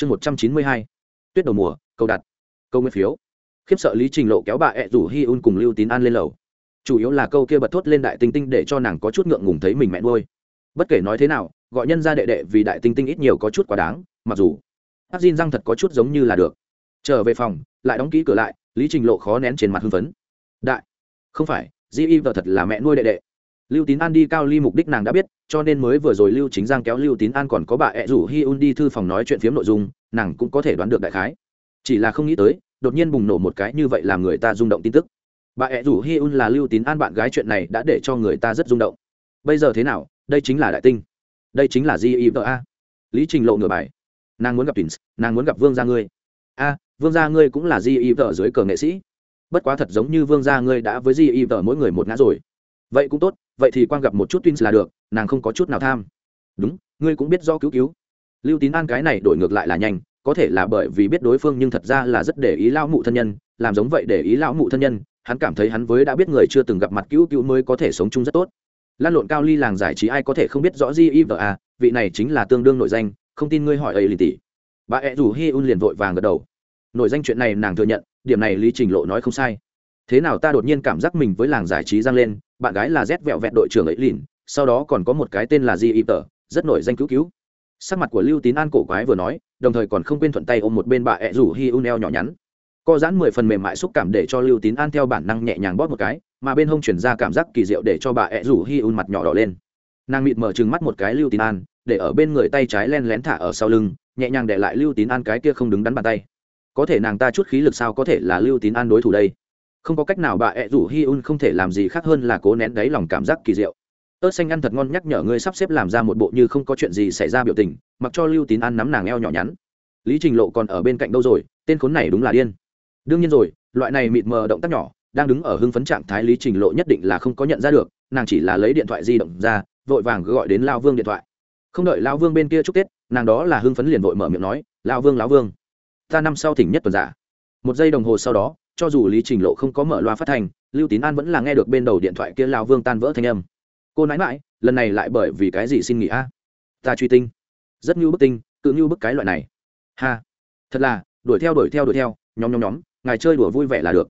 chương một trăm chín mươi hai. Tuyết đầu mùa, câu đặt, câu nguyên phiếu. Khiếp sợ lý trình lộ kéo bà ẹ rủ hi un cùng lưu tín an lên lầu. Chủ yếu là câu kia bật thốt lên đại tinh tinh để cho nàng có chút ngượng ngùng thấy mình mẹ nuôi. Bất kể nói thế nào, gọi nhân ra đệ đệ vì đại tinh tinh ít nhiều có chút quá đáng, mặc dù áp xin răng thật có chút giống như là được. Trở về phòng, lại đóng ký cửa lại, lý trình lộ khó nén trên mặt hưng phấn. Đại, không phải, di y vợ thật là mẹ nuôi đệ đệ lưu tín an đi cao ly mục đích nàng đã biết, cho nên mới vừa rồi lưu chính giang kéo lưu tín an còn có bà ẹ rủ hi un đi thư phòng nói chuyện phiếm nội dung, nàng cũng có thể đoán được đại khái. Chỉ là không nghĩ tới, đột nhiên bùng nổ một cái như vậy làm người ta rung động tin tức. Bà ẹ rủ hi un là lưu tín an bạn gái chuyện này đã để cho người ta rất rung động. Bây giờ thế nào? Đây chính là đại tinh. Đây chính là di y a. Lý trình lộ ngửa bài. Nàng muốn gặp tins nàng muốn gặp vương gia ngươi. A, vương gia ngươi cũng là di y dưới cờ nghệ sĩ. Bất quá thật giống như vương gia ngươi đã với di y mỗi người một ngã rồi. Vậy cũng tốt vậy thì quan gặp một chút twins là được, nàng không có chút nào tham. Đúng, ngươi cũng biết do cứu cứu. Lưu tín an cái này đổi ngược lại là nhanh, có thể là bởi vì biết đối phương nhưng thật ra là rất để ý lão mụ thân nhân, làm giống vậy để ý lão mụ thân nhân, hắn cảm thấy hắn với đã biết người chưa từng gặp mặt cứu cứu mới có thể sống chung rất tốt. Lan lộn cao ly làng giải trí ai có thể không biết rõ di y vợ à vị này chính là tương đương nội danh, không tin ngươi hỏi ấy lì tỷ bà ẹ rủ hi un liền vội vàng gật đầu. Nội danh chuyện này nàng thừa nhận, điểm này lý trình lộ nói không sai. Thế nào ta đột nhiên cảm giác mình với làng giải trí giang lên bạn gái là rét vẹo vẹn đội trưởng ấy lìn, sau đó còn có một cái tên là di y tờ rất nổi danh cứu cứu. Sắc mặt của lưu tín an cổ quái vừa nói, đồng thời còn không quên thuận tay ôm một bên bà ẹ rủ hi un eo nhỏ nhắn. Co giãn mười phần mềm mại xúc cảm để cho lưu tín an theo bản năng nhẹ nhàng bóp một cái, mà bên hông chuyển ra cảm giác kỳ diệu để cho bà ẹ rủ hi un mặt nhỏ đỏ lên. Nàng mịt mở trừng mắt một cái lưu tín an, để ở bên người tay trái len lén thả ở sau lưng, nhẹ nhàng để lại lưu tín an cái kia không đứng đắn bàn tay. Có thể nàng ta chút khí lực sao có thể là lưu tín an đối thủ đây? Không có cách nào bà ẹ rủ hi un không thể làm gì khác hơn là cố nén đáy lòng cảm giác kỳ diệu. Ớt xanh ăn thật ngon, nhắc nhở ngươi sắp xếp làm ra một bộ như không có chuyện gì xảy ra biểu tình, mặc cho lưu tín ăn nắm nàng eo nhỏ nhắn. Lý trình lộ còn ở bên cạnh đâu rồi, tên khốn này đúng là điên. Đương nhiên rồi, loại này mịt mờ động tác nhỏ, đang đứng ở hưng phấn trạng thái lý trình lộ nhất định là không có nhận ra được, nàng chỉ là lấy điện thoại di động ra, vội vàng gọi đến lao vương điện thoại. Không đợi lao vương bên kia chúc tết, nàng đó là hưng phấn liền vội mở miệng nói, lao vương lao vương, ta năm sau thỉnh nhất tuần giả. Một giây đồng hồ sau đó cho dù lý trình lộ không có mở loa phát thanh, lưu tín an vẫn là nghe được bên đầu điện thoại kia lao vương tan vỡ thanh âm. Cô nãi mãi lần này lại bởi vì cái gì xin nghỉ a? Ta truy tinh. Rất như bức tinh tự như bức cái loại này. Ha. Thật là, đuổi theo đuổi theo đuổi theo, nhóm nhóm nhóm, ngài chơi đùa vui vẻ là được.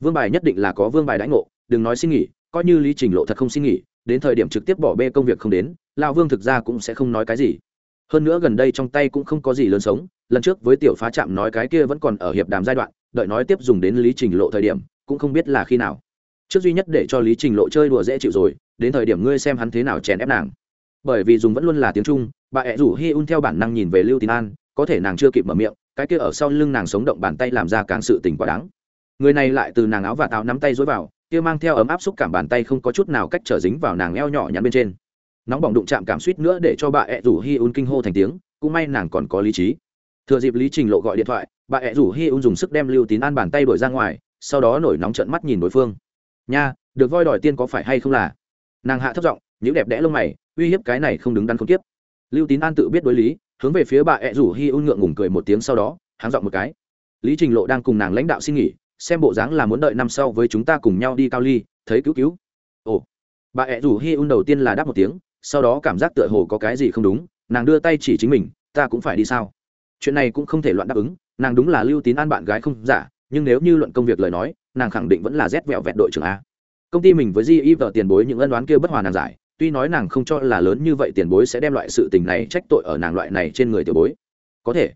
Vương bài nhất định là có vương bài đãi ngộ, đừng nói xin nghỉ, coi như lý trình lộ thật không xin nghỉ, đến thời điểm trực tiếp bỏ bê công việc không đến, lao vương thực ra cũng sẽ không nói cái gì. Hơn nữa gần đây trong tay cũng không có gì lớn sống, lần trước với tiểu phá trạm nói cái kia vẫn còn ở hiệp đàm giai đoạn đợi nói tiếp dùng đến lý trình lộ thời điểm, cũng không biết là khi nào. Trước duy nhất để cho lý trình lộ chơi đùa dễ chịu rồi, đến thời điểm ngươi xem hắn thế nào chèn ép nàng. Bởi vì dùng vẫn luôn là tiếng trung, bà ẹ rủ hi un theo bản năng nhìn về lưu tín an, có thể nàng chưa kịp mở miệng, cái kia ở sau lưng nàng sống động bàn tay làm ra càng sự tình quá đáng. Người này lại từ nàng áo và táo nắm tay dối vào, kia mang theo ấm áp xúc cảm bàn tay không có chút nào cách trở dính vào nàng eo nhỏ nhắn bên trên. Nóng bỏng đụng chạm cảm suýt nữa để cho bà ẹ rủ hi un kinh hô thành tiếng, cũng may nàng còn có lý trí. Thừa dịp lý trình lộ gọi điện thoại bà ẹ rủ hi un dùng sức đem lưu tín an bàn tay đổi ra ngoài, sau đó nổi nóng trận mắt nhìn đối phương. Nha, được voi đòi tiên có phải hay không là? Nàng hạ thấp giọng những đẹp đẽ lông mày, uy hiếp cái này không đứng đắn không tiếp lưu tín an tự biết đối lý, hướng về phía bà ẹ rủ hi un ngượng ngùng cười một tiếng sau đó, háng giọng một cái. Lý trình lộ đang cùng nàng lãnh đạo xin nghỉ, xem bộ dáng là muốn đợi năm sau với chúng ta cùng nhau đi cao ly, thấy cứu cứu. Ồ. Bà ẹ rủ hi un đầu tiên là đáp một tiếng, sau đó cảm giác tựa hồ có cái gì không đúng, nàng đưa tay chỉ chính mình, ta cũng phải đi sao? Chuyện này cũng không thể loạn đáp ứng nàng đúng là lưu tín an bạn gái không giả, nhưng nếu như luận công việc lời nói, nàng khẳng định vẫn là rét vẹo vẹt đội trưởng a. Công ty mình với di y vợ tiền bối những ân đoán kia bất hòa nàng giải, tuy nói nàng không cho là lớn như vậy tiền bối sẽ đem loại sự tình này trách tội ở nàng loại này trên người tiểu bối. Có thể,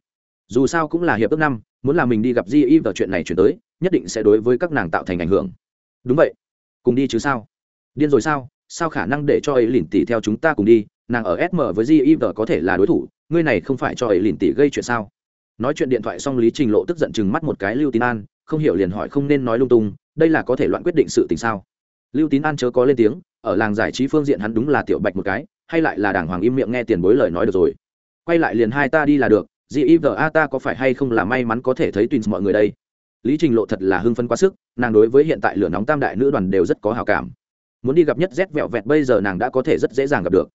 dù sao cũng là hiệp ước năm, muốn là mình đi gặp di y vợ chuyện này chuyển tới, nhất định sẽ đối với các nàng tạo thành ảnh hưởng. Đúng vậy. Cùng đi chứ sao? Điên rồi sao? Sao khả năng để cho ấy lìn tỷ theo chúng ta cùng đi? Nàng ở sm với di y vợ có thể là đối thủ, ngươi này không phải cho ấy lìn tỷ gây chuyện sao? Nói chuyện điện thoại xong lý trình lộ tức giận chừng mắt một cái lưu tín an, không hiểu liền hỏi không nên nói lung tung, đây là có thể loạn quyết định sự tình sao? Lưu tín an chớ có lên tiếng, ở làng giải trí phương diện hắn đúng là tiểu bạch một cái, hay lại là đàng hoàng im miệng nghe tiền bối lời nói được rồi. Quay lại liền hai ta đi là được giva ta có phải hay không là may mắn có thể thấy tùy mọi người đây? Lý trình lộ thật là hưng phân quá sức, nàng đối với hiện tại lửa nóng tam đại nữ đoàn đều rất có hào cảm. Muốn đi gặp nhất rét vẹo vẹt bây giờ nàng đã có thể rất dễ dàng gặp được.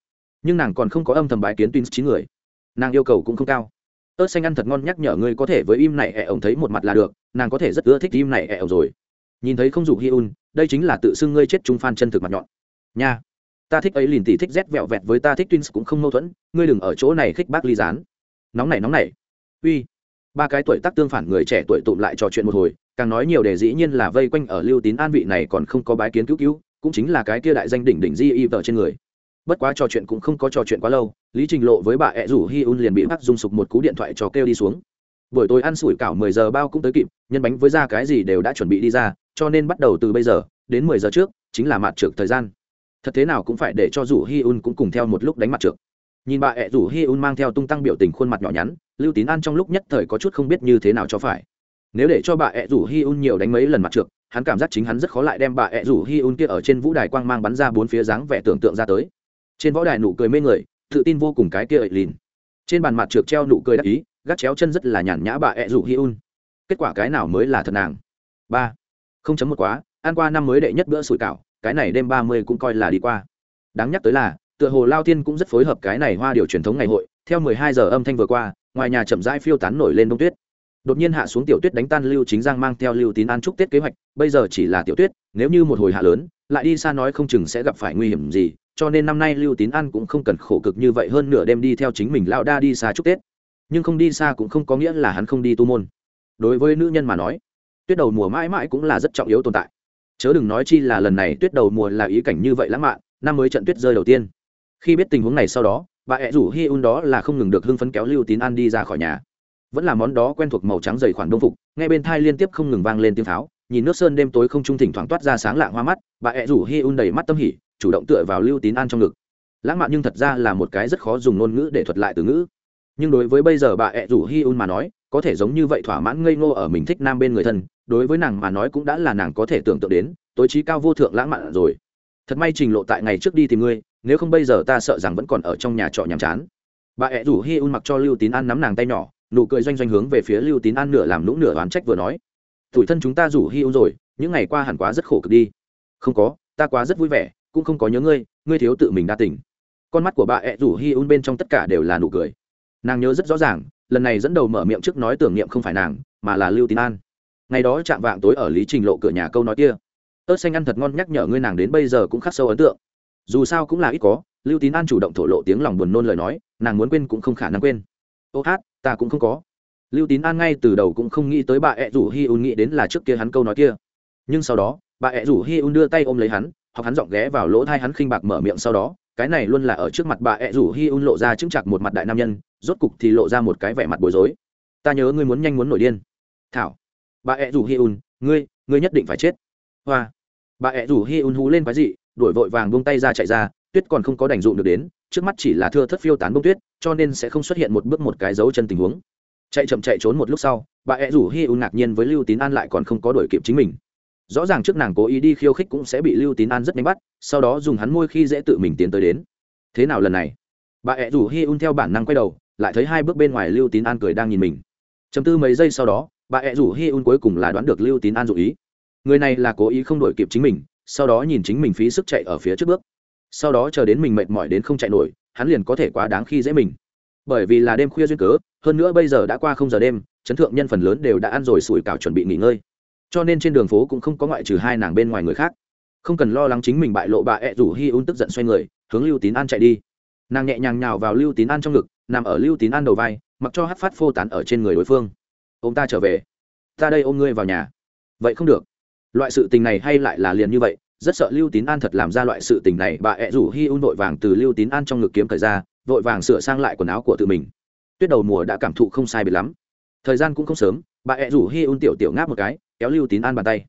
Nhưng nàng còn không có âm thầm bái kiến tuyến chín người. Nàng yêu cầu cũng không cao ớt xanh ăn thật ngon nhắc nhở ngươi có thể với im này ẹ ổng thấy một mặt là được, nàng có thể rất ưa thích im này ẹ ổng rồi. Nhìn thấy không dụ hi un đây chính là tự xưng ngươi chết trung phan chân thực mặt nhọn. Nha, ta thích ấy liền tỷ thích rét vẹo vẹt với ta thích twins cũng không mâu thuẫn, ngươi đừng ở chỗ này thích bác ly gián. Nóng này nóng này. Uy, ba cái tuổi tác tương phản người trẻ tuổi tụm lại trò chuyện một hồi, càng nói nhiều để dĩ nhiên là vây quanh ở lưu tín an vị này còn không có bái kiến cứu cứu, cũng chính là cái kia đại danh đỉnh đỉnh di y vợ trên người. Bất quá trò chuyện cũng không có trò chuyện quá lâu lý trình lộ với bà ẹ rủ hi un liền bị bắt dung sục một cú điện thoại cho kêu đi xuống. Buổi tối ăn sủi cảo mười giờ bao cũng tới kịp, nhân bánh với da cái gì đều đã chuẩn bị đi ra, cho nên bắt đầu từ bây giờ, đến mười giờ trước, chính là mặt trượt thời gian. Thật thế nào cũng phải để cho rủ hi un cũng cùng theo một lúc đánh mặt trượt nhìn bà ẹ rủ hi un mang theo tung tăng biểu tình khuôn mặt nhỏ nhắn, lưu tín an trong lúc nhất thời có chút không biết như thế nào cho phải. Nếu để cho bà ẹ rủ hi un nhiều đánh mấy lần mặt trượt hắn cảm giác chính hắn rất khó lại đem bà ẹ rủ hi un kia ở trên vũ đài quang mang bắn ra bốn phía dáng vẻ tưởng tượng ra tới. Trên võ đài nụ cười mê người tự tin vô cùng cái kia ấy lìn. Trên bàn mặt trượt treo nụ cười đắc ý, gắt chéo chân rất là nhàn nhã bà ẹ rủ hi un. Kết quả cái nào mới là thật nàng? Ba. Không chấm một quá, ăn qua năm mới đệ nhất bữa sủi cảo, cái này đêm ba mươi cũng coi là đi qua. Đáng nhắc tới là, tựa hồ lao tiên cũng rất phối hợp cái này hoa điều truyền thống ngày hội, theo mười hai giờ âm thanh vừa qua, ngoài nhà chậm rãi phiêu tán nổi lên đông tuyết. Đột nhiên hạ xuống tiểu tuyết đánh tan lưu chính giang mang theo lưu tín an chúc tết kế hoạch, bây giờ chỉ là tiểu tuyết, nếu như một hồi hạ lớn, lại đi xa nói không chừng sẽ gặp phải nguy hiểm gì cho nên năm nay lưu tín an cũng không cần khổ cực như vậy hơn nửa đêm đi theo chính mình lão đa đi xa chúc tết. Nhưng không đi xa cũng không có nghĩa là hắn không đi tu môn. Đối với nữ nhân mà nói, tuyết đầu mùa mãi mãi cũng là rất trọng yếu tồn tại. Chớ đừng nói chi là lần này tuyết đầu mùa là ý cảnh như vậy lãng mạn, năm mới trận tuyết rơi đầu tiên. Khi biết tình huống này sau đó, bà ẹ rủ hi un đó là không ngừng được hưng phấn kéo lưu tín an đi ra khỏi nhà. Vẫn là món đó quen thuộc màu trắng dày khoản đông phục, ngay bên thai liên tiếp không ngừng vang lên tiếng pháo nhìn nước sơn đêm tối không trung thỉnh thoảng toát ra sáng lạng hoa mắt, bà ẹ rủ hi un đầy mắt tâm hỉ chủ động tựa vào lưu tín an trong ngực. Lãng mạn nhưng thật ra là một cái rất khó dùng ngôn ngữ để thuật lại từ ngữ. Nhưng đối với bây giờ bà ẹ rủ hi un mà nói, có thể giống như vậy thỏa mãn ngây ngô ở mình thích nam bên người thân, đối với nàng mà nói cũng đã là nàng có thể tưởng tượng đến, tối trí cao vô thượng lãng mạn rồi. Thật may trình lộ tại ngày trước đi tìm ngươi, nếu không bây giờ ta sợ rằng vẫn còn ở trong nhà trọ nhàm chán. Bà ẹ rủ hi un mặc cho lưu tín an nắm nàng tay nhỏ, nụ cười doanh doanh hướng về phía lưu tín an nửa làm lũng nửa oán trách vừa nói. Tuổi thân chúng ta rủ hi un rồi, những ngày qua hẳn quá rất khổ cực đi. Không có, ta quá rất vui vẻ cũng không có nhớ ngươi ngươi thiếu tự mình đa tình. Con mắt của bà ẹ rủ hi un bên trong tất cả đều là nụ cười. Nàng nhớ rất rõ ràng, lần này dẫn đầu mở miệng trước nói tưởng niệm không phải nàng, mà là lưu tín an. Ngày đó chạm vạng tối ở lý trình lộ cửa nhà câu nói kia. Ớt xanh ăn thật ngon nhắc nhở ngươi nàng đến bây giờ cũng khắc sâu ấn tượng. Dù sao cũng là ít có, lưu tín an chủ động thổ lộ tiếng lòng buồn nôn lời nói, nàng muốn quên cũng không khả năng quên. Ô hát, ta cũng không có. Lưu tín an ngay từ đầu cũng không nghĩ tới bà ẹ rủ hi un nghĩ đến là trước kia hắn câu nói kia. Nhưng sau đó, bà ẹ rủ hi un đưa tay ôm lấy hắn học hắn giọng ghé vào lỗ thai hắn khinh bạc mở miệng sau đó, cái này luôn là ở trước mặt bà ẹ rủ hi un lộ ra chứng chặt một mặt đại nam nhân, rốt cục thì lộ ra một cái vẻ mặt bối rối. Ta nhớ ngươi muốn nhanh muốn nổi điên. Thảo. Bà ẹ rủ hi un, ngươi ngươi nhất định phải chết. Hoa. Bà ẹ rủ hi un hú lên quái dị đuổi vội vàng buông tay ra chạy ra, tuyết còn không có đành dụng được đến, trước mắt chỉ là thưa thất phiêu tán bông tuyết, cho nên sẽ không xuất hiện một bước một cái dấu chân tình huống. Chạy chậm chạy trốn một lúc sau, bà ẹ rủ hi un ngạc nhiên với lưu tín an lại còn không có đuổi kịp chính mình rõ ràng trước nàng cố ý đi khiêu khích cũng sẽ bị lưu tín an rất nhanh bắt, sau đó dùng hắn môi khi dễ tự mình tiến tới đến. Thế nào lần này? Bà ẹ rủ hi un theo bản năng quay đầu, lại thấy hai bước bên ngoài lưu tín an cười đang nhìn mình. Chấm tư mấy giây sau đó, bà ẹ rủ hi un cuối cùng là đoán được lưu tín an dụ ý. Người này là cố ý không đổi kịp chính mình, sau đó nhìn chính mình phí sức chạy ở phía trước bước. Sau đó chờ đến mình mệt mỏi đến không chạy nổi, hắn liền có thể quá đáng khi dễ mình. Bởi vì là đêm khuya duyên cớ, hơn nữa bây giờ đã qua không giờ đêm, chấn thượng nhân phần lớn đều đã ăn rồi sủi cảo chuẩn bị nghỉ ngơi cho nên trên đường phố cũng không có ngoại trừ hai nàng bên ngoài người khác. Không cần lo lắng chính mình bại lộ bà ẹ rủ hi un tức giận xoay người, hướng lưu tín an chạy đi. Nàng nhẹ nhàng nhào vào lưu tín an trong ngực, nằm ở lưu tín an đầu vai, mặc cho hát phát phô tán ở trên người đối phương. Ô m ta trở về. Ta đây ôm ngươi vào nhà. Vậy không được. Loại sự tình này hay lại là liền như vậy, rất sợ lưu tín an thật làm ra loại sự tình này. Bà ẹ rủ hi un vội vàng từ lưu tín an trong ngực kiếm thời ra, vội vàng sửa sang lại quần áo của tự mình. Tuyết đầu mùa đã cảm thụ không sai biệt lắm. Thời gian cũng không sớm, bà ẹ rủ hi un tiểu tiểu ngáp một cái kéo lưu tín an bàn tay.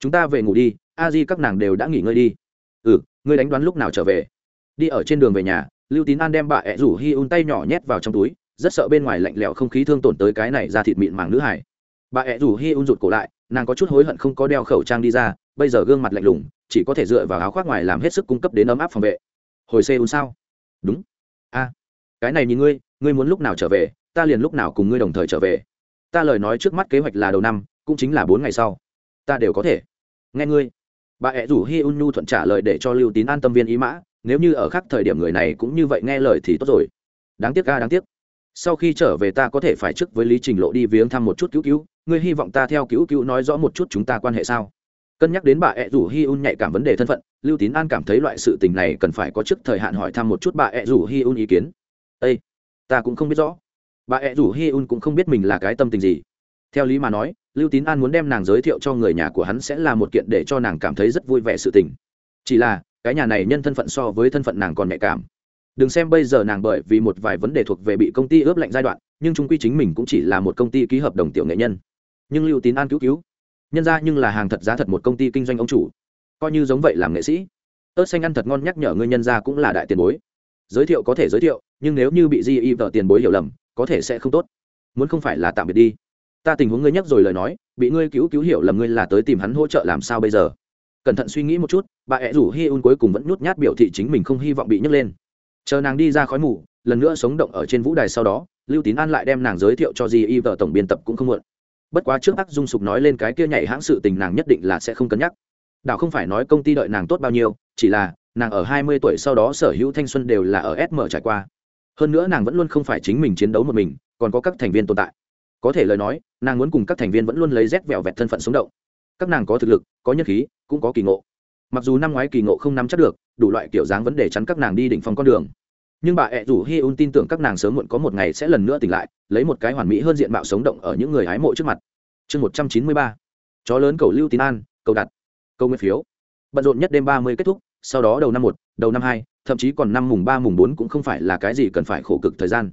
Chúng ta về ngủ đi, a di các nàng đều đã nghỉ ngơi đi. Ừ ngươi đánh đoán lúc nào trở về? Đi ở trên đường về nhà, lưu tín an đem bà ẹ rủ hi un tay nhỏ nhét vào trong túi, rất sợ bên ngoài lạnh lẽo không khí thương tổn tới cái này ra thịt mịn màng nữ hải bà ẹ rủ hi un rụt cổ lại, nàng có chút hối hận không có đeo khẩu trang đi ra, bây giờ gương mặt lạnh lùng, chỉ có thể dựa vào áo khoác ngoài làm hết sức cung cấp đến ấm áp phòng vệ. Hồi xê un sao? Đúng. A, cái này nhìn ngươi ngươi muốn lúc nào trở về, ta liền lúc nào cùng ngươi đồng thời trở về. Ta lời nói trước mắt kế hoạch là đầu năm cũng chính là bốn ngày sau. Ta đều có thể. Nghe ngươi. Bà ẹ rủ hi un nhu thuận trả lời để cho lưu tín an tâm viên ý mã, nếu như ở khác thời điểm người này cũng như vậy nghe lời thì tốt rồi. Đáng tiếc ca đáng tiếc. Sau khi trở về ta có thể phải trước với lý trình lộ đi viếng thăm một chút cứu cứu, ngươi hy vọng ta theo cứu cứu nói rõ một chút chúng ta quan hệ sao? Cân nhắc đến bà ẹ rủ hi un nhạy cảm vấn đề thân phận, lưu tín an cảm thấy loại sự tình này cần phải có trước thời hạn hỏi thăm một chút bà ẹ rủ hi un ý kiến. Â ta cũng không biết rõ. Bà ẹ rủ hi un cũng không biết mình là cái tâm tình gì. Theo lý mà nói lưu tín an muốn đem nàng giới thiệu cho người nhà của hắn sẽ là một kiện để cho nàng cảm thấy rất vui vẻ sự tình. Chỉ là, cái nhà này nhân thân phận so với thân phận nàng còn nhạy cảm. Đừng xem bây giờ nàng bởi vì một vài vấn đề thuộc về bị công ty ướp lạnh giai đoạn, nhưng trung quy chính mình cũng chỉ là một công ty ký hợp đồng tiểu nghệ nhân. Nhưng lưu tín an cứu cứu. Nhân ra nhưng là hàng thật giá thật một công ty kinh doanh ông chủ. Coi như giống vậy làm nghệ sĩ. Ớt xanh ăn thật ngon nhắc nhở ngươi nhân ra cũng là đại tiền bối. Giới thiệu có thể giới thiệu, nhưng nếu như bị di y vợ tiền bối hiểu lầm, có thể sẽ không tốt. Muốn không phải là tạm biệt đi ta tình huống ngươi nhắc rồi lời nói, bị ngươi cứu cứu hiểu lầm ngươi là tới tìm hắn hỗ trợ làm sao bây giờ? Cẩn thận suy nghĩ một chút, bà ẹ rủ hi un cuối cùng vẫn nhút nhát biểu thị chính mình không hy vọng bị nhấc lên. Chờ nàng đi ra khói mù, lần nữa sống động ở trên vũ đài sau đó, lưu tín an lại đem nàng giới thiệu cho di y vợ tổng biên tập cũng không muộn. Bất quá trước ác dung sục nói lên cái kia nhảy hãng sự tình nàng nhất định là sẽ không cân nhắc. Đảo không phải nói công ty đợi nàng tốt bao nhiêu, chỉ là, nàng ở hai mươi tuổi sau đó sở hữu thanh xuân đều là ở sm trải qua. Hơn nữa nàng vẫn luôn không phải chính mình chiến đấu một mình, còn có các thành viên tồn tại có thể lời nói, nàng muốn cùng các thành viên vẫn luôn lấy rét vẹo vẹt thân phận sống động. Các nàng có thực lực, có nhân khí, cũng có kỳ ngộ. Mặc dù năm ngoái kỳ ngộ không nắm chắc được, đủ loại kiểu dáng vấn đề chắn các nàng đi đỉnh phong con đường. Nhưng bà ẹ rủ hi un tin tưởng các nàng sớm muộn có một ngày sẽ lần nữa tỉnh lại, lấy một cái hoàn mỹ hơn diện mạo sống động ở những người hái mộ trước mặt. Chương một trăm chín mươi ba. Chó lớn cầu lưu tín an, cầu đặt câu nguyên phiếu. Bận rộn nhất đêm ba mươi kết thúc, sau đó đầu năm một, đầu năm hai, thậm chí còn năm mùng ba mùng bốn cũng không phải là cái gì cần phải khổ cực thời gian.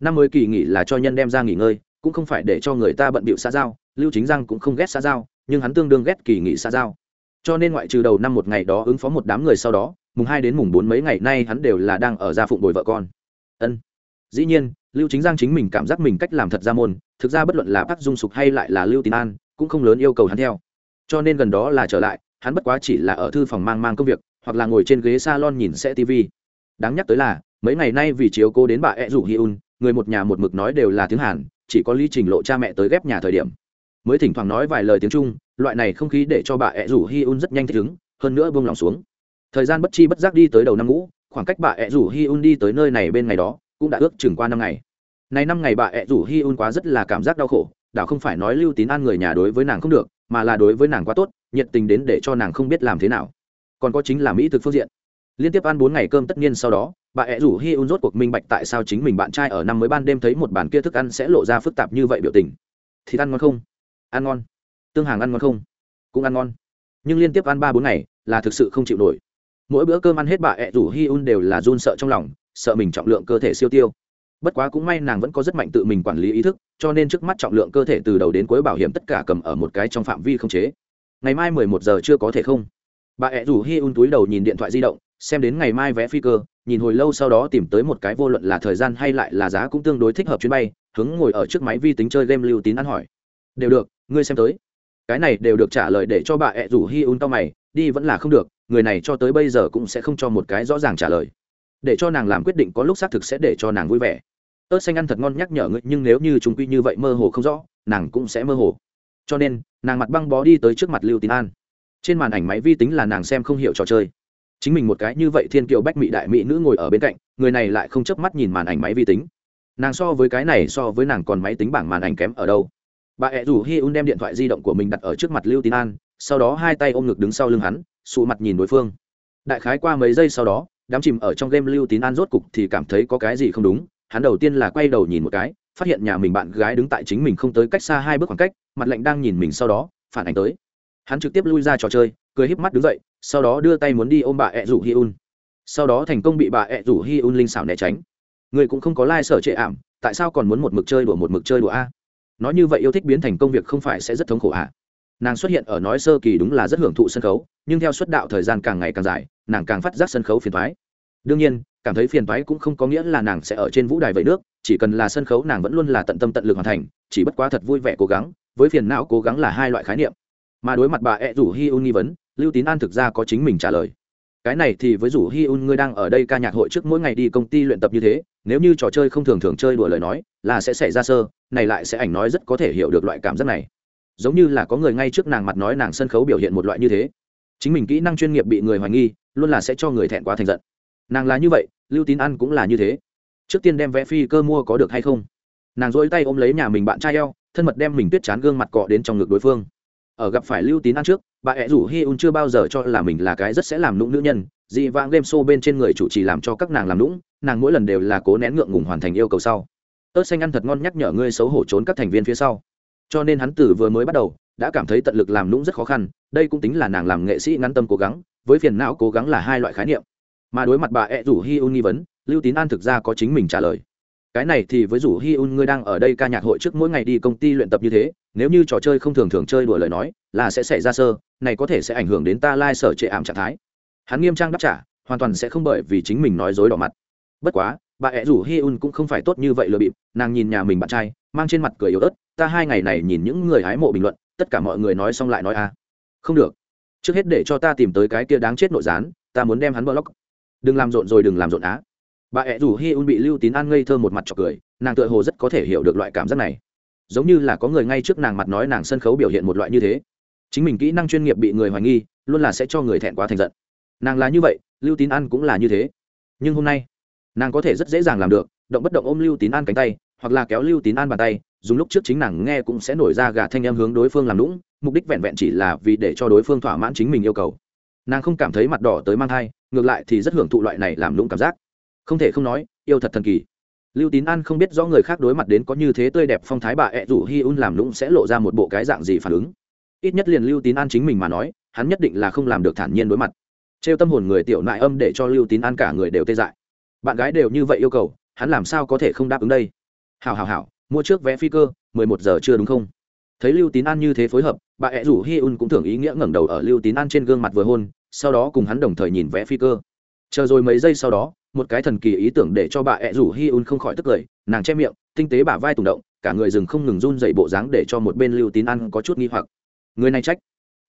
Năm mới kỳ nghỉ là cho nhân đem ra nghỉ ngơi cũng không phải để cho người ta bận bịu xã giao, lưu chính giang cũng không ghét xã giao, nhưng hắn tương đương ghét kỳ nghỉ xã giao. Cho nên ngoại trừ đầu năm một ngày đó ứng phó một đám người sau đó, mùng hai đến mùng bốn mấy ngày nay hắn đều là đang ở gia phụng bồi vợ con. Ân. Dĩ nhiên, lưu chính giang chính mình cảm giác mình cách làm thật ra môn, thực ra bất luận là bác dung sục hay lại là lưu tín an, cũng không lớn yêu cầu hắn theo. Cho nên gần đó là trở lại, hắn bất quá chỉ là ở thư phòng mang mang công việc, hoặc là ngồi trên ghế salon nhìn xe tv đáng nhắc tới là, mấy ngày nay vì chiếu cô đến bà ed rủ hi un, người một nhà một mực nói đều là tiếng hàn chỉ có lý trình lộ cha mẹ tới ghép nhà thời điểm. Mới thỉnh thoảng nói vài lời tiếng trung, loại này không khí để cho bà ẹ rủ hi un rất nhanh thích ứng, hơn nữa buông lòng xuống. Thời gian bất chi bất giác đi tới đầu năm ngũ, khoảng cách bà ẹ rủ hi un đi tới nơi này bên ngày đó, cũng đã ước chừng qua năm ngày. Này năm ngày bà ẹ rủ hi un quá rất là cảm giác đau khổ, đảo không phải nói lưu tín an người nhà đối với nàng không được, mà là đối với nàng quá tốt, nhiệt tình đến để cho nàng không biết làm thế nào. Còn có chính là mỹ thực phương diện. Liên tiếp ăn bốn ngày cơm tất nhiên sau đó bà ẹ rủ hi un rốt cuộc minh bạch tại sao chính mình bạn trai ở năm mới ban đêm thấy một bàn kia thức ăn sẽ lộ ra phức tạp như vậy biểu tình. Thì ăn ngon không? Ăn ngon. Tương hàng ăn ngon không? Cũng ăn ngon. Nhưng liên tiếp ăn ba bốn ngày là thực sự không chịu nổi. Mỗi bữa cơm ăn hết bà ẹ rủ hi un đều là run sợ trong lòng, sợ mình trọng lượng cơ thể siêu tiêu. Bất quá cũng may nàng vẫn có rất mạnh tự mình quản lý ý thức, cho nên trước mắt trọng lượng cơ thể từ đầu đến cuối bảo hiểm tất cả cầm ở một cái trong phạm vi không chế. Ngày mai mười một giờ chưa có thể không? Bà ẹ rủ hi un túi đầu nhìn điện thoại di động, xem đến ngày mai vé phi cơ nhìn hồi lâu sau đó tìm tới một cái vô luận là thời gian hay lại là giá cũng tương đối thích hợp chuyến bay, hướng ngồi ở trước máy vi tính chơi game lưu tín ăn hỏi. Đều được, ngươi xem tới. Cái này đều được trả lời để cho bà ẹ rủ hi un tao mày, đi vẫn là không được, người này cho tới bây giờ cũng sẽ không cho một cái rõ ràng trả lời. Để cho nàng làm quyết định có lúc xác thực sẽ để cho nàng vui vẻ. Ớt xanh ăn thật ngon nhắc nhở ngươi, nhưng nếu như chúng quy như vậy mơ hồ không rõ, nàng cũng sẽ mơ hồ. Cho nên, nàng mặt băng bó đi tới trước mặt lưu tín an. Trên màn ảnh máy vi tính là nàng xem không hiểu trò chơi chính mình một cái như vậy thiên kiều bách mỹ đại mỹ nữ ngồi ở bên cạnh, người này lại không chớp mắt nhìn màn ảnh máy vi tính. Nàng so với cái này so với nàng còn máy tính bảng màn ảnh kém ở đâu. Bà ẹ rủ hi un đem điện thoại di động của mình đặt ở trước mặt lưu tín an, sau đó hai tay ôm ngực đứng sau lưng hắn, sụ mặt nhìn đối phương. Đại khái qua mấy giây sau đó, đám chìm ở trong game lưu tín an rốt cục thì cảm thấy có cái gì không đúng, hắn đầu tiên là quay đầu nhìn một cái, phát hiện nhà mình bạn gái đứng tại chính mình không tới cách xa hai bước khoảng cách, mặt lạnh đang nhìn mình sau đó, phản ảnh tới. Hắn trực tiếp lui ra trò chơi cười híp mắt đứng dậy, sau đó đưa tay muốn đi ôm bà ẹ rủ hi un. Sau đó thành công bị bà ẹ rủ hi un linh xảo né tránh. Người cũng không có lai、like、sở trệ ảm, tại sao còn muốn một mực chơi đùa một mực chơi đùa a? Nói như vậy yêu thích biến thành công việc không phải sẽ rất thống khổ à? nàng xuất hiện ở nói sơ kỳ đúng là rất hưởng thụ sân khấu, nhưng theo suất đạo thời gian càng ngày càng dài, nàng càng phát giác sân khấu phiền thoái đương nhiên, cảm thấy phiền thoái cũng không có nghĩa là nàng sẽ ở trên vũ đài vẫy nước, chỉ cần là sân khấu nàng vẫn luôn là tận tâm tận lực hoàn thành, chỉ bất quá thật vui vẻ cố gắng, với phiền não cố gắng là hai loại khái niệm. Mà đối mặt bà ẹ rủ hi un nghi vấn lưu tín an thực ra có chính mình trả lời. Cái này thì với rủ hi un ngươi đang ở đây ca nhạc hội trước mỗi ngày đi công ty luyện tập như thế, nếu như trò chơi không thường thường chơi đùa lời nói, là sẽ xảy ra sơ, này lại sẽ ảnh nói rất có thể hiểu được loại cảm giác này. Giống như là có người ngay trước nàng mặt nói nàng sân khấu biểu hiện một loại như thế. Chính mình kỹ năng chuyên nghiệp bị người hoài nghi, luôn là sẽ cho người thẹn quá thành giận. Nàng là như vậy, lưu tín ăn cũng là như thế. Trước tiên đem vé phi cơ mua có được hay không? Nàng dỗi tay ôm lấy nhà mình bạn trai eo, thân mật đem mình tuyết chán gương mặt cọ đến trong ngực đối phương ở gặp phải lưu tín ăn trước, bà ẹ rủ hi un chưa bao giờ cho là mình là cái rất sẽ làm nũng nữ nhân. Dị vãng game show bên trên người chủ trì làm cho các nàng làm nũng, nàng mỗi lần đều là cố nén ngượng ngùng hoàn thành yêu cầu sau. Ớt xanh ăn thật ngon nhắc nhở ngươi xấu hổ trốn các thành viên phía sau. Cho nên hắn từ vừa mới bắt đầu, đã cảm thấy tận lực làm nũng rất khó khăn, đây cũng tính là nàng làm nghệ sĩ ngăn tâm cố gắng, với phiền não cố gắng là hai loại khái niệm. Mà đối mặt bà ẹ rủ hi un nghi vấn, lưu tín an thực ra có chính mình trả lời cái này thì với rủ hi un ngươi đang ở đây ca nhạc hội trước mỗi ngày đi công ty luyện tập như thế, nếu như trò chơi không thường thường chơi đùa lời nói, là sẽ xảy ra sơ, này có thể sẽ ảnh hưởng đến ta lai、like、sở trệ ảm trạng thái. Hắn nghiêm trang đáp trả, hoàn toàn sẽ không bởi vì chính mình nói dối đỏ mặt. Bất quá, bà ẹ rủ hi un cũng không phải tốt như vậy lừa bịp, nàng nhìn nhà mình bạn trai, mang trên mặt cười yếu ớt, ta hai ngày này nhìn những người hái mộ bình luận, tất cả mọi người nói xong lại nói a không được. Trước hết để cho ta tìm tới cái kia đáng chết nội gián, ta muốn đem hắn bơ lóc đừng làm rộn rồi, đừng làm rộn á bà ẹ rủ hi un bị lưu tín an ngây thơ một mặt trọc cười, nàng tựa hồ rất có thể hiểu được loại cảm giác này. Giống như là có người ngay trước nàng mặt nói nàng sân khấu biểu hiện một loại như thế. Chính mình kỹ năng chuyên nghiệp bị người hoài nghi, luôn là sẽ cho người thẹn quá thành giận. Nàng là như vậy, lưu tín an cũng là như thế. Nhưng hôm nay, nàng có thể rất dễ dàng làm được, động bất động ôm lưu tín an cánh tay, hoặc là kéo lưu tín an bàn tay, dùng lúc trước chính nàng nghe cũng sẽ nổi ra gà thanh em hướng đối phương làm lũng mục đích vẹn vẹn chỉ là vì để cho đối phương thỏa mãn chính mình yêu cầu. Nàng không cảm thấy mặt đỏ tới mang thai, ngược lại thì rất hưởng thụ loại này làm lũng cảm giác không thể không nói, yêu thật thần kỳ. Lưu tín an không biết rõ người khác đối mặt đến có như thế tươi đẹp phong thái bà ẹ rủ hi un làm lũng sẽ lộ ra một bộ cái dạng gì phản ứng. Ít nhất liền lưu tín an chính mình mà nói, hắn nhất định là không làm được thản nhiên đối mặt. Trêu tâm hồn người tiểu nại âm để cho lưu tín an cả người đều tê dại. Bạn gái đều như vậy yêu cầu, hắn làm sao có thể không đáp ứng đây? Hào hào hào mua trước vé phi cơ, mười một giờ chưa đúng không? Thấy lưu tín an như thế phối hợp, bà ẹ rủ hi un cũng thường ý nghĩa ngẩng đầu ở lưu tín an trên gương mặt vừa hôn, sau đó cùng hắn đồng thời nhìn vé phi cơ. Chờ rồi mấy giây sau đó một cái thần kỳ ý tưởng để cho bà ẹ rủ hi un không khỏi tức cười, nàng che miệng, tinh tế bả vai tùng động, cả người rừng không ngừng run dậy bộ dáng để cho một bên lưu tín ăn có chút nghi hoặc. Người này trách.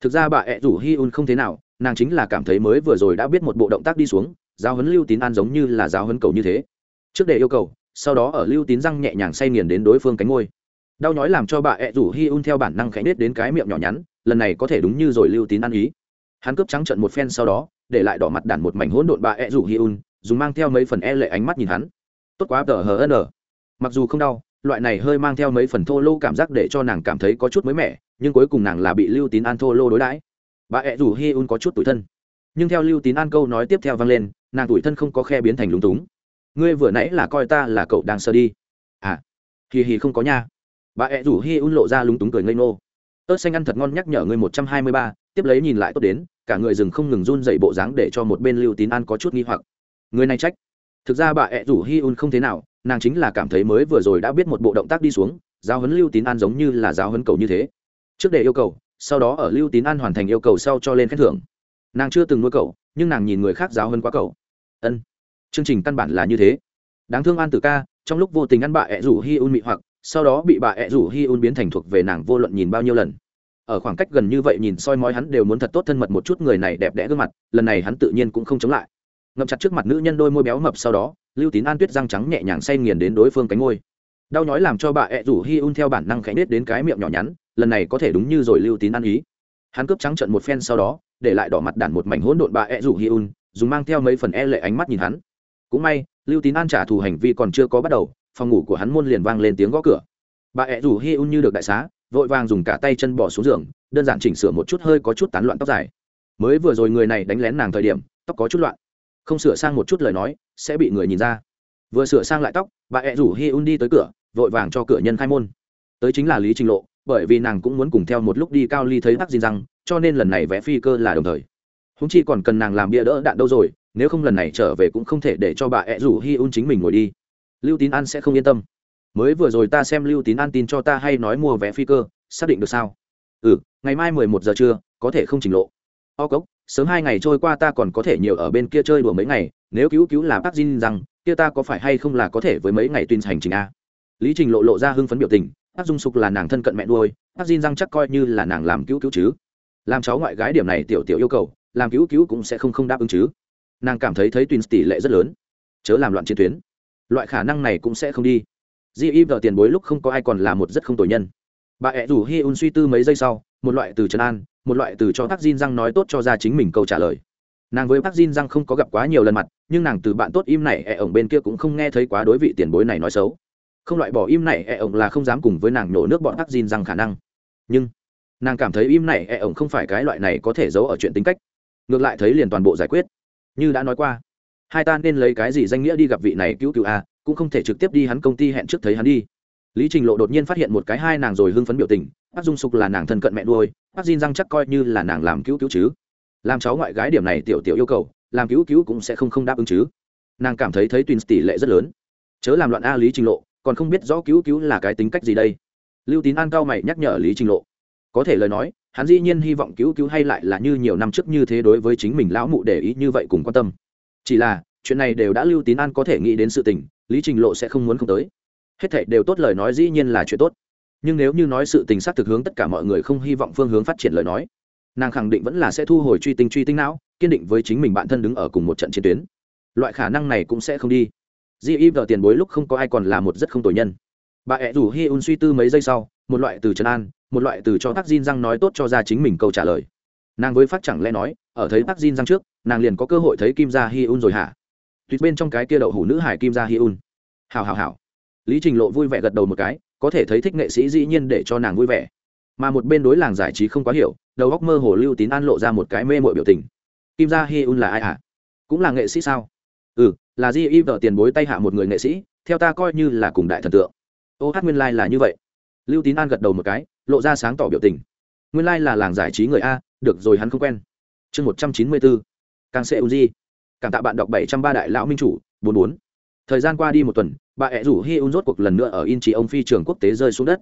Thực ra bà ẹ rủ hi un không thế nào, nàng chính là cảm thấy mới vừa rồi đã biết một bộ động tác đi xuống, giáo huấn lưu tín an giống như là giáo huấn cầu như thế. Trước để yêu cầu, sau đó ở lưu tín răng nhẹ nhàng say nghiền đến đối phương cánh ngôi đau nhói làm cho bà ẹ rủ hi un theo bản năng khẽ nết đến cái miệng nhỏ nhắn, lần này có thể đúng như rồi lưu tín ăn ý. Hắn cướp trắng trận một phen sau đó, để lại đỏ mặt đản một mảnh hỗn độn bà ẹ rủ hi un dùng mang theo mấy phần e lệ ánh mắt nhìn hắn. Tốt quá, tờ hờ n mặc dù không đau, loại này hơi mang theo mấy phần thô lô cảm giác để cho nàng cảm thấy có chút mới mẻ, nhưng cuối cùng nàng là bị lưu tín an thô lô đối đãi. Bà ẹ rủ hi un có chút tủi thân. Nhưng theo lưu tín an câu nói tiếp theo vang lên, nàng tủi thân không có khe biến thành lúng túng. Ngươi vừa nãy là coi ta là cậu đang sơ đi. À hì hì không có nha. Bà ẹ rủ hi un lộ ra lúng túng cười ngây ngô. Ớt xanh ăn thật ngon, nhắc nhở ngươi một trăm hai mươi ba, tiếp lấy nhìn lại tốt đến, cả người rừng không ngừng run dậy bộ dáng để cho một bên lưu tín an có chút nghi hoặc người này trách. Thực ra bà ẹ rủ hi un không thế nào, nàng chính là cảm thấy mới vừa rồi đã biết một bộ động tác đi xuống, giáo huấn lưu tín an giống như là giáo huấn cầu như thế. Trước để yêu cầu, sau đó ở lưu tín an hoàn thành yêu cầu sau cho lên khen thưởng. Nàng chưa từng nuôi cậu, nhưng nàng nhìn người khác giáo hơn quá cậu. Ân. Chương trình căn bản là như thế. Đáng thương an tử ca, trong lúc vô tình ăn bà ẹ rủ hi un mị hoặc, sau đó bị bà ẹ rủ hi un biến thành thuộc về nàng vô luận nhìn bao nhiêu lần. Ở khoảng cách gần như vậy nhìn soi mói hắn đều muốn thật tốt thân mật một chút người này đẹp đẽ gương mặt, lần này hắn tự nhiên cũng không chống lại ngậm chặt trước mặt nữ nhân đôi môi béo mập sau đó, lưu tín an tuyết răng trắng nhẹ nhàng say nghiền đến đối phương cánh ngôi đau nhói làm cho bà ẹ rủ hi un theo bản năng khẽ nết đến cái miệng nhỏ nhắn, lần này có thể đúng như rồi lưu tín ăn ý. Hắn cướp trắng trận một phen sau đó, để lại đỏ mặt đản một mảnh hỗn độn bà ẹ rủ hi un, dùng mang theo mấy phần e lệ ánh mắt nhìn hắn. Cũng may, lưu tín an trả thù hành vi còn chưa có bắt đầu, phòng ngủ của hắn môn liền vang lên tiếng gõ cửa. Bà ẹ rủ hi un như được đại xá, vội vàng dùng cả tay chân bỏ xuống giường, đơn giản chỉnh sửa một chút hơi có chút tán loạn tóc dài. Mới vừa rồi người này đánh lén nàng thời điểm, tóc có chút loạn không sửa sang một chút lời nói, sẽ bị người nhìn ra. Vừa sửa sang lại tóc, bà ẹ rủ hi un đi tới cửa, vội vàng cho cửa nhân khai môn. Tới chính là lý trình lộ, bởi vì nàng cũng muốn cùng theo một lúc đi cao ly thấy bác gì răng cho nên lần này vẽ phi cơ là đồng thời. Húng chi còn cần nàng làm bia đỡ đạn đâu rồi, nếu không lần này trở về cũng không thể để cho bà ẹ rủ hi un chính mình ngồi đi. Lưu tín an sẽ không yên tâm. Mới vừa rồi ta xem lưu tín an tin cho ta hay nói mua vé phi cơ, xác định được sao? Ừ ngày mai mười một giờ trưa, có thể không trình lộ. O cốc sớm hai ngày trôi qua ta còn có thể nhiều ở bên kia chơi đùa mấy ngày, nếu cứu cứu là bác Jin rằng, kia ta có phải hay không là có thể với mấy ngày tuyên hành trình a? Lý trình lộ lộ ra hưng phấn biểu tình bác dung sục là nàng thân cận mẹ nuôi bác Jin rằng chắc coi như là nàng làm cứu cứu chứ. Làm cháu ngoại gái điểm này tiểu tiểu yêu cầu, làm cứu cứu cũng sẽ không không đáp ứng chứ. Nàng cảm thấy thấy tuyên tỷ lệ rất lớn. Chớ làm loạn chiến tuyến. Loại khả năng này cũng sẽ không đi. Di y vợ tiền bối lúc không có ai còn là một rất không tội nhân. Bà ẹ rủ hi un suy tư mấy giây sau, một loại từ trấn an một loại từ cho bác Jin răng nói tốt cho ra chính mình câu trả lời. Nàng với bác Jin răng không có gặp quá nhiều lần mặt, nhưng nàng từ bạn tốt im này e ổng bên kia cũng không nghe thấy quá đối vị tiền bối này nói xấu. Không loại bỏ im này e ổng là không dám cùng với nàng nhổ nước bọn bác Jin răng khả năng. Nhưng, nàng cảm thấy im này e ổng không phải cái loại này có thể giấu ở chuyện tính cách. Ngược lại thấy liền toàn bộ giải quyết. Như đã nói qua, hai ta nên lấy cái gì danh nghĩa đi gặp vị này cứu cứu a, cũng không thể trực tiếp đi hắn công ty hẹn trước thấy hắn đi lý trình lộ đột nhiên phát hiện một cái hai nàng rồi hưng phấn biểu tình, bác dung sục là nàng thân cận mẹ nuôi, bác Diên răng chắc coi như là nàng làm cứu cứu chứ. Làm cháu ngoại gái điểm này tiểu tiểu yêu cầu, làm cứu cứu cũng sẽ không không đáp ứng chứ. Nàng cảm thấy thấy twins tỷ lệ rất lớn. Chớ làm loạn a lý trình lộ, còn không biết rõ cứu cứu là cái tính cách gì đây. Lưu tín an cao mày nhắc nhở lý trình lộ. Có thể lời nói, hắn dĩ nhiên hy vọng cứu cứu hay lại là như nhiều năm trước như thế đối với chính mình lão mụ để ý như vậy cùng quan tâm. Chỉ là, chuyện này đều đã lưu tín an có thể nghĩ đến sự tình, lý trình lộ sẽ không muốn không tới hết thảy đều tốt lời nói dĩ nhiên là chuyện tốt. Nhưng nếu như nói sự tình xác thực hướng tất cả mọi người không hy vọng phương hướng phát triển lời nói, nàng khẳng định vẫn là sẽ thu hồi truy tinh truy tinh não, kiên định với chính mình bản thân đứng ở cùng một trận chiến tuyến. Loại khả năng này cũng sẽ không đi. Di y vợ tiền bối lúc không có ai còn là một rất không tội nhân. Bà ẹ rủ hi un suy tư mấy giây sau, một loại từ trần an, một loại từ cho tác Jin răng nói tốt cho ra chính mình câu trả lời. Nàng với phát chẳng lẽ nói, ở thấy tác Jin răng trước, nàng liền có cơ hội thấy kim gia hi un rồi hả? Tuyệt bên trong cái kia đậu hủ nữ hải kim gia hi un. Hào hào hào lý trình lộ vui vẻ gật đầu một cái, có thể thấy thích nghệ sĩ dĩ nhiên để cho nàng vui vẻ. Mà một bên đối làng giải trí không quá hiểu, đầu góc mơ hồ lưu tín an lộ ra một cái mê mội biểu tình. Kim gia hi un là ai hả? À? cũng là nghệ sĩ sao? Ừ là di y vợ tiền bối tay hạ một người nghệ sĩ, theo ta coi như là cùng đại thần tượng. Ô hát nguyên lai、like、là như vậy. Lưu tín an gật đầu một cái, lộ ra sáng tỏ biểu tình. Nguyên lai、like、là làng giải trí người a, được rồi hắn không quen. Chương một trăm chín mươi bốn. Càng sẽ un di cảm tạ bạn đọc bảy trăm ba đại lão minh chủ, bốn bốn thời gian qua đi một tuần, bà ẹ rủ hi un rốt cuộc lần nữa ở in chỉ ông phi trường quốc tế rơi xuống đất.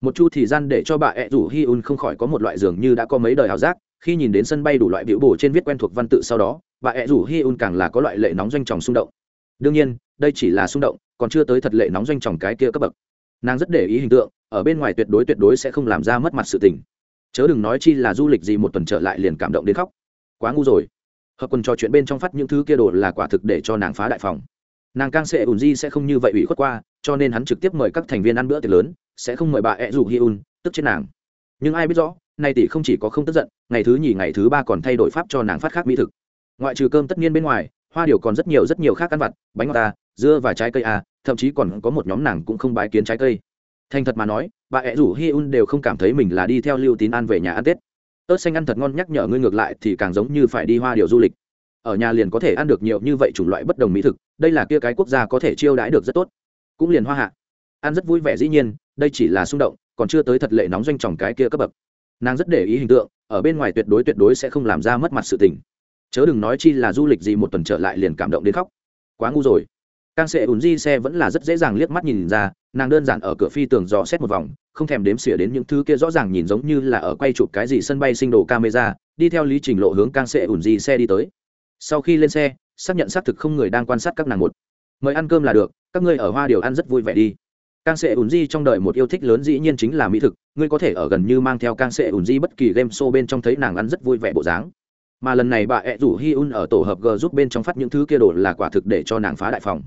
Một chu thời gian để cho bà ẹ rủ hi un không khỏi có một loại giường như đã có mấy đời ảo giác, khi nhìn đến sân bay đủ loại biểu bổ trên viết quen thuộc văn tự sau đó, bà ẹ rủ hi un càng là có loại lệ nóng doanh tròng xung động. Đương nhiên, đây chỉ là xung động, còn chưa tới thật lệ nóng doanh tròng cái kia cấp bậc. Nàng rất để ý hình tượng, ở bên ngoài tuyệt đối tuyệt đối sẽ không làm ra mất mặt sự tình. Chớ đừng nói chi là du lịch gì một tuần trở lại liền cảm động đến khóc. Quá ngu rồi. Hợp quần trò chuyện bên trong phát những thứ kia đồ là quả thực để cho nàng phá đại phòng nàng càng sẽ ùn di sẽ không như vậy ủy khuất qua cho nên hắn trực tiếp mời các thành viên ăn bữa tiệc lớn sẽ không mời bà ed rủ hi un tức trên nàng. Nhưng ai biết rõ nay tỷ không chỉ có không tức giận ngày thứ nhì ngày thứ ba còn thay đổi pháp cho nàng phát khác mỹ thực. Ngoại trừ cơm tất nhiên bên ngoài hoa điều còn rất nhiều rất nhiều khác ăn vặt bánh ngọt ta dưa và trái cây à, thậm chí còn có một nhóm nàng cũng không bái kiến trái cây. Thành thật mà nói bà ẹ rủ hi un đều không cảm thấy mình là đi theo lưu tín an về nhà ăn tết. Ớt xanh ăn thật ngon nhắc nhở ngươi ngược lại thì càng giống như phải đi hoa điều du lịch ở nhà liền có thể ăn được nhiều như vậy chủng loại bất đồng mỹ thực, đây là kia cái quốc gia có thể chiêu đãi được rất tốt. Cũng liền hoa hạ. Ăn rất vui vẻ dĩ nhiên, đây chỉ là xung động, còn chưa tới thật lệ nóng doanh tròng cái kia cấp bậc. Nàng rất để ý hình tượng, ở bên ngoài tuyệt đối tuyệt đối sẽ không làm ra mất mặt sự tình. Chớ đừng nói chi là du lịch gì một tuần trở lại liền cảm động đến khóc. Quá ngu rồi. Càng sẽ ùn di xe vẫn là rất dễ dàng liếc mắt nhìn ra, nàng đơn giản ở cửa phi tường dò xét một vòng, không thèm đếm xỉa đến những thứ kia rõ ràng nhìn giống như là ở quay chụp cái gì sân bay sinh đồ camera, đi theo lý trình lộ hướng càng sẽ ùn di xe đi tới sau khi lên xe, xác nhận xác thực không người đang quan sát các nàng một. Mời ăn cơm là được, các ngươi ở hoa điều ăn rất vui vẻ đi. Càng sẽ ùn di trong đời một yêu thích lớn dĩ nhiên chính là mỹ thực, ngươi có thể ở gần như mang theo càng sẽ ùn di bất kỳ game show bên trong thấy nàng ăn rất vui vẻ bộ dáng. Mà lần này bà ẹ rủ hi un ở tổ hợp g giúp bên trong phát những thứ kia đồ là quả thực để cho nàng phá đại phòng.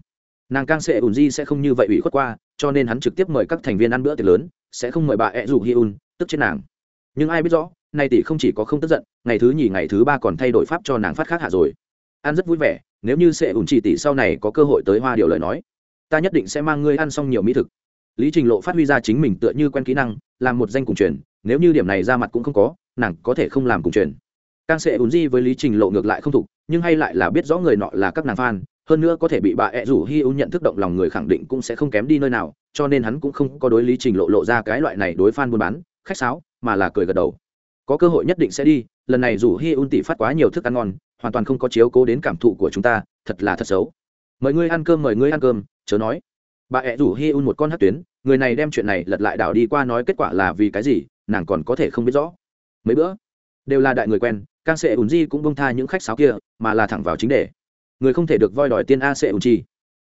Nàng càng sẽ ùn di sẽ không như vậy ủy khuất qua, cho nên hắn trực tiếp mời các thành viên ăn bữa tiệc lớn, sẽ không mời bà ẹ rủ hi un, tức chết nàng. Nhưng ai biết rõ, nay tỷ không chỉ có không tức giận, ngày thứ nhì, ngày thứ ba còn thay đổi pháp cho nàng phát khác hạ rồi ăn rất vui vẻ, nếu như sẽ ủn chỉ tỷ sau này có cơ hội tới hoa điều lời nói, ta nhất định sẽ mang ngươi ăn xong nhiều mỹ thực. Lý trình lộ phát huy ra chính mình tựa như quen kỹ năng, làm một danh cùng truyền, nếu như điểm này ra mặt cũng không có, nàng có thể không làm cùng truyền. Càng sẽ ủn di với lý trình lộ ngược lại không thục, nhưng hay lại là biết rõ người nọ là các nàng fan, hơn nữa có thể bị bà ẹ rủ hi ưu nhận thức động lòng người khẳng định cũng sẽ không kém đi nơi nào, cho nên hắn cũng không có đối lý trình lộ lộ ra cái loại này đối fan buôn bán, khách sáo, mà là cười gật đầu. Có cơ hội nhất định sẽ đi, lần này rủ hi ưu tỷ phát quá nhiều thức ăn ngon hoàn toàn không có chiếu cố đến cảm thụ của chúng ta, thật là thật xấu. Mời ngươi ăn cơm, mời ngươi ăn cơm, chớ nói. Bà ẹ rủ hi un một con hát tuyến, người này đem chuyện này lật lại đảo đi qua nói kết quả là vì cái gì, nàng còn có thể không biết rõ. Mấy bữa, đều là đại người quen càng sẽ ùn di cũng bông tha những khách sáo kia, mà là thẳng vào chính đề. Người không thể được voi đòi tiên a sẽ ùn chi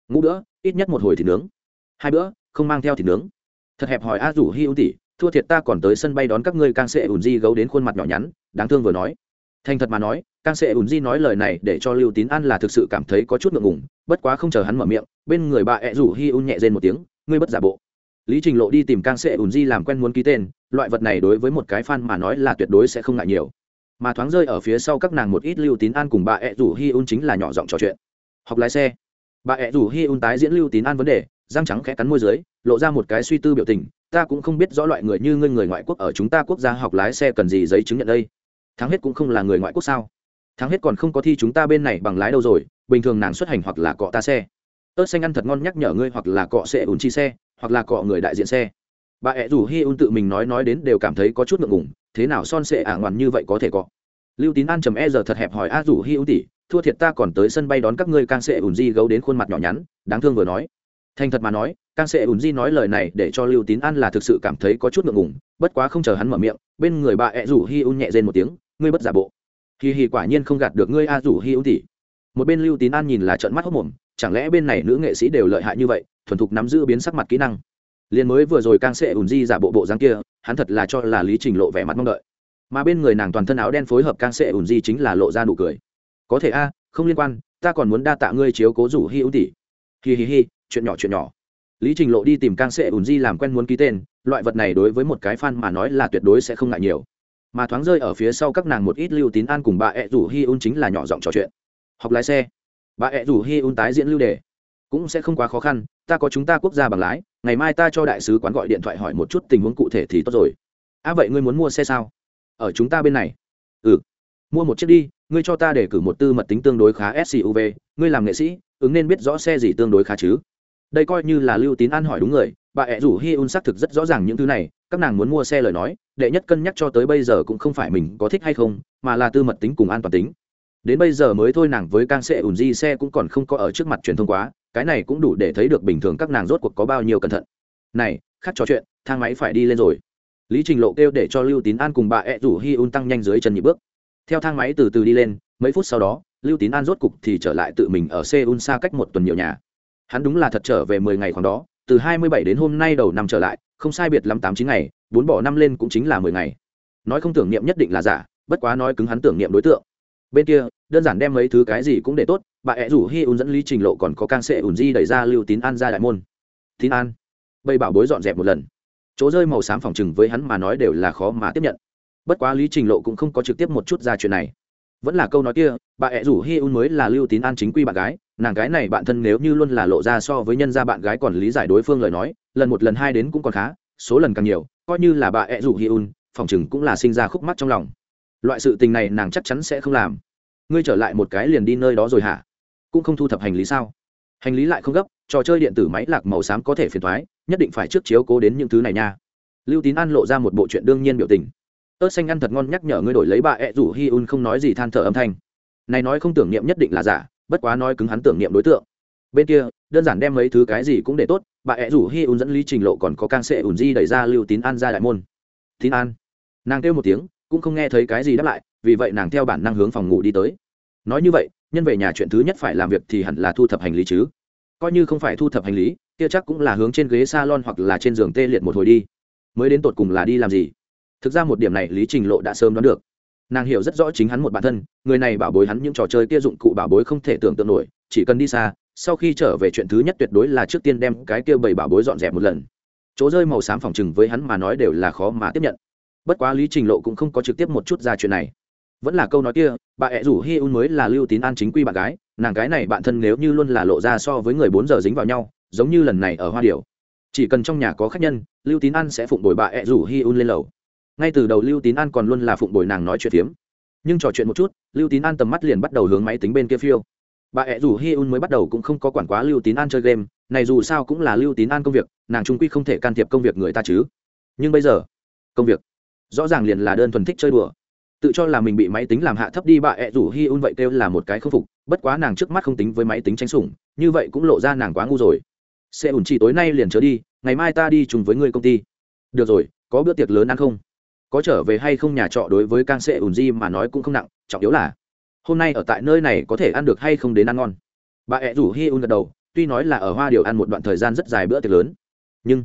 ngũ bữa, ít nhất một hồi thịt nướng. Hai bữa, không mang theo thịt nướng. Thật hẹp hỏi a rủ hi un tỷ, thua thiệt ta còn tới sân bay đón các ngươi càng sẽ ùn di gấu đến khuôn mặt nhỏ nhắn, đáng thương vừa nói thành thật mà nói càng sẽ ùn di nói lời này để cho lưu tín an là thực sự cảm thấy có chút ngượng ngùng, bất quá không chờ hắn mở miệng, bên người bà ẹ rủ hi un nhẹ rên một tiếng, ngươi bất giả bộ. Lý trình lộ đi tìm càng sẽ ùn di làm quen muốn ký tên, loại vật này đối với một cái fan mà nói là tuyệt đối sẽ không ngại nhiều. Mà thoáng rơi ở phía sau các nàng một ít, lưu tín an cùng bà ẹ rủ hi un chính là nhỏ giọng trò chuyện. Học lái xe. Bà ẹ rủ hi un tái diễn lưu tín an vấn đề, răng trắng khẽ cắn môi dưới, lộ ra một cái suy tư biểu tình, ta cũng không biết rõ loại người như ngươi người ngoại quốc ở chúng ta quốc gia học lái xe cần gì giấy chứng nhận đây thắng hết cũng không là người ngoại quốc sao? Thắng hết còn không có thi chúng ta bên này bằng lái đâu rồi, bình thường nàng xuất hành hoặc là cọ ta xe. Ớt xanh ăn thật ngon nhắc nhở ngươi hoặc là cọ xe ùn chi xe, hoặc là cọ người đại diện xe. Bà ẹ rủ hi un tự mình nói nói đến đều cảm thấy có chút ngượng ngùng, thế nào son sệ ả ngoằn như vậy có thể cọ? Lưu tín an trầm e giờ thật hẹp hỏi a rủ hi un tỉ thua thiệt ta còn tới sân bay đón các ngươi càng sệ ùn di gấu đến khuôn mặt nhỏ nhắn, đáng thương vừa nói. Thành thật mà nói càng sệ ùn di nói lời này để cho lưu tín an là thực sự cảm thấy có chút ngượng ngùng, bất quá không chờ hắn mở miệng, bên người bà ẹ rủ hi un nhẹ rên một tiếng ngươi bất giả bộ. Hì hi quả nhiên không gạt được ngươi a rủ hi ưu tỷ. một bên lưu tín an nhìn là trận mắt hốc mồm, chẳng lẽ bên này nữ nghệ sĩ đều lợi hại như vậy, thuần thục nắm giữ biến sắc mặt kỹ năng. Liền mới vừa rồi càng sẽ ùn di giả bộ bộ dáng kia, hắn thật là cho là lý trình lộ vẻ mặt mong đợi. Mà bên người nàng toàn thân áo đen phối hợp càng sẽ ùn di chính là lộ ra nụ cười. Có thể a, không liên quan, ta còn muốn đa tạ ngươi chiếu cố rủ hi ưu tỷ hi hi hi chuyện nhỏ chuyện nhỏ. Lý trình lộ đi tìm càng sẽ ùn di làm quen muốn ký tên, loại vật này đối với một cái fan mà nói là tuyệt đối sẽ không ngại nhiều mà thoáng rơi ở phía sau các nàng một ít lưu tín an cùng bà ẹ rủ hi un chính là nhỏ giọng trò chuyện. Học lái xe. Bà ẹ rủ hi un tái diễn lưu đề. Cũng sẽ không quá khó khăn, ta có chúng ta quốc gia bằng lái, ngày mai ta cho đại sứ quán gọi điện thoại hỏi một chút tình huống cụ thể thì tốt rồi. À vậy ngươi muốn mua xe sao? Ở chúng ta bên này. Ừ. Mua một chiếc đi, ngươi cho ta để cử một tư mật tính tương đối khá suv ngươi làm nghệ sĩ, ứng nên biết rõ xe gì tương đối khá chứ? Đây coi như là lưu tín an hỏi đúng người bà ẹ rủ hi un xác thực rất rõ ràng những thứ này, các nàng muốn mua xe lời nói, đệ nhất cân nhắc cho tới bây giờ cũng không phải mình có thích hay không, mà là tư mật tính cùng an toàn tính. Đến bây giờ mới thôi nàng với càng sệ ùn di xe cũng còn không có ở trước mặt truyền thông quá, cái này cũng đủ để thấy được bình thường các nàng rốt cuộc có bao nhiêu cẩn thận. Này, khác trò chuyện, thang máy phải đi lên rồi. Lý trình lộ kêu để cho lưu tín an cùng bà ẹ rủ hi un tăng nhanh dưới chân nhịp bước. Theo thang máy từ từ đi lên, mấy phút sau đó, lưu tín an rốt cục thì trở lại tự mình ở seoul xa cách một tuần nhiều nhà. Hắn đúng là thật trở về mười ngày khoảng đó từ hai mươi bảy đến hôm nay đầu năm trở lại, không sai biệt lắm tám chín ngày, bốn bỏ năm lên cũng chính là mười ngày. Nói không tưởng niệm nhất định là giả, bất quá nói cứng hắn tưởng niệm đối tượng. Bên kia, đơn giản đem mấy thứ cái gì cũng để tốt, bà ẹ rủ hi un dẫn lý trình lộ còn có càng sệ ùn di đẩy ra lưu tín an ra đại môn. Tín an. Bây bảo bối dọn dẹp một lần. Chỗ rơi màu xám phòng chừng với hắn mà nói đều là khó mà tiếp nhận. Bất quá lý trình lộ cũng không có trực tiếp một chút ra chuyện này vẫn là câu nói kia, bà ẹ rủ hi un mới là lưu tín an chính quy bạn gái, nàng gái này bạn thân nếu như luôn là lộ ra so với nhân gia bạn gái còn lý giải đối phương lời nói, lần một lần hai đến cũng còn khá, số lần càng nhiều, coi như là bà ẹ rủ hi un, phòng chừng cũng là sinh ra khúc mắt trong lòng. Loại sự tình này nàng chắc chắn sẽ không làm. Ngươi trở lại một cái liền đi nơi đó rồi hả? Cũng không thu thập hành lý sao? Hành lý lại không gấp, trò chơi điện tử máy lạc màu xám có thể phiền thoái nhất định phải trước chiếu cố đến những thứ này nha. Lưu tín an lộ ra một bộ chuyện đương nhiên biểu tình ớt xanh ăn thật ngon nhắc nhở ngươi đổi lấy bà ẹ rủ hi un không nói gì than thở âm thanh. Này nói không tưởng niệm nhất định là giả, bất quá nói cứng hắn tưởng niệm đối tượng. Bên kia, đơn giản đem mấy thứ cái gì cũng để tốt, bà ẹ rủ hi un dẫn lý trình lộ còn có càng sệ ùn di đẩy ra lưu tín an ra đại môn. Tín an. Nàng kêu một tiếng, cũng không nghe thấy cái gì đáp lại, vì vậy nàng theo bản năng hướng phòng ngủ đi tới. Nói như vậy, nhân về nhà chuyện thứ nhất phải làm việc thì hẳn là thu thập hành lý chứ. Coi như không phải thu thập hành lý, kia chắc cũng là hướng trên ghế salon hoặc là trên giường tê liệt một hồi đi. Mới đến tột cùng là đi làm gì? Thực ra một điểm này lý trình lộ đã sớm đoán được. Nàng hiểu rất rõ chính hắn một bản thân, người này bảo bối hắn những trò chơi kia dụng cụ bảo bối không thể tưởng tượng nổi, chỉ cần đi xa, sau khi trở về chuyện thứ nhất tuyệt đối là trước tiên đem cái kia bảy bảo bối dọn dẹp một lần. Chỗ rơi màu xám phòng chừng với hắn mà nói đều là khó mà tiếp nhận. Bất quá lý trình lộ cũng không có trực tiếp một chút ra chuyện này. Vẫn là câu nói kia, bà ẹ rủ hi un mới là lưu tín an chính quy bạn gái, nàng gái này bạn thân nếu như luôn là lộ ra so với người bốn giờ dính vào nhau, giống như lần này ở hoa điểu. Chỉ cần trong nhà có khách nhân, lưu tín an sẽ phụng đổi bà ẹ rủ hi un lên lầu ngay từ đầu lưu tín an còn luôn là phụng bồi nàng nói chuyện phiếm. Nhưng trò chuyện một chút, lưu tín an tầm mắt liền bắt đầu hướng máy tính bên kia phiêu. Bà ẹ rủ hi un mới bắt đầu cũng không có quản quá lưu tín an chơi game, này dù sao cũng là lưu tín an công việc, nàng trung quy không thể can thiệp công việc người ta chứ. Nhưng bây giờ, công việc, rõ ràng liền là đơn thuần thích chơi đùa. Tự cho là mình bị máy tính làm hạ thấp đi, bà ẹ rủ hi un vậy kêu là một cái k phục, bất quá nàng trước mắt không tính với máy tính tranh sủng, như vậy cũng lộ ra nàng quá ngu rồi. Sẽ ủn chỉ tối nay liền trở đi, ngày mai ta đi chung với người công ty. Được rồi, có bữa tiệc lớn ăn không? Có trở về hay không nhà trọ đối với can sệ ùn di mà nói cũng không nặng, trọng yếu là, hôm nay ở tại nơi này có thể ăn được hay không đến ăn ngon. Bà ẹ rủ hi un gật đầu, tuy nói là ở hoa điều ăn một đoạn thời gian rất dài bữa tiệc lớn, nhưng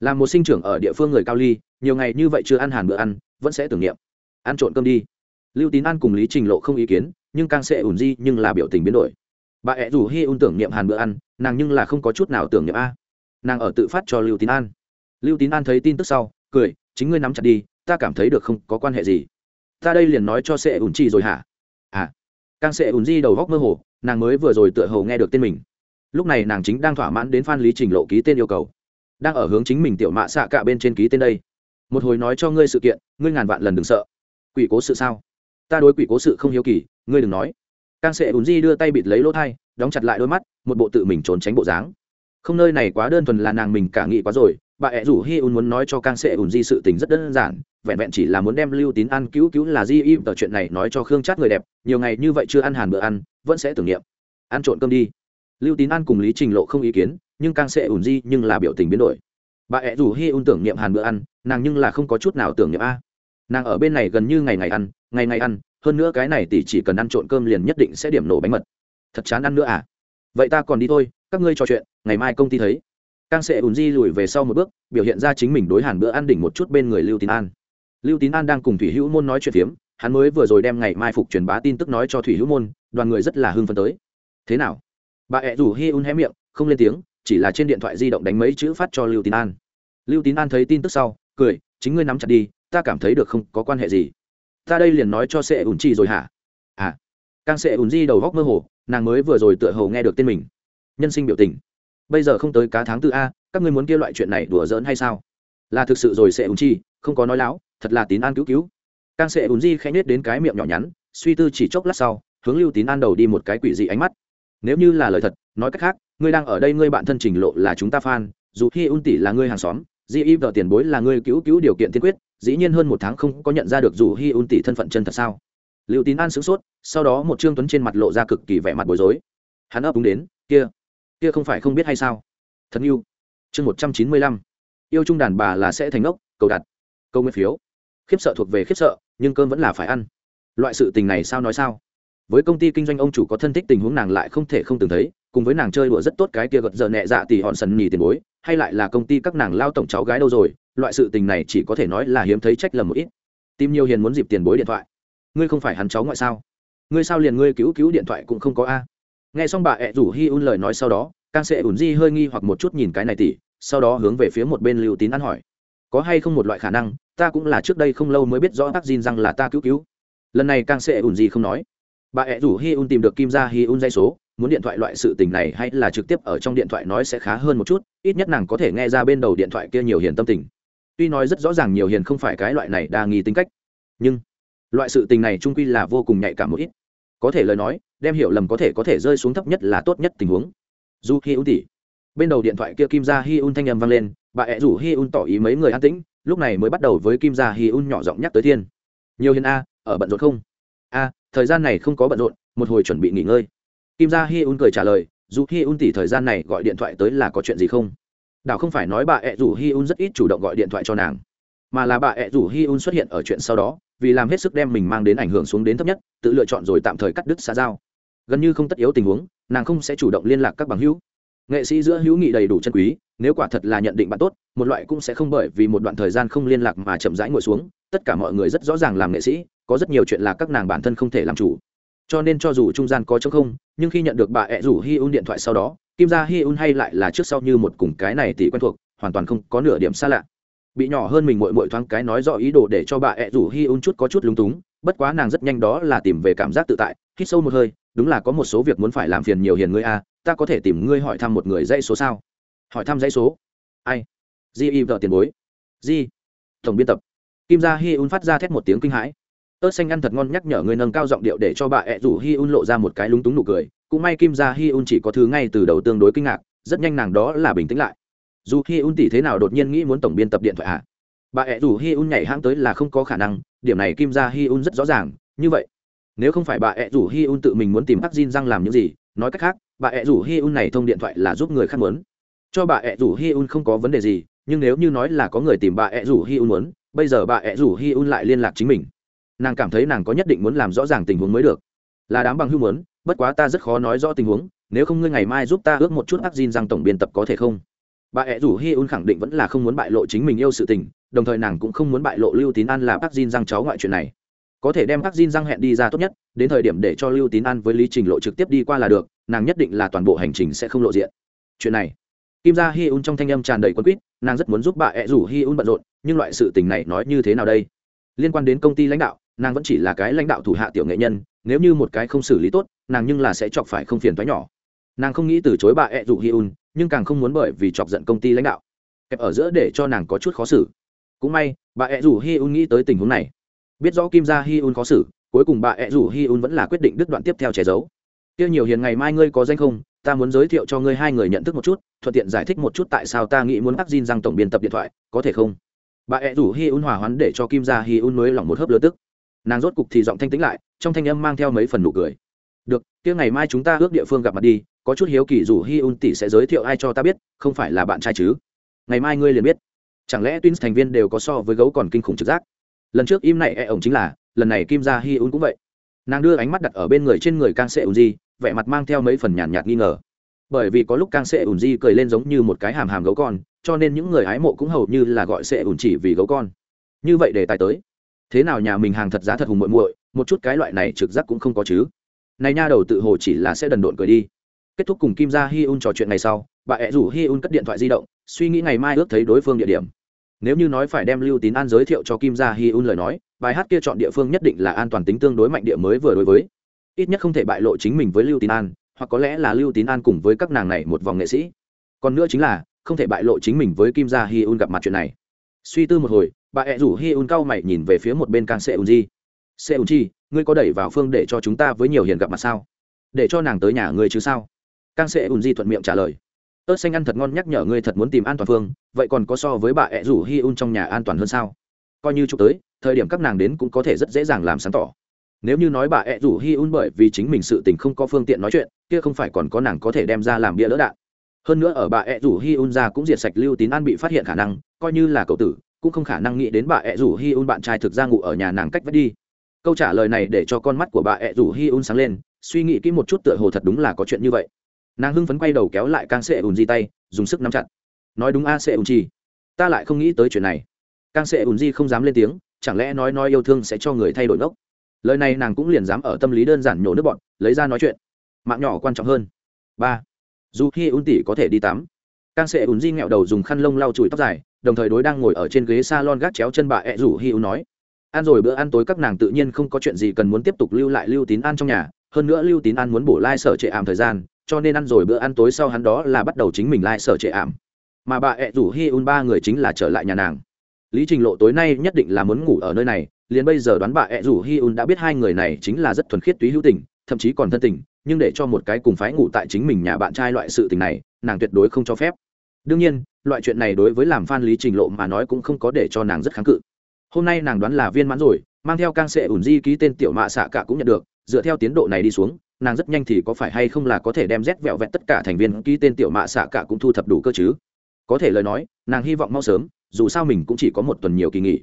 là một sinh trưởng ở địa phương người cao ly, nhiều ngày như vậy chưa ăn hàn bữa ăn, vẫn sẽ tưởng niệm. Ăn trộn cơm đi. Lưu tín ăn cùng lý trình lộ không ý kiến, nhưng càng sẽ ủn di nhưng là biểu tình biến đổi. Bà ẹ rủ hi un tưởng niệm hàn bữa ăn, nàng nhưng là không có chút nào tưởng niệm a. Nàng ở tự phát cho lưu tín an. Lưu tín an thấy tin tức sau, cười, chính ngươi nắm chặt đi ta cảm thấy được không, có quan hệ gì? Ta đây liền nói cho sệ ủn chi rồi hả? À càng sệ ủn di đầu góc mơ hồ, nàng mới vừa rồi tựa hồ nghe được tên mình. Lúc này nàng chính đang thỏa mãn đến phan lý trình lộ ký tên yêu cầu. Đang ở hướng chính mình tiểu mạ xạ cả bên trên ký tên đây. Một hồi nói cho ngươi sự kiện, ngươi ngàn vạn lần đừng sợ. Quỷ cố sự sao? Ta đối quỷ cố sự không hiếu kỳ, ngươi đừng nói. Càng sệ ùn di đưa tay bịt lấy lỗ thai, đóng chặt lại đôi mắt, một bộ tự mình trốn tránh bộ dáng. Không nơi này quá đơn thuần là nàng mình cả nghĩ quá rồi, bà ẹ rủ hi un muốn nói cho càng sệ ùn di sự tình rất đơn giản vẹn vẹn chỉ là muốn đem lưu tín ăn cứu cứu là di im, tờ chuyện này nói cho khương chát người đẹp, nhiều ngày như vậy chưa ăn hàn bữa ăn, vẫn sẽ tưởng niệm. Ăn trộn cơm đi. Lưu tín ăn cùng lý trình lộ không ý kiến, nhưng càng sẽ ủn di, nhưng là biểu tình biến đổi. Bà ẹ rủ hi un tưởng niệm hàn bữa ăn, nàng nhưng là không có chút nào tưởng niệm a. Nàng ở bên này gần như ngày ngày ăn, ngày ngày ăn, hơn nữa cái này tỷ chỉ cần ăn trộn cơm liền nhất định sẽ điểm nổ bánh mật. Thật chán ăn nữa à? Vậy ta còn đi thôi, các ngươi trò chuyện, ngày mai công ty thấy. Càng sẽ ùn di lùi về sau một bước, biểu hiện ra chính mình đối hàn bữa ăn đỉnh một chút bên người lưu tín an lưu tín an đang cùng thủy hữu môn nói chuyện phiếm, hắn mới vừa rồi đem ngày mai phục truyền bá tin tức nói cho thủy hữu môn, đoàn người rất là hưng phấn tới. Thế nào? Bà ẹ rủ hi un hé miệng, không lên tiếng, chỉ là trên điện thoại di động đánh mấy chữ phát cho lưu tín an. Lưu tín an thấy tin tức sau, cười, chính ngươi nắm chặt đi, ta cảm thấy được không có quan hệ gì. Ta đây liền nói cho sệ ùn chi rồi hả? À. Càng sệ ùn di đầu góc mơ hồ, nàng mới vừa rồi tựa hồ nghe được tên mình. Nhân sinh biểu tình. Bây giờ không tới cá tháng tư a, các ngươi muốn kia loại chuyện này đùa giỡn hay sao? Là thực sự rồi sẽ ùn chi, không có nói láo thật là tín an cứu cứu. Càng sẽ ùn di khẽ nhết đến cái miệng nhỏ nhắn, suy tư chỉ chốc lát sau, hướng lưu tín an đầu đi một cái quỷ dị ánh mắt. Nếu như là lời thật, nói cách khác, ngươi đang ở đây ngươi bạn thân trình lộ là chúng ta fan, dù khi un tỷ là ngươi hàng xóm, di y vợ tiền bối là ngươi cứu cứu điều kiện tiên quyết, dĩ nhiên hơn một tháng không có nhận ra được dù hi un tỷ thân phận chân thật sao. Liệu tín an sửng sốt, sau đó một trương tuấn trên mặt lộ ra cực kỳ vẻ mặt bối rối. Hắn ấp đúng đến, kia kia không phải không biết hay sao? Thân yêu chương một trăm chín mươi lăm. Yêu chung đàn bà là sẽ thành ngốc cầu đặt câu nguyên phiếu khiếp sợ thuộc về khiếp sợ, nhưng cơm vẫn là phải ăn. Loại sự tình này sao nói sao? Với công ty kinh doanh, ông chủ có thân thích tình huống nàng lại không thể không từng thấy, cùng với nàng chơi đùa rất tốt cái kia gật giờ nhẹ dạ thì hòn sần nhì tiền bối, hay lại là công ty các nàng lao tổng cháu gái đâu rồi, loại sự tình này chỉ có thể nói là hiếm thấy trách lầm một ít. Tìm nhiều hiền muốn dịp tiền bối điện thoại. Ngươi không phải hắn cháu ngoại sao? Ngươi sao liền ngươi cứu cứu điện thoại cũng không có a? Nghe xong bà ẹ rủ hi un lời nói sau đó càng sẽ ủn di hơi nghi hoặc một chút nhìn cái này tỉ, sau đó hướng về phía một bên lưu tín ăn hỏi. Có hay không một loại khả năng ta cũng là trước đây không lâu mới biết rõ bác Jin rằng là ta cứu cứu. Lần này càng sẽ ủn gì không nói. Bà ẹ rủ hi un tìm được kim ra hi un dây số, muốn điện thoại loại sự tình này hay là trực tiếp ở trong điện thoại nói sẽ khá hơn một chút, ít nhất nàng có thể nghe ra bên đầu điện thoại kia nhiều hiền tâm tình. Tuy nói rất rõ ràng nhiều hiền không phải cái loại này đa nghi tính cách, nhưng loại sự tình này trung quy là vô cùng nhạy cảm một ít. Có thể lời nói, đem hiểu lầm có thể có thể rơi xuống thấp nhất là tốt nhất tình huống. Du hi un tỉ. Bên đầu điện thoại kia kim ra hi un thanh â m vang lên bà ẹ rủ hi un tỏ ý mấy người an tĩnh, lúc này mới bắt đầu với kim ra hi un nhỏ giọng nhắc tới thiên. Nhiều hiền a, ở bận rộn không? A, thời gian này không có bận rộn, một hồi chuẩn bị nghỉ ngơi. Kim gia hi un cười trả lời, dù hi un tỉ thời gian này gọi điện thoại tới là có chuyện gì không? Đảo không phải nói bà ẹ rủ hi un rất ít chủ động gọi điện thoại cho nàng, mà là bà ẹ rủ hi un xuất hiện ở chuyện sau đó, vì làm hết sức đem mình mang đến ảnh hưởng xuống đến thấp nhất, tự lựa chọn rồi tạm thời cắt đứt xa giao. Gần như không tất yếu tình huống, nàng không sẽ chủ động liên lạc các bằng hữu nghệ sĩ giữa hữu nghị đầy đủ chân quý, nếu quả thật là nhận định bạn tốt, một loại cũng sẽ không bởi vì một đoạn thời gian không liên lạc mà chậm rãi ngồi xuống. Tất cả mọi người rất rõ ràng làm nghệ sĩ, có rất nhiều chuyện là các nàng bản thân không thể làm chủ. Cho nên cho dù trung gian có chống không, nhưng khi nhận được bà ẹ rủ hi un điện thoại sau đó, kim ra hi un hay lại là trước sau như một cùng cái này tỷ quen thuộc, hoàn toàn không có nửa điểm xa lạ. Bị nhỏ hơn mình mội mội thoáng cái nói rõ ý đồ để cho bà ẹ rủ hi un chút có chút lúng túng, bất quá nàng rất nhanh đó là tìm về cảm giác tự tại, hít sâu một hơi, đúng là có một số việc muốn phải làm phiền nhiều hiền ngươi a ta có thể tìm ngươi hỏi thăm một người dãy số sao? Hỏi thăm dãy số? Ai? Di y vợ tiền bối. Di. Tổng biên tập. Kim gia hi un phát ra thét một tiếng kinh hãi. Ớt xanh ăn thật ngon nhắc nhở người nâng cao giọng điệu để cho bà ẹ rủ hi un lộ ra một cái lúng túng nụ cười. Cũng may kim gia hi un chỉ có thứ ngay từ đầu tương đối kinh ngạc, rất nhanh nàng đó là bình tĩnh lại. Dù hi un tỷ thế nào đột nhiên nghĩ muốn tổng biên tập điện thoại ạ à? bà ẹ rủ hi un nhảy hãng tới là không có khả năng, điểm này kim gia hi un rất rõ ràng. Như vậy, nếu không phải bà ẹ rủ hi un tự mình muốn tìm bác Jin răng làm những gì, nói cách khác bà ẹ rủ hi un này thông điện thoại là giúp người khác muốn. Cho bà ẹ rủ hi un không có vấn đề gì, nhưng nếu như nói là có người tìm bà ẹ rủ hi un muốn, bây giờ bà ẹ rủ hi un lại liên lạc chính mình. Nàng cảm thấy nàng có nhất định muốn làm rõ ràng tình huống mới được. Là đám bằng hưu muốn, bất quá ta rất khó nói rõ tình huống, nếu không ngươi ngày mai giúp ta ước một chút ác xin rằng tổng biên tập có thể không? Bà ẹ rủ hi un khẳng định vẫn là không muốn bại lộ chính mình yêu sự tình, đồng thời nàng cũng không muốn bại lộ lưu tín an là ác xin rằng cháu ngoại chuyện này có thể đem ác Jin răng hẹn đi ra tốt nhất, đến thời điểm để cho lưu tín an với lý trình lộ trực tiếp đi qua là được, nàng nhất định là toàn bộ hành trình sẽ không lộ diện. Chuyện này, kim gia hi un trong thanh âm tràn đầy quân quýt, nàng rất muốn giúp bà ẹ rủ hi un bận rộn, nhưng loại sự tình này nói như thế nào đây? Liên quan đến công ty lãnh đạo, nàng vẫn chỉ là cái lãnh đạo thủ hạ tiểu nghệ nhân, nếu như một cái không xử lý tốt, nàng nhưng là sẽ chọc phải không phiền thoái nhỏ. Nàng không nghĩ từ chối bà ẹ rủ hi un, nhưng càng không muốn bởi vì chọc giận công ty lãnh đạo. Kẹp ở giữa để cho nàng có chút khó xử. Cũng may, bà ẹ rủ hi un nghĩ tới tình huống này biết rõ kim gia hi un khó xử, cuối cùng bà ẹ rủ hi un vẫn là quyết định đứt đoạn tiếp theo che giấu. Tiêu nhiều hiền ngày mai ngươi có danh không, ta muốn giới thiệu cho ngươi hai người nhận thức một chút, thuận tiện giải thích một chút tại sao ta nghĩ muốn bắt Jin rằng tổng biên tập điện thoại, có thể không? Bà ẹ rủ hi un hòa hoán để cho kim gia hi un nới lỏng một hớp lơ tức. Nàng rốt cục thì giọng thanh tĩnh lại, trong thanh âm mang theo mấy phần nụ cười. Được kia ngày mai chúng ta ước địa phương gặp mặt đi, có chút hiếu kỳ rủ hi un tỷ sẽ giới thiệu ai cho ta biết, không phải là bạn trai chứ? Ngày mai ngươi liền biết. Chẳng lẽ twins thành viên đều có so với gấu còn kinh khủng trực giác? Lần trước im này e ổng chính là, lần này kim ra hi un cũng vậy. Nàng đưa ánh mắt đặt ở bên người trên người càng sệ ùn di, vẻ mặt mang theo mấy phần nhàn nhạt nghi ngờ. Bởi vì có lúc càng sệ ùn di cười lên giống như một cái hàm hàm gấu con, cho nên những người hái mộ cũng hầu như là gọi sệ ùn chỉ vì gấu con. Như vậy để tài tới. Thế nào nhà mình hàng thật giá thật hùng muội muội, một chút cái loại này trực giác cũng không có chứ. Này nha đầu tự hồ chỉ là sẽ đần độn cười đi. Kết thúc cùng kim gia hi un trò chuyện ngày sau, bà ẹ rủ hi un cất điện thoại di động, suy nghĩ ngày mai ước thấy đối phương địa điểm nếu như nói phải đem lưu tín an giới thiệu cho kim gia hi un lời nói, bài hát kia chọn địa phương nhất định là an toàn tính tương đối mạnh địa mới vừa đối với. Ít nhất không thể bại lộ chính mình với lưu tín an, hoặc có lẽ là lưu tín an cùng với các nàng này một vòng nghệ sĩ. Còn nữa chính là, không thể bại lộ chính mình với kim gia hi un gặp mặt chuyện này. Suy tư một hồi, bà ẹ rủ hi un cau mày nhìn về phía một bên càng sệ un di sệ un chi ngươi có đẩy vào phương để cho chúng ta với nhiều hiền gặp mặt sao? Để cho nàng tới nhà ngươi chứ sao? Càng sệ un di thuận miệng trả lời ớt xanh ăn thật ngon, nhắc nhở ngươi thật muốn tìm an toàn phương, vậy còn có so với bà ẹ rủ hi un trong nhà an toàn hơn sao? Coi như chụp tới, thời điểm các nàng đến cũng có thể rất dễ dàng làm sáng tỏ. Nếu như nói bà ẹ rủ hi un bởi vì chính mình sự tình không có phương tiện nói chuyện, kia không phải còn có nàng có thể đem ra làm bia lỡ đạn. Hơn nữa ở bà ẹ rủ hi un ra cũng diệt sạch lưu tín an bị phát hiện khả năng, coi như là cậu tử, cũng không khả năng nghĩ đến bà ẹ rủ hi un bạn trai thực ra ngủ ở nhà nàng cách vết đi. Câu trả lời này để cho con mắt của bà ẹ rủ hi un sáng lên, suy nghĩ kỹ một chút tựa hồ thật đúng là có chuyện như vậy nàng hưng phấn quay đầu kéo lại càng sệ ùn di tay, dùng sức nắm chặt. Nói đúng a sệ ùn chi ta lại không nghĩ tới chuyện này. Càng sệ ùn di không dám lên tiếng, chẳng lẽ nói nói yêu thương sẽ cho người thay đổi gốc lời này nàng cũng liền dám ở tâm lý đơn giản nhổ nước bọn lấy ra nói chuyện. Mạng nhỏ quan trọng hơn. Ba, dù khi ùn tỷ có thể đi tắm càng sệ ùn di nghẹo đầu dùng khăn lông lau chùi tóc dài, đồng thời đối đang ngồi ở trên ghế s a lon gác chéo chân bà ẹ rủ hi ùn nói, ăn rồi bữa ăn tối các nàng tự nhiên không có chuyện gì cần muốn tiếp tục lưu lại lưu tín ăn trong nhà, hơn nữa lưu tín ăn muốn bổ lai trệ ảm thời gian cho nên ăn rồi bữa ăn tối sau hắn đó là bắt đầu chính mình lai sở trệ ảm. Mà bà ẹ rủ hi un ba người chính là trở lại nhà nàng. Lý trình lộ tối nay nhất định là muốn ngủ ở nơi này, liền bây giờ đoán bà ẹ rủ hi un đã biết hai người này chính là rất thuần khiết túy hữu tình, thậm chí còn thân tình, nhưng để cho một cái cùng phái ngủ tại chính mình nhà bạn trai loại sự tình này, nàng tuyệt đối không cho phép. Đương nhiên, loại chuyện này đối với làm phan lý trình lộ mà nói cũng không có để cho nàng rất kháng cự. Hôm nay nàng đoán là viên mãn rồi, mang theo cang sệ ủn di ký tên tiểu mạ xạ cả cũng nhận được, dựa theo tiến độ này đi xuống nàng rất nhanh thì có phải hay không là có thể đem rét vẹo vẹt tất cả thành viên ký tên tiểu mạ xạ cả cũng thu thập đủ cơ chứ? Có thể lời nói, nàng hy vọng mau sớm, dù sao mình cũng chỉ có một tuần nhiều kỳ nghỉ.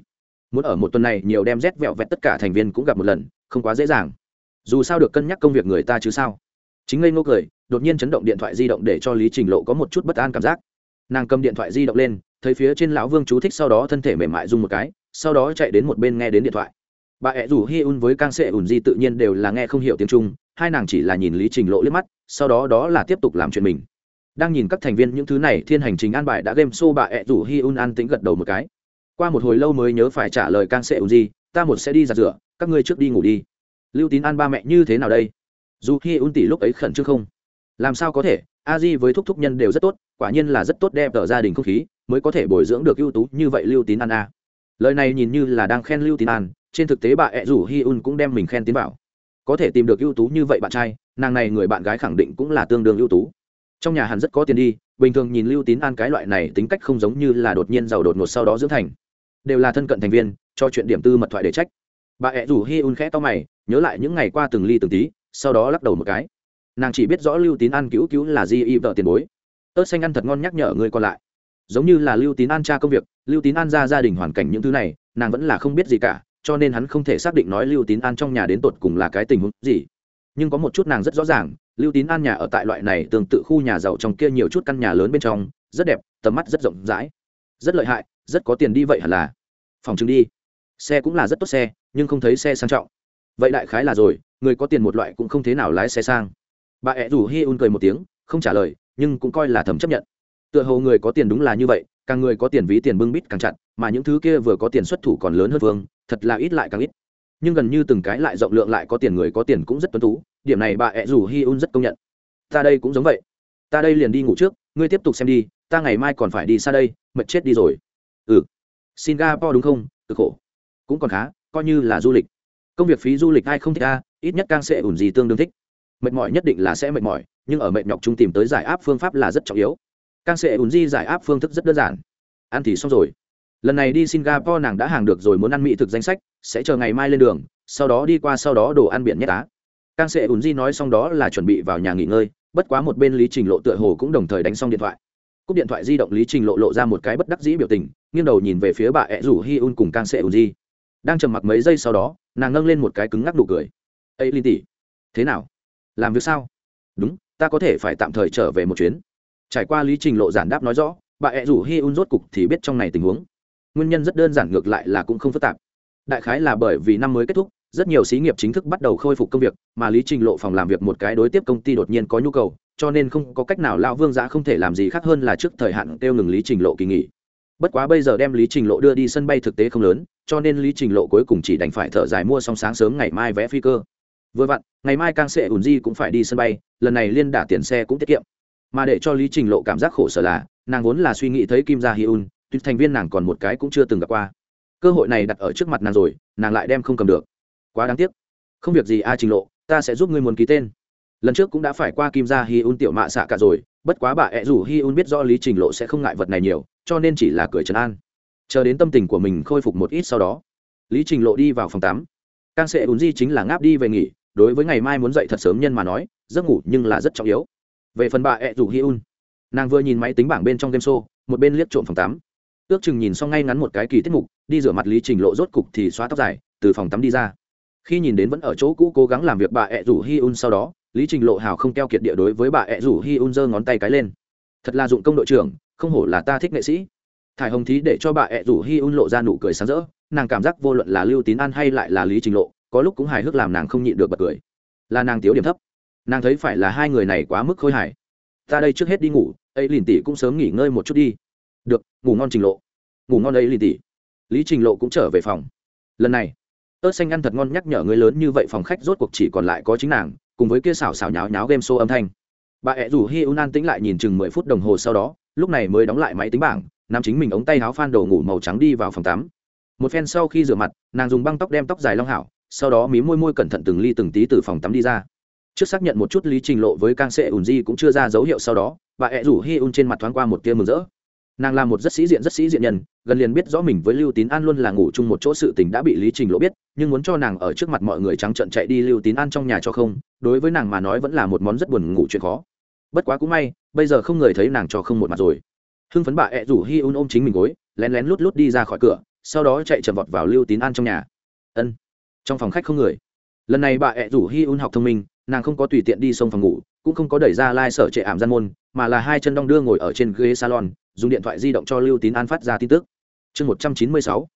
Muốn ở một tuần này nhiều đem rét vẹo vẹt tất cả thành viên cũng gặp một lần, không quá dễ dàng. Dù sao được cân nhắc công việc người ta chứ sao? Chính ngây ngô cười, đột nhiên chấn động điện thoại di động để cho lý trình lộ có một chút bất an cảm giác. Nàng cầm điện thoại di động lên, thấy phía trên lão vương chú thích sau đó thân thể mềm mại rung một cái, sau đó chạy đến một bên nghe đến điện thoại. Bà ẹ rủ hi un với cang sệ ủn di tự nhiên đều là nghe không hiểu tiếng trung hai nàng chỉ là nhìn lý trình lộ liếc mắt, sau đó đó là tiếp tục làm chuyện mình. Đang nhìn các thành viên những thứ này, thiên hành trình an bài đã game show bà ẹ rủ hi un an tính gật đầu một cái. Qua một hồi lâu mới nhớ phải trả lời cang sệ ủn di ta một sẽ đi giặt rửa, các ngươi trước đi ngủ đi. Lưu tín an ba mẹ như thế nào đây? Dù hi un tỷ lúc ấy khẩn trương không? Làm sao có thể? A di với thúc thúc nhân đều rất tốt, quả nhiên là rất tốt đẹp ở gia đình không khí mới có thể bồi dưỡng được ưu tú như vậy lưu tín an a. Lời này nhìn như là đang khen lưu tín an, trên thực tế bà ẹ rủ hi un cũng đem mình khen tiến bảo có thể tìm được ưu tú như vậy bạn trai, nàng này người bạn gái khẳng định cũng là tương đương ưu tú. Trong nhà hắn rất có tiền đi, bình thường nhìn lưu tín an cái loại này tính cách không giống như là đột nhiên giàu đột ngột sau đó dưỡng thành. Đều là thân cận thành viên, cho chuyện điểm tư mật thoại để trách. Bà ẹ rủ hi un khẽ to mày, nhớ lại những ngày qua từng ly từng tí, sau đó lắc đầu một cái. Nàng chỉ biết rõ lưu tín an cứu cứu là di y vợ tiền bối. Ớt xanh ăn thật ngon nhắc nhở người còn lại. Giống như là lưu tín an tra công việc, lưu tín an ra gia đình hoàn cảnh những thứ này, nàng vẫn là không biết gì cả cho nên hắn không thể xác định nói lưu tín an trong nhà đến tột cùng là cái tình huống gì. Nhưng có một chút nàng rất rõ ràng, lưu tín an nhà ở tại loại này tương tự khu nhà giàu trong kia nhiều chút căn nhà lớn bên trong, rất đẹp, tầm mắt rất rộng rãi. Rất lợi hại, rất có tiền đi vậy hẳn là. Phòng chứng đi. Xe cũng là rất tốt xe, nhưng không thấy xe sang trọng. Vậy đại khái là rồi, người có tiền một loại cũng không thế nào lái xe sang. Bà ẹ rủ hi un cười một tiếng, không trả lời, nhưng cũng coi là thầm chấp nhận. Tựa hồ người có tiền đúng là như vậy, càng người có tiền ví tiền bưng bít càng chặt, mà những thứ kia vừa có tiền xuất thủ còn lớn hơn vương thật là ít lại càng ít. Nhưng gần như từng cái lại rộng lượng lại có tiền người có tiền cũng rất tuân tú, điểm này bà ẹ rủ hi un rất công nhận. Ta đây cũng giống vậy. Ta đây liền đi ngủ trước, ngươi tiếp tục xem đi, ta ngày mai còn phải đi xa đây, mệt chết đi rồi. Ừ. Singapore đúng không? Cực khổ. Cũng còn khá, coi như là du lịch. Công việc phí du lịch ai không thích ta ít nhất càng sẽ ủn gì tương đương thích. Mệt mỏi nhất định là sẽ mệt mỏi, nhưng ở mệt nhọc chung tìm tới giải áp phương pháp là rất trọng yếu. Càng sẽ ủn di giải áp phương thức rất đơn giản. Ăn thì xong rồi lần này đi singapore nàng đã hàng được rồi muốn ăn mỹ thực danh sách, sẽ chờ ngày mai lên đường, sau đó đi qua sau đó đồ ăn biển nhét á. Càng sẽ ùn di nói xong đó là chuẩn bị vào nhà nghỉ ngơi, bất quá một bên lý trình lộ tựa hồ cũng đồng thời đánh xong điện thoại. Cúp điện thoại di động lý trình lộ lộ ra một cái bất đắc dĩ biểu tình, nghiêng đầu nhìn về phía bà ẹ rủ hi un cùng càng sẽ ùn di. Đang trầm mặc mấy giây sau đó, nàng nâng lên một cái cứng ngắc đủ cười. Ấy linh tỷ, thế nào? Làm việc sao? Đúng, ta có thể phải tạm thời trở về một chuyến. Trải qua lý trình lộ giản đáp nói rõ, bà ẹ rủ hi un rốt cục thì biết trong này tình huống nguyên nhân rất đơn giản ngược lại là cũng không phức tạp. Đại khái là bởi vì năm mới kết thúc, rất nhiều xí nghiệp chính thức bắt đầu khôi phục công việc, mà lý trình lộ phòng làm việc một cái đối tiếp công ty đột nhiên có nhu cầu, cho nên không có cách nào lão vương giã không thể làm gì khác hơn là trước thời hạn kêu ngừng lý trình lộ kỳ nghỉ. Bất quá bây giờ đem lý trình lộ đưa đi sân bay thực tế không lớn, cho nên lý trình lộ cuối cùng chỉ đành phải thở dài mua xong sáng sớm ngày mai vé phi cơ. Vừa vặn, ngày mai càng sẽ ùn di cũng phải đi sân bay, lần này liên đả tiền xe cũng tiết kiệm. Mà để cho lý trình lộ cảm giác khổ sở là, nàng vốn là suy nghĩ thấy kim gia hi un tuyệt thành viên nàng còn một cái cũng chưa từng gặp qua. Cơ hội này đặt ở trước mặt nàng rồi, nàng lại đem không cầm được. Quá đáng tiếc. Không việc gì a trình lộ, ta sẽ giúp ngươi muốn ký tên. Lần trước cũng đã phải qua kim gia hi un tiểu mạ xạ cả rồi, bất quá bà ẹ rủ hi un biết do lý trình lộ sẽ không ngại vật này nhiều, cho nên chỉ là cười trấn an. Chờ đến tâm tình của mình khôi phục một ít sau đó, lý trình lộ đi vào phòng tắm. Càng sẽ ùn di chính là ngáp đi về nghỉ, đối với ngày mai muốn dậy thật sớm nhân mà nói, giấc ngủ nhưng là rất trọng yếu. Về phần bà ẹ rủ hi un, nàng vừa nhìn máy tính bảng bên trong game show, một bên liếc trộm phòng tắm ước chừng nhìn xong ngay ngắn một cái kỳ tiết mục, đi rửa mặt lý trình lộ rốt cục thì xóa tóc dài, từ phòng tắm đi ra. Khi nhìn đến vẫn ở chỗ cũ cố gắng làm việc bà ẹ rủ hi un sau đó, lý trình lộ hào không keo kiệt địa đối với bà ẹ rủ hi un giơ ngón tay cái lên. Thật là dụng công đội trưởng, không hổ là ta thích nghệ sĩ. Thải hồng thí để cho bà ẹ rủ hi un lộ ra nụ cười sáng rỡ, nàng cảm giác vô luận là lưu tín an hay lại là lý trình lộ, có lúc cũng hài hước làm nàng không nhịn được bật cười. Là nàng tiếu điểm thấp. Nàng thấy phải là hai người này quá mức khôi hài. Ta đây trước hết đi ngủ, ấy lìn tỷ cũng sớm nghỉ ngơi một chút đi được, ngủ ngon trình lộ. Ngủ ngon ấy lì tỷ lý trình lộ cũng trở về phòng. Lần này, ớt xanh ăn thật ngon nhắc nhở người lớn như vậy phòng khách rốt cuộc chỉ còn lại có chính nàng, cùng với kia xào xào nháo nháo game show âm thanh. Bà ẹ rủ hi un an tĩnh lại nhìn chừng mười phút đồng hồ sau đó, lúc này mới đóng lại máy tính bảng nam chính mình ống tay áo phan đồ ngủ màu trắng đi vào phòng tắm. Một phen sau khi rửa mặt, nàng dùng băng tóc đem tóc dài long hảo, sau đó mí môi môi cẩn thận từng ly từng tí từ phòng tắm đi ra. Trước xác nhận một chút lý trình lộ với cang sệ ùn di cũng chưa ra dấu hiệu sau đó, bà ẹ rủ hi un trên mặt thoáng qua một tia mừng rỡ nàng là một rất sĩ diện rất sĩ diện nhân, gần liền biết rõ mình với lưu tín an luôn là ngủ chung một chỗ sự tình đã bị lý trình lộ biết, nhưng muốn cho nàng ở trước mặt mọi người trắng trận chạy đi lưu tín an trong nhà cho không, đối với nàng mà nói vẫn là một món rất buồn ngủ chuyện khó. Bất quá cũng may, bây giờ không người thấy nàng cho không một mặt rồi. Hưng phấn bà ẹ rủ hi un ôm chính mình gối, lén lén lút lút đi ra khỏi cửa, sau đó chạy chậm vọt vào lưu tín an trong nhà. Ân, trong phòng khách không người. Lần này bà ẹ rủ hi un học thông minh, nàng không có tùy tiện đi sông phòng ngủ, cũng không có đẩy ra lai、like、sở trệ ảm gian môn, mà là hai chân đong đưa ngồi ở trên ghế salon dùng điện thoại di động cho lưu tín an phát ra tin tức. Chương một trăm chín mươi sáu.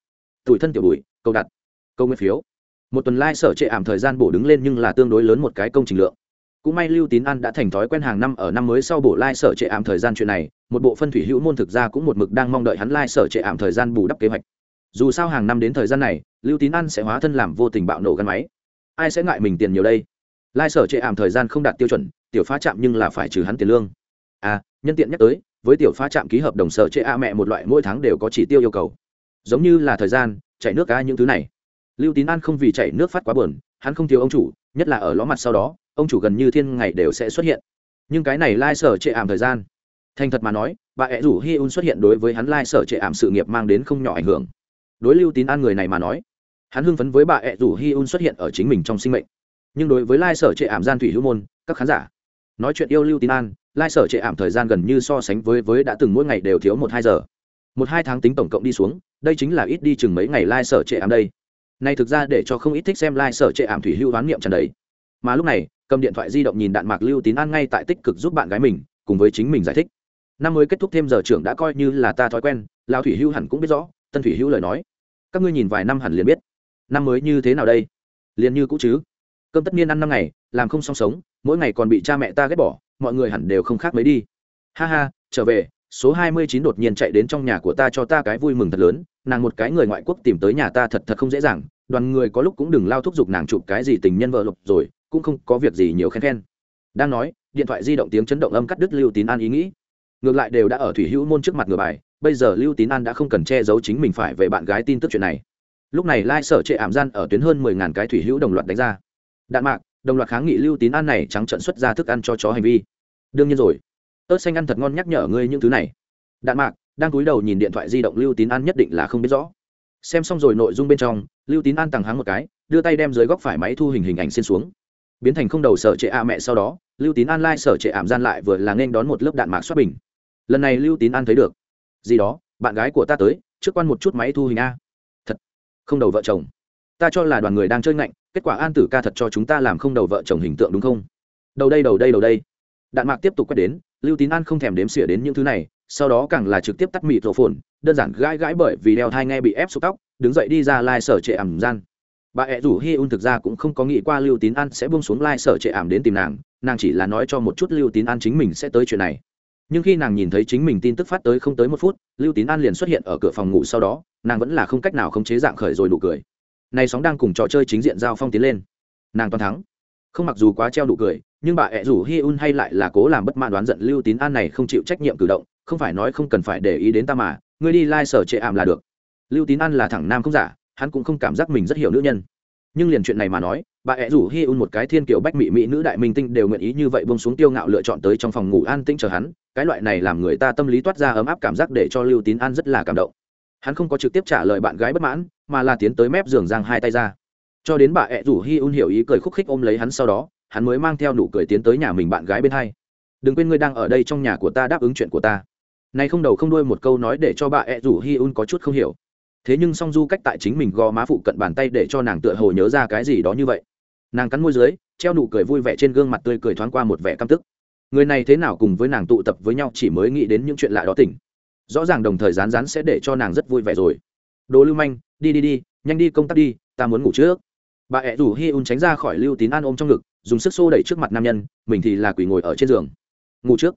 Tuổi thân tiểu bùi câu đặt câu nguyên phiếu. Một tuần lai、like、sở trệ ảm thời gian bổ đứng lên nhưng là tương đối lớn một cái công trình lượng. Cũng may lưu tín an đã thành thói quen hàng năm ở năm mới sau bổ lai、like、sở trệ ảm thời gian chuyện này, một bộ phân thủy hữu môn thực ra cũng một mực đang mong đợi hắn lai、like、sở trệ ảm thời gian bù đắp kế hoạch. Dù sao hàng năm đến thời gian này, lưu tín an sẽ hóa thân làm vô tình bạo nổ gắn máy. Ai sẽ ngại mình tiền nhiều đây? Lai sở trệ ảm thời gian không đạt tiêu chuẩn, tiểu phá chạm nhưng là phải trừ hắn tiền lương. À nhân tiện nhắc tới với tiểu phá trạm ký hợp đồng sở chế a mẹ một loại mỗi tháng đều có chỉ tiêu yêu cầu. Giống như là thời gian chạy nước cá những thứ này. Lưu tín an không vì chạy nước phát quá buồn, hắn không thiếu ông chủ, nhất là ở ló mặt sau đó, ông chủ gần như thiên ngày đều sẽ xuất hiện. Nhưng cái này lai sở trệ ảm thời gian. Thành thật mà nói, bà ẹ rủ hi un xuất hiện đối với hắn lai sở trệ ảm sự nghiệp mang đến không nhỏ ảnh hưởng. Đối lưu tín an người này mà nói, hắn hưng phấn với bà ẹ rủ hi un xuất hiện ở chính mình trong sinh mệnh. Nhưng đối với lai sở trệ ảm gian thủy hữu môn, các khán giả, nói chuyện yêu lưu tín an lai sở trệ ảm thời gian gần như so sánh với với đã từng mỗi ngày đều thiếu một hai giờ. Một hai tháng tính tổng cộng đi xuống, đây chính là ít đi chừng mấy ngày lai sở trệ ảm đây. Này thực ra để cho không ít thích xem lai sở trệ ảm thủy hưu đoán niệm trần đấy mà lúc này, cầm điện thoại di động nhìn đạn mạc lưu tín an ngay tại tích cực giúp bạn gái mình, cùng với chính mình giải thích. Năm mới kết thúc thêm giờ trưởng đã coi như là ta thói quen lao thủy hưu hẳn cũng biết rõ, tân thủy hưu lời nói. Các ngươi nhìn vài năm hẳn liền biết. Năm mới như thế nào đây? Liền như cũ chứ. Cơm tất niên ăn năm ngày, làm không song sống, mỗi ngày còn bị cha mẹ ta ghét bỏ mọi người hẳn đều không khác mấy đi. Ha ha, trở về, số hai mươi chín đột nhiên chạy đến trong nhà của ta cho ta cái vui mừng thật lớn, nàng một cái người ngoại quốc tìm tới nhà ta thật thật không dễ dàng, đoàn người có lúc cũng đừng lao thúc giục nàng chụp cái gì tình nhân vợ lục rồi, cũng không có việc gì nhiều khen khen. Đang nói, điện thoại di động tiếng chấn động âm cắt đứt lưu tín an ý nghĩ. Ngược lại đều đã ở thủy hữu môn trước mặt ngừa bài, bây giờ lưu tín an đã không cần che giấu chính mình phải về bạn gái tin tức chuyện này. Lúc này lai sở trệ ảm gian ở tuyến hơn mười ngàn cái thủy hữu đồng loạt đánh ra. Đạn mạc đồng loạt kháng nghị lưu tín an này trắng trận xuất ra thức ăn cho chó hành vi. Đương nhiên rồi. Ớt xanh ăn thật ngon nhắc nhở ngươi những thứ này. Đạn mạc, đang cúi đầu nhìn điện thoại di động lưu tín an nhất định là không biết rõ. Xem xong rồi nội dung bên trong, lưu tín an tằng hắng một cái, đưa tay đem dưới góc phải máy thu hình hình ảnh xin xuống. Biến thành không đầu sở trệ a mẹ sau đó, lưu tín an lai、like、sở trệ ảm gian lại vừa là nên đón một lớp đạn mạc xuất bình. Lần này lưu tín an thấy được. Gì đó, bạn gái của ta tới, trước quan một chút máy thu hình a. Thật, không đầu vợ chồng. Ta cho là đoàn người đang chơi ngạnh kết quả an tử ca thật cho chúng ta làm không đầu vợ chồng hình tượng đúng không? Đầu đây đầu đây đầu đây. Đạn mạc tiếp tục quét đến, lưu tín an không thèm đếm xỉa đến những thứ này, sau đó càng là trực tiếp tắt mịt rổ phồn, đơn giản gãi gãi bởi vì đeo thai nghe bị ép sụp tóc, đứng dậy đi ra lai、like、sở trệ ảm gian. Bà ẹ rủ hi un thực ra cũng không có nghĩ qua lưu tín an sẽ buông xuống lai、like、sở trệ ảm đến tìm nàng nàng chỉ là nói cho một chút lưu tín an chính mình sẽ tới chuyện này. Nhưng khi nàng nhìn thấy chính mình tin tức phát tới không tới một phút, lưu tín an liền xuất hiện ở cửa phòng ngủ sau đó, nàng vẫn là không cách nào khống chế dạng khởi rồi đủ cười này sóng đang cùng trò chơi chính diện giao phong tiến lên. Nàng toàn thắng. Không mặc dù quá treo đủ cười, nhưng bà ẹ rủ hi un hay lại là cố làm bất mãn đoán giận lưu tín an này không chịu trách nhiệm cử động, không phải nói không cần phải để ý đến ta mà, ngươi đi lai、like、sở trệ ảm là được. Lưu tín an là thẳng nam không giả, hắn cũng không cảm giác mình rất hiểu nữ nhân. Nhưng liền chuyện này mà nói, bà ẹ rủ hi un một cái thiên kiểu bách mỹ mỹ nữ đại minh tinh đều nguyện ý như vậy bông xuống tiêu ngạo lựa chọn tới trong phòng ngủ an tĩnh chờ hắn, cái loại này làm người ta tâm lý toát ra ấm áp cảm giác để cho lưu tín an rất là cảm động hắn không có trực tiếp trả lời bạn gái bất mãn, mà là tiến tới mép giường giang hai tay ra. Cho đến bà ẹ rủ hi un hiểu ý cười khúc khích ôm lấy hắn sau đó, hắn mới mang theo nụ cười tiến tới nhà mình bạn gái bên hai. Đừng quên ngươi đang ở đây trong nhà của ta đáp ứng chuyện của ta. Nay không đầu không đuôi một câu nói để cho bà ẹ rủ hi un có chút không hiểu. Thế nhưng song du cách tại chính mình gò má phụ cận bàn tay để cho nàng tựa hồ nhớ ra cái gì đó như vậy. Nàng cắn môi dưới, treo nụ cười vui vẻ trên gương mặt tươi cười thoáng qua một vẻ căm tức. Người này thế nào cùng với nàng tụ tập với nhau chỉ mới nghĩ đến những chuyện lạ đó tỉnh rõ ràng đồng thời rán rán sẽ để cho nàng rất vui vẻ rồi. Đồ lưu manh, đi đi đi, nhanh đi công tác đi, ta muốn ngủ trước. Bà ẹ rủ hi un tránh ra khỏi lưu tín an ôm trong ngực, dùng sức xô đẩy trước mặt nam nhân, mình thì là quỷ ngồi ở trên giường. Ngủ trước.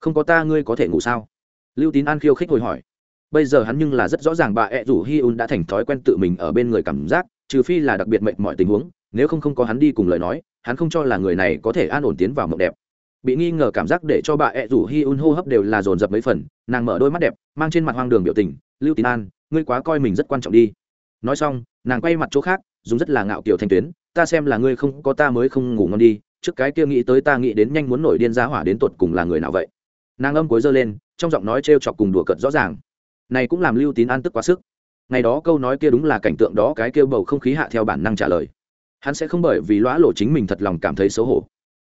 Không có ta, ngươi có thể ngủ sao? Lưu tín an khiêu khích hồi hỏi. Bây giờ hắn nhưng là rất rõ ràng bà ẹ rủ hi un đã thành thói quen tự mình ở bên người cảm giác, trừ phi là đặc biệt mệnh mọi tình huống, nếu không không có hắn đi cùng lời nói, hắn không cho là người này có thể an ổn tiến vào mộng đẹp bị nghi ngờ cảm giác để cho bà ẹ rủ hi un hô hấp đều là dồn dập mấy phần, nàng mở đôi mắt đẹp, mang trên mặt hoang đường biểu tình, lưu tín an, ngươi quá coi mình rất quan trọng đi. Nói xong, nàng quay mặt chỗ khác, dùng rất là ngạo kiểu thanh tuyến, ta xem là ngươi không có ta mới không ngủ ngon đi, trước cái kia nghĩ tới ta nghĩ đến nhanh muốn nổi điên giá hỏa đến tột cùng là người nào vậy? Nàng âm cối dơ lên, trong giọng nói t r e o chọc cùng đùa cợt rõ ràng. Này cũng làm lưu tín an tức quá sức. Ngày đó câu nói kia đúng là cảnh tượng đó, cái kêu bầu không khí hạ theo bản năng trả lời. Hắn sẽ không bởi vì lõa lộ chính mình thật lòng cảm thấy xấu hổ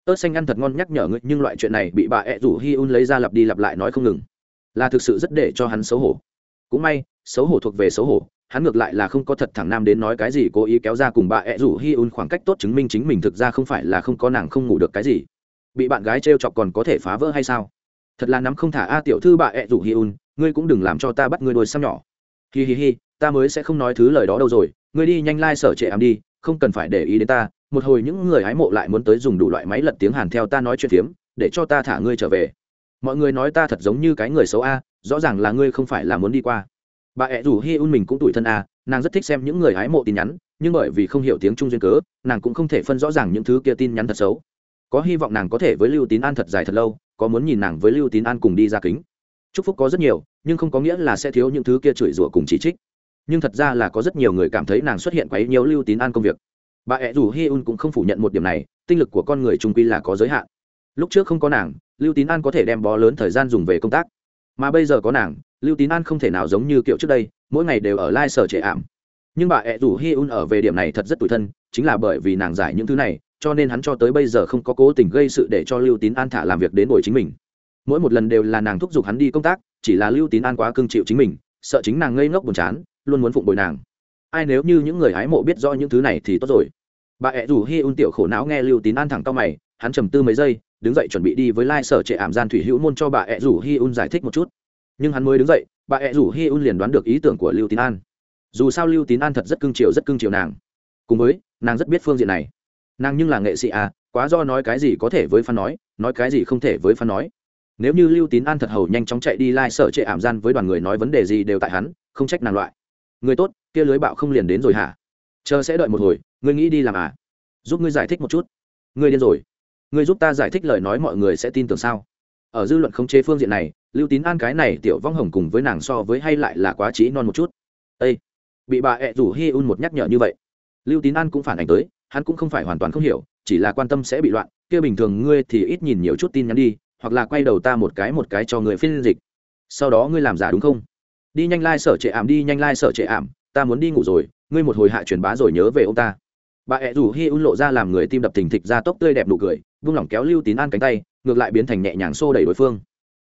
ớt xanh ăn thật ngon nhắc nhở ngươi, nhưng loại chuyện này bị bà ẹ rủ hi un lấy ra lặp đi lặp lại nói không ngừng. Là thực sự rất để cho hắn xấu hổ. Cũng may, xấu hổ thuộc về xấu hổ, hắn ngược lại là không có thật thẳng nam đến nói cái gì cố ý kéo ra cùng bà ẹ rủ hi un khoảng cách tốt chứng minh chính mình thực ra không phải là không có nàng không ngủ được cái gì. Bị bạn gái t chọc còn có thể phá vỡ hay sao? Thật là nắm không thả a, tiểu thư bà ẹ rủ hi un, ngươi cũng đừng làm cho ta bắt ngươi đôi xăm nhỏ. Hi hi hi, ta mới sẽ không nói thứ lời đó đâu rồi, ngươi đi nhanh lai、like、sở trệ ảm đi, không cần phải để ý đến ta một hồi những người hái mộ lại muốn tới dùng đủ loại máy lật tiếng hàn theo ta nói chuyện phiếm, để cho ta thả ngươi trở về. Mọi người nói ta thật giống như cái người xấu a, rõ ràng là ngươi không phải là muốn đi qua. Bà ẹ rủ hi un mình cũng tủi thân a, nàng rất thích xem những người hái mộ tin nhắn, nhưng bởi vì không hiểu tiếng trung duyên cớ, nàng cũng không thể phân rõ ràng những thứ kia tin nhắn thật xấu. Có hy vọng nàng có thể với lưu tín an thật dài thật lâu, có muốn nhìn nàng với lưu tín an cùng đi ra kính. Chúc phúc có rất nhiều, nhưng không có nghĩa là sẽ thiếu những thứ kia chửi rủa cùng chỉ trích. Nhưng thật ra là có rất nhiều người cảm thấy nàng xuất hiện quấy nhiều lưu tín an công việc bà ẹ rủ hi un cũng không phủ nhận một điểm này, tinh lực của con người trung quy là có giới hạn. Lúc trước không có nàng, lưu tín an có thể đem bó lớn thời gian dùng về công tác. Mà bây giờ có nàng, lưu tín an không thể nào giống như kiểu trước đây, mỗi ngày đều ở lai、like、sở trệ ảm. Nhưng bà ẹ rủ hi un ở về điểm này thật rất tủi thân, chính là bởi vì nàng giải những thứ này, cho nên hắn cho tới bây giờ không có cố tình gây sự để cho lưu tín an thả làm việc đến bồi chính mình. Mỗi một lần đều là nàng thúc giục hắn đi công tác, chỉ là lưu tín an quá cưng chịu chính mình, sợ chính nàng ngây ngốc buồn chán, luôn muốn phụng bồi nàng. Ai nếu như những người hái mộ biết rõ những thứ này thì tốt rồi bà ẹ rủ hi un tiểu khổ não nghe lưu tín an thẳng tao mày, hắn trầm tư mấy giây, đứng dậy chuẩn bị đi với lai sở trệ ảm gian thủy hữu môn cho bà ẹ rủ hi un giải thích một chút. Nhưng hắn mới đứng dậy, bà ẹ rủ hi un liền đoán được ý tưởng của lưu tín an. Dù sao lưu tín an thật rất cưng chiều, rất cưng chiều nàng. Cùng với, nàng rất biết phương diện này. Nàng nhưng là nghệ sĩ à quá do nói cái gì có thể với phan nói nói cái gì không thể với phan nói. Nếu như lưu tín an thật hầu nhanh chóng chạy đi lai sở trệ ảm gian với đoàn người nói vấn đề gì đều tại hắn, không trách nàng loại. Người tốt, kia lưới bạo không liền đến rồi hả? Chờ sẽ đợi một hồi ngươi nghĩ đi làm à? Giúp ngươi giải thích một chút. Ngươi điên rồi. Ngươi giúp ta giải thích lời nói mọi người sẽ tin tưởng sao? Ở dư luận khống chế phương diện này, lưu tín an cái này tiểu vong hồng cùng với nàng so với hay lại là quá trí non một chút. Ây bị bà ẹ rủ hi un một nhắc nhở như vậy. Lưu tín an cũng phản ảnh tới, hắn cũng không phải hoàn toàn không hiểu, chỉ là quan tâm sẽ bị loạn. Kia bình thường ngươi thì ít nhìn nhiều chút tin nhắn đi, hoặc là quay đầu ta một cái một cái cho người phiên dịch. Sau đó ngươi làm giả đúng không? Đi nhanh lai、like、sở trệ ảm, đi nhanh lai、like、sở trệ ảm, ta muốn đi ngủ rồi, ngươi một hồi hạ truyền bá rồi nhớ về ông ta bà ẹ rủ hi un lộ ra làm người tim đập thình thịch ra tốc tươi đẹp nụ cười, vung lỏng kéo lưu tín an cánh tay, ngược lại biến thành nhẹ nhàng xô đẩy đối phương.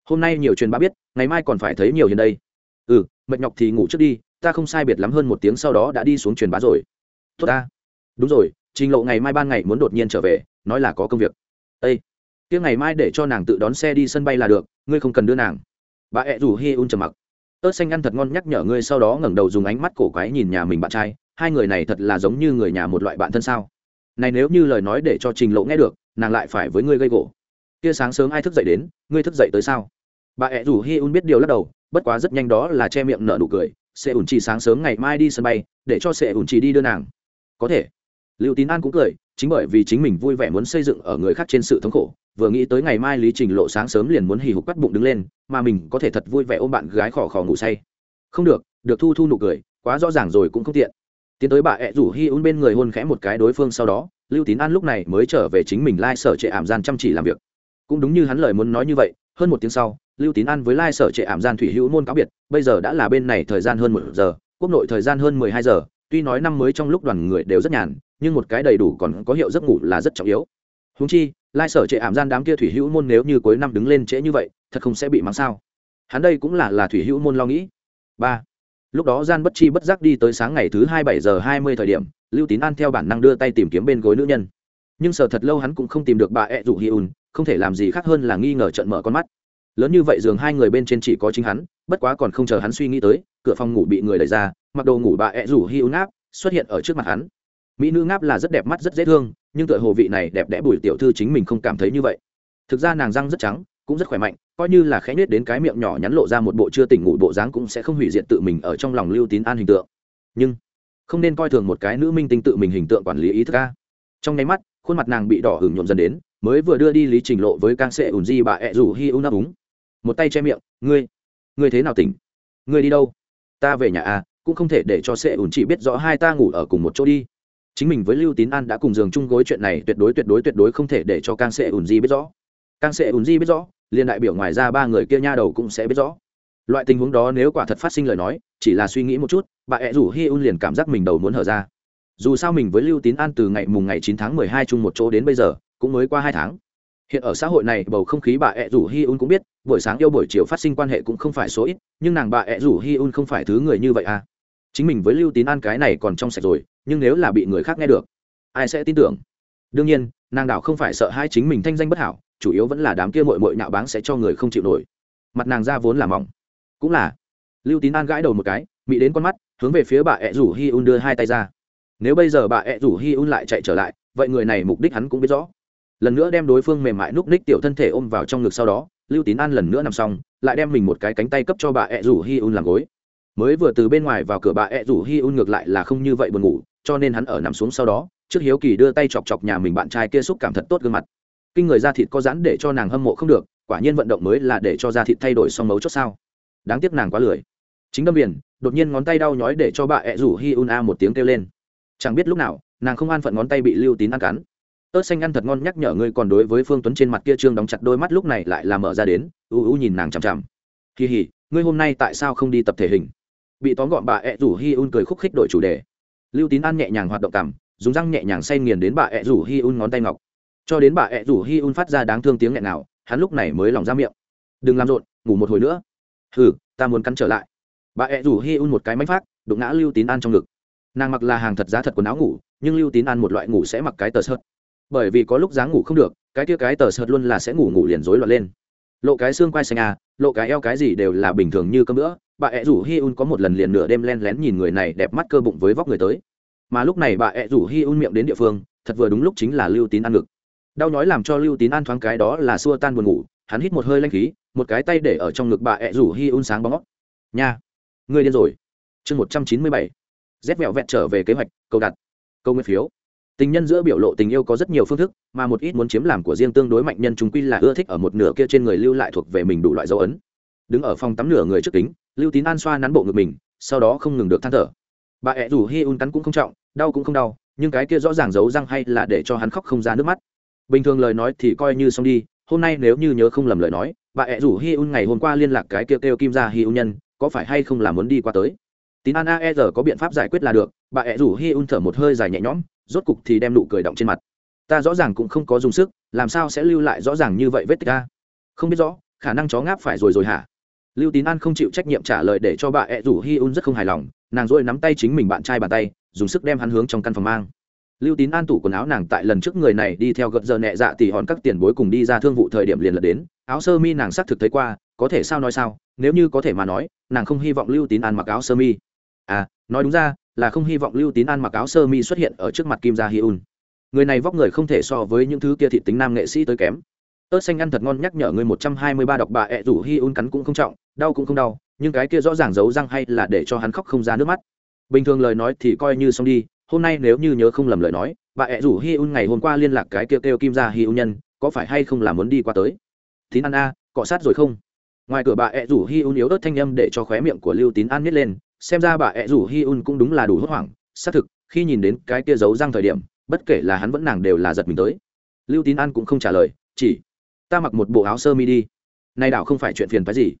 Hôm nay nhiều truyền bá biết, ngày mai còn phải thấy nhiều hiện đây. Ừ mệt nhọc thì ngủ trước đi, ta không sai biệt lắm hơn một tiếng sau đó đã đi xuống truyền bá rồi. Tốt ta. Đúng rồi, trình lộ ngày mai ban ngày muốn đột nhiên trở về, nói là có công việc. Ây tiếng ngày mai để cho nàng tự đón xe đi sân bay là được, ngươi không cần đưa nàng. Bà ẹ rủ hi un trầm mặc. Ớt xanh ăn thật ngon nhắc nhở ngươi sau đó ngẩng đầu dùng ánh mắt cổ quái nhìn nhà mình bạn trai hai người này thật là giống như người nhà một loại bạn thân sao? Này nếu như lời nói để cho trình lộ nghe được, nàng lại phải với ngươi gây gỗ. Kia sáng sớm ai thức dậy đến, ngươi thức dậy tới sao? Bà ẹ rủ hi un biết điều lắc đầu, bất quá rất nhanh đó là che miệng nở nụ cười. Sẽ ủn chỉ sáng sớm ngày mai đi sân bay, để cho sẽ ủn chỉ đi đưa nàng. Có thể. Liệu tín an cũng cười, chính bởi vì chính mình vui vẻ muốn xây dựng ở người khác trên sự thống khổ, vừa nghĩ tới ngày mai lý trình lộ sáng sớm liền muốn hì hục bắt bụng đứng lên, mà mình có thể thật vui vẻ ôm bạn gái khỏ khỏ ngủ say. Không được được thu thu nụ cười, quá rõ ràng rồi cũng không tiện tiến tới bà ẹ rủ hi un bên người hôn khẽ một cái đối phương sau đó, lưu tín an lúc này mới trở về chính mình lai sở trệ ảm gian chăm chỉ làm việc. Cũng đúng như hắn lời muốn nói như vậy, hơn một tiếng sau, lưu tín an với lai sở trệ ảm gian thủy hữu môn cáo biệt, bây giờ đã là bên này thời gian hơn một giờ, quốc nội thời gian hơn mười hai giờ, tuy nói năm mới trong lúc đoàn người đều rất nhàn, nhưng một cái đầy đủ còn có hiệu giấc ngủ là rất trọng yếu. Húng chi, lai sở trệ ảm gian đám kia thủy hữu môn nếu như cuối năm đứng lên trễ như vậy, thật không sẽ bị mắng sao. Hắn đây cũng là là thủy hữu môn lo nghĩ. Ba lúc đó gian bất chi bất giác đi tới sáng ngày thứ hai bảy giờ hai mươi thời điểm, lưu tín an theo bản năng đưa tay tìm kiếm bên gối nữ nhân. Nhưng sợ thật lâu hắn cũng không tìm được bà ẹ rủ hi un, không thể làm gì khác hơn là nghi ngờ trận mở con mắt. Lớn như vậy giường hai người bên trên chỉ có chính hắn, bất quá còn không chờ hắn suy nghĩ tới, cửa phòng ngủ bị người đẩy ra, mặc đồ ngủ bà ẹ rủ hi un áp xuất hiện ở trước mặt hắn. Mỹ nữ ngáp là rất đẹp mắt, rất dễ thương, nhưng tựa hồ vị này đẹp đẽ bùi tiểu thư chính mình không cảm thấy như vậy. Thực ra nàng răng rất trắng, cũng rất khỏe mạnh coi như là khẽ nết đến cái miệng nhỏ nhắn lộ ra một bộ chưa tỉnh ngủ bộ dáng cũng sẽ không hủy diệt tự mình ở trong lòng lưu tín an hình tượng. Nhưng, không nên coi thường một cái nữ minh tinh tự mình hình tượng quản lý ý thức ca trong nháy mắt, khuôn mặt nàng bị đỏ hửng nhuộm dần đến, mới vừa đưa đi lý trình lộ với càng sệ ùn di bà ẹ rủ hi u nắp úng. Một tay che miệng, ngươi ngươi thế nào tỉnh? Ngươi đi đâu? Ta về nhà à cũng không thể để cho sệ ùn chỉ biết rõ hai ta ngủ ở cùng một chỗ đi. Chính mình với lưu tín an đã cùng giường chung gối chuyện này tuyệt đối tuyệt đối tuyệt đối không thể để cho càng sệ ùn di biết rõ. Càng sệ ùn di biết rõ liên đại biểu ngoài ra ba người kia nha đầu cũng sẽ biết rõ. Loại tình huống đó nếu quả thật phát sinh lời nói, chỉ là suy nghĩ một chút, bà ẹ rủ hi un liền cảm giác mình đầu muốn hở ra. Dù sao mình với lưu tín an từ ngày mùng ngày chín tháng mười hai chung một chỗ đến bây giờ, cũng mới qua hai tháng. Hiện ở xã hội này, bầu không khí bà ẹ rủ hi un cũng biết, buổi sáng yêu buổi chiều phát sinh quan hệ cũng không phải số ít, nhưng nàng bà ẹ rủ hi un không phải thứ người như vậy à. Chính mình với lưu tín an cái này còn trong sạch rồi, nhưng nếu là bị người khác nghe được, ai sẽ tin tưởng? Đương nhiên, nàng đảo không phải sợ hai chính mình thanh danh bất hảo chủ yếu vẫn là đám kia mội mội nạo báng sẽ cho người không chịu nổi. Mặt nàng ra vốn là mỏng. Cũng là. Lưu tín an gãi đầu một cái mỹ đến con mắt, hướng về phía bà ẹ rủ hi un đưa hai tay ra. Nếu bây giờ bà ẹ rủ hi un lại chạy trở lại, vậy người này mục đích hắn cũng biết rõ. Lần nữa đem đối phương mềm mại núp ních tiểu thân thể ôm vào trong ngực sau đó, lưu tín an lần nữa nằm xong, lại đem mình một cái cánh tay cấp cho bà ẹ rủ hi un làm gối. Mới vừa từ bên ngoài vào cửa bà ẹ rủ hi un ngược lại là không như vậy buồn ngủ, cho nên hắn ở nằm xuống sau đó, trước hiếu kỳ đưa tay chọc chọc nhà mình bạn trai kia xúc cảm thật tốt gương mặt kinh người da thịt có rắn để cho nàng hâm mộ không được, quả nhiên vận động mới là để cho da thịt thay đổi song mấu chốt sao. Đáng tiếc nàng quá lười. Chính đâm biển, đột nhiên ngón tay đau nhói để cho bà ẹ rủ hi un a một tiếng kêu lên. Chẳng biết lúc nào, nàng không an phận ngón tay bị lưu tín ăn cắn. Ớt xanh ăn thật ngon nhắc nhở ngươi còn đối với phương tuấn trên mặt kia trương đóng chặt đôi mắt lúc này lại là mở ra đến, u u nhìn nàng chằm chằm. Kỳ hỉ, ngươi hôm nay tại sao không đi tập thể hình? Bị tóm gọn bà ẹ rủ hi un cười khúc khích đổi chủ đề. Lưu tín an nhẹ nhàng hoạt động cảm, dùng răng nhẹ nhàng say nghiền đến bà ẹ rủ hi un ngón tay ngọc cho đến bà ẹ rủ hi un phát ra đáng thương tiếng nghẹn nào hắn lúc này mới lòng ra miệng. Đừng làm rộn, ngủ một hồi nữa. Hừ, ta muốn cắn trở lại. Bà ẹ rủ hi un một cái mánh phát, đụng ngã lưu tín an trong ngực. Nàng mặc là hàng thật giá thật quần áo ngủ, nhưng lưu tín an một loại ngủ sẽ mặc cái tờ sợt. Bởi vì có lúc dáng ngủ không được, cái kia cái tờ sợt luôn là sẽ ngủ ngủ liền rối loạn lên. Lộ cái xương quai xanh à lộ cái eo cái gì đều là bình thường như cơm nữa bà ẹ rủ hi un có một lần liền nửa đêm len lén nhìn người này đẹp mắt cơ bụng với vóc người tới. Mà lúc này bà ẹ rủ hi un miệng đến địa phương, thật vừa đúng lúc chính là lưu tín ăn ngực đau nhói làm cho lưu tín an thoáng cái đó là xua tan buồn ngủ, hắn hít một hơi lanh khí, một cái tay để ở trong ngực bà ẹ rủ hi un sáng bóng. Nha người điên rồi. Chương một trăm chín mươi bảy. Rét vẹo vẹt trở về kế hoạch câu đặt câu nguyên phiếu. Tình nhân giữa biểu lộ tình yêu có rất nhiều phương thức, mà một ít muốn chiếm làm của riêng tương đối mạnh nhân chúng quy là ưa thích ở một nửa kia trên người lưu lại thuộc về mình đủ loại dấu ấn. Đứng ở phòng tắm nửa người trước kính, lưu tín an xoa nắn bộ ngực mình, sau đó không ngừng được than thở. Bà ẹ rủ hi un cắn cũng không trọng, đau cũng không đau, nhưng cái kia rõ ràng giấu răng hay là để cho hắn khóc không ra nước mắt bình thường lời nói thì coi như xong đi, hôm nay nếu như nhớ không lầm lời nói, bà ẹ rủ hi un ngày hôm qua liên lạc cái kêu kêu kim ra hi un nhân, có phải hay không là muốn đi qua tới? Tín an ae giờ có biện pháp giải quyết là được, bà ẹ rủ hi un thở một hơi dài nhẹ nhõm, rốt cục thì đem nụ cười động trên mặt. Ta rõ ràng cũng không có dùng sức, làm sao sẽ lưu lại rõ ràng như vậy vết tích ta không biết rõ, khả năng chó ngáp phải rồi rồi hả? Lưu tín an không chịu trách nhiệm trả lời để cho bà ẹ rủ hi un rất không hài lòng, nàng dội nắm tay chính mình bạn trai bàn tay, dùng sức đem hắn hướng trong căn phòng mang lưu tín an tủ quần áo nàng tại lần trước người này đi theo gợt giờ nhẹ dạ tỉ hòn các tiền bối cùng đi ra thương vụ thời điểm liền lật đến. Áo sơ mi nàng xác thực thấy qua, có thể sao nói sao? Nếu như có thể mà nói, nàng không hy vọng lưu tín an mặc áo sơ mi. À nói đúng ra, là không hy vọng lưu tín an mặc áo sơ mi xuất hiện ở trước mặt kim gia hi un. Người này vóc người không thể so với những thứ kia thị tính nam nghệ sĩ tới kém. Ớt xanh ăn thật ngon nhắc nhở người một trăm hai mươi ba đọc bà ẹ rủ hi un cắn cũng không trọng, đau cũng không đau, nhưng cái kia rõ ràng giấu răng hay là để cho hắn khóc không ra nước mắt. Bình thường lời nói thì coi như xong đi hôm nay nếu như nhớ không lầm lời nói, bà ẹ rủ hi un ngày hôm qua liên lạc cái kêu kêu kim ra hi un nhân, có phải hay không là muốn đi qua tới? Tín ăn a, cọ sát rồi không? Ngoài cửa bà ẹ rủ hi un yếu ớt thanh âm để cho khóe miệng của lưu tín an nhét lên, xem ra bà ẹ rủ hi un cũng đúng là đủ hốt hoảng. Xác thực, khi nhìn đến cái kia giấu răng thời điểm, bất kể là hắn vẫn nàng đều là giật mình tới. Lưu tín an cũng không trả lời, chỉ, ta mặc một bộ áo sơ mi đi. Nay đạo không phải chuyện phiền phái gì.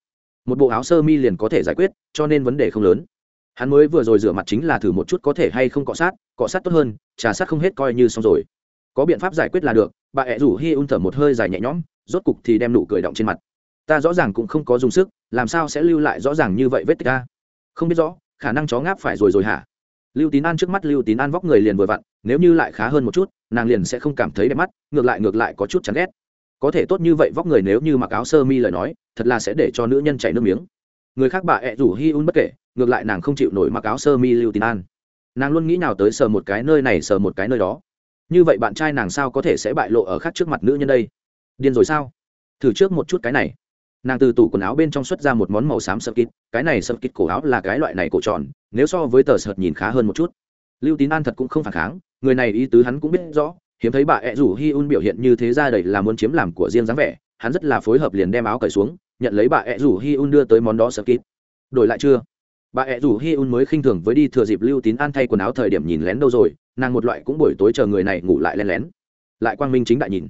Một bộ áo sơ mi liền có thể giải quyết, cho nên vấn đề không lớn hắn mới vừa rồi rửa mặt chính là thử một chút có thể hay không cọ sát cọ sát tốt hơn, trà sát không hết coi như xong rồi. Có biện pháp giải quyết là được, bà ẹ rủ hi un thở một hơi dài nhẹ nhõm, rốt cục thì đem nụ cười động trên mặt. Ta rõ ràng cũng không có dùng sức, làm sao sẽ lưu lại rõ ràng như vậy vết tích ta? Không biết rõ, khả năng chó ngáp phải rồi rồi hả? Lưu tín an trước mắt, lưu tín an vóc người liền vừa vặn, nếu như lại khá hơn một chút, nàng liền sẽ không cảm thấy đẹp mắt, ngược lại ngược lại có chút chán ghét. Có thể tốt như vậy vóc người nếu như mặc áo sơ mi lời nói, thật là sẽ để cho nữ nhân chảy nước miếng người khác bà ẹ rủ hi un bất kể, ngược lại nàng không chịu nổi mặc áo sơ mi lưu tín an. Nàng luôn nghĩ nào tới sờ một cái nơi này sờ một cái nơi đó. Như vậy bạn trai nàng sao có thể sẽ bại lộ ở khác trước mặt nữ nhân đây? Điên rồi sao? Thử trước một chút cái này. Nàng từ tủ quần áo bên trong xuất ra một món màu xám sơ kít cái này sơ kít cổ áo là cái loại này cổ tròn, nếu so với tờ sợt nhìn khá hơn một chút. Lưu tín an thật cũng không phản kháng, người này ý tứ hắn cũng biết rõ, hiếm thấy bà ẹ rủ hi un biểu hiện như thế ra đầy là muốn chiếm làm của riêng dáng vẻ, hắn rất là phối hợp liền đem áo cởi xuống nhận lấy bà ẹ rủ hi un đưa tới món đó sợ kít. Đổi lại chưa? Bà ẹ rủ hi un mới khinh thường với đi thừa dịp lưu tín an thay quần áo thời điểm nhìn lén đâu rồi, nàng một loại cũng buổi tối chờ người này ngủ lại len lén. Lại quang minh chính đại nhìn.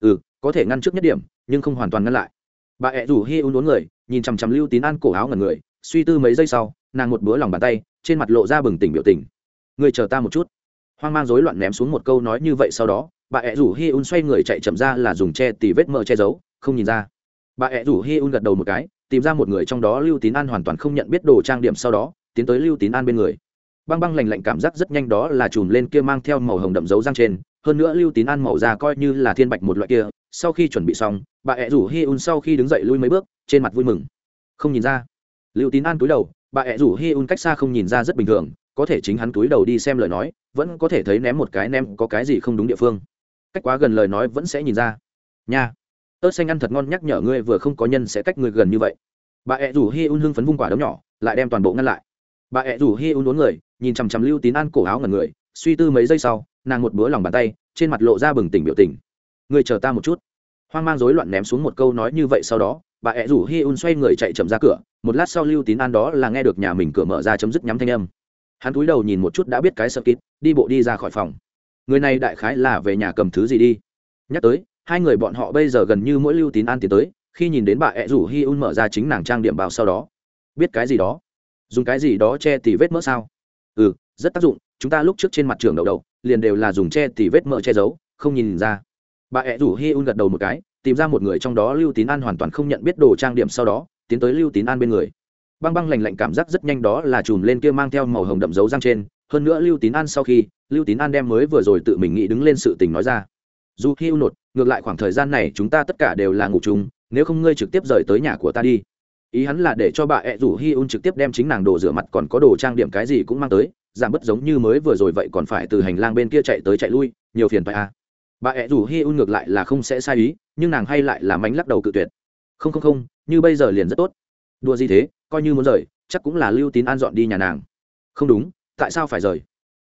Ừ có thể ngăn trước nhất điểm, nhưng không hoàn toàn ngăn lại. Bà ẹ rủ hi un đốn người, nhìn chằm chằm lưu tín an cổ áo ngần người, suy tư mấy giây sau, nàng một bữa lòng bàn tay, trên mặt lộ ra bừng tỉnh biểu tình. Người chờ ta một chút. Hoang mang rối loạn ném xuống một câu nói như vậy sau đó, bà ẹ rủ hi un xoay người chạy chậm ra là dùng che tì vết mỡ che giấu, không nhìn ra bà ẹ rủ hi un gật đầu một cái, tìm ra một người trong đó lưu tín an hoàn toàn không nhận biết đồ trang điểm sau đó, tiến tới lưu tín an bên người. Băng băng lành lạnh cảm giác rất nhanh đó là chùm lên kia mang theo màu hồng đậm dấu răng trên, hơn nữa lưu tín an màu da coi như là thiên bạch một loại kia, sau khi chuẩn bị xong, bà ẹ rủ hi un sau khi đứng dậy lui mấy bước, trên mặt vui mừng. Không nhìn ra. Lưu tín an túi đầu, bà ẹ rủ hi un cách xa không nhìn ra rất bình thường, có thể chính hắn túi đầu đi xem lời nói, vẫn có thể thấy ném một cái ném có cái gì không đúng địa phương. Cách quá gần lời nói vẫn sẽ nhìn ra. Nha ớt xanh ăn thật ngon nhắc nhở ngươi vừa không có nhân sẽ cách ngươi gần như vậy. Bà ẹ rủ hi un hưng phấn vung quả đấm nhỏ, lại đem toàn bộ ngăn lại. Bà ẹ rủ hi un đốn người, nhìn chằm chằm lưu tín an cổ áo ngần người, suy tư mấy giây sau, nàng một bữa lòng bàn tay, trên mặt lộ ra bừng tỉnh biểu tình. Người chờ ta một chút. Hoang mang rối loạn ném xuống một câu nói như vậy sau đó, bà ẹ rủ hi un xoay người chạy chậm ra cửa, một lát sau lưu tín an đó là nghe được nhà mình cửa mở ra chấm dứt nhắm thanh âm. Hắn cúi đầu nhìn một chút đã biết cái sợ kít, đi bộ đi ra khỏi phòng. Người này đại khái là về nhà cầm thứ gì đi? Nhắc tới hai người bọn họ bây giờ gần như mỗi lưu tín an tiến tới khi nhìn đến bà ẹ rủ hi un mở ra chính nàng trang điểm bào sau đó. Biết cái gì đó? Dùng cái gì đó che tỉ vết mỡ sao? Ừ rất tác dụng chúng ta lúc trước trên mặt trường đầu đầu, liền đều là dùng che tỉ vết mỡ che giấu không nhìn ra. Bà ẹ rủ hi un gật đầu một cái tìm ra một người trong đó lưu tín an hoàn toàn không nhận biết đồ trang điểm sau đó tiến tới lưu tín an bên người. Băng băng lành lạnh cảm giác rất nhanh đó là chùm lên kia mang theo màu hồng đậm dấu răng trên hơn nữa lưu tín an sau khi lưu tín an đem mới vừa rồi tự mình nghĩ đứng lên sự tình nói ra. Dù khi u nột ngược lại khoảng thời gian này chúng ta tất cả đều là ngủ chung, nếu không ngươi trực tiếp rời tới nhà của ta đi. Ý hắn là để cho bà ẹ rủ hi un trực tiếp đem chính nàng đồ rửa mặt còn có đồ trang điểm cái gì cũng mang tới, giảm bớt giống như mới vừa rồi vậy còn phải từ hành lang bên kia chạy tới chạy lui, nhiều phiền phải à. bà ẹ rủ hi un ngược lại là không sẽ sai ý, nhưng nàng hay lại là mánh lắc đầu cự tuyệt. Không không không, như bây giờ liền rất tốt. Đùa gì thế, coi như muốn rời, chắc cũng là lưu tín an dọn đi nhà nàng. Không đúng, tại sao phải rời?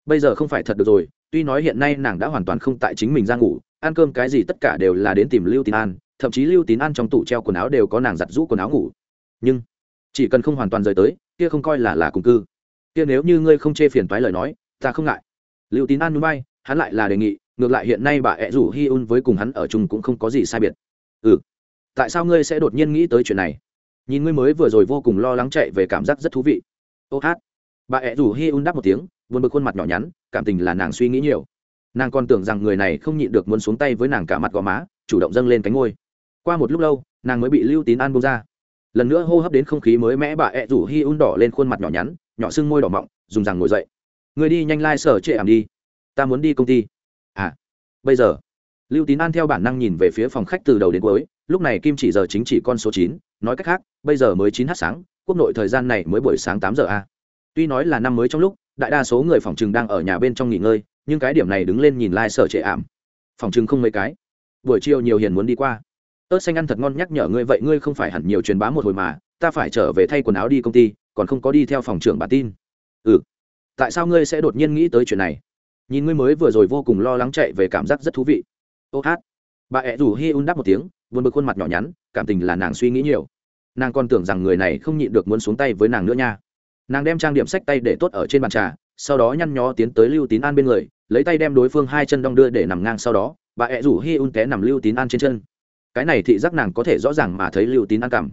Bây giờ không phải thật được rồi, tuy nói hiện nay nàng đã hoàn toàn không tại chính mình ra ngủ ăn cơm cái gì tất cả đều là đến tìm lưu tín an, thậm chí lưu tín an trong tủ treo quần áo đều có nàng giặt rũ quần áo ngủ. Nhưng, chỉ cần không hoàn toàn rời tới, kia không coi là là cùng cư. Kia nếu như ngươi không chê phiền toái lời nói, ta không ngại. Lưu tín an núi bay hắn lại là đề nghị, ngược lại hiện nay bà ẹ rủ hi un với cùng hắn ở chung cũng không có gì sai biệt. Ừ tại sao ngươi sẽ đột nhiên nghĩ tới chuyện này? Nhìn ngươi mới vừa rồi vô cùng lo lắng chạy về cảm giác rất thú vị. Ô hát. Bà ẹ rủ hi un đáp một tiếng vượt bực khuôn mặt nhỏ nhắn, cảm tình là nàng suy nghĩ nhiều nàng còn tưởng rằng người này không nhịn được muốn xuống tay với nàng cả mặt gò má, chủ động dâng lên cánh ngôi. Qua một lúc lâu, nàng mới bị lưu tín an bông ra. Lần nữa hô hấp đến không khí mới mẽ bà ẹ rủ hi un đỏ lên khuôn mặt nhỏ nhắn, nhỏ sưng môi đỏ mọng, dùng rằng ngồi dậy. Người đi nhanh lai、like、sở trệ ảm đi. Ta muốn đi công ty. À bây giờ? Lưu tín an theo bản năng nhìn về phía phòng khách từ đầu đến cuối, lúc này kim chỉ giờ chính chỉ con số chín, nói cách khác, bây giờ mới chín h sáng, quốc nội thời gian này mới buổi sáng tám giờ a. Tuy nói là năm mới trong lúc, đại đa số người phòng chừng đang ở nhà bên trong nghỉ ngơi nhưng cái điểm này đứng lên nhìn lai、like、sở trệ ảm. Phòng chừng không mấy cái. Buổi chiều nhiều hiền muốn đi qua. Ớt xanh ăn thật ngon nhắc nhở ngươi vậy ngươi không phải hẳn nhiều truyền bá một hồi mà, ta phải trở về thay quần áo đi công ty, còn không có đi theo phòng trưởng bản tin. Ừ. Tại sao ngươi sẽ đột nhiên nghĩ tới chuyện này? Nhìn ngươi mới vừa rồi vô cùng lo lắng chạy về cảm giác rất thú vị. Ô hát. Bà ẹ rủ hi un đáp một tiếng, buồn bực khuôn mặt nhỏ nhắn, cảm tình là nàng suy nghĩ nhiều. Nàng còn tưởng rằng người này không nhịn được muốn xuống tay với nàng nữa nha. Nàng đem trang điểm sách tay để tốt ở trên bàn trà sau đó nhăn nhó tiến tới lưu tín an bên người, lấy tay đem đối phương hai chân đong đưa để nằm ngang sau đó, bà ẹ rủ hi un té nằm lưu tín an trên chân. Cái này thị giác nàng có thể rõ ràng mà thấy lưu tín an cằm.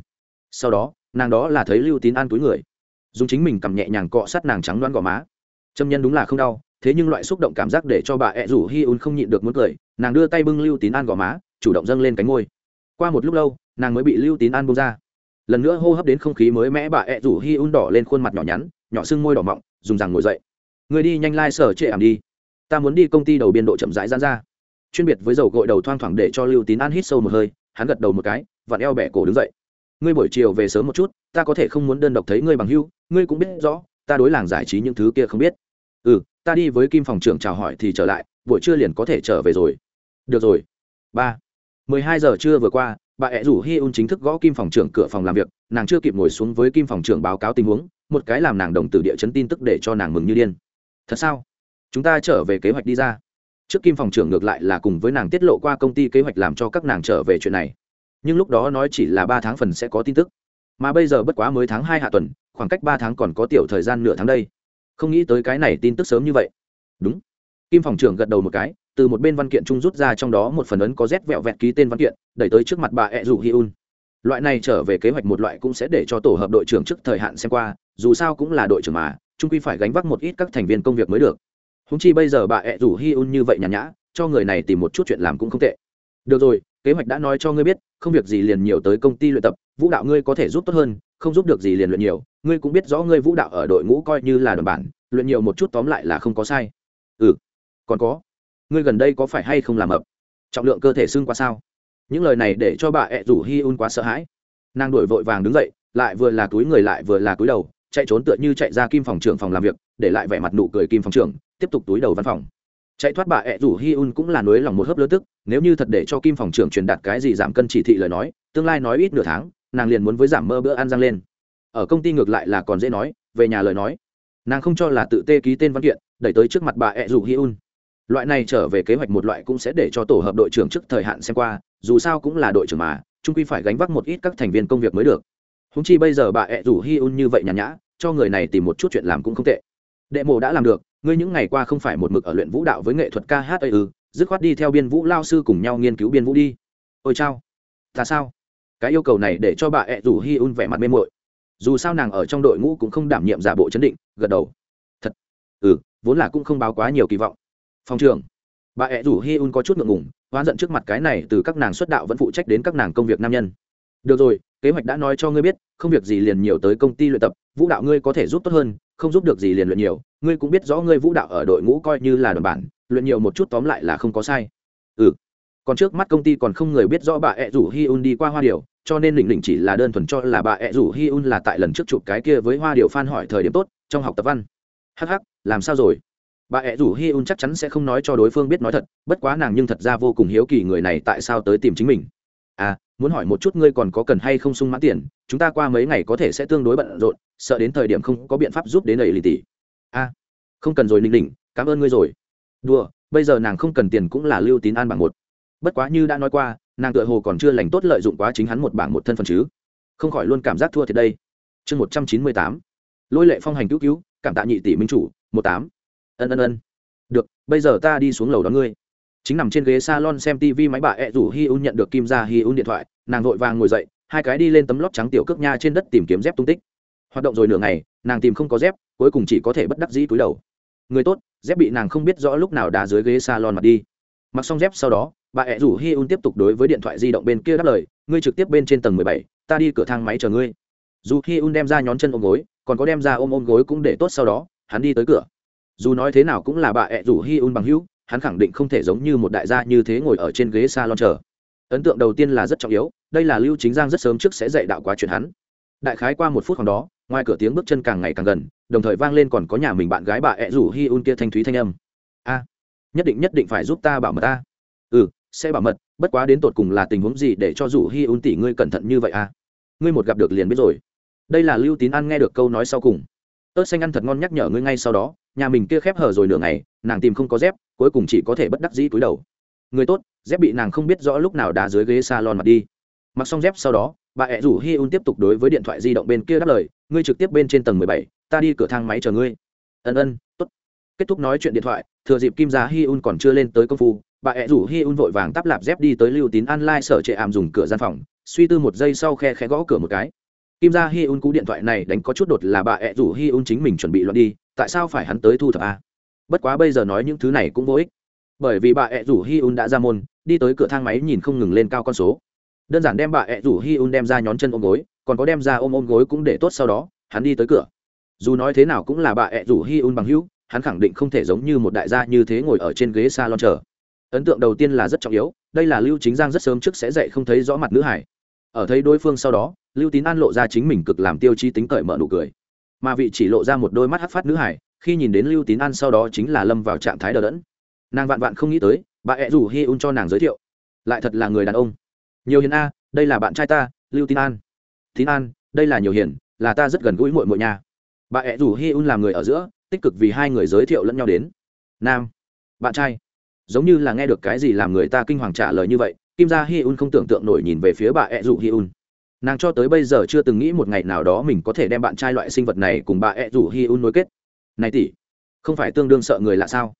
sau đó, nàng đó là thấy lưu tín an túi người. Dùng chính mình cầm nhẹ nhàng cọ sát nàng trắng đoán gò má. Châm nhân đúng là không đau, thế nhưng loại xúc động cảm giác để cho bà ẹ rủ hi un không nhịn được muốn cười, nàng đưa tay bưng lưu tín an gò má, chủ động dâng lên cánh ngôi qua một lúc lâu, nàng mới bị lưu tín an bông ra. Lần nữa hô hấp đến không khí mới mẽ bà ẹ rủ hi un đỏ lên khuôn mặt nhỏ nhắn, nhỏ sưng môi đỏ mọng, dùng rằng ngồi dậy người đi nhanh lai、like、sở trệ ảm đi. Ta muốn đi công ty đầu biên độ chậm rãi gian ra. Chuyên biệt với dầu gội đầu thoang thoảng để cho lưu tín an hít sâu một hơi, hắn gật đầu một cái và eo bẻ cổ đứng dậy. Ngươi buổi chiều về sớm một chút, ta có thể không muốn đơn độc thấy ngươi bằng hưu, ngươi cũng biết rõ, ta đối làng giải trí những thứ kia không biết. Ừ ta đi với kim phòng trưởng chào hỏi thì trở lại, buổi trưa liền có thể trở về rồi. Được rồi. Ba. Mười hai giờ trưa vừa qua, bà ẹ rủ hi un chính thức gõ kim phòng trưởng cửa phòng làm việc, nàng chưa kịp ngồi xuống với kim phòng trưởng báo cáo tình huống, một cái làm nàng đồng tử địa chấn tin tức để cho nàng mừng như điên thật sao? Chúng ta trở về kế hoạch đi ra. Trước kim phòng trưởng ngược lại là cùng với nàng tiết lộ qua công ty kế hoạch làm cho các nàng trở về chuyện này. Nhưng lúc đó nói chỉ là ba tháng phần sẽ có tin tức. Mà bây giờ bất quá mới tháng hai hạ tuần, khoảng cách ba tháng còn có tiểu thời gian nửa tháng đây. Không nghĩ tới cái này tin tức sớm như vậy. Đúng. Kim phòng trưởng gật đầu một cái, từ một bên văn kiện trung rút ra trong đó một phần ấn có rét vẹo vẹt ký tên văn kiện, đẩy tới trước mặt bà ẹ rủ hi un. Loại này trở về kế hoạch một loại cũng sẽ để cho tổ hợp đội trưởng trước thời hạn xem qua, dù sao cũng là đội trưởng mà trung quy phải gánh vác một ít các thành viên công việc mới được. Húng chi bây giờ bà ẹ rủ hi un như vậy nhàn nhã, cho người này tìm một chút chuyện làm cũng không tệ. Được rồi, kế hoạch đã nói cho ngươi biết, không việc gì liền nhiều tới công ty luyện tập, vũ đạo ngươi có thể giúp tốt hơn, không giúp được gì liền luyện nhiều. Ngươi cũng biết rõ ngươi vũ đạo ở đội ngũ coi như là đoàn bản, luyện nhiều một chút tóm lại là không có sai. Ừ còn có, ngươi gần đây có phải hay không làm ập? Trọng lượng cơ thể xưng qua sao? Những lời này để cho bà ẹ rủ hi un quá sợ hãi. Nàng đổi vội vàng đứng dậy, lại vừa là túi người lại vừa là túi đầu chạy trốn tựa như chạy ra kim phòng trưởng phòng làm việc, để lại vẻ mặt nụ cười kim phòng trưởng, tiếp tục túi đầu văn phòng. Chạy thoát bà ẹ rủ hi un cũng là nối lòng một hớp lớn tức, nếu như thật để cho kim phòng trưởng truyền đạt cái gì giảm cân chỉ thị lời nói, tương lai nói ít nửa tháng, nàng liền muốn với giảm mơ bữa ăn răng lên. Ở công ty ngược lại là còn dễ nói, về nhà lời nói. Nàng không cho là tự tê ký tên văn kiện, đẩy tới trước mặt bà ẹ rủ hi un. Loại này trở về kế hoạch một loại cũng sẽ để cho tổ hợp đội trưởng trước thời hạn xem qua, dù sao cũng là đội trưởng mà trung quy phải gánh vác một ít các thành viên công việc mới được. Húng chi bây giờ bà ẹ rủ hi un như vậy nhàn nhã cho người này tìm một chút chuyện làm cũng không tệ. Đệ mộ đã làm được ngươi những ngày qua không phải một mực ở luyện vũ đạo với nghệ thuật ca hát ư ừ, dứt khoát đi theo biên vũ lao sư cùng nhau nghiên cứu biên vũ đi. Ôi chao ta sao? Cái yêu cầu này để cho bà ẹ rủ hi un vẻ mặt mê mội dù sao nàng ở trong đội ngũ cũng không đảm nhiệm giả bộ chấn định gật đầu. Thật. Ừ vốn là cũng không báo quá nhiều kỳ vọng. Phòng trường. Bà ẹ rủ hi un có chút ngượng ngùng oán giận trước mặt cái này từ các nàng xuất đạo vẫn phụ trách đến các nàng công việc nam nhân. Được rồi kế hoạch đã nói cho ngươi biết không việc gì liền nhiều tới công ty luyện tập vũ đạo ngươi có thể giúp tốt hơn, không giúp được gì liền luyện nhiều, ngươi cũng biết rõ ngươi vũ đạo ở đội ngũ coi như là đoàn bản, luyện nhiều một chút tóm lại là không có sai. Ừ. Còn trước mắt công ty còn không người biết rõ bà ẹ rủ hi un đi qua hoa điều cho nên đỉnh đỉnh chỉ là đơn thuần cho là bà ẹ rủ hi un là tại lần trước chụp cái kia với hoa điều phan hỏi thời điểm tốt, trong học tập văn. Hh làm sao rồi? Bà ẹ rủ hi un chắc chắn sẽ không nói cho đối phương biết nói thật, bất quá nàng nhưng thật ra vô cùng hiếu kỳ người này tại sao tới tìm chính mình à muốn hỏi một chút ngươi còn có cần hay không sung mãn tiền, chúng ta qua mấy ngày có thể sẽ tương đối bận rộn, sợ đến thời điểm không có biện pháp giúp đến đầy lì tỷ a à, không cần rồi, ninh đỉnh, cảm ơn ngươi rồi. Đùa, bây giờ nàng không cần tiền cũng là lưu tín an bảng một. Bất quá như đã nói qua, nàng tựa hồ còn chưa lành tốt lợi dụng quá chính hắn một bảng một thân phần chứ. Không khỏi luôn cảm giác thua thiệt đây. Chương một trăm chín mươi tám. Lôi lệ phong hành cứu cứu, cảm tạ nhị tỷ minh chủ, một tám. Ân ân ân. Được, bây giờ ta đi xuống lầu đón ngươi chính nằm trên ghế salon xem tv máy bà ẹ rủ hi un nhận được kim ra hi un điện thoại, nàng vội vàng ngồi dậy, hai cái đi lên tấm lót trắng tiểu cước nha trên đất tìm kiếm dép tung tích. Hoạt động rồi nửa ngày, nàng tìm không có dép, cuối cùng chỉ có thể bất đắc dĩ túi đầu. Người tốt, dép bị nàng không biết rõ lúc nào đá dưới ghế salon mặt đi. Mặc xong dép sau đó, bà ẹ rủ hi un tiếp tục đối với điện thoại di động bên kia đáp lời, ngươi trực tiếp bên trên tầng mười bảy, ta đi cửa thang máy chờ ngươi. Dù hi un đem ra nhón chân ôm gối, còn có đem ra ôm ôm gối cũng để tốt sau đó, hắn đi tới cửa. Dù nói thế nào cũng là bà ẹ rủ hi un bằng hữu hắn khẳng định không thể giống như một đại gia như thế ngồi ở trên ghế salon chờ. Ấn tượng đầu tiên là rất trọng yếu, đây là lưu chính giang rất sớm trước sẽ dạy đạo quá chuyện hắn. Đại khái qua một phút khoảng đó, ngoài cửa tiếng bước chân càng ngày càng gần, đồng thời vang lên còn có nhà mình bạn gái bà ẹ rủ hi un kia thanh thúy thanh âm. A, nhất định nhất định phải giúp ta bảo mật ta. Ừ sẽ bảo mật, bất quá đến tột cùng là tình huống gì để cho rủ hi un tỷ ngươi cẩn thận như vậy a? Ngươi một gặp được liền biết rồi. Đây là lưu tín an nghe được câu nói sau cùng. Ớt xanh ăn thật ngon nhắc nhở ngươi ngay sau đó nhà mình kia khép hờ rồi nửa ngày, nàng tìm không có dép, cuối cùng chỉ có thể bất đắc dĩ túi đầu. Người tốt, dép bị nàng không biết rõ lúc nào đá dưới ghế salon mặt đi. Mặc xong dép sau đó, bà ẹ rủ hi un tiếp tục đối với điện thoại di động bên kia đáp lời, ngươi trực tiếp bên trên tầng mười bảy, ta đi cửa thang máy chờ ngươi. Ân ân t ố t kết thúc nói chuyện điện thoại, thừa dịp kim giá hi un còn chưa lên tới công phu, bà ẹ rủ hi un vội vàng tắp lạp dép đi tới lưu tín an lai sở trệ ảm dùng cửa gian phòng, suy tư một giây sau khe khẽ gõ cửa một cái. Kim gia hi un cú điện thoại này đánh có chút đột là bà ẹ rủ hi un chính mình chuẩn bị loạn đi tại sao phải hắn tới thu thập a? Bất quá bây giờ nói những thứ này cũng vô ích. Bởi vì bà ẹ rủ hi un đã ra môn, đi tới cửa thang máy nhìn không ngừng lên cao con số. Đơn giản đem bà ẹ rủ hi un đem ra nhón chân ôm gối, còn có đem ra ôm ôm gối cũng để tốt sau đó, hắn đi tới cửa. Dù nói thế nào cũng là bà ẹ rủ hi un bằng hữu, hắn khẳng định không thể giống như một đại gia như thế ngồi ở trên ghế s a lon chờ. Ấn tượng đầu tiên là rất trọng yếu, đây là lưu chính giang rất sớm trước sẽ dậy không thấy rõ mặt nữ hải. Ở thấy đối phương sau đó, lưu tín an lộ ra chính mình cực làm tiêu chí tính cởi mở nụ cười mà vị chỉ lộ ra một đôi mắt hắc phát nữ hải, khi nhìn đến lưu tín an sau đó chính là lâm vào trạng thái đờ đẫn. Nàng vạn vạn không nghĩ tới, bà ẹ rủ hi un cho nàng giới thiệu. Lại thật là người đàn ông. Nhiều hiền a, đây là bạn trai ta, lưu tín an. Tín an, đây là nhiều hiền, là ta rất gần gũi mội mội nhà bà ẹ rủ hi un làm người ở giữa, tích cực vì hai người giới thiệu lẫn nhau đến. Nam, bạn trai. Giống như là nghe được cái gì làm người ta kinh hoàng trả lời như vậy, kim gia hi un không tưởng tượng nổi nhìn về phía bà ẹ rủ hi un nàng cho tới bây giờ chưa từng nghĩ một ngày nào đó mình có thể đem bạn trai loại sinh vật này cùng bà ẹ rủ hi un nối kết. Này tỷ, không phải tương đương sợ người lạ sao?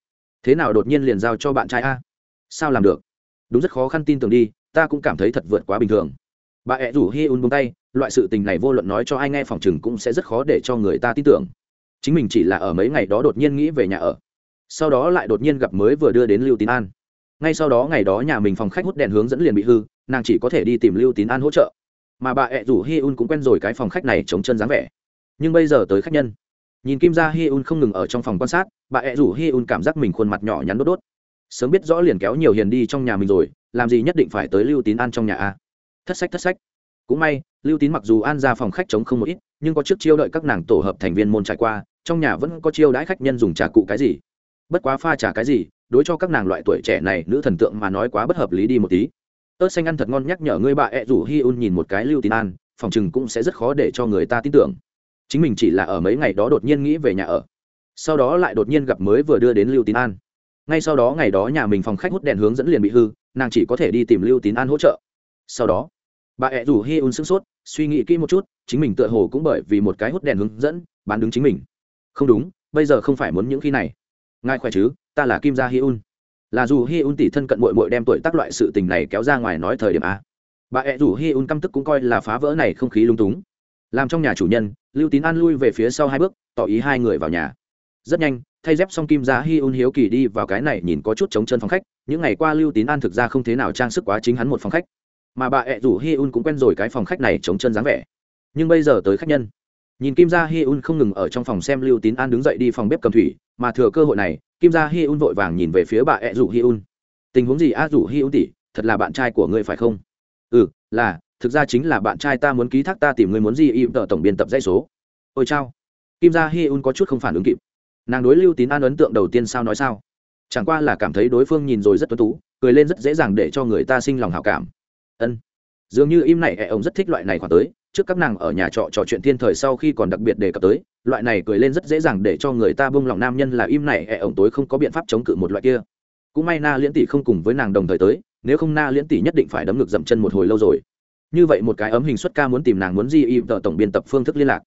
Thế nào đột nhiên liền giao cho bạn trai a? Sao làm được? Đúng rất khó khăn tin tưởng đi, ta cũng cảm thấy thật vượt quá bình thường. Bà ẹ rủ hi un buông tay, loại sự tình này vô luận nói cho ai nghe phòng chừng cũng sẽ rất khó để cho người ta tin tưởng. Chính mình chỉ là ở mấy ngày đó đột nhiên nghĩ về nhà ở. Sau đó lại đột nhiên gặp mới vừa đưa đến lưu tín an. Ngay sau đó ngày đó nhà mình phòng khách hút đèn hướng dẫn liền bị hư, nàng chỉ có thể đi tìm lưu tín an hỗ trợ mà bà ẹ rủ hi un cũng quen rồi cái phòng khách này chống chân dáng vẻ. Nhưng bây giờ tới khách nhân. Nhìn kim ra hi un không ngừng ở trong phòng quan sát, bà ẹ rủ hi un cảm giác mình khuôn mặt nhỏ nhắn đốt đốt. Sớm biết rõ liền kéo nhiều hiền đi trong nhà mình rồi, làm gì nhất định phải tới lưu tín an trong nhà a? Thất sách thất sách. Cũng may, lưu tín mặc dù an ra phòng khách chống không một ít, nhưng có trước chiêu đợi các nàng tổ hợp thành viên môn trải qua, trong nhà vẫn có chiêu đãi khách nhân dùng trà cụ cái gì. Bất quá pha trà cái gì, đối cho các nàng loại tuổi trẻ này, nữ thần tượng mà nói quá bất hợp lý đi một tí ớt xanh ăn thật ngon nhắc nhở ngươi bà ẹ rủ hi un nhìn một cái lưu tín an, phòng chừng cũng sẽ rất khó để cho người ta tin tưởng. Chính mình chỉ là ở mấy ngày đó đột nhiên nghĩ về nhà ở. Sau đó lại đột nhiên gặp mới vừa đưa đến lưu tín an. Ngay sau đó ngày đó nhà mình phòng khách hút đèn hướng dẫn liền bị hư, nàng chỉ có thể đi tìm lưu tín an hỗ trợ. Sau đó, bà ẹ rủ hi un sững sốt, suy nghĩ kỹ một chút, chính mình tựa hồ cũng bởi vì một cái hút đèn hướng dẫn, bán đứng chính mình. Không đúng, bây giờ không phải muốn những khi này. Ngài khỏe chứ? Ta là kim gia hi un là dù hi un tỷ thân cận mội mội đem tuổi tác loại sự tình này kéo ra ngoài nói thời điểm a. Bà ẹ rủ hi un căm tức cũng coi là phá vỡ này không khí lung túng. Làm trong nhà chủ nhân, lưu tín an lui về phía sau hai bước, tỏ ý hai người vào nhà. Rất nhanh, thay dép xong kim gia hi un hiếu kỳ đi vào cái này nhìn có chút trống chân phòng khách. Những ngày qua lưu tín an thực ra không thế nào trang sức quá chính hắn một phòng khách. Mà bà ẹ rủ hi un cũng quen rồi cái phòng khách này trống chân dáng vẻ. Nhưng bây giờ tới khách nhân. Nhìn kim gia hi un không ngừng ở trong phòng xem lưu tín an đứng dậy đi phòng bếp cầm thủy, mà thừa cơ hội này kim gia hi un vội vàng nhìn về phía bà ẹ rủ hi un. Tình huống gì a rủ hi un tỉ thật là bạn trai của ngươi phải không? Ừ là, thực ra chính là bạn trai ta muốn ký thác ta tìm người muốn gì y tờ tổng biên tập dây số. Ôi chao. Kim gia hi un có chút không phản ứng kịp. Nàng đối lưu tín an ấn tượng đầu tiên sao nói sao? Chẳng qua là cảm thấy đối phương nhìn rồi rất tuân tú, cười lên rất dễ dàng để cho người ta sinh lòng hảo cảm. Ân. Dường như im này, ẹ ông rất thích loại này khoản tới trước các nàng ở nhà trọ trò chuyện thiên thời sau khi còn đặc biệt đề cập tới, loại này cười lên rất dễ dàng để cho người ta bông lòng nam nhân là im này ẹ ổng tối không có biện pháp chống cự một loại kia. Cũng may na liễn tỷ không cùng với nàng đồng thời tới, nếu không na liễn tỷ nhất định phải đấm ngực dậm chân một hồi lâu rồi. Như vậy một cái ấm hình xuất ca muốn tìm nàng muốn gì im tờ tổng biên tập phương thức liên lạc.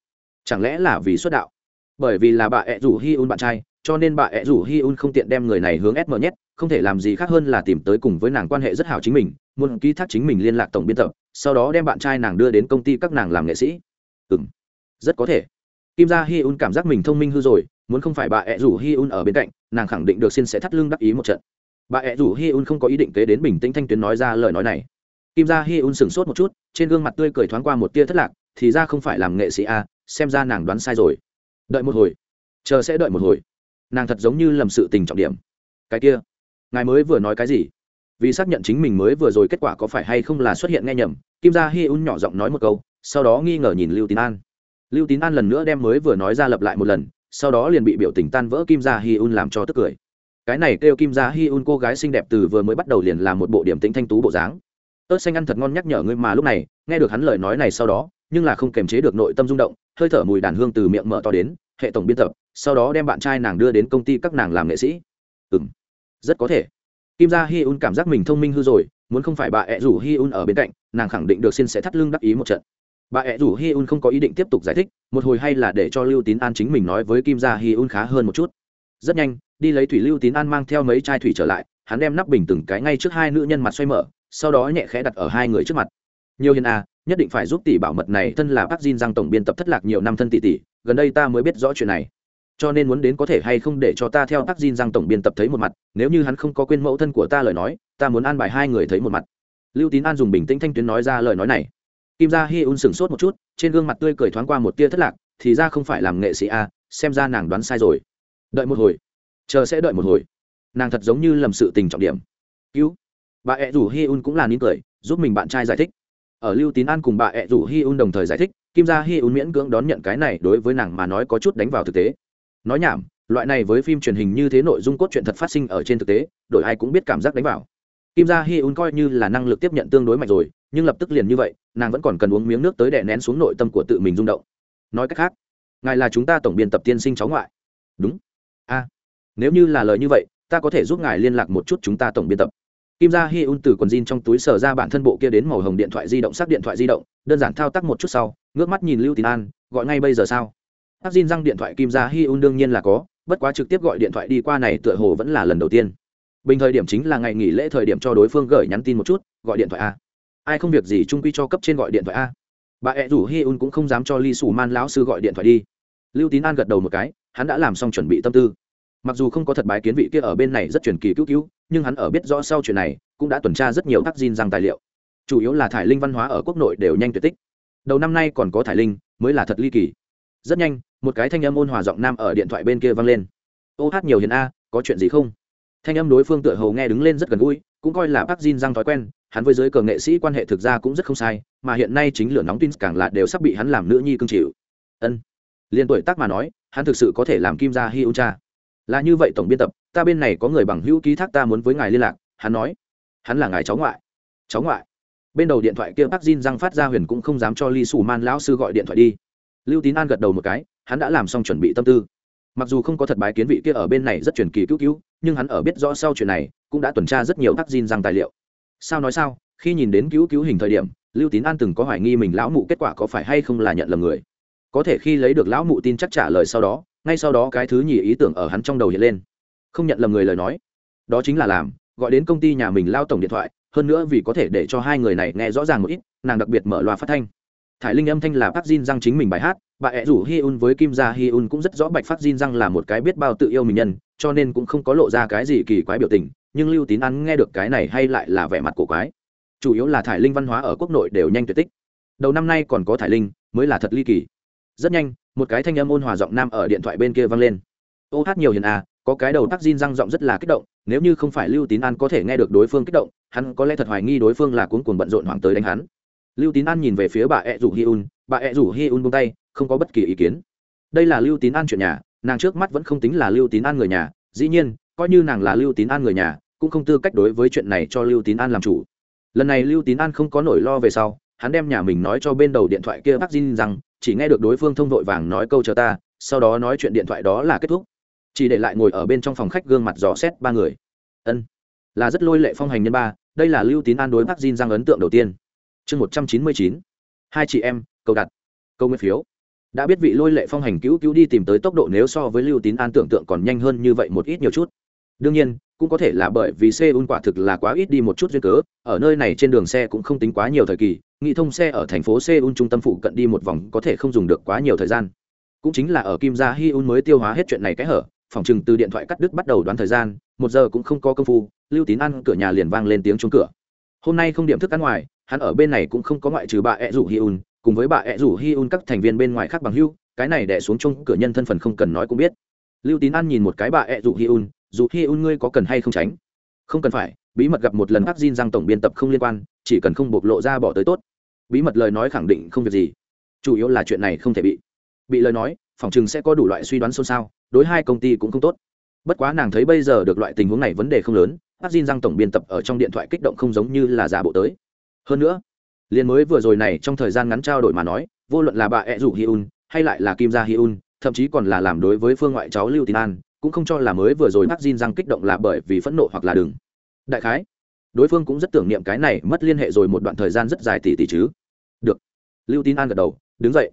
Chẳng lẽ là vì xuất đạo? Bởi vì là bà ẹ rủ hi un bạn trai, cho nên bà ẹ rủ hi un không tiện đem người này hướng sm nhét không thể làm gì khác hơn là tìm tới cùng với nàng quan hệ rất hảo chính mình, muốn ký thác chính mình liên lạc tổng biên tập sau đó đem bạn trai nàng đưa đến công ty các nàng làm nghệ sĩ. Ừ m rất có thể. Kim gia hi un cảm giác mình thông minh hư rồi, muốn không phải bà ẹ rủ hi un ở bên cạnh, nàng khẳng định được xin sẽ thắt lưng đắc ý một trận. Bà ẹ rủ hi un không có ý định kế đến bình tĩnh thanh tuyến nói ra lời nói này. Kim gia hi un sửng sốt một chút, trên gương mặt tươi cười thoáng qua một tia thất lạc, thì ra không phải làm nghệ sĩ a xem ra nàng đoán sai rồi. Đợi một hồi. Chờ sẽ đợi một hồi. Nàng thật giống như lầm sự tình trọng điểm. Cái kia. Ngài mới vừa nói cái gì? Vì xác nhận chính mình mới vừa rồi kết quả có phải hay không là xuất hiện nghe nhầm, kim gia hi un nhỏ giọng nói một câu, sau đó nghi ngờ nhìn lưu tín an. Lưu tín an lần nữa đem mới vừa nói ra lập lại một lần, sau đó liền bị biểu tình tan vỡ kim gia hi un làm cho tức cười. Cái này kêu kim gia hi un cô gái xinh đẹp từ vừa mới bắt đầu liền làm một bộ điểm tính thanh tú bộ dáng. Ớt xanh ăn thật ngon nhắc nhở ngươi mà lúc này, nghe được hắn lời nói này sau đó, nhưng là không kềm chế được nội tâm rung động, hơi thở mùi đàn hương từ miệng mở to đến, hệ tổng biên tập, sau đó đem bạn trai nàng đưa đến công ty các nàng làm nghệ sĩ. Ừ m rất có thể kim gia hi un cảm giác mình thông minh hư rồi muốn không phải bà ẹ rủ hi un ở bên cạnh nàng khẳng định được xin sẽ thắt lưng đắc ý một trận. Bà ẹ rủ hi un không có ý định tiếp tục giải thích một hồi hay là để cho lưu tín an chính mình nói với kim gia hi un khá hơn một chút. Rất nhanh đi lấy thủy lưu tín an mang theo mấy chai thủy trở lại hắn đem nắp bình từng cái ngay trước hai nữ nhân mặt xoay mở sau đó nhẹ khẽ đặt ở hai người trước mặt. Nhiều hiền à nhất định phải giúp tỷ bảo mật này thân là bác Jin Giang tổng biên tập thất lạc nhiều năm thân tỷ tỷ, gần đây ta mới biết rõ chuyện này. Cho nên muốn đến có thể hay không để cho ta theo tác Jin rằng tổng biên tập thấy một mặt, nếu như hắn không có quên mẫu thân của ta lời nói, ta muốn an bài hai người thấy một mặt. Lưu Tín An dùng bình tĩnh thanh tuyến nói ra lời nói này. Kim Gia Hi Un sững sốt một chút, trên gương mặt tươi cười thoáng qua một tia thất lạc, thì ra không phải làm nghệ sĩ a, à, xem ra nàng đoán sai rồi. Đợi một hồi, chờ sẽ đợi một hồi. Nàng thật giống như lầm sự tình trọng điểm. Cứu. Bà ẹ rủ Hi Un cũng là nín cười, giúp mình bạn trai giải thích ở lưu tín an cùng bà ẹ rủ hi un đồng thời giải thích kim gia hi un miễn cưỡng đón nhận cái này đối với nàng mà nói có chút đánh vào thực tế nói nhảm, loại này với phim truyền hình như thế nội dung cốt truyện thật phát sinh ở trên thực tế, đổi ai cũng biết cảm giác đánh vào. Kim gia hi un coi như là năng lực tiếp nhận tương đối mạnh rồi, nhưng lập tức liền như vậy, nàng vẫn còn cần uống miếng nước tới đè nén xuống nội tâm của tự mình rung động. Nói cách khác, ngài là chúng ta tổng biên tập tiên sinh cháu ngoại. Đúng. A, nếu như là lời như vậy, ta có thể giúp ngài liên lạc một chút chúng ta tổng biên tập. Kim gia hi un từ quần jean trong túi sờ ra bản thân bộ kia đến màu hồng điện thoại di động, sắc điện thoại di động, đơn giản thao tác một chút sau, ngước mắt nhìn lưu tín an, gọi ngay bây giờ sao? Tắc jean răng điện thoại kim gia hi un đương nhiên là có, bất quá trực tiếp gọi điện thoại đi qua này tựa hồ vẫn là lần đầu tiên. Bình thời điểm chính là ngày nghỉ lễ thời điểm cho đối phương gửi nhắn tin một chút, gọi điện thoại a. Ai không việc gì trung quy cho cấp trên gọi điện thoại a. Bà ẹ rủ hi un cũng không dám cho ly Sủ man lão sư gọi điện thoại đi. Lưu tín an gật đầu một cái, hắn đã làm xong chuẩn bị tâm tư. Mặc dù không có thật bái kiến vị kia ở bên này rất truyền kỳ cứu cứu, nhưng hắn ở biết rõ sau chuyện này, cũng đã tuần tra rất nhiều tác diên răng tài liệu. Chủ yếu là thải linh văn hóa ở quốc nội đều nhanh tuyệt tích. Đầu năm nay còn có thải linh, mới là thật ly kỳ. Rất nhanh một cái thanh âm ôn hòa giọng nam ở điện thoại bên kia vang lên. Ô hát nhiều hiền a, có chuyện gì không? Thanh âm đối phương tựa hầu nghe đứng lên rất gần gũi, cũng coi là bác Jin răng thói quen, hắn với giới cờ nghệ sĩ quan hệ thực ra cũng rất không sai, mà hiện nay chính lửa nóng tin càng là đều sắp bị hắn làm nữ nhi cương chịu. Ân. Liên tuổi tác mà nói, hắn thực sự có thể làm kim gia hi ưu cha. Là như vậy tổng biên tập, ta bên này có người bằng hữu ký thác ta muốn với ngài liên lạc, hắn nói. Hắn là ngài cháu ngoại. Cháu ngoại. Bên đầu điện thoại kia bác Jin răng phát ra huyền cũng không dám cho ly Sủ man lão sư gọi điện thoại đi lưu tín an gật đầu một cái, hắn đã làm xong chuẩn bị tâm tư. Mặc dù không có thật bái kiến vị kia ở bên này rất truyền kỳ cứu cứu, nhưng hắn ở biết rõ sau chuyện này, cũng đã tuần tra rất nhiều tắc xin rằng tài liệu. Sao nói sao, khi nhìn đến cứu cứu hình thời điểm, lưu tín an từng có hoài nghi mình lão mụ kết quả có phải hay không là nhận lầm người. Có thể khi lấy được lão mụ tin chắc trả lời sau đó, ngay sau đó cái thứ nhì ý tưởng ở hắn trong đầu hiện lên. Không nhận lầm người lời nói. Đó chính là làm, gọi đến công ty nhà mình lao tổng điện thoại, hơn nữa vì có thể để cho hai người này nghe rõ ràng một ít, nàng đặc biệt mở loa phát thanh thải linh âm thanh là Park Jin Răng chính mình bài hát, bà ẹ rủ Hi Un với Kim Gia Hi Un cũng rất rõ bạch Park Jin Răng là một cái biết bao tự yêu mình nhân, cho nên cũng không có lộ ra cái gì kỳ quái biểu tình, nhưng Lưu Tín An nghe được cái này hay lại là vẻ mặt của quái. Chủ yếu là thải linh văn hóa ở quốc nội đều nhanh tuyệt tích. Đầu năm nay còn có thải linh, mới là thật ly kỳ. Rất nhanh, một cái thanh âm ôn hòa giọng nam ở điện thoại bên kia vang lên. Ô hát nhiều hiền à, có cái đầu Park Jin Răng giọng rất là kích động, nếu như không phải lưu tín an có thể nghe được đối phương kích động hắn có lẽ thật hoài nghi đối phương là cuốn cuồng bận rộn hoàng tới đánh hắn lưu tín an nhìn về phía bà ẹ rủ hi un, bà ẹ rủ hi un buông tay, không có bất kỳ ý kiến. Đây là lưu tín an chuyện nhà, nàng trước mắt vẫn không tính là lưu tín an người nhà, dĩ nhiên, coi như nàng là lưu tín an người nhà, cũng không tư cách đối với chuyện này cho lưu tín an làm chủ. Lần này lưu tín an không có nỗi lo về sau, hắn đem nhà mình nói cho bên đầu điện thoại kia bác Jin rằng, chỉ nghe được đối phương thông vội vàng nói câu chờ ta, sau đó nói chuyện điện thoại đó là kết thúc. Chỉ để lại ngồi ở bên trong phòng khách gương mặt dò xét ba người. Ân, là rất lôi lệ phong hành nhân ba, đây là lưu tín an đối bác Jin giang ấn tượng đầu tiên chương một trăm chín mươi chín, hai chị em, cầu đặt câu nguyên phiếu. Đã biết vị lôi lệ phong hành cứu cứu đi tìm tới tốc độ nếu so với lưu tín an tưởng tượng còn nhanh hơn như vậy một ít nhiều chút. Đương nhiên, cũng có thể là bởi vì seoul quả thực là quá ít đi một chút duyên cớ, ở nơi này trên đường xe cũng không tính quá nhiều thời kỳ, nghị thông xe ở thành phố seoul trung tâm phụ cận đi một vòng có thể không dùng được quá nhiều thời gian. Cũng chính là ở kim gia hyun mới tiêu hóa hết chuyện này cái hở, phòng chừng từ điện thoại cắt đứt bắt đầu đoán thời gian, một giờ cũng không có công phu, lưu tín ăn cửa nhà liền vang lên tiếng chuông cửa. Hôm nay không điểm thức ăn ngoài hắn ở bên này cũng không có ngoại trừ bà ẹ rủ hyun cùng với bà ẹ rủ hyun các thành viên bên ngoài khác bằng hưu cái này đẻ xuống chung cửa nhân thân phần không cần nói cũng biết. Lưu tín an nhìn một cái bà ẹ rủ hyun dù hyun ngươi có cần hay không tránh? Không cần phải, bí mật gặp một lần ác Jin rằng tổng biên tập không liên quan, chỉ cần không bộc lộ ra bỏ tới tốt. Bí mật lời nói khẳng định không việc gì, chủ yếu là chuyện này không thể bị. Bị lời nói, phòng chừng sẽ có đủ loại suy đoán xôn xao, đối hai công ty cũng không tốt. Bất quá nàng thấy bây giờ được loại tình huống này vấn đề không lớn ác Jin rằng tổng biên tập ở trong điện thoại kích động không giống như là giả bộ tới hơn nữa, liền mới vừa rồi này trong thời gian ngắn trao đổi mà nói, vô luận là bà ẹ rủ hyun hay lại là kim gia hyun thậm chí còn là làm đối với phương ngoại cháu lưu tín an, cũng không cho là mới vừa rồi ác Jin rằng kích động là bởi vì phẫn nộ hoặc là đừng. Đại khái, đối phương cũng rất tưởng niệm cái này mất liên hệ rồi một đoạn thời gian rất dài tỷ tỷ chứ. Được. Lưu tín an gật đầu, đứng dậy.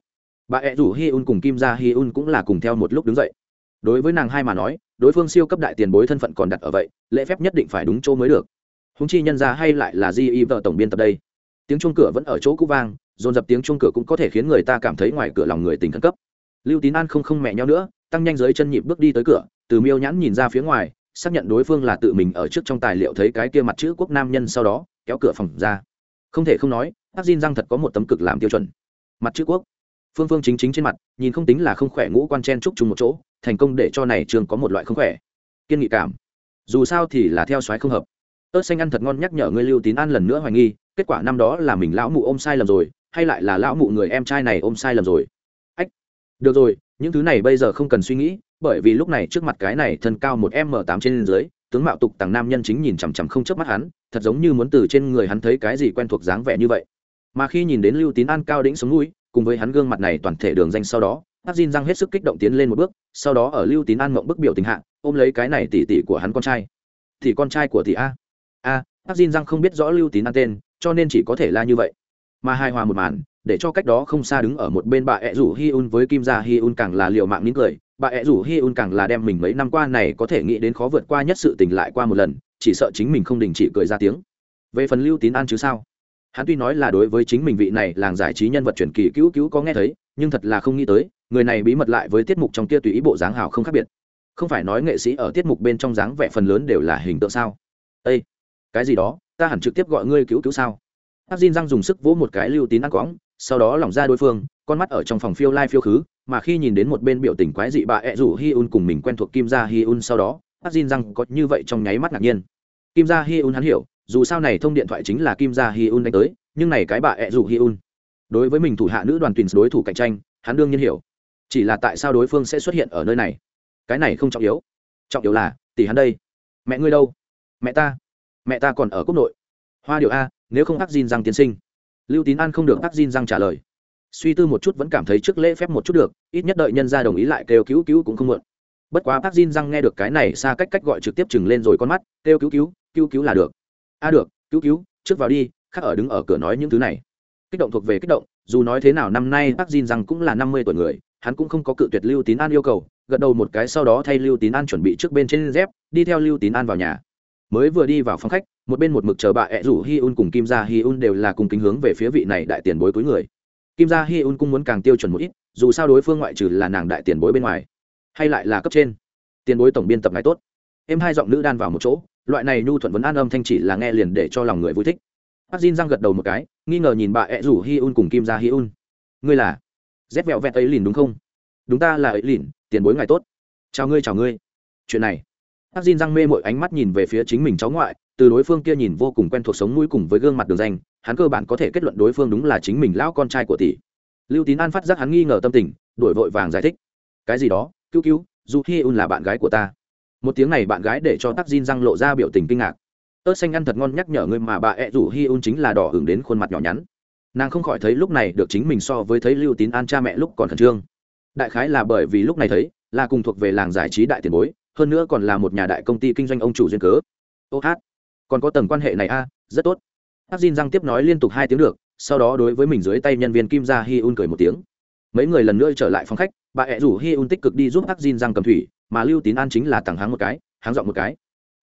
Bà ẹ rủ hi un cùng kim gia hi un cũng là cùng theo một lúc đứng dậy. Đối với nàng hai mà nói, đối phương siêu cấp đại tiền bối thân phận còn đặt ở vậy, lễ phép nhất định phải đúng chỗ mới được húng chi nhân ra hay lại là di y vợ tổng biên tập đây. Tiếng chuông cửa vẫn ở chỗ cũ vang, dồn dập tiếng chuông cửa cũng có thể khiến người ta cảm thấy ngoài cửa lòng người tình khẩn cấp. Lưu tín an không không mẹ nhau nữa, tăng nhanh dưới chân nhịp bước đi tới cửa, từ miêu nhãn nhìn ra phía ngoài, xác nhận đối phương là tự mình ở trước trong tài liệu thấy cái kia mặt chữ quốc nam nhân sau đó, kéo cửa phòng ra. Không thể không nói ác xin răng thật có một tấm cực làm tiêu chuẩn. Mặt chữ quốc. Phương phương chính chính trên mặt, nhìn không tính là không khỏe ngũ quan chen trúc chung một chỗ, thành công để cho này trường có một loại không khỏe. Kiên nghị cảm. Dù sao thì là theo soái không hợp ớt xanh ăn thật ngon nhắc nhở ngươi lưu tín an lần nữa hoài nghi, kết quả năm đó là mình lão mụ ôm sai lầm rồi, hay lại là lão mụ người em trai này ôm sai lầm rồi. Ách, được rồi, những thứ này bây giờ không cần suy nghĩ, bởi vì lúc này trước mặt cái này thân cao một m tám trên dưới, tướng mạo tục tàng nam nhân chính nhìn chằm chằm không chớp mắt hắn, thật giống như muốn từ trên người hắn thấy cái gì quen thuộc dáng vẻ như vậy. Mà khi nhìn đến lưu tín an cao đĩnh sống núi, cùng với hắn gương mặt này toàn thể đường danh sau đó ác dinh răng hết sức kích động tiến lên một bước, sau đó ở lưu tín an mộng bức biểu tình hạ, ôm lấy cái này tỷ tỷ của hắn con trai. Thì con trai của tỷ a. À, a ác Jin răng không biết rõ lưu tín an tên, cho nên chỉ có thể la như vậy. Mà hài hòa một màn, để cho cách đó không xa đứng ở một bên bà ẹ rủ hi un với kim gia hi un càng là liệu mạng nín cười. Bà ẹ rủ hi un càng là đem mình mấy năm qua này có thể nghĩ đến khó vượt qua nhất sự tình lại qua một lần, chỉ sợ chính mình không đình chỉ cười ra tiếng. Về phần lưu tín an chứ sao? Hắn tuy nói là đối với chính mình vị này làng giải trí nhân vật truyền kỳ cứu cứu có nghe thấy, nhưng thật là không nghĩ tới, người này bí mật lại với tiết mục trong kia tùy ý bộ dáng hào không khác biệt. Không phải nói nghệ sĩ ở tiết mục bên trong dáng vẻ phần lớn đều là hình tượng sao? Ây cái gì đó, ta hẳn trực tiếp gọi ngươi cứu cứu sao? Hát Jin răng dùng sức vỗ một cái lưu tín ăn quõng, sau đó lỏng ra đối phương, con mắt ở trong phòng phiêu lai phiêu khứ, mà khi nhìn đến một bên biểu tình quái dị bà ẹ rủ hi un cùng mình quen thuộc kim gia hi un sau đó hát Jin răng có như vậy trong nháy mắt ngạc nhiên. Kim gia hi un hắn hiểu, dù sao này thông điện thoại chính là kim gia hi un đánh tới, nhưng này cái bà ẹ rủ hi un, đối với mình thủ hạ nữ đoàn tuyển đối thủ cạnh tranh, hắn đương nhiên hiểu. Chỉ là tại sao đối phương sẽ xuất hiện ở nơi này? Cái này không trọng yếu. Trọng yếu là, tỷ hắn đây, mẹ ngươi đâu? Mẹ ta? Mẹ ta còn ở quốc nội. Hoa điệu a, nếu không ác Jin răng tiến sinh. Lưu tín an không được ác Jin răng trả lời. Suy tư một chút vẫn cảm thấy trước lễ phép một chút được, ít nhất đợi nhân ra đồng ý lại kêu cứu cứu cũng không muộn. Bất quá ác Jin răng nghe được cái này xa cách cách gọi trực tiếp chừng lên rồi con mắt, kêu cứu cứu cứu cứu là được. A được, cứu cứu, trước vào đi khác ở đứng ở cửa nói những thứ này. Kích động thuộc về kích động, dù nói thế nào năm nay bác Jin răng cũng là năm mươi tuổi người, hắn cũng không có cự tuyệt lưu tín an yêu cầu, gật đầu một cái sau đó thay lưu tín an chuẩn bị trước bên trên dép, đi theo lưu tín an vào nhà mới vừa đi vào phòng khách, một bên một mực chờ bà ẹ rủ hi un cùng kim gia hi un đều là cùng kính hướng về phía vị này đại tiền bối cuối người. Kim gia hi un cũng muốn càng tiêu chuẩn một ít, dù sao đối phương ngoại trừ là nàng đại tiền bối bên ngoài, hay lại là cấp trên. Tiền bối tổng biên tập ngài tốt. Em hai giọng nữ đan vào một chỗ, loại này nhu thuận vấn an âm thanh chỉ là nghe liền để cho lòng người vui thích. Bác Jin răng gật đầu một cái, nghi ngờ nhìn bà ẹ rủ hi un cùng kim gia hi un ngươi là? Dép vẹo vẹt ấy lìn đúng không? Đúng ta là ấy lìn, tiền bối ngài tốt. Chào ngươi chào ngươi. Chuyện này bác Jin răng mê mội ánh mắt nhìn về phía chính mình cháu ngoại, từ đối phương kia nhìn vô cùng quen thuộc sống mũi cùng với gương mặt đường danh, hắn cơ bản có thể kết luận đối phương đúng là chính mình lão con trai của tỷ. Lưu tín an phát giác hắn nghi ngờ tâm tình đổi vội vàng giải thích. Cái gì đó? Cứu cứu dù hi un là bạn gái của ta. Một tiếng này bạn gái để cho tắc Jin răng lộ ra biểu tình kinh ngạc. Ớt xanh ăn thật ngon nhắc nhở ngươi mà bà ẹ rủ hi un chính là đỏ hưởng đến khuôn mặt nhỏ nhắn. Nàng không khỏi thấy lúc này được chính mình so với thấy lưu tín an cha mẹ lúc còn khẩn trương. Đại khái là bởi vì lúc này thấy, là cùng thuộc về làng giải trí đại tiền bối hơn nữa còn là một nhà đại công ty kinh doanh ông chủ duyên cớ. Ô hát, còn có tầng quan hệ này a, rất tốt. Hát xin răng tiếp nói liên tục hai tiếng được, sau đó đối với mình dưới tay nhân viên kim gia hi un cười một tiếng. Mấy người lần nữa trở lại phòng khách, bà ẹ rủ hi un tích cực đi giúp hát xin răng cầm thủy, mà lưu tín an chính là tặng háng một cái, háng dọn một cái.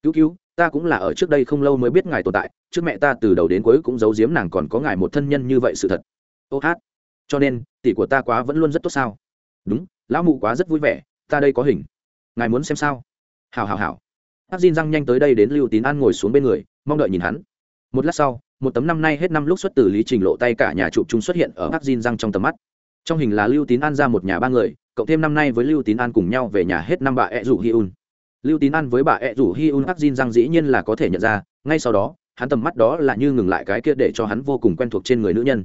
Cứu cứu, ta cũng là ở trước đây không lâu mới biết ngài tồn tại, trước mẹ ta từ đầu đến cuối cũng giấu giếm nàng còn có ngài một thân nhân như vậy sự thật. Ô hát, cho nên, tỷ của ta quá vẫn luôn rất tốt sao? Đúng, lão mụ quá rất vui vẻ, ta đây có hình ngài muốn xem sao? Hào hào hào hắc diên răng nhanh tới đây đến lưu tín an ngồi xuống bên người, mong đợi nhìn hắn. Một lát sau, một tấm năm nay hết năm lúc xuất từ lý trình lộ tay cả nhà chụp chung xuất hiện ở hắc diên răng trong tầm mắt. Trong hình là lưu tín an ra một nhà ba người, cộng thêm năm nay với lưu tín an cùng nhau về nhà hết năm bà ẹ rủ hi un. Lưu tín an với bà ẹ rủ hi un hắc diên răng dĩ nhiên là có thể nhận ra, ngay sau đó, hắn tầm mắt đó là như ngừng lại cái kia để cho hắn vô cùng quen thuộc trên người nữ nhân.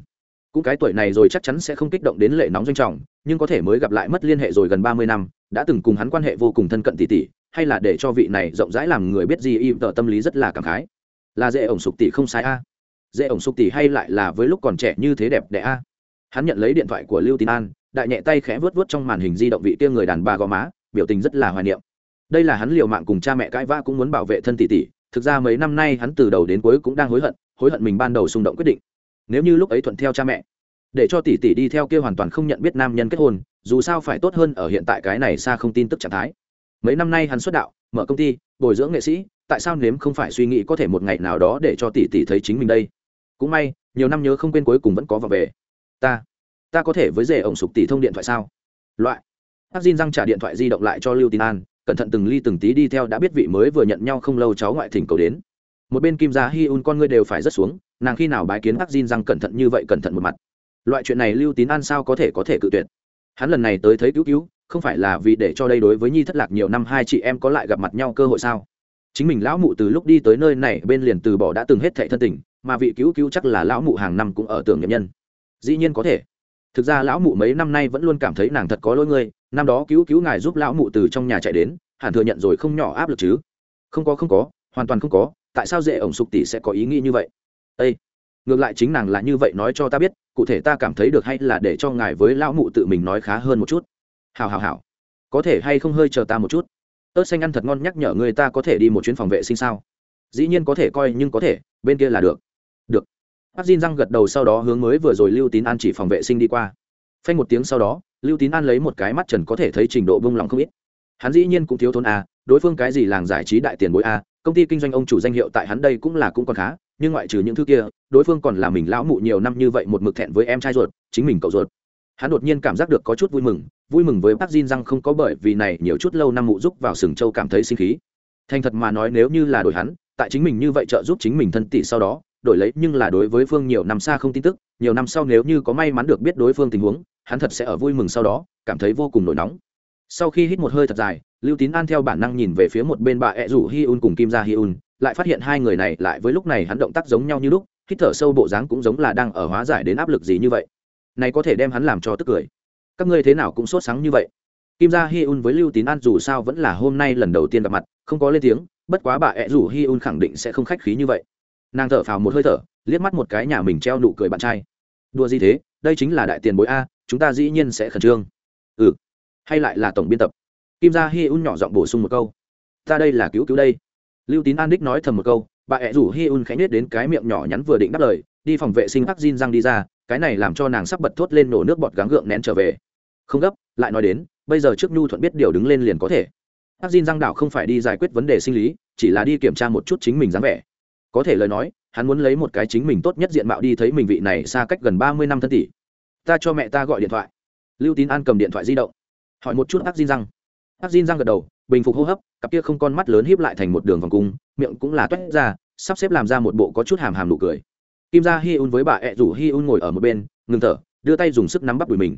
Cũng cái tuổi này rồi chắc chắn sẽ không kích động đến lệ nóng doanh trọng, nhưng có thể mới gặp lại mất liên hệ rồi gần ba mươi năm đã từng cùng hắn quan hệ vô cùng thân cận tỷ tỷ hay là để cho vị này rộng rãi làm người biết gì im tờ tâm lý rất là cảm khái. Là dễ ổng sục tỷ không sai a. Dễ ổng sục tỷ hay lại là với lúc còn trẻ như thế đẹp đẽ a. Hắn nhận lấy điện thoại của lưu tín an, đại nhẹ tay khẽ vớt vớt trong màn hình di động vị kia người đàn bà gò má, biểu tình rất là hoài niệm. Đây là hắn liều mạng cùng cha mẹ cãi vã cũng muốn bảo vệ thân tỷ tỷ thực ra mấy năm nay hắn từ đầu đến cuối cũng đang hối hận hối hận mình ban đầu xung động quyết định. Nếu như lúc ấy thuận theo cha mẹ, để cho tỷ tỷ đi theo kia hoàn toàn không nhận biết nam nhân kết hôn dù sao phải tốt hơn ở hiện tại cái này xa không tin tức trạng thái. Mấy năm nay hắn xuất đạo, mở công ty, bồi dưỡng nghệ sĩ, tại sao nếm không phải suy nghĩ có thể một ngày nào đó để cho tỷ tỷ thấy chính mình đây? Cũng may, nhiều năm nhớ không quên cuối cùng vẫn có vào về. Ta ta có thể với rể ổng sục tỷ thông điện thoại sao? Loại. Hắc diên răng trả điện thoại di động lại cho lưu tín an, cẩn thận từng ly từng tí đi theo đã biết vị mới vừa nhận nhau không lâu cháu ngoại thỉnh cầu đến. Một bên kim gia hi un con ngươi đều phải rất xuống, nàng khi nào bái kiến hắc diên răng cẩn thận như vậy cẩn thận một mặt. Loại chuyện này lưu tín an sao có thể có thể cự tuyệt? Hắn lần này tới thấy cứu cứu, không phải là vì để cho đây đối với nhi thất lạc nhiều năm hai chị em có lại gặp mặt nhau cơ hội sao? Chính mình lão mụ từ lúc đi tới nơi này bên liền từ bỏ đã từng hết thệ thân tình, mà vị cứu cứu chắc là lão mụ hàng năm cũng ở tưởng nhậm nhân. Dĩ nhiên có thể. Thực ra lão mụ mấy năm nay vẫn luôn cảm thấy nàng thật có lỗi ngươi, năm đó cứu cứu ngài giúp lão mụ từ trong nhà chạy đến, hẳn thừa nhận rồi không nhỏ áp lực chứ. Không có không có, hoàn toàn không có, tại sao dễ ổng sục tỷ sẽ có ý nghĩ như vậy? Ây ngược lại chính nàng là như vậy nói cho ta biết, cụ thể ta cảm thấy được hay là để cho ngài với lão mụ tự mình nói khá hơn một chút. Hào hào hào có thể hay không hơi chờ ta một chút? Ớt xanh ăn thật ngon nhắc nhở người ta có thể đi một chuyến phòng vệ sinh sao? Dĩ nhiên có thể coi nhưng có thể, bên kia là được. Được. Bác xin răng gật đầu sau đó hướng mới vừa rồi lưu tín an chỉ phòng vệ sinh đi qua. Phanh một tiếng sau đó, lưu tín an lấy một cái mắt trần có thể thấy trình độ bông lòng không ít. Hắn dĩ nhiên cũng thiếu thốn a, đối phương cái gì làng giải trí đại tiền bối a, công ty kinh doanh ông chủ danh hiệu tại hắn đây cũng là cũng còn khá nhưng ngoại trừ những thứ kia, đối phương còn là mình lão mụ nhiều năm như vậy một mực thẹn với em trai ruột, chính mình cậu ruột. Hắn đột nhiên cảm giác được có chút vui mừng vui mừng với bác Jin rằng không có bởi vì này nhiều chút lâu năm mụ giúp vào sừng châu cảm thấy sinh khí. Thành thật mà nói nếu như là đổi hắn, tại chính mình như vậy trợ giúp chính mình thân tỷ sau đó, đổi lấy nhưng là đối với phương nhiều năm xa không tin tức, nhiều năm sau nếu như có may mắn được biết đối phương tình huống, hắn thật sẽ ở vui mừng sau đó, cảm thấy vô cùng nổi nóng. Sau khi hít một hơi thật dài, lưu tín an theo bản năng nhìn về phía một bên bà ẹ rủ hi un cùng kim gia hi un lại phát hiện hai người này lại với lúc này hắn động tác giống nhau như lúc, hít thở sâu bộ dáng cũng giống là đang ở hóa giải đến áp lực gì như vậy. Này có thể đem hắn làm cho tức cười. Các ngươi thế nào cũng sốt sáng như vậy. Kim gia hi un với lưu tín an dù sao vẫn là hôm nay lần đầu tiên gặp mặt, không có lên tiếng, bất quá bà ẹ rủ hi un khẳng định sẽ không khách khí như vậy. Nàng thở phào một hơi thở, liếc mắt một cái nhà mình treo nụ cười bạn trai. Đùa gì thế, đây chính là đại tiền bối a, chúng ta dĩ nhiên sẽ khẩn trương. Ừ. Hay lại là tổng biên tập. Kim gia hi un nhỏ giọng bổ sung một câu. Ta đây là cứu cứu đây lưu tín an đích nói thầm một câu, bà ẹ rủ hi un khánh nết đến cái miệng nhỏ nhắn vừa định đáp lời, đi phòng vệ sinh hắc Jin răng đi ra, cái này làm cho nàng sắp bật thốt lên nổ nước bọt gắng gượng nén trở về. Không gấp, lại nói đến, bây giờ trước nhu thuận biết điều đứng lên liền có thể. Hắc răng đảo không phải đi giải quyết vấn đề sinh lý, chỉ là đi kiểm tra một chút chính mình dáng vẻ. Có thể lời nói, hắn muốn lấy một cái chính mình tốt nhất diện mạo đi thấy mình vị này xa cách gần ba mươi năm thân tỷ. Ta cho mẹ ta gọi điện thoại. Lưu tín an cầm điện thoại di động. Hỏi một chút ác Jin răng ác răng gật đầu bình phục hô hấp, cặp kia không con mắt lớn híp lại thành một đường vòng cung, miệng cũng là toét ra, sắp xếp làm ra một bộ có chút hàm hàm nụ cười. Kim gia hi un với bà ẹ rủ hi un ngồi ở một bên, ngừng thở, đưa tay dùng sức nắm bắt đùi mình.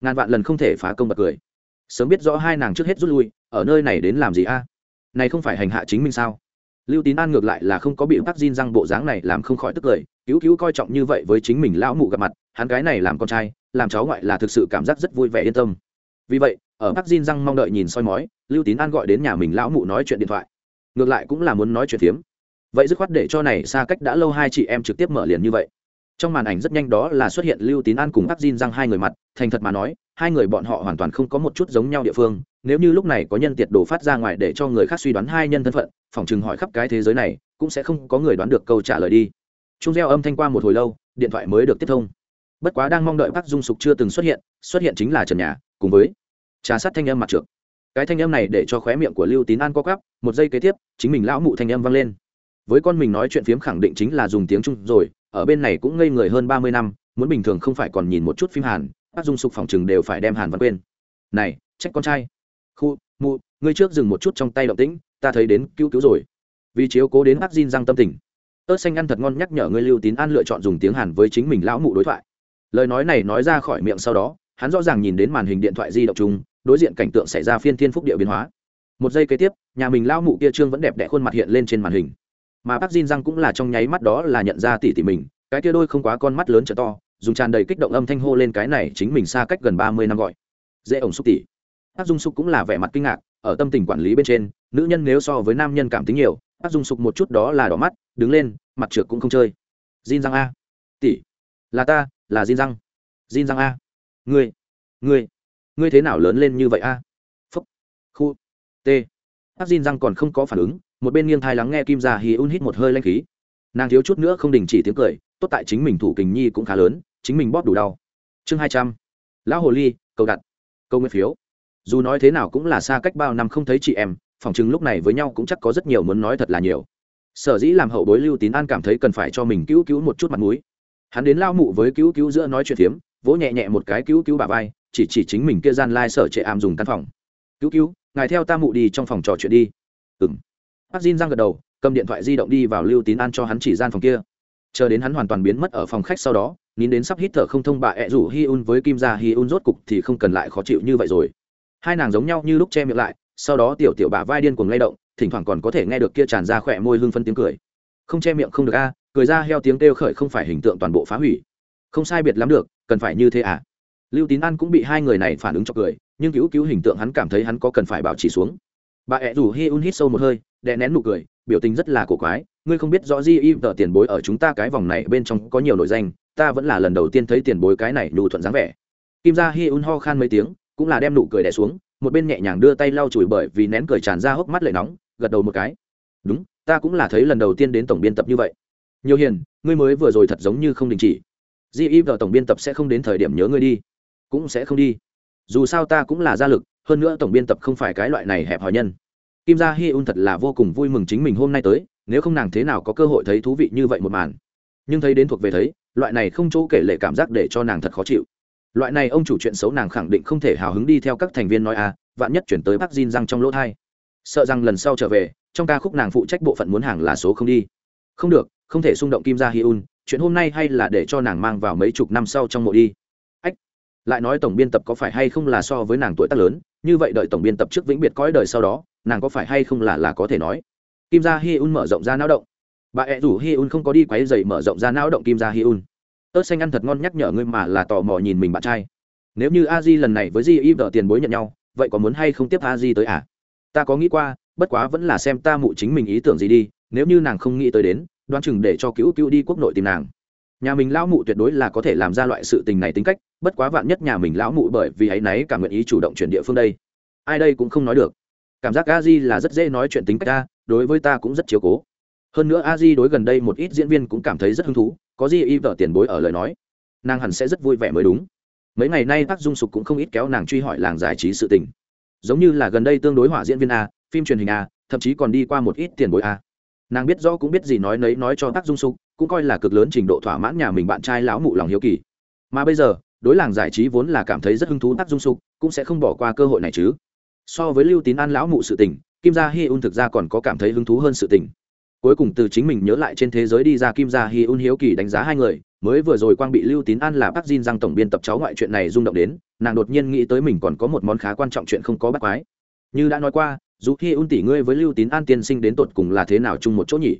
Ngàn vạn lần không thể phá công bật cười. Sớm biết rõ hai nàng trước hết rút lui, ở nơi này đến làm gì a? Này không phải hành hạ chính mình sao? Lưu tín an ngược lại là không có bị tắc Jin răng bộ dáng này làm không khỏi tức cười, cứu cứu coi trọng như vậy với chính mình lão mụ gặp mặt, hắn cái này làm con trai, làm cháu ngoại là thực sự cảm giác rất vui vẻ yên tâm. Vì vậy ở Bắc Jin răng mong đợi nhìn soi mói, lưu tín an gọi đến nhà mình lão mụ nói chuyện điện thoại. Ngược lại cũng là muốn nói chuyện phiếm. Vậy dứt khoát để cho này xa cách đã lâu hai chị em trực tiếp mở liền như vậy. Trong màn ảnh rất nhanh đó là xuất hiện lưu tín an cùng Bắc Jin răng hai người mặt, thành thật mà nói, hai người bọn họ hoàn toàn không có một chút giống nhau địa phương. Nếu như lúc này có nhân tiệt đồ phát ra ngoài để cho người khác suy đoán hai nhân thân phận phỏng chừng hỏi khắp cái thế giới này, cũng sẽ không có người đoán được câu trả lời đi. Chung reo âm thanh qua một hồi lâu, điện thoại mới được tiếp thông. Bất quá đang mong đợi bác dung sục chưa từng xuất hiện xuất hiện chính là trần nhà, cùng với trà sát thanh âm mặt trượt cái thanh âm này để cho khóe miệng của lưu tín an co cắp một giây kế tiếp, chính mình lão mụ thanh âm vang lên. Với con mình nói chuyện phiếm khẳng định chính là dùng tiếng trung rồi, ở bên này cũng ngây người hơn ba mươi năm, muốn bình thường không phải còn nhìn một chút phim hàn bác dung sục phòng chừng đều phải đem hàn văn quên. Này, trách con trai. Khu, mụ, ngươi trước dừng một chút trong tay động tĩnh, ta thấy đến cứu cứu rồi. Vì chiếu cố đến bác diên răng tâm tình. Ớt xanh ăn thật ngon nhắc nhở ngươi lưu tín an lựa chọn dùng tiếng hàn với chính mình lão mụ đối thoại. Lời nói này nói ra khỏi miệng sau đó, hắn rõ ràng nhìn đến màn hình điện thoại di động chung đối diện cảnh tượng xảy ra phiên thiên phúc địa biến hóa. Một giây kế tiếp, nhà mình lao mụ kia trương vẫn đẹp đẽ khuôn mặt hiện lên trên màn hình. Mà bác Jin răng cũng là trong nháy mắt đó là nhận ra tỷ tỷ mình, cái kia đôi không quá con mắt lớn trở to, dùng tràn đầy kích động âm thanh hô lên cái này chính mình xa cách gần ba mươi năm gọi. Dễ ổng xúc tỷ. Bác dung xúc cũng là vẻ mặt kinh ngạc, ở tâm tình quản lý bên trên, nữ nhân nếu so với nam nhân cảm tính nhiều bác dung xúc một chút đó là đỏ mắt, đứng lên, mặt trượt cũng không chơi. Jin răng a. Tỷ. Là ta, là Jin răng. Jin răng a. Ngươi. Ngươi ngươi thế nào lớn lên như vậy a? Phúc. Khu. T. Áp xin răng còn không có phản ứng, một bên nghiêng thai lắng nghe kim gia hì un hít một hơi lanh khí. Nàng thiếu chút nữa không đình chỉ tiếng cười, tốt tại chính mình thủ kình nhi cũng khá lớn, chính mình bóp đủ đau. Chương hai trăm. Lão hồ ly, cầu đặt. Câu nguyên phiếu. Dù nói thế nào cũng là xa cách bao năm không thấy chị em, phòng chừng lúc này với nhau cũng chắc có rất nhiều muốn nói thật là nhiều. Sở dĩ làm hậu bối lưu tín an cảm thấy cần phải cho mình cứu cứu một chút mặt mũi. Hắn đến lao mụ với cứu cứu giữa nói chuyện phiếm, vỗ nhẹ nhẹ một cái cứu cứu bà vai chỉ chỉ chính mình kia gian lai sở trệ ảm dùng căn phòng. Cứu cứu, ngài theo ta mụ đi trong phòng trò chuyện đi. Ừ m bác Jin giang gật đầu, cầm điện thoại di động đi vào lưu tín an cho hắn chỉ gian phòng kia. Chờ đến hắn hoàn toàn biến mất ở phòng khách sau đó, nín đến sắp hít thở không thông bà ẹ rủ hi un với kim gia hi un rốt cục thì không cần lại khó chịu như vậy rồi. Hai nàng giống nhau như lúc che miệng lại, sau đó tiểu tiểu bà vai điên cuồng lay động, thỉnh thoảng còn có thể nghe được kia tràn ra khỏe môi hương phân tiếng cười. Không che miệng không được a, cười ra heo tiếng kêu khởi không phải hình tượng toàn bộ phá hủy. Không sai biệt lắm được, cần phải như thế à? Lưu tín an cũng bị hai người này phản ứng cho cười, nhưng cứu cứu hình tượng hắn cảm thấy hắn có cần phải bảo trì xuống. Bà ẹ rủ hi un hít sâu một hơi, đè nén nụ cười, biểu tình rất là cổ quái, ngươi không biết rõ di y tờ tiền bối ở chúng ta cái vòng này bên trong có nhiều nội danh, ta vẫn là lần đầu tiên thấy tiền bối cái này nụ thuận dáng vẻ. Kim ra hi un ho khan mấy tiếng, cũng là đem nụ cười đè xuống, một bên nhẹ nhàng đưa tay lau chùi bởi vì nén cười tràn ra hốc mắt lệ nóng, gật đầu một cái. Đúng, ta cũng là thấy lần đầu tiên đến tổng biên tập như vậy. Nhiều hiền, ngươi mới vừa rồi thật giống như không đình chỉ. Di y vợ tổng biên tập sẽ không đến thời điểm nhớ ngươi đi cũng sẽ không đi. Dù sao ta cũng là gia lực, hơn nữa tổng biên tập không phải cái loại này hẹp hòi nhân. Kim gia hi un thật là vô cùng vui mừng chính mình hôm nay tới, nếu không nàng thế nào có cơ hội thấy thú vị như vậy một màn. Nhưng thấy đến thuộc về thấy, loại này không chỗ kể lệ cảm giác để cho nàng thật khó chịu. Loại này ông chủ chuyện xấu nàng khẳng định không thể hào hứng đi theo các thành viên nói à vạn nhất chuyển tới bác Jin răng trong lỗ thai. Sợ rằng lần sau trở về, trong ca khúc nàng phụ trách bộ phận muốn hàng là số không đi. Không được, không thể xung động kim gia hi un, chuyện hôm nay hay là để cho nàng mang vào mấy chục năm sau trong mộ đi lại nói tổng biên tập có phải hay không là so với nàng tuổi tác lớn, như vậy đợi tổng biên tập trước vĩnh biệt cõi đời sau đó, nàng có phải hay không là là có thể nói. Kim gia hi un mở rộng ra não động. Bà ẹ rủ hi un không có đi quáy dày mở rộng ra não động kim gia hi un. Ớt xanh ăn thật ngon nhắc nhở ngươi mà là tò mò nhìn mình bạn trai. Nếu như a di lần này với di y vợ tiền bối nhận nhau, vậy có muốn hay không tiếp a di tới à? Ta có nghĩ qua, bất quá vẫn là xem ta mụ chính mình ý tưởng gì đi, nếu như nàng không nghĩ tới đến, đoán chừng để cho cứu cứu đi quốc nội tìm nàng nhà mình lão mụ tuyệt đối là có thể làm ra loại sự tình này tính cách, bất quá vạn nhất nhà mình lão mụ bởi vì ấ y náy cảm nguyện ý chủ động chuyển địa phương đây. Ai đây cũng không nói được. Cảm giác a di là rất dễ nói chuyện tính cách ta, đối với ta cũng rất chiếu cố. Hơn nữa a di đối gần đây một ít diễn viên cũng cảm thấy rất hứng thú, có di y vợ tiền bối ở lời nói, nàng hẳn sẽ rất vui vẻ mới đúng. Mấy ngày nay bác dung sục cũng không ít kéo nàng truy hỏi làng giải trí sự tình. Giống như là gần đây tương đối hỏa diễn viên a, phim truyền hình a, thậm chí còn đi qua một ít tiền bối a nàng biết rõ cũng biết gì nói nấy nói cho tác dung sục cũng coi là cực lớn trình độ thỏa mãn nhà mình bạn trai lão mụ lòng hiếu kỳ. Mà bây giờ, đối làng giải trí vốn là cảm thấy rất hứng thú tác dung sục cũng sẽ không bỏ qua cơ hội này chứ. So với lưu tín an lão mụ sự tình, kim gia hi un thực ra còn có cảm thấy hứng thú hơn sự tình. Cuối cùng từ chính mình nhớ lại trên thế giới đi ra kim gia hi un hiếu kỳ đánh giá hai người, mới vừa rồi quang bị lưu tín an là bác Jin Giang tổng biên tập cháu ngoại chuyện này rung động đến, nàng đột nhiên nghĩ tới mình còn có một món khá quan trọng chuyện không có bắt quái. Như đã nói qua dù khi un tỷ ngươi với lưu tín an tiên sinh đến tột cùng là thế nào chung một chỗ nhỉ?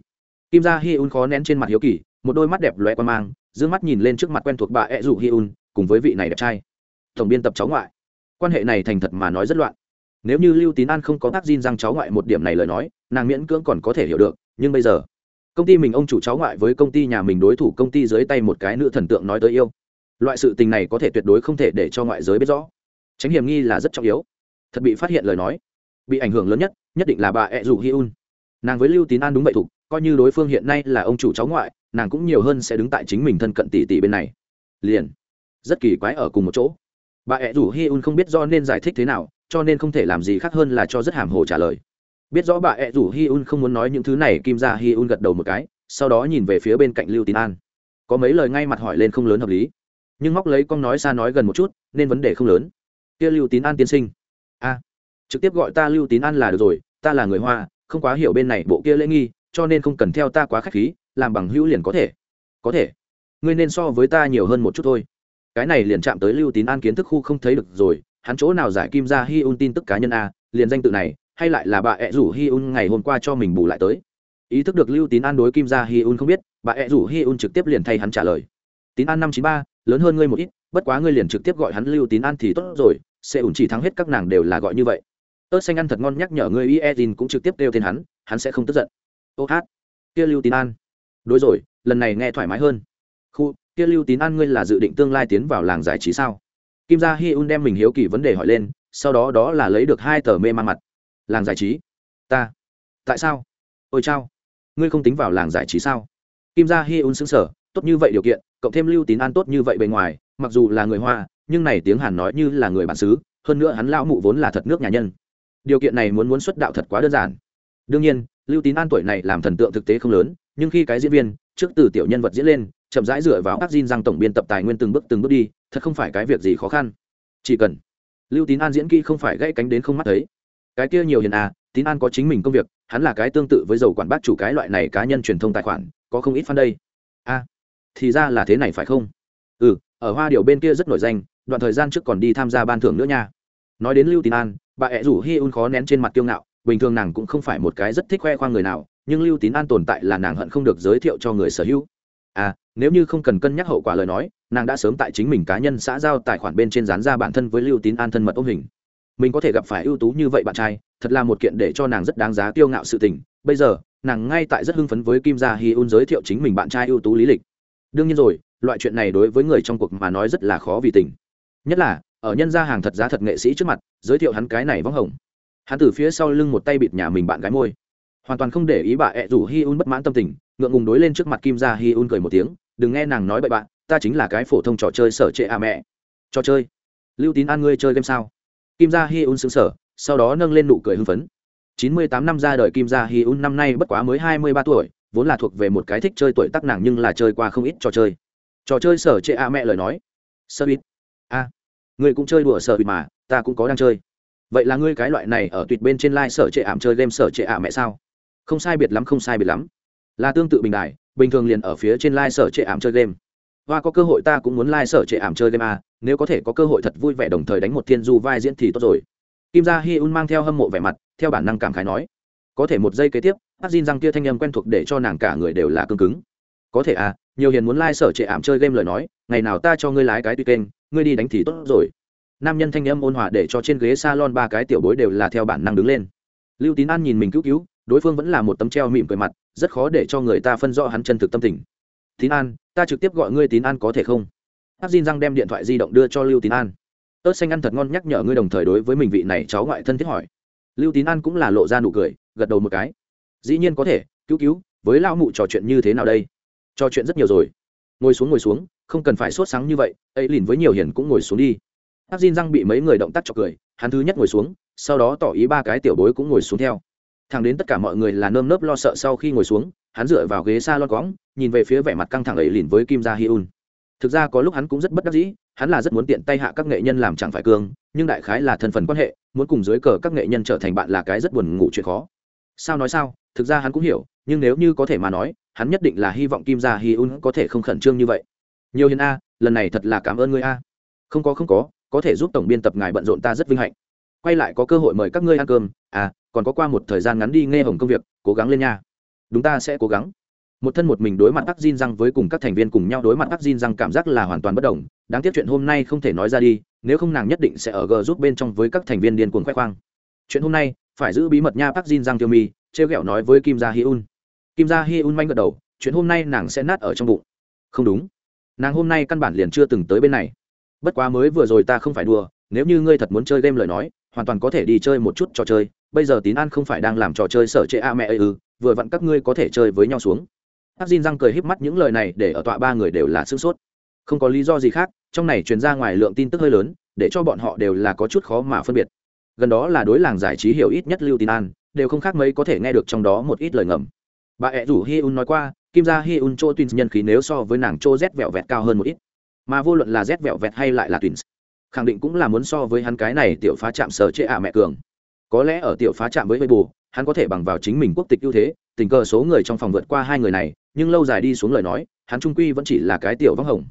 Kim gia hi un khó nén trên mặt hiếu kỳ, một đôi mắt đẹp loe qua mang d ư ơ n g mắt nhìn lên trước mặt quen thuộc bà ẹ dụ hi un, cùng với vị này đẹp trai. Tổng biên tập cháu ngoại. Quan hệ này thành thật mà nói rất loạn. Nếu như lưu tín an không có tác Jin rằng cháu ngoại một điểm này lời nói, nàng miễn cưỡng còn có thể hiểu được, nhưng bây giờ, công ty mình ông chủ cháu ngoại với công ty nhà mình đối thủ công ty dưới tay một cái nữ thần tượng nói tới yêu. Loại sự tình này có thể tuyệt đối không thể để cho ngoại giới biết rõ. Tránh hiểm nghi là rất trọng yếu. Thật bị phát hiện lời nói bị ảnh hưởng lớn nhất nhất định là bà ẹ rủ hi un nàng với lưu tín an đúng vậy thục coi như đối phương hiện nay là ông chủ cháu ngoại, nàng cũng nhiều hơn sẽ đứng tại chính mình thân cận tỷ tỷ bên này. Liền, rất kỳ quái ở cùng một chỗ. Bà ẹ rủ hi un không biết do nên giải thích thế nào, cho nên không thể làm gì khác hơn là cho rất hàm hồ trả lời. Biết rõ bà ẹ rủ hi un không muốn nói những thứ này, kim ra hi un gật đầu một cái, sau đó nhìn về phía bên cạnh lưu tín an. Có mấy lời ngay mặt hỏi lên không lớn hợp lý. Nhưng móc lấy con nói xa nói gần một chút, nên vấn đề không lớn. Kia lưu tín an tiên sinh trực tiếp gọi ta lưu tín an là được rồi, ta là người hoa, không quá hiểu bên này bộ kia lễ nghi, cho nên không cần theo ta quá k h á c h khí, làm bằng hữu liền có thể. Có thể. Ngươi nên so với ta nhiều hơn một chút thôi. Cái này liền chạm tới lưu tín an kiến thức khu không thấy được rồi, hắn chỗ nào giải kim ra hi un tin tức cá nhân a, liền danh tự này, hay lại là bà ẹ rủ hi un ngày hôm qua cho mình bù lại tới. Ý thức được lưu tín an đối kim ra hi un không biết, bà ẹ rủ hi un trực tiếp liền thay hắn trả lời. Tín an năm chín ba, lớn hơn ngươi một ít, bất quá ngươi liền trực tiếp gọi hắn lưu tín an thì tốt rồi, sẽ ủn chỉ thắng hết các nàng đều là gọi như vậy ớt xanh ăn thật ngon nhắc nhở người iezin cũng trực tiếp kêu tên hắn hắn sẽ không tức giận. Ô hát, kia lưu tín an. Đối rồi, lần này nghe thoải mái hơn. Khu, kia lưu tín an ngươi là dự định tương lai tiến vào làng giải trí sao? Kim gia hi un đem mình hiếu kỳ vấn đề hỏi lên, sau đó đó là lấy được hai tờ mê man mặt. Làng giải trí? Ta. Tại sao? Ôi chao. Ngươi không tính vào làng giải trí sao? Kim gia hi un xứng sở tốt như vậy điều kiện, cộng thêm lưu tín an tốt như vậy bề ngoài, mặc dù là người hoa, nhưng này tiếng hàn nói như là người bản xứ, hơn nữa hắn lão mụ vốn là thật nước nhà nhân điều kiện này muốn muốn xuất đạo thật quá đơn giản đương nhiên lưu tín an tuổi này làm thần tượng thực tế không lớn nhưng khi cái diễn viên trước từ tiểu nhân vật diễn lên chậm rãi dựa vào các dinh rằng tổng biên tập tài nguyên từng bước từng bước đi, thật không phải cái việc gì khó khăn. Chỉ cần Lưu Tín An diễn kỹ không phải gãy cánh đến không mắt thấy. Cái kia nhiều hiền à, Tín An có chính mình công việc, hắn là cái tương tự với dầu quản bác chủ cái loại này cá nhân truyền thông tài khoản, có không ít fan đây. A, à, thì ra là thế này phải không? Ừ, ở Hoa điều bên kia rất nổi danh, đoạn thời gian trước còn đi tham gia ban thưởng nữa nha. Nói đến Lưu Tín An, bà ẹ rủ Hi Un khó nén trên mặt kiêu ngạo, bình thường nàng cũng không phải một cái rất thích khoe khoang người nào, nhưng Lưu Tín An tồn tại là nàng hận không được giới thiệu cho người sở hữu. À nếu như không cần cân nhắc hậu quả lời nói nàng đã sớm tại chính mình cá nhân xã giao tài khoản bên trên dán ra bản thân với lưu tín an thân mật ôm hình. Mình có thể gặp phải ưu tú như vậy bạn trai thật là một kiện để cho nàng rất đáng giá kiêu ngạo sự tình. Bây giờ nàng ngay tại rất hưng phấn với kim gia hi un giới thiệu chính mình bạn trai ưu tú lý lịch. Đương nhiên rồi loại chuyện này đối với người trong cuộc mà nói rất là khó vì tình. Nhất là ở nhân gia hàng thật giá thật nghệ sĩ trước mặt giới thiệu hắn cái này vắng hồng. Hắn từ phía sau lưng một tay bịt nhà mình bạn gái môi. Hoàn toàn không để ý bà ẹ rủ hi un bất mãn tâm tình ngượng ngùng đối lên trước mặt kim gia hi un cười một tiếng đừng nghe nàng nói bậy bạn ta chính là cái phổ thông trò chơi sở trệ à mẹ. Trò chơi? Lưu tín an ngươi chơi game sao? Kim gia hi un xứng sở sau đó nâng lên nụ cười hưng phấn. Chín mươi tám năm ra đời kim gia hi un năm nay bất quá mới hai mươi ba tuổi vốn là thuộc về một cái thích chơi tuổi tác nàng nhưng là chơi qua không ít trò chơi. Trò chơi sở trệ à mẹ lời nói. Sơ ít. A. à, ngươi cũng chơi đùa sở tuyệt mà ta cũng có đang chơi. Vậy là ngươi cái loại này ở tuyệt bên trên lai sở trệ ảm chơi game sở trệ ả mẹ sao? Không sai biệt lắm không sai biệt lắm. Là tương tự bình đại bình thường liền ở phía trên lai sở trệ ảm chơi game. Và có cơ hội ta cũng muốn lai sở trệ ảm chơi game à, nếu có thể có cơ hội thật vui vẻ đồng thời đánh một thiên du vai diễn thì tốt rồi. Kim gia hi un mang theo hâm mộ vẻ mặt theo bản năng cảm khái nói. Có thể một giây kế tiếp hát xin răng kia thanh âm quen thuộc để cho nàng cả người đều là cương cứng. Có thể à nhiều hiền muốn lai sở trệ ảm chơi game lời nói ngày nào ta cho ngươi lái cái tùy kênh ngươi đi đánh thì tốt rồi. Nam nhân thanh âm ôn hòa để cho trên ghế s a lon ba cái tiểu bối đều là theo bản năng đứng lên. Lưu tín an nhìn mình cứu cứu, đối phương vẫn là một tấm treo mỉm cười mặt, rất khó để cho người ta phân rõ hắn chân thực tâm tình. Tín an, ta trực tiếp gọi ngươi tín an có thể không? Hát xin răng đem điện thoại di động đưa cho lưu tín an. Ớt xanh ăn thật ngon nhắc nhở ngươi đồng thời đối với mình vị này cháu ngoại thân thiết hỏi. Lưu tín an cũng là lộ ra nụ cười, gật đầu một cái. Dĩ nhiên có thể, cứu cứu, với lao mụ trò chuyện như thế nào đây? Trò chuyện rất nhiều rồi. Ngồi xuống ngồi xuống không cần phải sốt sáng như vậy, ấy lìn với nhiều hiền cũng ngồi xuống đi. Hát xin răng bị mấy người động tác cho cười, hắn thứ nhất ngồi xuống, sau đó tỏ ý ba cái tiểu bối cũng ngồi xuống theo. Thằng đến tất cả mọi người là nơm nớp lo sợ sau khi ngồi xuống, hắn dựa vào ghế s a lon nhìn về phía vẻ mặt căng thẳng ấy lìn với kim gia hi un. Thực ra có lúc hắn cũng rất bất đắc dĩ, hắn là rất muốn tiện tay hạ các nghệ nhân làm chẳng phải cương, nhưng đại khái là thân phần quan hệ, muốn cùng dưới cờ các nghệ nhân trở thành bạn là cái rất buồn ngủ chuyện khó. Sao nói sao, thực ra hắn cũng hiểu, nhưng nếu như có thể mà nói, hắn nhất định là hy vọng kim gia hi un có thể không khẩn trương như vậy nhiều hiền a, lần này thật là cảm ơn ngươi a. Không có không có có thể giúp tổng biên tập ngài bận rộn ta rất vinh hạnh. Quay lại có cơ hội mời các ngươi ăn cơm. À còn có qua một thời gian ngắn đi nghe hồng công việc, cố gắng lên nha. Đúng ta sẽ cố gắng. Một thân một mình đối mặt các Jin răng với cùng các thành viên cùng nhau đối mặt các Jin răng cảm giác là hoàn toàn bất đồng. Đáng tiếc chuyện hôm nay không thể nói ra đi, nếu không nàng nhất định sẽ ở g giúp bên trong với các thành viên điên cuồng khoe khoang. Chuyện hôm nay, phải giữ bí mật nha Park Jin răng tiêu mi, trêu ghẹo nói với kim gia hi un. Kim gia hi un manh gật đầu, chuyện hôm nay nàng sẽ nát ở trong bụng. Không đúng nàng hôm nay căn bản liền chưa từng tới bên này. Bất quá mới vừa rồi ta không phải đùa, nếu như ngươi thật muốn chơi game lời nói, hoàn toàn có thể đi chơi một chút trò chơi. Bây giờ tín an không phải đang làm trò chơi sở chế a mẹ ư ừ, vừa vặn các ngươi có thể chơi với nhau xuống. Hắc xin răng cười híp mắt những lời này để ở tọa ba người đều là sương sốt. Không có lý do gì khác, trong này truyền ra ngoài lượng tin tức hơi lớn, để cho bọn họ đều là có chút khó mà phân biệt. Gần đó là đối làng giải trí hiểu ít nhất lưu tín an, đều không khác mấy có thể nghe được trong đó một ít lời ngầm. Bà ẹ rủ hi un nói qua kim ra hi un cho twins nhân khí nếu so với nàng cho z vẹo vẹt cao hơn một ít. Mà vô luận là z vẹo vẹt hay lại là twins, khẳng định cũng là muốn so với hắn cái này tiểu phá chạm sở chế ạ mẹ cường. Có lẽ ở tiểu phá chạm với hơi bù hắn có thể bằng vào chính mình quốc tịch ưu thế, tình cờ số người trong phòng vượt qua hai người này, nhưng lâu dài đi xuống lời nói, hắn trung quy vẫn chỉ là cái tiểu vắng hồng.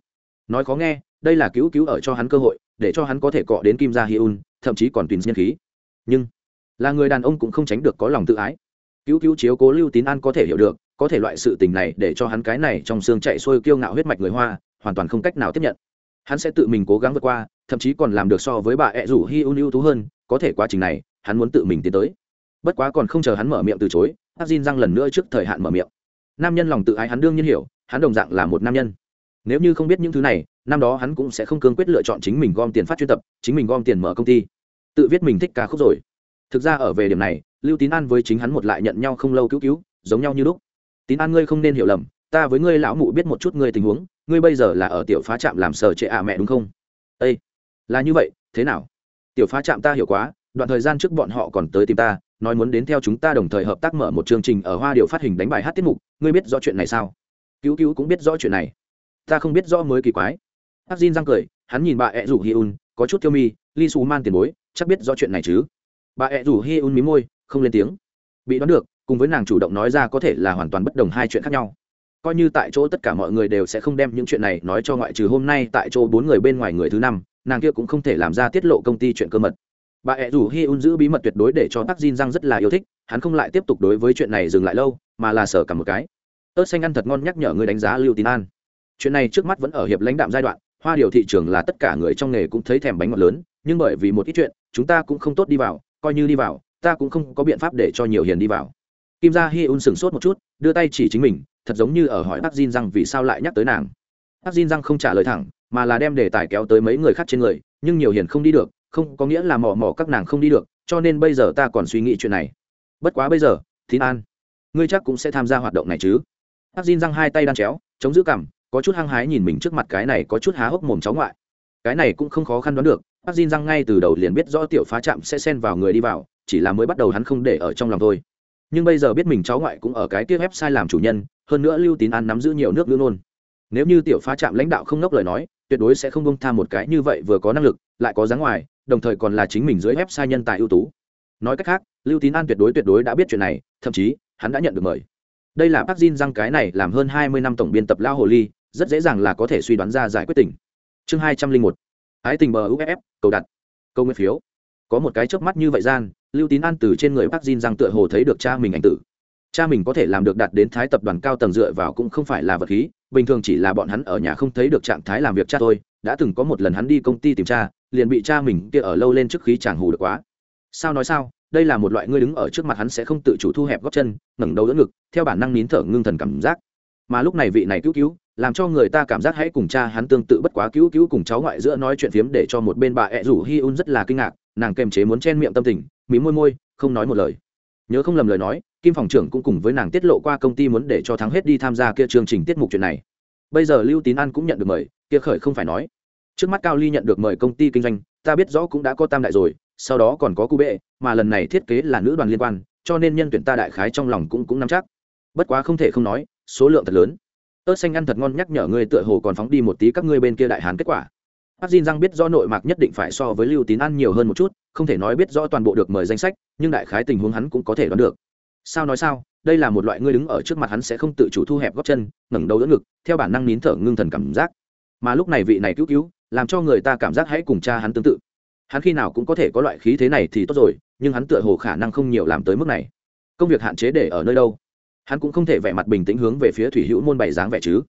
Nói khó nghe, đây là cứu cứu ở cho hắn cơ hội, để cho hắn có thể cọ đến kim gia hi un thậm chí còn tùy nhân khí. Nhưng, là người đàn ông cũng không tránh được có lòng tự ái. Cứu cứu chiếu cố lưu tín an có thể hiểu được có thể loại sự tình này để cho hắn cái này trong xương chạy xuôi kiêu ngạo huyết mạch người hoa, hoàn toàn không cách nào tiếp nhận. Hắn sẽ tự mình cố gắng vượt qua, thậm chí còn làm được so với bà ẹ rủ hi un ưu tú hơn, có thể quá trình này, hắn muốn tự mình tiến tới. Bất quá còn không chờ hắn mở miệng từ chối áp xin răng lần nữa trước thời hạn mở miệng. Nam nhân lòng tự ái hắn đương nhiên hiểu, hắn đồng dạng là một nam nhân. Nếu như không biết những thứ này, năm đó hắn cũng sẽ không cương quyết lựa chọn chính mình gom tiền phát chuyên tập, chính mình gom tiền mở công ty. Tự viết mình thích ca khúc rồi. Thực ra ở về điểm này, lưu tín an với chính hắn một lại nhận nhau không lâu cứu cứu, giống nhau như lúc tín an ngươi không nên hiểu lầm, ta với ngươi lão mụ biết một chút ngươi tình huống, ngươi bây giờ là ở tiểu phá trạm làm sở trệ ạ mẹ đúng không? Â là như vậy, thế nào? Tiểu phá trạm ta hiểu quá, đoạn thời gian trước bọn họ còn tới tìm ta, nói muốn đến theo chúng ta đồng thời hợp tác mở một chương trình ở hoa điệu phát hình đánh bài hát tiết mục, ngươi biết rõ chuyện này sao? Cứu cứu cũng biết rõ chuyện này. Ta không biết rõ mới kỳ quái. Hắc Jin răng cười, hắn nhìn bà ẹ rủ hi un, có chút tiêu mi li su man tiền bối, chắc biết rõ chuyện này chứ? Bà ẹ rủ hi un mí môi, không lên tiếng. Bị đoán được cùng với nàng chủ động nói ra có thể là hoàn toàn bất đồng hai chuyện khác nhau. Coi như tại chỗ tất cả mọi người đều sẽ không đem những chuyện này nói cho ngoại trừ hôm nay tại chỗ bốn người bên ngoài người thứ năm, nàng kia cũng không thể làm ra tiết lộ công ty chuyện cơ mật. Bà ẹ rủ hi un giữ bí mật tuyệt đối để cho tác Jin răng rất là yêu thích, hắn không lại tiếp tục đối với chuyện này dừng lại lâu, mà là sở cả một cái. Ớt xanh ăn thật ngon nhắc nhở người đánh giá lưu tín an. Chuyện này trước mắt vẫn ở hiệp lãnh đạm giai đoạn, hoa điều thị trường là tất cả người trong nghề cũng thấy thèm bánh ngọt lớn, nhưng bởi vì một ít chuyện, chúng ta cũng không tốt đi vào, coi như đi vào, ta cũng không có biện pháp để cho nhiều hiền đi vào kim gia hi un sửng sốt một chút, đưa tay chỉ chính mình, thật giống như ở hỏi bác Jin rằng vì sao lại nhắc tới nàng. Bác Jin rằng không trả lời thẳng, mà là đem đề tài kéo tới mấy người khác trên người, nhưng nhiều hiền không đi được, không có nghĩa là mò mò các nàng không đi được, cho nên bây giờ ta còn suy nghĩ chuyện này. Bất quá bây giờ thín an, ngươi chắc cũng sẽ tham gia hoạt động này chứ? Bác Jin răng hai tay đan chéo, chống giữ cằm có chút hăng hái nhìn mình trước mặt cái này có chút há hốc mồm cháu ngoại. Cái này cũng không khó khăn đoán được bác Jin răng ngay từ đầu liền biết rõ tiểu phá Trạm sẽ xen vào người đi vào, chỉ là mới bắt đầu hắn không để ở trong lòng thôi nhưng bây giờ biết mình cháu ngoại cũng ở cái tiếp sai làm chủ nhân, hơn nữa lưu tín an nắm giữ nhiều nước ngữ nôn nếu như tiểu phá trạm lãnh đạo không nốc lời nói, tuyệt đối sẽ không bông tha một cái như vậy vừa có năng lực, lại có dáng ngoài, đồng thời còn là chính mình dưới sai nhân tài ưu tú. Nói cách khác, lưu tín an tuyệt đối tuyệt đối đã biết chuyện này, thậm chí, hắn đã nhận được mời. Đây là bác Jin răng cái này làm hơn hai mươi năm tổng biên tập lao hồ ly, rất dễ dàng là có thể suy đoán ra giải quyết tình. Chương hai trăm linh một. Ái tình bờ uff cầu đặt. Câu nguyên phiếu có một cái chớp mắt như vậy gian, lưu tín an từ trên người bác Jin rằng tựa hồ thấy được cha mình ảnh tử. Cha mình có thể làm được đạt đến thái tập đoàn cao tầng dựa vào cũng không phải là vật khí, bình thường chỉ là bọn hắn ở nhà không thấy được trạng thái làm việc cha thôi đã từng có một lần hắn đi công ty tìm cha, liền bị cha mình kia ở lâu lên trước khí chàng hù được quá. Sao nói sao, đây là một loại ngươi đứng ở trước mặt hắn sẽ không tự chủ thu hẹp góc chân, ngẩng đầu đỡ ngực, theo bản năng nín thở ngưng thần cảm giác. Mà lúc này vị này cứu cứu làm cho người ta cảm giác hãy cùng cha hắn tương tự bất quá cứu cứu cùng cháu ngoại giữa nói chuyện phiếm để cho một bên bà ẹ rủ hi un rất là kinh ngạc, nàng kềm chế muốn chen miệng tâm tình, mí môi môi, không nói một lời. Nhớ không lầm lời nói, kim phòng trưởng cũng cùng với nàng tiết lộ qua công ty muốn để cho thắng hết đi tham gia kia chương trình tiết mục chuyện này. Bây giờ lưu tín an cũng nhận được mời, kia khởi không phải nói. Trước mắt cao ly nhận được mời công ty kinh doanh, ta biết rõ cũng đã có tam đại rồi, sau đó còn có cụ bệ, mà lần này thiết kế là nữ đoàn liên quan, cho nên nhân tuyển ta đại khái trong lòng cũng cũng nắm chắc. Bất quá không thể không nói, số lượng thật lớn ớt xanh ăn thật ngon, nhắc nhở ngươi tựa hồ còn phóng đi một tí các ngươi bên kia đại hán kết quả. Bác xin răng biết do nội mạc nhất định phải so với lưu tín ăn nhiều hơn một chút, không thể nói biết rõ toàn bộ được mời danh sách, nhưng đại khái tình huống hắn cũng có thể đoán được. Sao nói sao? Đây là một loại ngươi đứng ở trước mặt hắn sẽ không tự chủ thu hẹp góc chân, ngẩng đầu đỡ ngực, theo bản năng nín thở ngưng thần cảm giác. Mà lúc này vị này cứu cứu, làm cho người ta cảm giác hãy cùng cha hắn tương tự. Hắn khi nào cũng có thể có loại khí thế này thì tốt rồi, nhưng hắn tựa hồ khả năng không nhiều làm tới mức này. Công việc hạn chế để ở nơi đâu? Hắn cũng không thể vẻ mặt bình tĩnh hướng về phía thủy hữu môn bày dáng vẻ chứ.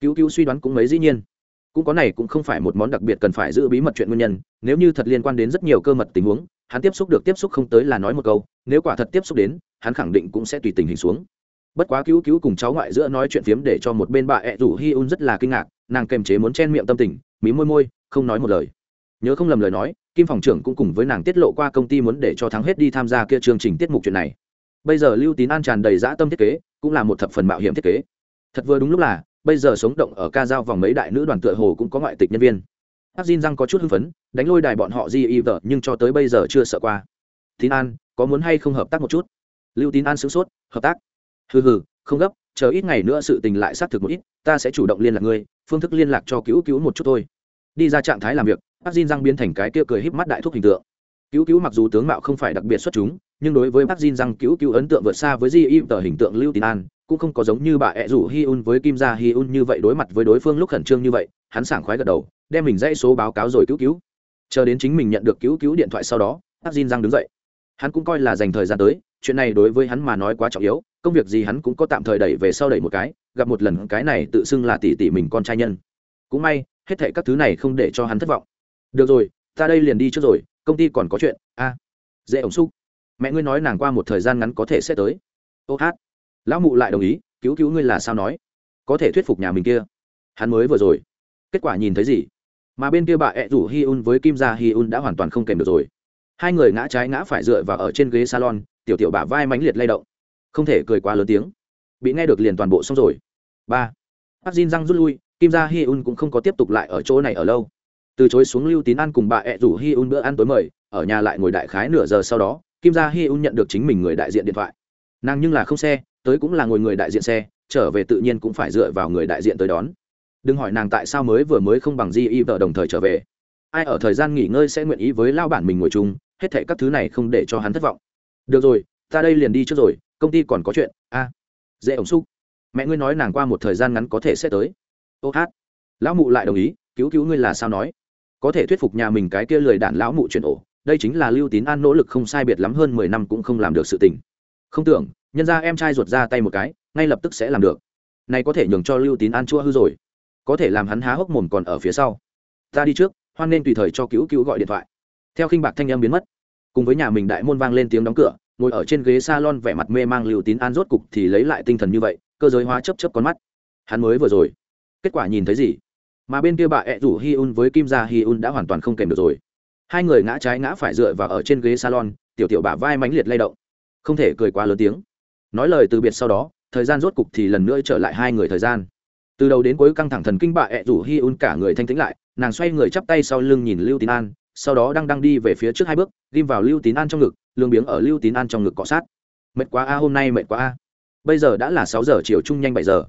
Cứu cứu suy đoán cũng mấy dĩ nhiên. Cũng có này cũng không phải một món đặc biệt cần phải giữ bí mật chuyện nguyên nhân, nếu như thật liên quan đến rất nhiều cơ mật tình huống, hắn tiếp xúc được tiếp xúc không tới là nói một câu, nếu quả thật tiếp xúc đến, hắn khẳng định cũng sẽ tùy tình hình xuống. Bất quá cứu cứu cùng cháu ngoại giữa nói chuyện phiếm để cho một bên bà ẹ rủ hi un rất là kinh ngạc, nàng kềm chế muốn chen miệng tâm tình, mí môi môi, không nói một lời. Nhớ không lầm lời nói, kim phòng trưởng cũng cùng với nàng tiết lộ qua công ty muốn để cho thắng hết đi tham gia kia chương trình tiết mục chuyện này bây giờ lưu tín an tràn đầy dã tâm thiết kế, cũng là một thập phần mạo hiểm thiết kế. Thật vừa đúng lúc là, bây giờ sống động ở ca giao vòng mấy đại nữ đoàn tựa hồ cũng có ngoại tịch nhân viên. Hát xin răng có chút hưng phấn, đánh lôi đài bọn họ di y vợ nhưng cho tới bây giờ chưa sợ qua. Tín an, có muốn hay không hợp tác một chút? Lưu tín an sửng sốt, hợp tác? Hừ hừ, không gấp, chờ ít ngày nữa sự tình lại xác thực một ít, ta sẽ chủ động liên lạc ngươi, phương thức liên lạc cho cứu cứu một chút thôi. Đi ra trạng thái làm việc bác xin răng biến thành cái kia cười híp mắt đại thuốc hình tượng. Cứu cứu mặc dù tướng mạo không phải đặc biệt xuất chúng nhưng đối với bác Jin răng cứu cứu ấn tượng vượt xa với di im tờ hình tượng lưu tín an, cũng không có giống như bà ẹ rủ hi un với kim gia hi un như vậy đối mặt với đối phương lúc khẩn trương như vậy, hắn sảng khoái gật đầu, đem mình dãy số báo cáo rồi cứu cứu. Chờ đến chính mình nhận được cứu cứu điện thoại sau đó bác Jin răng đứng dậy. Hắn cũng coi là dành thời gian tới, chuyện này đối với hắn mà nói quá trọng yếu, công việc gì hắn cũng có tạm thời đẩy về sau đẩy một cái, gặp một lần cái này tự xưng là tỷ tỷ mình con trai nhân. Cũng may, hết thảy các thứ này không để cho hắn thất vọng. Được rồi, ta đây liền đi trước rồi, công ty còn có chuyện. A. Dễ ổng xúc mẹ ngươi nói nàng qua một thời gian ngắn có thể sẽ tới. Ô hát, lão mụ lại đồng ý, cứu cứu ngươi là sao nói? Có thể thuyết phục nhà mình kia. Hắn mới vừa rồi. Kết quả nhìn thấy gì? Mà bên kia bà ẹ rủ hi un với kim gia hi un đã hoàn toàn không kèm được rồi. Hai người ngã trái ngã phải dựa vào ở trên ghế salon, tiểu tiểu bà vai mánh liệt lay động. Không thể cười quá lớn tiếng. Bị nghe được liền toàn bộ xong rồi. Ba bác Jin răng rút lui, kim gia hi un cũng không có tiếp tục lại ở chỗ này ở lâu. Từ chối xuống lưu tín ăn cùng bà ẹ rủ hi un bữa ăn tối mời, ở nhà lại ngồi đại khái nửa giờ sau đó kim gia hi un nhận được chính mình người đại diện điện thoại. Nàng nhưng là không xe, tới cũng là ngồi người đại diện xe, trở về tự nhiên cũng phải dựa vào người đại diện tới đón. Đừng hỏi nàng tại sao mới vừa mới không bằng di y vợ đồng thời trở về. Ai ở thời gian nghỉ ngơi sẽ nguyện ý với lao bản mình ngồi chung, hết thệ các thứ này không để cho hắn thất vọng. Được rồi, ta đây liền đi trước rồi, công ty còn có chuyện, a. Dễ ổng xúc. Mẹ ngươi nói nàng qua một thời gian ngắn có thể sẽ tới. Ô hát. Lão mụ lại đồng ý, cứu cứu ngươi là sao nói? Có thể thuyết phục nhà mình cái kia lười đạn lão mụ chuyển ổ đây chính là lưu tín an nỗ lực không sai biệt lắm hơn mười năm cũng không làm được sự tình. Không tưởng, nhân ra em trai ruột ra tay một cái, ngay lập tức sẽ làm được. Này có thể nhường cho lưu tín an chua hư rồi. Có thể làm hắn há hốc mồm còn ở phía sau. Ta đi trước, hoan nên tùy thời cho cứu cứu gọi điện thoại. Theo khinh bạc thanh em biến mất, cùng với nhà mình đại môn vang lên tiếng đóng cửa, ngồi ở trên ghế salon vẻ mặt mê mang lưu tín an rốt cục thì lấy lại tinh thần như vậy, cơ giới hóa chấp chấp con mắt. Hắn mới vừa rồi, kết quả nhìn thấy gì? Mà bên kia bà ẹ rủ hi un với kim gia hi un đã hoàn toàn không kèm được rồi hai người ngã trái ngã phải dựa vào ở trên ghế salon, tiểu tiểu bả vai mãnh liệt lay động. Không thể cười quá lớn tiếng. Nói lời từ biệt sau đó, thời gian rốt cục thì lần nữa trở lại hai người thời gian. Từ đầu đến cuối căng thẳng thần kinh bà ẹ rủ hi un cả người thanh tĩnh lại, nàng xoay người chắp tay sau lưng nhìn lưu tín an, sau đó đang đang đi về phía trước hai bước, ghim vào lưu tín an trong ngực, lương biếng ở lưu tín an trong ngực cọ sát. Mệt quá a, hôm nay mệt quá a. Bây giờ đã là sáu giờ, chiều chung nhanh bảy giờ.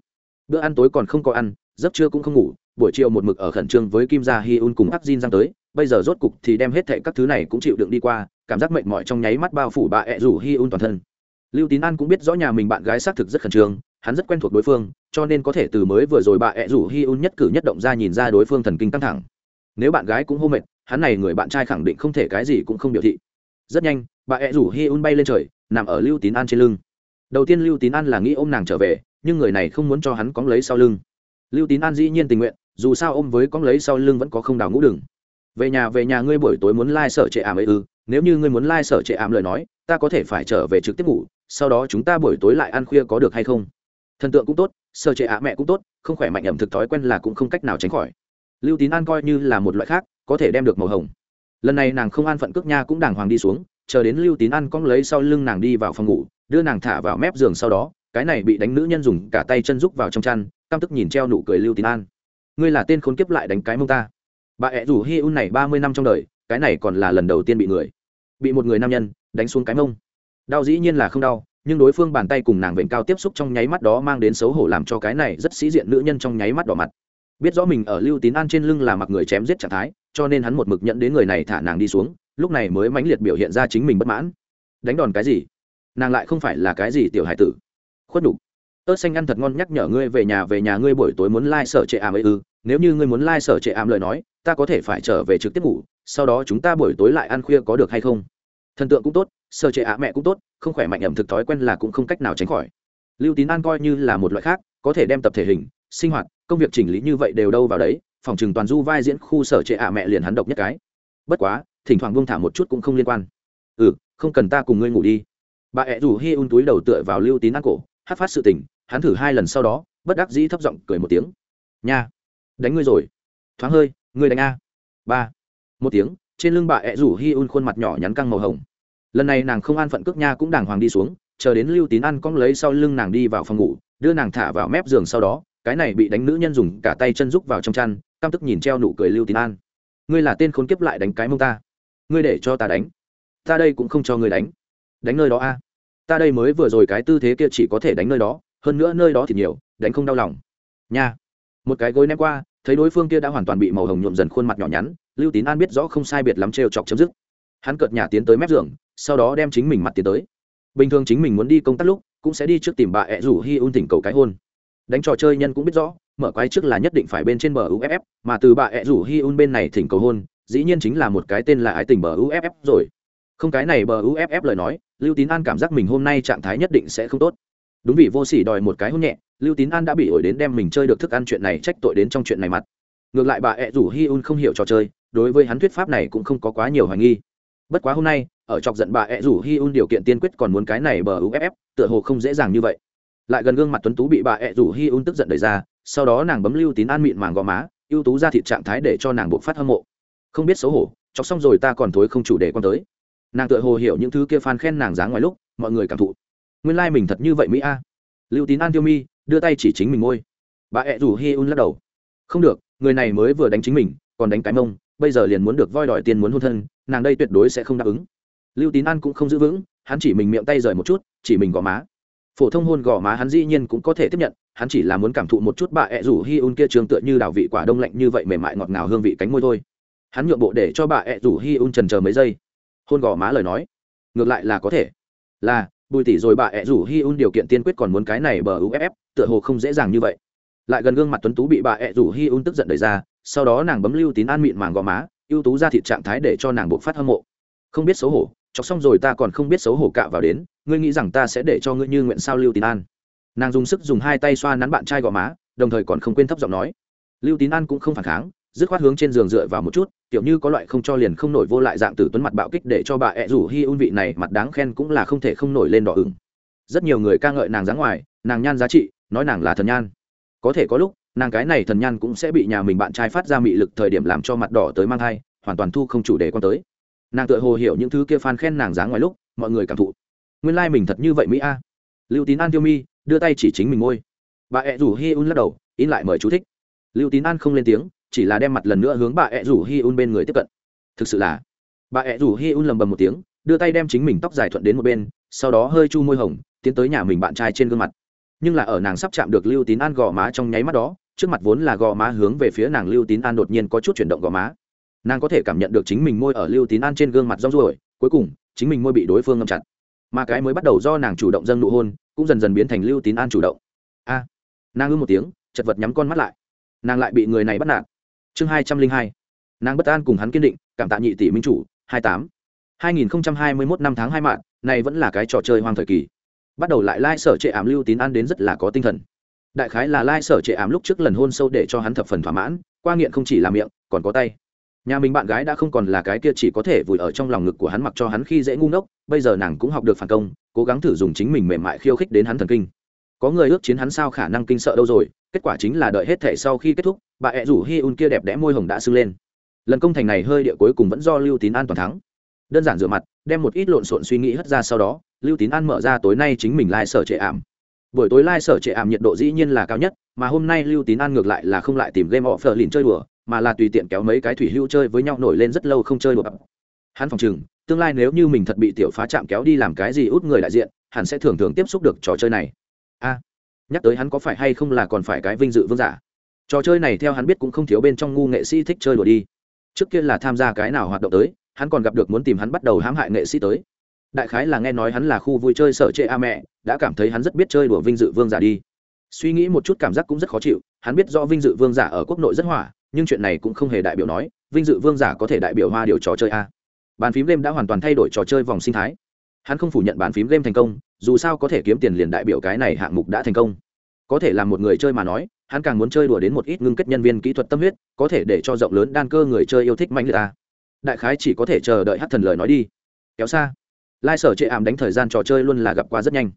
Bữa ăn tối còn không có ăn, giấc trưa cũng không ngủ, buổi chiều một mực ở khẩn trương với kim gia hi un cùng ác jin giang tới bây giờ rốt cục thì đem hết thệ các thứ này cũng chịu đựng đi qua, cảm giác mệt mỏi trong nháy mắt bao phủ bà ẹ rủ hi un toàn thân. Lưu tín an cũng biết rõ nhà mình bạn gái xác thực rất khẩn trương, hắn rất quen thuộc đối phương, cho nên có thể từ mới vừa rồi bà ẹ rủ hi un nhất cử nhất động ra nhìn ra đối phương thần kinh căng thẳng. Nếu bạn gái cũng hô mệt, hắn này người bạn trai khẳng định không thể cái gì cũng không biểu thị. Rất nhanh, bà ẹ rủ hi un bay lên trời, nằm ở lưu tín an trên lưng. Đầu tiên lưu tín an là nghĩ ôm nàng trở về, nhưng người này không muốn cho hắn cóng lấy sau lưng. Lưu tín an dĩ nhiên tình nguyện, dù sao ôm với cóng lấy sau lưng vẫn có không đào ngũ đừng về nhà về nhà ngươi buổi tối muốn lai、like、sở trệ ảm ấy ư? Nếu như ngươi muốn lai、like、sở trệ ảm lời nói, ta có thể phải trở về trực tiếp ngủ, sau đó chúng ta buổi tối lại ăn khuya có được hay không? Thần tượng cũng tốt, sở trệ ả mẹ cũng tốt, không khỏe mạnh ẩm thực thói quen là cũng không cách nào tránh khỏi. Lưu tín an coi như là một loại khác, có thể đem được màu hồng. Lần này nàng không an phận cước nha cũng đàng hoàng đi xuống, chờ đến lưu tín ăn cong lấy sau lưng nàng đi vào phòng ngủ, đưa nàng thả vào mép giường sau đó, cái này bị đánh nữ nhân dùng cả tay chân rúc vào trong chăn, căm tức nhìn treo nụ cười lưu tín an. Ngươi là tên khốn kiếp lại đánh cái mông ta bà ẹ rủ hi un này ba mươi năm trong đời, cái này còn là lần đầu tiên bị người, bị một người nam nhân đánh xuống cái mông. Đau dĩ nhiên là không đau, nhưng đối phương bàn tay cùng nàng vệnh cao tiếp xúc trong nháy mắt đó mang đến xấu hổ làm cho cái này rất sĩ diện nữ nhân trong nháy mắt đỏ mặt. Biết rõ mình ở lưu tín an trên lưng là mặc người chém giết trạng thái, cho nên hắn một mực nhận đến người này thả nàng đi xuống, lúc này mới mãnh liệt biểu hiện ra chính mình bất mãn. Đánh đòn cái gì? Nàng lại không phải là cái gì tiểu hải tử. Khuất đục ớt xanh ăn thật ngon nhắc nhở ngươi về nhà về nhà ngươi buổi tối muốn lai、like、sở trệ ảm ấy ư. Nếu như ngươi muốn lai、like、sở trệ ảm lời nói ta có thể phải trở về trực tiếp ngủ, sau đó chúng ta buổi tối lại ăn khuya có được hay không? Thần tượng cũng tốt sở chế ạ mẹ cũng tốt, không khỏe mạnh ẩm thực thói quen là cũng không cách nào tránh khỏi. Lưu tín an coi như là một loại khác, có thể đem tập thể hình, sinh hoạt, công việc chỉnh lý như vậy đều đâu vào đấy, phòng trừng toàn du vai diễn khu sở trệ ả mẹ liền hắn độc nhất cái. Bất quá, thỉnh thoảng buông thả một chút cũng không liên quan. Ừ không cần ta cùng ngươi ngủ đi. Bà ẹ rủ hi un túi đầu tựa vào lưu tín ăn cổ, hát phát sự tình, hắn thử hai lần sau đó, bất đắc dĩ thấp giọng cười một tiếng. Nha, đánh ngươi rồi. Thoáng hơi Người đánh a. Ba. Một tiếng, trên lưng bà ẹ rủ hi un khuôn mặt nhỏ nhắn căng màu hồng. Lần này nàng không an phận cước nha cũng đàng hoàng đi xuống, chờ đến lưu tín ăn cong lấy sau lưng nàng đi vào phòng ngủ, đưa nàng thả vào mép giường sau đó, cái này bị đánh nữ nhân dùng cả tay chân rúc vào trong chăn, căm tức nhìn treo nụ cười lưu tín an. Ngươi là tên khốn kiếp lại đánh cái mông ta. Ngươi để cho ta đánh. Ta đây cũng không cho ngươi đánh. Đánh nơi đó a. Ta đây mới vừa rồi cái tư thế kia chỉ có thể đánh nơi đó, hơn nữa nơi đó thì nhiều, đánh không đau lòng. Nha. Một cái gối ném qua thấy đối phương kia đã hoàn toàn bị màu hồng nhuộm dần khuôn mặt nhỏ nhắn, lưu tín an biết rõ không sai biệt lắm trêu chọc chấm dứt. Hắn cợt nhà tiến tới mép giường, sau đó đem chính mình mặt tiến tới. Bình thường chính mình muốn đi công tác lúc, cũng sẽ đi trước tìm bà ẹ rủ hi un thỉnh cầu cái hôn. Đánh trò chơi nhân cũng biết rõ, mở quái trước là nhất định phải bên trên bờ uff mà từ bà ẹ rủ hi un bên này thỉnh cầu hôn, dĩ nhiên chính là một cái tên là ái tình bờ uff rồi. Không cái này bờ uff lời nói, lưu tín an cảm giác mình hôm nay trạng thái nhất định sẽ không tốt đúng vì vô sỉ đòi một cái hôn nhẹ, lưu tín an đã bị ổi đến đem mình chơi được thức ăn chuyện này trách tội đến trong chuyện này mặt. Ngược lại bà ẹ rủ hi un không hiểu trò chơi, đối với hắn thuyết pháp này cũng không có quá nhiều hoài nghi. Bất quá hôm nay, ở chọc giận bà ẹ rủ hi un điều kiện tiên quyết còn muốn cái này bờ uff tựa hồ không dễ dàng như vậy. Lại gần gương mặt tuấn tú bị bà ẹ rủ hi un tức giận đẩy ra, sau đó nàng bấm lưu tín an mịn màng gò má, ưu tú ra thịt trạng thái để cho nàng buộc phát hâm mộ. Không biết xấu hổ, chọc xong rồi ta còn thối không chủ đề quan tới. Nàng tựa hồ hiểu những thứ kia phan khen nàng dáng ngoài lúc, mọi người cảm thụ nguyên lai、like、mình thật như vậy mỹ a. Lưu tín an tiêu mi, đưa tay chỉ chính mình ngôi bà ẹ rủ hi un lắc đầu. Không được, người này mới vừa đánh chính mình, còn đánh cái mông, bây giờ liền muốn được voi đòi tiền muốn hôn thân, nàng đây tuyệt đối sẽ không đáp ứng. Lưu tín an cũng không giữ vững, hắn chỉ mình miệng tay rời một chút, chỉ mình gò má. Phổ thông hôn gò má hắn dĩ nhiên cũng có thể tiếp nhận, hắn chỉ là muốn cảm thụ một chút bà ẹ rủ hi un kia trường tựa như đào vị quả đông lạnh như vậy mềm mại ngọt ngào hương vị cánh môi thôi. Hắn nhượng bộ để cho bà ẹ rủ hi un trần chờ mấy giây. Hôn gò má lời nói. Ngược lại là có thể. Là bùi tỷ rồi bà ẹ rủ hi un điều kiện tiên quyết còn muốn cái này bờ uff tựa hồ không dễ dàng như vậy. Lại gần gương mặt tuấn tú bị bà ẹ rủ hi un tức giận đẩy ra, sau đó nàng bấm lưu tín an mịn màng gò má, ưu tú ra thịt trạng thái để cho nàng buộc phát hâm mộ. Không biết xấu hổ, chọc xong rồi ta còn không biết xấu hổ cạ vào đến, ngươi nghĩ rằng ta sẽ để cho ngươi như nguyện sao lưu tín an. Nàng dùng sức dùng hai tay xoa nắn bạn trai gò má, đồng thời còn không quên thấp giọng nói. Lưu tín an cũng không phản kháng dứt khoát hướng trên giường dựa vào một chút, kiểu như có loại không cho liền không nổi vô lại dạng tử tuấn mặt bạo kích để cho bà ẹ rủ hi un vị này mặt đáng khen cũng là không thể không nổi lên đỏ ửng. Rất nhiều người ca ngợi nàng dáng ngoài, nàng nhan giá trị, nói nàng là thần nhan. Có thể có lúc, nàng cái này thần nhan cũng sẽ bị nhà mình bạn trai phát ra mị lực thời điểm làm cho mặt đỏ tới mang thai, hoàn toàn thu không chủ đề quan tới. Nàng tự hồ hiểu những thứ kia fan khen nàng dáng ngoài lúc, mọi người cảm thụ. Nguyên lai、like、mình thật như vậy mỹ a. Lưu tín an tiêu mi, đưa tay chỉ chính mình ngôi. Bà ẹ rủ hi un lắc đầu, in lại mời chú thích. Lưu tín an không lên tiếng chỉ là đem mặt lần nữa hướng bà ẹ rủ hi un bên người tiếp cận. Thực sự là, bà ẹ rủ hi un lầm bầm một tiếng, đưa tay đem chính mình tóc dài thuận đến một bên, sau đó hơi chu môi hồng, tiến tới nhà mình bạn trai trên gương mặt. Nhưng là ở nàng sắp chạm được lưu tín an gò má trong nháy mắt đó, trước mặt vốn là gò má hướng về phía nàng lưu tín an đột nhiên có chút chuyển động gò má. Nàng có thể cảm nhận được chính mình môi ở lưu tín an trên gương mặt rong ruổi, cuối cùng, chính mình môi bị đối phương ngâm chặt. Mà cái mới bắt đầu do nàng chủ động dâng nụ hôn, cũng dần dần biến thành lưu tín an chủ động. A, nàng ư một tiếng, chật vật nhắm con mắt lại. Nàng lại bị người này bắt nạt chương hai trăm linh hai. Nàng bất an cùng hắn kiên định, cảm tạ nhị tỷ minh chủ, hai tám. hai nghìn hai mươi mốt năm tháng hai mạng này vẫn là cái trò chơi hoang thời kỳ. Bắt đầu lại lai、like、sở trệ ảm lưu tín an đến rất là có tinh thần. Đại khái là lai、like、sở trệ ảm lúc trước lần hôn sâu để cho hắn thập phần thỏa mãn, qua nghiện không chỉ là miệng, còn có tay. Nhà mình bạn gái đã không còn là cái kia chỉ có thể vùi ở trong lòng ngực của hắn mặc cho hắn khi dễ ngu ngốc, bây giờ nàng cũng học được phản công, cố gắng thử dùng chính mình mềm mại khiêu khích đến hắn thần kinh. Có người ước chiến hắn sao khả năng kinh sợ đâu rồi kết quả chính là đợi hết thể sau khi kết thúc, bà ẹ rủ hi un kia đẹp đẽ môi hồng đã sưng lên. Lần công thành này hơi địa cuối cùng vẫn do lưu tín an toàn thắng. Đơn giản rửa mặt, đem một ít lộn xộn suy nghĩ hất ra sau đó, lưu tín an mở ra tối nay chính mình lai sở trệ ảm. Buổi tối lai sở trệ ảm nhiệt độ dĩ nhiên là cao nhất, mà hôm nay lưu tín an ngược lại là không lại tìm game họ phờ lìn chơi đùa, mà là tùy tiện kéo mấy cái thủy hưu chơi với nhau nổi lên rất lâu không chơi đùa. Hắn phòng chừng tương lai nếu như mình thật bị tiểu phá chạm kéo đi làm cái gì út người đại diện, hẳn sẽ thường thường tiếp xúc được trò chơi này. A nhắc tới hắn có phải hay không là còn phải cái vinh dự vương giả. Trò chơi này theo hắn biết cũng không thiếu bên trong ngu nghệ sĩ thích chơi đùa đi. Trước kia là tham gia cái nào hoạt động tới, hắn còn gặp được muốn tìm hắn bắt đầu hãm hại nghệ sĩ tới. Đại khái là nghe nói hắn là khu vui chơi sở trệ a mẹ, đã cảm thấy hắn rất biết chơi đùa vinh dự vương giả đi. Suy nghĩ một chút cảm giác cũng rất khó chịu, hắn biết do vinh dự vương giả ở quốc nội rất hỏa, nhưng chuyện này cũng không hề đại biểu nói, vinh dự vương giả có thể đại biểu hoa điều trò chơi a. Bàn phím game đã hoàn toàn thay đổi trò chơi vòng sinh thái. Hắn không phủ nhận bàn phím game thành công dù sao có thể kiếm tiền liền đại biểu cái này hạng mục đã thành công. Có thể là một người chơi mà nói, hắn càng muốn chơi đùa đến một ít ngưng kết nhân viên kỹ thuật tâm huyết, có thể để cho rộng lớn đan cơ người chơi yêu thích mạnh người ta. Đại khái chỉ có thể chờ đợi hát thần lời nói đi. Kéo xa. Lai sở chệ ảm đánh thời gian trò chơi luôn là gặp qua rất nhanh.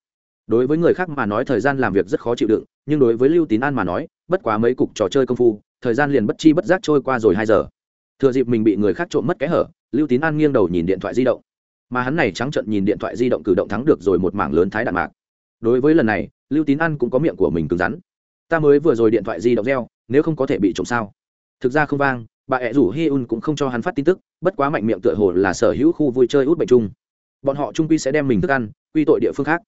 Đối với người khác mà nói thời gian làm việc rất khó chịu đựng, nhưng đối với lưu tín an mà nói, bất quá mấy cục trò chơi công phu, thời gian liền bất chi bất giác trôi qua rồi hai giờ. Thừa dịp mình bị người khác trộm mất cái hở, lưu tín an nghiêng đầu nhìn điện thoại di động mà hắn này trắng trận nhìn điện thoại di động cử động thắng được rồi một mảng lớn thái đạn mạc. Đối với lần này, lưu tín an cũng có miệng của mình cứng rắn. Ta mới vừa rồi điện thoại di động reo, nếu không có thể bị trộm sao? Thực ra không vang, bà ẹ rủ hi un cũng không cho hắn phát tin tức, bất quá mạnh miệng tựa hồ là sở hữu khu vui chơi út bệnh chung. Bọn họ trung quy sẽ đem mình thức ăn, quy tội địa phương khác.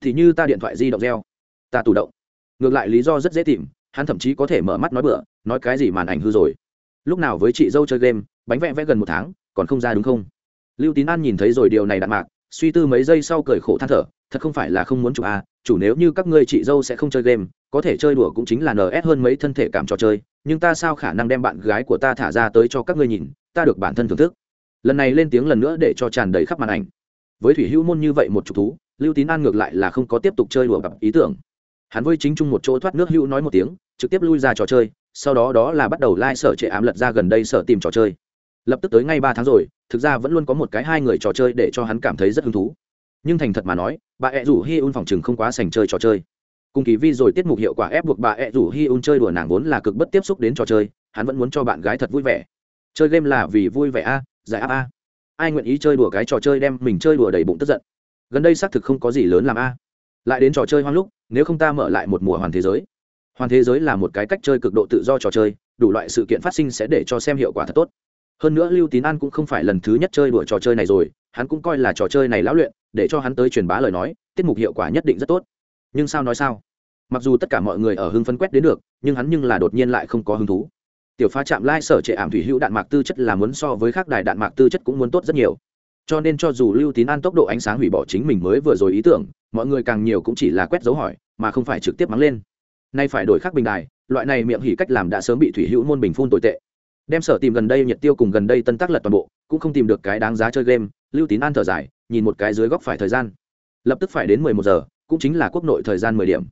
Thì như ta điện thoại di động reo, ta tủ động. Ngược lại lý do rất dễ tìm, hắn thậm chí có thể mở mắt nói bựa nói cái gì màn ảnh hư rồi. Lúc nào với chị dâu chơi game, bánh vẽ vẽ gần một tháng, còn không ra đúng không? Lưu tín an nhìn thấy rồi điều này đạn mạc, suy tư mấy giây sau cười khổ than thở, thật không phải là không muốn chủ à chủ nếu như các ngươi chị dâu sẽ không chơi game, có thể chơi đùa cũng chính là ns hơn mấy thân thể cảm trò chơi, nhưng ta sao khả năng đem bạn gái của ta thả ra tới cho các ngươi nhìn, ta được bản thân thưởng thức. Lần này lên tiếng lần nữa để cho tràn đầy khắp màn ảnh. Với thủy hữu môn như vậy một chục thú, lưu tín an ngược lại là không có tiếp tục chơi đùa gặp ý tưởng. Hắn với chính chung một chỗ thoát nước hữu nói một tiếng, trực tiếp lui ra trò chơi, sau đó đó là bắt đầu lai、like、sở trệ ám lật ra gần đây sở tìm trò chơi lập tức tới ngay ba tháng rồi, thực ra vẫn luôn có một cái hai người trò chơi để cho hắn cảm thấy rất hứng thú. Nhưng thành thật mà nói, bà ẹ rủ hi un phòng chừng không quá sành chơi trò chơi. Cùng kỳ vi rồi tiết mục hiệu quả ép buộc bà ẹ rủ hi un chơi đùa nàng vốn là cực bất tiếp xúc đến trò chơi, hắn vẫn muốn cho bạn gái thật vui vẻ. Chơi game là vì vui vẻ a, giải áp a. Ai nguyện ý chơi đùa cái trò chơi đem mình chơi đùa đầy bụng tức giận? Gần đây xác thực không có gì lớn làm a. Lại đến trò chơi hoang lúc, nếu không ta mở lại một mùa hoàn thế giới. Hoàn thế giới là một cái cách chơi cực độ tự do trò chơi, đủ loại sự kiện phát sinh sẽ để cho xem hiệu quả thật tốt hơn nữa lưu tín an cũng không phải lần thứ nhất chơi đùa trò chơi này rồi, hắn cũng coi là trò chơi này lão luyện, để cho hắn tới truyền bá lời nói, tiết mục hiệu quả nhất định rất tốt. Nhưng sao nói sao? Mặc dù tất cả mọi người ở hưng phân quét đến được, nhưng hắn nhưng là đột nhiên lại không có hứng thú. Tiểu phá chạm lai sở trệ ảm thủy hữu đạn mạc tư chất là muốn so với các đài đạn mạc tư chất cũng muốn tốt rất nhiều. Cho nên cho dù lưu tín an tốc độ ánh sáng hủy bỏ chính mình mới vừa rồi ý tưởng, mọi người càng nhiều cũng chỉ là quét dấu hỏi, mà không phải trực tiếp mắng lên. Nay phải đổi khác bình đài, loại này miệng hỉ cách làm đã sớm bị thủy hữu môn bình phun tồi tệ đem sở tìm gần đây nhiệt tiêu cùng gần đây tân tác lật toàn bộ, cũng không tìm được cái đáng giá chơi game, lưu tín an thở dài, nhìn một cái dưới góc phải thời gian. Lập tức phải đến mười một giờ, cũng chính là quốc nội thời gian mười điểm.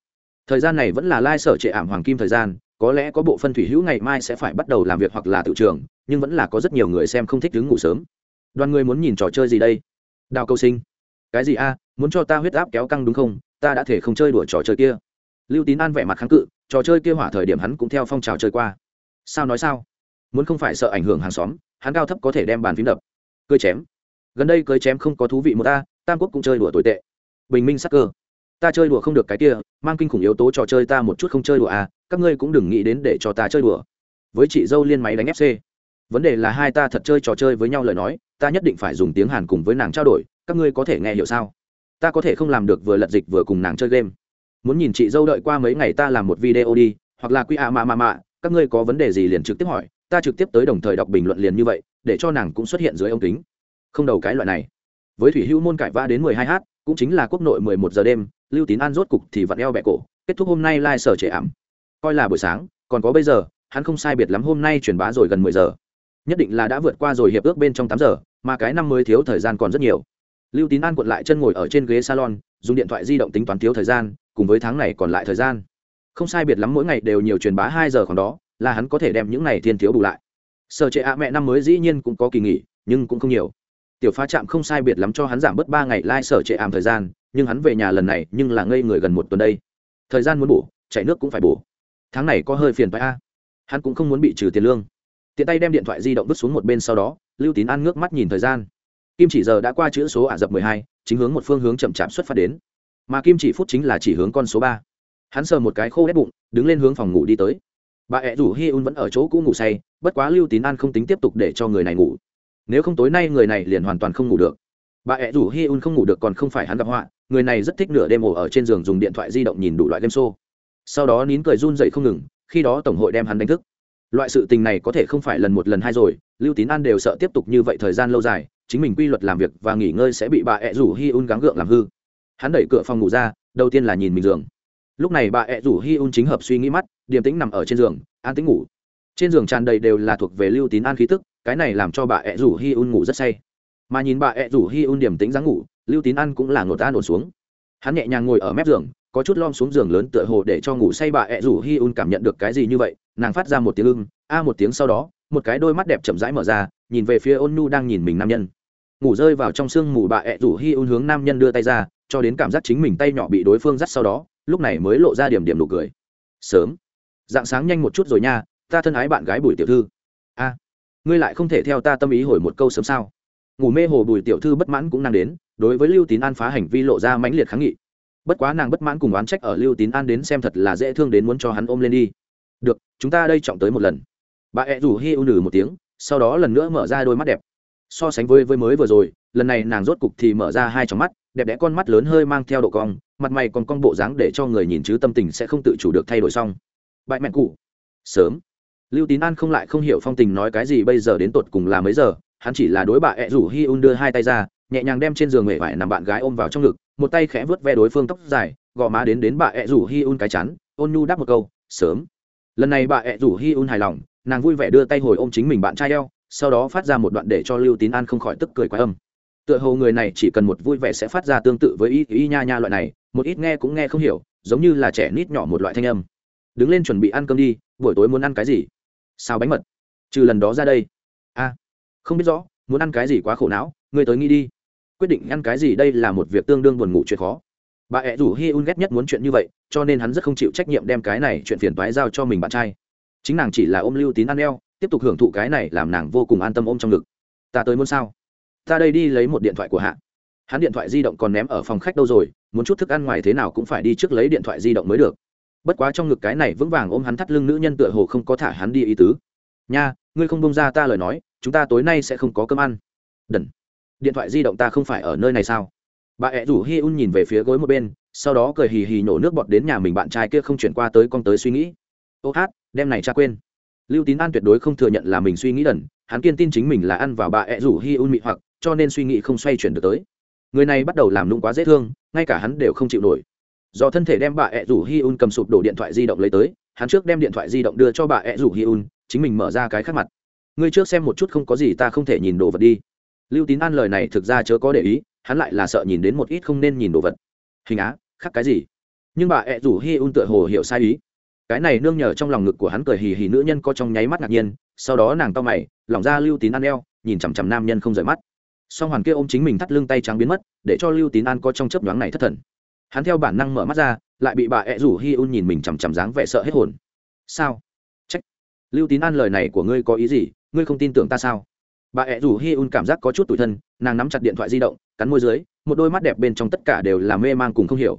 Thời gian này vẫn là lai sở trệ ảm hoàng kim thời gian, có lẽ có bộ phân thủy hữu ngày mai sẽ phải bắt đầu làm việc hoặc là tự trường, nhưng vẫn là có rất nhiều người xem không thích đứng ngủ sớm. Đoàn người muốn nhìn trò chơi gì đây? Đào cầu sinh. Cái gì a, muốn cho ta huyết áp kéo căng đúng không? Ta đã thể không chơi đùa trò chơi kia. Lưu tín an vẻ mặt kháng cự, trò chơi kia hỏa thời điểm hắn cũng theo phong trào chơi qua. Sao nói sao? Muốn không phải sợ ảnh hưởng hàng xóm, hắn cao thấp có thể đem bàn phím đập. Cơi chém. Gần đây cơi chém không có thú vị một ta, tam quốc cũng chơi đùa tồi tệ. Bình minh sắc cơ. Ta chơi đùa không được cái kia, mang kinh khủng yếu tố trò chơi ta một chút không chơi đùa à các ngươi cũng đừng nghĩ đến để cho ta chơi đùa. Với chị dâu liên máy đánh fc vấn đề là hai ta thật chơi trò chơi với nhau lời nói, ta nhất định phải dùng tiếng hàn cùng với nàng trao đổi, các ngươi có thể nghe hiểu sao? Ta có thể không làm được vừa lật dịch vừa cùng nàng chơi game. Muốn nhìn chị dâu đợi qua mấy ngày ta làm một video đi, hoặc là quy ạ mạ mạ mạ, các ngươi có vấn đề gì liền trực tiếp hỏi ta trực tiếp tới đồng thời đọc bình luận liền như vậy, để cho nàng cũng xuất hiện dưới ống kính. Không đầu cái loại này. Với thủy hữu môn cải va đến mười hai h cũng chính là quốc nội mười một giờ đêm, lưu tín an rốt cục thì vặn eo bẹ cổ, kết thúc hôm nay lai、like、sở trệ ảm. Coi là buổi sáng, còn có bây giờ, hắn không sai biệt lắm hôm nay truyền bá rồi gần mười giờ. Nhất định là đã vượt qua rồi hiệp ước bên trong tám giờ, mà cái năm mới thiếu thời gian còn rất nhiều. Lưu tín an cuộn lại chân ngồi ở trên ghế salon, dùng điện thoại di động tính toán thiếu thời gian, cùng với tháng này còn lại thời gian. Không sai biệt lắm mỗi ngày đều nhiều truyền bá hai giờ còn đó là hắn có thể đem những này thiên thiếu bù lại. Sở trệ ạ mẹ năm mới dĩ nhiên cũng có kỳ nghỉ, nhưng cũng không nhiều. Tiểu pha chạm không sai biệt lắm cho hắn giảm bớt ba ngày lai、like、sở trệ ảm thời gian, nhưng hắn về nhà lần này nhưng là ngây người gần một tuần đây. Thời gian muốn bổ chạy nước cũng phải bổ tháng này có hơi phiền phải a. Hắn cũng không muốn bị trừ tiền lương. Tiện tay đem điện thoại di động vứt xuống một bên sau đó, lưu tín an ngước mắt nhìn thời gian. Kim chỉ giờ đã qua chữ số ả rập mười hai, chính hướng một phương hướng chậm chạp xuất phát đến. Mà kim chỉ phút chính là chỉ hướng con số ba. Hắn sờ một cái khô đét bụng, đứng lên hướng phòng ngủ đi tới bà ẹ rủ hi un vẫn ở chỗ cũ ngủ say, bất quá lưu tín an không tính tiếp tục để cho người này ngủ. Nếu không tối nay người này liền hoàn toàn không ngủ được. Bà ẹ rủ hi un không ngủ được còn không phải hắn gặp họa, người này rất thích nửa đêm ổ ở trên giường dùng điện thoại di động nhìn đủ loại game show. Sau đó nín cười run dậy không ngừng, khi đó tổng hội đem hắn đánh thức. Loại sự tình này có thể không phải lần một lần hai rồi, lưu tín an đều sợ tiếp tục như vậy thời gian lâu dài, chính mình quy luật làm việc và nghỉ ngơi sẽ bị bà ẹ rủ hi un gắng gượng làm hư. Hắn đẩy cửa phòng ngủ ra, đầu tiên là nhìn mình giường lúc này bà ẹ rủ hi un chính hợp suy nghĩ mắt, điềm tĩnh nằm ở trên giường, an tĩnh ngủ. Trên giường tràn đầy đều là thuộc về lưu tín an khí tức, cái này làm cho bà ẹ rủ hi un ngủ rất say. Mà nhìn bà ẹ rủ hi un điềm tĩnh dáng ngủ, lưu tín an cũng là ngột an ổn xuống. Hắn nhẹ nhàng ngồi ở mép giường, có chút lom xuống giường lớn tựa hồ để cho ngủ say bà ẹ rủ hi un cảm nhận được cái gì như vậy, nàng phát ra một tiếng ưng, a một tiếng sau đó, một cái đôi mắt đẹp chậm rãi mở ra, nhìn về phía ôn nu đang nhìn mình nam nhân. Ngủ rơi vào trong sương mù bà ẹ rủ hi un hướng nam nhân đưa tay ra, cho đến cảm giác chính mình tay nhỏ bị đối phương dắt sau đó lúc này mới lộ ra điểm điểm nụ cười. Sớm. Dạng sáng nhanh một chút rồi nha, ta thân ái bạn gái bùi tiểu thư. A, ngươi lại không thể theo ta tâm ý hồi một câu sớm sao? Ngủ mê hồ bùi tiểu thư bất mãn cũng năng đến, đối với lưu tín an phá hành vi lộ ra mãnh liệt kháng nghị. Bất quá nàng bất mãn cùng oán trách ở lưu tín an đến xem thật là dễ thương đến muốn cho hắn ôm lên đi. Được, chúng ta đây trọng tới một lần. Bà ẹ rủ hi ưu nử một tiếng, sau đó lần nữa mở ra đôi mắt đẹp. So sánh với với mới vừa rồi, lần này nàng rốt cục thì mở ra hai tròng mắt, đẹp đẽ con mắt lớn hơi mang theo độ cong mặt mày còn cong bộ dáng để cho người nhìn chứ tâm tình sẽ không tự chủ được thay đổi xong. Bại mẹ cụ sớm. Lưu tín an không lại không hiểu phong tình nói cái gì bây giờ đến tột cùng là mấy giờ, hắn chỉ là đối bà ẹ rủ hi un đưa hai tay ra, nhẹ nhàng đem trên giường mẹ vải nằm bạn gái ôm vào trong ngực, một tay khẽ vớt ve đối phương tóc dài gò má đến đến bà ẹ rủ hi un cái chắn ôn nhu đáp một câu, sớm. Lần này bà ẹ rủ hi un hài lòng, nàng vui vẻ đưa tay hồi ôm chính mình bạn trai eo, sau đó phát ra một đoạn để cho lưu tín an không khỏi tức cười quái âm tựa hồ người này chỉ cần một vui vẻ sẽ phát ra tương tự với y y nha nha loại này, một ít nghe cũng nghe không hiểu, giống như là trẻ nít nhỏ một loại thanh âm. Đứng lên chuẩn bị ăn cơm đi, buổi tối muốn ăn cái gì? Sao bánh mật. Trừ lần đó ra đây. A không biết rõ, muốn ăn cái gì quá khổ não, ngươi tới nghĩ đi. Quyết định ăn cái gì đây là một việc tương đương buồn ngủ chuyện khó. Bà ẹ rủ hi un ghét nhất muốn chuyện như vậy, cho nên hắn rất không chịu trách nhiệm đem cái này chuyện phiền toái giao cho mình bạn trai. Chính nàng chỉ là ôm lưu tín ăn eo, tiếp tục hưởng thụ cái này làm nàng vô cùng an tâm ôm trong ngực. Ta tới muốn sao? Ta đây đi lấy một điện thoại của hạ. Hắn điện thoại di động còn ném ở phòng khách đâu rồi, muốn chút thức ăn ngoài thế nào cũng phải đi trước lấy điện thoại di động mới được. Bất quá trong ngực cái này vững vàng ôm hắn thắt lưng nữ nhân tựa hồ không có thả hắn đi ý tứ. Nha, ngươi không bông ra ta lời nói, chúng ta tối nay sẽ không có cơm ăn. Đần. Điện thoại di động ta không phải ở nơi này sao? Bà ẹ rủ hi un nhìn về phía gối một bên, sau đó cười hì hì nhổ nước bọt đến nhà mình bạn trai kia không chuyển qua tới con tới suy nghĩ. Ô hát, đem này cha quên. Lưu tín an tuyệt đối không thừa nhận là mình suy nghĩ đần, hắn kiên tin chính mình là ăn vào bà ẹ rủ hi un mị hoặc cho nên suy nghĩ không xoay chuyển được tới. Người này bắt đầu làm nung quá dễ thương, ngay cả hắn đều không chịu nổi. Do thân thể đem bà ẹ rủ hi un cầm sụp đổ điện thoại di động lấy tới, hắn trước đem điện thoại di động đưa cho bà ẹ rủ hi un, chính mình mở ra cái khác mặt. Ngươi trước xem một chút không có gì ta không thể nhìn đồ vật đi. Lưu tín an lời này thực ra chớ có để ý, hắn lại là sợ nhìn đến một ít không nên nhìn đồ vật. Hình á, khác cái gì? Nhưng bà ẹ rủ hi un tựa hồ hiểu sai ý. Cái này nương nhờ trong lòng ngực của hắn cười hì hì nữ nhân có trong nháy mắt ngạc nhiên, sau đó nàng to mày, lỏng ra lưu tín an eo, nhìn chằm chằm nam nhân không rời mắt song hoàn kia ôm chính mình thắt lưng tay trắng biến mất, để cho lưu tín an có trong chớp nhoáng này thất thần. Hắn theo bản năng mở mắt ra, lại bị bà ẹ rủ hi un nhìn mình chằm chằm dáng vẻ sợ hết hồn. Sao? Trách. Lưu tín an lời này của ngươi có ý gì? Ngươi không tin tưởng ta sao? Bà ẹ rủ hi un cảm giác có chút tủi thân, nàng nắm chặt điện thoại di động, cắn môi dưới, một đôi mắt đẹp bên trong tất cả đều là mê man cùng không hiểu.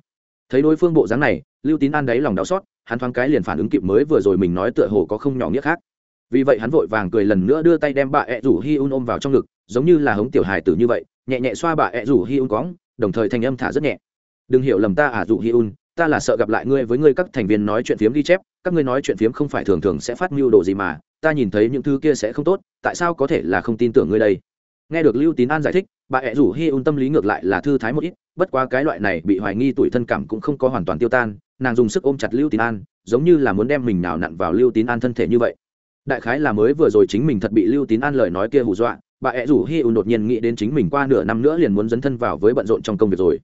Thấy đối phương bộ dáng này, lưu tín an đáy lòng đau xót, hắn thoáng cái liền phản ứng kịp mới vừa rồi mình nói tựa hồ có không nhỏ nghĩa khác vì vậy hắn vội vàng cười lần nữa đưa tay đem bà ẹ rủ hi un ôm vào trong ngực, giống như là hống tiểu hài tử như vậy, nhẹ nhẹ xoa bà ẹ rủ hi un cóng, đồng thời thanh âm thả rất nhẹ. Đừng hiểu lầm ta à rủ hi un, ta là sợ gặp lại ngươi với ngươi các thành viên nói chuyện phiếm ghi chép, các ngươi nói chuyện phiếm không phải thường thường sẽ phát mưu đồ gì mà, ta nhìn thấy những thứ kia sẽ không tốt, tại sao có thể là không tin tưởng ngươi đây? Nghe được lưu tín an giải thích, bà ẹ rủ hi un tâm lý ngược lại là thư thái một ít, bất quá cái loại này bị hoài nghi tuổi thân cảm cũng không có hoàn toàn tiêu tan, nàng dùng sức ôm chặt lưu tín an, giống như là muốn đem mình nào nặn vào lưu tín an thân thể như vậy đại khái là mới vừa rồi chính mình thật bị lưu tín an lời nói kia hù dọa, bà ẹ rủ hi un đột nhiên nghĩ đến chính mình qua nửa năm nữa liền muốn dấn thân vào với bận rộn trong công việc rồi.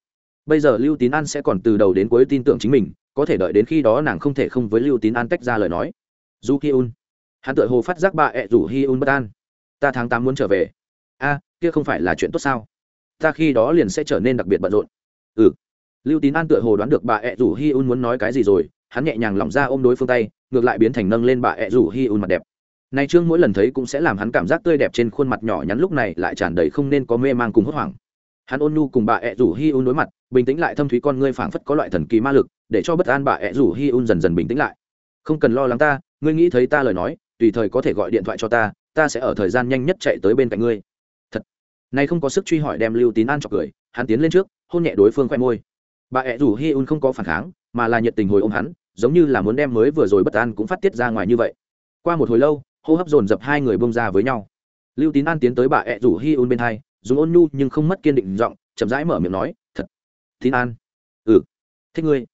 Bây giờ lưu tín an sẽ còn từ đầu đến cuối tin tưởng chính mình, có thể đợi đến khi đó nàng không thể không với lưu tín an tách ra lời nói. Du hi un hắn tự hồ phát giác bà ẹ rủ hi un bất an. Ta tháng tám muốn trở về. A, kia không phải là chuyện tốt sao? Ta khi đó liền sẽ trở nên đặc biệt bận rộn. Ừ. Lưu tín an tự hồ đoán được bà ẹ rủ hi un muốn nói cái gì rồi, hắn nhẹ nhàng lỏng ra ôm đối phương tay, ngược lại biến thành nâng lên bà ẹ rủ hi un mặt đẹp này trương mỗi lần thấy cũng sẽ làm hắn cảm giác tươi đẹp trên khuôn mặt nhỏ nhắn lúc này lại tràn đầy không nên có mê mang cùng hốt hoảng. Hắn ôn nhu cùng bà ẹ rủ hi un đối mặt, bình tĩnh lại thâm thúy con ngươi phảng phất có loại thần kỳ ma lực, để cho bất an bà ẹ rủ hi un dần dần bình tĩnh lại. Không cần lo lắng ta, ngươi nghĩ thấy ta lời nói, tùy thời có thể gọi điện thoại cho ta ta sẽ ở thời gian nhanh nhất chạy tới bên cạnh ngươi. Thật. Này không có sức truy hỏi đem lưu tín an chọc cười, hắn tiến lên trước, hôn nhẹ đối phương khoe môi. Bà ẹ rủ hi un không có phản kháng, mà là nhiệt tình hồi ôm hắn, giống như là muốn đem mới vừa rồi bất an cũng phát tiết ra ngoài như vậy. Qua một hồi lâu hô hấp dồn dập hai người bông ra với nhau. Lưu tín an tiến tới bà ẹ rủ hi un bên hai, dùng ôn nhu nhưng không mất kiên định giọng, chậm rãi mở miệng nói, thật. Tín an ừ thích ngươi.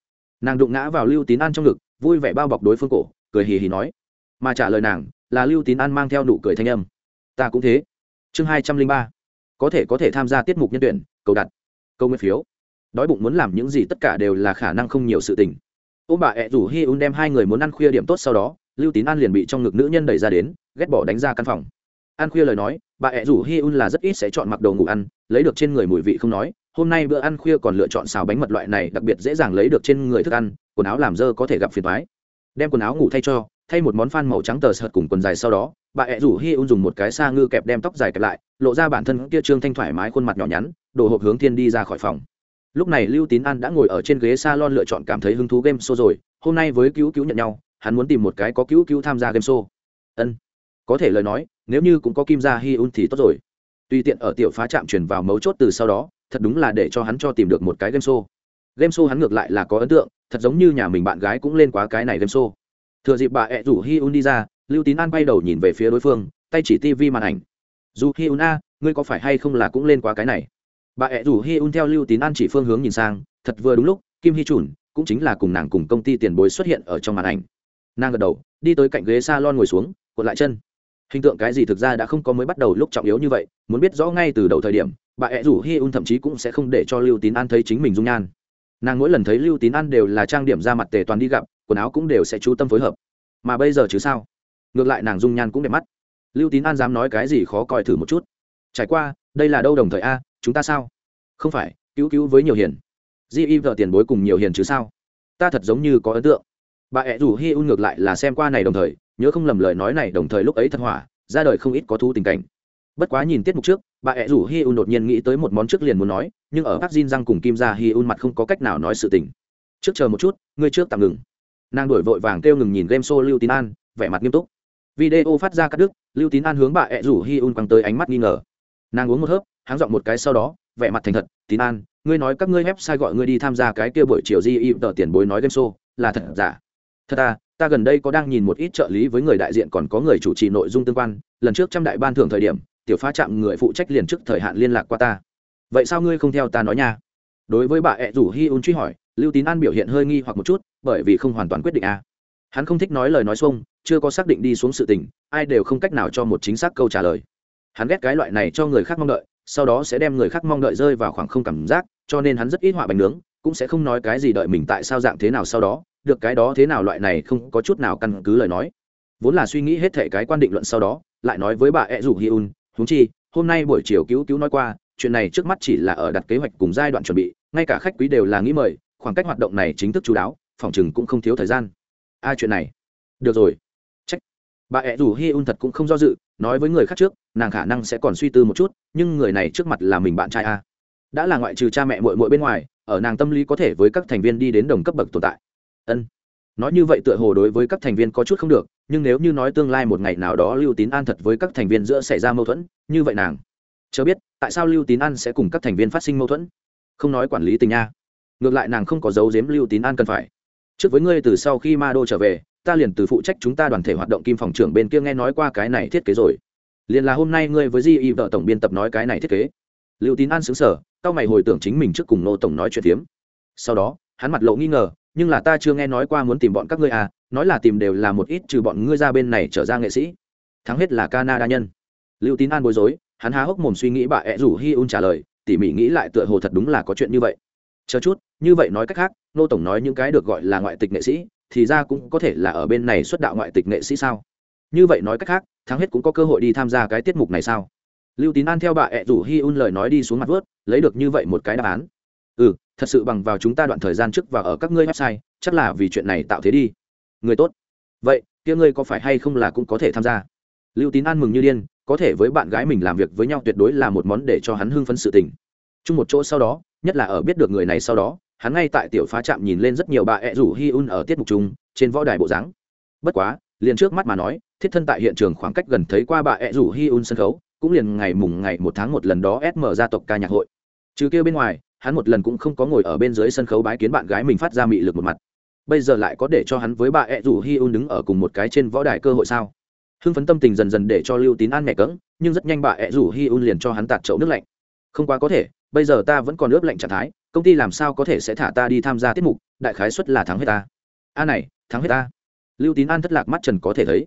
Nàng đụng ngã vào lưu tín an trong ngực, vui vẻ bao bọc đối phương cổ, cười hì hì nói. Mà trả lời nàng, là lưu tín an mang theo nụ cười thanh âm. Ta cũng thế. Chương hai trăm linh ba. Có thể có thể tham gia tiết mục nhân tuyển, cầu đặt câu nguyên phiếu. Đói bụng muốn làm những gì tất cả đều là khả năng không nhiều sự tình. Ô bà ẹ rủ hi un đem hai người muốn ăn khuya điểm tốt sau đó lưu tín an liền bị trong ngực nữ nhân đẩy ra đến, ghét bỏ đánh ra căn phòng. An khuya lời nói, bà ẹ rủ hi un là rất ít sẽ chọn mặc đồ ngủ ăn, lấy được trên người mùi vị không nói, hôm nay bữa ăn khuya còn lựa chọn xào bánh mật loại này đặc biệt dễ dàng lấy được trên người thức ăn, quần áo làm dơ có thể gặp phiền thoái đem quần áo ngủ thay cho, thay một món phan màu trắng tờ sợt cùng quần dài sau đó, bà ẹ rủ hi un dùng một cái xa ngư kẹp đem tóc dài kẹp lại, lộ ra bản thân kia trương thanh thoải mái khuôn mặt nhỏ nhắn, đổ hộp hướng thiên đi ra khỏi phòng. Lúc này lưu tín an đã ngồi ở trên ghế s a lon lựa chọn cảm thấy hứng thú game show rồi, hôm nay với cứu cứu nhận nhau hắn muốn tìm một cái có cứu cứu tham gia game show. Ân, có thể lời nói, nếu như cũng có kim gia hi un thì tốt rồi. Tùy tiện ở tiểu phá trạm chuyển vào mấu chốt từ sau đó, thật đúng là để cho hắn cho tìm được một cái game show. Game show hắn ngược lại là có ấn tượng, thật giống như nhà mình bạn gái cũng lên quá cái này game show. Thừa dịp bà ẹ rủ hi un đi ra, lưu tín an bay đầu nhìn về phía đối phương, tay chỉ tivi màn ảnh. Dù hi un a, ngươi có phải hay không là cũng lên quá cái này? Bà ẹ rủ hi un theo lưu tín an chỉ phương hướng nhìn sang, thật vừa đúng lúc, kim hi chủn cũng chính là cùng nàng cùng công ty tiền bối xuất hiện ở trong màn ảnh nàng gật đầu, đi tới cạnh ghế s a lon ngồi xuống cột lại chân. Hình tượng cái gì thực ra đã không có mới bắt đầu lúc trọng yếu như vậy, muốn biết rõ ngay từ đầu thời điểm, bà ẹ rủ hi un thậm chí cũng sẽ không để cho lưu tín an thấy chính mình dung nhan. Nàng mỗi lần thấy lưu tín an đều là trang điểm ra mặt tề toàn đi gặp, quần áo cũng đều sẽ chú tâm phối hợp. Mà bây giờ chứ sao? Ngược lại nàng dung nhan cũng đẹp mắt. Lưu tín an dám nói cái gì khó coi thử một chút. Trải qua, đây là đâu đồng thời a, chúng ta sao? Không phải, cứu cứu với nhiều hiền. Di y vợ tiền bối cùng nhiều hiền chứ sao? Ta thật giống như có ấn tượng bà ẹ rủ hi un ngược lại là xem qua này đồng thời, nhớ không lầm lời nói này đồng thời lúc ấy thật hỏa, ra đời không ít có thu tình cảnh. Bất quá nhìn tiết mục trước, bà ẹ rủ hi un đột nhiên nghĩ tới một món trước liền muốn nói, nhưng ở bác Jin răng cùng kim ra hi un mặt không có cách nào nói sự tình. Trước chờ một chút, ngươi trước tạm ngừng. Nàng đổi vội vàng kêu ngừng nhìn game show lưu tín an, vẻ mặt nghiêm túc. Video phát ra cắt đứt, lưu tín an hướng bà ẹ rủ hi un quăng tới ánh mắt nghi ngờ. Nàng uống một hớp, háng dọn một cái sau đó, vẻ mặt thành thật, tín an, ngươi nói các ngươi website gọi ngươi đi tham gia cái kia buổi chiều di y tờ tiền bối nói game show, là thật giả? Thật à ta gần đây có đang nhìn một ít trợ lý với người đại diện còn có người chủ trì nội dung tương quan, lần trước trăm đại ban thưởng thời điểm, tiểu phá chạm người phụ trách liền trước thời hạn liên lạc qua ta. Vậy sao ngươi không theo ta nói nha? Đối với bà ẹ rủ hi un truy hỏi, lưu tín an biểu hiện hơi nghi hoặc một chút, bởi vì không hoàn toàn quyết định a hắn không thích nói lời nói xuông, chưa có xác định đi xuống sự tình, ai đều không cách nào cho một chính xác câu trả lời. Hắn ghét cái loại này cho người khác mong đợi, sau đó sẽ đem người khác mong đợi rơi vào khoảng không cảm giác, cho nên hắn rất ít họa bánh nướng cũng sẽ không nói cái gì đợi mình tại sao dạng thế nào sau đó, được cái đó thế nào loại này không có chút nào căn cứ lời nói. Vốn là suy nghĩ hết thể cái quan định luận sau đó, lại nói với bà ed rủ hi un húng chi, hôm nay buổi chiều cứu cứu nói qua, chuyện này trước mắt chỉ là ở đặt kế hoạch cùng giai đoạn chuẩn bị, ngay cả khách quý đều là nghĩ mời, khoảng cách hoạt động này chính thức chú đáo, phòng chừng cũng không thiếu thời gian. A, chuyện này. Được rồi. Trách bà ẹ rủ hi un thật cũng không do dự, nói với người khác trước, nàng khả năng sẽ còn suy tư một chút, nhưng người này trước mặt là mình bạn trai a. Đã là ngoại trừ cha mẹ mội mội bên ngoài ở nàng tâm lý có thể với các thành viên đi đến đồng cấp bậc tồn tại. Ân. Nói như vậy tựa hồ đối với các thành viên có chút không được, nhưng nếu như nói tương lai một ngày nào đó lưu tín an thật với các thành viên giữa xảy ra mâu thuẫn, như vậy nàng chớ biết tại sao lưu tín an sẽ cùng các thành viên phát sinh mâu thuẫn. Không nói quản lý tình nha ngược lại nàng không có dấu giếm lưu tín an cần phải. Trước với ngươi từ sau khi ma đô trở về, ta liền từ phụ trách chúng ta đoàn thể hoạt động kim phòng trưởng bên kia nghe nói qua cái này thiết kế rồi. Liền là hôm nay ngươi với di y vợ tổng biên tập nói cái này thiết kế. Lưu tín an xứng sở tao mày hồi tưởng chính mình trước cùng nô tổng nói chuyện phiếm. Sau đó, hắn mặt lộ nghi ngờ, nhưng là ta chưa nghe nói qua muốn tìm bọn các ngươi à nói là tìm đều là một ít trừ bọn ngươi ra bên này trở ra nghệ sĩ. Thắng hết là canada nhân. Lưu tín an bối rối, hắn há hốc mồm suy nghĩ bà ẹ rủ hi un trả lời, tỉ mỉ nghĩ lại tựa hồ thật đúng là có chuyện như vậy. Chờ chút, như vậy nói cách khác nô tổng nói những cái được gọi là ngoại tịch nghệ sĩ, thì ra cũng có thể là ở bên này xuất đạo ngoại tịch nghệ sĩ sao? Như vậy nói cách khác, thắng hết cũng có cơ hội đi tham gia cái tiết mục này sao? Lưu tín an theo bà ẹ rủ hi un lời nói đi xuống mặt vớt lấy được như vậy một cái đáp án. Ừ thật sự bằng vào chúng ta đoạn thời gian trước và ở các ngươi website, chắc là vì chuyện này tạo thế đi. Người tốt. Vậy, kia ngươi có phải hay không là cũng có thể tham gia? Lưu tín an mừng như điên, có thể với bạn gái mình làm việc với nhau tuyệt đối là một món để cho hắn hưng phấn sự tình. Chung một chỗ sau đó, nhất là ở biết được người này sau đó, hắn ngay tại tiểu phá trạm nhìn lên rất nhiều bà ẹ rủ hi un ở tiết mục chung, trên võ đài bộ dáng. Bất quá, liền trước mắt mà nói, thiết thân tại hiện trường khoảng cách gần thấy qua bà ẹ rủ hi un sân khấu, cũng liền ngày mùng ngày một tháng một lần đó sm gia tộc ca nhạc hội trừ kia bên ngoài, hắn một lần cũng không có ngồi ở bên dưới sân khấu bái kiến bạn gái mình phát ra mị lực một mặt. Bây giờ lại có để cho hắn với bà e ẹ rủ hi un đứng ở cùng một cái trên võ đài cơ hội sao? Hưng phấn tâm tình dần dần để cho lưu tín an mẹ cỡng nhưng rất nhanh bà e ẹ rủ hi un liền cho hắn tạt chậu nước lạnh. Không quá có thể, bây giờ ta vẫn còn ướp lạnh trạng thái, công ty làm sao có thể sẽ thả ta đi tham gia tiết mục, đại khái suất là thắng hết ta. A này, thắng hết ta. Lưu tín an thất lạc mắt trần có thể thấy.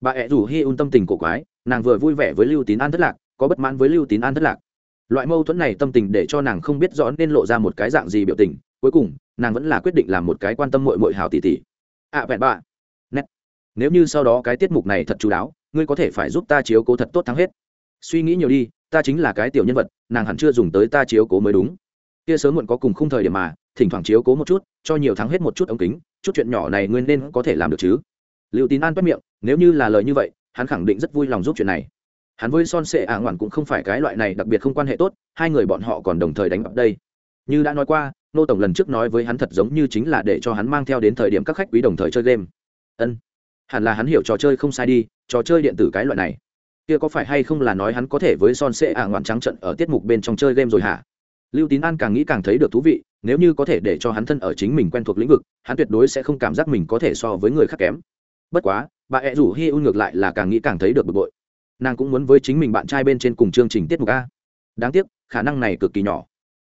Bà e ẹ rủ hi un tâm tình cổ quái, nàng vừa vui vẻ với lưu tín an thất lạc, có bất mãn với lưu tín an thất lạc loại mâu thuẫn này tâm tình để cho nàng không biết rõ nên lộ ra một cái dạng gì biểu tình, cuối cùng, nàng vẫn là quyết định làm một cái quan tâm mội mội hào tỷ tỷ. Ạ vẹn bạ nét. Nếu như sau đó cái tiết mục này thật chú đáo, ngươi có thể phải giúp ta chiếu cố thật tốt thắng hết. Suy nghĩ nhiều đi, ta chính là cái tiểu nhân vật, nàng hẳn chưa dùng tới ta chiếu cố mới đúng. Kia sớm muộn có cùng khung thời điểm mà, thỉnh thoảng chiếu cố một chút, cho nhiều thắng hết một chút ống kính, chút chuyện nhỏ này ngươi nên có thể làm được chứ. Liệu tín an bất miệng, nếu như là lời như vậy, hắn khẳng định rất vui lòng giúp chuyện này hắn với son sệ ả ngoạn cũng không phải cái loại này đặc biệt không quan hệ tốt, hai người bọn họ còn đồng thời đánh bập đây. Như đã nói qua, nô tổng lần trước nói với hắn thật giống như chính là để cho hắn mang theo đến thời điểm các khách quý đồng thời chơi game. Ân, hẳn là hắn hiểu trò chơi không sai đi, trò chơi điện tử cái loại này. Kia có phải hay không là nói hắn có thể với son sệ ả ngoạn trắng trận ở tiết mục bên trong chơi game rồi hả? Lưu tín an càng nghĩ càng thấy được thú vị, nếu như có thể để cho hắn thân ở chính mình quen thuộc lĩnh vực, hắn tuyệt đối sẽ không cảm giác mình có thể so với người khác kém. Bất quá, bà ẹ rủ hi un ngược lại là càng nghĩ càng thấy được bực bội nàng cũng muốn với chính mình bạn trai bên trên cùng chương trình tiết mục a. Đáng tiếc, khả năng này cực kỳ nhỏ.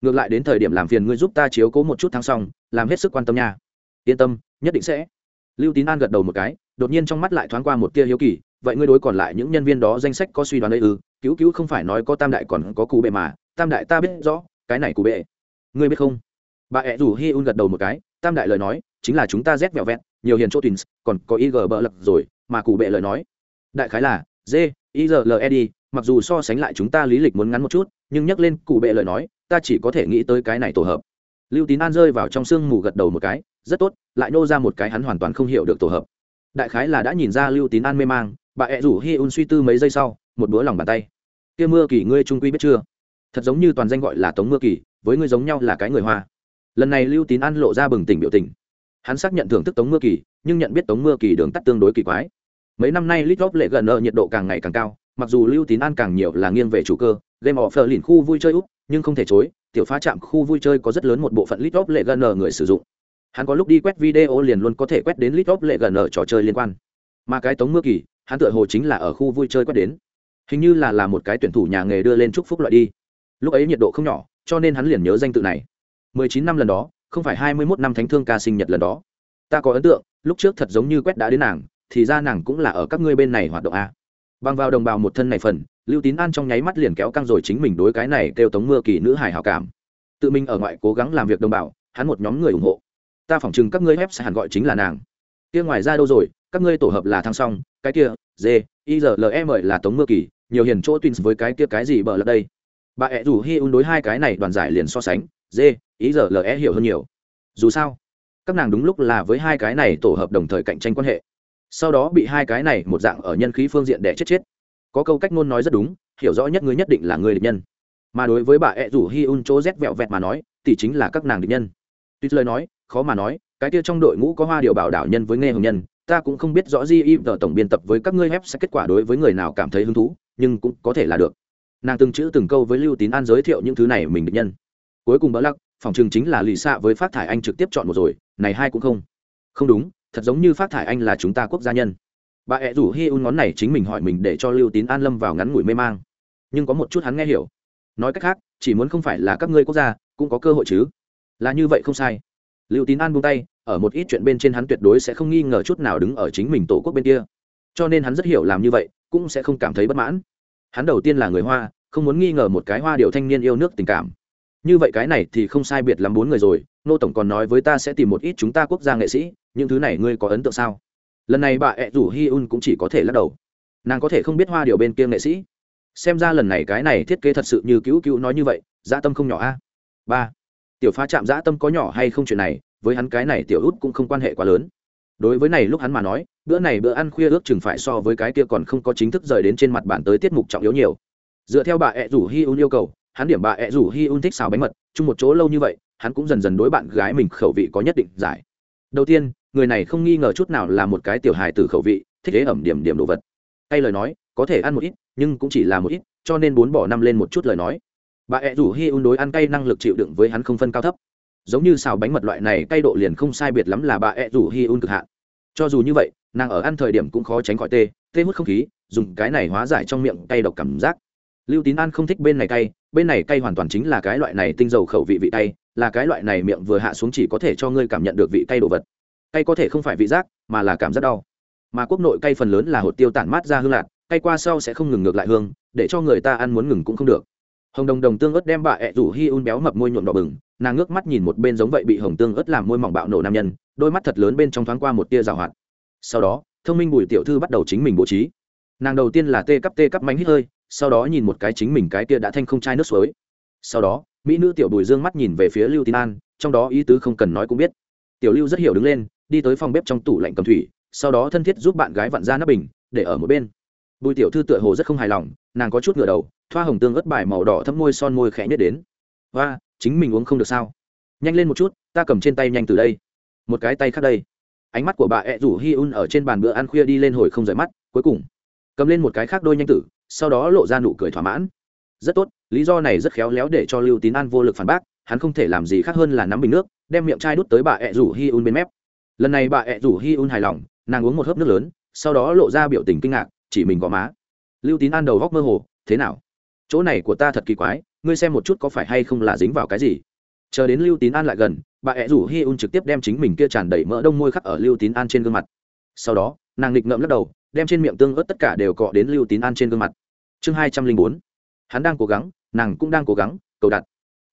Ngược lại đến thời điểm làm phiền ngươi giúp ta chiếu cố một chút tháng xong, làm hết sức quan tâm nha. Yên tâm, nhất định sẽ. Lưu tín an gật đầu một cái, đột nhiên trong mắt lại thoáng qua một tia hiếu kỳ, vậy ngươi đối còn lại những nhân viên đó danh sách có suy đoán ấy ư? Cứu cứu không phải nói có tam đại còn có cụ bệ mà, tam đại ta biết rõ, cái này cụ bệ. Ngươi biết không? Bà ẹ rủ hi un gật đầu một cái, tam đại lời nói, chính là chúng ta rét vẹo vẹn nhiều hiền chỗ twins, còn có ig bợ lật rồi, mà cụ bệ lời nói. Đại khái là dê izled mặc dù so sánh lại chúng ta lý lịch muốn ngắn một chút, nhưng nhắc lên cụ bệ lời nói, ta chỉ có thể nghĩ tới cái này tổ hợp. Lưu tín an rơi vào trong sương mù gật đầu một cái, rất tốt, lại nô ra một cái hắn hoàn toàn không hiểu được tổ hợp. Đại khái là đã nhìn ra lưu tín an mê mang, bà ẹ rủ hi un suy tư mấy giây sau, một bữa lòng bàn tay. Kia mưa kỳ ngươi trung quy biết chưa? Thật giống như toàn danh gọi là tống mưa kỳ, với ngươi giống nhau là cái người hoa. Lần này lưu tín an lộ ra bừng tỉnh biểu tình. Hắn xác nhận thưởng thức tống mưa kỳ, nhưng nhận biết tống mưa kỳ đường tắt tương đối kỳ quái mấy năm nay lit lệ gần ở nhiệt độ càng ngày càng cao, mặc dù lưu tín an càng nhiều là nghiêng về chủ cơ, game of lìn khu vui chơi úc nhưng không thể chối, tiểu phá trạm khu vui chơi có rất lớn một bộ phận lit lệ gần ở người sử dụng. Hắn có lúc đi quét video liền luôn có thể quét đến lit lệ gần ở trò chơi liên quan. Mà cái tống mưa kỳ, hắn tựa hồ chính là ở khu vui chơi quét đến. Hình như là là một cái tuyển thủ nhà nghề đưa lên chúc phúc loại đi. Lúc ấy nhiệt độ không nhỏ, cho nên hắn liền nhớ danh tự này. Mười chín năm lần đó, không phải hai mươi 21 năm thánh thương ca sinh nhật lần đó. Ta có ấn tượng, lúc trước thật giống như quét đã đến nàng thì ra nàng cũng là ở các ngươi bên này hoạt động a. Bằng vào đồng bào một thân này phần, lưu tín an trong nháy mắt liền kéo căng rồi chính mình đối cái này kêu tống mưa kỳ nữ hài hảo cảm. Tự mình ở ngoại cố gắng làm việc đồng bào, hắn một nhóm người ủng hộ. Ta phỏng chừng các ngươi ép sẽ hẳn gọi chính là nàng. Kia ngoài ra đâu rồi, các ngươi tổ hợp là thăng song, cái kia, d, i r l e m là tống mưa kỳ, nhiều hiền chỗ twins với cái kia cái gì bờ lật đây. Bà ẹ rủ hi un đối hai cái này đoàn giải liền so sánh, d ý giờ e hiểu hơn nhiều. Dù sao, các nàng đúng lúc là với hai cái này tổ hợp đồng thời cạnh tranh quan hệ sau đó bị hai cái này một dạng ở nhân khí phương diện để chết chết. Có câu cách ngôn nói rất đúng, hiểu rõ nhất người nhất định là người địch nhân. Mà đối với bà ẹ rủ hi un chỗ rét vẹo vẹt mà nói, thì chính là các nàng địch nhân. Tuy lời nói, khó mà nói, cái kia trong đội ngũ có hoa điều bảo đảo nhân với nghe hồng nhân, ta cũng không biết rõ di y tờ tổng biên tập với các ngươi hép sẽ kết quả đối với người nào cảm thấy hứng thú, nhưng cũng có thể là được. Nàng từng chữ từng câu với lưu tín an giới thiệu những thứ này mình địch nhân. Cuối cùng bỡ lắc, phòng trường chính là lì xạ với phát thải anh trực tiếp chọn một rồi, này hai cũng không. Không đúng thật giống như phát thải anh là chúng ta quốc gia nhân. Bà ẹ rủ hi un ngón này chính mình hỏi mình để cho lưu tín an lâm vào ngắn ngủi mê mang. Nhưng có một chút hắn nghe hiểu. Nói cách khác, chỉ muốn không phải là các ngươi quốc gia, cũng có cơ hội chứ. Là như vậy không sai. Lưu tín an buông tay, ở một ít chuyện bên trên hắn tuyệt đối sẽ không nghi ngờ chút nào đứng ở chính mình tổ quốc bên kia. Cho nên hắn rất hiểu làm như vậy, cũng sẽ không cảm thấy bất mãn. Hắn đầu tiên là người hoa, không muốn nghi ngờ một cái hoa điệu thanh niên yêu nước tình cảm như vậy cái này thì không sai biệt lắm bốn người rồi, nô tổng còn nói với ta sẽ tìm một ít chúng ta quốc gia nghệ sĩ, những thứ này ngươi có ấn tượng sao? Lần này bà ẹ rủ hi un cũng chỉ có thể lắc đầu. Nàng có thể không biết hoa điều bên kia nghệ sĩ. Xem ra lần này cái này thiết kế thật sự như cứu cứu nói như vậy, dã tâm không nhỏ a. Ba, tiểu phá chạm dã tâm có nhỏ hay không chuyện này, với hắn cái này tiểu út cũng không quan hệ quá lớn. Đối với này lúc hắn mà nói, bữa này bữa ăn khuya ước chừng phải so với cái kia còn không có chính thức rời đến trên mặt bản tới tiết mục trọng yếu nhiều. Dựa theo bà ẹ rủ hi un yêu cầu hắn điểm bà ẹ rủ hi un thích xào bánh mật, chung một chỗ lâu như vậy, hắn cũng dần dần đối bạn gái mình khẩu vị có nhất định giải. Đầu tiên, người này không nghi ngờ chút nào là một cái tiểu hài từ khẩu vị, thích ế ẩm điểm điểm đồ vật. Hay lời nói, có thể ăn một ít, nhưng cũng chỉ là một ít, cho nên bốn bỏ năm lên một chút lời nói. Bà ẹ rủ hi un đối ăn cay năng lực chịu đựng với hắn không phân cao thấp. Giống như xào bánh mật loại này, cay độ liền không sai biệt lắm là bà ẹ rủ hi un cực hạn. Cho dù như vậy, nàng ở ăn thời điểm cũng khó tránh khỏi tê tê hút không khí, dùng cái này hóa giải trong miệng cay độc cảm giác lưu tín an không thích bên này cay, bên này cay hoàn toàn chính là cái loại này tinh dầu khẩu vị vị cay, là cái loại này miệng vừa hạ xuống chỉ có thể cho ngươi cảm nhận được vị cay đồ vật. Cay có thể không phải vị giác, mà là cảm giác đau. Mà quốc nội cay phần lớn là hột tiêu tản mát ra hương lạc cay qua sau sẽ không ngừng ngược lại hương, để cho người ta ăn muốn ngừng cũng không được. Hồng đồng đồng tương ớt đem bà ẹ rủ hi un béo mập môi nhuộm đỏ bừng, nàng ngước mắt nhìn một bên giống vậy bị hồng tương ớt làm môi mỏng bạo nổ nam nhân, đôi mắt thật lớn bên trong thoáng qua một tia rào hoạt. Sau đó, thông minh bùi tiểu thư bắt đầu chính mình bố trí. Nàng đầu tiên là tê cắp tê cắp mánh hít hơi sau đó nhìn một cái chính mình cái kia đã thanh không chai nước suối. Sau đó, mỹ nữ tiểu bùi dương mắt nhìn về phía lưu tín an, trong đó ý tứ không cần nói cũng biết. Tiểu lưu rất hiểu đứng lên, đi tới phòng bếp trong tủ lạnh cầm thủy, sau đó thân thiết giúp bạn gái vặn ra nắp bình, để ở một bên. Bùi tiểu thư tựa hồ rất không hài lòng, nàng có chút ngửa đầu, thoa hồng tương ớt bài màu đỏ thấm môi son môi khẽ nhất đến. Và chính mình uống không được sao? Nhanh lên một chút, ta cầm trên tay nhanh từ đây. Một cái tay khác đây. Ánh mắt của bà ẹ rủ hi un ở trên bàn bữa ăn khuya đi lên hồi không rời mắt, cuối cùng cầm lên một cái khác đôi nhanh tử, sau đó lộ ra nụ cười thỏa mãn. Rất tốt, lý do này rất khéo léo để cho lưu tín an vô lực phản bác, hắn không thể làm gì khác hơn là nắm bình nước, đem miệng chai đút tới bà ẹ rủ hi un bên mép. Lần này bà ẹ rủ hi un hài lòng, nàng uống một hớp nước lớn, sau đó lộ ra biểu tình kinh ngạc, chỉ mình gõ má. Lưu tín an đầu góc mơ hồ, thế nào? Chỗ này của ta thật kỳ quái, ngươi xem một chút có phải hay không là dính vào cái gì? Chờ đến lưu tín an lại gần, bà ẹ rủ hi un trực tiếp đem chính mình kia tràn đầy mỡ đông môi khắc ở lưu tín an trên gương mặt sau đó, nàng nghịch ngợm lắc đầu, đem trên miệng tương ớt tất cả đều cọ đến lưu tín an trên gương mặt. Chương hai trăm linh bốn, hắn đang cố gắng, nàng cũng đang cố gắng, cầu đặt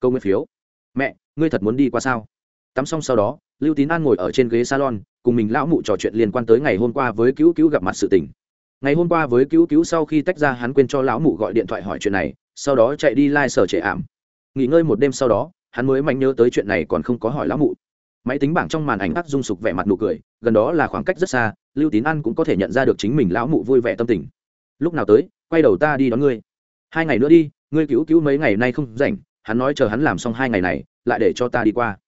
câu nguyên phiếu. Mẹ, ngươi thật muốn đi qua sao? Tắm xong sau đó, lưu tín an ngồi ở trên ghế salon, cùng mình lão mụ trò chuyện liên quan tới ngày hôm qua với cứu cứu gặp mặt sự tình. Ngày hôm qua với cứu cứu sau khi tách ra, hắn quên cho lão mụ gọi điện thoại hỏi chuyện này, sau đó chạy đi lai、like、sở trệ ảm. Nghỉ ngơi một đêm sau đó, hắn mới mạnh nhớ tới chuyện này còn không có hỏi lão mụ. Máy tính bảng trong màn ảnh ác dung sục vẻ mặt nụ cười gần đó là khoảng cách rất xa, lưu tín an cũng có thể nhận ra được chính mình lão mụ vui vẻ tâm tình. Lúc nào tới, quay đầu ta đi đón ngươi. Hai ngày nữa đi, ngươi cứu cứu mấy ngày nay không rảnh, hắn nói chờ hắn làm xong hai ngày này, lại để cho ta đi qua.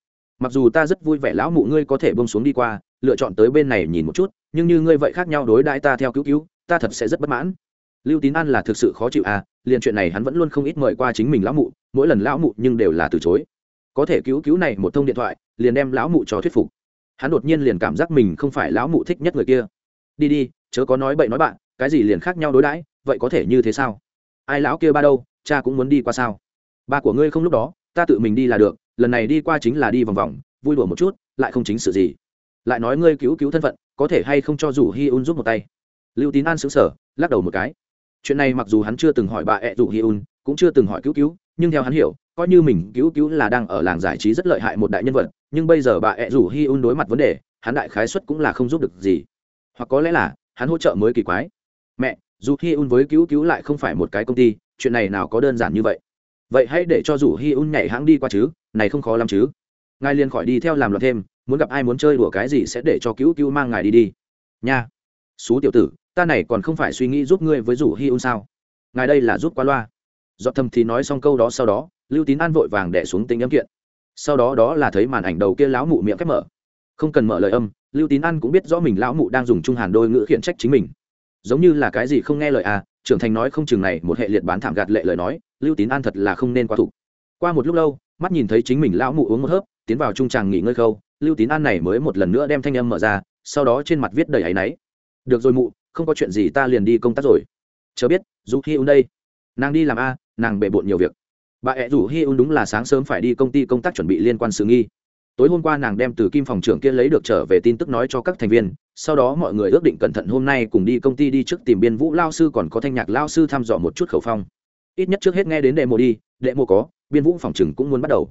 Mặc dù ta rất vui vẻ lão mụ ngươi có thể bông xuống đi qua, lựa chọn tới bên này nhìn một chút, nhưng như ngươi vậy khác nhau đối đãi ta theo cứu cứu, ta thật sẽ rất bất mãn. Lưu tín an là thực sự khó chịu à liền chuyện này hắn vẫn luôn không ít mời qua chính mình lão mụ, mỗi lần lão mụ nhưng đều là từ chối. Có thể cứu cứu này một thông điện thoại, liền đem lão mụ cho thuyết phục hắn đột nhiên liền cảm giác mình không phải lão mụ thích nhất người kia. Đi đi, chớ có nói bậy nói bạn, cái gì liền khác nhau đối đãi, vậy có thể như thế sao? Ai lão kia ba đâu, cha cũng muốn đi qua sao? Ba của ngươi không lúc đó, ta tự mình đi là được, lần này đi qua chính là đi vòng vòng, vui đùa một chút, lại không chính sự gì. Lại nói ngươi cứu cứu thân phận, có thể hay không cho rủ hi un giúp một tay? Lưu tín an xứng sở lắc đầu một cái. Chuyện này mặc dù hắn chưa từng hỏi bà ẹ rủ hi un, cũng chưa từng hỏi cứu cứu, nhưng theo hắn hiểu, coi như mình cứu cứu là đang ở làng giải trí rất lợi hại một đại nhân vật nhưng bây giờ bà ẹ rủ hi un đối mặt vấn đề, hắn đại khái xuất cũng là không giúp được gì. Hoặc có lẽ là, hắn hỗ trợ mới kỳ quái. Mẹ dù hi un với cứu cứu lại không phải một cái công ty, chuyện này nào có đơn giản như vậy? Vậy hãy để cho rủ hi un nhảy hãng đi qua chứ, này không khó lắm chứ. Ngài liền khỏi đi theo làm luật thêm, muốn gặp ai muốn chơi đùa cái gì sẽ để cho cứu cứu mang ngài đi đi. Nha. Xú tiểu tử, ta này còn không phải suy nghĩ giúp ngươi với rủ hi un sao? Ngài đây là giúp qua loa. Dọn thầm thì nói xong câu đó sau đó, lưu tín an vội vàng đẻ xuống tính âm kiện sau đó đó là thấy màn ảnh đầu kia lão mụ miệng khép mở. Không cần mở lời âm, lưu tín an cũng biết rõ mình lão mụ đang dùng trung hàn đôi ngữ khiển trách chính mình. Giống như là cái gì không nghe lời à trưởng thành nói không chừng này, một hệ liệt bán thảm gạt lệ lời nói, lưu tín an thật là không nên quá thủ qua một lúc lâu, mắt nhìn thấy chính mình lão mụ uống một hớp, tiến vào trung tràng nghỉ ngơi khâu, lưu tín an này mới một lần nữa đem thanh âm mở ra, sau đó trên mặt viết đầy áy náy. Được rồi mụ, không có chuyện gì ta liền đi công tác rồi. Chớ biết, dù khi un đây. Nàng đi làm a, nàng bề bộn nhiều việc bà ẹ rủ hi un đúng là sáng sớm phải đi công ty công tác chuẩn bị liên quan sự nghi. Tối hôm qua nàng đem từ kim phòng trưởng kia lấy được trở về tin tức nói cho các thành viên, sau đó mọi người ước định cẩn thận hôm nay cùng đi công ty đi trước tìm biên vũ lao sư còn có thanh nhạc lao sư thăm dò một chút khẩu phong. Ít nhất trước hết nghe đến đệ mộ đi, đệ mộ có, biên vũ phòng chừng cũng muốn bắt đầu.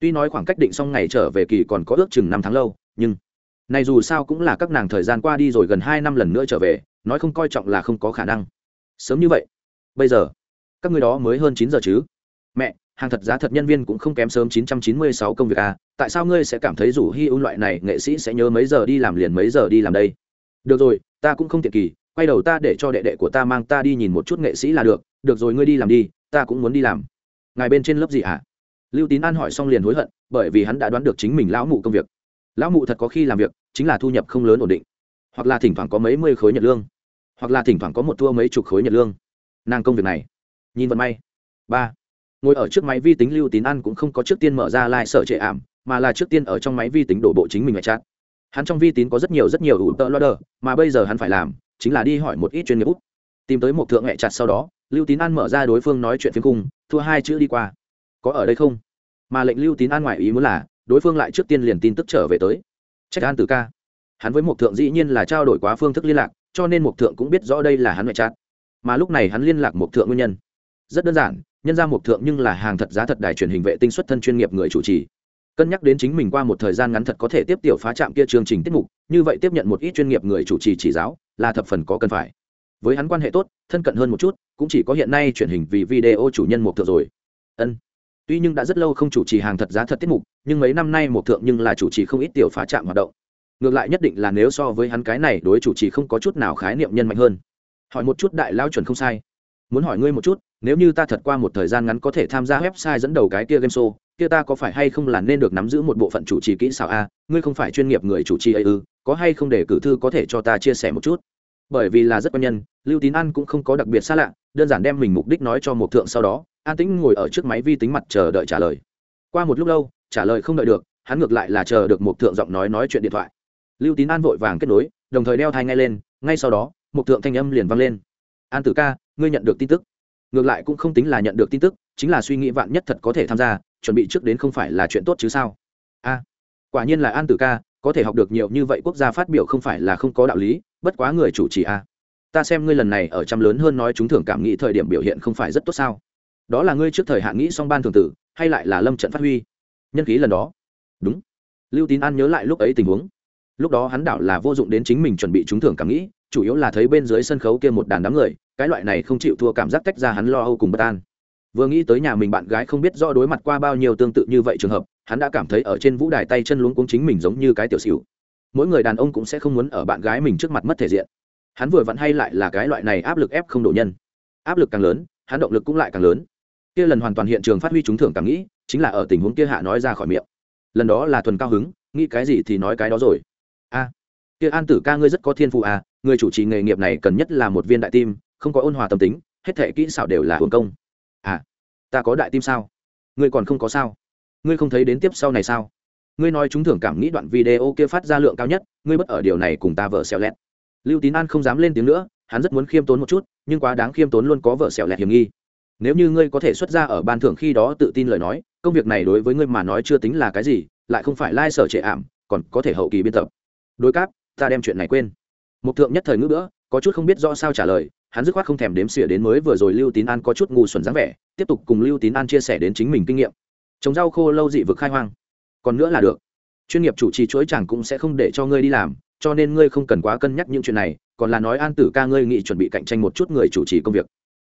Tuy nói khoảng cách định xong ngày trở về kỳ còn có ước chừng năm tháng lâu, nhưng này dù sao cũng là các nàng thời gian qua đi rồi gần hai năm lần nữa trở về, nói không coi trọng là không có khả năng. Sớm như vậy. Bây giờ, các người đó mới hơn chín giờ chứ? Mẹ, hàng thật giá thật nhân viên cũng không kém sớm chín trăm chín mươi sáu công việc à tại sao ngươi sẽ cảm thấy rủ hi ưu loại này nghệ sĩ sẽ nhớ mấy giờ đi làm liền mấy giờ đi làm đây? Được rồi, ta cũng không tiện kỳ, quay đầu ta để cho đệ đệ của ta mang ta đi nhìn một chút nghệ sĩ là được được rồi ngươi đi làm đi, ta cũng muốn đi làm. Ngài bên trên lớp gì ạ à? lưu tín an hỏi xong liền hối hận, bởi vì hắn đã đoán được chính mình lão mụ công việc. Lão mụ thật có khi làm việc, chính là thu nhập không lớn ổn định. Hoặc là thỉnh thoảng có mấy mươi khối nhật lương. Hoặc là thỉnh thoảng có một thua mấy chục khối nhật lương. Nàng công việc này. Nhìn vận may. Ba ngồi ở trước máy vi tính lưu tín ăn cũng không có trước tiên mở ra lai、like、sở trệ ảm, mà là trước tiên ở trong máy vi tính đổ bộ chính mình ngoại chat. Hắn trong vi tính có rất nhiều rất nhiều ủ tợ lo đờ, mà bây giờ hắn phải làm chính là đi hỏi một ít chuyên nghiệp úc tìm tới một thượng nghệ chặt sau đó, lưu tín an mở ra đối phương nói chuyện phiếm cung thua hai chữ đi qua. Có ở đây không? Mà lệnh lưu tín an ngoại ý muốn là, đối phương lại trước tiên liền tin tức trở về tới. Trách an từ ca. Hắn với một thượng dĩ nhiên là trao đổi quá phương thức liên lạc, cho nên một thượng cũng biết rõ đây là hắn ngoại chát mà lúc này hắn liên lạc một thượng nguyên nhân. Rất đơn giản nhân ra một thượng nhưng là hàng thật giá thật đài truyền hình vệ tinh xuất thân chuyên nghiệp người chủ trì. Cân nhắc đến chính mình qua một thời gian ngắn thật có thể tiếp tiểu phá trạm kia chương trình tiết mục, như vậy tiếp nhận một ít chuyên nghiệp người chủ trì chỉ giáo, là thập phần có cần phải. Với hắn quan hệ tốt, thân cận hơn một chút, cũng chỉ có hiện nay truyền hình vì video chủ nhân một thượng rồi. Ân. Tuy nhưng đã rất lâu không chủ trì hàng thật giá thật tiết mục, nhưng mấy năm nay một thượng nhưng là chủ trì không ít tiểu phá trạm hoạt động. Ngược lại nhất định là nếu so với hắn cái này đối chủ trì không có chút nào khái niệm nhân mạnh hơn. Hỏi một chút đại lao chuẩn không sai. Muốn hỏi ngươi một chút nếu như ta thật qua một thời gian ngắn có thể tham gia website dẫn đầu cái kia game show, kia ta có phải hay không là nên được nắm giữ một bộ phận chủ trì kỹ xảo a? Ngươi không phải chuyên nghiệp người chủ trì ấy ư, có hay không để cử thư có thể cho ta chia sẻ một chút? Bởi vì là rất quan nhân, lưu tín an cũng không có đặc biệt xa lạ, đơn giản đem mình mục đích nói cho một thượng sau đó, an tĩnh ngồi ở trước máy vi tính mặt chờ đợi trả lời. Qua một lúc lâu, trả lời không đợi được, hắn ngược lại là chờ được một thượng giọng nói nói chuyện điện thoại. Lưu tín an vội vàng kết nối, đồng thời đeo thai ngay lên, ngay sau đó, một thượng thanh âm liền vang lên. An tử ca, ngươi nhận được tin tức ngược lại cũng không tính là nhận được tin tức, chính là suy nghĩ vạn nhất thật có thể tham gia, chuẩn bị trước đến không phải là chuyện tốt chứ sao? A, quả nhiên là an tử ca, có thể học được nhiều như vậy quốc gia phát biểu không phải là không có đạo lý, bất quá người chủ trì a. Ta xem ngươi lần này ở trăm lớn hơn nói chúng thường cảm nghĩ thời điểm biểu hiện không phải rất tốt sao? Đó là ngươi trước thời hạn nghĩ xong ban thường tử, hay lại là lâm trận phát huy? Nhân khí lần đó. Đúng. Lưu tín an nhớ lại lúc ấy tình huống. Lúc đó hắn đảo là vô dụng đến chính mình chuẩn bị trúng thưởng cảm nghĩ chủ yếu là thấy bên dưới sân khấu kia một đàn đám người, cái loại này không chịu thua cảm giác tách ra hắn lo âu cùng bất an. Vừa nghĩ tới nhà mình bạn gái không biết rõ đối mặt qua bao nhiêu tương tự như vậy trường hợp, hắn đã cảm thấy ở trên vũ đài tay chân luống cuống chính mình giống như cái tiểu xỉu. Mỗi người đàn ông cũng sẽ không muốn ở bạn gái mình trước mặt mất thể diện. Hắn vừa vặn hay lại là cái loại này áp lực ép không độ nhân. Áp lực càng lớn, hắn động lực cũng lại càng lớn. Kia lần hoàn toàn hiện trường phát huy trúng thưởng cảm nghĩ, chính là ở tình huống kia hạ nói ra khỏi miệng. Lần đó là thuần cao hứng, nghĩ cái gì thì nói cái đó rồi. A kia an tử ca ngươi rất có thiên phụ à người chủ trì nghề nghiệp này cần nhất là một viên đại tim, không có ôn hòa tâm tính, hết thể kỹ xảo đều là hưởng công. À ta có đại tim sao? Ngươi còn không có sao? Ngươi không thấy đến tiếp sau này sao? Ngươi nói chúng thưởng cảm nghĩ đoạn video kia phát ra lượng cao nhất, ngươi bất ở điều này cùng ta vợ xẹo lẹt. Lưu tín an không dám lên tiếng nữa, hắn rất muốn khiêm tốn một chút, nhưng quá đáng khiêm tốn luôn có vợ xẹo lẹt hiểm nghi. Nếu như ngươi có thể xuất ra ở ban thưởng khi đó tự tin lời nói, công việc này đối với ngươi mà nói chưa tính là cái gì, lại không phải lai sở trệ ảm, còn có thể hậu kỳ biên tập. Đối cáp ta đem chuyện này quên. Một thượng nhất thời ngữ nữa có chút không biết rõ sao trả lời, hắn dứt khoát không thèm đếm xỉa đến mới vừa rồi lưu tín an có chút ngu xuẩn dáng vẻ, tiếp tục cùng lưu tín an chia sẻ đến chính mình kinh nghiệm. Trồng rau khô lâu dị vực khai hoang. Còn nữa là được. Chuyên nghiệp chủ trì chuỗi chẳng cũng sẽ không để cho ngươi đi làm, cho nên ngươi không cần quá cân nhắc những chuyện này, còn là nói an tử ca ngươi nghị chuẩn bị cạnh tranh một chút người chủ trì công việc.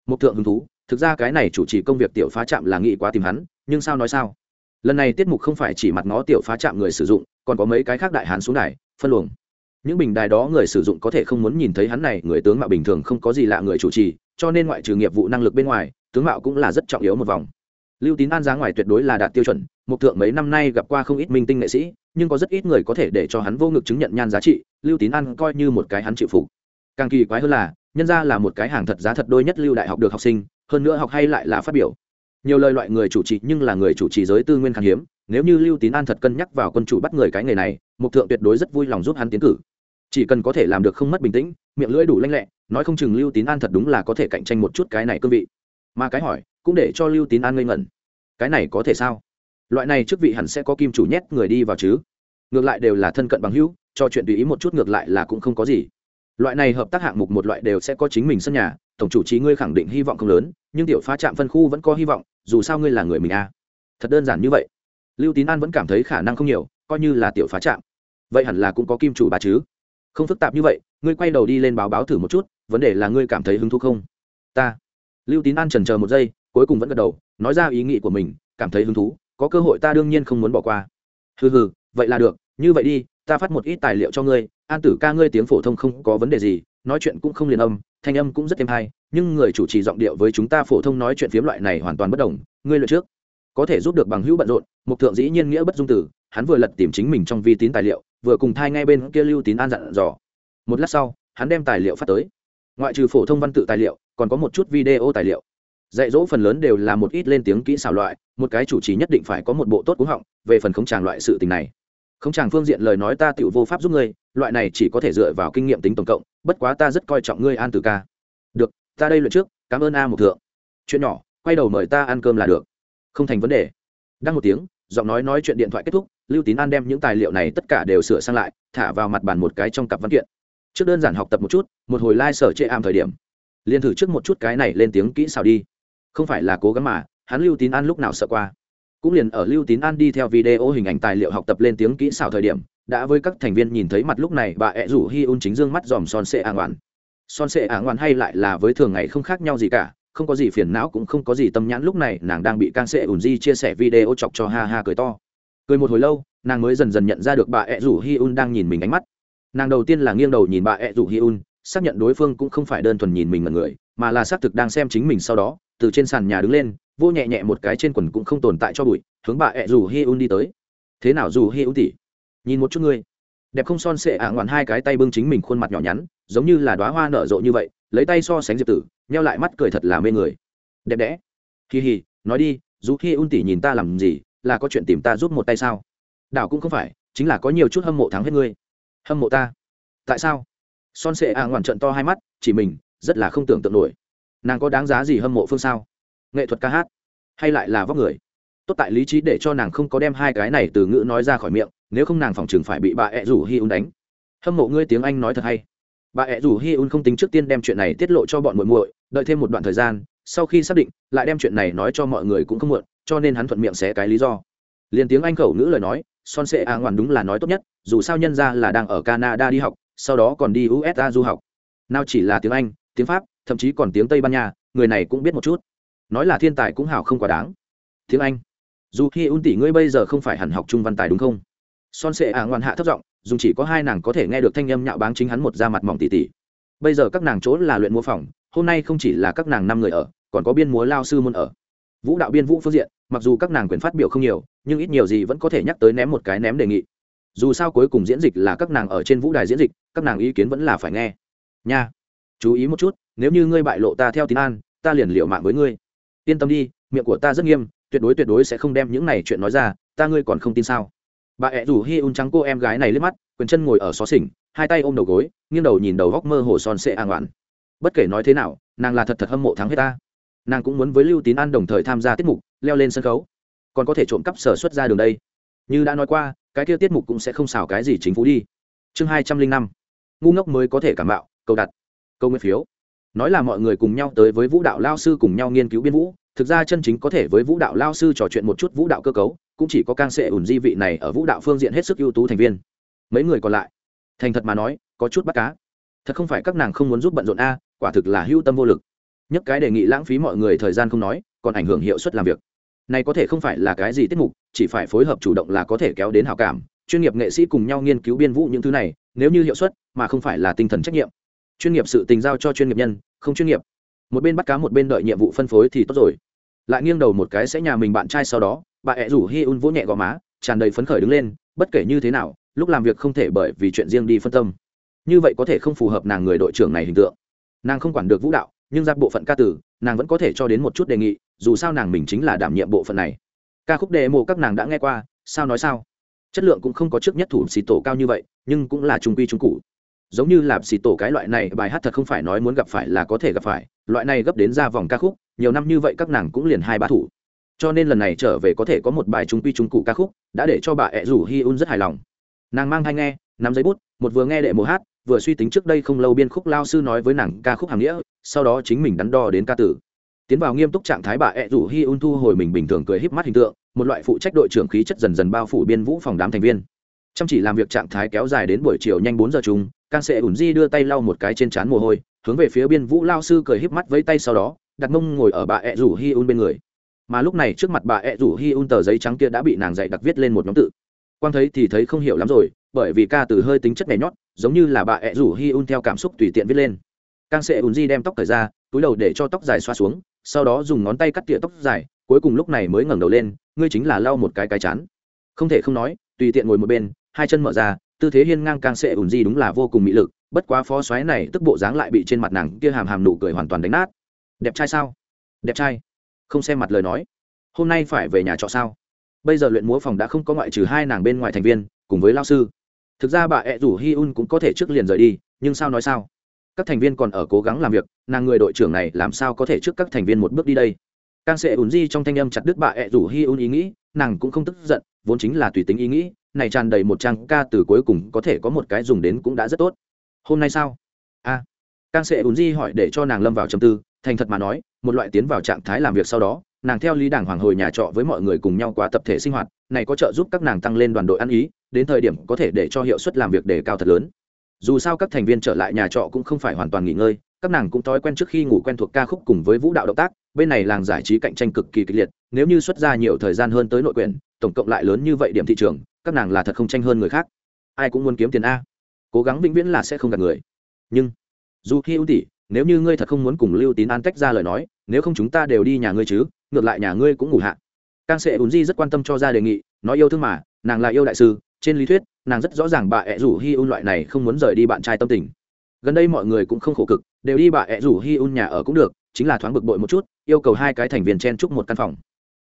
Mục thượng hứng thú, thực ra cái này chủ trì công việc tiểu phá trạm là nghị quá tìm hắn, nhưng sao nói sao? Lần này tiết mục không phải chỉ mặt ngó tiểu phá trạm người sử dụng, còn có mấy cái khác đại hán xuống đài, phân luồng những bình đài đó người sử dụng có thể không muốn nhìn thấy hắn này, người tướng mạo bình thường không có gì lạ người chủ trì, cho nên ngoại trừ nghiệp vụ năng lực bên ngoài, tướng mạo cũng là rất trọng yếu một vòng. Lưu tín an giá ngoài tuyệt đối là đạt tiêu chuẩn mục thượng mấy năm nay gặp qua không ít minh tinh nghệ sĩ, nhưng có rất ít người có thể để cho hắn vô ngực chứng nhận nhan giá trị, lưu tín an coi như một cái hắn chịu phục. Càng kỳ quái hơn là, nhân ra là một cái hàng thật giá thật đôi nhất lưu đại học được học sinh, hơn nữa học hay lại là phát biểu. Nhiều lời loại người chủ trì nhưng là người chủ trì giới tư nguyên khan hiếm, nếu như lưu tín an thật cân nhắc vào quân chủ bắt người cái nghề này mục thượng tuyệt đối rất vui lòng giúp hắn tiến cử chỉ cần có thể làm được không mất bình tĩnh, miệng lưỡi đủ lanh lẹ, nói không chừng lưu tín an thật đúng là có thể cạnh tranh một chút cái này cương vị. Mà cái hỏi, cũng để cho lưu tín an ngây ngẩn. Cái này có thể sao? Loại này chức vị hẳn sẽ có kim chủ nhét người đi vào chứ? Ngược lại đều là thân cận bằng hữu, cho chuyện tùy ý một chút ngược lại là cũng không có gì. Loại này hợp tác hạng mục một loại đều sẽ có chính mình sân nhà, tổng chủ trí ngươi khẳng định hy vọng không lớn, nhưng tiểu phá trạm phân khu vẫn có hy vọng, dù sao ngươi là người mình a à. thật đơn giản như vậy. Lưu tín an vẫn cảm thấy khả năng không nhiều, coi như là tiểu phá trạm. Vậy hẳn là cũng có kim chủ bà chứ không phức tạp như vậy, ngươi quay đầu đi lên báo báo thử một chút, vấn đề là ngươi cảm thấy hứng thú không? Ta. Lưu tín an trần chờ một giây, cuối cùng vẫn gật đầu, nói ra ý nghĩ của mình, cảm thấy hứng thú, có cơ hội ta đương nhiên không muốn bỏ qua. Hừ hừ, vậy là được, như vậy đi, ta phát một ít tài liệu cho ngươi, an tử ca ngươi tiếng phổ thông không có vấn đề gì, nói chuyện cũng không liền âm, thanh âm cũng rất êm hay, nhưng người chủ trì giọng điệu với chúng ta phổ thông nói chuyện phiếm loại này hoàn toàn bất đồng, ngươi lượt trước, có thể giúp được bằng hữu bận rộn, mục thượng dĩ nhiên nghĩa bất dung tử hắn vừa lật tìm chính mình trong vi tín tài liệu, vừa cùng thai ngay bên kia lưu tín an dặn dò. Một lát sau, hắn đem tài liệu phát tới. Ngoại trừ phổ thông văn tự tài liệu, còn có một chút video tài liệu. Dạy dỗ phần lớn đều là một ít lên tiếng kỹ xảo loại, một cái chủ trì nhất định phải có một bộ tốt cúng họng về phần khống tràng loại sự tình này. Không tràng phương diện lời nói ta tự vô pháp giúp ngươi, loại này chỉ có thể dựa vào kinh nghiệm tính tổng cộng, bất quá ta rất coi trọng ngươi an từ ca. Được, ta đây lượt trước, cảm ơn a một thượng. Chuyện nhỏ, quay đầu mời ta ăn cơm là được. Không thành vấn đề. Đăng một tiếng giọng nói nói chuyện điện thoại kết thúc, lưu tín an đem những tài liệu này tất cả đều sửa sang lại, thả vào mặt bàn một cái trong cặp văn kiện. Trước đơn giản học tập một chút, một hồi lai、like、sở chệ am thời điểm. Liền thử trước một chút cái này lên tiếng kỹ xảo đi. Không phải là cố gắng mà, hắn lưu tín an lúc nào sợ qua. Cũng liền ở lưu tín an đi theo video hình ảnh tài liệu học tập lên tiếng kỹ xảo thời điểm, đã với các thành viên nhìn thấy mặt lúc này bà ẹ rủ hi un chính dương mắt dòm son sệ ả ngoạn son sệ ả ngoạn hay lại là với thường ngày không khác nhau gì cả không có gì phiền não cũng không có gì tâm nhãn. Lúc này nàng đang bị can sệ ùn di chia sẻ video chọc cho ha ha cười to. Cười một hồi lâu, nàng mới dần dần nhận ra được bà ẹ rủ hi un đang nhìn mình ánh mắt. Nàng đầu tiên là nghiêng đầu nhìn bà ẹ rủ hi un, xác nhận đối phương cũng không phải đơn thuần nhìn mình là người, mà là xác thực đang xem chính mình sau đó, từ trên sàn nhà đứng lên vô nhẹ nhẹ một cái trên quần cũng không tồn tại cho bụi, hướng bà ẹ rủ hi un đi tới. Thế nào dù hi un tỉ nhìn một chút ngươi. Đẹp không son sệ ả ngoạn hai cái tay bưng chính mình khuôn mặt nhỏ nhắn, giống như là đoá hoa nở rộ như vậy lấy tay so sánh diệp tử neo lại mắt cười thật là mê người. Đẹp đẽ. Hì hì nói đi, dù khi un tỉ nhìn ta làm gì, là có chuyện tìm ta giúp một tay sao? Đảo cũng không phải, chính là có nhiều chút hâm mộ thắng hết ngươi. Hâm mộ ta? Tại sao? Son sệ à ngoằn trận to hai mắt, chỉ mình, rất là không tưởng tượng nổi. Nàng có đáng giá gì hâm mộ phương sao? Nghệ thuật ca hát, hay lại là vóc người? Tốt tại lý trí để cho nàng không có đem hai cái này từ ngữ nói ra khỏi miệng, nếu không nàng phòng chừng phải bị bà ẹ rủ hi un đánh. Hâm mộ ngươi tiếng anh nói thật hay? Bà ẹ rủ hi un không tính trước tiên đem chuyện này tiết lộ cho bọn muội muội, đợi thêm một đoạn thời gian, sau khi xác định, lại đem chuyện này nói cho mọi người cũng không muộn, cho nên hắn thuận miệng xé cái lý do. Liền tiếng anh khẩu ngữ lời nói, son sệ a ngoan đúng là nói tốt nhất, dù sao nhân ra là đang ở canada đi học, sau đó còn đi usa du học. Nào chỉ là tiếng anh, tiếng pháp, thậm chí còn tiếng tây ban nha, người này cũng biết một chút. Nói là thiên tài cũng hào không quá đáng. Tiếng anh. Dù khi un tỷ ngươi bây giờ không phải hẳn học trung văn tài đúng không? Son sệ ả ngoan hạ thấp giọng dùng chỉ có hai nàng có thể nghe được thanh âm nhạo báng chính hắn một da mặt mỏng tỉ tỉ. Bây giờ các nàng chỗ là luyện múa phòng, hôm nay không chỉ là các nàng năm người ở, còn có biên múa lao sư môn ở. Vũ đạo biên vũ phương diện, mặc dù các nàng quyền phát biểu không nhiều, nhưng ít nhiều gì vẫn có thể nhắc tới ném một cái ném đề nghị. Dù sao cuối cùng diễn dịch là các nàng ở trên vũ đài diễn dịch, các nàng ý kiến vẫn là phải nghe. Nha, chú ý một chút, nếu như ngươi bại lộ ta theo tín an, ta liền liệu mạng với ngươi. Yên tâm đi, miệng của ta rất nghiêm, tuyệt đối tuyệt đối sẽ không đem những này chuyện nói ra, ta ngươi còn không tin sao? Bà ẹ rủ hi un trắng cô em gái này liếc mắt, quyền chân ngồi ở xó xỉnh, hai tay ôm đầu gối, nghiêng đầu nhìn đầu góc mơ hồ son sệ an oản. Bất kể nói thế nào, nàng là thật thật hâm mộ thắng hết ta. Nàng cũng muốn với lưu tín an đồng thời tham gia tiết mục, leo lên sân khấu. Còn có thể trộm cắp sở xuất ra đường đây. Như đã nói qua, cái kia tiết mục cũng sẽ không xào cái gì chính phủ đi. Chương hai trăm linh năm. Ngu ngốc mới có thể cảm bạo câu đặt câu nguyên phiếu. Nói là mọi người cùng nhau tới với vũ đạo lao sư cùng nhau nghiên cứu biên vũ thực ra chân chính có thể với vũ đạo lao sư trò chuyện một chút vũ đạo cơ cấu, cũng chỉ có can sệ ủn di vị này ở vũ đạo phương diện hết sức ưu tú thành viên. Mấy người còn lại, thành thật mà nói, có chút bắt cá. Thật không phải các nàng không muốn giúp bận rộn a, quả thực là hưu tâm vô lực. Nhất cái đề nghị lãng phí mọi người thời gian không nói, còn ảnh hưởng hiệu suất làm việc. Này có thể không phải là cái gì tiết mục, chỉ phải phối hợp chủ động là có thể kéo đến hào cảm. Chuyên nghiệp nghệ sĩ cùng nhau nghiên cứu biên vũ những thứ này, nếu như hiệu suất, mà không phải là tinh thần trách nhiệm. Chuyên nghiệp sự tình giao cho chuyên nghiệp nhân, không chuyên nghiệp. Một bên bắt cá một bên đợi nhiệm vụ phân phối thì tốt rồi lại nghiêng đầu một cái sẽ nhà mình bạn trai sau đó, bà ẹ rủ hi un vỗ nhẹ gò má, tràn đầy phấn khởi đứng lên, bất kể như thế nào, lúc làm việc không thể bởi vì chuyện riêng đi phân tâm. Như vậy có thể không phù hợp nàng người đội trưởng này hình tượng. Nàng không quản được vũ đạo, nhưng ra bộ phận ca tử, nàng vẫn có thể cho đến một chút đề nghị, dù sao nàng mình chính là đảm nhiệm bộ phận này. Ca khúc đề mộ các nàng đã nghe qua, sao nói sao? Chất lượng cũng không có trước nhất thủ xì tổ cao như vậy, nhưng cũng là trung quy trung cụ. Giống như lạp xì tổ cái loại này, bài hát thật không phải nói muốn gặp phải là có thể gặp phải, loại này gấp đến ra vòng ca khúc nhiều năm như vậy các nàng cũng liền hai ba thủ. Cho nên lần này trở về có thể có một bài trung quy trung cụ ca khúc, đã để cho bà ẹ rủ hi un rất hài lòng. Nàng mang hay nghe, nắm giấy bút, một vừa nghe đệ mùa hát, vừa suy tính trước đây không lâu biên khúc lao sư nói với nàng ca khúc hàng nghĩa, sau đó chính mình đắn đo đến ca tử. Tiến vào nghiêm túc trạng thái bà ẹ rủ hi un thu hồi mình bình thường cười híp mắt hình tượng, một loại phụ trách đội trưởng khí chất dần dần bao phủ biên vũ phòng đám thành viên. Chăm chỉ làm việc trạng thái kéo dài đến buổi chiều nhanh bốn giờ chung càng sẽ ủn di đưa tay lau một cái trên trán mồ hôi, hướng về phía biên vũ lao sư cười híp mắt với tay sau đó đặt mông ngồi ở bà ẹ rủ hi un bên người. Mà lúc này trước mặt bà ẹ rủ hi un tờ giấy trắng kia đã bị nàng dạy đặc viết lên một nhóm tự. Quang thấy thì thấy không hiểu lắm rồi, bởi vì ca từ hơi tính chất nhảy nhót, giống như là bà ẹ rủ hi un theo cảm xúc tùy tiện viết lên. Càng sẽ ùn di đem tóc thời ra, túi đầu để cho tóc dài xoa xuống, sau đó dùng ngón tay cắt tỉa tóc dài, cuối cùng lúc này mới ngẩng đầu lên, ngươi chính là lau một cái cái chán. Không thể không nói, tùy tiện ngồi một bên, hai chân mở ra, tư thế hiên ngang càng sẽ ùn di đúng là vô cùng mỹ lực, bất quá phó xoáy này tức bộ dáng lại bị trên mặt nàng kia hàm hàm nụ cười hoàn toàn đánh nát đẹp trai sao? Đẹp trai. Không xem mặt lời nói. Hôm nay phải về nhà trọ sao? Bây giờ luyện múa phòng đã không có ngoại trừ hai nàng bên ngoài thành viên cùng với lao sư. Thực ra bà ẹ rủ hi un cũng có thể trước liền rời đi nhưng sao nói sao? Các thành viên còn ở cố gắng làm việc nàng người đội trưởng này làm sao có thể trước các thành viên một bước đi đây? Càng sẽ ùn di trong thanh âm chặt đứt bà ẹ rủ hi un ý nghĩ nàng cũng không tức giận vốn chính là tùy tính ý nghĩ này tràn đầy một trang ca từ cuối cùng có thể có một cái dùng đến cũng đã rất tốt. Hôm nay sao? A à, càng sẽ ùn di hỏi để cho nàng lâm vào trầm tư, thành thật mà nói, một loại tiến vào trạng thái làm việc sau đó, nàng theo lý đảng hoàng hồi nhà trọ với mọi người cùng nhau qua tập thể sinh hoạt, này có trợ giúp các nàng tăng lên đoàn đội ăn ý, đến thời điểm có thể để cho hiệu suất làm việc đề cao thật lớn. Dù sao các thành viên trở lại nhà trọ cũng không phải hoàn toàn nghỉ ngơi, các nàng cũng thói quen trước khi ngủ quen thuộc ca khúc cùng với vũ đạo động tác, bên này làng giải trí cạnh tranh cực kỳ kịch liệt, nếu như xuất ra nhiều thời gian hơn tới nội quyền tổng cộng lại lớn như vậy điểm thị trường, các nàng là thật không tranh hơn người khác. Ai cũng muốn kiếm tiền a. Cố gắng vĩnh viễn là sẽ không gặp người. Nhưng dù khi ưu tỷ nếu như ngươi thật không muốn cùng lưu tín an tách ra lời nói, nếu không chúng ta đều đi nhà ngươi chứ, ngược lại nhà ngươi cũng ngủ hạ. Càng sẽ ùn di rất quan tâm cho ra đề nghị, nói yêu thương mà, nàng là yêu đại sư, trên lý thuyết, nàng rất rõ ràng bà ẹ rủ hi un loại này không muốn rời đi bạn trai tâm tình. Gần đây mọi người cũng không khổ cực, đều đi bà ẹ rủ hi un nhà ở cũng được, chính là thoáng bực bội một chút, yêu cầu hai cái thành viên chen chúc một căn phòng.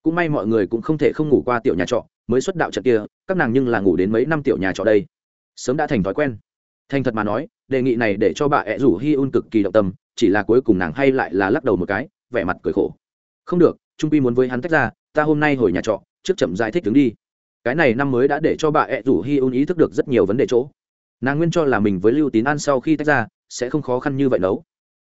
Cũng may mọi người cũng không thể không ngủ qua tiểu nhà trọ, mới xuất đạo trận kia, các nàng nhưng là ngủ đến mấy năm tiểu nhà trọ đây. Sớm đã thành thói quen thành thật mà nói, đề nghị này để cho bà ẹ rủ hi un cực kỳ động tâm, chỉ là cuối cùng nàng hay lại là lắc đầu một cái, vẻ mặt cười khổ. Không được, trung pi muốn với hắn tách ra, ta hôm nay hồi nhà trọ, trước chậm giải thích đứng đi. Cái này năm mới đã để cho bà ẹ rủ hi un ý thức được rất nhiều vấn đề chỗ. Nàng nguyên cho là mình với lưu tín an sau khi tách ra, sẽ không khó khăn như vậy nấu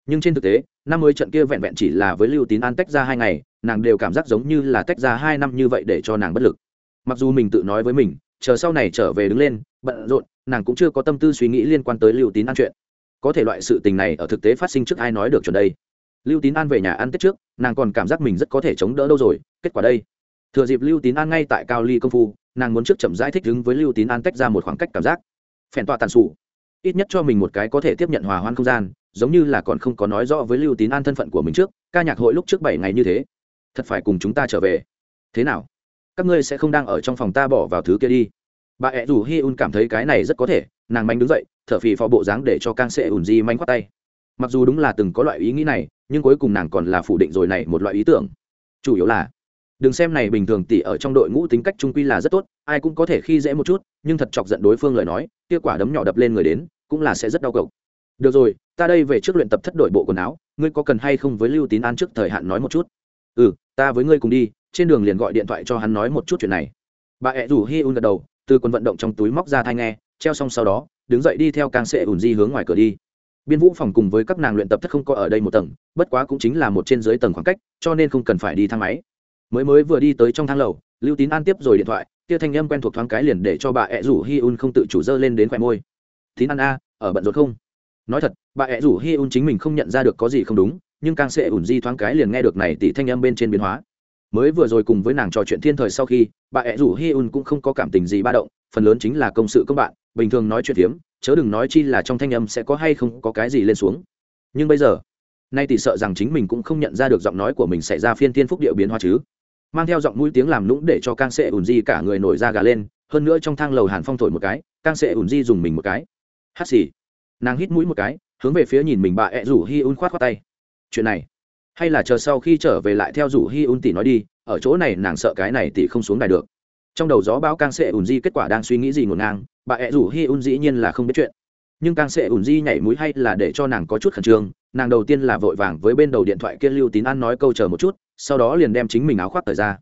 nhưng trên thực tế, năm mới trận kia vẹn vẹn chỉ là với lưu tín an tách ra hai ngày, nàng đều cảm giác giống như là tách ra hai năm như vậy để cho nàng bất lực. Mặc dù mình tự nói với mình, chờ sau này trở về đứng lên, bận rộn nàng cũng chưa có tâm tư suy nghĩ liên quan tới lưu tín an chuyện. Có thể loại sự tình này ở thực tế phát sinh trước ai nói được chuẩn đây. Lưu tín an về nhà ăn tết trước, nàng còn cảm giác mình rất có thể chống đỡ đâu rồi, kết quả đây. Thừa dịp lưu tín an ngay tại cao ly công phu, nàng muốn trước chậm giải thích ứng với lưu tín an tách ra một khoảng cách cảm giác. Phèn tọa tàn sủ. Ít nhất cho mình một cái có thể tiếp nhận hòa hoan không gian, giống như là còn không có nói rõ với lưu tín an thân phận của mình trước, ca nhạc hội lúc trước bảy ngày như thế. Thật phải cùng chúng ta trở về. Thế nào? Các ngươi sẽ không đang ở trong phòng ta bỏ vào thứ kia đi bà ẹ rủ hi un cảm thấy cái này rất có thể, nàng manh đứng dậy, thở phì phò bộ dáng để cho càng sẽ ùn di manh khoát tay. Mặc dù đúng là từng có loại ý nghĩ này, nhưng cuối cùng nàng còn là phủ định rồi này một loại ý tưởng. Chủ yếu là, đừng xem này bình thường tỷ ở trong đội ngũ tính cách trung quy là rất tốt, ai cũng có thể khi dễ một chút, nhưng thật chọc giận đối phương lời nói, kia quả đấm nhỏ đập lên người đến, cũng là sẽ rất đau cầu được rồi, ta đây về trước luyện tập thất đội bộ quần áo, ngươi có cần hay không với lưu tín an trước thời hạn nói một chút? Ừ ta với ngươi cùng đi, trên đường liền gọi điện thoại cho hắn nói một chút chuyện này. Bà ẹ rủ hi un gật đầu từ quần vận động trong túi móc ra thai nghe, treo xong sau đó, đứng dậy đi theo càng sệ ùn di hướng ngoài cửa đi. Biên vũ phòng cùng với các nàng luyện tập thất không có ở đây một tầng, bất quá cũng chính là một trên dưới tầng khoảng cách, cho nên không cần phải đi thang máy. Mới mới vừa đi tới trong thang lầu, lưu tín an tiếp rồi điện thoại tia thanh âm quen thuộc thoáng cái liền để cho bà ẹ rủ hi un không tự chủ dơ lên đến khoẻ môi. Tín an a, ở bận rộn không? Nói thật, bà ẹ rủ hi un chính mình không nhận ra được có gì không đúng, nhưng càng sệ ùn di thoáng cái liền nghe được này tỷ thanh âm bên trên biến hóa mới vừa rồi cùng với nàng trò chuyện thiên thời sau khi, bà ẹ rủ hi un cũng không có cảm tình gì ba động, phần lớn chính là công sự công bạn, bình thường nói chuyện hiếm, chớ đừng nói chi là trong thanh âm sẽ có hay không có cái gì lên xuống. Nhưng bây giờ, nay thì sợ rằng chính mình cũng không nhận ra được giọng nói của mình xảy ra phiên thiên phúc điệu biến hóa chứ. Mang theo giọng mũi tiếng làm nũng để cho càng sệ ùn di cả người nổi da gà lên, hơn nữa trong thang lầu hàn phong thổi một cái càng sệ ùn di dùng mình một cái. Hát xì. Nàng hít mũi một cái, hướng về phía nhìn mình bà ẹ rủ hi un khoát khoát tay. Chuyện này hay là chờ sau khi trở về lại theo rủ hi un tỷ nói đi, ở chỗ này nàng sợ cái này tỷ không xuống đài được. Trong đầu gió báo càng sệ ùn di kết quả đang suy nghĩ gì ngổn ngang, bà ẹ rủ hi un dĩ nhiên là không biết chuyện. Nhưng càng sệ ùn di nhảy mũi hay là để cho nàng có chút khẩn trương, nàng đầu tiên là vội vàng với bên đầu điện thoại kia lưu tín ăn nói câu chờ một chút, sau đó liền đem chính mình áo khoác thời ra.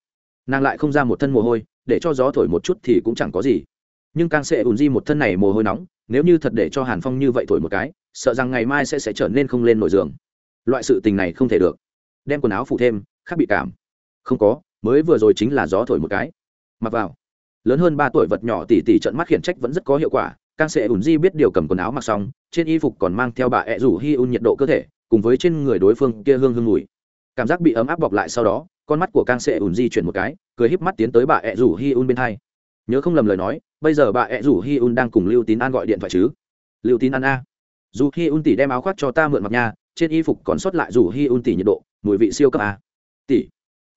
Nàng lại không ra một thân mồ hôi, để cho gió thổi một chút thì cũng chẳng có gì. Nhưng càng sẽ ùn di một thân này mồ hôi nóng, nếu như thật để cho hàn phong như vậy thổi một cái, sợ rằng ngày mai sẽ sẽ trở nên không lên nổi giường. Loại sự tình này không thể được đem quần áo phủ thêm khác bị cảm. Không có mới vừa rồi chính là gió thổi một cái. Mặc vào. Lớn hơn ba tuổi vật nhỏ tỉ tỉ trận mắt khiển trách vẫn rất có hiệu quả. Càng sẽ ủn di biết điều cầm quần áo mặc xong trên y phục còn mang theo bà ẹ rủ hi un nhiệt độ cơ thể cùng với trên người đối phương kia hương hương mùi. Cảm giác bị ấm áp bọc lại sau đó con mắt của càng sẽ ủn di chuyển một cái cười híp mắt tiến tới bà ẹ rủ hi un bên hai. Nhớ không lầm lời nói bây giờ bà ẹ rủ hi un đang cùng lưu tín an gọi điện thoại chứ? Lưu tín an a. Dù hi un tỷ đem áo khoác cho ta mượn mặc nhà, trên y phục còn sót lại rủ hi un tỷ nhiệt độ mùi vị siêu cấp a tỷ.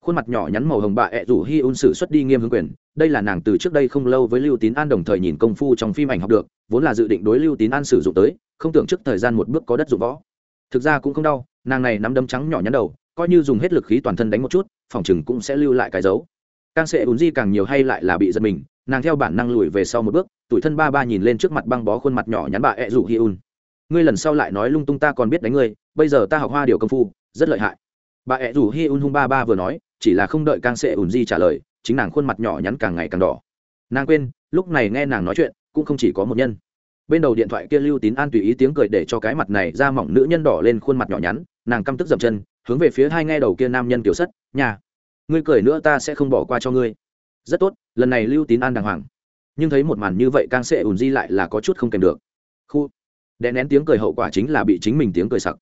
Khuôn mặt nhỏ nhắn màu hồng bà ẹ rủ hi un sử xuất đi nghiêm hướng quyền. Đây là nàng từ trước đây không lâu với lưu tín an đồng thời nhìn công phu trong phim ảnh học được, vốn là dự định đối lưu tín an sử dụng tới, không tưởng trước thời gian một bước có đất dụng võ. Thực ra cũng không đau, nàng này nắm đấm trắng nhỏ nhắn đầu, coi như dùng hết lực khí toàn thân đánh một chút, phòng chừng cũng sẽ lưu lại cái dấu. Càng sẽ ùn di càng nhiều hay lại là bị giật mình, nàng theo bản năng lùi về sau một bước tủi thân ba ba nhìn lên trước mặt băng bó khuôn mặt nhỏ nhắn bà ẹ rủ hi un. Ngươi lần sau lại nói lung tung ta còn biết đánh ngươi, bây giờ ta học hoa điều công phu, rất lợi hại bà ẹ rủ hi un hung ba ba vừa nói, chỉ là không đợi càng sẽ ùn di trả lời, chính nàng khuôn mặt nhỏ nhắn càng ngày càng đỏ. Nàng quên, lúc này nghe nàng nói chuyện, cũng không chỉ có một nhân. Bên đầu điện thoại kia lưu tín an tùy ý tiếng cười để cho cái mặt này ra mỏng nữ nhân đỏ lên khuôn mặt nhỏ nhắn, nàng căm tức dậm chân, hướng về phía hai nghe đầu kia nam nhân tiểu sất nhà ngươi cười nữa ta sẽ không bỏ qua cho ngươi. Rất tốt, lần này lưu tín an đàng hoàng. Nhưng thấy một màn như vậy càng sẽ ùn di lại là có chút không kèm được. Khu, đè nén tiếng cười hậu quả chính là bị chính mình tiếng cười sặc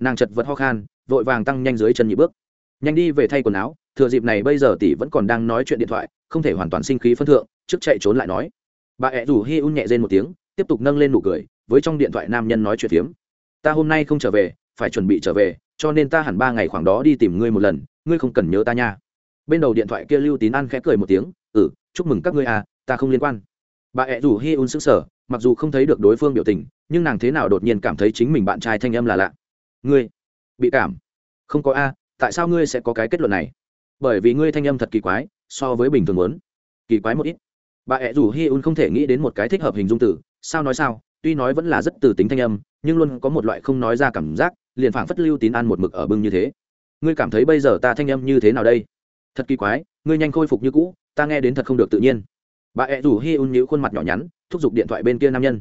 nàng chật vật ho khan, vội vàng tăng nhanh dưới chân nhị bước. Nhanh đi về thay quần áo, thừa dịp này bây giờ tỷ vẫn còn đang nói chuyện điện thoại, không thể hoàn toàn sinh khí phân thượng, trước chạy trốn lại nói. Bà ẹ rủ hi un nhẹ rên một tiếng, tiếp tục nâng lên nụ cười, với trong điện thoại nam nhân nói chuyện phiếm. Ta hôm nay không trở về, phải chuẩn bị trở về, cho nên ta hẳn ba ngày khoảng đó đi tìm ngươi một lần, ngươi không cần nhớ ta nha. Bên đầu điện thoại kia lưu tín an khẽ cười một tiếng ừ chúc mừng các ngươi à ta không liên quan. Bà ẹ rủ hi un sững sờ, mặc dù không thấy được đối phương biểu tình, nhưng nàng thế nào đột nhiên cảm thấy chính mình bạn trai thanh âm là lạ ngươi bị cảm không có a tại sao ngươi sẽ có cái kết luận này bởi vì ngươi thanh âm thật kỳ quái so với bình thường muốn kỳ quái một ít bà ẹ rủ hi un không thể nghĩ đến một cái thích hợp hình dung từ sao nói sao tuy nói vẫn là rất từ tính thanh âm nhưng luôn có một loại không nói ra cảm giác liền phảng phất lưu tín ăn một mực ở bưng như thế ngươi cảm thấy bây giờ ta thanh âm như thế nào đây thật kỳ quái ngươi nhanh khôi phục như cũ ta nghe đến thật không được tự nhiên bà ẹ rủ hi un nhíu khuôn mặt nhỏ nhắn thúc giục điện thoại bên kia nam nhân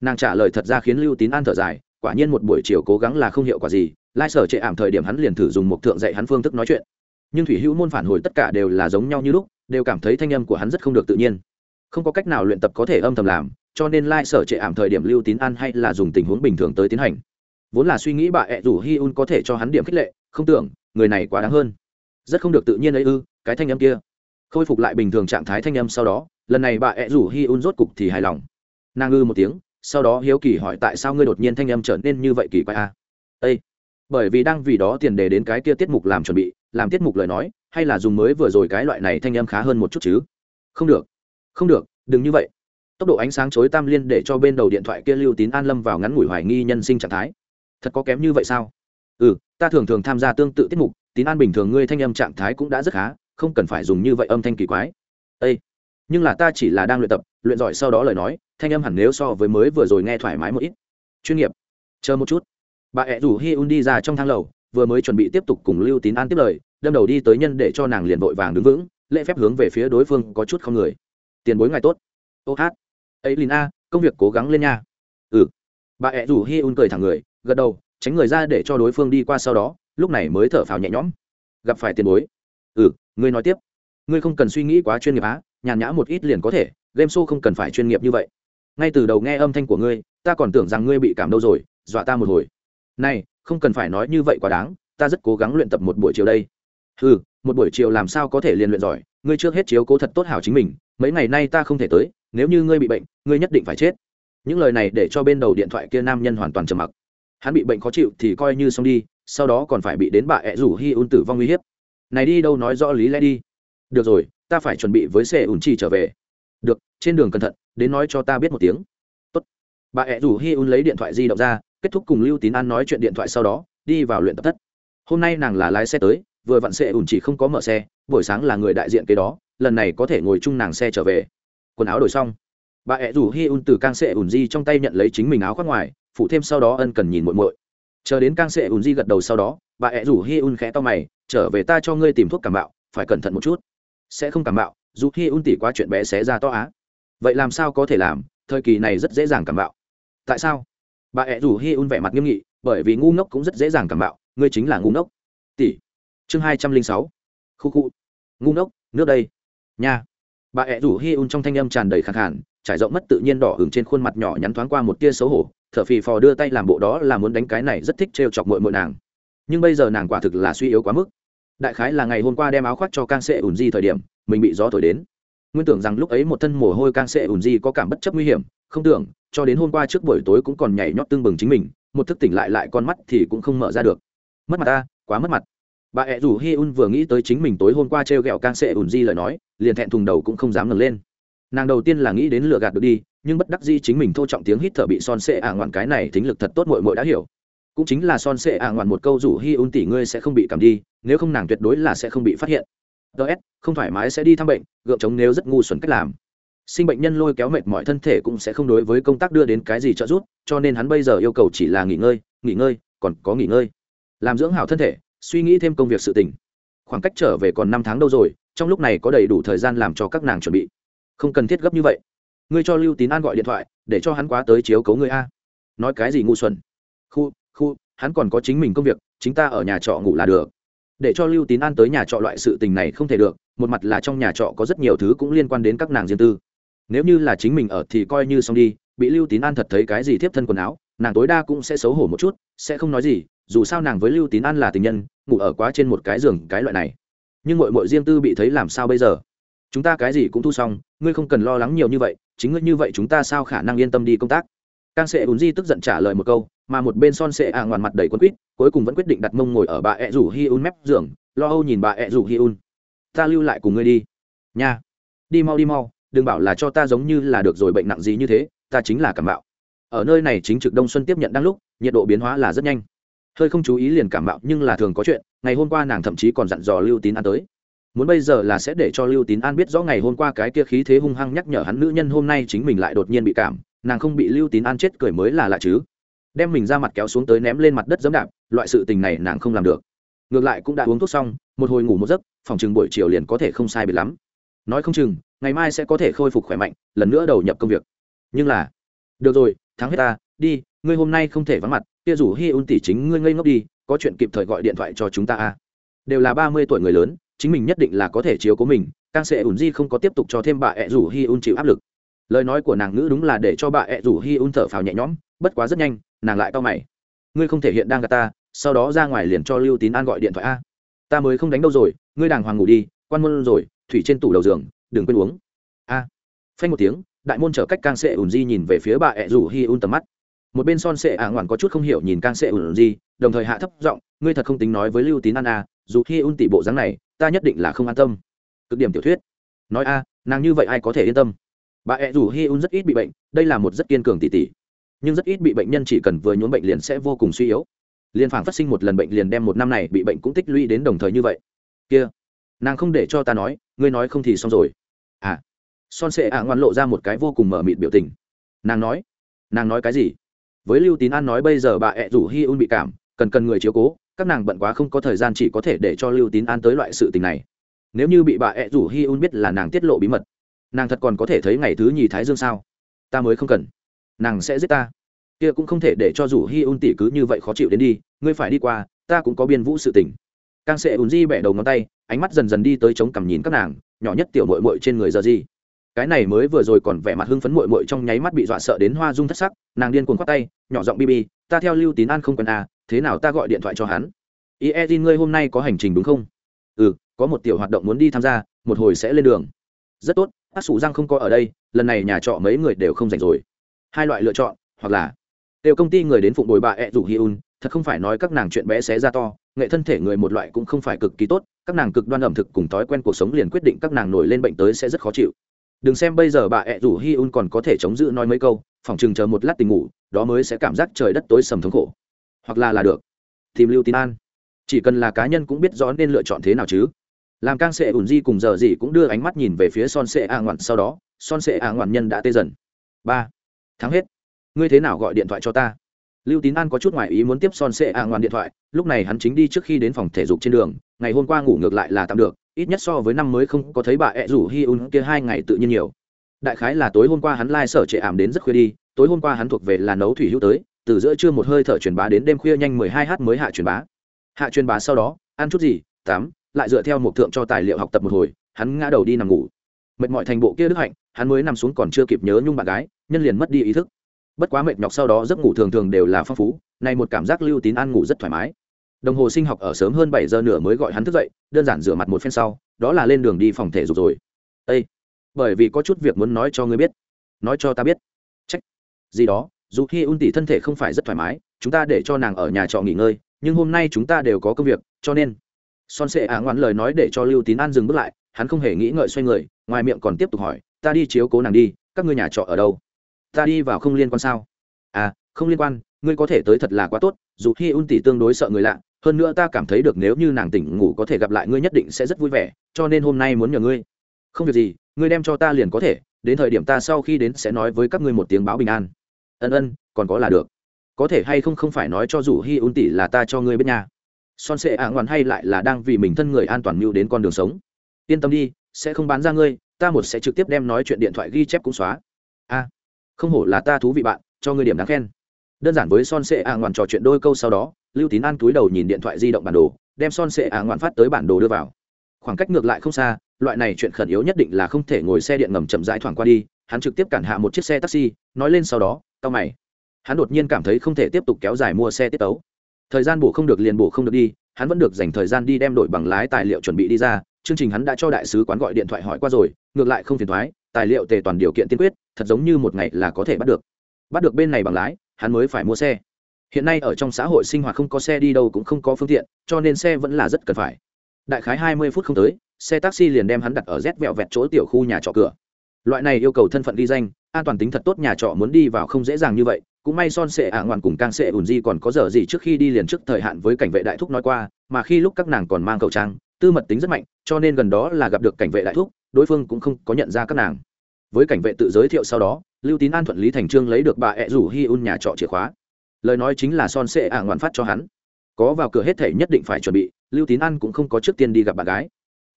nàng trả lời thật ra khiến lưu tín an thở dài quả nhiên một buổi chiều cố gắng là không hiệu quả gì, lai sở trệ ảm thời điểm hắn liền thử dùng một thượng dạy hắn phương thức nói chuyện. Nhưng thủy hữu môn phản hồi tất cả đều là giống nhau như lúc, đều cảm thấy thanh âm của hắn rất không được tự nhiên. Không có cách nào luyện tập có thể âm thầm làm, cho nên lai sở trệ ảm thời điểm lưu tín an hay là dùng tình huống bình thường tới tiến hành. Vốn là suy nghĩ bà ẹ rủ hi un có thể cho hắn điểm khích lệ, không tưởng, người này quá đáng hơn. Rất không được tự nhiên ấy ư, cái thanh âm kia. Khôi phục lại bình thường trạng thái thanh âm sau đó, lần này bà ẹ rủ hi un rốt cục thì hài lòng. Nàng ư một tiếng sau đó hiếu kỳ hỏi tại sao ngươi đột nhiên thanh âm trở nên như vậy kỳ quái à? a ây bởi vì đang vì đó tiền đề đến cái kia tiết mục làm chuẩn bị, làm tiết mục lời nói, hay là dùng mới vừa rồi cái loại này thanh âm khá hơn một chút chứ? Không được. Không được, đừng như vậy. Tốc độ ánh sáng chối tam liên để cho bên đầu điện thoại kia lưu tín an lâm vào ngắn ngủi hoài nghi nhân sinh trạng thái. Thật có kém như vậy sao? Ừ ta thường thường tham gia tương tự tiết mục, tín an bình thường ngươi thanh âm trạng thái cũng đã rất khá, không cần phải dùng như vậy âm thanh kỳ quái. Ây nhưng là ta chỉ là đang luyện tập, luyện giỏi sau đó lời nói, thanh âm hẳn nếu so với mới vừa rồi nghe thoải mái một ít. Chuyên nghiệp. Chờ một chút. Bà ẹ rủ hi un đi ra trong thang lầu, vừa mới chuẩn bị tiếp tục cùng lưu tín an tiếp lời, đâm đầu đi tới nhân để cho nàng liền vội vàng đứng vững, lễ phép hướng về phía đối phương có chút không người. Tiền bối ngày tốt. Ô hát. Ấy lìn a, công việc cố gắng lên nha. Ừ. Bà ẹ rủ hi un cười thẳng người, gật đầu, tránh người ra để cho đối phương đi qua sau đó, lúc này mới thở phào nhẹ nhõm. Gặp phải tiền bối. Ừ ngươi nói tiếp. Ngươi không cần suy nghĩ quá chuyên nghiệp á nhàn nhã một ít liền có thể, game show không cần phải chuyên nghiệp như vậy. Ngay từ đầu nghe âm thanh của ngươi, ta còn tưởng rằng ngươi bị cảm đâu rồi, dọa ta một hồi. Này, không cần phải nói như vậy quá đáng, ta rất cố gắng luyện tập một buổi chiều đây. Ừ một buổi chiều làm sao có thể liền luyện giỏi, ngươi trước hết chiếu cố thật tốt hảo chính mình, mấy ngày nay ta không thể tới, nếu như ngươi bị bệnh, ngươi nhất định phải chết. Những lời này để cho bên đầu điện thoại kia nam nhân hoàn toàn trầm mặc. Hắn bị bệnh khó chịu thì coi như xong đi, sau đó còn phải bị đến bà ẹ rủ hi un tử vong uy hiếp. Này đi đâu nói rõ lý lẽ đi được rồi, ta phải chuẩn bị với xe ủn chi trở về. Được, trên đường cẩn thận, đến nói cho ta biết một tiếng. Tốt. bà ẹ rủ hi un lấy điện thoại di động ra, kết thúc cùng lưu tín an nói chuyện điện thoại sau đó, đi vào luyện tập thất. Hôm nay nàng là lái xe tới, vừa vặn xe ủn chỉ không có mở xe, buổi sáng là người đại diện kế đó, lần này có thể ngồi chung nàng xe trở về. Quần áo đổi xong. Bà ẹ rủ hi un từ cang xe ủn di trong tay nhận lấy chính mình áo khoác ngoài, phụ thêm sau đó ân cần nhìn muội muội. Chờ đến cang xe ủn di gật đầu sau đó, bà ẹ rủ hi un khẽ to mày, trở về ta cho ngươi tìm thuốc cảm bạo phải cẩn thận một chút sẽ không cảm bạo dù khi un tỉ qua chuyện bé xé ra to á. Vậy làm sao có thể làm, thời kỳ này rất dễ dàng cảm bạo tại sao? Bà ẹ rủ hi un vẻ mặt nghiêm nghị, bởi vì ngu ngốc cũng rất dễ dàng cảm bạo ngươi chính là ngu ngốc. Tỷ. Chương hai trăm linh sáu. Khu khu. Ngu ngốc, nước đây. Nha. Bà ẹ rủ hi un trong thanh âm tràn đầy khẳng hẳn trải rộng mất tự nhiên đỏ hứng trên khuôn mặt nhỏ nhắn thoáng qua một tia xấu hổ t h ở phì phò đưa tay làm bộ đó là muốn đánh cái này rất thích trêu chọc mội mội nàng. Nhưng bây giờ nàng quả thực là suy yếu quá mức đại khái là ngày hôm qua đem áo khoác cho can sệ ùn di thời điểm, mình bị gió thổi đến. Nguyên tưởng rằng lúc ấy một thân mồ hôi can sệ ùn di có cảm bất chấp nguy hiểm, không tưởng, cho đến hôm qua trước buổi tối cũng còn nhảy nhót tương bừng chính mình, một thức tỉnh lại lại con mắt thì cũng không mở ra được. Mất mặt ta, quá mất mặt. Bà ẹ rủ hi un vừa nghĩ tới chính mình tối hôm qua t r e o g ẹ o can sệ ùn di lời nói, liền thẹn thùng đầu cũng không dám ngẩng lên. Nàng đầu tiên là nghĩ đến lừa gạt được đi, nhưng bất đắc di chính mình thô trọng tiếng hít thở bị son sệ ả ngoạn cái này thính lực thật tốt mội mội đã hiểu. Cũng chính là son sệ ả ngoạn một câu rủ hi un tỷ ngươi sẽ không bị cảm đi nếu không nàng tuyệt đối là sẽ không bị phát hiện. Ts không thoải mái sẽ đi thăm bệnh, gượng chống nếu rất ngu xuẩn cách làm. Sinh bệnh nhân lôi kéo mệt mọi thân thể cũng sẽ không đối với công tác đưa đến cái gì trợ giúp, cho nên hắn bây giờ yêu cầu chỉ là nghỉ ngơi nghỉ ngơi, còn có nghỉ ngơi. Làm dưỡng hảo thân thể, suy nghĩ thêm công việc sự tình. Khoảng cách trở về còn năm tháng đâu rồi, trong lúc này có đầy đủ thời gian làm cho các nàng chuẩn bị. Không cần thiết gấp như vậy. Ngươi cho lưu tín an gọi điện thoại, để cho hắn quá tới chiếu cấu ngươi a. Nói cái gì ngu xuẩn? Khu khu, hắn còn có chính mình công việc, chính ta ở nhà trọ ngủ là được để cho lưu tín an tới nhà trọ loại sự tình này không thể được, một mặt là trong nhà trọ có rất nhiều thứ cũng liên quan đến các nàng riêng tư. Nếu như là chính mình ở thì coi như xong đi, bị lưu tín an thật thấy cái gì tiếp thân quần áo, nàng tối đa cũng sẽ xấu hổ một chút, sẽ không nói gì, dù sao nàng với lưu tín an là tình nhân, ngủ ở quá trên một cái giường cái loại này. Nhưng mội mội riêng tư bị thấy làm sao bây giờ? Chúng ta cái gì cũng thu xong, ngươi không cần lo lắng nhiều như vậy, chính ngươi như vậy chúng ta sao khả năng yên tâm đi công tác? Càng sẽ ùn di tức giận trả lời một câu mà một bên son sệ ạ ngoằn mặt đầy quân quýt, cuối cùng vẫn quyết định đặt mông ngồi ở bà ẹ rủ hi un mép giường, lo âu nhìn bà ẹ rủ hi un. Ta lưu lại cùng ngươi đi. Nha. Đi mau đi mau, đừng bảo là cho ta giống như là được rồi bệnh nặng gì như thế, ta chính là cảm bạo ở nơi này chính trực đông xuân tiếp nhận đang lúc, nhiệt độ biến hóa là rất nhanh. Hơi không chú ý liền cảm bạo nhưng là thường có chuyện, ngày hôm qua nàng thậm chí còn dặn dò lưu tín an tới. Muốn bây giờ là sẽ để cho lưu tín an biết rõ ngày hôm qua cái kia khí thế hung hăng nhắc nhở hắn nữ nhân hôm nay chính mình lại đột nhiên bị cảm, nàng không bị lưu tín an chết cười mới là lạ chứ đem mình ra mặt kéo xuống tới ném lên mặt đất dẫm đạp, loại sự tình này nàng không làm được. Ngược lại cũng đã uống thuốc xong, một hồi ngủ một giấc, phòng chừng buổi chiều liền có thể không sai biệt lắm. Nói không chừng, ngày mai sẽ có thể khôi phục khỏe mạnh, lần nữa đầu nhập công việc. Nhưng là, được rồi, thắng hết ta, đi, ngươi hôm nay không thể vắng mặt, kia rủ hi un tỷ chính ngươi ngây ngốc đi, có chuyện kịp thời gọi điện thoại cho chúng ta à đều là ba mươi tuổi người lớn, chính mình nhất định là có thể chiếu cố mình càng sẽ ủn di không có tiếp tục cho thêm bà ẹ rủ hi un chịu áp lực. Lời nói của nàng ngữ đúng là để cho bà ẹ rủ hi un thở phào nhẹ nhõm, bất quá rất nhanh nàng lại cau mày. Ngươi không thể hiện đang gặp ta, sau đó ra ngoài liền cho lưu tín an gọi điện thoại a. Ta mới không đánh đâu rồi, ngươi đàng hoàng ngủ đi, quan môn rồi, thủy trên tủ đầu giường, đừng quên uống. A. Phanh một tiếng, đại môn trở cách càng sệ ùn di nhìn về phía bà ẹ rủ hi un tầm mắt. Một bên son sệ à ả ngoản có chút không hiểu nhìn càng sệ ùn di, đồng thời hạ thấp giọng, ngươi thật không tính nói với lưu tín an a dù hi un tỷ bộ dáng này, ta nhất định là không an tâm. Cực điểm tiểu thuyết. Nói a, nàng như vậy ai có thể yên tâm? Bà ẹ rủ hi un rất ít bị bệnh, đây là một rất kiên cường tỷ tỷ nhưng rất ít bị bệnh nhân chỉ cần vừa nhuốm bệnh liền sẽ vô cùng suy yếu. Liên phản phát sinh một lần bệnh liền đem một năm này bị bệnh cũng tích lũy đến đồng thời như vậy. Kia, nàng không để cho ta nói, ngươi nói không thì xong rồi. À son sệ ạ ngoan lộ ra một cái vô cùng mở mịt biểu tình. Nàng nói nàng nói cái gì? Với lưu tín an nói bây giờ bà ẹ rủ hi un bị cảm, cần cần người chiếu cố, các nàng bận quá không có thời gian chỉ có thể để cho lưu tín an tới loại sự tình này. Nếu như bị bà ẹ rủ hi un biết là nàng tiết lộ bí mật, nàng thật còn có thể thấy ngày thứ nhì thái dương sao? Ta mới không cần nàng sẽ giết ta. Kia cũng không thể để cho rủ hi un tỷ cứ như vậy khó chịu đến đi, ngươi phải đi qua, ta cũng có biên vũ sự tình. Càng sẽ ùn di bẻ đầu ngón tay, ánh mắt dần dần đi tới chống cằm nhìn các nàng, nhỏ nhất tiểu mội mội trên người giờ di cái này mới vừa rồi còn vẻ mặt hưng phấn mội mội trong nháy mắt bị dọa sợ đến hoa dung thất sắc, nàng điên cuồng khoát tay, nhỏ giọng bb ta theo lưu tín an không cần à thế nào ta gọi điện thoại cho hắn? Ý e ngươi hôm nay có hành trình đúng không? Ừ có một tiểu hoạt động muốn đi tham gia, một hồi sẽ lên đường. Rất tốt, bác sủ giang không có ở đây, lần này nhà trọ mấy người đều không rảnh rồi hai loại lựa chọn, hoặc là đều công ty người đến phụng bồi bà ẹ rủ hi un thật không phải nói các nàng chuyện bé xé ra to, nghệ thân thể người một loại cũng không phải cực kỳ tốt, các nàng cực đoan ẩm thực cùng thói quen cuộc sống liền quyết định các nàng nổi lên bệnh tới sẽ rất khó chịu. Đừng xem bây giờ bà ẹ rủ hi un còn có thể chống giữ nói mấy câu, phòng chừng chờ một lát tình ngủ, đó mới sẽ cảm giác trời đất tối sầm thống khổ. Hoặc là là được. Tìm lưu tín an. Chỉ cần là cá nhân cũng biết rõ nên lựa chọn thế nào chứ. Làm cang sệ ủn di cùng giờ gì cũng đưa ánh mắt nhìn về phía son sệ a ngoạn, sau đó, son sệ a ngoạn nhân đã tê dần. Ba thắng hết. Ngươi thế nào gọi điện thoại cho ta? Lưu tín an có chút ngoại ý muốn tiếp son sệ a ngoan điện thoại, lúc này hắn chính đi trước khi đến phòng thể dục trên đường, ngày hôm qua ngủ ngược lại là tạm được, ít nhất so với năm mới không có thấy bà ẹ rủ hi un kia hai ngày tự nhiên nhiều. Đại khái là tối hôm qua hắn lai、like、sở trệ ảm đến rất khuya đi, tối hôm qua hắn thuộc về là nấu thủy hữu tới, từ giữa trưa một hơi thở truyền bá đến đêm khuya nhanh mười hai h mới hạ truyền bá. Hạ truyền bá sau đó, ăn chút gì? Tám, lại dựa theo một thượng cho tài liệu học tập một hồi, hắn ngã đầu đi nằm ngủ mệt mỏi thành bộ kia đức hạnh hắn mới nằm xuống còn chưa kịp nhớ nhung bạn gái nhân liền mất đi ý thức. Bất quá mệt nhọc sau đó giấc ngủ thường thường đều là phong phú này một cảm giác lưu tín ăn ngủ rất thoải mái. Đồng hồ sinh học ở sớm hơn bảy giờ nửa mới gọi hắn thức dậy đơn giản rửa mặt một phen sau đó là lên đường đi phòng thể dục rồi. Ê, bởi vì có chút việc muốn nói cho ngươi biết. Nói cho ta biết. Trách gì đó dù khi un tỷ thân thể không phải rất thoải mái chúng ta để cho nàng ở nhà trọ nghỉ ngơi nhưng hôm nay chúng ta đều có công việc cho nên. Son sệ ả ngoan lời nói để cho lưu tín an dừng bước lại hắn không hề nghĩ ngợi xoay người ngoài miệng còn tiếp tục hỏi, ta đi chiếu cố nàng đi, các ngươi nhà trọ ở đâu? Ta đi vào không liên quan sao? À không liên quan, ngươi có thể tới thật là quá tốt, dù khi un tỷ tương đối sợ người lạ, hơn nữa ta cảm thấy được nếu như nàng tỉnh ngủ có thể gặp lại ngươi nhất định sẽ rất vui vẻ, cho nên hôm nay muốn nhờ ngươi. Không việc gì, ngươi đem cho ta liền có thể, đến thời điểm ta sau khi đến sẽ nói với các ngươi một tiếng báo bình an. Ân ân, còn có là được. Có thể hay không không phải nói cho dù hi un tỷ là ta cho ngươi biết nha. Son sệ ạ ngoan hay lại là đang vì mình thân người an toàn mưu đến con đường sống. Yên tâm đi sẽ không bán ra ngươi, ta một sẽ trực tiếp đem nói chuyện điện thoại ghi chép cũng xóa. A, không hổ là ta thú vị bạn, cho ngươi điểm đáng khen. Đơn giản với son sệ ạ ngoằn trò chuyện đôi câu sau đó, lưu tín an túi đầu nhìn điện thoại di động bản đồ, đem son sệ ạ ngoạn phát tới bản đồ đưa vào. Khoảng cách ngược lại không xa, loại này chuyện khẩn yếu nhất định là không thể ngồi xe điện ngầm chậm rãi thoảng qua đi, hắn trực tiếp cản hạ một chiếc xe taxi, nói lên sau đó, tao mày. Hắn đột nhiên cảm thấy không thể tiếp tục kéo dài mua xe tiết tấu. Thời gian bổ không được liền bổ không được đi, hắn vẫn được dành thời gian đi đem đổi bằng lái tài liệu chuẩn bị đi ra chương trình hắn đã cho đại sứ quán gọi điện thoại hỏi qua rồi, ngược lại không phiền thoái tài liệu tề toàn điều kiện tiên quyết, thật giống như một ngày là có thể bắt được. Bắt được bên này bằng lái, hắn mới phải mua xe. Hiện nay ở trong xã hội sinh hoạt không có xe đi đâu cũng không có phương tiện, cho nên xe vẫn là rất cần phải. Đại khái hai mươi phút không tới, xe taxi liền đem hắn đặt ở rét vẹo vẹt chỗ tiểu khu nhà trọ cửa. Loại này yêu cầu thân phận ghi danh, an toàn tính thật tốt nhà trọ muốn đi vào không dễ dàng như vậy, cũng may son sệ ả ngoạn cùng càng sệ ùn di còn có giờ gì trước khi đi liền trước thời hạn với cảnh vệ đại thúc nói qua, mà khi lúc các nàng còn mang khẩu trang tư mật tính rất mạnh, cho nên gần đó là gặp được cảnh vệ đại thúc, đối phương cũng không có nhận ra các nàng. Với cảnh vệ tự giới thiệu sau đó, lưu tín an thuận lý thành trương lấy được bà ẹ rủ hi un nhà trọ chìa khóa. Lời nói chính là son sệ ả ngoạn phát cho hắn. Có vào cửa hết thể nhất định phải chuẩn bị, lưu tín an cũng không có trước tiên đi gặp bạn gái.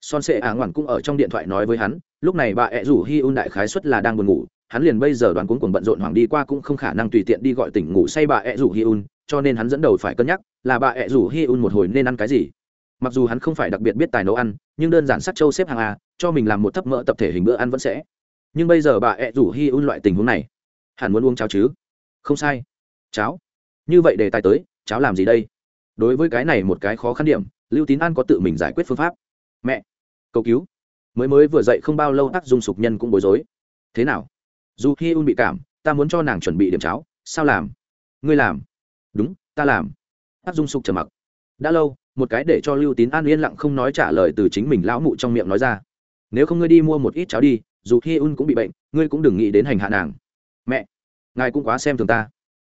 Son sệ ả ngoạn cũng ở trong điện thoại nói với hắn, lúc này bà ẹ rủ hi un đại khái xuất là đang buồn ngủ, hắn liền bây giờ đoàn cuốn cuồng bận rộn hoàng đi qua cũng không khả năng tùy tiện đi gọi tỉnh ngủ say bà ẹ rủ hi un, cho nên hắn dẫn đầu phải cân nhắc, là bà ẹ rủ hi un một hồi nên ăn cái gì mặc dù hắn không phải đặc biệt biết tài nấu ăn, nhưng đơn giản sắc châu xếp hàng a, cho mình làm một thấp mỡ tập thể hình bữa ăn vẫn sẽ. Nhưng bây giờ bà ẹ rủ hi un loại tình huống này, hẳn muốn uống cháo chứ? Không sai. Cháo? Như vậy đề tài tới, cháo làm gì đây? Đối với cái này một cái khó khăn điểm, lưu tín an có tự mình giải quyết phương pháp. Mẹ! Cầu cứu. Mới mới vừa dậy không bao lâu ác dung sục nhân cũng bối rối. Thế nào? Dù hi un bị cảm, ta muốn cho nàng chuẩn bị điểm cháo, sao làm? Ngươi làm. Đúng, ta làm. Ác dung sục trầm mặc. Đã lâu một cái để cho lưu tín an yên lặng không nói trả lời từ chính mình lão mụ trong miệng nói ra. Nếu không ngươi đi mua một ít cháo đi, dù hi un cũng bị bệnh, ngươi cũng đừng nghĩ đến hành hạ nàng. Mẹ, ngài cũng quá xem thường ta.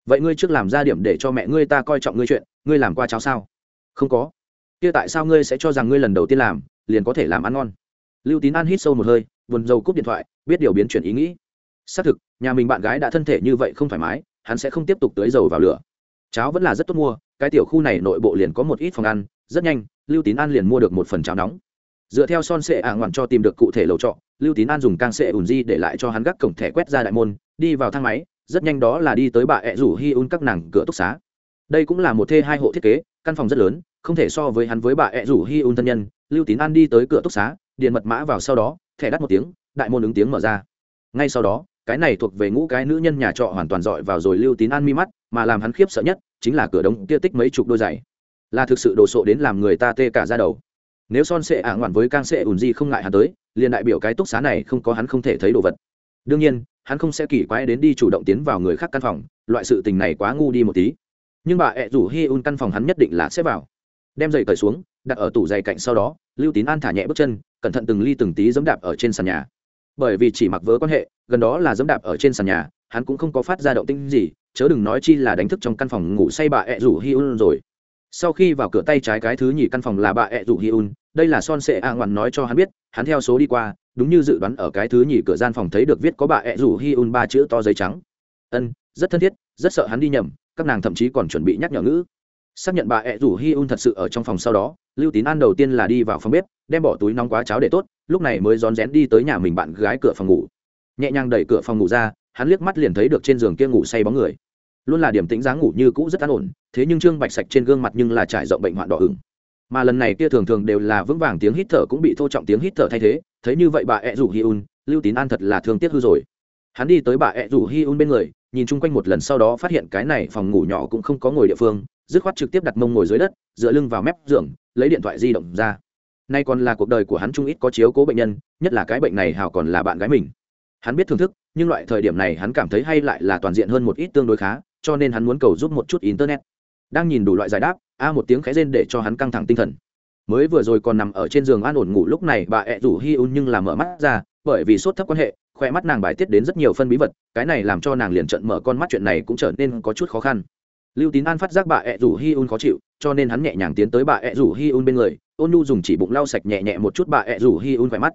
Vậy ngươi trước làm ra điểm để cho mẹ ngươi ta coi trọng ngươi chuyện, ngươi làm qua cháo sao? Không có. Kia tại sao ngươi sẽ cho rằng ngươi lần đầu tiên làm, liền có thể làm ăn ngon? Lưu tín an hít sâu một hơi vườn dầu cúp điện thoại, biết điều biến chuyển ý nghĩ. Xác thực, nhà mình bạn gái đã thân thể như vậy không thoải mái, hắn sẽ không tiếp tục tưới dầu vào lửa. Cháo vẫn là rất tốt mua, cái tiểu khu này nội bộ liền có một ít phòng ăn rất nhanh, lưu tín an liền mua được một phần cháo nóng. Dựa theo son sệ ả ngoằn cho tìm được cụ thể lầu trọ, lưu tín an dùng càng sệ ùn di để lại cho hắn gác cổng thẻ quét ra đại môn, đi vào thang máy, rất nhanh đó là đi tới bà ẹ rủ hi un các nàng cửa túc xá. Đây cũng là một thê hai hộ thiết kế, căn phòng rất lớn, không thể so với hắn với bà ẹ rủ hi un thân nhân. Lưu tín an đi tới cửa túc xá, điện mật mã vào sau đó, thẻ đắt một tiếng, đại môn ứng tiếng mở ra. Ngay sau đó, cái này thuộc về ngũ cái nữ nhân nhà trọ hoàn toàn dọi vào rồi lưu tín an mi mắt, mà làm hắn khiếp sợ nhất chính là cửa đống kia tích mấy chục đôi giày là thực sự đồ sộ đến làm người ta tê cả ra đầu. Nếu son sệ ả ngoạn với càng sệ ùn di không ngại hắn tới, liền đại biểu cái túc xá này không có hắn không thể thấy đồ vật. Đương nhiên, hắn không sẽ kỳ quái đến đi chủ động tiến vào người khác căn phòng, loại sự tình này quá ngu đi một tí. Nhưng bà ẹ rủ hi un căn phòng hắn nhất định là sẽ vào. Đem giày cởi xuống, đặt ở tủ giày cạnh sau đó, lưu tín an thả nhẹ bước chân, cẩn thận từng ly từng tí dẫm đạp ở trên sàn nhà. Bởi vì chỉ mặc vớ quan hệ, gần đó là dẫm đạp ở trên sàn nhà, hắn cũng không có phát ra động tinh gì, chớ đừng nói chi là đánh thức trong căn phòng ngủ say bà ẹ rủ hi un rồi sau khi vào cửa tay trái cái thứ nhì căn phòng là bà ẹ rủ hi un, đây là son sệ a ngoằn nói cho hắn biết, hắn theo số đi qua, đúng như dự đoán ở cái thứ nhì cửa gian phòng thấy được viết có bà ẹ rủ hi un ba chữ to giấy trắng. Ân, rất thân thiết, rất sợ hắn đi nhầm, các nàng thậm chí còn chuẩn bị nhắc nhở ngữ. Xác nhận bà ẹ rủ hi un thật sự ở trong phòng sau đó, lưu tín an đầu tiên là đi vào phòng bếp, đem bỏ túi nóng quá cháo để tốt, lúc này mới rón rén đi tới nhà mình bạn gái cửa phòng ngủ. Nhẹ nhàng đẩy cửa phòng ngủ ra, hắn liếc mắt liền thấy được trên giường kia ngủ say bóng người luôn là điểm tĩnh dáng ngủ như cũ rất an ổn, thế nhưng trương bạch sạch trên gương mặt nhưng là trải rộng bệnh hoạn đỏ ửng. Mà lần này kia thường thường đều là vững vàng tiếng hít thở cũng bị thô trọng tiếng hít thở thay thế, thấy như vậy bà ẹ rủ hi un, lưu tín an thật là thương tiếc hư rồi. Hắn đi tới bà ẹ rủ hi un bên người, nhìn chung quanh một lần sau đó phát hiện cái này phòng ngủ nhỏ cũng không có ngồi địa phương, dứt khoát trực tiếp đặt mông ngồi dưới đất, dựa lưng vào mép giường, lấy điện thoại di động ra. Nay còn là cuộc đời của hắn chung ít có chiếu cố bệnh nhân, nhất là cái bệnh này hào còn là bạn gái mình. Hắn biết thưởng thức, nhưng loại thời điểm này hắn cảm thấy hay lại là toàn diện hơn một ít tương đối khá cho nên hắn muốn cầu giúp một chút internet. Đang nhìn đủ loại giải đáp, a một tiếng khẽ rên để cho hắn căng thẳng tinh thần. Mới vừa rồi còn nằm ở trên giường an ổn ngủ lúc này, bà ẹ rủ hi un nhưng là mở mắt ra, bởi vì sốt thấp quan hệ khoe mắt nàng bài tiết đến rất nhiều phân bí vật, cái này làm cho nàng liền trận mở con mắt chuyện này cũng trở nên có chút khó khăn. Lưu tín an phát giác bà ẹ rủ hi un khó chịu, cho nên hắn nhẹ nhàng tiến tới bà ẹ rủ hi un bên người, ôn nu dùng chỉ bụng lau sạch nhẹ nhẹ một chút bà ẹ rủ hi un khỏe mắt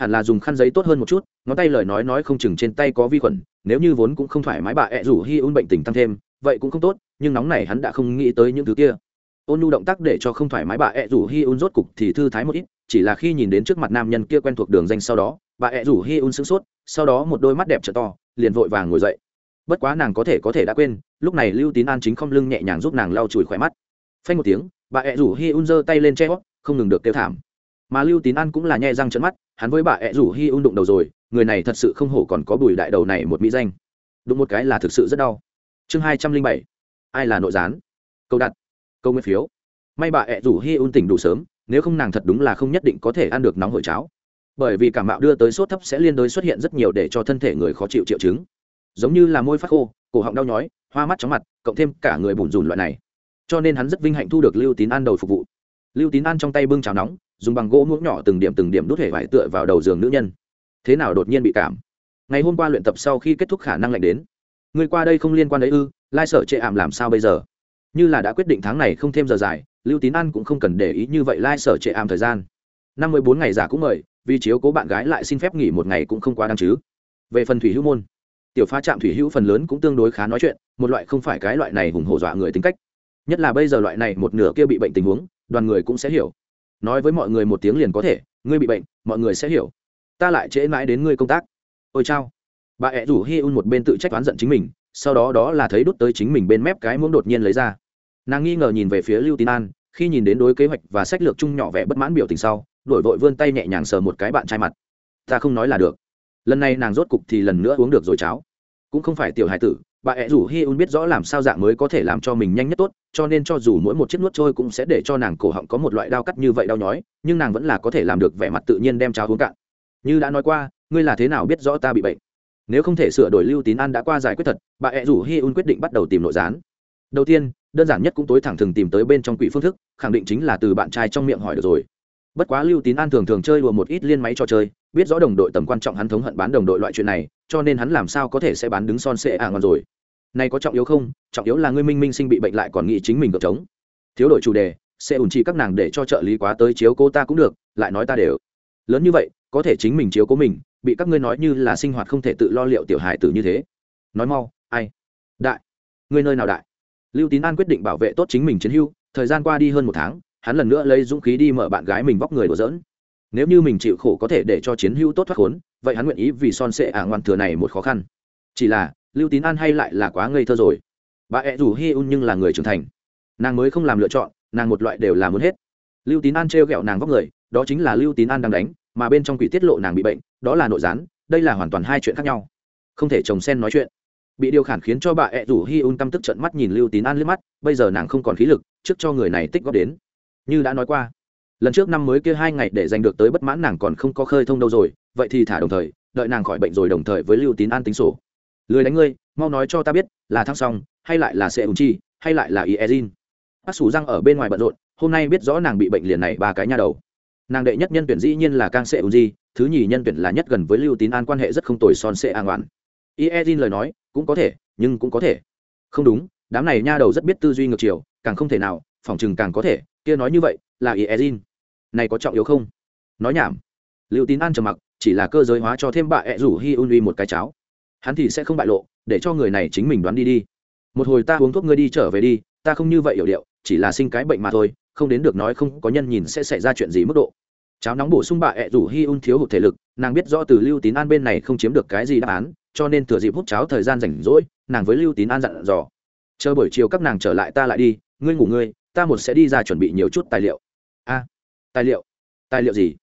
hẳn là dùng khăn giấy tốt hơn một chút, ngón tay lời nói nói không chừng trên tay có vi khuẩn, nếu như vốn cũng không thoải mái bà ẹ rủ hi un bệnh tình tăng thêm, vậy cũng không tốt, nhưng nóng này hắn đã không nghĩ tới những thứ kia. Ôn nhu động tác để cho không thoải mái bà ẹ rủ hi un rốt cục thì thư thái một ít, chỉ là khi nhìn đến trước mặt nam nhân kia quen thuộc đường danh sau đó, bà ẹ rủ hi un sững sốt, sau đó một đôi mắt đẹp trở to, liền vội vàng ngồi dậy. Bất quá nàng có thể có thể đã quên, lúc này lưu tín an chính không lưng nhẹ nhàng giúp nàng lau chùi khỏe mắt. Phanh một tiếng, bà ẹ rủ hi un giơ tay lên che không ngừng được kêu thảm mà lưu tín an cũng là nhẹ răng trận mắt, hắn với bà ẹ rủ hi un đụng đầu rồi, người này thật sự không hổ còn có bùi đại đầu này một mỹ danh. Đụng một cái là thực sự rất đau. Chương hai trăm linh bảy, ai là nội gián? Câu đặt, câu nguyên phiếu. May bà ẹ rủ hi un tỉnh đủ sớm, nếu không nàng thật đúng là không nhất định có thể ăn được nóng hổi cháo. Bởi vì cảm mạo đưa tới sốt thấp sẽ liên đối xuất hiện rất nhiều để cho thân thể người khó chịu triệu chứng. Giống như là môi phát khô, cổ họng đau nhói, hoa mắt chóng mặt, cộng thêm cả người bùn rùn loại này. Cho nên hắn rất vinh hạnh thu được lưu tín an đầu phục vụ. Lưu tín an trong tay bưng cháo nóng dùng bằng gỗ muỗng nhỏ từng điểm từng điểm đút hệ vải tựa vào đầu giường nữ nhân. Thế nào đột nhiên bị cảm? Ngày hôm qua luyện tập sau khi kết thúc khả năng lạnh đến. Người qua đây không liên quan đấy ư, lai sở trệ ảm làm sao bây giờ? Như là đã quyết định tháng này không thêm giờ dài, lưu tín an cũng không cần để ý như vậy lai sở trệ ảm thời gian. Năm mươi bốn ngày giả cũng mời, vì chiếu cố bạn gái lại xin phép nghỉ một ngày cũng không quá đáng chứ. Về phần thủy hữu môn, tiểu pha trạm thủy hữu phần lớn cũng tương đối khá nói chuyện, một loại không phải cái loại này hùng hổ dọa người tính cách. Nhất là bây giờ loại này một nửa kia bị bệnh tình huống, đoàn người cũng sẽ hiểu nói với mọi người một tiếng liền có thể, ngươi bị bệnh, mọi người sẽ hiểu. Ta lại trễ mãi đến ngươi công tác. Ôi chao. Bà ẹ rủ hi un một bên tự trách oán giận chính mình, sau đó đó là thấy đút tới chính mình bên mép cái muỗng đột nhiên lấy ra. Nàng nghi ngờ nhìn về phía lưu tín an, khi nhìn đến đối kế hoạch và sách lược chung nhỏ vẻ bất mãn biểu tình sau, đổi vội vươn tay nhẹ nhàng sờ một cái bạn trai mặt. Ta không nói là được. Lần này nàng rốt cục thì lần nữa uống được rồi cháo. Cũng không phải tiểu hài tử bà ẹ rủ hi un biết rõ làm sao dạng mới có thể làm cho mình nhanh nhất tốt, cho nên cho dù mỗi một chiếc nuốt trôi cũng sẽ để cho nàng cổ họng có một loại đau cắt như vậy đau nhói, nhưng nàng vẫn là có thể làm được vẻ mặt tự nhiên đem cháo uống cạn. Như đã nói qua, ngươi là thế nào biết rõ ta bị bệnh? Nếu không thể sửa đổi lưu tín an đã qua giải quyết thật, bà ẹ rủ hi un quyết định bắt đầu tìm nội gián. Đầu tiên, đơn giản nhất cũng tối thẳng thừng tìm tới bên trong quỹ phương thức, khẳng định chính là từ bạn trai trong miệng hỏi được rồi bất quá lưu tín an thường thường chơi đùa một ít liên máy trò chơi, biết rõ đồng đội tầm quan trọng hắn thống hận bán đồng đội loại chuyện này, cho nên hắn làm sao có thể sẽ bán đứng son sệ à ngon rồi. Này có trọng yếu không? Trọng yếu là ngươi minh minh sinh bị bệnh lại còn nghĩ chính mình cược trống. Thiếu đổi chủ đề, sẽ ủn trị các nàng để cho trợ lý quá tới chiếu cô ta cũng được, lại nói ta đều. Lớn như vậy, có thể chính mình chiếu cố mình, bị các ngươi nói như là sinh hoạt không thể tự lo liệu tiểu hài tử như thế. Nói mau, ai? Đại. Ngươi nơi nào đại? Lưu tín an quyết định bảo vệ tốt chính mình chiến hưu, thời gian qua đi hơn một tháng hắn lần nữa lấy dũng khí đi mở bạn gái mình vóc người đùa giỡn. Nếu như mình chịu khổ có thể để cho chiến hữu tốt thoát khốn, vậy hắn nguyện ý vì son sệ ả ngoan thừa này một khó khăn. Chỉ là, lưu tín an hay lại là quá ngây thơ rồi. Bà ẹ rủ hi un nhưng là người trưởng thành. Nàng mới không làm lựa chọn, nàng một loại đều là muốn hết. Lưu tín an t r g ẹ o nàng vóc người, đó chính là lưu tín an đang đánh, mà bên trong quỷ tiết lộ nàng bị bệnh, đó là nội gián, đây là hoàn toàn hai chuyện khác nhau. Không thể chồng sen nói chuyện. Bị điều khản khiến cho bà ẹ rủ hi un căm tức trận mắt nhìn lưu tín an liếc mắt, bây giờ nàng không còn khí lực trước cho người này tích góp đến như đã nói qua. Lần trước năm mới kia hai ngày để giành được tới bất mãn nàng còn không có khơi thông đâu rồi, vậy thì thả đồng thời, đợi nàng khỏi bệnh rồi đồng thời với lưu tín an tính sổ. Lười đánh ngươi, mau nói cho ta biết, là thăng xong, hay lại là sẽ ùn chi, hay lại là iezin. Bác sủ răng ở bên ngoài bận rộn, hôm nay biết rõ nàng bị bệnh liền này ba cái nha đầu. Nàng đệ nhất nhân tuyển dĩ nhiên là càng sệ ùn di, thứ nhì nhân tuyển là nhất gần với lưu tín an quan hệ rất không tồi son sệ an oản. Iezin lời nói, cũng có thể, nhưng cũng có thể. Không đúng, đám này nha đầu rất biết tư duy ngược chiều, càng không thể nào, phòng chừng càng có thể kia nói như vậy, là iezin này có trọng yếu không? Nói nhảm. Liệu tín an trầm mặc, chỉ là cơ giới hóa cho thêm bà ẹ rủ hi un uy một cái cháo. Hắn thì sẽ không bại lộ, để cho người này chính mình đoán đi đi. Một hồi ta uống thuốc ngươi đi trở về đi, ta không như vậy hiểu điệu, chỉ là sinh cái bệnh mà thôi, không đến được nói không có nhân nhìn sẽ xảy ra chuyện gì mức độ. Cháo nóng bổ sung bà ẹ rủ hi un thiếu hụt thể lực, nàng biết rõ từ lưu tín an bên này không chiếm được cái gì đáp án, cho nên thừa dịp hút cháo thời gian rảnh rỗi, nàng với lưu tín an dặn dò. Chờ buổi chiều các nàng trở lại ta lại đi, ngươi ngủ ngươi ta một sẽ đi ra chuẩn bị nhiều chút tài liệu. A, tài liệu? Tài liệu gì?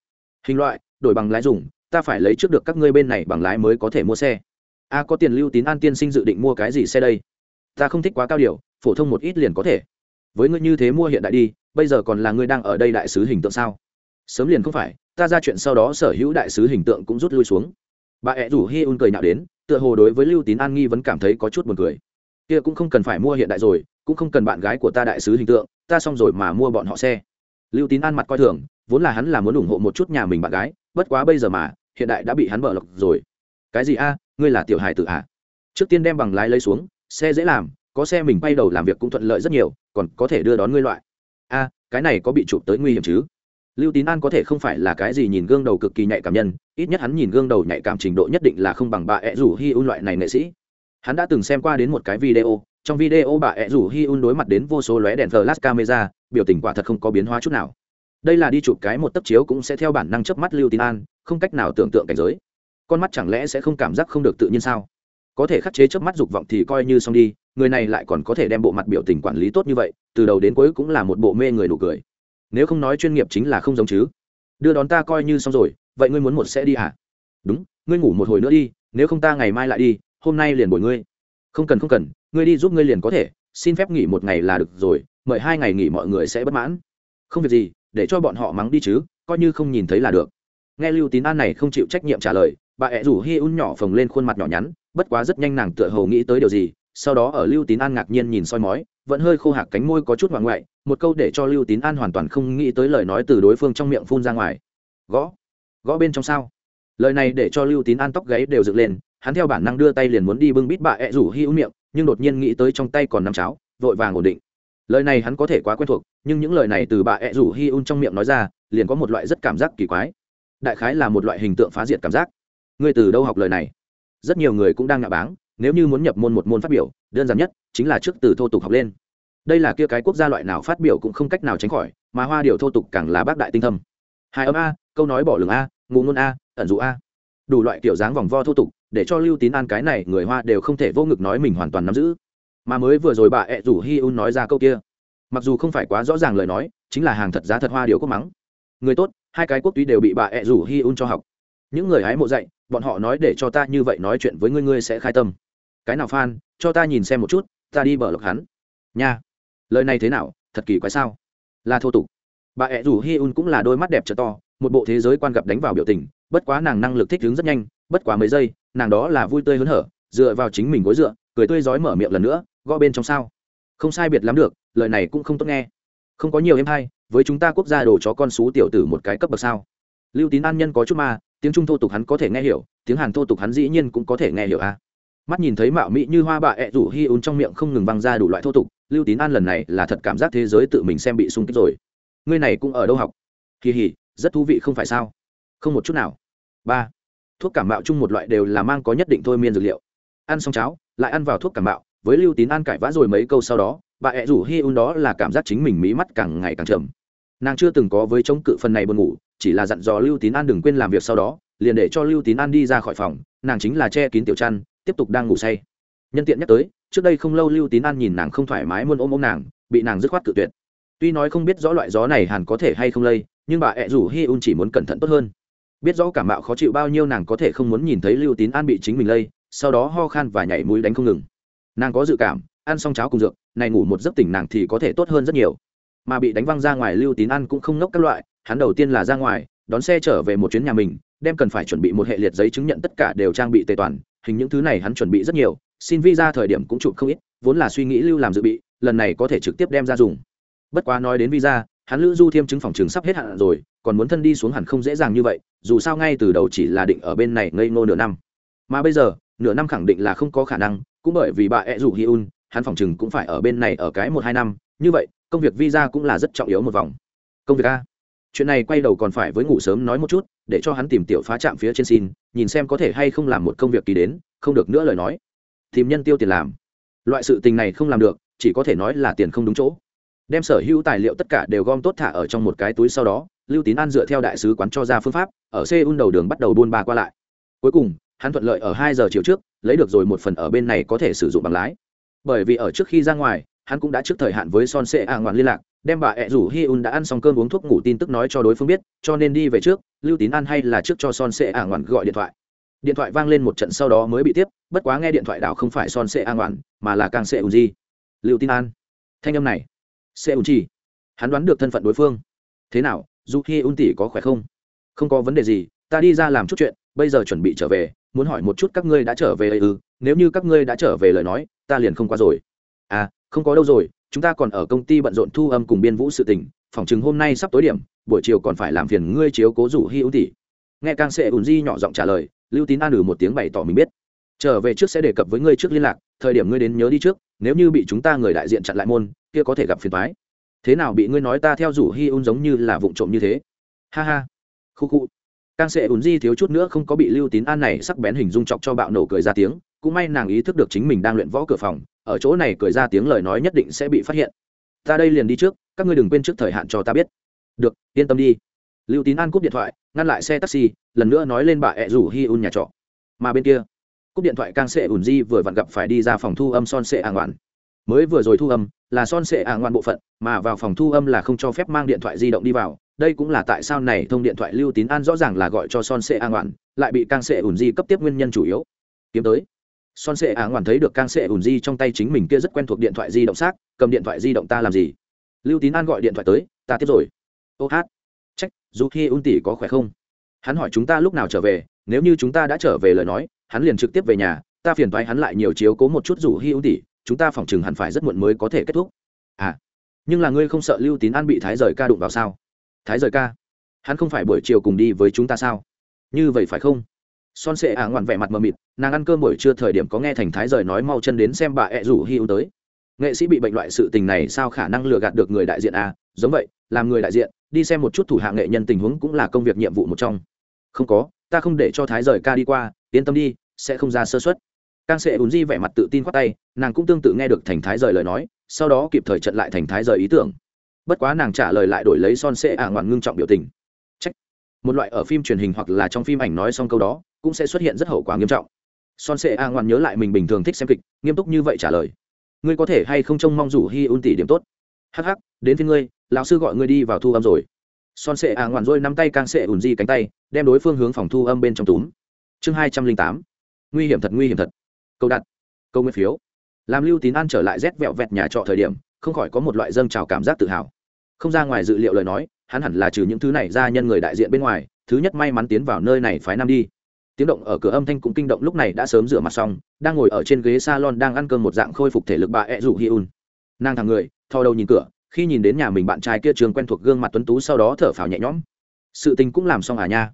Hình loại, đổi bằng lái dùng, ta phải lấy trước được các ngươi bên này bằng lái mới có thể mua xe. A, có tiền lưu tín an tiên sinh dự định mua cái gì xe đây? Ta không thích quá cao điều, phổ thông một ít liền có thể. Với ngươi như thế mua hiện đại đi, bây giờ còn là ngươi đang ở đây đại sứ hình tượng sao? Sớm liền không phải, ta ra chuyện sau đó sở hữu đại sứ hình tượng cũng rút lui xuống. Bà ẹ rủ hi un cười nhạo đến, tựa hồ đối với lưu tín an nghi vẫn cảm thấy có chút buồn cười. Kia cũng không cần phải mua hiện đại rồi cũng không cần bạn gái của ta đại sứ hình tượng, ta xong rồi mà mua bọn họ xe. Lưu tín an mặt coi thường, vốn là hắn là muốn ủng hộ một chút nhà mình bạn gái, bất quá bây giờ mà, hiện đại đã bị hắn bỡ lọc rồi. Cái gì a, ngươi là tiểu hài tự à? Trước tiên đem bằng lái lấy xuống, xe dễ làm, có xe mình bay đầu làm việc cũng thuận lợi rất nhiều, còn có thể đưa đón ngươi loại. A, cái này có bị chụp tới nguy hiểm chứ? Lưu tín an có thể không phải là cái gì nhìn gương đầu cực kỳ nhạy cảm nhân, ít nhất hắn nhìn gương đầu nhạy cảm trình độ nhất định là không bằng bà ẹ rủ hi ưu loại này nghệ sĩ. Hắn đã từng xem qua đến một cái video trong video bà ẹ rủ hi un đối mặt đến vô số lóe đèn flash camera, biểu tình quả thật không có biến hóa chút nào. Đây là đi chụp cái một tấc chiếu cũng sẽ theo bản năng chớp mắt lưu tín an, không cách nào tưởng tượng cảnh giới. Con mắt chẳng lẽ sẽ không cảm giác không được tự nhiên sao? Có thể khắc chế chớp mắt dục vọng thì coi như xong đi, người này lại còn có thể đem bộ mặt biểu tình quản lý tốt như vậy, từ đầu đến cuối cũng là một bộ mê người nụ cười. Nếu không nói chuyên nghiệp chính là không giống chứ. Đưa đón ta coi như xong rồi, vậy ngươi muốn một sẽ đi à đúng, ngươi ngủ một hồi nữa đi, nếu không ta ngày mai lại đi, hôm nay liền bồi ngươi không cần không cần, ngươi đi giúp ngươi liền có thể, xin phép nghỉ một ngày là được rồi, mời hai ngày nghỉ mọi người sẽ bất mãn. Không việc gì, để cho bọn họ mắng đi chứ, coi như không nhìn thấy là được. Nghe lưu tín an này không chịu trách nhiệm trả lời, bà ẹ rủ hi un nhỏ phồng lên khuôn mặt nhỏ nhắn, bất quá rất nhanh nàng tựa hồ nghĩ tới điều gì, sau đó ở lưu tín an ngạc nhiên nhìn soi mói, vẫn hơi khô hạc cánh môi có chút ngoại ngoại, một câu để cho lưu tín an hoàn toàn không nghĩ tới lời nói từ đối phương trong miệng phun ra ngoài. Gõ. Gõ bên trong sao? Lời này để cho lưu tín an tóc gáy đều dựng lên hắn theo bản năng đưa tay liền muốn đi bưng bít bà ẹ rủ hi ưu miệng, nhưng đột nhiên nghĩ tới trong tay còn nắm cháo, vội vàng ổn định. Lời này hắn có thể quá quen thuộc, nhưng những lời này từ bà ẹ rủ hi un trong miệng nói ra, liền có một loại rất cảm giác kỳ quái. Đại khái là một loại hình tượng phá diệt cảm giác. Ngươi từ đâu học lời này? Rất nhiều người cũng đang ngạ báng, nếu như muốn nhập môn một môn phát biểu, đơn giản nhất chính là trước từ thô tục học lên. Đây là kia cái quốc gia loại nào phát biểu cũng không cách nào tránh khỏi, mà hoa điều thô tục càng là bác đại tinh thâm. Hai âm a, câu nói bỏ lường a, ngụ ngôn a, ẩn dụ a. Đủ loại kiểu dáng vòng vo thô tục để cho lưu tín an cái này người hoa đều không thể vô ngực nói mình hoàn toàn nắm giữ. Mà mới vừa rồi bà ẹ rủ hi un nói ra câu kia. Mặc dù không phải quá rõ ràng lời nói, chính là hàng thật giá thật hoa điều quốc mắng. Người tốt, hai cái quốc túy đều bị bà ẹ rủ hi un cho học. Những người hái mộ dạy, bọn họ nói để cho ta như vậy nói chuyện với ngươi ngươi sẽ khai tâm. Cái nào phan cho ta nhìn xem một chút, ta đi bờ lộc hắn. Nha. Lời này thế nào, thật kỳ quái sao? Là thô tục. Bà ẹ rủ hi un cũng là đôi mắt đẹp t to, một bộ thế giới quan gặp đánh vào biểu tình, bất quá nàng năng lực thích ứng rất nhanh, bất quá mấy giây nàng đó là vui tươi hớn hở, dựa vào chính mình gối dựa, cười tươi rói mở miệng lần nữa, gõ bên trong sao. Không sai biệt lắm được, lời này cũng không tốt nghe. Không có nhiều em hay, với chúng ta quốc gia đồ chó con xú tiểu tử một cái cấp bậc sao. Lưu tín an nhân có chút ma, tiếng trung thô tục hắn có thể nghe hiểu, tiếng hàn thô tục hắn dĩ nhiên cũng có thể nghe hiểu a mắt nhìn thấy mạo mỹ như hoa bạ ẹ rủ hi un trong miệng không ngừng văng ra đủ loại thô tục, lưu tín an lần này là thật cảm giác thế giới tự mình xem bị sung kích rồi. Ngươi này cũng ở đâu học? Kỳ hỉ, rất thú vị không phải sao? Không một chút nào. Ba thuốc cảm mạo chung một loại đều là mang có nhất định thôi miên dược liệu. Ăn xong cháo, lại ăn vào thuốc cảm mạo, với lưu tín an cãi vã rồi mấy câu sau đó, bà ẹ rủ hi un đó là cảm giác chính mình mí mắt càng ngày càng trầm. Nàng chưa từng có với chống cự phần này buồn ngủ, chỉ là dặn dò lưu tín an đừng quên làm việc sau đó, liền để cho lưu tín an đi ra khỏi phòng, nàng chính là che kín tiểu chăn, tiếp tục đang ngủ say. Nhân tiện nhắc tới, trước đây không lâu lưu tín an nhìn nàng không thoải mái muôn ôm ôm nàng, bị nàng dứt khoát cự tuyệt. Tuy nói không biết rõ loại gió này hẳn có thể hay không lây, nhưng bà ẹ rủ hi un chỉ muốn cẩn thận tốt hơn biết rõ cảm mạo khó chịu bao nhiêu nàng có thể không muốn nhìn thấy lưu tín an bị chính mình lây, sau đó ho khan và nhảy mũi đánh không ngừng. Nàng có dự cảm, ăn xong cháo cùng dược, này ngủ một giấc tỉnh nàng thì có thể tốt hơn rất nhiều. Mà bị đánh văng ra ngoài lưu tín ăn cũng không nốc các loại, hắn đầu tiên là ra ngoài, đón xe trở về một chuyến nhà mình, đem cần phải chuẩn bị một hệ liệt giấy chứng nhận tất cả đều trang bị tề toàn, hình những thứ này hắn chuẩn bị rất nhiều, xin visa thời điểm cũng chụp không ít, vốn là suy nghĩ lưu làm dự bị, lần này có thể trực tiếp đem ra dùng. Bất quá nói đến visa hắn lữ du thiêm chứng phòng trường sắp hết hạn rồi, còn muốn thân đi xuống hẳn không dễ dàng như vậy, dù sao ngay từ đầu chỉ là định ở bên này ngây ngô nửa năm. Mà bây giờ, nửa năm khẳng định là không có khả năng, cũng bởi vì bà ẹ rủ hi un hắn phòng chừng cũng phải ở bên này ở cái một hai năm, như vậy, công việc visa cũng là rất trọng yếu một vòng. Công việc a? Chuyện này quay đầu còn phải với ngủ sớm nói một chút, để cho hắn tìm tiểu phá trạm phía trên xin, nhìn xem có thể hay không làm một công việc kỳ đến, không được nữa lời nói. Tìm nhân tiêu tiền làm. Loại sự tình này không làm được, chỉ có thể nói là tiền không đúng chỗ đem sở hữu tài liệu tất cả đều gom tốt thả ở trong một cái túi sau đó, lưu tín an dựa theo đại sứ quán cho ra phương pháp, ở seoul đầu đường bắt đầu buôn ba qua lại. Cuối cùng, hắn thuận lợi ở hai giờ chiều trước, lấy được rồi một phần ở bên này có thể sử dụng bằng lái. Bởi vì ở trước khi ra ngoài, hắn cũng đã trước thời hạn với son sệ a ngoạn liên lạc, đem bà ẹ rủ hi un đã ăn xong cơm uống thuốc ngủ tin tức nói cho đối phương biết, cho nên đi về trước, lưu tín ăn hay là trước cho son sệ a ngoạn gọi điện thoại. Điện thoại vang lên một trận sau đó mới bị tiếp, bất quá nghe điện thoại đảo không phải son sệ a ngoạn, mà là càng sệ un di lưu tín an, thanh âm này xe ùn chi. Hắn đoán được thân phận đối phương. Thế nào dù hi un tỷ có khỏe không? Không có vấn đề gì ta đi ra làm chút chuyện bây giờ chuẩn bị trở về muốn hỏi một chút các ngươi đã trở về ư? Ừ, nếu như các ngươi đã trở về lời nói ta liền không qua rồi. À không có đâu rồi chúng ta còn ở công ty bận rộn thu âm cùng biên vũ sự tình phòng chừng hôm nay sắp tối điểm buổi chiều còn phải làm phiền ngươi chiếu cố rủ hi ưu tỷ. Nghe càng sẽ ùn di nhỏ giọng trả lời lưu tín an ử một tiếng bày tỏ mình biết. Trở về trước sẽ đề cập với ngươi trước liên lạc thời điểm ngươi đến nhớ đi trước nếu như bị chúng ta người đại diện chặn lại môn kia có thể gặp phiền toái. Thế nào bị ngươi nói ta theo rủ hi un giống như là vụng trộm như thế? Ha ha. Khu khu. Càng sẽ ùn di thiếu chút nữa không có bị lưu tín an này sắc bén hình dung chọc cho bạo nổ cười ra tiếng, cũng may nàng ý thức được chính mình đang luyện võ cửa phòng, ở chỗ này cười ra tiếng lời nói nhất định sẽ bị phát hiện. Ta đây liền đi trước, các ngươi đừng quên trước thời hạn cho ta biết. Được, yên tâm đi. Lưu tín an cúp điện thoại, ngăn lại xe taxi, lần nữa nói lên bà ẹ rủ hi un nhà trọ. Mà bên kia, cúp điện thoại càng sẽ ùn di vừa vặn gặp phải đi ra phòng thu âm son sệ an ngoạn mới vừa rồi thu âm là son sệ à ngoạn bộ phận, mà vào phòng thu âm là không cho phép mang điện thoại di động đi vào. Đây cũng là tại sao này thông điện thoại lưu tín an rõ ràng là gọi cho son sệ à ngoạn, lại bị càng sệ ùn di cấp tiếp nguyên nhân chủ yếu. Kiếm tới. Son sệ à ngoạn thấy được càng sệ ùn di trong tay chính mình kia rất quen thuộc điện thoại di động xác, cầm điện thoại di động ta làm gì? Lưu tín an gọi điện thoại tới, ta tiếp rồi. Ô hát. Trách, dù khi ùn tỷ có khỏe không? Hắn hỏi chúng ta lúc nào trở về, nếu như chúng ta đã trở về lời nói, hắn liền trực tiếp về nhà, ta phiền thoái hắn lại nhiều chiếu cố một chút rủ hi ưu tỷ chúng ta phỏng chừng hẳn phải rất muộn mới có thể kết thúc. À nhưng là ngươi không sợ lưu tín an bị thái rời ca đụng vào sao? Thái rời ca, hắn không phải buổi chiều cùng đi với chúng ta sao? Như vậy phải không? Son sệ ả ngoạn vẻ mặt mờ mịt, nàng ăn cơm buổi trưa thời điểm có nghe thành thái rời nói mau chân đến xem bà ẹ rủ hi tới. Nghệ sĩ bị bệnh loại sự tình này sao khả năng lừa gạt được người đại diện à? Giống vậy, làm người đại diện, đi xem một chút thủ hạ nghệ nhân tình huống cũng là công việc nhiệm vụ một trong. Không có, ta không để cho thái rời ca đi qua, yên tâm đi, sẽ không ra sơ xuất càng sẽ ùn di vẻ mặt tự tin khoát tay, nàng cũng tương tự nghe được thành thái rời lời nói, sau đó kịp thời trận lại thành thái rời ý tưởng. Bất quá nàng trả lời lại đổi lấy son sệ ả ngoạn ngưng trọng biểu tình. Trách. một loại ở phim truyền hình hoặc là trong phim ảnh nói xong câu đó, cũng sẽ xuất hiện rất hậu quả nghiêm trọng. Son sệ ả ngoạn nhớ lại mình bình thường thích xem kịch, nghiêm túc như vậy trả lời. Ngươi có thể hay không trông mong rủ hi un tỷ điểm tốt? Hắc hắc, đến phiên ngươi, lão sư gọi ngươi đi vào thu âm rồi. Son sệ ả ngoạn rồi nắm tay càng sệ ùn di cánh tay, đem đối phương hướng phòng thu âm bên trong túm. Chương hai trăm linh tám. Nguy hiểm thật, nguy hiểm thật câu đặt. Câu nguyên phiếu. Làm lưu tín an trở lại rét vẹo vẹt nhà trọ thời điểm, không khỏi có một loại dâng trào cảm giác tự hào. Không ra ngoài dự liệu lời nói, hắn hẳn là trừ những thứ này ra nhân người đại diện bên ngoài, thứ nhất may mắn tiến vào nơi này phái nam đi. Tiếng động ở cửa âm thanh cũng kinh động lúc này đã sớm rửa mặt xong, đang ngồi ở trên ghế salon đang ăn cơm một dạng khôi phục thể lực bà ed rủ hi un. Nàng thằng người, thò đầu nhìn cửa, khi nhìn đến nhà mình bạn trai kia trường quen thuộc gương mặt tuấn tú sau đó thở phào nhẹ nhõm. Sự tình cũng làm xong à nha.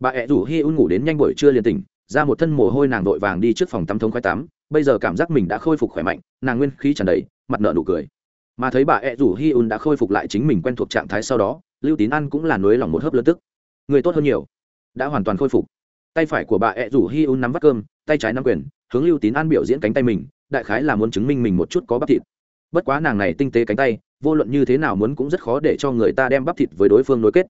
Bà ed rủ hi un ngủ đến nhanh buổi trưa liền tỉnh ra một thân mồ hôi nàng vội vàng đi trước phòng tắm thống khoái tắm, bây giờ cảm giác mình đã khôi phục khỏe mạnh, nàng nguyên khí tràn đầy, mặt nợ nụ cười. Mà thấy bà ẹ rủ hi un đã khôi phục lại chính mình quen thuộc trạng thái sau đó, lưu tín ăn cũng là nới lòng một hớp lớn tức. Người tốt hơn nhiều. Đã hoàn toàn khôi phục. Tay phải của bà ẹ rủ hi un nắm vắt cơm, tay trái nắm quyền, hướng lưu tín an biểu diễn cánh tay mình, đại khái là muốn chứng minh mình một chút có bắp thịt. Bất quá nàng này tinh tế cánh tay, vô luận như thế nào muốn cũng rất khó để cho người ta đem bắp thịt với đối phương nối kết.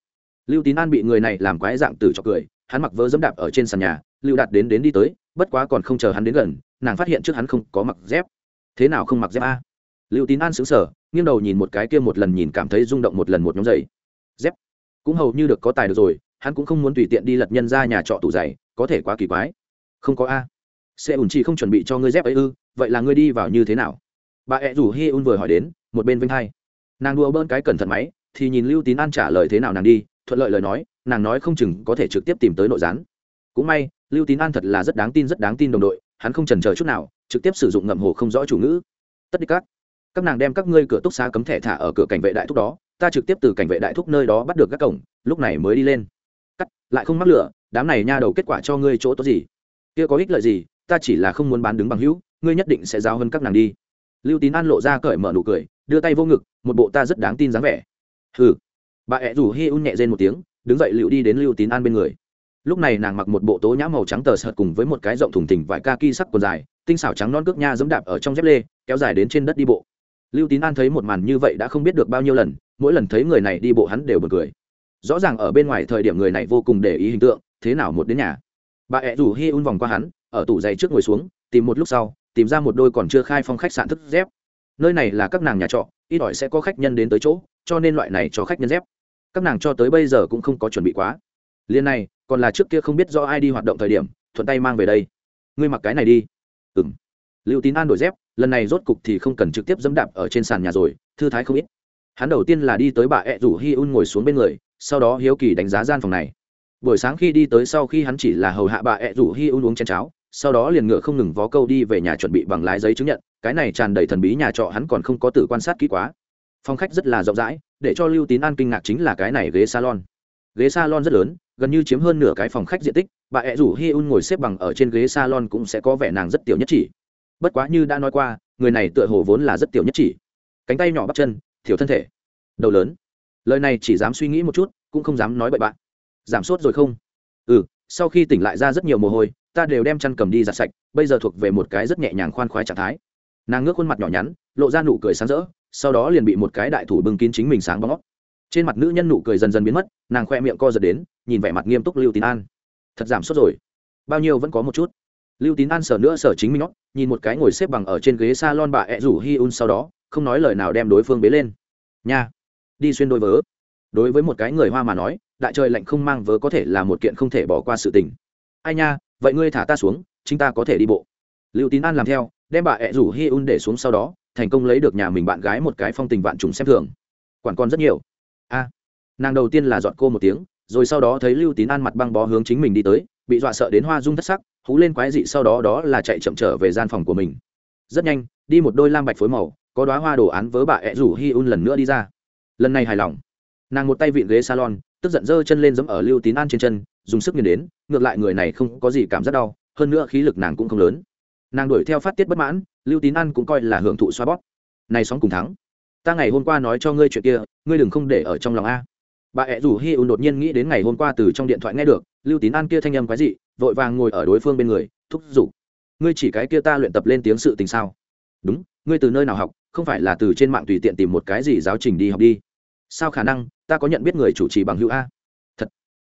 Lưu tín an bị người này làm quái dạng từ cho cười, hắn mặc vớ dẫm đạp ở trên sàn nhà lưu đạt đến đến đi tới, bất quá còn không chờ hắn đến gần, nàng phát hiện trước hắn không có mặc dép. Thế nào không mặc dép a? Lưu tín an xứng sở nghiêng đầu nhìn một cái kia một lần nhìn cảm thấy rung động một lần một nhóm giày. Dép. Cũng hầu như được có tài được rồi, hắn cũng không muốn tùy tiện đi lật nhân ra nhà trọ tủ giày, có thể quá kỳ quái. Không có a. Xe ủn chỉ không chuẩn bị cho ngươi dép ấy ư, vậy là ngươi đi vào như thế nào? Bà ẹ rủ hi un vừa hỏi đến, một bên vinh hai. Nàng đua bơn cái cẩn thận máy, thì nhìn lưu tín an trả lời thế nào nàng đi, thuận lợi lời nói, nàng nói không chừng có thể trực tiếp tìm tới nội gián. Cũng may lưu tín an thật là rất đáng tin, rất đáng tin đồng đội, hắn không trần chờ chút nào, trực tiếp sử dụng ngậm hồ không rõ chủ ngữ. Tất đi các các nàng đem các ngươi cửa túc xá cấm thẻ thả ở cửa cảnh vệ đại thúc đó, ta trực tiếp từ cảnh vệ đại thúc nơi đó bắt được các cổng, lúc này mới đi lên. Cắt, lại không mắc lửa, đám này nha đầu kết quả cho ngươi chỗ tốt gì? Kia có ích lợi gì, ta chỉ là không muốn bán đứng bằng hữu, ngươi nhất định sẽ giao hơn các nàng đi. Lưu tín an lộ ra cởi mở nụ cười, đưa tay vô ngực, một bộ ta rất đáng tin dáng vẻ. Hừ. Bà ẹ rủ hi un nhẹ rên một tiếng, đứng dậy liệu đi đến lưu tín an bên người lúc này nàng mặc một bộ tố nhã màu trắng tờ sợt cùng với một cái rộng thùng thỉnh vải ca ki sắc quần dài, tinh xảo trắng non cước nha dẫm đạp ở trong dép lê, kéo dài đến trên đất đi bộ. Lưu tín an thấy một màn như vậy đã không biết được bao nhiêu lần, mỗi lần thấy người này đi bộ hắn đều bật cười. Rõ ràng ở bên ngoài thời điểm người này vô cùng để ý hình tượng, thế nào một đến nhà. Bà ẹ rủ hi un vòng qua hắn, ở tủ giày trước ngồi xuống, tìm một lúc sau, tìm ra một đôi còn chưa khai phong khách sạn thức dép. Nơi này là các nàng nhà trọ, ít ỏi sẽ có khách nhân đến tới chỗ, cho nên loại này cho khách nhân dép. Các nàng cho tới bây giờ cũng không có chuẩn bị quá liên này, còn là trước kia không biết do ai đi hoạt động thời điểm, thuận tay mang về đây. Ngươi mặc cái này đi. Ừ m lưu tín an đổi dép, lần này rốt cục thì không cần trực tiếp dẫm đạp ở trên sàn nhà rồi, thư thái không ít. Hắn đầu tiên là đi tới bà ẹ rủ hi un ngồi xuống bên người, sau đó hiếu kỳ đánh giá gian phòng này. Buổi sáng khi đi tới sau khi hắn chỉ là hầu hạ bà ẹ rủ hi un uống chén cháo, sau đó liền ngựa không ngừng vó câu đi về nhà chuẩn bị bằng lái giấy chứng nhận, cái này tràn đầy thần bí nhà trọ hắn còn không có tự quan sát kỹ quá. Phong khách rất là rộng rãi, để cho lưu tín an kinh ngạc chính là cái này ghế salon ghế salon rất lớn, gần như chiếm hơn nửa cái phòng khách diện tích, bà ẹ rủ hi un ngồi xếp bằng ở trên ghế salon cũng sẽ có vẻ nàng rất tiểu nhất chỉ. Bất quá như đã nói qua, người này tựa hồ vốn là rất tiểu nhất chỉ. Cánh tay nhỏ bắp chân, thiểu thân thể. Đầu lớn. Lời này chỉ dám suy nghĩ một chút, cũng không dám nói bậy bạn. Giảm sốt rồi không? Ừ sau khi tỉnh lại ra rất nhiều mồ hôi, ta đều đem chăn cầm đi giặt sạch, bây giờ thuộc về một cái rất nhẹ nhàng khoan khoái trạng thái. Nàng ngước khuôn mặt nhỏ nhắn, lộ ra nụ cười sáng rỡ, sau đó liền bị một cái đại thủ bưng kín chính mình sáng bóng trên mặt nữ nhân nụ cười dần dần biến mất, nàng khoe miệng co giật đến, nhìn vẻ mặt nghiêm túc lưu tín an. Thật giảm sốt rồi. Bao nhiêu vẫn có một chút. Lưu tín an sở nữa sở chính mình nhóc, nhìn một cái ngồi xếp bằng ở trên ghế s a lon bà ẹ rủ hi un sau đó, không nói lời nào đem đối phương bế lên. Nha. Đi xuyên đôi vớ. Đối với một cái người hoa mà nói, đại trời lạnh không mang vớ có thể là một kiện không thể bỏ qua sự tình. Ai nha, vậy ngươi thả ta xuống, chính ta có thể đi bộ. Lưu tín an làm theo, đem bà ẹ rủ hi un để xuống sau đó, thành công lấy được nhà mình bạn gái một cái phong tình vạn trùng xem thường. Quản con rất nhiều a. Nàng đầu tiên là dọn cô một tiếng, rồi sau đó thấy lưu tín an mặt băng bó hướng chính mình đi tới, bị dọa sợ đến hoa rung thất sắc, hú lên quái dị sau đó đó là chạy chậm trở về gian phòng của mình. Rất nhanh, đi một đôi lam bạch phối màu, có đoá hoa đồ án vớ bà ẹ rủ hi un lần nữa đi ra. Lần này hài lòng. Nàng một tay vịn ghế salon, tức giận giơ chân lên giẫm ở lưu tín an trên chân, dùng sức nhìn đến, ngược lại người này không có gì cảm giác đau, hơn nữa khí lực nàng cũng không lớn. Nàng đuổi theo phát tiết bất mãn, lưu tín an cũng coi là hưởng thụ xoa bóp. Này sóng cùng thắng ta ngày hôm qua nói cho ngươi chuyện kia, ngươi đừng không để ở trong lòng a. Bà ẹ rủ hi un đột nhiên nghĩ đến ngày hôm qua từ trong điện thoại nghe được, lưu tín an kia thanh âm quái dị, vội vàng ngồi ở đối phương bên người, thúc giục. Ngươi chỉ cái kia ta luyện tập lên tiếng sự tình sao? Đúng, ngươi từ nơi nào học, không phải là từ trên mạng tùy tiện tìm một cái gì giáo trình đi học đi. Sao khả năng, ta có nhận biết người chủ trì bằng hữu a? Thật.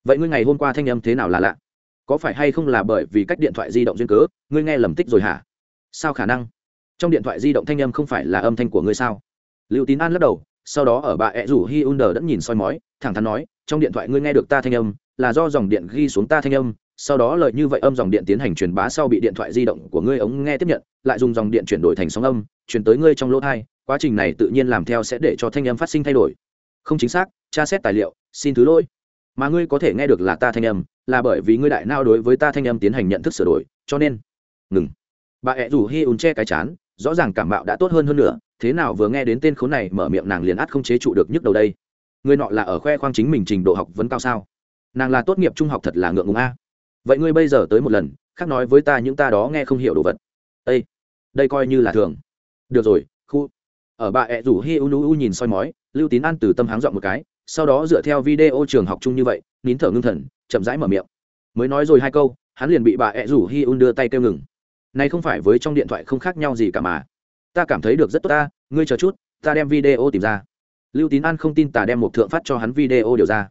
Vậy ngươi ngày hôm qua thanh âm thế nào là lạ? Có phải hay không là bởi vì cách điện thoại di động duyên cớ, ngươi nghe lầm tích rồi hả? Sao khả năng? Trong điện thoại di động thanh âm không phải là âm thanh của ngươi sao? Lưu tín an lắc đầu, sau đó ở bà ẹ rủ hi un đờ đã nhìn soi mói, thẳng thắn nói, trong điện thoại ngươi nghe được ta thanh âm, là do dòng điện ghi xuống ta thanh âm, sau đó lợi như vậy âm dòng điện tiến hành truyền bá sau bị điện thoại di động của ngươi ống nghe tiếp nhận, lại dùng dòng điện chuyển đổi thành sóng âm, chuyển tới ngươi trong lỗ thai quá trình này tự nhiên làm theo sẽ để cho thanh âm phát sinh thay đổi. Không chính xác, tra xét tài liệu, xin thứ lỗi. Mà ngươi có thể nghe được là ta thanh âm, là bởi vì ngươi đại nao đối với ta thanh âm tiến hành nhận thức sửa đổi, cho nên. Ngừng. Bà ẹ rủ hi un che cái chán rõ ràng cảm mạo đã tốt hơn hơn nữa, thế nào vừa nghe đến tên khốn này mở miệng nàng liền át không chế trụ được nhức đầu đây. Người nọ là ở khoe khoang chính mình trình độ học vấn cao sao? Nàng là tốt nghiệp trung học thật là ngượng ngùng a. Vậy ngươi bây giờ tới một lần, khác nói với ta những ta đó nghe không hiểu đồ vật. Ây đây coi như là thường. Được rồi, khu. Ở bà ẹ rủ hi u u nhìn soi mói, lưu tín an từ tâm háng dọn một cái, sau đó dựa theo video trường học chung như vậy, nín thở ngưng thần, chậm rãi mở miệng. Mới nói rồi hai câu, hắn liền bị bà ẹ rủ hi un đưa tay kêu ngừng này không phải với trong điện thoại không khác nhau gì cả mà. Ta cảm thấy được rất tốt ta, ngươi chờ chút, ta đem video tìm ra. Lưu tín an không tin tà đem một thượng phát cho hắn video điều ra.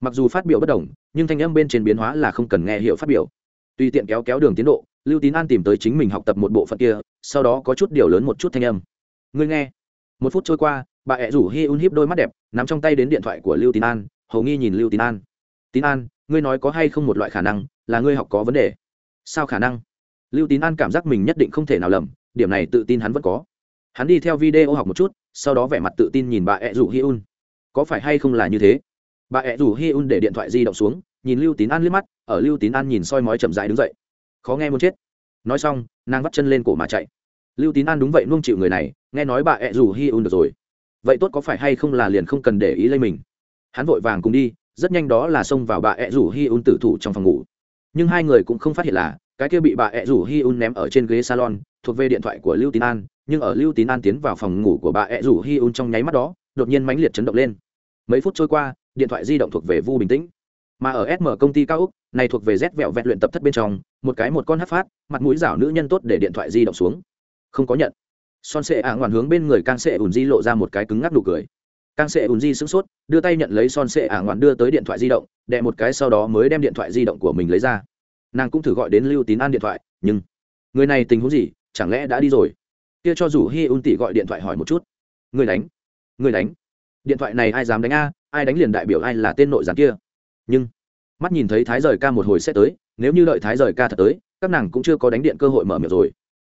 Mặc dù phát biểu bất đồng, nhưng thanh âm bên trên biến hóa là không cần nghe hiệu phát biểu. Tùy tiện kéo kéo đường tiến độ, lưu tín an tìm tới chính mình học tập một bộ phận kia, sau đó có chút điều lớn một chút thanh âm. Ngươi nghe. Một phút trôi qua, bà ẹ rủ hi un hiếp đôi mắt đẹp n ắ m trong tay đến điện thoại của lưu tín an, hầu nghi nhìn lưu tín an. Tín an, ngươi nói có hay không một loại khả năng, là ngươi học có vấn đề? Sao khả năng? Lưu tín an cảm giác mình nhất định không thể nào lầm, điểm này tự tin hắn vẫn có. Hắn đi theo video học một chút, sau đó vẻ mặt tự tin nhìn bà ẹ rủ hi un. Có phải hay không là như thế? Bà ẹ rủ hi un để điện thoại di động xuống, nhìn lưu tín an liếc mắt, ở lưu tín an nhìn soi mói chậm dại đứng dậy. Khó nghe muốn chết. Nói xong, nàng vắt chân lên cổ mà chạy. Lưu tín an đúng vậy nuông chịu người này, nghe nói bà ẹ rủ hi un được rồi. Vậy tốt có phải hay không là liền không cần để ý lấy mình? Hắn vội vàng cùng đi, rất nhanh đó là xông vào bà ẹ rủ hi un tử thủ trong phòng ngủ. Nhưng hai người cũng không phát hiện là cái kia bị bà ẹ rủ hi un ném ở trên ghế salon, thuộc về điện thoại của lưu tín an, nhưng ở lưu tín an tiến vào phòng ngủ của bà ẹ rủ hi un trong nháy mắt đó, đột nhiên mãnh liệt chấn động lên. Mấy phút trôi qua, điện thoại di động thuộc về vu bình tĩnh. Mà ở sm công ty cao úc, này thuộc về rét vẹo vẹn luyện tập thất bên trong, một cái một con hát phát, mặt mũi rảo nữ nhân tốt để điện thoại di động xuống. Không có nhận. Son sệ ả ngoạn hướng bên người càng sệ ùn di lộ ra một cái cứng ngắc nụ cười. Càng sệ ùn di sững sốt, đưa tay nhận lấy son sệ ả ngoạn đưa tới điện thoại di động đẹ một cái sau đó mới đem điện thoại di động của mình lấy ra nàng cũng thử gọi đến lưu tín an điện thoại, nhưng, người này tình huống gì? Chẳng lẽ đã đi rồi? Kia cho dù hi un tỷ gọi điện thoại hỏi một chút. Người đánh người đánh. Điện thoại này ai dám đánh a? Ai đánh liền đại biểu ai là tên nội gián kia? Nhưng, mắt nhìn thấy thái rời ca một hồi sẽ tới, nếu như đợi thái rời ca thật tới, các nàng cũng chưa có đánh điện cơ hội mở miệng rồi.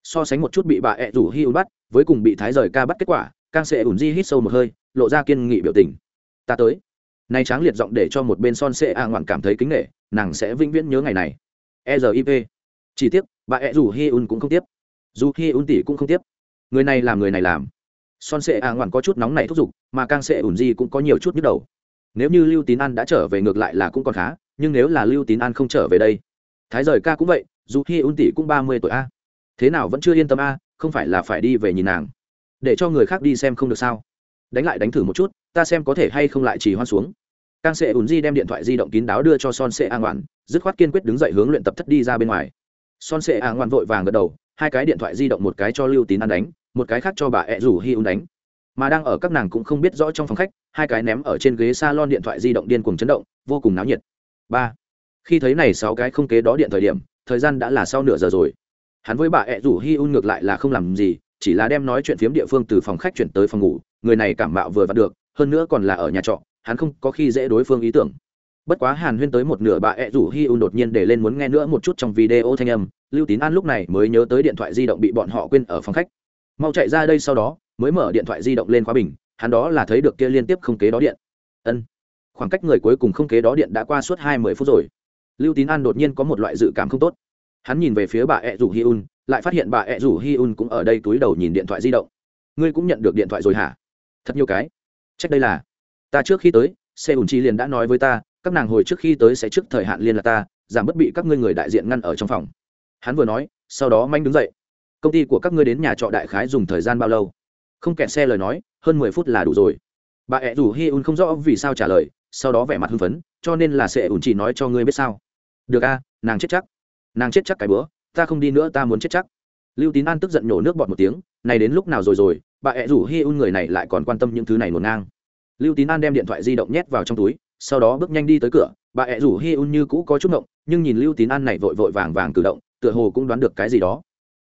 So sánh một chút bị bà ẹ rủ hi un bắt, với cùng bị thái rời ca bắt kết quả càng sẽ ủn di hít sâu một hơi, lộ ra kiên nghị biểu tình. Ta tới. Nay tráng liệt giọng để cho một bên son sẽ a ngoạn cảm thấy kính nghệ nàng sẽ vĩnh viễn nhớ ngày này e chỉ tiếc, bà ẹ dù hi un cũng không tiếp. Dù hi un tỷ cũng không tiếp. Người này làm người này làm. Son sệ a ngoạn có chút nóng này thúc giục, mà càng sệ ủn gì cũng có nhiều chút nhức đầu. Nếu như lưu tín an đã trở về ngược lại là cũng còn khá, nhưng nếu là lưu tín an không trở về đây, thái rời ca cũng vậy, dù hi un tỷ cũng ba mươi tuổi a. Thế nào vẫn chưa yên tâm a, không phải là phải đi về nhìn nàng. Để cho người khác đi xem không được sao? Đánh lại đánh thử một chút, ta xem có thể hay không lại chỉ hoan xuống càng sệ ùn di đem điện thoại di động kín đáo đưa cho son sệ a ngoạn, dứt khoát kiên quyết đứng dậy hướng luyện tập thất đi ra bên ngoài. Son sệ a ngoạn vội vàng gật đầu, hai cái điện thoại di động một cái cho lưu tín ăn đánh, một cái khác cho bà ẹ rủ hi ùn đánh. Mà đang ở các nàng cũng không biết rõ trong phòng khách, hai cái ném ở trên ghế s a lon điện thoại di động điên cuồng chấn động, vô cùng náo nhiệt. Ba, khi thấy này sáu cái không kế đó điện thời điểm, thời gian đã là sau nửa giờ rồi. Hắn với bà ẹ rủ hi un ngược lại là không làm gì, chỉ là đem nói chuyện phiếm địa phương từ phòng khách chuyển tới phòng ngủ, người này cảm mạo vừa vặn được, hơn nữa còn là ở nhà trọ hắn không có khi dễ đối phương ý tưởng. Bất quá hàn huyên tới một nửa bà ẹ rủ hi un đột nhiên để lên muốn nghe nữa một chút trong video thanh âm, lưu tín an lúc này mới nhớ tới điện thoại di động bị bọn họ quên ở phòng khách. Mau chạy ra đây sau đó, mới mở điện thoại di động lên khóa bình, hắn đó là thấy được kia liên tiếp không kế đó điện. Ân. Khoảng cách người cuối cùng không kế đó điện đã qua suốt hai mươi phút rồi. Lưu tín an đột nhiên có một loại dự cảm không tốt. Hắn nhìn về phía bà ẹ rủ hi un, lại phát hiện bà ẹ rủ hi un cũng ở đây túi đầu nhìn điện thoại di động. Ngươi cũng nhận được điện thoại rồi hả? Thật nhiều cái. Trách đây là ta trước khi tới xe ủn chi liền đã nói với ta, các nàng hồi trước khi tới sẽ trước thời hạn liên lạc ta, giảm bất bị các ngươi người đại diện ngăn ở trong phòng. Hắn vừa nói, sau đó manh đứng dậy. Công ty của các ngươi đến nhà trọ đại khái dùng thời gian bao lâu? Không kẹt xe lời nói, hơn mười phút là đủ rồi. Bà ẹ rủ hi un không rõ vì sao trả lời, sau đó vẻ mặt hưng phấn, cho nên là sẽ ủn chỉ nói cho ngươi biết sao. Được a, nàng chết chắc. Nàng chết chắc cái bữa, ta không đi nữa, ta muốn chết chắc. Lưu tín an tức giận nhổ nước bọt một tiếng, này đến lúc nào rồi rồi, bà ẹ rủ hi un người này lại còn quan tâm những thứ này ngổn ngang lưu tín an đem điện thoại di động nhét vào trong túi, sau đó bước nhanh đi tới cửa. Bà ẹ rủ hi un như cũ có chút động nhưng nhìn lưu tín an này vội vội vàng vàng cử động, tựa hồ cũng đoán được cái gì đó.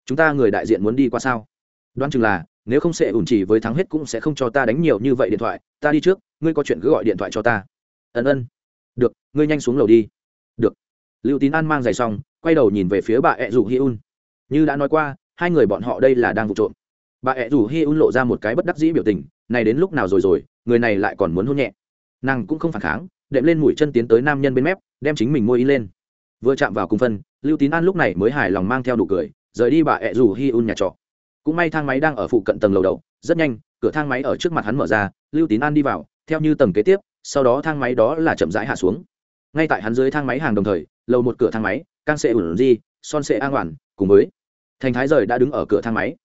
Chúng ta người đại diện muốn đi qua sao? Đoán chừng là, nếu không sẽ ủn chỉ với thắng hết cũng sẽ không cho ta đánh nhiều như vậy điện thoại, ta đi trước, ngươi có chuyện cứ gọi điện thoại cho ta. Ân ân. Được, ngươi nhanh xuống lầu đi. Được. Lưu tín an mang giày xong, quay đầu nhìn về phía bà ẹ rủ hi un. Như đã nói qua, hai người bọn họ đây là đang vụ trộm. Bà ẹ rủ hi un lộ ra một cái bất đắc dĩ biểu tình này đến lúc nào rồi rồi, người này lại còn muốn hôn nhẹ. Nàng cũng không phản kháng, đệm lên mũi chân tiến tới nam nhân bên mép, đem chính mình môi y lên. Vừa chạm vào cung phân, lưu tín an lúc này mới hài lòng mang theo đủ cười, rời đi bà ẹ rủ hi un nhà trọ. Cũng may thang máy đang ở phụ cận tầng lầu đầu, rất nhanh, cửa thang máy ở trước mặt hắn mở ra, lưu tín an đi vào, theo như tầng kế tiếp, sau đó thang máy đó là chậm rãi hạ xuống. Ngay tại hắn dưới thang máy hàng đồng thời, lầu một cửa thang máy càng sẽ ủn di, son sẽ an cùng với thành thái rời đã đứng ở cửa thang máy.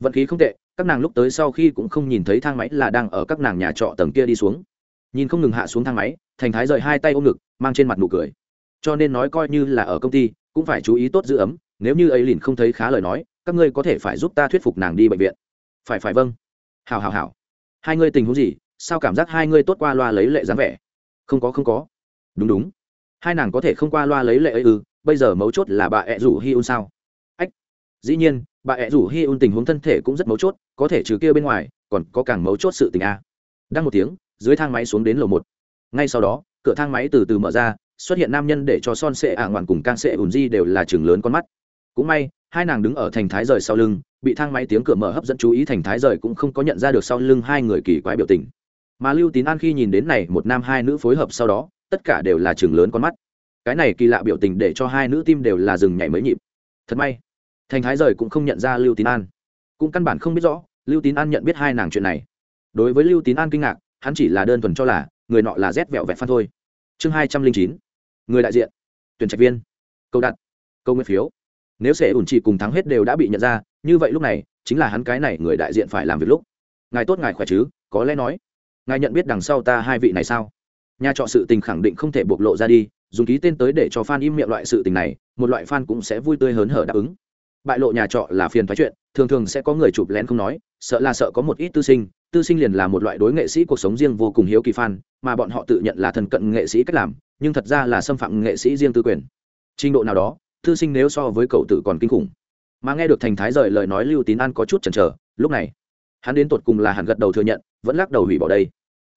Vận khí không tệ các nàng lúc tới sau khi cũng không nhìn thấy thang máy là đang ở các nàng nhà trọ tầng kia đi xuống. Nhìn không ngừng hạ xuống thang máy, thành thái rời hai tay ôm ngực, mang trên mặt nụ cười. Cho nên nói coi như là ở công ty, cũng phải chú ý tốt giữ ấm, nếu như ấy lìn không thấy khá lời nói, các ngươi có thể phải giúp ta thuyết phục nàng đi bệnh viện. Phải phải vâng. Hào hào hào hai ngươi tình huống gì? Sao cảm giác hai ngươi tốt qua loa lấy lệ dáng vẻ? Không có không có. Đúng đúng. Hai nàng có thể không qua loa lấy lệ ấy ư? Bây giờ mấu chốt là bà ẹ rủ hi un sao? Ách, dĩ nhiên, bà ẹ rủ hi un tình huống thân thể cũng rất mấu chốt có thể trừ kia bên ngoài, còn có càng mấu chốt sự tình a. Đang một tiếng, dưới thang máy xuống đến lầu một. Ngay sau đó, cửa thang máy từ từ mở ra, xuất hiện nam nhân để cho son sệ ả ngoạn cùng can sệ ùn di đều là chừng lớn con mắt. Cũng may, hai nàng đứng ở thành thái rời sau lưng, bị thang máy tiếng cửa mở hấp dẫn chú ý thành thái rời cũng không có nhận ra được sau lưng hai người kỳ quái biểu tình. Mà lưu tín an khi nhìn đến này một nam hai nữ phối hợp sau đó, tất cả đều là chừng lớn con mắt. Cái này kỳ lạ biểu tình để cho hai nữ tim đều là dừng nhảy mấy nhịp. Thật may, thành thái rời cũng không nhận ra lưu tín an cũng căn bản không biết rõ, lưu tín an nhận biết hai nàng chuyện này. Đối với lưu tín an kinh ngạc, hắn chỉ là đơn thuần cho là, người nọ là rét vẹo vẹt phan thôi. Chương hai trăm linh chín, người đại diện. Tuyển trạch viên. Câu đặt. Câu nguyên phiếu. Nếu sẽ ủn trị cùng thắng hết đều đã bị nhận ra, như vậy lúc này, chính là hắn cái này người đại diện phải làm việc lúc. Ngài tốt ngài khỏe chứ, có lẽ nói. Ngài nhận biết đằng sau ta hai vị này sao? Nhà trọ sự tình khẳng định không thể bộc lộ ra đi, dùng ký tên tới để cho fan im miệng loại sự tình này, một loại fan cũng sẽ vui tươi hớn hở đáp ứng. Bại lộ nhà trọ là phiền thoái chuyện thường thường sẽ có người chụp lén không nói, sợ là sợ có một ít tư sinh tư sinh liền là một loại đối nghệ sĩ cuộc sống riêng vô cùng hiếu kỳ fan, mà bọn họ tự nhận là thần cận nghệ sĩ cách làm, nhưng thật ra là xâm phạm nghệ sĩ riêng tư quyền. Trình độ nào đó, tư sinh nếu so với cậu tử còn kinh khủng. Mà nghe được thành thái rời lời nói lưu tín an có chút chần chờ, lúc này, hắn đến tột cùng là hẳn gật đầu thừa nhận, vẫn lắc đầu hủy bỏ đây.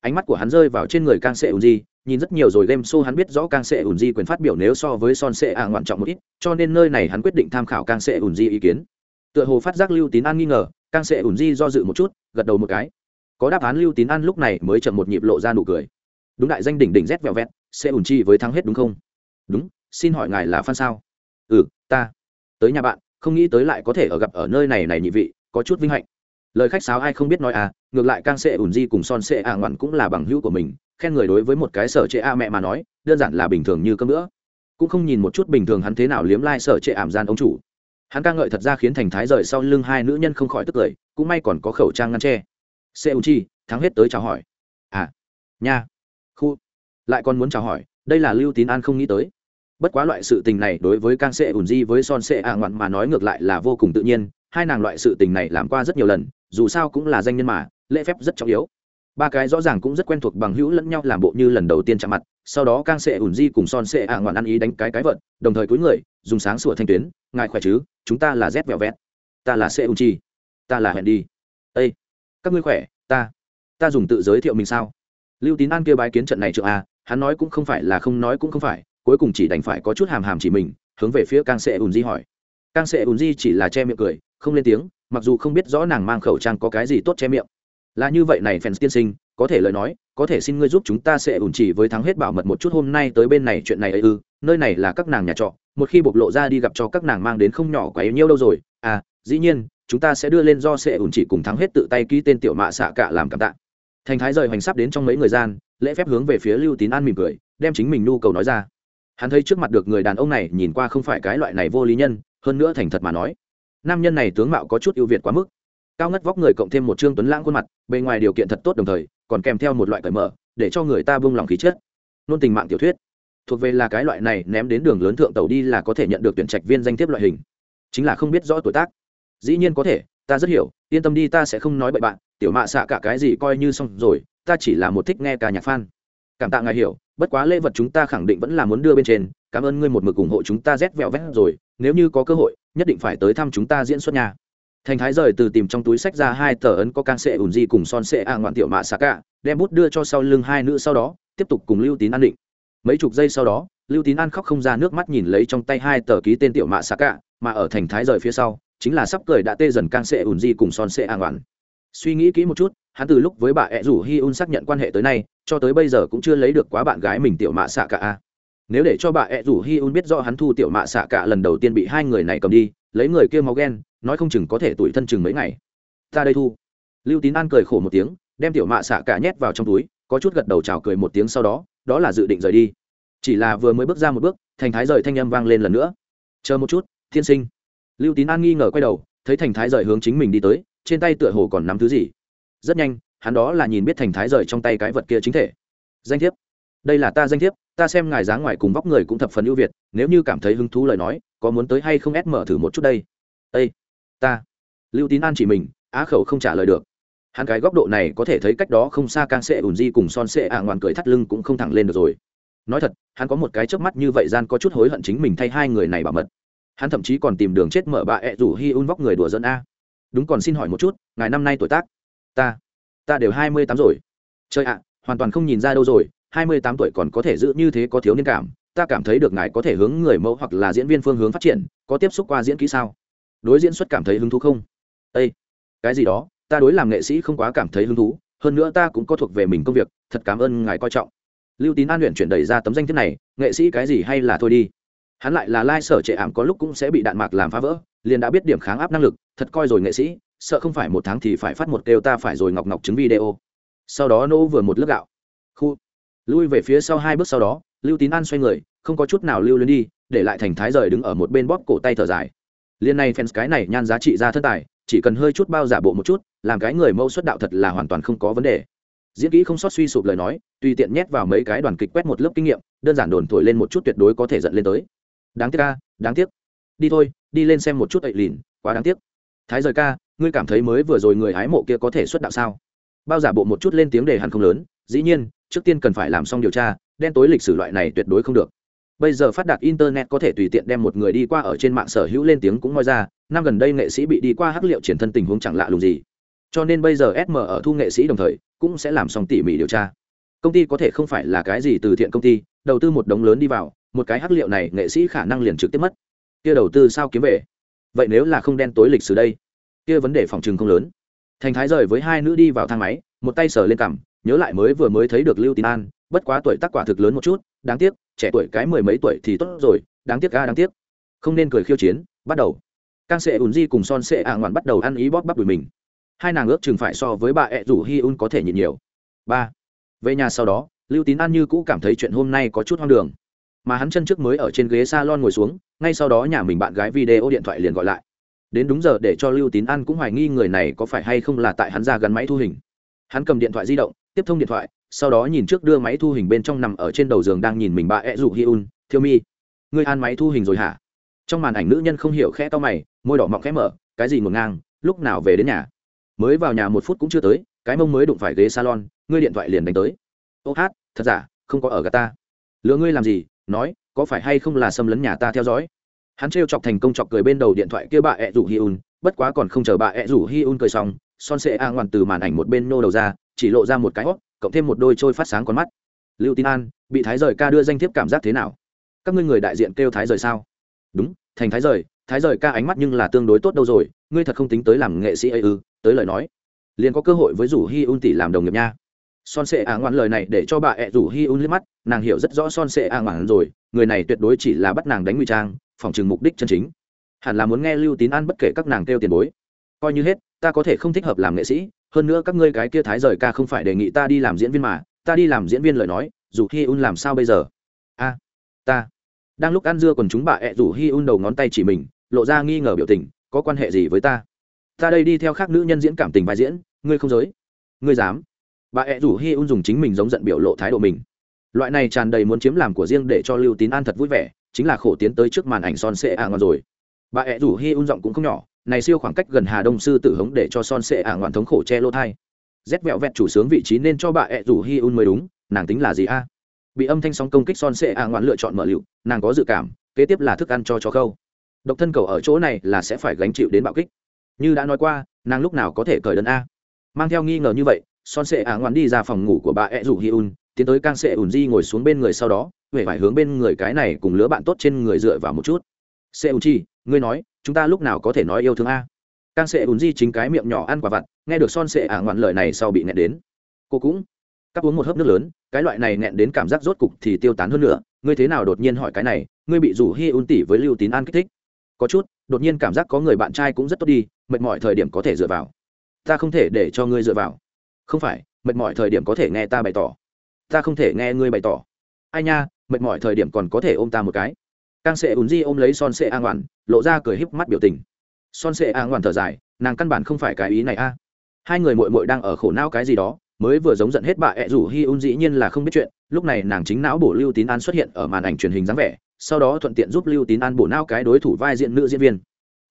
Ánh mắt của hắn rơi vào trên người càng sệ ùn di, nhìn rất nhiều rồi game show hắn biết rõ càng sệ ùn di quyền phát biểu nếu so với son sệ ạ ngoạn trọng một ít, cho nên nơi này hắn quyết định tham khảo càng sệ ùn di ý kiến tựa hồ phát giác lưu tín an nghi ngờ càng sệ ủn di do dự một chút, gật đầu một cái. Có đáp án lưu tín an lúc này mới chậm một nhịp lộ ra nụ cười. Đúng đại danh đỉnh đỉnh rét vẹo vẹt sẽ ủn chi với thắng hết đúng không? Đúng, xin hỏi ngài là phan sao? Ừ ta. Tới nhà bạn, không nghĩ tới lại có thể ở gặp ở nơi này này nhị vị, có chút vinh hạnh. Lời khách sáo ai không biết nói à ngược lại càng sẽ ủn di cùng son sẽ à ngoằn cũng là bằng hữu của mình, khen người đối với một cái sở trệ a mẹ mà nói, đơn giản là bình thường như cơm nữa cũng không nhìn một chút bình thường hắn thế nào liếm lai sở trệ ảm gian ông chủ hắn ca ngợi thật ra khiến thành thái rời sau lưng hai nữ nhân không khỏi tức cười, cũng may còn có khẩu trang ngăn tre xe u chi, thắng hết tới chào hỏi. À nha. Khu. Lại còn muốn chào hỏi, đây là lưu tín an không nghĩ tới. Bất quá loại sự tình này đối với càng sệ ùn di với son sệ ạ ngoạn mà nói ngược lại là vô cùng tự nhiên, hai nàng loại sự tình này làm qua rất nhiều lần, dù sao cũng là danh nhân mà, lễ phép rất trọng yếu ba cái rõ ràng cũng rất quen thuộc bằng hữu lẫn nhau làm bộ như lần đầu tiên chạm mặt, sau đó càng sệ ủn di cùng son sệ ạ ngoạn ăn ý đánh cái cái vợt, đồng thời cuối người, dùng sáng sủa thanh tuyến, ngài khỏe chứ? Chúng ta là z vẹo vẹt. Ta là sệ ủn chi. Ta là hẹn đi. Ây các ngươi khỏe? Ta ta dùng tự giới thiệu mình sao? Lưu tín an kia bái kiến trận này chưa a, hắn nói cũng không phải là không nói cũng không phải, cuối cùng chỉ đành phải có chút hàm hàm chỉ mình, hướng về phía càng sệ ủn di hỏi. Càng sệ ủn di chỉ là che miệng cười, không lên tiếng, mặc dù không biết rõ nàng mang khẩu trang có cái gì tốt che miệng là như vậy này, fans tiên sinh, có thể lời nói, có thể xin ngươi giúp chúng ta sẽ ủn chỉ với thắng hết bảo mật một chút hôm nay tới bên này chuyện này ấy ư, nơi này là các nàng nhà trọ, một khi bộc lộ ra đi gặp cho các nàng mang đến không nhỏ quá yếu nhiêu đâu rồi. À dĩ nhiên, chúng ta sẽ đưa lên do sẽ ủn chỉ cùng thắng hết tự tay ký tên tiểu mạ xạ cả làm cảm tạ. Thành thái rời hoành sắp đến trong mấy người gian, lễ phép hướng về phía lưu tín an mỉm cười, đem chính mình nhu cầu nói ra. Hắn thấy trước mặt được người đàn ông này nhìn qua không phải cái loại này vô lý nhân, hơn nữa thành thật mà nói. Nam nhân này tướng mạo có chút ưu việt quá mức cao ngất vóc người cộng thêm một trương tuấn lãng khuôn mặt, bề ngoài điều kiện thật tốt đồng thời, còn kèm theo một loại cởi mở, để cho người ta buông lòng khí chất. Nôn tình mạng tiểu thuyết. Thuộc về là cái loại này ném đến đường lớn thượng tàu đi là có thể nhận được tuyển trạch viên danh thiếp loại hình. Chính là không biết rõ tuổi tác. Dĩ nhiên có thể, ta rất hiểu, yên tâm đi ta sẽ không nói bậy bạn, tiểu mạ xạ cả cái gì coi như xong rồi, ta chỉ là một thích nghe ca nhạc fan. Cảm tạ ngài hiểu, bất quá lễ vật chúng ta khẳng định vẫn là muốn đưa bên trên, cảm ơn ngươi một mực ủng hộ chúng ta rét vẹo vét rồi, nếu như có cơ hội, nhất định phải tới thăm chúng ta diễn xuất nhà thành thái rời từ tìm trong túi sách ra hai tờ ấn có can sệ ủn di cùng son sệ a ngoạn tiểu mạ xạ cả, đem bút đưa cho sau lưng hai nữ sau đó, tiếp tục cùng lưu tín an định. Mấy chục giây sau đó, lưu tín an khóc không ra nước mắt nhìn lấy trong tay hai tờ ký tên tiểu mạ xạ cả, mà ở thành thái rời phía sau, chính là sắp cười đã tê dần can sệ ủn di cùng son sệ a ngoạn. Suy nghĩ kỹ một chút, hắn từ lúc với bà ẹ rủ hi un xác nhận quan hệ tới nay, cho tới bây giờ cũng chưa lấy được quá bạn gái mình tiểu mạ xạ cả a. Nếu để cho bà ẹ rủ hi un biết rõ hắn thu tiểu mạ xạ cả lần đầu tiên bị hai người này cầm đi, lấy người kia máu ghen nói không chừng có thể tuổi thân chừng mấy ngày. Ta đây thu. Lưu tín an cười khổ một tiếng, đem tiểu mạ xạ cả nhét vào trong túi, có chút gật đầu chào cười một tiếng sau đó đó là dự định rời đi. Chỉ là vừa mới bước ra một bước, thành thái rời thanh âm vang lên lần nữa. Chờ một chút, thiên sinh. Lưu tín an nghi ngờ quay đầu, thấy thành thái rời hướng chính mình đi tới, trên tay tựa hồ còn nắm thứ gì. Rất nhanh, hắn đó là nhìn biết thành thái rời trong tay cái vật kia chính thể. Danh thiếp. Đây là ta danh thiếp, ta xem ngài dáng ngoài cùng vóc người cũng thập phần ưu việt, nếu như cảm thấy hứng thú lời nói, có muốn tới hay không ép mở thử một chút đây? Ây ta. Lưu tín an chỉ mình, á khẩu không trả lời được. Hắn cái góc độ này có thể thấy cách đó không xa càng sệ ùn di cùng son sệ ạ ngoan cười thắt lưng cũng không thẳng lên được rồi. Nói thật, hắn có một cái chớp mắt như vậy gian có chút hối hận chính mình thay hai người này bảo mật. Hắn thậm chí còn tìm đường chết mở bà ẹ rủ hi un vóc người đùa dẫn a. Đúng còn xin hỏi một chút, ngài năm nay tuổi tác? Ta. Ta đều hai mươi tám rồi. Chơi ạ, hoàn toàn không nhìn ra đâu rồi, hai mươi tám tuổi còn có thể giữ như thế có thiếu niên cảm, ta cảm thấy được ngài có thể hướng người mẫu hoặc là diễn viên phương hướng phát triển, có tiếp xúc qua diễn kỹ sao? Đối diễn xuất cảm thấy hứng thú không? Â cái gì đó, ta đối làm nghệ sĩ không quá cảm thấy hứng thú, hơn nữa ta cũng có thuộc về mình công việc, thật cảm ơn ngài coi trọng. Lưu tín an luyện chuyển đẩy ra tấm danh thiếp này, nghệ sĩ cái gì hay là thôi đi. Hắn lại là lai sở trệ ảm có lúc cũng sẽ bị đạn mạc làm phá vỡ, liền đã biết điểm kháng áp năng lực, thật coi rồi nghệ sĩ, sợ không phải một tháng thì phải phát một kêu ta phải rồi ngọc ngọc chứng video. Sau đó nô vừa một lớp gạo. Khu. Lui về phía sau hai bước sau đó, lưu tín an xoay người, không có chút nào lưu lên đi, để lại thành thái rời đứng ở một bên bóp cổ tay thở dài liên này fans cái này nhan giá trị ra thân tài, chỉ cần hơi chút bao giả bộ một chút, làm cái người mẫu xuất đạo thật là hoàn toàn không có vấn đề. Diễn kỹ không sót suy sụp lời nói, tùy tiện nhét vào mấy cái đoàn kịch quét một lớp kinh nghiệm, đơn giản đồn thổi lên một chút tuyệt đối có thể dẫn lên tới. Đáng tiếc ca, đáng tiếc. Đi thôi, đi lên xem một chút ậy lìn, quá đáng tiếc. Thái rời ca, ngươi cảm thấy mới vừa rồi người hái mộ kia có thể xuất đạo sao? Bao giả bộ một chút lên tiếng đề hẳn không lớn, dĩ nhiên, trước tiên cần phải làm xong điều tra, đen tối lịch sử loại này tuyệt đối không được bây giờ phát đạt internet có thể tùy tiện đem một người đi qua ở trên mạng sở hữu lên tiếng cũng nói ra, năm gần đây nghệ sĩ bị đi qua hắc liệu triển thân tình huống chẳng lạ lùng gì. Cho nên bây giờ sm ở thu nghệ sĩ đồng thời, cũng sẽ làm xong tỉ mỉ điều tra. Công ty có thể không phải là cái gì từ thiện công ty, đầu tư một đống lớn đi vào, một cái hắc liệu này nghệ sĩ khả năng liền trực tiếp mất. Kia đầu tư sao kiếm về? Vậy nếu là không đen tối lịch sử đây? Kia vấn đề phòng trừng không lớn. Thành thái rời với hai nữ đi vào thang máy, một tay sờ lên cằm, nhớ lại mới vừa mới thấy được lưu tín an, bất quá tuổi tác quả thực lớn một chút đáng tiếc, trẻ tuổi cái mười mấy tuổi thì tốt rồi, đáng tiếc ga đáng tiếc. Không nên cười khiêu chiến, bắt đầu. Càng sệ ùn di cùng son sệ ạ ngoạn bắt đầu ăn ý bóp bắp đùi mình. Hai nàng ước chừng phải so với bà ẹ rủ hi un có thể nhịn nhiều. Ba. Về nhà sau đó, lưu tín an như cũ cảm thấy chuyện hôm nay có chút hoang đường. Mà hắn chân trước mới ở trên ghế s a lon ngồi xuống, ngay sau đó nhà mình bạn gái video điện thoại liền gọi lại. Đến đúng giờ để cho lưu tín an cũng hoài nghi người này có phải hay không là tại hắn ra gắn máy thu hình. Hắn cầm điện thoại di động, tiếp thông điện thoại sau đó nhìn trước đưa máy thu hình bên trong nằm ở trên đầu giường đang nhìn mình bà ẹ rủ hi un thiêu mi, ngươi an máy thu hình rồi hả? Trong màn ảnh nữ nhân không hiểu khẽ to mày, môi đỏ mọng khẽ mở, cái gì ngổn ngang, lúc nào về đến nhà? Mới vào nhà một phút cũng chưa tới, cái mông mới đụng phải ghế salon, ngươi điện thoại liền đánh tới. Ô hát, thật giả, không có ở gà ta. Lừa ngươi làm gì, nói, có phải hay không là xâm lấn nhà ta theo dõi? Hắn trêu chọc thành công chọc cười bên đầu điện thoại kia bà ẹ rủ hi un bất quá còn không chờ bà ẹ rủ hi un cười xong, son sệ a ngoằn từ màn ảnh một bên nô đầu ra, chỉ lộ ra một cái hót cộng thêm một đôi trôi phát sáng con mắt. Lưu tín an, bị thái rời ca đưa danh thiếp cảm giác thế nào? Các ngươi người đại diện kêu thái rời sao? Đúng, thành thái rời thái rời ca ánh mắt nhưng là tương đối tốt đâu rồi, ngươi thật không tính tới làm nghệ sĩ ấy ư, tới lời nói. Liền có cơ hội với rủ hi un tỷ làm đồng nghiệp nha. Son sệ à ngoan lời này để cho bà ẹ rủ hi un liếc mắt, nàng hiểu rất rõ son sệ à ngoan rồi, người này tuyệt đối chỉ là bắt nàng đánh nguy trang, phòng trừng mục đích chân chính. Hẳn là muốn nghe lưu tín an bất kể các nàng kêu tiền bối coi như hết, ta có thể không thích hợp làm nghệ sĩ, hơn nữa các ngươi cái kia thái rời ca không phải đề nghị ta đi làm diễn viên mà, ta đi làm diễn viên lời nói, dù hi un làm sao bây giờ? A, ta. Đang lúc ăn dưa còn chúng bà ẹ rủ hi un đầu ngón tay chỉ mình, lộ ra nghi ngờ biểu tình, có quan hệ gì với ta? Ta đây đi theo khác nữ nhân diễn cảm tình vai diễn, ngươi không giới. Ngươi dám. Bà ẹ rủ hi un dùng chính mình giống giận biểu lộ thái độ mình. Loại này tràn đầy muốn chiếm làm của riêng để cho lưu tín an thật vui vẻ, chính là khổ tiến tới trước màn ảnh son sệ ạ ngon rồi. Bà ẹ rủ hi un giọng cũng không nhỏ này siêu khoảng cách gần hà đông sư tử hống để cho son sệ ả ngoạn thống khổ che lỗ thai. Rét vẹo vẹt chủ sướng vị trí nên cho bà ẹ rủ hi un mới đúng, nàng tính là gì a? Bị âm thanh sóng công kích son sệ ả ngoạn lựa chọn mở liệu nàng có dự cảm, kế tiếp là thức ăn cho chó khâu. Độc thân cầu ở chỗ này là sẽ phải gánh chịu đến bạo kích. Như đã nói qua, nàng lúc nào có thể cởi đơn a? Mang theo nghi ngờ như vậy, son sệ ả ngoạn đi ra phòng ngủ của bà ẹ rủ hi un, tiến tới càng sệ ùn di ngồi xuống bên người sau đó huệ phải hướng bên người cái này cùng lứa bạn tốt trên người dựa vào một chút. Sệ ùn chi, ngươi nói chúng ta lúc nào có thể nói yêu thương a? Càng sệ ùn di chính cái miệng nhỏ ăn quả vặt, nghe được son sệ ả à ngoạn lời này sau bị nghẹn đến. Cô cũng cắp uống một hớp nước lớn, cái loại này nghẹn đến cảm giác rốt cục thì tiêu tán hơn nữa. Ngươi thế nào đột nhiên hỏi cái này? Ngươi bị rủ hi un tỉ với lưu tín an kích thích. Có chút, đột nhiên cảm giác có người bạn trai cũng rất tốt đi, mệt mỏi thời điểm có thể dựa vào. Ta không thể để cho ngươi dựa vào. Không phải, mệt mỏi thời điểm có thể nghe ta bày tỏ. Ta không thể nghe ngươi bày tỏ. Ai nha, mệt mỏi thời điểm còn có thể ôm ta một cái càng sệ ùn di ôm lấy son sệ a ngoạn, lộ ra cười híp mắt biểu tình. Son sệ a ngoạn thở dài, nàng căn bản không phải cái ý này a. Hai người mội mội đang ở khổ não cái gì đó, mới vừa giống giận hết bà ẹ rủ hi un dĩ nhiên là không biết chuyện, lúc này nàng chính não bổ lưu tín an xuất hiện ở màn ảnh truyền hình dáng vẻ, sau đó thuận tiện giúp lưu tín an bổ não cái đối thủ vai diễn nữ diễn viên.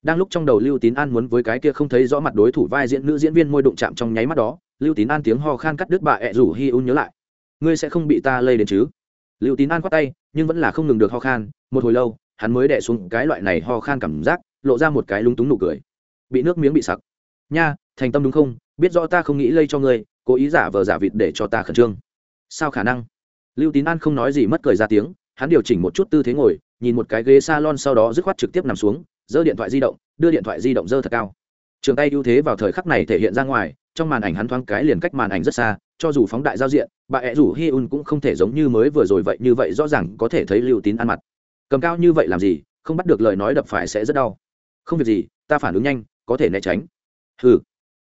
Đang lúc trong đầu lưu tín an muốn với cái kia không thấy rõ mặt đối thủ vai diễn nữ diễn viên môi đụng chạm trong nháy mắt đó, lưu tín an tiếng ho khan cắt đứt bà ẹ rủ hi un nhớ lại. Ngươi sẽ không bị ta lây đến chứ? Lưu tín an khoát tay nhưng vẫn là không ngừng được ho khan, một hồi lâu, hắn mới đẻ xuống cái loại này ho khan cảm giác, lộ ra một cái lúng túng nụ cười. Bị nước miếng bị sặc. Nha, thành tâm đúng không? Biết rõ ta không nghĩ lây cho ngươi, cố ý giả vờ giả vịt để cho ta khẩn trương. Sao khả năng? Lưu tín an không nói gì mất cười ra tiếng, hắn điều chỉnh một chút tư thế ngồi, nhìn một cái ghế s a lon sau đó dứt khoát trực tiếp nằm xuống, giơ điện thoại di động, đưa điện thoại di động dơ thật cao. Trường tay ưu thế vào thời khắc này thể hiện ra ngoài, trong màn ảnh hắn thoáng cái liền cách màn ảnh rất xa cho dù phóng đại giao diện, bà ẹ rủ hi un cũng không thể giống như mới vừa rồi vậy như vậy rõ ràng có thể thấy lưu tín ăn mặt. Cầm cao như vậy làm gì, không bắt được lời nói đập phải sẽ rất đau. Không việc gì, ta phản ứng nhanh, có thể né tránh. Hừ.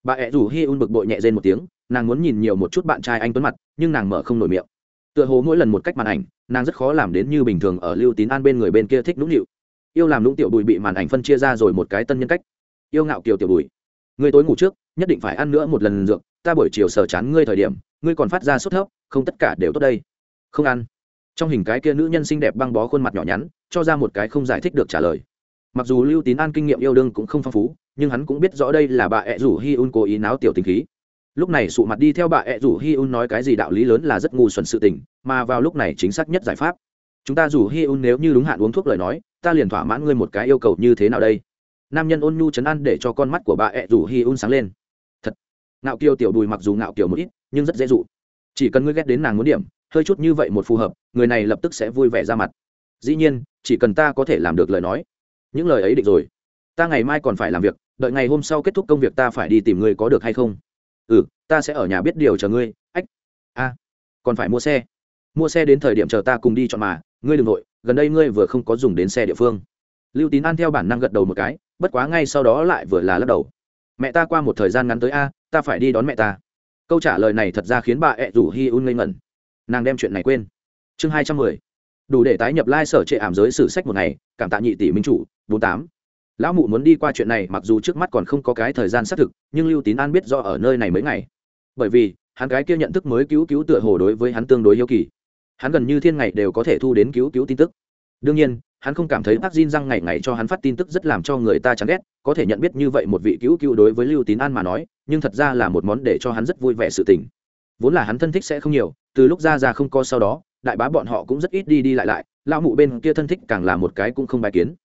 Bà ẹ rủ hi un bực bội nhẹ dên một tiếng, nàng muốn nhìn nhiều một chút bạn trai anh tuấn mặt, nhưng nàng mở không nổi miệng. Tựa hồ mỗi lần một cách màn ảnh, nàng rất khó làm đến như bình thường ở lưu tín an bên người bên kia thích nũng nịu. Yêu làm nũng tiểu bùi bị màn ảnh phân chia ra rồi một cái tân nhân cách. Yêu ngạo kiều tiểu bùi. Người tối ngủ trước, nhất định phải ăn nữa một lần dược ta buổi chiều sờ chán ngươi thời điểm, ngươi còn phát ra sốt thấp không tất cả đều tốt đây. Không ăn. Trong hình cái kia nữ nhân xinh đẹp băng bó khuôn mặt nhỏ nhắn, cho ra một cái không giải thích được trả lời. Mặc dù lưu tín an kinh nghiệm yêu đương cũng không phong phú, nhưng hắn cũng biết rõ đây là bà ẹ rủ hi un cố ý náo tiểu tình khí. Lúc này sụ mặt đi theo bà ẹ rủ hi un nói cái gì đạo lý lớn là rất ngu xuẩn sự tình, mà vào lúc này chính xác nhất giải pháp. Chúng ta rủ hi un nếu như đúng hạn uống thuốc lời nói, ta liền thỏa mãn ngươi một cái yêu cầu như thế nào đây. Nam nhân ôn nhu chấn an để cho con mắt của bà ẹ rủ hi un sáng lên ngạo kiều tiểu đùi mặc dù ngạo kiều một ít, nhưng rất dễ dụ. Chỉ cần ngươi ghét đến nàng muốn điểm, hơi chút như vậy một phù hợp, người này lập tức sẽ vui vẻ ra mặt. Dĩ nhiên, chỉ cần ta có thể làm được lời nói, những lời ấy định rồi. Ta ngày mai còn phải làm việc, đợi ngày hôm sau kết thúc công việc ta phải đi tìm ngươi có được hay không. Ừ ta sẽ ở nhà biết điều chờ ngươi, ách. A, còn phải mua xe. Mua xe đến thời điểm chờ ta cùng đi chọn mà, ngươi đ ừ n g nội gần đây ngươi vừa không có dùng đến xe địa phương. Lưu tín an theo bản năng gật đầu một cái, bất quá ngay sau đó lại vừa là lắc đầu mẹ ta qua một thời gian ngắn tới a, ta phải đi đón mẹ ta. Câu trả lời này thật ra khiến bà ẹ rủ hi un ngây ngẩn. Nàng đem chuyện này quên. Chương hai trăm mười. Đủ để tái nhập lai、like、sở trệ ảm giới sử sách một ngày, cảm tạ nhị tỷ minh chủ, bốn tám. Lão mụ muốn đi qua chuyện này mặc dù trước mắt còn không có cái thời gian xác thực, nhưng lưu tín an biết do ở nơi này mấy ngày. Bởi vì, hắn gái kia nhận thức mới cứu cứu tựa hồ đối với hắn tương đối yêu kỳ. Hắn gần như thiên ngày đều có thể thu đến cứu cứu tin tức. Đương nhiên hắn không cảm thấy tác Jin răng ngày ngày cho hắn phát tin tức rất làm cho người ta chán ghét, có thể nhận biết như vậy một vị cứu cứu đối với Lưu Tín An mà nói, nhưng thật ra là một món để cho hắn rất vui vẻ sự tình. Vốn là hắn thân thích sẽ không nhiều, từ lúc ra ra không có sau đó, đại bá bọn họ cũng rất ít đi đi lại lại, lão mụ bên kia thân thích càng là một cái cũng không bài kiến.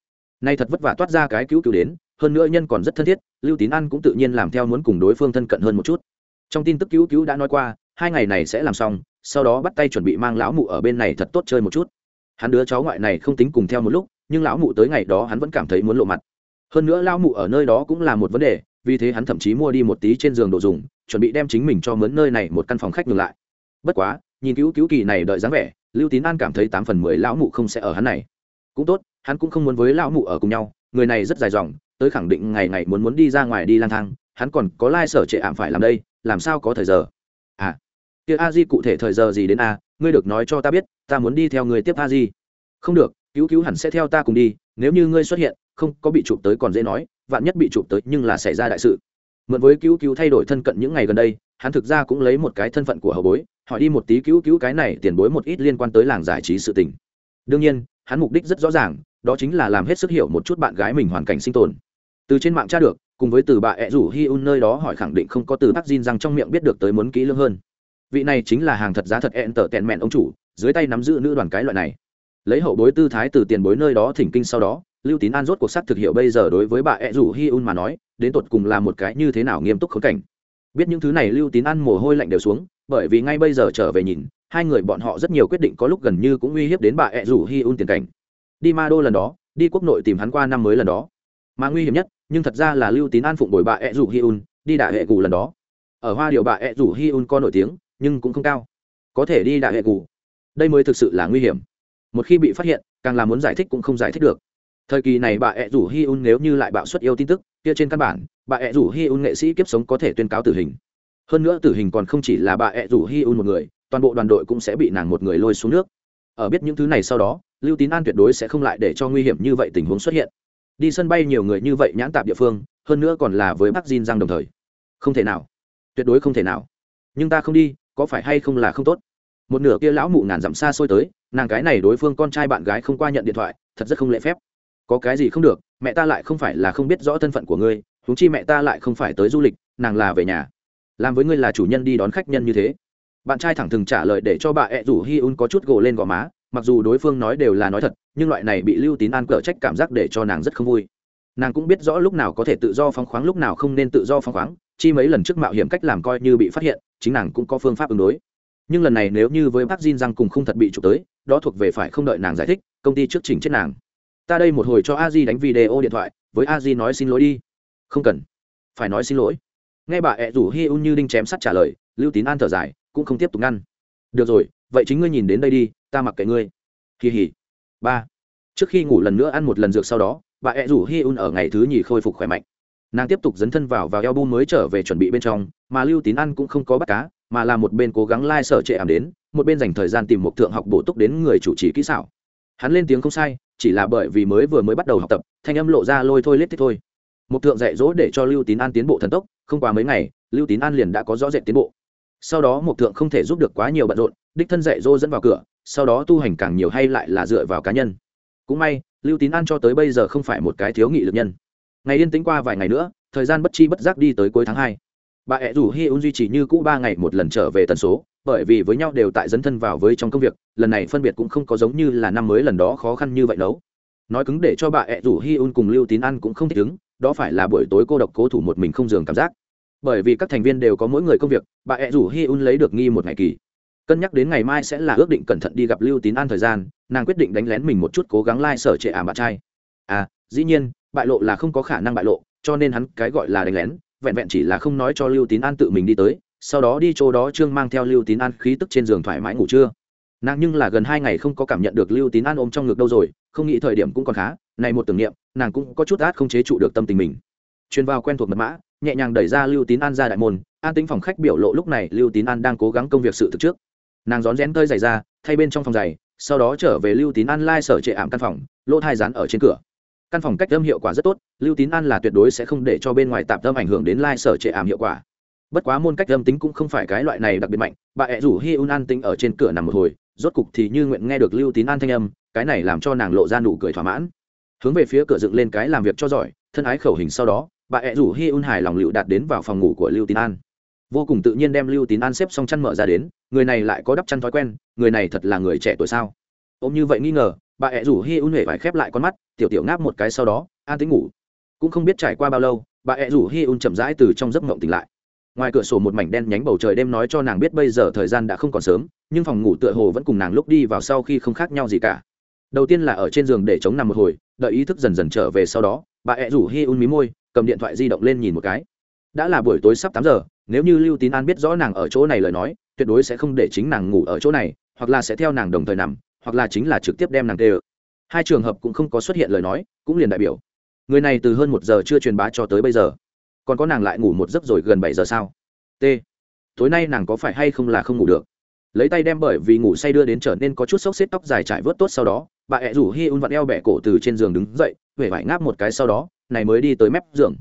Nay thật vất vả toát ra cái cứu cứu đến, hơn nữa nhân còn rất thân thiết, Lưu Tín An cũng tự nhiên làm theo muốn cùng đối phương thân cận hơn một chút. Trong tin tức cứu cứu đã nói qua, hai ngày này sẽ làm xong, sau đó bắt tay chuẩn bị mang lão mụ ở bên này thật tốt chơi một chút hắn đứa cháu ngoại này không tính cùng theo một lúc, nhưng lão mụ tới ngày đó hắn vẫn cảm thấy muốn lộ mặt. Hơn nữa lão mụ ở nơi đó cũng là một vấn đề, vì thế hắn thậm chí mua đi một tí trên giường đồ dùng, chuẩn bị đem chính mình cho mướn nơi này một căn phòng khách ngược lại. Bất quá, nhìn cứu cứu kỳ này đợi dáng vẻ, lưu tín an cảm thấy tám phần mười lão mụ không sẽ ở hắn này. Cũng tốt, hắn cũng không muốn với lão mụ ở cùng nhau, người này rất dài dòng, tới khẳng định ngày ngày muốn muốn đi ra ngoài đi lang thang, hắn còn có lai、like、sở trệ ảm phải làm đây, làm sao có thời giờ? À kia a di cụ thể thời giờ gì đến a ngươi được nói cho ta biết, ta muốn đi theo người tiếp a di. Không được, cứu cứu hẳn sẽ theo ta cùng đi, nếu như ngươi xuất hiện, không có bị chụp tới còn dễ nói, vạn nhất bị chụp tới nhưng là xảy ra đại sự. Mượn với cứu cứu thay đổi thân cận những ngày gần đây, hắn thực ra cũng lấy một cái thân phận của hậu bối, hỏi đi một tí cứu cứu cái này tiền bối một ít liên quan tới làng giải trí sự tình. Đương nhiên, hắn mục đích rất rõ ràng, đó chính là làm hết sức hiểu một chút bạn gái mình hoàn cảnh sinh tồn. Từ trên mạng tra được, cùng với từ bà ẹ rủ hi un nơi đó hỏi khẳng định không có từ bác Jin rằng trong miệng biết được tới muốn kỹ lưỡng hơn vị này chính là hàng thật giá thật ẹn tở tẹn mẹn ông chủ, dưới tay nắm giữ nữ đoàn cái loại này. Lấy hậu bối tư thái từ tiền bối nơi đó thỉnh kinh sau đó, lưu tín an rốt cuộc sắc thực hiệu bây giờ đối với bà ẹ rủ hi un mà nói, đến tột cùng là một cái như thế nào nghiêm túc khốn cảnh. Biết những thứ này lưu tín an mồ hôi lạnh đều xuống, bởi vì ngay bây giờ trở về nhìn, hai người bọn họ rất nhiều quyết định có lúc gần như cũng uy hiếp đến bà ẹ rủ hi un tiền cảnh. Đi ma đô lần đó, đi quốc nội tìm hắn qua năm mới lần đó. Mà nguy hiểm nhất, nhưng thật ra là lưu tín an phụng bồi bà ẹ rủ hi un đi đại hệ cù lần đó. Ở hoa điệu bà ẹ rủ hi un có nổi tiếng nhưng cũng không cao. Có thể đi đại hệ cù đây mới thực sự là nguy hiểm. Một khi bị phát hiện, càng là muốn giải thích cũng không giải thích được. Thời kỳ này bà ẹ rủ hi un nếu như lại bạo suất yêu tin tức, kia trên căn bản, bà ẹ rủ hi un nghệ sĩ kiếp sống có thể tuyên cáo tử hình. Hơn nữa tử hình còn không chỉ là bà ẹ rủ hi un một người, toàn bộ đoàn đội cũng sẽ bị nàng một người lôi xuống nước. Ở biết những thứ này sau đó, lưu tín an tuyệt đối sẽ không lại để cho nguy hiểm như vậy tình huống xuất hiện. Đi sân bay nhiều người như vậy nhãn tạp địa phương, hơn nữa còn là với bác Jin Giang đồng thời. Không thể nào. Tuyệt đối không thể nào. Nhưng ta không đi có phải hay không là không tốt? Một nửa kia lão mụ ngàn dặm xa xôi tới, nàng cái này đối phương con trai bạn gái không qua nhận điện thoại, thật rất không lễ phép. Có cái gì không được, mẹ ta lại không phải là không biết rõ thân phận của ngươi, huống chi mẹ ta lại không phải tới du lịch, nàng là về nhà. Làm với ngươi là chủ nhân đi đón khách nhân như thế. Bạn trai thẳng thừng trả lời để cho bà ẹ rủ hi un có chút gỗ lên gò má, mặc dù đối phương nói đều là nói thật, nhưng loại này bị lưu tín an cở trách cảm giác để cho nàng rất không vui. Nàng cũng biết rõ lúc nào có thể tự do phóng khoáng, lúc nào không nên tự do phóng khoáng chi mấy lần trước mạo hiểm cách làm coi như bị phát hiện, chính nàng cũng có phương pháp ứng đối. Nhưng lần này nếu như với bác Jin rằng cùng không thật bị chụp tới, đó thuộc về phải không đợi nàng giải thích, công ty trước chỉnh chết nàng. Ta đây một hồi cho a di đánh video điện thoại, với a di nói xin lỗi đi. Không cần. Phải nói xin lỗi. Nghe bà ẹ rủ hi un như đinh chém sắt trả lời, lưu tín an thở dài, cũng không tiếp tục ngăn. Được rồi, vậy chính ngươi nhìn đến đây đi, ta mặc kệ ngươi. Kỳ hỉ ba. Trước khi ngủ lần nữa ăn một lần dược sau đó, bà ẹ rủ hi un ở ngày thứ nhì khôi phục khỏe mạnh nàng tiếp tục dấn thân vào vào eo bu mới trở về chuẩn bị bên trong, mà lưu tín ăn cũng không có bắt cá, mà là một bên cố gắng lai、like、sở trệ ảm đến, một bên dành thời gian tìm một thượng học bổ túc đến người chủ trì kỹ xảo. Hắn lên tiếng không sai, chỉ là bởi vì mới vừa mới bắt đầu học tập, thanh âm lộ ra lôi thôi lết thích thôi. Một thượng dạy dỗ để cho lưu tín an tiến bộ thần tốc, không qua mấy ngày, lưu tín an liền đã có rõ rệt tiến bộ. Sau đó một thượng không thể giúp được quá nhiều bận rộn, đích thân dạy dỗ dẫn vào cửa, sau đó tu hành càng nhiều hay lại là dựa vào cá nhân. Cũng may, lưu tín an cho tới bây giờ không phải một cái thiếu nghị lực nhân ngày yên tĩnh qua vài ngày nữa, thời gian bất chi bất giác đi tới cuối tháng hai. Bà ẹ rủ hi un duy trì như cũ ba ngày một lần trở về tần số, bởi vì với nhau đều tại dấn thân vào với trong công việc, lần này phân biệt cũng không có giống như là năm mới lần đó khó khăn như vậy đâu. Nói cứng để cho bà ẹ rủ hi un cùng lưu tín ăn cũng không thích ứng, đó phải là buổi tối cô độc cố thủ một mình không giường cảm giác. Bởi vì các thành viên đều có mỗi người công việc, bà ẹ rủ hi un lấy được nghi một ngày kỳ. Cân nhắc đến ngày mai sẽ là ước định cẩn thận đi gặp lưu tín an thời gian, nàng quyết định đánh lén mình một chút cố gắng lai、like、sở trệ ảm bạn trai. À dĩ nhiên, bại lộ là không có khả năng bại lộ, cho nên hắn cái gọi là đánh lén, vẹn vẹn chỉ là không nói cho lưu tín an tự mình đi tới, sau đó đi chỗ đó trương mang theo lưu tín an khí tức trên giường thoải mái ngủ trưa. Nàng nhưng là gần hai ngày không có cảm nhận được lưu tín an ôm trong ngực đâu rồi, không nghĩ thời điểm cũng còn khá, này một tưởng niệm, nàng cũng có chút át không chế trụ được tâm tình mình. Truyền vào quen thuộc mật mã, nhẹ nhàng đẩy ra lưu tín an ra đại môn, an tính phòng khách biểu lộ lúc này lưu tín an đang cố gắng công việc sự thực trước. Nàng rón rén tơi giày ra, thay bên trong phòng giày, sau đó trở về lưu tín an lai sở trệ ảm căn phòng, lỗ thai rán ở trên cửa căn phòng cách âm hiệu quả rất tốt, lưu tín an là tuyệt đối sẽ không để cho bên ngoài tạm tâm ảnh hưởng đến lai、like、sở sở trệ ảm hiệu quả. Bất quá môn cách âm tính cũng không phải cái loại này đặc biệt mạnh, bà ẹ rủ hi un an tính ở trên cửa nằm một hồi, rốt cục thì như nguyện nghe được lưu tín an thanh âm, cái này làm cho nàng lộ ra nụ cười thỏa mãn. Hướng về phía cửa dựng lên cái làm việc cho giỏi, thân ái khẩu hình sau đó, bà ẹ rủ hi un hài lòng lựu đạt đến vào phòng ngủ của lưu tín an. Vô cùng tự nhiên đem lưu tín an xếp xong chăn mở ra đến, người này lại có đắp chăn thói quen, người này thật là người trẻ tuổi sao? Ôm như vậy nghi ngờ bà ẹ rủ hi un huệ phải khép lại con mắt, tiểu tiểu ngáp một cái sau đó, an tính ngủ. Cũng không biết trải qua bao lâu, bà ẹ rủ hi un chậm rãi từ trong giấc mộng tỉnh lại. Ngoài cửa sổ một mảnh đen nhánh bầu trời đêm nói cho nàng biết bây giờ thời gian đã không còn sớm, nhưng phòng ngủ tựa hồ vẫn cùng nàng lúc đi vào sau khi không khác nhau gì cả. Đầu tiên là ở trên giường để chống nằm một hồi, đợi ý thức dần dần trở về sau đó, bà ẹ rủ hi un mí môi, cầm điện thoại di động lên nhìn một cái. Đã là buổi tối sắp tám giờ, nếu như lưu tín an biết rõ nàng ở chỗ này lời nói, tuyệt đối sẽ không để chính nàng ngủ ở chỗ này, hoặc là sẽ theo nàng đồng thời nằm hoặc là chính là trực tiếp đem nàng tê ơ. Hai trường hợp cũng không có xuất hiện lời nói, cũng liền đại biểu. Người này từ hơn một giờ chưa truyền bá cho tới bây giờ. Còn có nàng lại ngủ một giấc rồi gần bảy giờ sao? T. Tối nay nàng có phải hay không là không ngủ được? Lấy tay đem bởi vì ngủ say đưa đến trở nên có chút xốc xếp tóc dài trải vớt tốt sau đó, bà ẹ rủ hi un vặn eo bẹ cổ từ trên giường đứng dậy huệ vải ngáp một cái sau đó, này mới đi tới mép giường.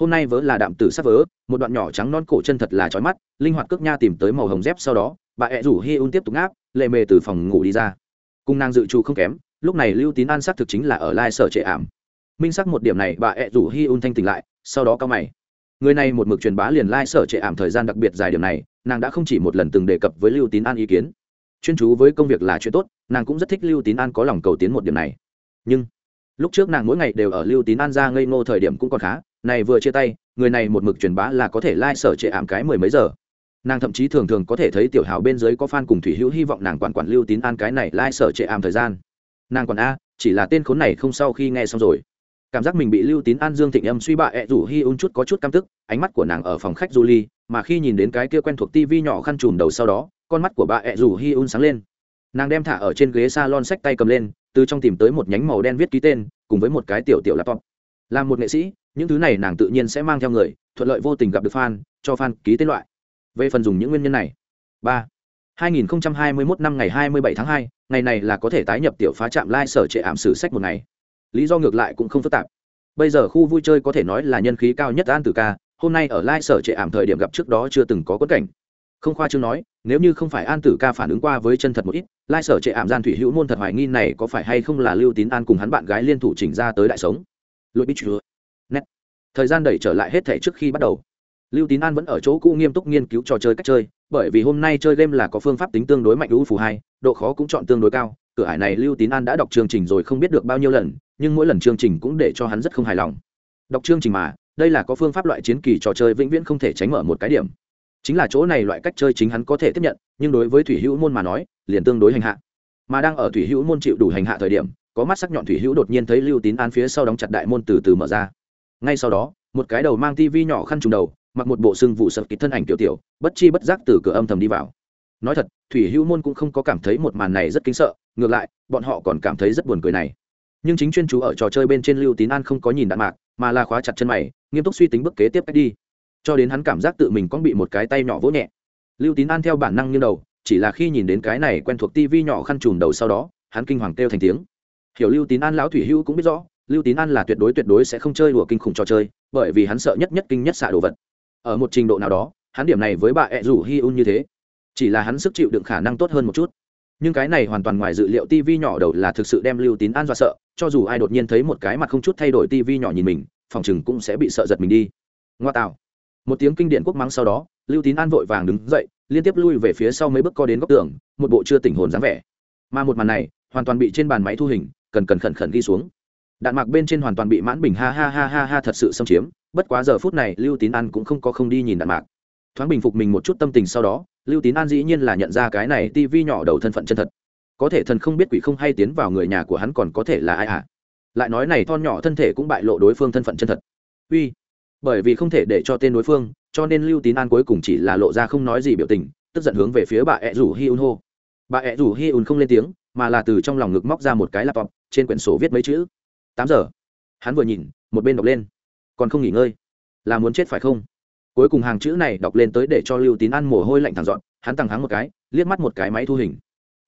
Hôm nay vớ là đạm tử sắc vớ, một đoạn nhỏ trắng non cổ chân thật là trói mắt, linh hoạt cước nha tìm tới màu hồng dép sau đó, bà ẹ rủ hi un tiếp tục ngáp, lệ mề từ phòng ngủ đi ra cung nàng dự trù không kém, lúc này lưu tín an xác thực chính là ở lai sở trệ ảm. Minh sắc một điểm này, bà ẹ rủ hi un thanh tỉnh lại, sau đó cao mày. Người này một mực truyền bá liền lai sở trệ ảm thời gian đặc biệt dài điểm này, nàng đã không chỉ một lần từng đề cập với lưu tín an ý kiến. Chuyên chú với công việc là chuyện tốt, nàng cũng rất thích lưu tín an có lòng cầu tiến một điểm này. Nhưng, lúc trước nàng mỗi ngày đều ở lưu tín an ra ngây ngô thời điểm cũng còn khá, này vừa chia tay, người này một mực truyền bá là có thể lai、like、sở trệ ảm cái mười mấy giờ nàng thậm chí thường thường có thể thấy tiểu hào bên dưới có f a n cùng thủy hữu hy vọng nàng quản quản lưu tín an cái này lai、like、sở trệ ảm thời gian. Nàng còn a, chỉ là tên khốn này không sau khi nghe xong rồi. Cảm giác mình bị lưu tín an dương thịnh âm suy bạ ẹ rủ hy un chút có chút căm tức, ánh mắt của nàng ở phòng khách du ly, mà khi nhìn đến cái kia quen thuộc tivi nhỏ khăn chùm đầu sau đó, con mắt của bà ẹ rủ hi un sáng lên. Nàng đem thả ở trên ghế s a lon sách tay cầm lên, từ trong tìm tới một nhánh màu đen viết ký tên, cùng với một cái tiểu tiểu laptop. Làm một nghệ sĩ, những thứ này nàng tự nhiên sẽ mang theo người, thuận lợi vô tình gặp được fan, cho fan ký tên loại về phần dùng những nguyên nhân này. Ba. 2021 năm ngày 27 tháng 2, ngày này là có thể tái nhập tiểu phá trạm lai sở trệ ảm sử sách một ngày. Lý do ngược lại cũng không phức tạp. Bây giờ khu vui chơi có thể nói là nhân khí cao nhất an tử ca hôm nay ở lai sở trệ ảm thời điểm gặp trước đó chưa từng có quất cảnh. Không khoa trương nói nếu như không phải an tử ca phản ứng qua với chân thật một ít lai sở trệ ảm gian thủy hữu môn thật hoài nghi này có phải hay không là lưu tín an cùng hắn bạn gái liên thủ chỉnh ra tới đại sống. Lỗi bít chứa nét. Thời gian đẩy trở lại hết thể trước khi bắt đầu lưu tín an vẫn ở chỗ cũ nghiêm túc nghiên cứu trò chơi cách chơi, bởi vì hôm nay chơi game là có phương pháp tính tương đối mạnh ưu phù hai, độ khó cũng chọn tương đối cao. Cửa ải này lưu tín an đã đọc chương trình rồi không biết được bao nhiêu lần, nhưng mỗi lần chương trình cũng để cho hắn rất không hài lòng. Đọc chương trình mà, đây là có phương pháp loại chiến kỳ trò chơi vĩnh viễn không thể tránh mở một cái điểm. Chính là chỗ này loại cách chơi chính hắn có thể tiếp nhận, nhưng đối với thủy hữu môn mà nói, liền tương đối hành hạ. Mà đang ở thủy hữu môn chịu đủ hành hạ thời điểm, có mắt sắc nhọn thủy hữu đột nhiên thấy lưu tín an phía sau đóng chặt đại môn từ từ mở ra. Ngay sau đó, một cái đầu mang tivi nhỏ khăn trùng đầu mặc một bộ xương vụ sập kịch thân ảnh tiểu tiểu, bất chi bất giác từ cửa âm thầm đi vào. Nói thật, thủy hữu môn cũng không có cảm thấy một màn này rất kính sợ, ngược lại, bọn họ còn cảm thấy rất buồn cười này. Nhưng chính chuyên chú ở trò chơi bên trên lưu tín an không có nhìn đạn mạc, mà là khóa chặt chân mày, nghiêm túc suy tính bước kế tiếp cách đi. Cho đến hắn cảm giác tự mình con bị một cái tay nhỏ vỗ nhẹ. Lưu tín an theo bản năng như đầu, chỉ là khi nhìn đến cái này quen thuộc tivi nhỏ khăn trùm đầu sau đó, hắn kinh hoàng kêu thành tiếng. Hiểu lưu tín an lão thủy hữu cũng biết rõ, lưu tín an là tuyệt đối tuyệt đối sẽ không chơi đùa kinh khủng trò chơi, bởi vì hắn sợ nhất nhất kinh nhất xạ đồ vật ở một trình độ nào đó, hắn điểm này với bà ẹ rủ hi un như thế, chỉ là hắn sức chịu đựng khả năng tốt hơn một chút. Nhưng cái này hoàn toàn ngoài dự liệu tv nhỏ đầu là thực sự đem lưu tín an dọa sợ, cho dù ai đột nhiên thấy một cái mặt không chút thay đổi tv nhỏ nhìn mình, phòng chừng cũng sẽ bị sợ giật mình đi. Ngoa tạo. Một tiếng kinh điện quốc mắng sau đó, lưu tín an vội vàng đứng dậy, liên tiếp lui về phía sau mấy bước co đến góc tường, một bộ chưa tỉnh hồn dáng vẻ. Mà một màn này, hoàn toàn bị trên bàn máy thu hình, cần cần khẩn khẩn ghi xuống. Đạn mạc bên trên hoàn toàn bị mãn bình ha ha ha ha ha thật sự xâm chiếm bất quá giờ phút này, lưu tín an cũng không có không đi nhìn đạn mạc. Thoáng bình phục mình một chút tâm tình sau đó, lưu tín an dĩ nhiên là nhận ra cái này tivi nhỏ đầu thân phận chân thật. Có thể thần không biết quỷ không hay tiến vào người nhà của hắn còn có thể là ai ạ à? lại nói này, thon nhỏ thân thể cũng bại lộ đối phương thân phận chân thật. Uy, bởi vì không thể để cho tên đối phương, cho nên lưu tín an cuối cùng chỉ là lộ ra không nói gì biểu tình, tức giận hướng về phía bà ẹ rủ hi un hô. Bà ẹ rủ hi un không lên tiếng, mà là từ trong lòng ngực móc ra một cái laptop, trên quyển sổ viết mấy chữ. Tám giờ. Hắn vừa nhìn, một bên đọc lên còn không nghỉ ngơi. Là muốn chết phải không? Cuối cùng hàng chữ này đọc lên tới để cho lưu tín ăn mồ hôi lạnh thẳng dọn, hắn tăng hắng một cái, liếc mắt một cái máy thu hình.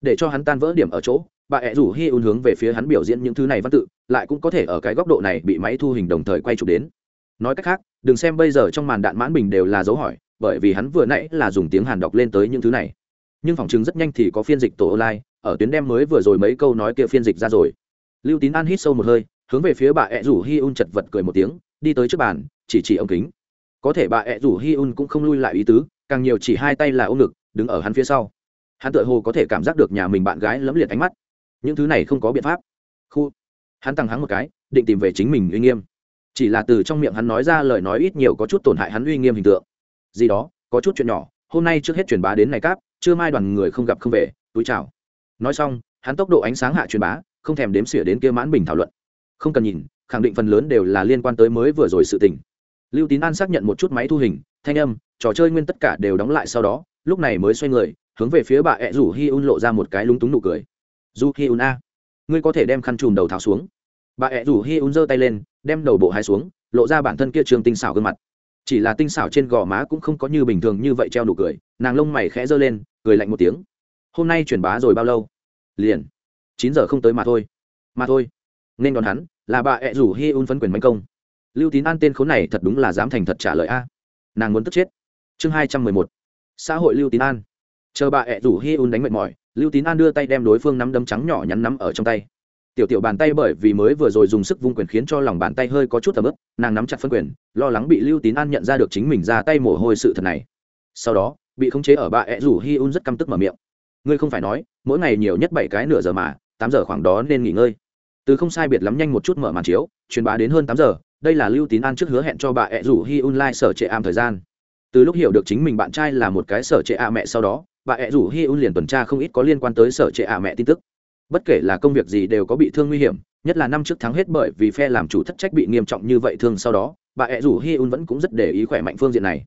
Để cho hắn tan vỡ điểm ở chỗ, bà ẹ rủ hi un hướng về phía hắn biểu diễn những thứ này văn tự, lại cũng có thể ở cái góc độ này bị máy thu hình đồng thời quay chụp đến. Nói cách khác, đừng xem bây giờ trong màn đạn mãn bình đều là dấu hỏi, bởi vì hắn vừa nãy là dùng tiếng hàn đọc lên tới những thứ này. Nhưng phòng chứng rất nhanh thì có phiên dịch tổ online, ở tuyến đem mới vừa rồi mấy câu nói kia phiên dịch ra rồi. Lưu tín an hít sâu một hơi, hướng về phía bà ẹ rủ hi un chật vật cười một tiếng đi tới trước bàn, chỉ chỉ ống kính. Có thể bà ẹ rủ hi un cũng không lui lại ý tứ, càng nhiều chỉ hai tay là ôm ngực, đứng ở hắn phía sau. Hắn tự hồ có thể cảm giác được nhà mình bạn gái lấm liệt ánh mắt. Những thứ này không có biện pháp. Khu. Hắn tăng hắn một cái, định tìm về chính mình uy nghiêm. Chỉ là từ trong miệng hắn nói ra lời nói ít nhiều có chút tổn hại hắn uy nghiêm hình tượng. Gì đó, có chút chuyện nhỏ, hôm nay trước hết truyền bá đến này cáp chưa mai đoàn người không gặp không về, túi chào. Nói xong, hắn tốc độ ánh sáng hạ truyền bá, không thèm đếm xỉa đến kia mãn bình thảo luận. Không cần nhìn khẳng định phần lớn đều là liên quan tới mới vừa rồi sự tình. Lưu tín an xác nhận một chút máy thu hình, thanh âm, trò chơi nguyên tất cả đều đóng lại sau đó, lúc này mới xoay người, hướng về phía bà ẹ rủ hi un lộ ra một cái lúng túng nụ cười. Du hi un a, ngươi có thể đem khăn chùm đầu tháo xuống. Bà ẹ rủ hi un giơ tay lên, đem đầu bộ hai xuống, lộ ra bản thân kia trường tinh xảo gương mặt. Chỉ là tinh xảo trên gò má cũng không có như bình thường như vậy treo nụ cười, nàng lông mày khẽ giơ lên, cười lạnh một tiếng. Hôm nay truyền bá rồi bao lâu? Liền. Chín giờ không tới mà thôi. Mà thôi. Nên đón hắn là bà ẹ rủ hi un phấn quyền bánh công. Lưu tín an tên khốn này thật đúng là dám thành thật trả lời a. Nàng muốn tức chết. Chương hai trăm mười một. Xã hội lưu tín an. Chờ bà ẹ rủ hi un đánh mệt mỏi, lưu tín an đưa tay đem đối phương nắm đấm trắng nhỏ nhắn nắm ở trong tay. Tiểu tiểu bàn tay bởi vì mới vừa rồi dùng sức vung quyền khiến cho lòng bàn tay hơi có chút tầm ướp nàng nắm chặt phân quyền, lo lắng bị lưu tín an nhận ra được chính mình ra tay mồ hôi sự thật này. Sau đó, bị khống chế ở bà ẹ rủ hi un rất căm tức mở miệng. Ngươi không phải nói, mỗi ngày nhiều nhất bảy cái nửa giờ mà, tám giờ khoảng đó nên nghỉ ngơi từ không sai biệt lắm nhanh một chút mở màn chiếu, truyền bá đến hơn tám giờ, đây là lưu tín an trước hứa hẹn cho bà ẹ rủ hi un lai sở trệ am thời gian. Từ lúc hiểu được chính mình bạn trai là một cái sở trệ a mẹ sau đó, bà ẹ rủ hi un liền tuần tra không ít có liên quan tới sở trệ a mẹ tin tức. Bất kể là công việc gì đều có bị thương nguy hiểm, nhất là năm trước tháng hết bởi vì phe làm chủ thất trách bị nghiêm trọng như vậy thương sau đó, bà ẹ rủ hi un vẫn cũng rất để ý khỏe mạnh phương diện này.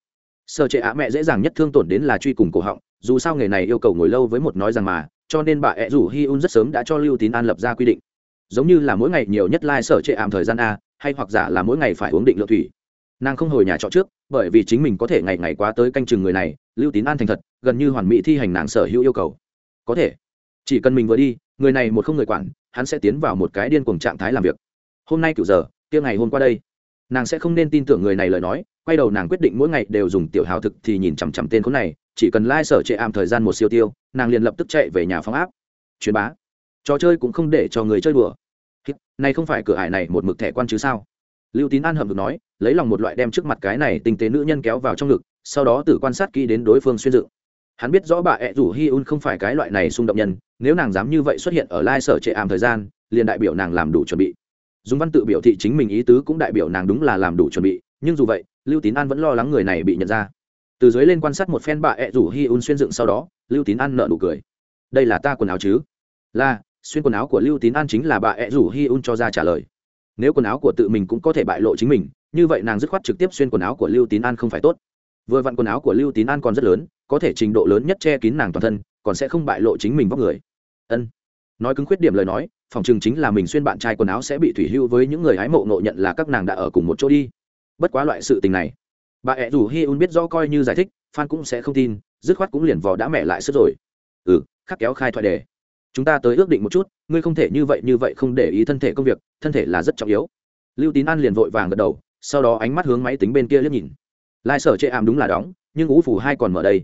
Sở trệ a mẹ dễ dàng nhất thương tổn đến là truy cùng cổ họng, dù sao nghề này yêu cầu ngồi lâu với một nói rằng mà, cho nên bà ẹ rủ hi un rất sớm đã cho lưu tín an lập ra quy định giống như là mỗi ngày nhiều nhất lai、like、sở trệ ảm thời gian a, hay hoặc giả là mỗi ngày phải uống định lượng thủy. Nàng không hồi nhà trọ trước, bởi vì chính mình có thể ngày ngày quá tới canh chừng người này, lưu tín an thành thật, gần như hoàn mỹ thi hành nàng sở hữu yêu cầu. Có thể. Chỉ cần mình vừa đi, người này một không người quản, hắn sẽ tiến vào một cái điên cuồng trạng thái làm việc. Hôm nay kiểu giờ, kia ngày hôm qua đây, nàng sẽ không nên tin tưởng người này lời nói, quay đầu nàng quyết định mỗi ngày đều dùng tiểu hào thực thì nhìn chằm chằm tên khốn này, chỉ cần lai、like、sở trệ ảm thời gian một siêu tiêu, nàng liền lập tức chạy về nhà phóng áp. Truyền bá trò chơi cũng không để cho người chơi đùa. Này không phải cửa ải này một mực thẻ quan chứ sao? Lưu tín an hầm được nói, lấy lòng một loại đem trước mặt cái này tinh tế nữ nhân kéo vào trong ngực, sau đó tự quan sát kỹ đến đối phương xuyên dự hắn biết rõ bà ẹ rủ hi un không phải cái loại này xung động nhân, nếu nàng dám như vậy xuất hiện ở lai sở trệ ảm thời gian, liền đại biểu nàng làm đủ chuẩn bị. Dùng văn tự biểu thị chính mình ý tứ cũng đại biểu nàng đúng là làm đủ chuẩn bị, nhưng dù vậy, lưu tín an vẫn lo lắng người này bị nhận ra. Từ dưới lên quan sát một phen bà ẹ rủ hi un xuyên dựng sau đó, lưu tín an nợ nụ cười. Đây là ta quần áo chứ? Là xuyên quần áo của lưu tín an chính là bà ẹ rủ hi un cho ra trả lời. Nếu quần áo của tự mình cũng có thể bại lộ chính mình, như vậy nàng dứt khoát trực tiếp xuyên quần áo của lưu tín an không phải tốt. Vừa vặn quần áo của lưu tín an còn rất lớn, có thể trình độ lớn nhất che kín nàng toàn thân, còn sẽ không bại lộ chính mình vóc người. Ân. Nói cứng khuyết điểm lời nói, phòng chừng chính là mình xuyên bạn trai quần áo sẽ bị thủy hưu với những người hái mộ nộ nhận là các nàng đã ở cùng một chỗ đi. Bất quá loại sự tình này, bà ẹ rủ hi un biết do coi như giải thích phan cũng sẽ không tin, dứt khoát cũng liền vò đã mẹ lại sức rồi. Ừ khắc kéo khai thoại đề chúng ta tới ước định một chút, ngươi không thể như vậy như vậy không để ý thân thể công việc, thân thể là rất trọng yếu. Lưu tín an liền vội vàng gật đầu, sau đó ánh mắt hướng máy tính bên kia liếc nhìn. Lai sở chệ ảm đúng là đóng, nhưng ú phủ hai còn mở đây.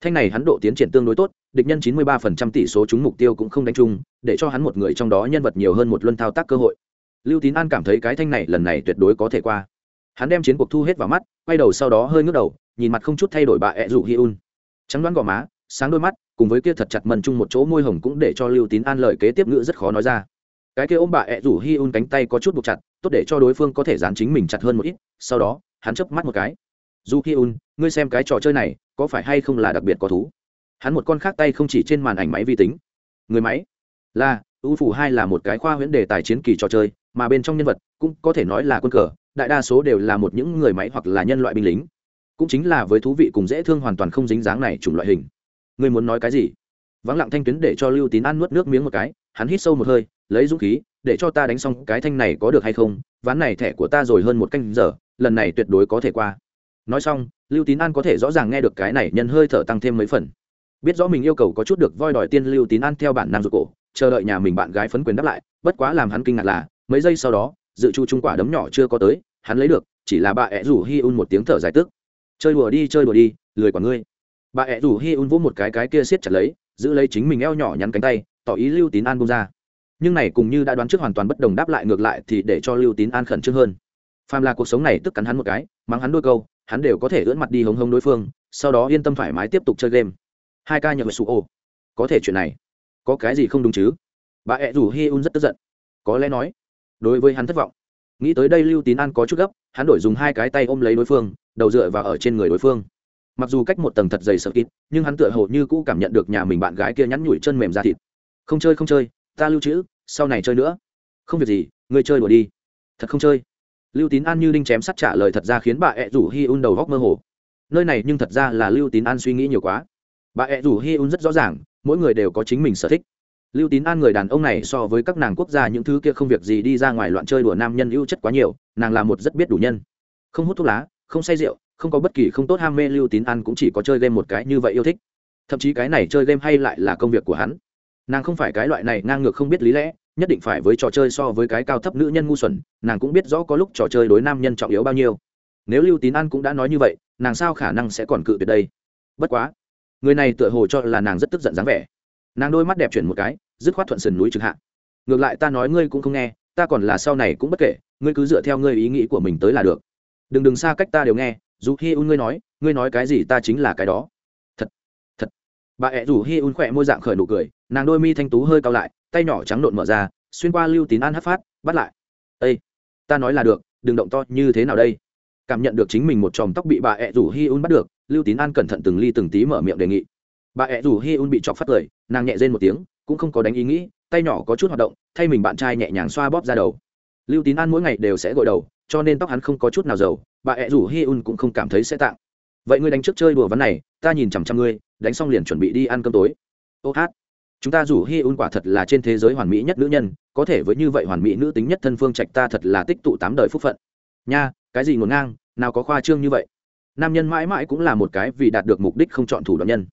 Thanh này hắn độ tiến triển tương đối tốt, địch nhân chín mươi ba phần trăm tỷ số chúng mục tiêu cũng không đánh chung, để cho hắn một người trong đó nhân vật nhiều hơn một luân thao tác cơ hội. Lưu tín an cảm thấy cái thanh này lần này tuyệt đối có thể qua. Hắn đem chiến cuộc thu hết vào mắt, quay đầu sau đó hơi ngước đầu, nhìn mặt không chút thay đổi bà ẹ rủ hi un. Trắng đoán gò má sáng đôi mắt, cùng với kia thật chặt mần chung một chỗ môi hồng cũng để cho lưu tín an lời kế tiếp ngữ rất khó nói ra. Cái kia ôm bà ẹ rủ hi un cánh tay có chút buộc chặt, tốt để cho đối phương có thể dán chính mình chặt hơn một ít, sau đó, hắn chớp mắt một cái. Du hi un, ngươi xem cái trò chơi này, có phải hay không là đặc biệt có thú? Hắn một con khác tay không chỉ trên màn ảnh máy vi tính. Người máy? Là, u phủ hai là một cái khoa huyễn đề tài chiến kỳ trò chơi, mà bên trong nhân vật cũng có thể nói là quân cờ, đại đa số đều là một những người máy hoặc là nhân loại binh lính. Cũng chính là với thú vị cùng dễ thương hoàn toàn không dính dáng này chủng loại hình ngươi muốn nói cái gì? Vắng lặng thanh tuyến để cho lưu tín An nuốt nước miếng một cái, hắn hít sâu một hơi, lấy dũng khí, để cho ta đánh xong cái thanh này có được hay không? Ván này thẻ của ta rồi hơn một canh giờ, lần này tuyệt đối có thể qua. Nói xong, lưu tín an có thể rõ ràng nghe được cái này nhân hơi thở tăng thêm mấy phần. Biết rõ mình yêu cầu có chút được voi đòi tiên, lưu tín an theo bản nam ruột cổ, chờ đợi nhà mình bạn gái phấn quyền đáp lại, bất quá làm hắn kinh ngạc là, mấy giây sau đó, dự chu trung quả đấm nhỏ chưa có tới, hắn lấy được, chỉ là bà ẹ rủ hi un một tiếng thở dài tức. Chơi đùa đi, chơi đùa đi, lười quả ngươi bà ẹ rủ hi un vỗ một cái cái kia siết chặt lấy, giữ lấy chính mình eo nhỏ nhắn cánh tay, tỏ ý lưu tín an bông ra. Nhưng này cùng như đã đoán trước hoàn toàn bất đồng đáp lại ngược lại thì để cho lưu tín an khẩn trương hơn. Phàm là cuộc sống này tức cắn hắn một cái, mắng hắn đôi câu, hắn đều có thể ưỡn mặt đi hống hống đối phương, sau đó yên tâm thoải mái tiếp tục chơi game. Hai ca nhờ sụ ô có thể chuyện này. Có cái gì không đúng chứ? Bà ẹ rủ hi un rất tức giận. Có lẽ nói, đối với hắn thất vọng. Nghĩ tới đây lưu tín an có chút gấp, hắn đổi dùng hai cái tay ôm lấy đối phương, đầu dựa vào ở trên người đối phương mặc dù cách một tầng thật dày sợ kít nhưng hắn tựa hồ như cũ cảm nhận được nhà mình bạn gái kia nhắn nhủi chân mềm ra thịt. Không chơi không chơi, ta lưu trữ, sau này chơi nữa. Không việc gì, ngươi chơi đùa đi. Thật không chơi. Lưu tín an như đinh chém sắt trả lời thật ra khiến bà ẹ rủ hi un đầu góc mơ hồ. Nơi này nhưng thật ra là lưu tín an suy nghĩ nhiều quá. Bà ẹ rủ hi un rất rõ ràng, mỗi người đều có chính mình sở thích. Lưu tín an người đàn ông này so với các nàng quốc gia những thứ kia không việc gì đi ra ngoài loạn chơi đùa nam nhân ưu chất quá nhiều, nàng là một rất biết đủ nhân. Không hút thuốc lá, không say rượu không có bất kỳ không tốt ham mê lưu tín an cũng chỉ có chơi game một cái như vậy yêu thích. Thậm chí cái này chơi game hay lại là công việc của hắn. Nàng không phải cái loại này ngang ngược không biết lý lẽ, nhất định phải với trò chơi so với cái cao thấp nữ nhân ngu xuẩn, nàng cũng biết rõ có lúc trò chơi đối nam nhân trọng yếu bao nhiêu. Nếu lưu tín an cũng đã nói như vậy, nàng sao khả năng sẽ còn cự tuyệt đây? Bất quá, người này tựa hồ cho là nàng rất tức giận dáng vẻ. Nàng đôi mắt đẹp chuyển một cái, dứt khoát thuận sườn núi trực hạ. Ngược lại ta nói ngươi cũng không nghe, ta còn là sau này cũng bất kể, ngươi cứ dựa theo ngươi ý nghĩ của mình tới là được. Đừng đừng xa cách ta đều nghe dù hi un ngươi nói ngươi nói cái gì ta chính là cái đó. Thật thật. Bà ẹ rủ hi un khỏe môi dạng khởi nụ cười, nàng đôi mi thanh tú hơi cao lại, tay nhỏ trắng nộn mở ra, xuyên qua lưu tín an hát phát, bắt lại. Ây ta nói là được, đừng động to như thế nào đây. Cảm nhận được chính mình một chòm tóc bị bà ẹ rủ hi un bắt được, lưu tín an cẩn thận từng ly từng tí mở miệng đề nghị. Bà ẹ rủ hi un bị chọc phát cười, nàng nhẹ rên một tiếng, cũng không có đánh ý nghĩ, tay nhỏ có chút hoạt động, thay mình bạn trai nhẹ nhàng xoa bóp ra đầu. Lưu tín an mỗi ngày đều sẽ gội đầu cho nên tóc hắn không có chút nào dầu, bà ẹ rủ hi un cũng không cảm thấy sẽ tạng. Vậy ngươi đánh trước chơi đùa vấn này, ta nhìn chằm chằm ngươi, đánh xong liền chuẩn bị đi ăn cơm tối. Ô hát. Chúng ta rủ hi un quả thật là trên thế giới hoàn mỹ nhất nữ nhân, có thể với như vậy hoàn mỹ nữ tính nhất thân phương trạch ta thật là tích tụ tám đời phúc phận. Nha, cái gì ngổn ngang, nào có khoa trương như vậy. Nam nhân mãi mãi cũng là một cái vì đạt được mục đích không chọn thủ đoạn nhân.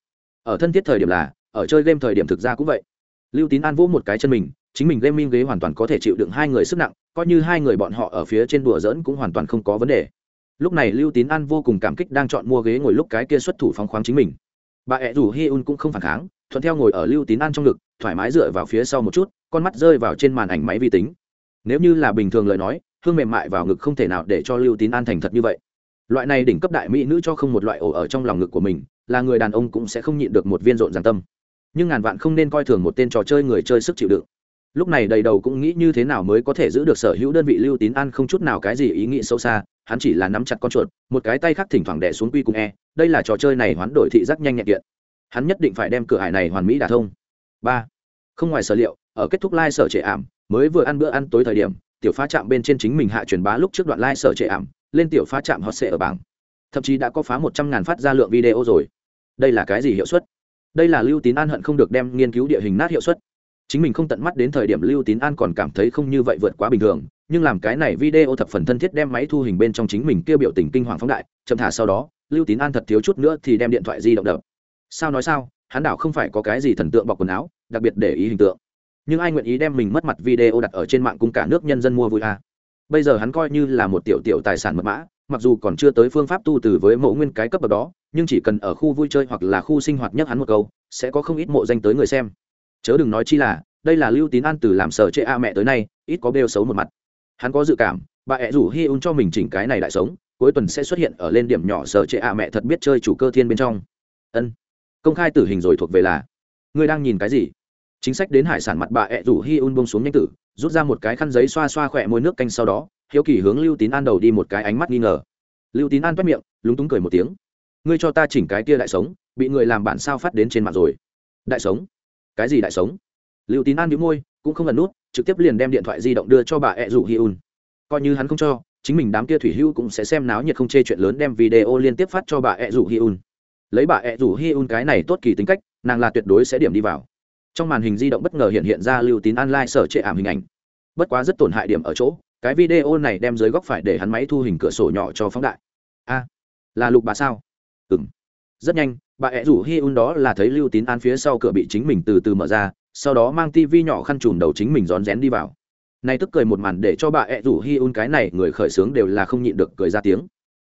Ở thân thiết thời điểm là, ở chơi game thời điểm thực ra cũng vậy. Lưu tín an vỗ một cái chân mình chính mình gaming minh ghế hoàn toàn có thể chịu đựng hai người sức nặng, coi như hai người bọn họ ở phía trên đùa dỡn cũng hoàn toàn không có vấn đề. Lúc này lưu tín an vô cùng cảm kích đang chọn mua ghế ngồi lúc cái kia xuất thủ phóng khoáng chính mình. Bà ẹ rủ hi un cũng không phản kháng, thuận theo ngồi ở lưu tín an trong ngực, thoải mái dựa vào phía sau một chút, con mắt rơi vào trên màn ảnh máy vi tính. Nếu như là bình thường lời nói, hương mềm mại vào ngực không thể nào để cho lưu tín an thành thật như vậy. Loại này đỉnh cấp đại mỹ nữ cho không một loại ổ ở trong lòng ngực của mình, là người đàn ông cũng sẽ không nhịn được một viên rộn giàn tâm. Nhưng ngàn vạn không nên coi thường một tên trò chơi người chơi sức chịu đựng lúc này đầy đầu cũng nghĩ như thế nào mới có thể giữ được sở hữu đơn vị lưu tín an không chút nào cái gì ý nghĩ sâu xa, hắn chỉ là nắm chặt con chuột, một cái tay khác thỉnh thoảng đẻ xuống quy cùng e đây là trò chơi này hoán đổi thị giác nhanh nhẹn kiện. Hắn nhất định phải đem cửa hải này hoàn mỹ đả thông. Ba, không ngoài sở liệu, ở kết thúc lai、like、sở trệ ảm, mới vừa ăn bữa ăn tối thời điểm, tiểu phá chạm bên trên chính mình hạ truyền bá lúc trước đoạn lai、like、sở trệ ảm, lên tiểu phá chạm hot sệ ở bảng. Thậm chí đã có phá một trăm ngàn phát ra lượng video rồi. Đây là cái gì hiệu suất? Đây là lưu tín an hận không được đem nghiên cứu địa hình nát hiệu suất chính mình không tận mắt đến thời điểm lưu tín an còn cảm thấy không như vậy vượt quá bình thường, nhưng làm cái này video thập phần thân thiết đem máy thu hình bên trong chính mình kêu biểu tình kinh hoàng phóng đại, chậm thả sau đó, lưu tín an thật thiếu chút nữa thì đem điện thoại di động đập. Sao nói sao, hắn đảo không phải có cái gì thần tượng bọc quần áo, đặc biệt để ý hình tượng. Nhưng ai nguyện ý đem mình mất mặt video đặt ở trên mạng cùng cả nước nhân dân mua vui à. bây giờ hắn coi như là một tiểu tiểu tài sản mật mã, mặc dù còn chưa tới phương pháp tu từ với mẫu nguyên cái cấp bậc đó, nhưng chỉ cần ở khu vui chơi hoặc là khu sinh hoạt nhất hắn một câu, sẽ có không ít mộ danh tới người xem chớ đừng nói chi là, đây là lưu tín an từ làm sở chệ a mẹ tới nay, ít có bêu xấu một mặt. Hắn có dự cảm, bà ẹ rủ hi un cho mình chỉnh cái này lại sống, cuối tuần sẽ xuất hiện ở lên điểm nhỏ sở chệ a mẹ thật biết chơi chủ cơ thiên bên trong. Ân. Công khai tử hình rồi thuộc về là, ngươi đang nhìn cái gì? Chính sách đến hải sản mặt bà ẹ rủ hi un bông xuống nhanh tử, rút ra một cái khăn giấy xoa xoa khỏe môi nước canh sau đó, hiếu kỳ hướng lưu tín an đầu đi một cái ánh mắt nghi ngờ. Lưu tín an toét miệng, lúng túng cười một tiếng. Ngươi cho ta chỉnh cái kia đại sống, bị người làm bản sao phát đến trên mạng rồi. Đại sống cái gì đại sống? Lưu tín an bị môi, cũng không ẩn nút, trực tiếp liền đem điện thoại di động đưa cho bà ẹ rủ hi un. Coi như hắn không cho, chính mình đám kia thủy hưu cũng sẽ xem náo nhiệt không chê chuyện lớn đem video liên tiếp phát cho bà ẹ rủ hi un. Lấy bà ẹ rủ hi un cái này tốt kỳ tính cách, nàng là tuyệt đối sẽ điểm đi vào. Trong màn hình di động bất ngờ hiện hiện ra lưu tín an lai sở trệ ảm hình ảnh. Bất quá rất tổn hại điểm ở chỗ, cái video này đem dưới góc phải để hắn máy thu hình cửa sổ nhỏ cho phóng đại. A, là lục bà sao? Ừng rất nhanh bà ẹ rủ hi un đó là thấy lưu tín an phía sau cửa bị chính mình từ từ mở ra, sau đó mang tivi nhỏ khăn trùm đầu chính mình rón rén đi vào. Nay tức cười một màn để cho bà ẹ rủ hi un cái này người khởi sướng đều là không nhịn được cười ra tiếng.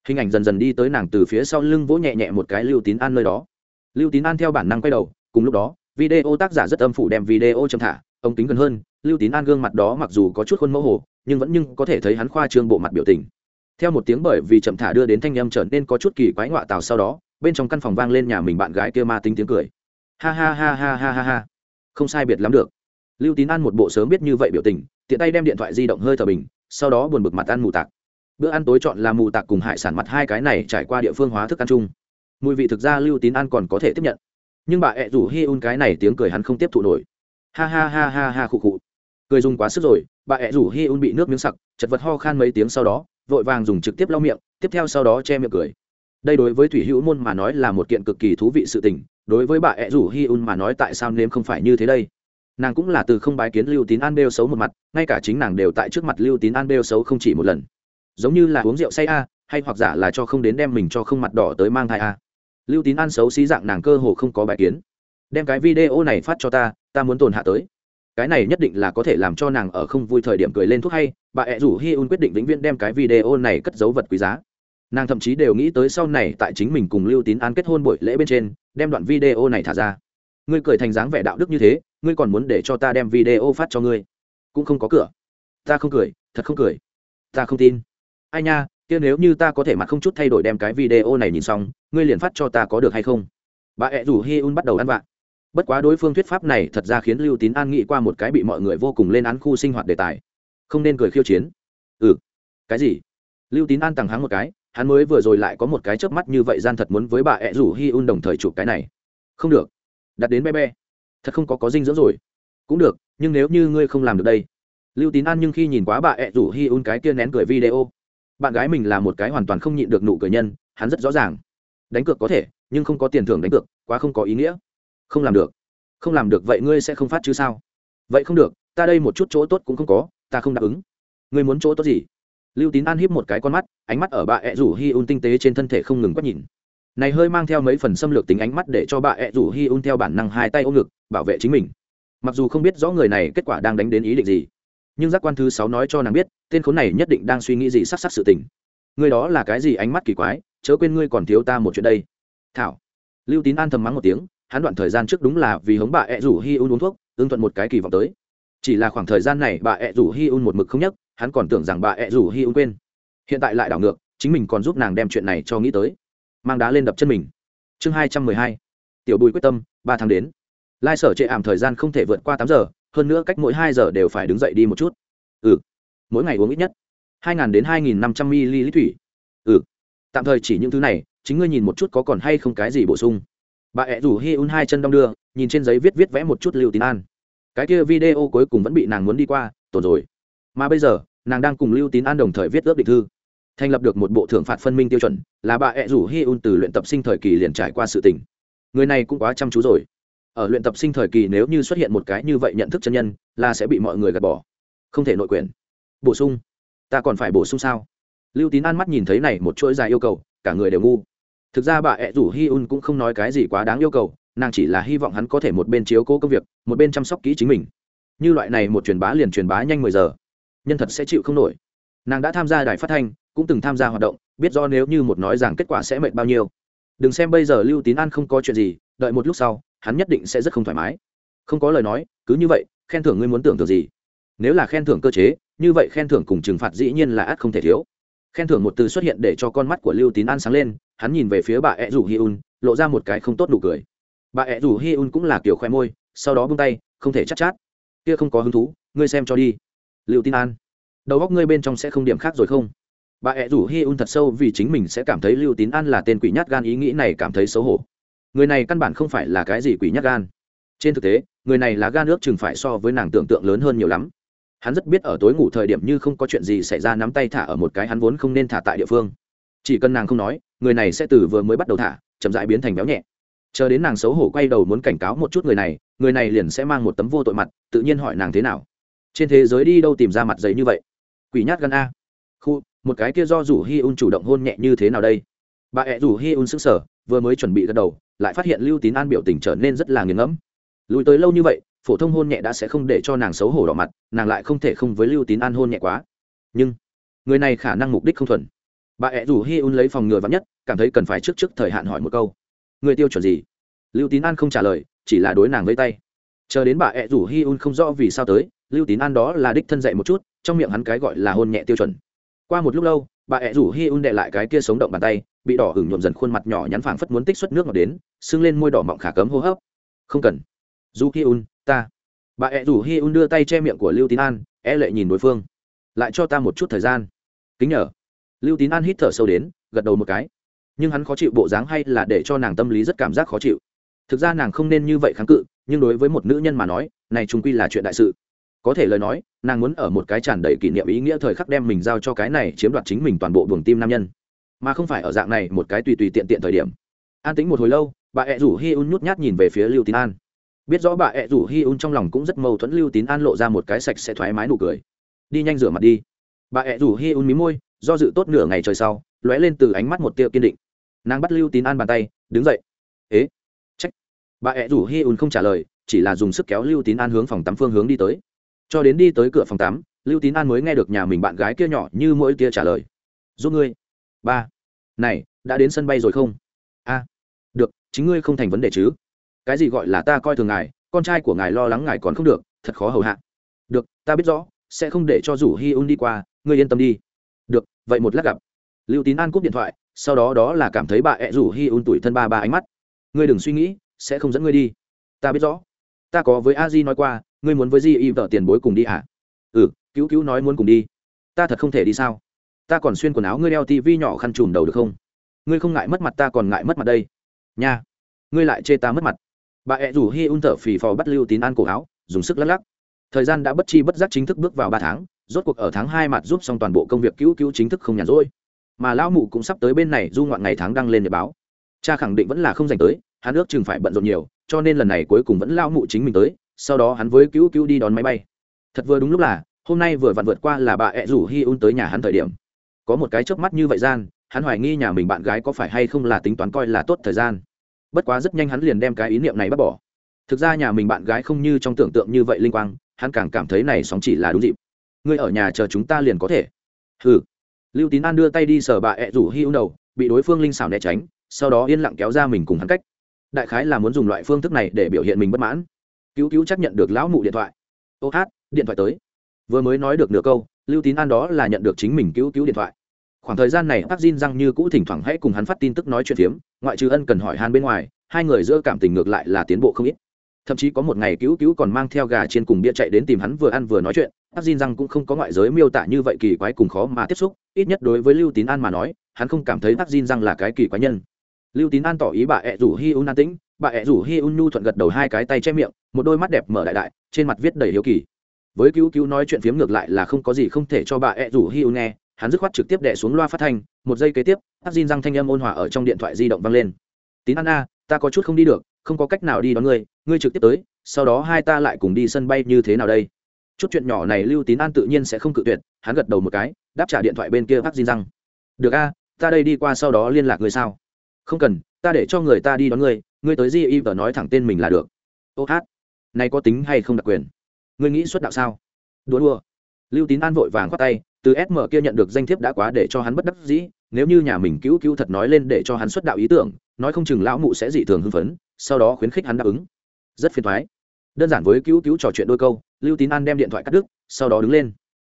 Hình ảnh dần dần đi tới nàng từ phía sau lưng vỗ nhẹ nhẹ một cái lưu tín an nơi đó. Lưu tín an theo bản năng quay đầu, cùng lúc đó, video tác giả rất âm phủ đem video châm thả, ông tính gần hơn, lưu tín an gương mặt đó mặc dù có chút khuôn mẫu hồ, nhưng vẫn nhưng có thể thấy hắn khoa trương bộ mặt biểu tình. Theo một tiếng bởi vì chậm thả đưa đến thanh âm trở nên có chút kỳ quái ngoạ tào sau đó bên trong căn phòng vang lên nhà mình bạn gái kia ma tính tiếng cười. Ha ha ha ha ha ha ha. Không sai biệt lắm được. Lưu tín ăn một bộ sớm biết như vậy biểu tình, tiện tay đem điện thoại di động hơi thở bình, sau đó buồn bực mặt ăn mù tạc. Bữa ăn tối chọn là mù tạc cùng hải sản mặt hai cái này trải qua địa phương hóa thức ăn chung. Mùi vị thực ra lưu tín ăn còn có thể tiếp nhận. Nhưng bà ẹ rủ hi un cái này tiếng cười hắn không tiếp thụ nổi. Ha ha ha ha ha khụ khụ. Cười dùng quá sức rồi, bà ẹ rủ hi un bị nước miếng sặc, chật vật ho khan mấy tiếng sau đó, vội vàng dùng trực tiếp lau miệng, tiếp theo sau đó che miệng cười đây đối với thủy hữu môn mà nói là một kiện cực kỳ thú vị sự tình, đối với bà ẹ rủ hi un mà nói tại sao nếm không phải như thế đây? Nàng cũng là từ không bái kiến lưu tín an bêu xấu một mặt, ngay cả chính nàng đều tại trước mặt lưu tín an bêu xấu không chỉ một lần. Giống như là uống rượu say a, hay hoặc giả là cho không đến đem mình cho không mặt đỏ tới mang thai a. Lưu tín an xấu xí dạng nàng cơ hồ không có bài kiến. Đem cái video này phát cho ta ta muốn tồn hạ tới. Cái này nhất định là có thể làm cho nàng ở không vui thời điểm cười lên thuốc hay, bà ẹ rủ hi un quyết định vĩnh viễn đem cái video này cất dấu vật quý giá nàng thậm chí đều nghĩ tới sau này tại chính mình cùng lưu tín an kết hôn buổi lễ bên trên, đem đoạn video này thả ra. Ngươi cười thành dáng vẻ đạo đức như thế, ngươi còn muốn để cho ta đem video phát cho ngươi? Cũng không có cửa. Ta không cười, thật không cười. Ta không tin. Ai nha, kia nếu như ta có thể mặt không chút thay đổi đem cái video này nhìn xong, ngươi liền phát cho ta có được hay không? Bà ẹ rủ hi un bắt đầu ăn vạ. Bất quá đối phương thuyết pháp này thật ra khiến lưu tín an nghĩ qua một cái bị mọi người vô cùng lên án khu sinh hoạt đề tài. Không nên cười khiêu chiến. Ừ. Cái gì? Lưu tín an tằng hắng một cái hắn mới vừa rồi lại có một cái chớp mắt như vậy gian thật muốn với bà ẹ rủ hi un đồng thời chụp cái này. Không được. Đặt đến be be thật không có có dinh dưỡng rồi. Cũng được, nhưng nếu như ngươi không làm được đây. Lưu tín an nhưng khi nhìn quá bà ẹ rủ hi un cái kia nén cười video. Bạn gái mình là một cái hoàn toàn không nhịn được nụ cười nhân, hắn rất rõ ràng. Đánh cược có thể, nhưng không có tiền thưởng đánh cược, quá không có ý nghĩa. Không làm được. Không làm được vậy ngươi sẽ không phát chứ sao? Vậy không được, ta đây một chút chỗ tốt cũng không có, ta không đáp ứng. Ngươi muốn chỗ tốt gì? Lưu tín an híp một cái con mắt, ánh mắt ở bà ẹ rủ hi un tinh tế trên thân thể không ngừng quét nhìn. Này hơi mang theo mấy phần xâm lược tính ánh mắt để cho bà ẹ rủ hi un theo bản năng hai tay ôm ngực, bảo vệ chính mình. Mặc dù không biết rõ người này kết quả đang đánh đến ý định gì, nhưng giác quan thứ sáu nói cho nàng biết, tên khốn này nhất định đang suy nghĩ gì sắc sắc sự tình. Người đó là cái gì ánh mắt kỳ quái, chớ quên ngươi còn thiếu ta một chuyện đây. Thảo. Lưu tín an thầm mắng một tiếng, hắn đoạn thời gian trước đúng là vì hống bà ẹ rủ hi un uống thuốc, ưng thuận một cái kỳ vọng tới chỉ là khoảng thời gian này bà ẹ rủ hi un một mực không nhắc, hắn còn tưởng rằng bà ẹ rủ hi un quên. Hiện tại lại đảo ngược, chính mình còn giúp nàng đem chuyện này cho nghĩ tới. Mang đá lên đập chân mình. Chương hai trăm mười hai. Tiểu bùi quyết tâm, ba tháng đến. Lai sở chệ ảm thời gian không thể vượt qua tám giờ, hơn nữa cách mỗi hai giờ đều phải đứng dậy đi một chút. Ừ. Mỗi ngày uống ít nhất hai nghìn đến hai nghìn năm trăm ml thủy. Ừ. Tạm thời chỉ những thứ này, chính ngươi nhìn một chút có còn hay không cái gì bổ sung. Bà ẹ rủ hi un hai chân đong đưa, nhìn trên giấy viết viết vẽ một chút lưu tín an cái kia video cuối cùng vẫn bị nàng muốn đi qua, tổn rồi. Mà bây giờ, nàng đang cùng lưu tín an đồng thời viết ước định thư. Thành lập được một bộ thưởng phạt phân minh tiêu chuẩn, là bà ẹ rủ hi un từ luyện tập sinh thời kỳ liền trải qua sự tình. Người này cũng quá chăm chú rồi. Ở luyện tập sinh thời kỳ nếu như xuất hiện một cái như vậy nhận thức chân nhân, là sẽ bị mọi người gạt bỏ. Không thể nội quyền. Bổ sung. Ta còn phải bổ sung sao? Lưu tín an mắt nhìn thấy này một chuỗi dài yêu cầu, cả người đều ngu. Thực ra bà ẹ rủ hi un cũng không nói cái gì quá đáng yêu cầu nàng chỉ là hy vọng hắn có thể một bên chiếu cố công việc, một bên chăm sóc kỹ chính mình. Như loại này một truyền bá liền truyền bá nhanh mười giờ, nhân thật sẽ chịu không nổi. Nàng đã tham gia đài phát thanh, cũng từng tham gia hoạt động, biết do nếu như một nói rằng kết quả sẽ mệt bao nhiêu. Đừng xem bây giờ lưu tín an không có chuyện gì, đợi một lúc sau, hắn nhất định sẽ rất không thoải mái. Không có lời nói, cứ như vậy, khen thưởng ngươi muốn tưởng tượng gì? Nếu là khen thưởng cơ chế, như vậy khen thưởng cùng trừng phạt dĩ nhiên là ắt không thể thiếu. Khen thưởng một từ xuất hiện để cho con mắt của lưu tín an sáng lên, hắn nhìn về phía bà ed rủ hi un, lộ ra một cái không tốt đủ cười bà ẹ rủ hi un cũng là kiểu khoe môi sau đó bung tay không thể chắc chát, chát kia không có hứng thú ngươi xem cho đi. Lưu tín an đầu góc ngươi bên trong sẽ không điểm khác rồi không? Bà ẹ rủ hi un thật sâu vì chính mình sẽ cảm thấy lưu tín an là tên quỷ nhát gan ý nghĩ này cảm thấy xấu hổ. Người này căn bản không phải là cái gì quỷ nhát gan. Trên thực tế người này là gan ước chừng phải so với nàng tưởng tượng lớn hơn nhiều lắm. Hắn rất biết ở tối ngủ thời điểm như không có chuyện gì xảy ra nắm tay thả ở một cái hắn vốn không nên thả tại địa phương. Chỉ cần nàng không nói người này sẽ từ vừa mới bắt đầu thả chậm dãi biến thành béo nhẹ chờ đến nàng xấu hổ quay đầu muốn cảnh cáo một chút người này người này liền sẽ mang một tấm vô tội mặt, tự nhiên hỏi nàng thế nào. Trên thế giới đi đâu tìm ra mặt giấy như vậy? Quỷ nhát gan a. Khu, một cái kia do rủ hi un chủ động hôn nhẹ như thế nào đây? Bà ẹ rủ hi un sức sở vừa mới chuẩn bị gật đầu, lại phát hiện lưu tín an biểu tình trở nên rất là nghiền ngẫm. Lùi tới lâu như vậy, phổ thông hôn nhẹ đã sẽ không để cho nàng xấu hổ đỏ mặt, nàng lại không thể không với lưu tín an hôn nhẹ quá. Nhưng, người này khả năng mục đích không thuần. Bà ẹ rủ hi un lấy phòng ngừa vắn nhất, cảm thấy cần phải trước trước thời hạn hỏi một câu người tiêu chuẩn gì? Lưu tín an không trả lời, chỉ là đối nàng với tay. Chờ đến bà ẹ rủ hi un không rõ vì sao tới, lưu tín an đó là đích thân dạy một chút, trong miệng hắn cái gọi là hôn nhẹ tiêu chuẩn. Qua một lúc lâu, bà ẹ rủ hi un đệ lại cái kia sống động bàn tay, bị đỏ hửng nhuộm dần khuôn mặt nhỏ nhắn phảng phất muốn tích xuất nước ngọt đến, sưng lên môi đỏ mọng khả cấm hô hấp. Không cần. Du hi un, ta. Bà ẹ rủ hi un đưa tay che miệng của lưu tín an e lệ nhìn đối phương. Lại cho ta một chút thời gian. Kính nhờ. Lưu tín an hít thở sâu đến, gật đầu một cái nhưng hắn khó chịu bộ dáng hay là để cho nàng tâm lý rất cảm giác khó chịu. Thực ra nàng không nên như vậy kháng cự, nhưng đối với một nữ nhân mà nói, này trung quy là chuyện đại sự. Có thể lời nói, nàng muốn ở một cái tràn đầy kỷ niệm ý nghĩa thời khắc đem mình giao cho cái này chiếm đoạt chính mình toàn bộ buồng tim nam nhân. Mà không phải ở dạng này một cái tùy tùy tiện tiện thời điểm. An tính một hồi lâu, bà ẹ rủ hi un nhút nhát nhìn về phía lưu tín an. Biết rõ bà ẹ rủ hi un trong lòng cũng rất mâu thuẫn, lưu tín an lộ ra một cái sạch sẽ thoải mái nụ cười. Đi nhanh rửa mặt đi. Bà ẹ rủ hi un mí môi, do dự tốt nửa ngày trời sau, lóe lên từ ánh mắt một tia kiên định nàng bắt lưu tín an bàn tay, đứng dậy. Ế? Trách. Bà ẹ rủ hi un không trả lời, chỉ là dùng sức kéo lưu tín an hướng phòng tắm phương hướng đi tới. Cho đến đi tới cửa phòng tắm, lưu tín an mới nghe được nhà mình bạn gái kia nhỏ như mỗi tia trả lời. Giúp ngươi. Ba. Này, đã đến sân bay rồi không? A. Được, chính ngươi không thành vấn đề chứ. Cái gì gọi là ta coi thường ngài, con trai của ngài lo lắng ngài còn không được, thật khó hầu hạ. Được, ta biết rõ, sẽ không để cho rủ hi un đi qua, ngươi yên tâm đi. Được, vậy một lát gặp. Lưu tín an cúp điện thoại sau đó đó là cảm thấy bà ẹ rủ hi un tuổi thân ba ba ánh mắt. Ngươi đừng suy nghĩ, sẽ không dẫn ngươi đi. Ta biết rõ. Ta có với a di nói qua, ngươi muốn với di y vợ tiền bối cùng đi hả ừ cứu cứu nói muốn cùng đi. Ta thật không thể đi sao? Ta còn xuyên quần áo ngươi đeo tivi nhỏ khăn trùm đầu được không? Ngươi không ngại mất mặt ta còn ngại mất mặt đây. Nha, ngươi lại chê ta mất mặt. Bà ẹ rủ hi un thở phì phò bắt lưu tín an cổ áo, dùng sức lắc lắc. Thời gian đã bất chi bất giác chính thức bước vào ba tháng, rốt cuộc ở tháng hai mặt giúp xong toàn bộ công việc cứu cứu chính thức không nhàn rỗi mà lão mụ cũng sắp tới bên này du ngoạn ngày tháng đăng lên để báo. Cha khẳng định vẫn là không dành tới, hắn ước chừng phải bận rộn nhiều, cho nên lần này cuối cùng vẫn lão mụ chính mình tới, sau đó hắn với cứu cứu đi đón máy bay. Thật vừa đúng lúc là, hôm nay vừa vặn vượt qua là bà ẹ rủ hi un tới nhà hắn thời điểm. Có một cái chớp mắt như vậy gian, hắn hoài nghi nhà mình bạn gái có phải hay không là tính toán coi là tốt thời gian. Bất quá rất nhanh hắn liền đem cái ý niệm này bắt bỏ. Thực ra nhà mình bạn gái không như trong tưởng tượng như vậy linh quang, hắn càng cảm thấy này sóng chỉ là đúng dịp. Ngươi ở nhà chờ chúng ta liền có thể. Ừ lưu tín an đưa tay đi sờ bà ẹ rủ hi u đầu, bị đối phương linh xảo né tránh, sau đó yên lặng kéo ra mình cùng hắn cách. Đại khái là muốn dùng loại phương thức này để biểu hiện mình bất mãn. Cứu cứu chấp nhận được lão mụ điện thoại. Ô hát, điện thoại tới. Vừa mới nói được nửa câu, lưu tín an đó là nhận được chính mình cứu cứu điện thoại. Khoảng thời gian này bác Jin răng như cũ thỉnh thoảng hãy cùng hắn phát tin tức nói chuyện phiếm, ngoại trừ ân cần hỏi han bên ngoài, hai người giữa cảm tình ngược lại là tiến bộ không ít thậm chí có một ngày cứu cứu còn mang theo gà trên cùng bia chạy đến tìm hắn vừa ăn vừa nói chuyện. Áp Jin rằng cũng không có ngoại giới miêu tả như vậy kỳ quái cùng khó mà tiếp xúc, ít nhất đối với lưu tín an mà nói, hắn không cảm thấy áp Jin rằng là cái kỳ quái nhân. Lưu tín an tỏ ý bà ẹ rủ hi un an tĩnh, bà ẹ rủ hi un nhu thuận gật đầu hai cái tay che miệng, một đôi mắt đẹp mở đại đại, trên mặt viết đầy hiếu kỳ. Với cứu cứu nói chuyện phiếm ngược lại là không có gì không thể cho bà ẹ rủ hi un nghe, hắn dứt khoát trực tiếp đẻ xuống loa phát thanh, một giây kế tiếp, áp xin rằng thanh âm ôn hòa ở trong điện thoại di động vang lên. Tín an a ta có chút không đi được, không có cách nào đi đón ngươi ngươi trực tiếp tới, sau đó hai ta lại cùng đi sân bay như thế nào đây? Chút chuyện nhỏ này lưu tín an tự nhiên sẽ không cự tuyệt, hắn gật đầu một cái, đáp trả điện thoại bên kia bác xin răng được a, ta đây đi qua sau đó liên lạc người sao? Không cần, ta để cho người ta đi đón ngươi ngươi tới di y và nói thẳng tên mình là được. Ô hát, này có tính hay không đặc quyền? Ngươi nghĩ xuất đạo sao? Đùa đùa. Lưu tín an vội vàng khoát tay, từ sm kia nhận được danh thiếp đã quá để cho hắn bất đắc dĩ, nếu như nhà mình cứu cứu thật nói lên để cho hắn xuất đạo ý tưởng nói không chừng lão mụ sẽ dị thường hưng phấn, sau đó khuyến khích hắn đáp ứng. Rất phiền thoái. Đơn giản với cứu cứu trò chuyện đôi câu, lưu tín an đem điện thoại cắt đứt, sau đó đứng lên.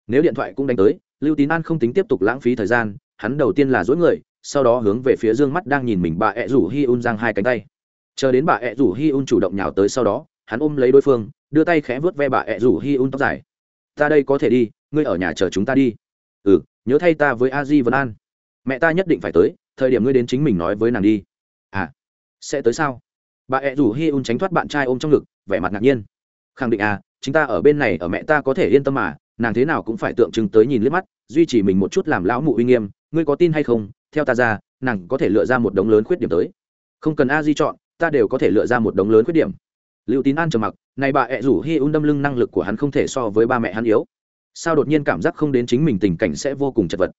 Nếu điện thoại cũng đánh tới, lưu tín an không tính tiếp tục lãng phí thời gian, hắn đầu tiên là dối người, sau đó hướng về phía dương mắt đang nhìn mình bà ẹ rủ hi un giang hai cánh tay. Chờ đến bà ẹ rủ hi un chủ động nhào tới sau đó, hắn ôm lấy đối phương, đưa tay khẽ vớt ve bà ẹ rủ hi un tóc dài. Ta đây có thể đi, ngươi ở nhà chờ chúng ta đi. Ừ nhớ thay ta với a di vân an. Mẹ ta nhất định phải tới, thời điểm ngươi đến chính mình nói với nàng đi sẽ tới sao? Bà ẹ rủ hi un tránh thoát bạn trai ôm trong ngực, vẻ mặt ngạc nhiên. Khẳng định à chính ta ở bên này ở mẹ ta có thể yên tâm mà, nàng thế nào cũng phải tượng trưng tới nhìn liếc mắt, duy trì mình một chút làm lão mụ uy nghiêm, ngươi có tin hay không? Theo ta ra, nàng có thể lựa ra một đống lớn khuyết điểm tới. Không cần a di chọn, ta đều có thể lựa ra một đống lớn khuyết điểm. Liệu tín an trầm mặc, này bà ẹ rủ hi un đâm lưng năng lực của hắn không thể so với ba mẹ hắn yếu. Sao đột nhiên cảm giác không đến chính mình tình cảnh sẽ vô cùng chật vật?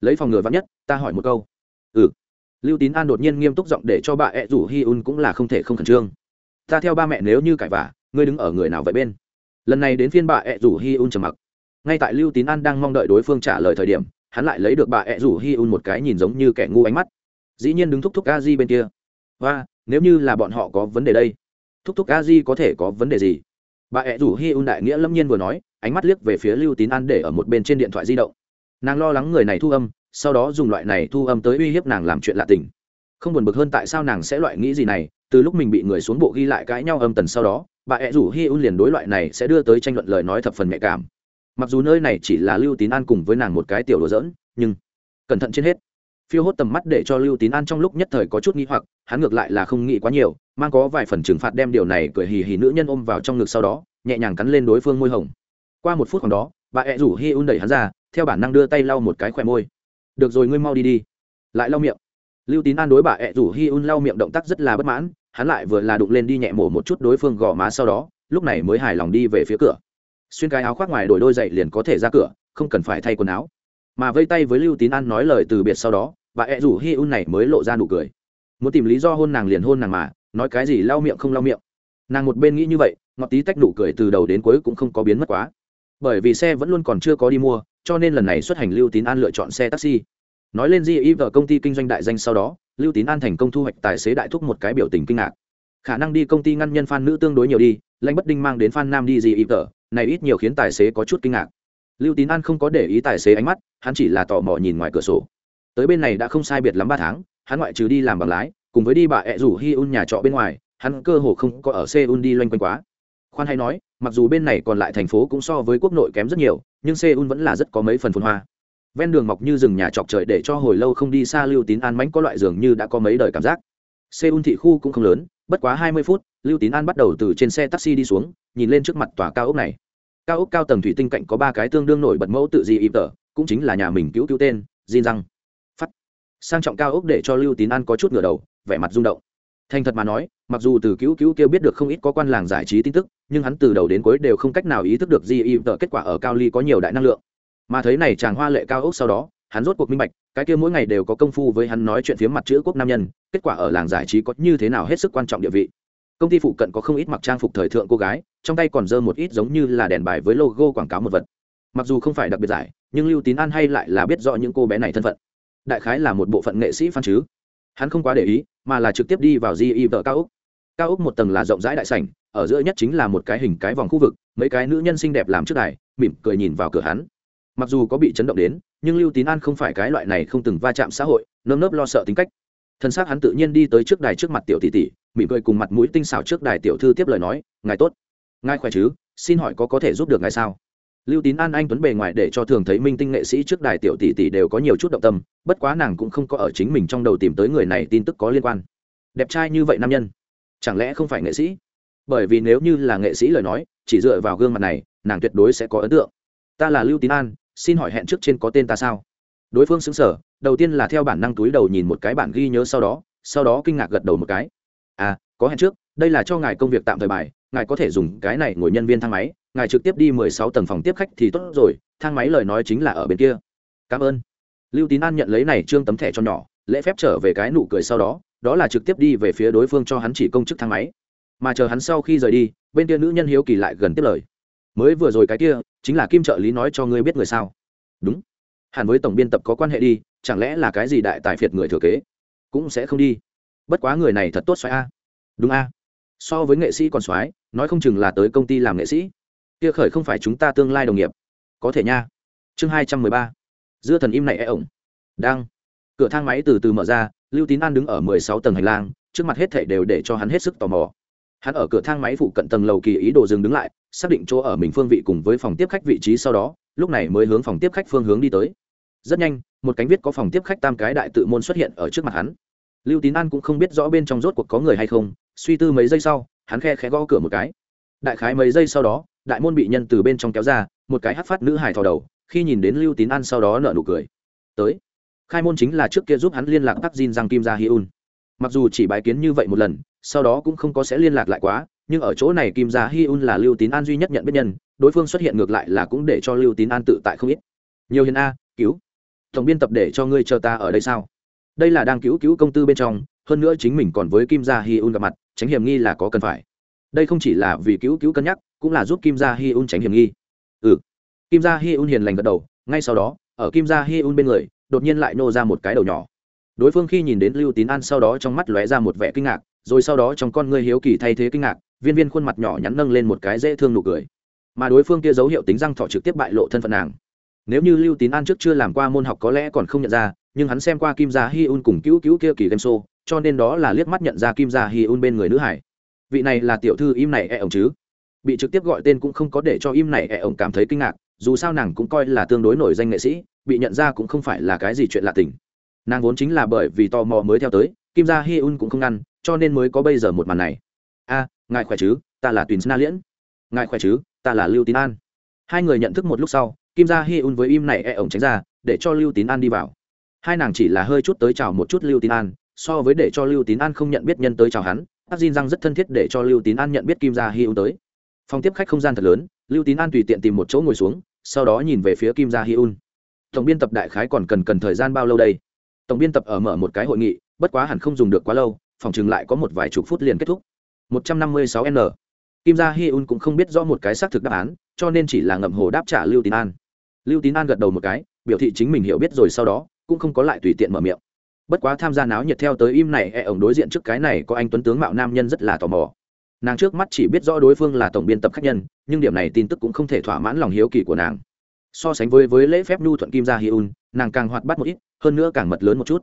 Lấy phòng ngừa vắn nhất, ta hỏi một câu. Ừ lưu tín an đột nhiên nghiêm túc giọng để cho bà ẹ rủ hi un cũng là không thể không khẩn trương. Ta theo ba mẹ nếu như cãi vả ngươi đứng ở người nào vậy bên? Lần này đến phiên bà ẹ rủ hi un trầm mặc. Ngay tại lưu tín an đang mong đợi đối phương trả lời thời điểm, hắn lại lấy được bà ẹ rủ hi un một cái nhìn giống như kẻ ngu ánh mắt. Dĩ nhiên đứng thúc thúc a di bên kia. Và nếu như là bọn họ có vấn đề đây, thúc thúc a di có thể có vấn đề gì? Bà ẹ rủ hi un đại nghĩa lâm nhiên vừa nói, ánh mắt liếc về phía lưu tín an để ở một bên trên điện thoại di động. Nàng lo lắng người này thu âm sau đó dùng loại này thu âm tới uy hiếp nàng làm chuyện lạ tình. Không buồn bực hơn tại sao nàng sẽ loại nghĩ gì này, từ lúc mình bị người xuống bộ ghi lại cãi nhau âm tần sau đó, bà ẹ rủ hi un liền đối loại này sẽ đưa tới tranh luận lời nói thập phần nhạy cảm. Mặc dù nơi này chỉ là lưu tín an cùng với nàng một cái tiểu đồ dỡn nhưng cẩn thận trên hết. Phiêu hốt tầm mắt để cho lưu tín an trong lúc nhất thời có chút nghĩ hoặc, hắn ngược lại là không nghĩ quá nhiều, mang có vài phần trừng phạt đem điều này cười hì hì nữ nhân ôm vào trong ngực sau đó, nhẹ nhàng cắn lên đối phương môi hồng. Qua một phút khoảng đó, bà ẹ rủ hi un đẩy hắn ra, theo bản năng đưa tay lau một cái khỏe môi được rồi, ngươi mau đi đi. Lại lau miệng. Lưu tín an đối bà ẹ rủ hi un lau miệng động tác rất là bất mãn, hắn lại vừa là đụng lên đi nhẹ mổ một chút đối phương gò má sau đó, lúc này mới hài lòng đi về phía cửa. Xuyên cái áo khoác ngoài đổi đôi giày liền có thể ra cửa, không cần phải thay quần áo. Mà vây tay với lưu tín an nói lời từ biệt sau đó, bà ẹ rủ hi un này mới lộ ra nụ cười. Muốn tìm lý do hôn nàng liền hôn nàng mà, nói cái gì lau miệng không lau miệng. Nàng một bên nghĩ như vậy, ngọt tí tách nụ cười từ đầu đến cuối cũng không có biến mất quá bởi vì xe vẫn luôn còn chưa có đi mua, cho nên lần này xuất hành lưu tín an lựa chọn xe taxi. Nói lên di vợ công ty kinh doanh đại danh sau đó, lưu tín an thành công thu hoạch tài xế đại thúc một cái biểu tình kinh ngạc. Khả năng đi công ty ngăn nhân f nữ tương đối nhiều đi, lãnh bất đinh mang đến f nam đi di vợ này ít nhiều khiến tài xế có chút kinh ngạc. Lưu tín an không có để ý tài xế ánh mắt, hắn chỉ là tò mò nhìn ngoài cửa sổ. Tới bên này đã không sai biệt lắm ba tháng, hắn ngoại trừ đi làm bằng lái, cùng với đi bà ẹ rủ hi un nhà trọ bên ngoài, hắn cơ hồ không có ở seoul đi loanh quanh quá. Khoan hay nói mặc dù bên này còn lại thành phố cũng so với quốc nội kém rất nhiều, nhưng seoul vẫn là rất có mấy phần phồn hoa. Ven đường mọc như rừng nhà chọc trời để cho hồi lâu không đi xa lưu tín an mánh có loại giường như đã có mấy đời cảm giác. Seoul thị khu cũng không lớn, bất quá hai mươi phút, lưu tín an bắt đầu từ trên xe taxi đi xuống, nhìn lên trước mặt tòa cao ốc này. Cao ốc cao tầng thủy tinh cạnh có ba cái tương đương nổi bật mẫu tự di ịp tở cũng chính là nhà mình cứu cứu tên, Jin răng phát. Sang trọng cao ốc để cho lưu tín an có chút ngửa đầu, vẻ mặt rung động thành thật mà nói, mặc dù từ cứu cứu kia biết được không ít có quan làng giải trí tin tức, nhưng hắn từ đầu đến cuối đều không cách nào ý thức được di y tờ kết quả ở cao ly có nhiều đại năng lượng. Mà thấy này chàng hoa lệ cao ốc sau đó, hắn rốt cuộc minh bạch, cái kia mỗi ngày đều có công phu với hắn nói chuyện phía mặt chữ quốc nam nhân, kết quả ở làng giải trí có như thế nào hết sức quan trọng địa vị. Công ty phụ cận có không ít mặc trang phục thời thượng cô gái, trong tay còn dơ một ít giống như là đèn bài với logo quảng cáo một vật. Mặc dù không phải đặc biệt giải, nhưng lưu tín an hay lại là biết rõ những cô bé này thân phận. Đại khái là một bộ phận nghệ sĩ phan chứ. Hắn không quá để ý mà là trực tiếp đi vào di y vợ cao úc. Cao úc một tầng là rộng rãi đại sảnh, ở giữa nhất chính là một cái hình cái vòng khu vực, mấy cái nữ nhân xinh đẹp làm trước đài, mỉm cười nhìn vào cửa hắn. Mặc dù có bị chấn động đến, nhưng lưu tín an không phải cái loại này không từng va chạm xã hội, nơm nớp lo sợ tính cách. Thân xác hắn tự nhiên đi tới trước đài trước mặt tiểu tỷ tỷ, mỉm cười cùng mặt mũi tinh xảo trước đài tiểu thư tiếp lời nói, ngài tốt. Ngài khỏe chứ? Xin hỏi có có thể giúp được ngài sao? Lưu tín an anh tuấn bề ngoài để cho thường thấy minh tinh nghệ sĩ trước đài tiểu tỷ tỷ đều có nhiều chút động tâm, bất quá nàng cũng không có ở chính mình trong đầu tìm tới người này tin tức có liên quan. Đẹp trai như vậy nam nhân, chẳng lẽ không phải nghệ sĩ? Bởi vì nếu như là nghệ sĩ lời nói, chỉ dựa vào gương mặt này, nàng tuyệt đối sẽ có ấn tượng. Ta là lưu tín an, xin hỏi hẹn trước trên có tên ta sao? Đối phương xứng sở, đầu tiên là theo bản năng túi đầu nhìn một cái bản ghi nhớ sau đó sau đó kinh ngạc gật đầu một cái. À có hẹn trước, đây là cho ngài công việc tạm thời bài, ngài có thể dùng cái này ngồi nhân viên thang máy ngài trực tiếp đi mười sáu tầng phòng tiếp khách thì tốt rồi, thang máy lời nói chính là ở bên kia. Cảm ơn. Lưu tín an nhận lấy này trương tấm thẻ cho nhỏ, lễ phép trở về cái nụ cười sau đó đó là trực tiếp đi về phía đối phương cho hắn chỉ công chức thang máy. Mà chờ hắn sau khi rời đi, bên kia nữ nhân hiếu kỳ lại gần tiếp lời. Mới vừa rồi cái kia, chính là kim trợ lý nói cho ngươi biết người sao? Đúng. Hẳn với tổng biên tập có quan hệ đi, chẳng lẽ là cái gì đại tài phiệt người thừa kế? Cũng sẽ không đi. Bất quá người này thật tốt xoáy a. Đúng a. So với nghệ sĩ còn soái nói không chừng là tới công ty làm nghệ sĩ kia khởi không phải chúng ta tương lai đồng nghiệp. Có thể nha. Chương hai trăm mười ba. Dưa thần im này e ổng. Đang. Cửa thang máy từ từ mở ra, lưu tín an đứng ở mười sáu tầng hành lang, trước mặt hết thảy đều để cho hắn hết sức tò mò. Hắn ở cửa thang máy phụ cận tầng lầu kỳ ý đồ dừng đứng lại, xác định chỗ ở mình phương vị cùng với phòng tiếp khách vị trí sau đó, lúc này mới hướng phòng tiếp khách phương hướng đi tới. Rất nhanh, một cánh viết có phòng tiếp khách tam cái đại tự môn xuất hiện ở trước mặt hắn. Lưu tín an cũng không biết rõ bên trong rốt cuộc có người hay không, suy tư mấy giây sau, hắn khe khẽ gõ cửa một cái. Đại khái mấy giây sau đó đại môn bị nhân từ bên trong kéo ra một cái hát phát nữ hài thò đầu khi nhìn đến lưu tín an sau đó nợ nụ cười tới khai môn chính là trước kia giúp hắn liên lạc tắc Jin Giang Kim Ra Hi Un. Mặc dù chỉ bái kiến như vậy một lần, sau đó cũng không có sẽ liên lạc lại quá, nhưng ở chỗ này Kim Gia Hi Un là Lưu Tín An duy nhất nhận biết nhân, đối phương xuất hiện ngược lại là cũng để cho Lưu Tín An tự tại không ít. Nhiều hiền a, cứu. Tổng biên tập để cho ngươi chờ ta ở đây sao? Đây là đang cứu cứu công tư bên trong, hơn nữa chính mình còn với Kim Gia Hi Un gặp mặt, tránh hiểm nghi là có cần phải. Đây không chỉ là vì cứu cứu cân nhắc, cũng là giúp Kim Gia Hi Un tránh hiểm nghi. Ừ. Kim Gia Hi Un hiền lành gật đầu, ngay sau đó, ở Kim Gia Hi Un bên người, đột nhiên lại nô ra một cái đầu nhỏ đối phương khi nhìn đến lưu tín an sau đó trong mắt lóe ra một vẻ kinh ngạc rồi sau đó trong con ngươi hiếu kỳ thay thế kinh ngạc viên viên khuôn mặt nhỏ nhắn nâng lên một cái dễ thương nụ cười mà đối phương kia dấu hiệu tính răng thọ trực tiếp bại lộ thân phận nàng nếu như lưu tín an trước chưa làm qua môn học có lẽ còn không nhận ra nhưng hắn xem qua kim gia hi un cùng cứu cứu kia kỳ game show cho nên đó là liếc mắt nhận ra kim gia hi un bên người nữ hải vị này là tiểu thư im này e ổng chứ? Bị trực tiếp gọi tên cũng không có để cho im này e ổng cảm thấy kinh ngạc, dù sao nàng cũng coi là tương đối nổi danh nghệ sĩ, bị nhận ra cũng không phải là cái gì chuyện lạ tình. Nàng vốn chính là bởi vì tò mò mới theo tới, kim gia hi un cũng không ngăn, cho nên mới có bây giờ một màn này. A, ngài khỏe chứ? Ta là tùy na liễn. Ngài khỏe chứ? Ta là lưu tín an. Hai người nhận thức một lúc sau, kim gia hi un với im này e ổng tránh ra, để cho lưu tín an đi vào. Hai nàng chỉ là hơi chút tới chào một chút lưu tín an, so với để cho lưu tín an không nhận biết nhân tới chào hắn tắc Jin răng rất thân thiết để cho lưu tín an nhận biết kim gia hi un tới. Phòng tiếp khách không gian thật lớn, lưu tín an tùy tiện tìm một chỗ ngồi xuống, sau đó nhìn về phía kim gia hi un tổng biên tập đại khái còn cần cần thời gian bao lâu đây? Tổng biên tập ở mở một cái hội nghị, bất quá hẳn không dùng được quá lâu, phòng trường lại có một vài chục phút liền kết thúc. 156 n. Kim gia hi un cũng không biết rõ một cái xác thực đáp án, cho nên chỉ là ngậm hồ đáp trả lưu tín an. Lưu tín an gật đầu một cái, biểu thị chính mình hiểu biết rồi sau đó, cũng không có lại tùy tiện mở miệng bất quá tham gia náo nhiệt theo tới im này e ổng đối diện trước cái này có anh tuấn tướng mạo nam nhân rất là tò mò. Nàng trước mắt chỉ biết rõ đối phương là tổng biên tập khách nhân, nhưng điểm này tin tức cũng không thể thỏa mãn lòng hiếu kỳ của nàng. So sánh với với lễ phép nhu thuận kim gia hi un, nàng càng hoạt bát một ít, hơn nữa càng mật lớn một chút.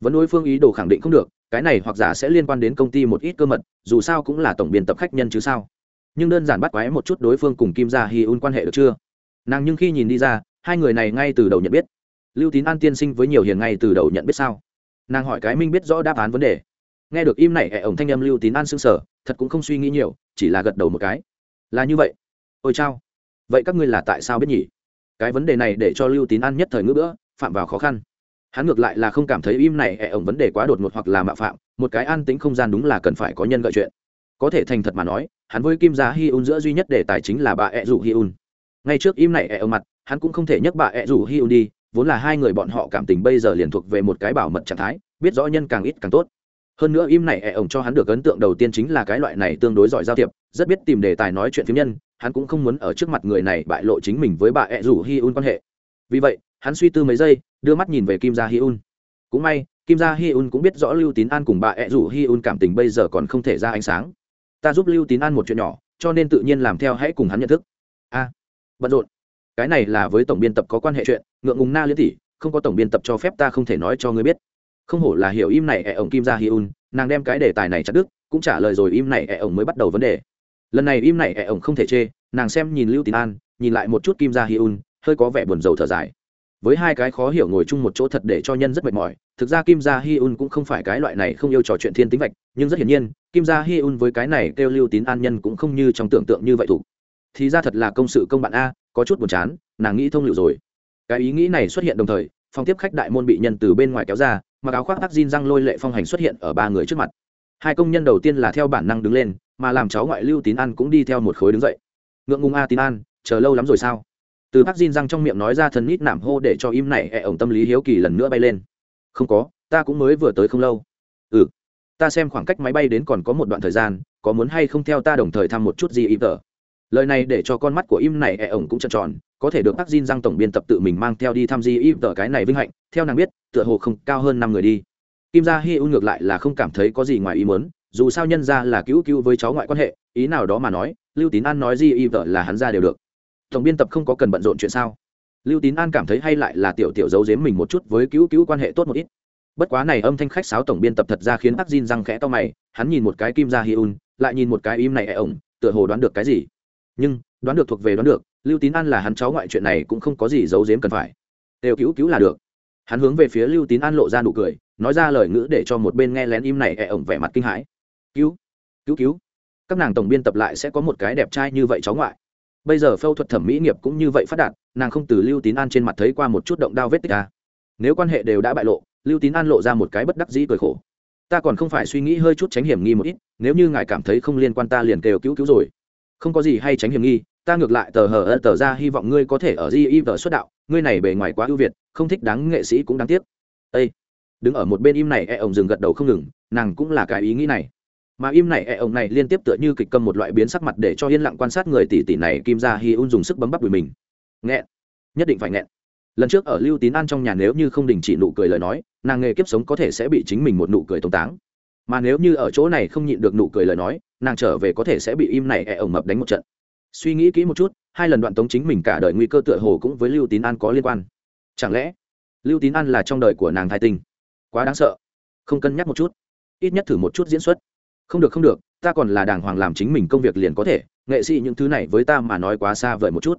Vẫn đối phương ý đồ khẳng định không được, cái này hoặc giả sẽ liên quan đến công ty một ít cơ mật, dù sao cũng là tổng biên tập khách nhân chứ sao. Nhưng đơn giản bắt quái một chút đối phương cùng kim gia hi un quan hệ được chưa? Nàng nhưng khi nhìn đi ra, hai người này ngay từ đầu nhận biết. Lưu tín an tiên sinh với nhiều hiền ngay từ đầu nhận biết sao? Nàng hỏi cái minh biết rõ đáp án vấn đề. Nghe được im này hệ ổng thanh âm lưu tín an s ư n g sở thật cũng không suy nghĩ nhiều, chỉ là gật đầu một cái. Là như vậy. Ôi chao. Vậy các ngươi là tại sao biết nhỉ? Cái vấn đề này để cho lưu tín an nhất thời ngữ bữa, phạm vào khó khăn. Hắn ngược lại là không cảm thấy im này hệ ổng vấn đề quá đột ngột hoặc là mạo phạm, một cái an tính không gian đúng là cần phải có nhân gợi chuyện. Có thể thành thật mà nói, hắn với kim giá hi un giữa duy nhất để tài chính là bà ẹ rủ hi un. Ngay trước im này ẹ ổng mặt, hắn cũng không thể nhắc bà ẹ rủ hi un đi vốn là hai người bọn họ cảm tình bây giờ liền thuộc về một cái bảo mật trạng thái, biết rõ nhân càng ít càng tốt. Hơn nữa im này, ẻ ổng cho hắn được ấn tượng đầu tiên chính là cái loại này tương đối giỏi giao thiệp, rất biết tìm đề tài nói chuyện phiếm nhân, hắn cũng không muốn ở trước mặt người này bại lộ chính mình với bà ẹ rủ hi un quan hệ. Vì vậy, hắn suy tư mấy giây, đưa mắt nhìn về kim gia hi un cũng may, kim gia hi un cũng biết rõ lưu tín an cùng bà ẹ rủ hi un cảm tình bây giờ còn không thể ra ánh sáng. Ta giúp lưu tín an một chuyện nhỏ, cho nên tự nhiên làm theo hãy cùng hắn nhận thức. A, bận rộn. Cái này là với tổng biên tập có quan hệ chuyện ngượng ngùng na liên tỷ, không có tổng biên tập cho phép ta không thể nói cho ngươi biết. Không hổ là hiểu im này ẹ ổng kim ra hi un, nàng đem cái đề tài này chặt đức cũng trả lời rồi im này ẹ ổng mới bắt đầu vấn đề. Lần này im này ẹ ổng không thể chê, nàng xem nhìn lưu tín an, nhìn lại một chút kim ra hi un, hơi có vẻ buồn rầu thở dài. Với hai cái khó hiểu ngồi chung một chỗ thật để cho nhân rất mệt mỏi, thực ra kim gia hi un cũng không phải cái loại này không yêu trò chuyện thiên tính vạch, nhưng rất hiển nhiên, kim gia hi un với cái này kêu lưu tín an nhân cũng không như trong tưởng tượng như vậy thủ. Thì ra thật là công sự công bạn a, có chút buồn chán, nàng nghĩ thông liệu rồi cái ý nghĩ này xuất hiện đồng thời, phòng tiếp khách đại môn bị nhân từ bên ngoài kéo ra, mặc áo khoác tắc jean răng lôi lệ phong hành xuất hiện ở ba người trước mặt. Hai công nhân đầu tiên là theo bản năng đứng lên, mà làm cháu ngoại lưu tín an cũng đi theo một khối đứng dậy. Ngượng ngùng a tín an, chờ lâu lắm rồi sao? Từ tắc jean răng trong miệng nói ra thần nít nảm hô để cho im này ẹ、e、ổng tâm lý hiếu kỳ lần nữa bay lên. Không có, ta cũng mới vừa tới không lâu. Ừ ta xem khoảng cách máy bay đến còn có một đoạn thời gian, có muốn hay không theo ta đồng thời thăm một chút gì ý tờ. Lời này để cho con mắt của im này ẹ、e、ổng ổng cũng trợn tròn có thể được tác Jin Giang tổng biên tập tự mình mang theo đi tham gia y tờ cái này vinh hạnh, theo nàng biết, tựa hồ không cao hơn năm người đi. Kim Gia Hi ngược lại là không cảm thấy có gì ngoài ý muốn, dù sao nhân ra là cứu cứu với cháu ngoại quan hệ, ý nào đó mà nói, Lưu Tín An nói gì y tờ là hắn ra đều được. Tổng biên tập không có cần bận rộn chuyện sao? Lưu Tín An cảm thấy hay lại là tiểu tiểu giấu giếm mình một chút với cứu cứu quan hệ tốt một ít. Bất quá này âm thanh khách sáo tổng biên tập thật ra khiến Park Jin răng khẽ to mày, hắn nhìn một cái Kim Gia Hi lại nhìn một cái im này ẻ ổng, tựa hồ đoán được cái gì. Nhưng, đoán được thuộc về đoán được, lưu tín an là hắn cháu ngoại chuyện này cũng không có gì giấu giếm cần phải. Đều cứu cứu là được. Hắn hướng về phía lưu tín an lộ ra nụ cười, nói ra lời ngữ để cho một bên nghe lén im này e ổng vẻ mặt kinh hãi. Cứu cứu cứu. Các nàng tổng biên tập lại sẽ có một cái đẹp trai như vậy cháu ngoại. Bây giờ phẫu thuật thẩm mỹ nghiệp cũng như vậy phát đạt, nàng không từ lưu tín an trên mặt thấy qua một chút động đao vết tích à. nếu quan hệ đều đã bại lộ, lưu tín an lộ ra một cái bất đắc dĩ cười khổ. Ta còn không phải suy nghĩ hơi chút tránh hiểm nghi một ít, nếu như ngài cảm thấy không liên quan ta liền kêu cứu cứu rồi. Không có gì hay tránh hiểm nghi ta ngược lại tờ hờ ân tờ ra hy vọng ngươi có thể ở di y vợ xuất đạo, ngươi này bề ngoài quá ưu việt, không thích đáng nghệ sĩ cũng đáng tiếc. Ây đứng ở một bên im này e ổng dừng gật đầu không ngừng, nàng cũng là cái ý nghĩ này. Mà im này e ổng này liên tiếp tựa như kịch cầm một loại biến sắc mặt để cho yên lặng quan sát người tỷ tỷ này, kim ra hi un dùng sức bấm bắp đùi mình. Nghẹn. Nhất định phải nghẹn. Lần trước ở lưu tín an trong nhà nếu như không đình chỉ nụ cười lời nói, nàng nghề kiếp sống có thể sẽ bị chính mình một nụ cười tống táng. Mà nếu như ở chỗ này không nhịn được nụ cười lời nói, nàng trở về có thể sẽ bị im này e ổng mập đánh một trận suy nghĩ kỹ một chút, hai lần đoạn tống chính mình cả đời nguy cơ tựa hồ cũng với lưu tín an có liên quan. Chẳng lẽ, lưu tín an là trong đời của nàng thai tinh quá đáng sợ. Không cân nhắc một chút. Ít nhất thử một chút diễn xuất. Không được không được, ta còn là đàng hoàng làm chính mình công việc liền có thể, nghệ sĩ những thứ này với ta mà nói quá xa vời một chút.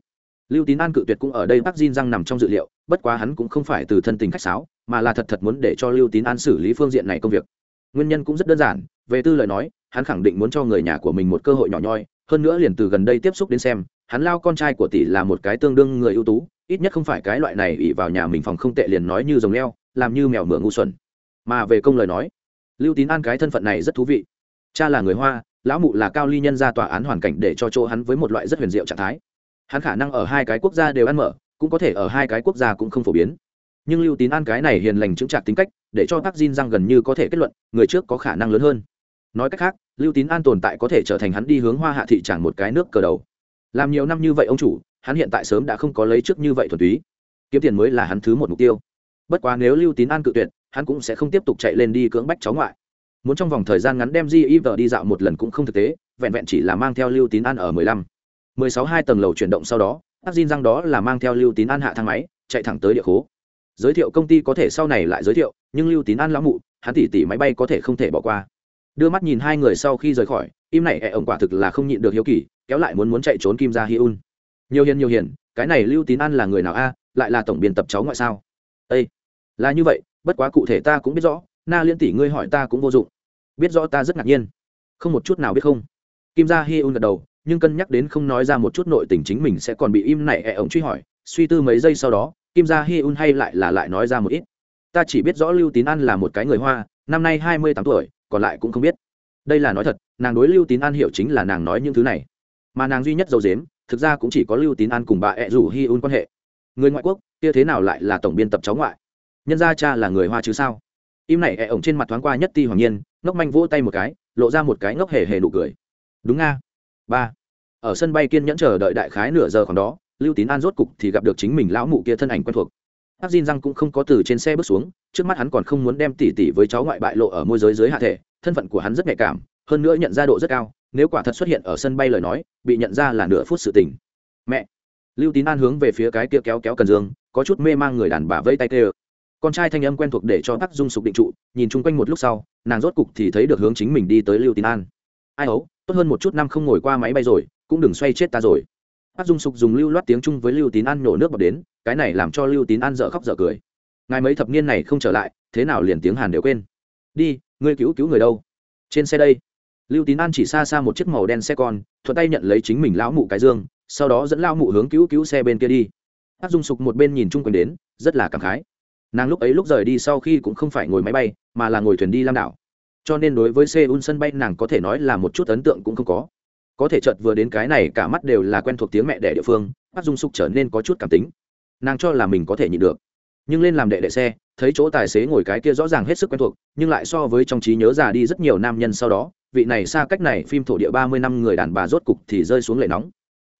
Lưu tín an cự tuyệt cũng ở đây bác diên răng nằm trong dự liệu, bất quá hắn cũng không phải từ thân tình khách sáo, mà là thật thật muốn để cho lưu tín an xử lý phương diện này công việc. Nguyên nhân cũng rất đơn giản, về tư lời nói, hắn khẳng định muốn cho người nhà của mình một cơ hội nhỏ nhoi hơn nữa liền từ gần đây tiếp xúc đến xem, hắn lao con trai của tỷ là một cái tương đương người ưu tú, ít nhất không phải cái loại này ỉ vào nhà mình phòng không tệ liền nói như rồng leo, làm như mèo mửa ngu xuẩn. Mà về công lời nói, lưu tín an cái thân phận này rất thú vị. Cha là người hoa, lão mụ là cao ly nhân ra tòa án hoàn cảnh để cho chỗ hắn với một loại rất huyền diệu trạng thái. Hắn khả năng ở hai cái quốc gia đều ăn mở, cũng có thể ở hai cái quốc gia cũng không phổ biến. Nhưng lưu tín an cái này hiền lành chứng trạc tính cách, để cho tác Jin răng gần như có thể kết luận, người trước có khả năng lớn hơn nói cách khác, lưu tín an tồn tại có thể trở thành hắn đi hướng hoa hạ thị chẳng một cái nước cờ đầu. Làm nhiều năm như vậy ông chủ, hắn hiện tại sớm đã không có lấy trước như vậy thuần túy. Kiếm tiền mới là hắn thứ một mục tiêu. Bất quá nếu lưu tín an cự tuyệt, hắn cũng sẽ không tiếp tục chạy lên đi cưỡng bách cháu ngoại. Muốn trong vòng thời gian ngắn đem di y vợ đi dạo một lần cũng không thực tế, vẹn vẹn chỉ là mang theo lưu tín an ở mười lăm. Mười sáu hai tầng lầu chuyển động sau đó tác Jin răng đó là mang theo lưu tín an hạ thang máy, chạy thẳng tới địa khố. Giới thiệu công ty có thể sau này lại giới thiệu, nhưng lưu tín an lão mụ, hắn tỉ tỉ máy bay có thể không thể bỏ qua đưa mắt nhìn hai người sau khi rời khỏi, im này ẹ ổng quả thực là không nhịn được hiếu kỳ, kéo lại muốn muốn chạy trốn kim ra hi un. Nhiều hiền nhiều hiền, cái này lưu tín an là người nào a, lại là tổng biên tập cháu ngoại sao? Ây là như vậy, bất quá cụ thể ta cũng biết rõ, na liên tỷ ngươi hỏi ta cũng vô dụng. Biết rõ ta rất ngạc nhiên. Không một chút nào biết không? Kim Ra hi un gật đầu, nhưng cân nhắc đến không nói ra một chút nội tình chính mình sẽ còn bị im này ẹ ổng truy hỏi. Suy tư mấy giây sau đó, kim Ra hi un hay lại là lại nói ra một ít. Ta chỉ biết rõ lưu tín an là một cái người hoa, năm nay hai mươi tám tuổi còn lại cũng không biết. Đây là nói thật, nàng đối lưu tín an hiểu chính là nàng nói những thứ này. Mà nàng duy nhất dầu dếm, thực ra cũng chỉ có lưu tín an cùng bà ẹ rủ hi un quan hệ. Người ngoại quốc, kia thế nào lại là tổng biên tập cháu ngoại? Nhân gia cha là người hoa chứ sao? Im này ẹ ổng trên mặt thoáng qua nhất ti hoàng nhiên, ngốc manh vỗ tay một cái, lộ ra một cái ngốc hề hề nụ cười. Đúng nga. Ba. Ở sân bay kiên nhẫn chờ đợi đại khái nửa giờ khoảng đó, lưu tín an rốt cục thì gặp được chính mình lão mụ kia thân ảnh quen thuộc. Hắc Jin răng cũng không có từ trên xe bước xuống, trước mắt hắn còn không muốn đem tỷ tỷ với cháu ngoại bại lộ ở môi giới dưới hạ thể, thân phận của hắn rất nhạy cảm, hơn nữa nhận ra độ rất cao, nếu quả thật xuất hiện ở sân bay lời nói, bị nhận ra là nửa phút sự tình. Mẹ. Lưu Tín An hướng về phía cái kia kéo kéo cần dương, có chút mê mang người đàn bà vẫy tay kêu. Con trai thanh âm quen thuộc để cho Tắc Dung sục định trụ, nhìn chung quanh một lúc sau, nàng rốt cục thì thấy được hướng chính mình đi tới Lưu Tín An. Ai ấu, tốt hơn một chút năm không ngồi qua máy bay rồi, cũng đừng xoay chết ta rồi bác Dung sục dùng lưu loát tiếng Trung với Lưu Tín An nổ nước bọt đến, cái này làm cho lưu tín an dở khóc dở cười. Ngài mấy thập niên này không trở lại thế nào liền tiếng hàn đều quên. Đi ngươi cứu cứu người đâu? Trên xe đây. Lưu tín an chỉ xa xa một chiếc màu đen xe con thuận tay nhận lấy chính mình lão mụ cái dương sau đó dẫn lao mụ hướng cứu cứu xe bên kia đi. Bác dung sục một bên nhìn chung quanh đến rất là cảm khái. Nàng lúc ấy lúc rời đi sau khi cũng không phải ngồi máy bay mà là ngồi thuyền đi lam đảo. Cho nên đối với seoul sân bay nàng có thể nói là một chút ấn tượng cũng không có có thể chợt vừa đến cái này, cả mắt đều là quen thuộc tiếng mẹ đẻ địa phương, bác dung sục trở nên có chút cảm tính. Nàng cho là mình có thể nhịn được. Nhưng lên làm đệ đệ xe, thấy chỗ tài xế ngồi cái kia rõ ràng hết sức quen thuộc, nhưng lại so với trong trí nhớ già đi rất nhiều nam nhân sau đó, vị này xa cách này phim thổ địa ba mươi năm người đàn bà rốt cục thì rơi xuống lệ nóng.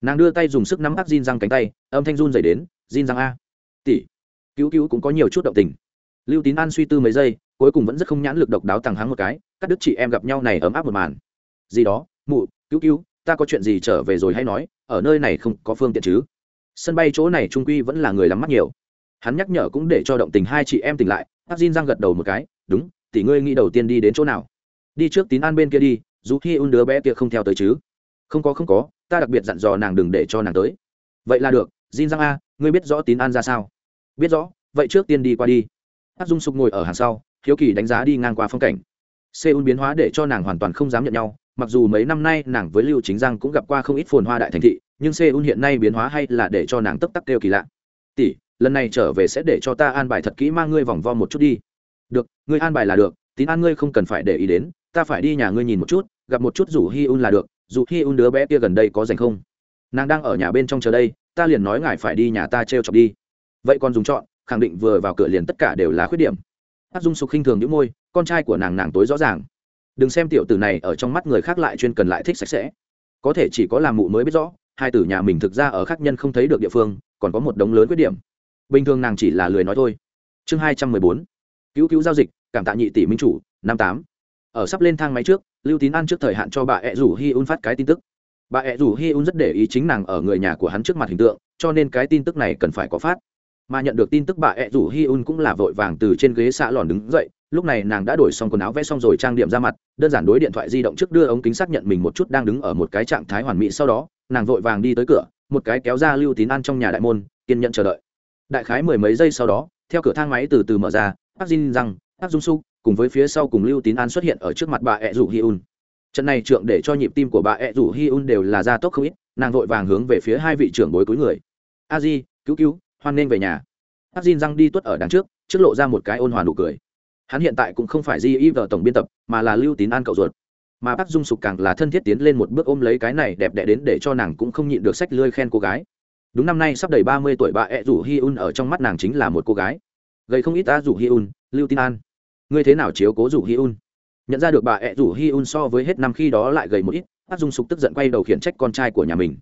Nàng đưa tay dùng sức nắm bắt Jin răng cánh tay, âm thanh run dày đến, Jin răng a, tỷ, cứu cứu cũng có nhiều chút động tình. Lưu tín an suy tư mấy giây, cuối cùng vẫn rất không nhãn lực độc đáo tàng hắng một cái các đức chị em gặp nhau này ấm áp một màn. Gì đó, mụ, cứu cứu ta có chuyện gì trở về rồi hay nói, ở nơi này không có phương tiện chứ? Sân bay chỗ này trung quy vẫn là người lắm mắt nhiều. Hắn nhắc nhở cũng để cho động tình hai chị em tỉnh lại tắc Jin giang gật đầu một cái, đúng, tỷ ngươi nghĩ đầu tiên đi đến chỗ nào? Đi trước tín an bên kia đi, dù khi un đứa bé kia không theo tới chứ? Không có không có, ta đặc biệt dặn dò nàng đừng để cho nàng tới. Vậy là được, Jin giang a, ngươi biết rõ tín an ra sao? Biết rõ, vậy trước tiên đi qua đi. Tắc dung sục ngồi ở hàng sau, hiếu kỳ đánh giá đi ngang qua phong cảnh. Seoul biến hóa để cho nàng hoàn toàn không dám nhận nhau mặc dù mấy năm nay nàng với lưu chính giang cũng gặp qua không ít phồn hoa đại thành thị, nhưng seoul hiện nay biến hóa hay là để cho nàng tấp tắc kêu kỳ lạ. Tỷ, lần này trở về sẽ để cho ta an bài thật kỹ mang ngươi vòng vo một chút đi. Được, ngươi an bài là được, tín an ngươi không cần phải để ý đến, ta phải đi nhà ngươi nhìn một chút, gặp một chút rủ hi un là được, dù hi un đứa bé kia gần đây có dành không? Nàng đang ở nhà bên trong chờ đây, ta liền nói ngài phải đi nhà ta t r e o chọc đi. Vậy còn dùng chọn, khẳng định vừa vào cửa liền tất cả đều là khuyết điểm. Hát dung sục khinh thường những môi, con trai của nàng nàng tối rõ ràng đừng xem tiểu tử này ở trong mắt người khác lại chuyên cần lại thích sạch sẽ. Có thể chỉ có làm mụ mới biết rõ, hai tử nhà mình thực ra ở khác nhân không thấy được địa phương, còn có một đống lớn khuyết điểm. Bình thường nàng chỉ là lười nói thôi. Chương hai trăm mười bốn. Cứu cứu giao dịch, cảm tạ nhị tỷ minh chủ, năm tám. Ở sắp lên thang máy trước, lưu tín an trước thời hạn cho bà ẹ rủ hi un phát cái tin tức. Bà ẹ rủ hi un rất để ý chính nàng ở người nhà của hắn trước mặt hình tượng, cho nên cái tin tức này cần phải có phát. Mà nhận được tin tức bà ẹ rủ hi un cũng là vội vàng từ trên ghế xạ lòn đứng dậy lúc này nàng đã đổi xong quần áo vẽ xong rồi trang điểm ra mặt, đơn giản đối điện thoại di động trước đưa ống kính xác nhận mình một chút đang đứng ở một cái trạng thái hoàn mỹ sau đó, nàng vội vàng đi tới cửa, một cái kéo ra lưu tín an trong nhà đại môn, kiên nhận chờ đợi. Đại khái mười mấy giây sau đó, theo cửa thang máy từ từ mở ra bác Jin rằng bác dung su cùng với phía sau cùng lưu tín an xuất hiện ở trước mặt bà e ẹ rủ hi un. Trận này trượng để cho nhịp tim của bà e ẹ rủ hi un đều là gia tốc không ít, nàng vội vàng hướng về phía hai vị trưởng bối cuối người. A di, cứu cứu, hoan nên về nhà. Bác Jin răng đi tuất ở đằng trước trước lộ ra một cái ôn hòa nụ cười hắn hiện tại cũng không phải di y vợ tổng biên tập, mà là lưu tín an cậu ruột. Mà bác dung sục càng là thân thiết tiến lên một bước ôm lấy cái này đẹp đẽ đến để cho nàng cũng không nhịn được sách lươi khen cô gái. Đúng năm nay sắp đầy ba mươi tuổi bà e ẹ rủ hi un ở trong mắt nàng chính là một cô gái. Gây không ít ta rủ hi un, lưu tin an. Ngươi thế nào chiếu cố rủ hi un? Nhận ra được bà e ẹ rủ hi un so với hết năm khi đó lại gầy một ít bác dung sục tức giận quay đầu khiển trách con trai của nhà mình.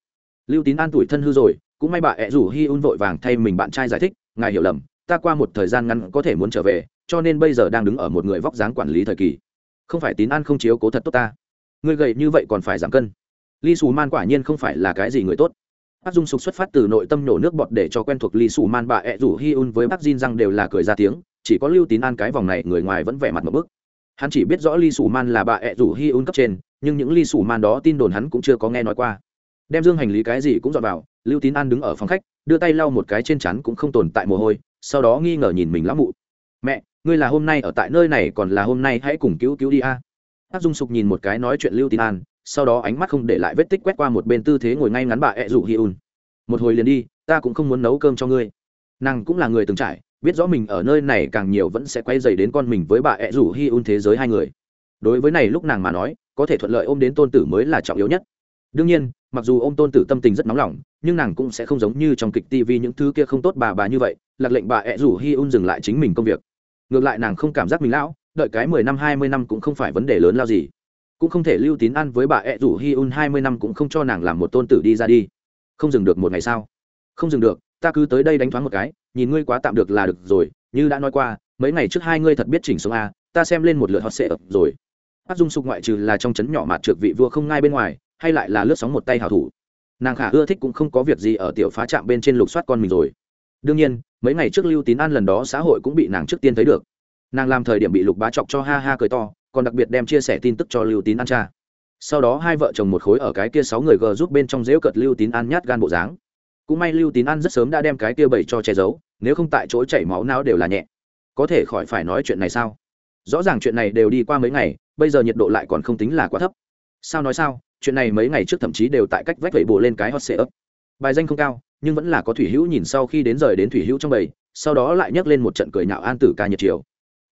Lưu tín an tuổi thân hư rồi, cũng may bà e ẹ rủ hi un vội vàng thay mình bạn trai giải thích, ngài hiểu lầm, ta qua một thời gian ngắn có thể muốn trở về cho nên bây giờ đang đứng ở một người vóc dáng quản lý thời kỳ. Không phải tín an không chiếu cố thật tốt ta. Người gầy như vậy còn phải giảm cân. Li xù man quả nhiên không phải là cái gì người tốt. Bác dung sục xuất phát từ nội tâm nổ nước bọt để cho quen thuộc li xù man bà ẹ rủ Hyun un với bác jin rằng đều là cười ra tiếng, chỉ có lưu tín an cái vòng này người ngoài vẫn vẻ mặt một bức. Hắn chỉ biết rõ li xù man là bà ẹ rủ Hyun un cấp trên, nhưng những li xù man đó tin đồn hắn cũng chưa có nghe nói qua. Đem dương hành lý cái gì cũng dọn vào, lưu tín an đứng ở phòng khách, đưa tay lau một cái trên chắn cũng không tồn tại mồ hôi, sau đó nghi ngờ nhìn mình lão mụ. Mẹ ngươi là hôm nay ở tại nơi này còn là hôm nay hãy cùng cứu cứu đi a. À. dung sục nhìn một cái nói chuyện lưu tín an, sau đó ánh mắt không để lại vết tích quét qua một bên tư thế ngồi ngay ngắn bà ẹ rủ hi un. Một hồi liền đi, ta cũng không muốn nấu cơm cho ngươi. Nàng cũng là người từng trải, biết rõ mình ở nơi này càng nhiều vẫn sẽ quay dày đến con mình với bà ẹ rủ hi un thế giới hai người. Đối với này lúc nàng mà nói, có thể thuận lợi ôm đến tôn tử mới là trọng yếu nhất. Đương nhiên, mặc dù ô m tôn tử tâm tình rất nóng lòng, nhưng nàng cũng sẽ không giống như trong kịch tv những thứ kia không tốt bà bà như vậy, lạc lệnh bà ẹ rủ hi un dừng lại chính mình công việc ngược lại nàng không cảm giác mình lão, đợi cái mười năm, hai mươi năm cũng không phải vấn đề lớn lao gì. Cũng không thể lưu tín ăn với bà ẹ rủ hi un, hai mươi năm cũng không cho nàng làm một tôn tử đi ra đi. Không dừng được một ngày sao? Không dừng được, ta cứ tới đây đánh thoáng một cái, nhìn ngươi quá tạm được là được rồi, như đã nói qua, mấy ngày trước hai ngươi thật biết chỉnh sống a ta xem lên một lượt hot sệ ập rồi. Áp dung sục ngoại trừ là trong trấn nhỏ mặt trượt vị vua không ngai bên ngoài, hay lại là lướt sóng một tay hảo thủ. Nàng khả ưa thích cũng không có việc gì ở tiểu phá trạm bên trên lục soát con mình rồi. Đương nhiên mấy ngày trước lưu tín an lần đó xã hội cũng bị nàng trước tiên thấy được. Nàng làm thời điểm bị lục bá chọc cho ha ha cười to, còn đặc biệt đem chia sẻ tin tức cho lưu tín an cha. Sau đó hai vợ chồng một khối ở cái kia sáu người gờ giúp bên trong dễu cợt lưu tín an nhát gan bộ dáng. Cũng may lưu tín an rất sớm đã đem cái kia bảy cho che giấu, nếu không tại chỗ chảy máu não đều là nhẹ. Có thể khỏi phải nói chuyện này sao? Rõ ràng chuyện này đều đi qua mấy ngày, bây giờ nhiệt độ lại còn không tính là quá thấp. Sao nói sao, chuyện này mấy ngày trước thậm chí đều tại cách vách vẩy bồ lên cái hot sệ ấp. Bài danh không cao nhưng vẫn là có thủy hữu nhìn sau khi đến rời đến thủy hữu trong bầy, sau đó lại nhấc lên một trận cười nhạo an tử ca nhiệt chiều.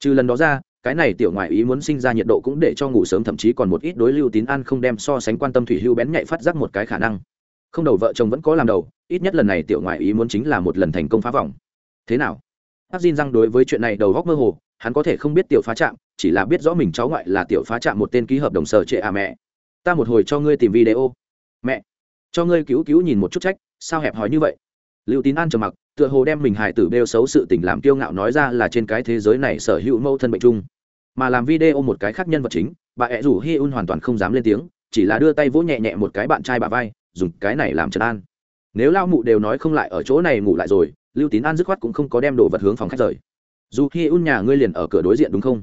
Trừ lần đó ra, cái này tiểu ngoại ý muốn sinh ra nhiệt độ cũng để cho ngủ sớm thậm chí còn một ít đối lưu tín an không đem so sánh quan tâm thủy hữu bén nhạy phát giác một cái khả năng. Không đầu vợ chồng vẫn có làm đầu, ít nhất lần này tiểu ngoại ý muốn chính là một lần thành công phá vòng thế nào? Áp diên răng đối với chuyện này đầu góc mơ hồ, hắn có thể không biết tiểu phá trạm, chỉ là biết rõ mình cháu ngoại là tiểu phá trạm một tên ký hợp đồng sở trệ à mẹ. Ta một hồi cho ngươi tìm video. Mẹ, cho ngươi cứu cứu nhìn một chút trách sao hẹp hòi như vậy? Lưu tín an trầm mặc, tựa hồ đem mình hài tử bêu xấu sự tình làm kiêu ngạo nói ra là trên cái thế giới này sở hữu mẫu thân bệnh chung. Mà làm video một cái khác nhân vật chính, bà ẹ rủ hi un hoàn toàn không dám lên tiếng, chỉ là đưa tay vỗ nhẹ nhẹ một cái bạn trai bà vai, dùng cái này làm trấn an. Nếu lao mụ đều nói không lại ở chỗ này ngủ lại rồi, lưu tín an dứt khoát cũng không có đem đồ vật hướng phòng khách rời. Dù hi un nhà ngươi liền ở cửa đối diện đúng không?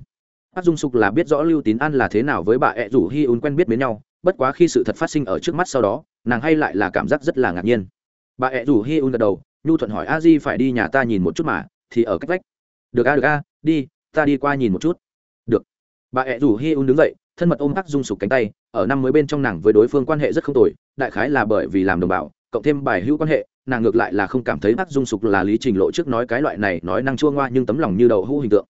Bác dung sục là biết rõ lưu tín an là thế nào với bà ẹ rủ hi un quen biết với nhau, bất quá khi sự thật phát sinh ở trước mắt sau đó, nàng hay lại là cảm giác rất là ngạc nhiên bà ẹ rủ hi un gật đầu, nhu thuận hỏi, a di phải đi nhà ta nhìn một chút mà, thì ở cách vách. Được a được a, đi, ta đi qua nhìn một chút. Được. Bà ẹ rủ hi un đứng dậy, thân mật ôm hắc dung sục cánh tay, ở năm mới bên trong nàng với đối phương quan hệ rất không tồi, đại khái là bởi vì làm đồng bào, cộng thêm bài hữu quan hệ, nàng ngược lại là không cảm thấy hắc dung sục là lý trình lộ trước nói cái loại này nói năng chua ngoa nhưng tấm lòng như đầu hũ hình tượng.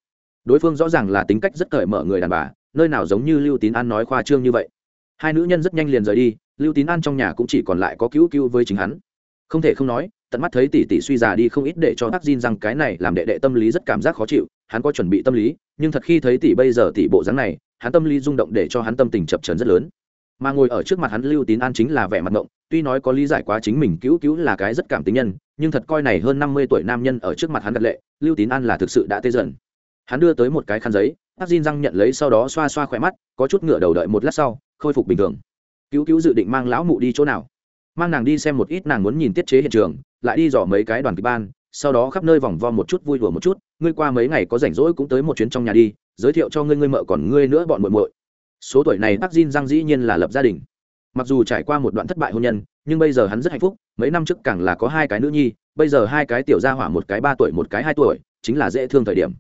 Đối phương rõ ràng là tính cách rất cởi mở người đàn bà, nơi nào giống như lưu tín an nói khoa trương như vậy. Hai nữ nhân rất nhanh liền rời đi, lưu tín an trong nhà cũng chỉ còn lại có cứu cứu với chính hắn không thể không nói, tận mắt thấy tỷ tỷ suy già đi không ít để cho tác Jin rằng cái này làm đệ đệ tâm lý rất cảm giác khó chịu, hắn có chuẩn bị tâm lý, nhưng thật khi thấy tỷ bây giờ tỷ bộ dáng này, hắn tâm lý rung động để cho hắn tâm tình chập trấn rất lớn. Mà ngồi ở trước mặt hắn lưu tín an chính là vẻ mặt ngộng, tuy nói có lý giải quá chính mình cứu cứu là cái rất cảm tính nhân, nhưng thật coi này hơn năm mươi tuổi nam nhân ở trước mặt hắn đặt lệ, lưu tín an là thực sự đã tê dần. Hắn đưa tới một cái khăn giấy tác Jin răng nhận lấy sau đó xoa xoa khỏe mắt, có chút ngựa đầu đợi một lát sau, khôi phục bình thường. Cứu cứu dự định mang lão mụ đi chỗ nào? Mang nàng đi xem một ít nàng muốn nhìn tiết chế hiện trường, lại đi dò mấy cái đoàn kịch ban, sau đó khắp nơi vòng vo một chút vui đùa một chút, ngươi qua mấy ngày có rảnh rỗi cũng tới một chuyến trong nhà đi, giới thiệu cho ngươi ngươi mợ còn ngươi nữa bọn muội muội. Số tuổi này bác Jin Giang dĩ nhiên là lập gia đình. Mặc dù trải qua một đoạn thất bại hôn nhân, nhưng bây giờ hắn rất hạnh phúc, mấy năm trước càng là có hai cái nữ nhi, bây giờ hai cái tiểu gia hỏa một cái ba tuổi một cái hai tuổi, chính là dễ thương thời điểm.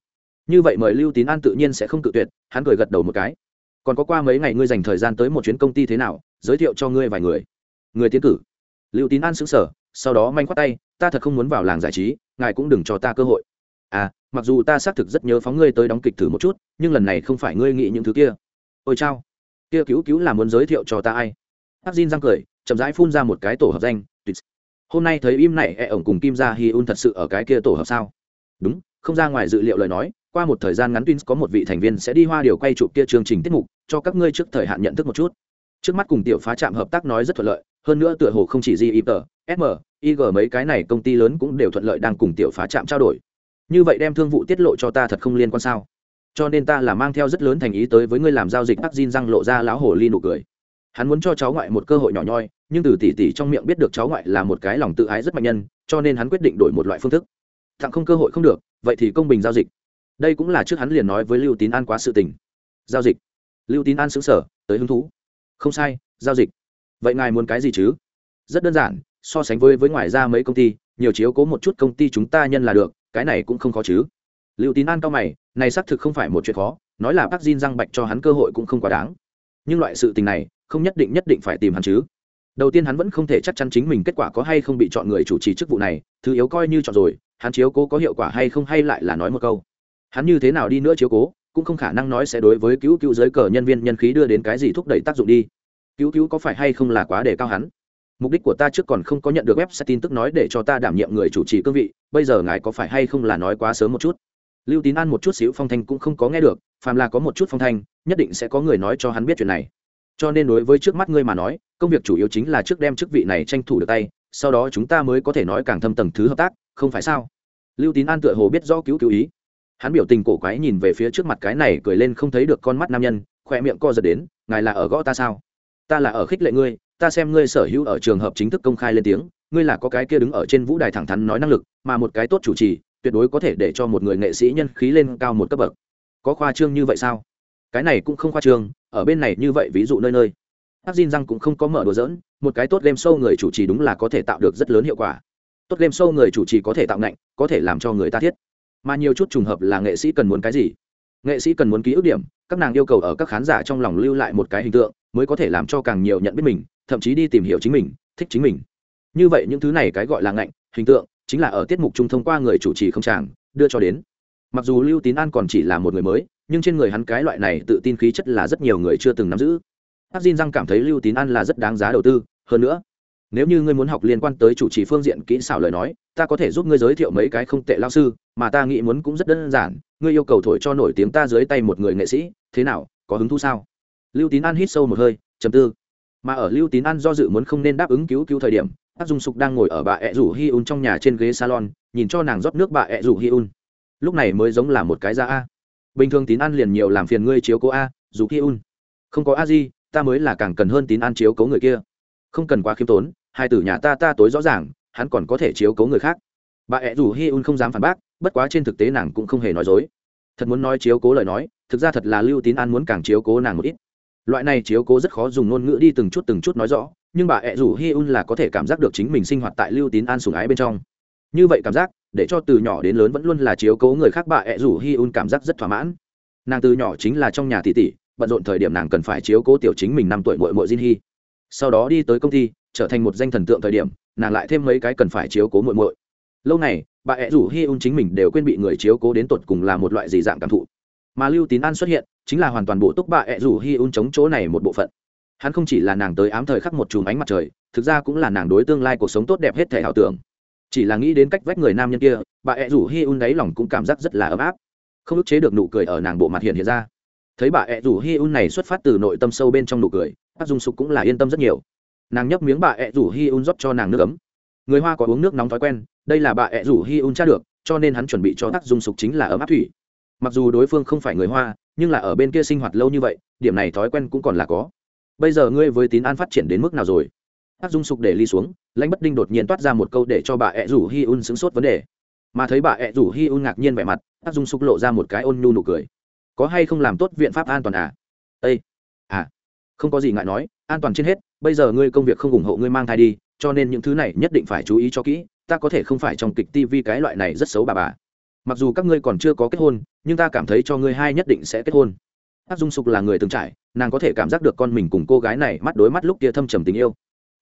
Như vậy mời lưu tín an tự nhiên sẽ không cự tuyệt, hắn cười gật đầu một cái. Còn có qua mấy ngày ngươi dành thời gian tới một chuyến công ty thế nào, giới thiệu cho ngươi vài người người tiến cử. Lưu tín an xứng sở sau đó manh khoát tay ta thật không muốn vào làng giải trí ngài cũng đừng cho ta cơ hội. À mặc dù ta xác thực rất nhớ phóng ngươi tới đóng kịch thử một chút nhưng lần này không phải ngươi nghĩ những thứ kia. Ôi chao kia cứu cứu là muốn giới thiệu cho ta ai? Hắc xin răng cười chậm rãi phun ra một cái tổ hợp danh hôm nay thấy im này e ổng cùng kim Ra hi un thật sự ở cái kia tổ hợp sao? Đúng không ra ngoài dự liệu lời nói qua một thời gian ngắn Twins có một vị thành viên sẽ đi hoa điều quay chụp kia chương trình tiết mục, cho các ngươi trước thời hạn nhận thức một chút. Trước mắt cùng tiểu phá trạm hợp tác nói rất thuận lợi, hơn nữa tựa hồ không chỉ GIP, SM, IG mấy cái này công ty lớn cũng đều thuận lợi đang cùng tiểu phá trạm trao đổi. Như vậy đem thương vụ tiết lộ cho ta thật không liên quan sao? Cho nên ta là mang theo rất lớn thành ý tới với ngươi làm giao dịch bắc xin răng lộ ra lão hồ ly nụ cười. Hắn muốn cho cháu ngoại một cơ hội nhỏ nhoi, nhưng từ tỷ tỷ trong miệng biết được cháu ngoại là một cái lòng tự ái rất mạnh nhân, cho nên hắn quyết định đổi một loại phương thức. Tặng không cơ hội không được, vậy thì công bình giao dịch đây cũng là trước hắn liền nói với lưu tín an quá sự tình giao dịch lưu tín an xứng sở tới hứng thú không sai giao dịch vậy ngài muốn cái gì chứ? Rất đơn giản, so sánh với với ngoài ra mấy công ty, nhiều chiếu cố một chút công ty chúng ta nhân là được, cái này cũng không khó chứ. Lưu tín an cao mày, này xác thực không phải một chuyện khó, nói là bác Jin răng bạch cho hắn cơ hội cũng không quá đáng. Nhưng loại sự tình này, không nhất định nhất định phải tìm hắn chứ. Đầu tiên hắn vẫn không thể chắc chắn chính mình kết quả có hay không bị chọn người chủ trì chức vụ này, thứ yếu coi như chọn rồi, hắn chiếu cố có hiệu quả hay không hay lại là nói một câu. Hắn như thế nào đi nữa chiếu cố, cũng không khả năng nói sẽ đối với cứu cứu giới cờ nhân viên nhân khí đưa đến cái gì thúc đẩy tác dụng đi cứu cứu có phải hay không là quá đề cao hắn? Mục đích của ta trước còn không có nhận được website tin tức nói để cho ta đảm nhiệm người chủ trì cương vị, bây giờ ngài có phải hay không là nói quá sớm một chút? Lưu tín an một chút xíu phong thanh cũng không có nghe được, phàm là có một chút phong thanh, nhất định sẽ có người nói cho hắn biết chuyện này. Cho nên đối với trước mắt ngươi mà nói, công việc chủ yếu chính là trước đem chức vị này tranh thủ được tay, sau đó chúng ta mới có thể nói càng thâm tầng thứ hợp tác, không phải sao? Lưu tín an tựa hồ biết rõ cứu cứu ý. Hắn biểu tình cổ quái nhìn về phía trước mặt cái này cười lên không thấy được con mắt nam nhân khoe miệng co giật đến, ngài là ở gõ ta sao? Ta là ở khích lệ ngươi, ta xem ngươi sở hữu ở trường hợp chính thức công khai lên tiếng, ngươi là có cái kia đứng ở trên vũ đài thẳng thắn nói năng lực, mà một cái tốt chủ trì, tuyệt đối có thể để cho một người nghệ sĩ nhân khí lên cao một cấp bậc. Có khoa trương như vậy sao? Cái này cũng không khoa trương, ở bên này như vậy ví dụ nơi nơi. Ác xin răng cũng không có mở đồ dỡn một cái tốt game show người chủ trì đúng là có thể tạo được rất lớn hiệu quả. Tốt game show người chủ trì có thể tạo ngạnh, có thể làm cho người ta thiết. Mà nhiều chút trùng hợp là nghệ sĩ cần muốn cái gì? Nghệ sĩ cần muốn ký ức điểm, các nàng yêu cầu ở các khán giả trong lòng lưu lại một cái hình tượng, mới có thể làm cho càng nhiều nhận biết mình, thậm chí đi tìm hiểu chính mình, thích chính mình. Như vậy những thứ này cái gọi là ngạnh, hình tượng, chính là ở tiết mục chung thông qua người chủ trì không tràng đưa cho đến. Mặc dù lưu tín an còn chỉ là một người mới, nhưng trên người hắn cái loại này tự tin khí chất là rất nhiều người chưa từng nắm giữ. Hát diên răng cảm thấy lưu tín an là rất đáng giá đầu tư, hơn nữa, nếu như ngươi muốn học liên quan tới chủ trì phương diện kỹ xảo lời nói ta có thể giúp ngươi giới thiệu mấy cái không tệ lao sư, mà ta nghĩ muốn cũng rất đơn giản, ngươi yêu cầu thổi cho nổi tiếng ta dưới tay một người nghệ sĩ, thế nào, có hứng thú sao? Lưu tín an hít sâu một hơi chầm tư. Mà ở lưu tín an do dự muốn không nên đáp ứng cứu cứu thời điểm tác dung sục đang ngồi ở bà ẹ rủ hi un trong nhà trên ghế salon, nhìn cho nàng rót nước bà ẹ rủ hi un lúc này mới giống là một cái ra a. Bình thường tín an liền nhiều làm phiền ngươi chiếu cố a dù hi un không có a gì ta mới là càng cần hơn tín an chiếu cố người kia. Không cần quá khiêm tốn, hai tử nhà ta ta tối rõ ràng hắn còn có thể chiếu cố người khác. Bà ẹ rủ hi un không dám phản bác bất quá trên thực tế nàng cũng không hề nói dối. Thật muốn nói chiếu cố lời nói thực ra thật là lưu tín an muốn càng chiếu cố nàng một ít. Loại này chiếu cố rất khó dùng ngôn ngữ đi từng chút từng chút nói rõ nhưng bà ẹ rủ hi un là có thể cảm giác được chính mình sinh hoạt tại lưu tín an sùng ái bên trong. Như vậy cảm giác để cho từ nhỏ đến lớn vẫn luôn là chiếu cố người khác bà ẹ rủ hi un cảm giác rất thỏa mãn. Nàng từ nhỏ chính là trong nhà tỷ tỷ bận rộn thời điểm nàng cần phải chiếu cố tiểu chính mình năm tuổi mội mội Jin Hi. Sau đó đi tới công ty, trở thành một danh thần tượng thời điểm, nàng lại thêm mấy cái cần phải chiếu cố muội muội. Lâu này, bà ẹ rủ Hi Un chính mình đều quên bị người chiếu cố đến tột cùng là một loại gì dạng cảm thụ. Mà Lưu Tín An xuất hiện, chính là hoàn toàn bộ túc bà ẹ rủ Hi Un chống chỗ này một bộ phận. Hắn không chỉ là nàng tới ám thời khắc một chùm ánh mặt trời, thực ra cũng là nàng đối tương lai cuộc sống tốt đẹp hết thể ảo tưởng. Chỉ là nghĩ đến cách vách người nam nhân kia, bà ẹ rủ Hi Un đáy lòng cũng cảm giác rất là ấm áp. Không ức chế được nụ cười ở nàng bộ mặt hiện hiện ra. Thấy bà ẹ rủ Hi Un này xuất phát từ nội tâm sâu bên trong nụ cười, Bác Dung Sục cũng là yên tâm rất nhiều nàng nhấp miếng bà ẹ rủ hi un rót cho nàng nước ấm. Người hoa có uống nước nóng thói quen, đây là bà ẹ rủ hi un tra được, cho nên hắn chuẩn bị cho tác dung sục chính là ấm áp thủy. Mặc dù đối phương không phải người hoa, nhưng là ở bên kia sinh hoạt lâu như vậy, điểm này thói quen cũng còn là có. Bây giờ ngươi với tín an phát triển đến mức nào rồi? Tác dung sục để ly xuống, lãnh bất đinh đột nhiên toát ra một câu để cho bà ẹ rủ hi un xứng sốt vấn đề. Mà thấy bà ẹ rủ hi un ngạc nhiên vẻ mặt, tác dung sục lộ ra một cái ôn nhu nụ cười. Có hay không làm tốt viện pháp an toàn à? Ây à! Không có gì ngại nói, an toàn trên hết bây giờ ngươi công việc không ủng hộ ngươi mang thai đi, cho nên những thứ này nhất định phải chú ý cho kỹ, ta có thể không phải trong kịch tv cái loại này rất xấu bà bà. Mặc dù các ngươi còn chưa có kết hôn, nhưng ta cảm thấy cho ngươi hai nhất định sẽ kết hôn. Hát dung sục là người từng trải, nàng có thể cảm giác được con mình cùng cô gái này mắt đối mắt lúc kia thâm trầm tình yêu.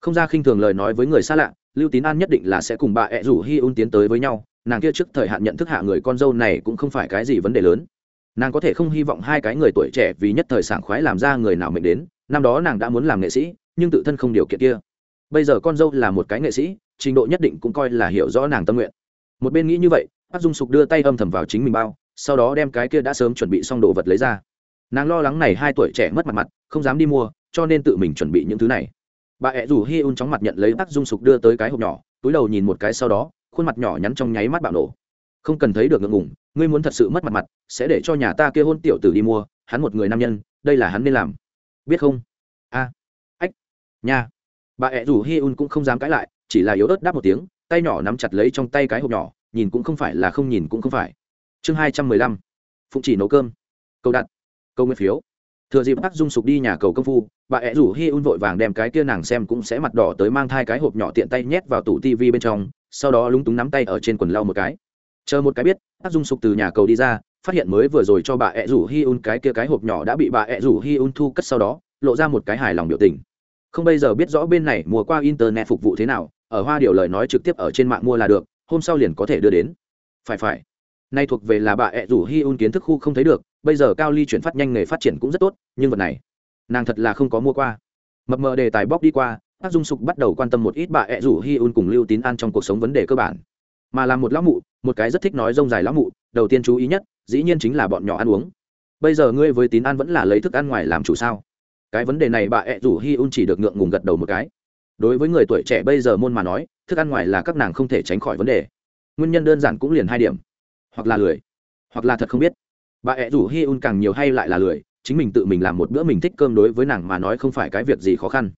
Không ra khinh thường lời nói với người xa lạ, lưu tín an nhất định là sẽ cùng bà ẹ rủ hi un tiến tới với nhau, nàng kia trước thời hạn nhận thức hạ người con dâu này cũng không phải cái gì vấn đề lớn. Nàng có thể không hy vọng hai cái người tuổi trẻ vì nhất thời sảng khoái làm ra người nào mệnh đến, năm đó nàng đã muốn làm nghệ sĩ nhưng tự thân không điều kiện kia. Bây giờ con dâu là một cái nghệ sĩ, trình độ nhất định cũng coi là hiểu rõ nàng tâm nguyện. Một bên nghĩ như vậy bác dung sục đưa tay âm thầm vào chính mình bao, sau đó đem cái kia đã sớm chuẩn bị xong đồ vật lấy ra. Nàng lo lắng này hai tuổi trẻ mất mặt mặt, không dám đi mua, cho nên tự mình chuẩn bị những thứ này. Bà ẹ rủ hi un chóng mặt nhận lấy bác dung sục đưa tới cái hộp nhỏ, túi đầu nhìn một cái sau đó, khuôn mặt nhỏ nhắn trong nháy mắt bạo nổ. Không cần thấy được ngượng ngủng ngươi muốn thật sự mất mặt mặt, sẽ để cho nhà ta kia hôn tiểu tử đi mua, hắn một người nam nhân, đây là hắn nên làm. Biết không? A nha. Bà ẹ rủ hi un cũng không dám cãi lại, chỉ là yếu ớt đáp một tiếng, tay nhỏ nắm chặt lấy trong tay cái hộp nhỏ, nhìn cũng không phải là không nhìn cũng không phải. Chương hai trăm mười lăm. Phụng chỉ nấu cơm. Câu đặt. Câu nguyên phiếu. Thừa dịp bác dung sục đi nhà cầu công phu, bà ẹ rủ hi un vội vàng đem cái kia nàng xem cũng sẽ mặt đỏ tới mang thai cái hộp nhỏ tiện tay nhét vào tủ tivi bên trong, sau đó lúng túng nắm tay ở trên quần lau một cái. Chờ một cái biết bác dung sục từ nhà cầu đi ra, phát hiện mới vừa rồi cho bà ẹ rủ hi un cái kia cái hộp nhỏ đã bị bà ẹ rủ hi un thu cất sau đó, lộ ra một cái hài lòng biểu tình không bây giờ biết rõ bên này mua qua internet phục vụ thế nào, ở hoa điều lời nói trực tiếp ở trên mạng mua là được, hôm sau liền có thể đưa đến. Phải phải. Nay thuộc về là bà ẹ rủ hi un kiến thức khu không thấy được, bây giờ cao ly chuyển phát nhanh nghề phát triển cũng rất tốt, nhưng vật này, nàng thật là không có mua qua. Mập mờ đề tài bóc đi qua các dung sục bắt đầu quan tâm một ít bà ẹ rủ hi un cùng lưu tín an trong cuộc sống vấn đề cơ bản. Mà là một lão mụ, một cái rất thích nói rông dài lão mụ, đầu tiên chú ý nhất, dĩ nhiên chính là bọn nhỏ ăn uống. Bây giờ ngươi với tín an vẫn là lấy thức ăn ngoài làm chủ sao? Cái vấn đề này bà ẹ rủ hi un chỉ được ngượng ngùng gật đầu một cái. Đối với người tuổi trẻ bây giờ môn mà nói, thức ăn ngoài là các nàng không thể tránh khỏi vấn đề. Nguyên nhân đơn giản cũng liền hai điểm. Hoặc là lười, hoặc là thật không biết. Bà ẹ rủ hi un càng nhiều hay lại là lười, chính mình tự mình làm một bữa mình thích cơm đối với nàng mà nói không phải cái việc gì khó khăn.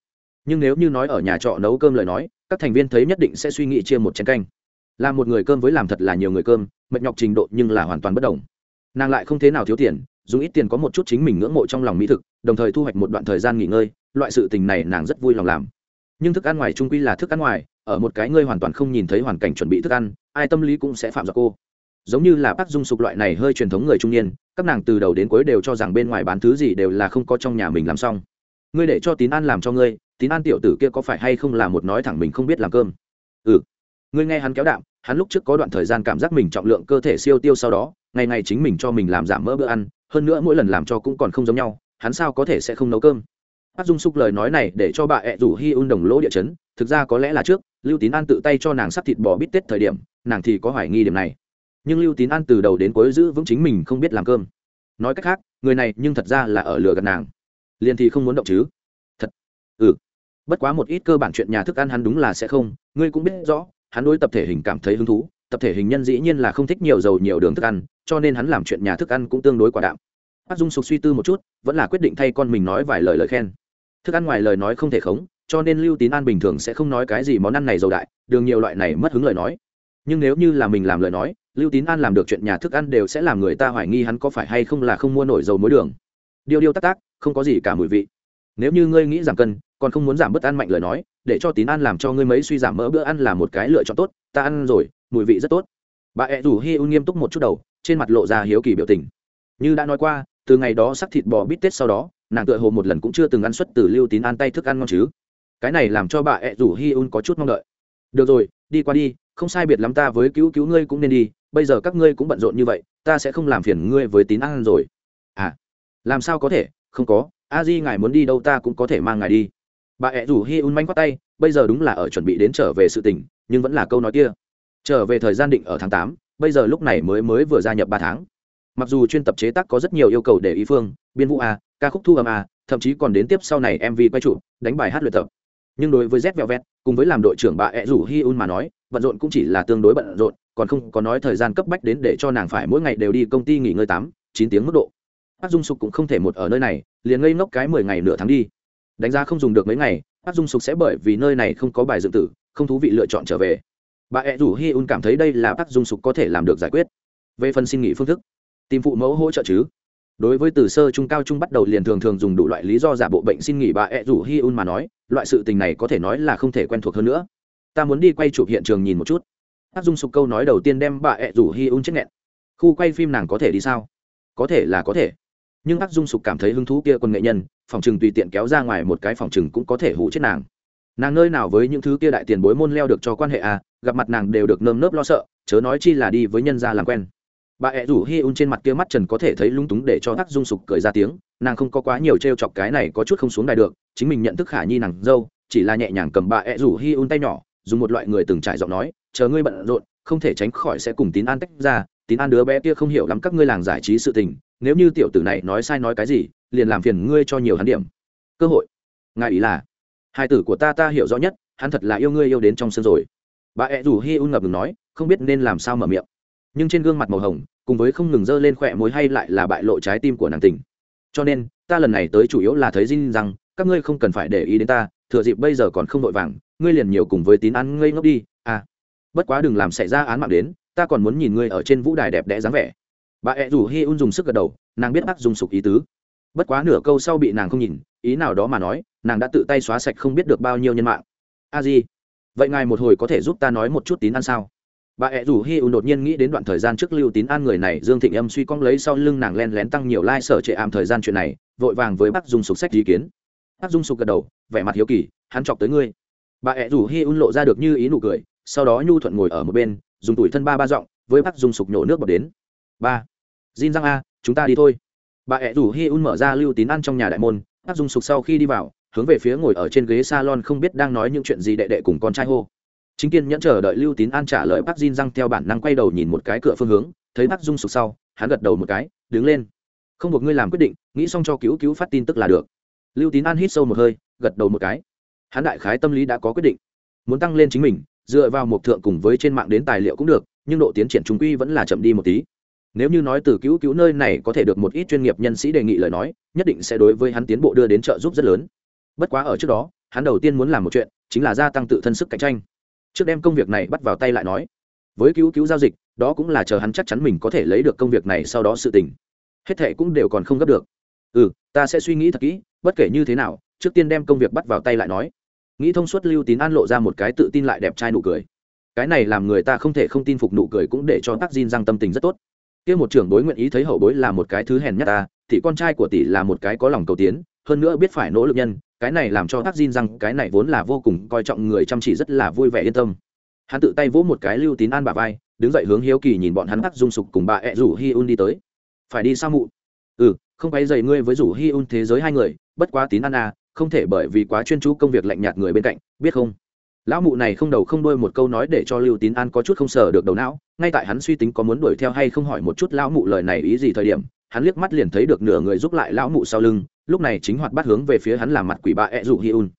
Nhưng nếu như nói ở nhà trọ nấu cơm lời nói, các thành viên thấy nhất định sẽ suy nghĩ chia một chén canh. Làm một người cơm với làm thật là nhiều người cơm, mệt nhọc trình độ nhưng là hoàn toàn bất đồng. Nàng lại không thế nào thiếu tiền dùng ít tiền có một chút chính mình ngưỡng mộ trong lòng mỹ thực, đồng thời thu hoạch một đoạn thời gian nghỉ ngơi, loại sự tình này nàng rất vui lòng làm. Nhưng thức ăn ngoài trung quy là thức ăn ngoài, ở một cái ngươi hoàn toàn không nhìn thấy hoàn cảnh chuẩn bị thức ăn, ai tâm lý cũng sẽ phạm do cô. Giống như là bác dung sục loại này hơi truyền thống người trung niên, các nàng từ đầu đến cuối đều cho rằng bên ngoài bán thứ gì đều là không có trong nhà mình làm xong. Ngươi để cho tín an làm cho ngươi, tín an tiểu tử kia có phải hay không là một nói thẳng mình không biết làm cơm? Ừ. Ngươi nghe hắn kéo đạm hắn lúc trước có đoạn thời gian cảm giác mình trọng lượng cơ thể siêu tiêu sau đó, ngày ngày chính mình cho mình làm giảm mỡ bữa ăn, hơn nữa mỗi lần làm cho cũng còn không giống nhau, hắn sao có thể sẽ không nấu cơm? Bác dung xúc lời nói này để cho bà ẹ rủ hi un đồng lỗ địa chấn, thực ra có lẽ là trước, lưu tín an tự tay cho nàng sắp thịt bò bít tết thời điểm, nàng thì có hoài nghi điểm này. Nhưng lưu tín an từ đầu đến cuối giữ vững chính mình không biết làm cơm. Nói cách khác, người này nhưng thật ra là ở lừa gạt nàng. Liền thì không muốn động chứ. Thật. Ừ. Bất quá một ít cơ bản chuyện nhà thức ăn hắn đúng là sẽ không, ngươi cũng biết rõ hắn đối tập thể hình cảm thấy hứng thú, tập thể hình nhân dĩ nhiên là không thích nhiều dầu nhiều đường thức ăn, cho nên hắn làm chuyện nhà thức ăn cũng tương đối quả đạm. Bác dung sục suy tư một chút, vẫn là quyết định thay con mình nói vài lời lời khen. Thức ăn ngoài lời nói không thể khống, cho nên lưu tín an bình thường sẽ không nói cái gì món ăn này dầu đại, đường nhiều loại này mất hứng lời nói. Nhưng nếu như là mình làm lời nói, lưu tín an làm được chuyện nhà thức ăn đều sẽ làm người ta hoài nghi hắn có phải hay không là không mua nổi dầu muối đường. Điêu điêu tắc tác không có gì cả mùi vị. Nếu như ngươi nghĩ giảm cân còn không muốn giảm bớt ăn mạnh lời nói, để cho tín an làm cho ngươi mấy suy giảm mỡ bữa ăn là một cái lựa chọn tốt, ta ăn rồi, mùi vị rất tốt. Bà ẹ rủ hi un nghiêm túc một chút đầu, trên mặt lộ ra hiếu kỳ biểu tình. Như đã nói qua, từ ngày đó sắc thịt bò bít tết sau đó, nàng tựa hồ một lần cũng chưa từng ăn xuất từ lưu tín an tay thức ăn ngon chứ. Cái này làm cho bà ẹ rủ hi un có chút mong đợi. Được rồi, đi qua đi, không sai biệt lắm ta với cứu cứu ngươi cũng nên đi, bây giờ các ngươi cũng bận rộn như vậy, ta sẽ không làm phiền ngươi với tín ăn rồi. À làm sao có thể? Không có, a di ngài muốn đi đâu ta cũng có thể mang ngài đi bà ẹ rủ hi un manh quát tay, bây giờ đúng là ở chuẩn bị đến trở về sự tỉnh nhưng vẫn là câu nói kia. Trở về thời gian định ở tháng tám, bây giờ lúc này mới mới vừa gia nhập ba tháng. Mặc dù chuyên tập chế tác có rất nhiều yêu cầu để ý phương, biên vũ a, ca khúc thu âm a, thậm chí còn đến tiếp sau này mv quay trụ, đánh bài hát luyện tập. Nhưng đối với z vẹo vẹt cùng với làm đội trưởng bà ẹ rủ hi un mà nói, bận rộn cũng chỉ là tương đối bận rộn, còn không có nói thời gian cấp bách đến để cho nàng phải mỗi ngày đều đi công ty nghỉ ngơi tám, chín tiếng mức độ. Bác dung sục cũng không thể một ở nơi này, liền ngây ngốc cái mười ngày nửa tháng đi đánh giá không dùng được mấy ngày bác dung sục sẽ bởi vì nơi này không có bài dựng tử, không thú vị lựa chọn trở về. Bà ẹ rủ hi un cảm thấy đây là bác dung sục có thể làm được giải quyết. Về phần xin nghỉ phương thức, tìm phụ mẫu hỗ trợ chứ. Đối với từ sơ trung cao trung bắt đầu liền thường thường dùng đủ loại lý do giả bộ bệnh xin nghỉ bà ẹ rủ hi un mà nói, loại sự tình này có thể nói là không thể quen thuộc hơn nữa. Ta muốn đi quay chụp hiện trường nhìn một chút. Áp dung sục câu nói đầu tiên đem bà ẹ rủ hi un chết nghẹn. Khu quay phim nàng có thể đi sao? Có thể là có thể nhưng ác dung sục cảm thấy hứng thú kia quân nghệ nhân, phòng trừng tùy tiện kéo ra ngoài một cái phòng trừng cũng có thể hủ chết nàng. Nàng nơi nào với những thứ kia đại tiền bối môn leo được cho quan hệ à gặp mặt nàng đều được nơm nớp lo sợ, chớ nói chi là đi với nhân gia làm quen. Bà ẹ rủ hi un trên mặt kia mắt trần có thể thấy lung túng để cho ác dung sục cười ra tiếng, nàng không có quá nhiều t r e o chọc cái này có chút không xuống đài được, chính mình nhận thức khả nhi nàng dâu, chỉ là nhẹ nhàng cầm bà ẹ rủ hi un tay nhỏ, dùng một loại người từng trải giọng nói, chờ ngươi bận rộn, không thể tránh khỏi sẽ cùng tín an tách ra, tín an đứa bé kia không hiểu lắm các ngươi làng giải trí sự tình nếu như tiểu tử này nói sai nói cái gì, liền làm phiền ngươi cho nhiều hắn điểm. Cơ hội? Ngài ý là? Hai tử của ta ta hiểu rõ nhất, hắn thật là yêu ngươi yêu đến trong sân rồi. Bà ẹ rủ hi un ngập ngừng nói, không biết nên làm sao mở miệng. Nhưng trên gương mặt màu hồng, cùng với không ngừng dơ lên khỏe mối hay lại là bại lộ trái tim của nàng tình. Cho nên, ta lần này tới chủ yếu là thấy dinh rằng, các ngươi không cần phải để ý đến ta, thừa dịp bây giờ còn không vội vàng, ngươi liền nhiều cùng với tín ăn ngây ngốc đi à. Bất quá đừng làm xảy ra án mạng đến, ta còn muốn nhìn ngươi ở trên vũ đài đẹp đẽ dáng vẻ bà ẹ rủ hi un dùng sức gật đầu, nàng biết bác dùng sục ý tứ. Bất quá nửa câu sau bị nàng không nhìn, ý nào đó mà nói, nàng đã tự tay xóa sạch không biết được bao nhiêu nhân mạng. A di, vậy ngài một hồi có thể giúp ta nói một chút tín ăn sao? Bà ẹ rủ hi un đột nhiên nghĩ đến đoạn thời gian trước lưu tín an người này, dương thịnh âm suy cong lấy sau lưng nàng len lén tăng nhiều lai、like、sở trệ ảm thời gian chuyện này, vội vàng với bác dung sục sách ý kiến. Bác dung sục gật đầu, vẻ mặt hiếu kỳ, hắn chọc tới ngươi. Bà ẹ rủ hi un lộ ra được như ý nụ cười, sau đó nhu thuận ngồi ở một bên, dùng tuổi thân ba ba giọng, với bác dung sục nhổ nước bọt đến. Ba. Jin Giang a, chúng ta đi thôi. Bà ẹ rủ hi un mở ra lưu tín ăn trong nhà đại môn, Park dung sục sau khi đi vào, hướng về phía ngồi ở trên ghế salon không biết đang nói những chuyện gì đệ đệ cùng con trai hô. Chính kiên nhẫn chờ đợi lưu tín an trả lời bác Jin răng theo bản năng quay đầu nhìn một cái cửa phương hướng, thấy Park dung sụp sau, hắn gật đầu một cái, đứng lên. Không buộc ngươi làm quyết định, nghĩ xong cho cứu cứu phát tin tức là được. Lưu tín an hít sâu một hơi, gật đầu một cái. Hắn đại khái tâm lý đã có quyết định. Muốn tăng lên chính mình, dựa vào một thượng cùng với trên mạng đến tài liệu cũng được, nhưng độ tiến triển trung quy vẫn là chậm đi một tí nếu như nói từ cứu cứu nơi này có thể được một ít chuyên nghiệp nhân sĩ đề nghị lời nói, nhất định sẽ đối với hắn tiến bộ đưa đến trợ giúp rất lớn. Bất quá ở trước đó, hắn đầu tiên muốn làm một chuyện, chính là gia tăng tự thân sức cạnh tranh. Trước đem công việc này bắt vào tay lại nói, với cứu cứu giao dịch, đó cũng là chờ hắn chắc chắn mình có thể lấy được công việc này sau đó sự tình. Hết thệ cũng đều còn không gấp được. Ừ ta sẽ suy nghĩ thật kỹ, bất kể như thế nào, trước tiên đem công việc bắt vào tay lại nói. Nghĩ thông suốt lưu tín an lộ ra một cái tự tin lại đẹp trai nụ cười. Cái này làm người ta không thể không tin phục nụ cười cũng để cho tác diên răng tâm tình rất tốt kia một trưởng bối nguyện ý thấy hậu bối là một cái thứ hèn nhất ta, thì con trai của tỷ là một cái có lòng cầu tiến, hơn nữa biết phải nỗ lực nhân, cái này làm cho tác Jin rằng cái này vốn là vô cùng coi trọng người chăm chỉ rất là vui vẻ yên tâm. Hắn tự tay vỗ một cái lưu tín an bà vai, đứng dậy hướng hiếu kỳ nhìn bọn hắn tác dung sục cùng bà ẹ rủ hi un đi tới. Phải đi sao mụ? Ừ không phải dày ngươi với rủ hi un thế giới hai người, bất quá tín an à không thể bởi vì quá chuyên chú công việc lạnh nhạt người bên cạnh, biết không? Lão mụ này không đầu không đuôi một câu nói để cho lưu tín an có chút không sờ được đầu não, ngay tại hắn suy tính có muốn đuổi theo hay không hỏi một chút lão mụ lời này ý gì thời điểm, hắn liếc mắt liền thấy được nửa người giúp lại lão mụ sau lưng, lúc này chính hoạt bắt hướng về phía hắn làm mặt quỷ bạ ẹ dụ hi un.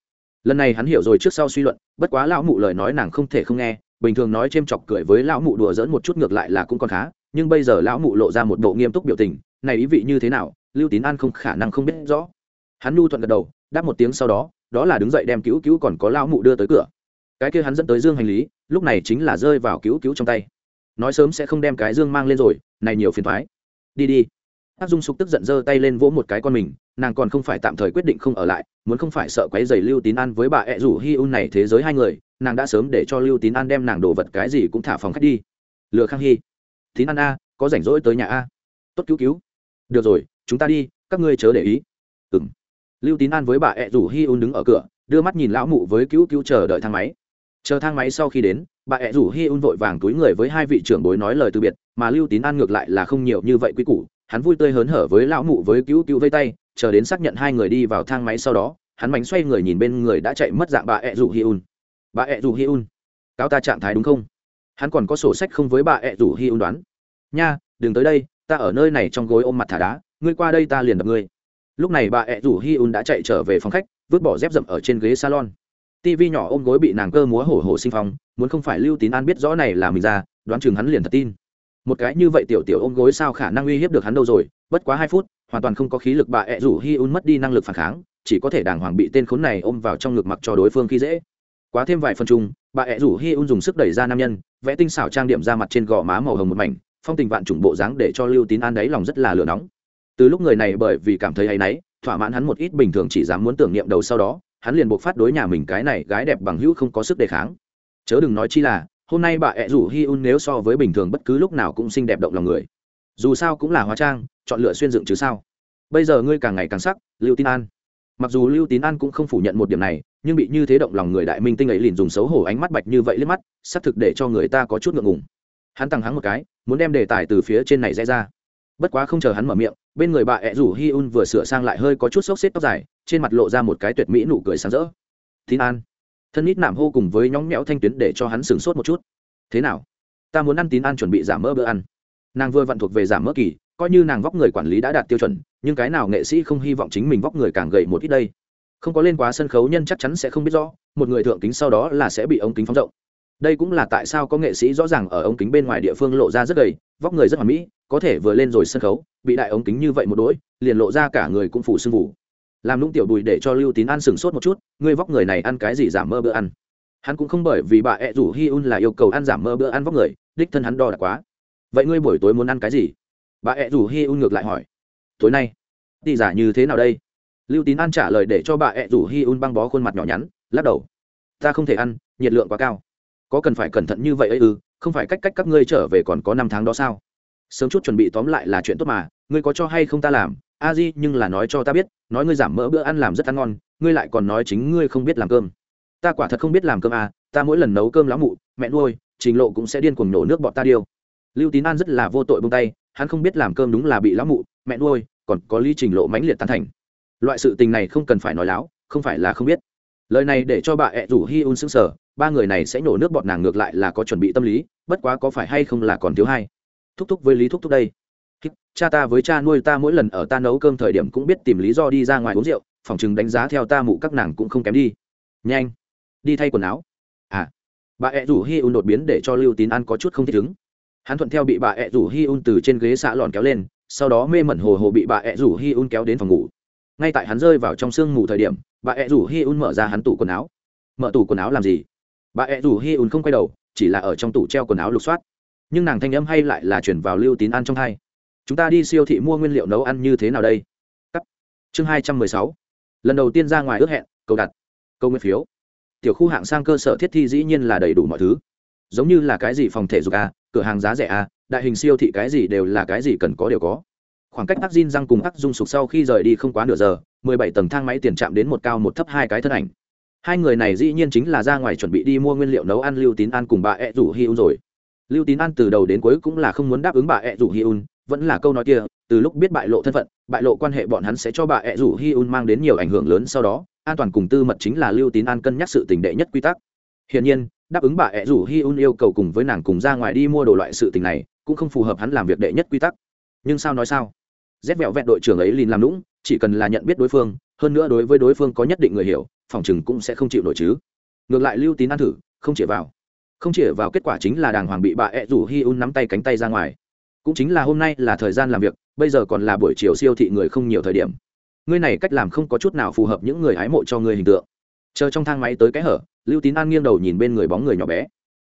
Lần này hắn hiểu rồi trước sau suy luận, bất quá lão mụ lời nói nàng không thể không nghe, bình thường nói c h ê m chọc cười với lão mụ đùa dỡn một chút ngược lại là cũng còn khá, nhưng bây giờ lão mụ lộ ra một bộ nghiêm túc biểu tình, này ý vị như thế nào, lưu tín an không khả năng không biết rõ. Hắn nu thuận gật đầu, đáp một tiếng sau đó đó là đứng dậy đem cứu cứu còn có lão mụ đưa tới cửa cái kia hắn dẫn tới dương hành lý, lúc này chính là rơi vào cứu cứu trong tay. Nói sớm sẽ không đem cái dương mang lên rồi, này nhiều phiền thoái. Đi đi. Hát dung sục tức giận giơ tay lên vỗ một cái con mình, nàng còn không phải tạm thời quyết định không ở lại, muốn không phải sợ quấy giày lưu tín an với bà ẹ rủ hi un này thế giới hai người, nàng đã sớm để cho lưu tín an đem nàng đồ vật cái gì cũng thả phòng khách đi. Lừa khang hy. Tín an a, có rảnh rỗi tới nhà a. Tốt cứu cứu. Được rồi, chúng ta đi, các ngươi chớ để ý. Ừng lưu tín an với bà ẹ rủ hi un đứng ở cửa, đưa mắt nhìn lão mụ với cứu cứu chờ đợi thang máy chờ thang máy sau khi đến, bà ẹ rủ hi un vội vàng túi người với hai vị trưởng bối nói lời từ biệt, mà lưu tín an ngược lại là không nhiều như vậy quý củ, hắn vui tươi hớn hở với lão mụ với cứu cứu vây tay, chờ đến xác nhận hai người đi vào thang máy sau đó, hắn bánh xoay người nhìn bên người đã chạy mất dạng bà ẹ rủ hi un. Bà ẹ rủ hi un, cáo ta trạng thái đúng không? Hắn còn có sổ sách không với bà ẹ rủ hi un đoán. Nha, đừng tới đây, ta ở nơi này trong gối ôm mặt thả đá, ngươi qua đây ta liền đập ngươi. Lúc này bà ẹ rủ hi un đã chạy trở về phòng khách, vứt bỏ dép rậm ở trên ghế salon tv nhỏ ôm gối bị nàng cơ múa hổ hổ sinh phong, muốn không phải lưu tín an biết rõ này là mình ra, đoán chừng hắn liền thật tin. Một cái như vậy tiểu tiểu ôm gối sao khả năng uy hiếp được hắn đâu rồi, bất quá hai phút, hoàn toàn không có khí lực bà ẹ rủ hi un mất đi năng lực phản kháng, chỉ có thể đàng hoàng bị tên khốn này ôm vào trong ngực mặc cho đối phương khi dễ. Quá thêm vài phần chung, bà ẹ rủ hi un dùng sức đẩy ra nam nhân, vẽ tinh xảo trang điểm ra mặt trên gò má màu hồng một mảnh, phong tình vạn chủng bộ dáng để cho lưu tín an đáy lòng rất là lửa nóng. Từ lúc người này bởi vì cảm thấy hay náy, thỏa mãn hắn một ít bình thường chỉ dám muốn tưởng niệm đầu sau đó hắn liền buộc phát đối nhà mình cái này gái đẹp bằng hữu không có sức đề kháng. Chớ đừng nói chi là, hôm nay bà ẹ rủ hi un nếu so với bình thường bất cứ lúc nào cũng xinh đẹp động lòng người. Dù sao cũng là hóa trang, chọn lựa xuyên dựng chứ sao. Bây giờ ngươi càng ngày càng sắc, lưu tín an. Mặc dù lưu tín an cũng không phủ nhận một điểm này, nhưng bị như thế động lòng người đại minh tinh ấy liền dùng xấu hổ ánh mắt bạch như vậy liếc mắt, xác thực để cho người ta có chút ngượng ngùng. Hắn tăng hắn một cái, muốn đem đề tài từ phía trên này rẽ ra. Bất quá không chờ hắn mở miệng bên người bà ẹ rủ hi un vừa sửa sang lại hơi có chút xốc xếp tóc dài, trên mặt lộ ra một cái tuyệt mỹ nụ cười sáng rỡ. Tín an, thân ít nảm hô cùng với nhóng nhẽo thanh tuyến để cho hắn sửng sốt một chút. Thế nào? Ta muốn ăn tín an chuẩn bị giảm mỡ bữa ăn. Nàng vừa vặn thuộc về giảm mỡ kỳ, coi như nàng vóc người quản lý đã đạt tiêu chuẩn, nhưng cái nào nghệ sĩ không hy vọng chính mình vóc người càng gầy một ít đây? Không có lên quá sân khấu nhân chắc chắn sẽ không biết rõ, một người thượng kính sau đó là sẽ bị ống kính phóng rộng đây cũng là tại sao có nghệ sĩ rõ ràng ở ống kính bên ngoài địa phương lộ ra rất gầy, vóc người rất hoàn mỹ, có thể vừa lên rồi sân khấu, bị đại ống kính như vậy một đỗi, liền lộ ra cả người cũng phủ sưng phủ. Làm lũng tiểu bùi để cho lưu tín ăn sừng sốt một chút, ngươi vóc người này ăn cái gì giảm mơ bữa ăn? Hắn cũng không bởi vì bà ẹ rủ hi un là yêu cầu ăn giảm mơ bữa ăn vóc người, đích thân hắn đo đạc quá. Vậy ngươi buổi tối muốn ăn cái gì? Bà ẹ rủ hi un ngược lại hỏi. Tối nay. Đi giả như thế nào đây? Lưu tín an trả lời để cho bà ẹ rủ hi un băng bó khuôn mặt nhỏ nhắn, lắc đầu. Ta không thể ăn, nhiệt lượng quá cao có cần phải cẩn thận như vậy ấy ư? Không phải cách cách các ngươi trở về còn có năm tháng đó sao? Sớm chút chuẩn bị tóm lại là chuyện tốt mà, ngươi có cho hay không ta làm? A di, nhưng là nói cho ta biết, nói ngươi giảm mỡ bữa ăn làm rất ăn ngon, ngươi lại còn nói chính ngươi không biết làm cơm. Ta quả thật không biết làm cơm à ta mỗi lần nấu cơm lão mụ, mẹ nuôi, trình lộ cũng sẽ điên cuồng nổ nước bọt ta điêu. Lưu tín an rất là vô tội bông tay, hắn không biết làm cơm đúng là bị lão mụ, mẹ nuôi, còn có lý trình lộ mãnh liệt tán thành. Loại sự tình này không cần phải nói láo, không phải là không biết. Lời này để cho bà ẹ rủ hi un xứng sở ba người này sẽ nổ nước bọn nàng ngược lại là có chuẩn bị tâm lý, bất quá có phải hay không là còn thiếu hai. Thúc thúc với lý thúc thúc đây. Cha ta với cha nuôi ta mỗi lần ở ta nấu cơm thời điểm cũng biết tìm lý do đi ra ngoài uống rượu, phòng chừng đánh giá theo ta mụ các nàng cũng không kém đi. Nhanh, đi thay quần áo. À bà ẹ rủ hi un đột biến để cho lưu tín ăn có chút không thích ứng. Hắn thuận theo bị bà ẹ rủ hi un từ trên ghế xạ lòn kéo lên, sau đó mê mẩn hồ hồ bị bà ẹ rủ hi un kéo đến phòng ngủ. Ngay tại hắn rơi vào trong sương mù thời điểm, bà ẹ rủ hi un mở ra hắn tủ quần áo. Mở tủ quần áo làm gì? Bà ẹ rủ hi un không quay đầu, chỉ là ở trong tủ treo quần áo lục soát. Nhưng nàng thanh âm hay lại là chuyển vào lưu tín ăn trong hai. Chúng ta đi siêu thị mua nguyên liệu nấu ăn như thế nào đây? Cắt. chương hai trăm mười sáu. Lần đầu tiên ra ngoài ước hẹn, cầu đặt. Câu nguyên phiếu. Tiểu khu hạng sang cơ sở thiết thi dĩ nhiên là đầy đủ mọi thứ. Giống như là cái gì phòng thể dục a, cửa hàng giá rẻ a, đại hình siêu thị cái gì đều là cái gì cần có đều có. Khoảng cách ác Jin răng cùng tắc dung sục sau khi rời đi không quá nửa giờ, mười bảy tầng thang máy tiền chạm đến một cao một thấp hai cái thân ảnh hai người này dĩ nhiên chính là ra ngoài chuẩn bị đi mua nguyên liệu nấu ăn lưu tín an cùng bà ẹ rủ hi un rồi. Lưu tín an từ đầu đến cuối cũng là không muốn đáp ứng bà ẹ rủ hi un, vẫn là câu nói kia, từ lúc biết bại lộ thân phận, bại lộ quan hệ bọn hắn sẽ cho bà ẹ rủ hi un mang đến nhiều ảnh hưởng lớn sau đó, an toàn cùng tư mật chính là lưu tín an cân nhắc sự tình đệ nhất quy tắc. Hiển nhiên, đáp ứng bà ẹ rủ hi un yêu cầu cùng với nàng cùng ra ngoài đi mua đồ loại sự tình này, cũng không phù hợp hắn làm việc đệ nhất quy tắc. Nhưng sao nói sao? Rét vẹo vẹn đội trưởng ấy liền làm lũng chỉ cần là nhận biết đối phương, hơn nữa đối với đối phương có nhất định người hiểu phòng chừng cũng sẽ không chịu nổi chứ. Ngược lại lưu tín ăn thử, không chĩa vào. Không chĩa vào kết quả chính là đàng hoàng bị bà ed rủ hi un nắm tay cánh tay ra ngoài. Cũng chính là hôm nay là thời gian làm việc, bây giờ còn là buổi chiều siêu thị người không nhiều thời điểm. Ngươi này cách làm không có chút nào phù hợp những người hái mộ cho ngươi hình tượng. Chờ trong thang máy tới cái hở, lưu tín an nghiêng đầu nhìn bên người bóng người nhỏ bé.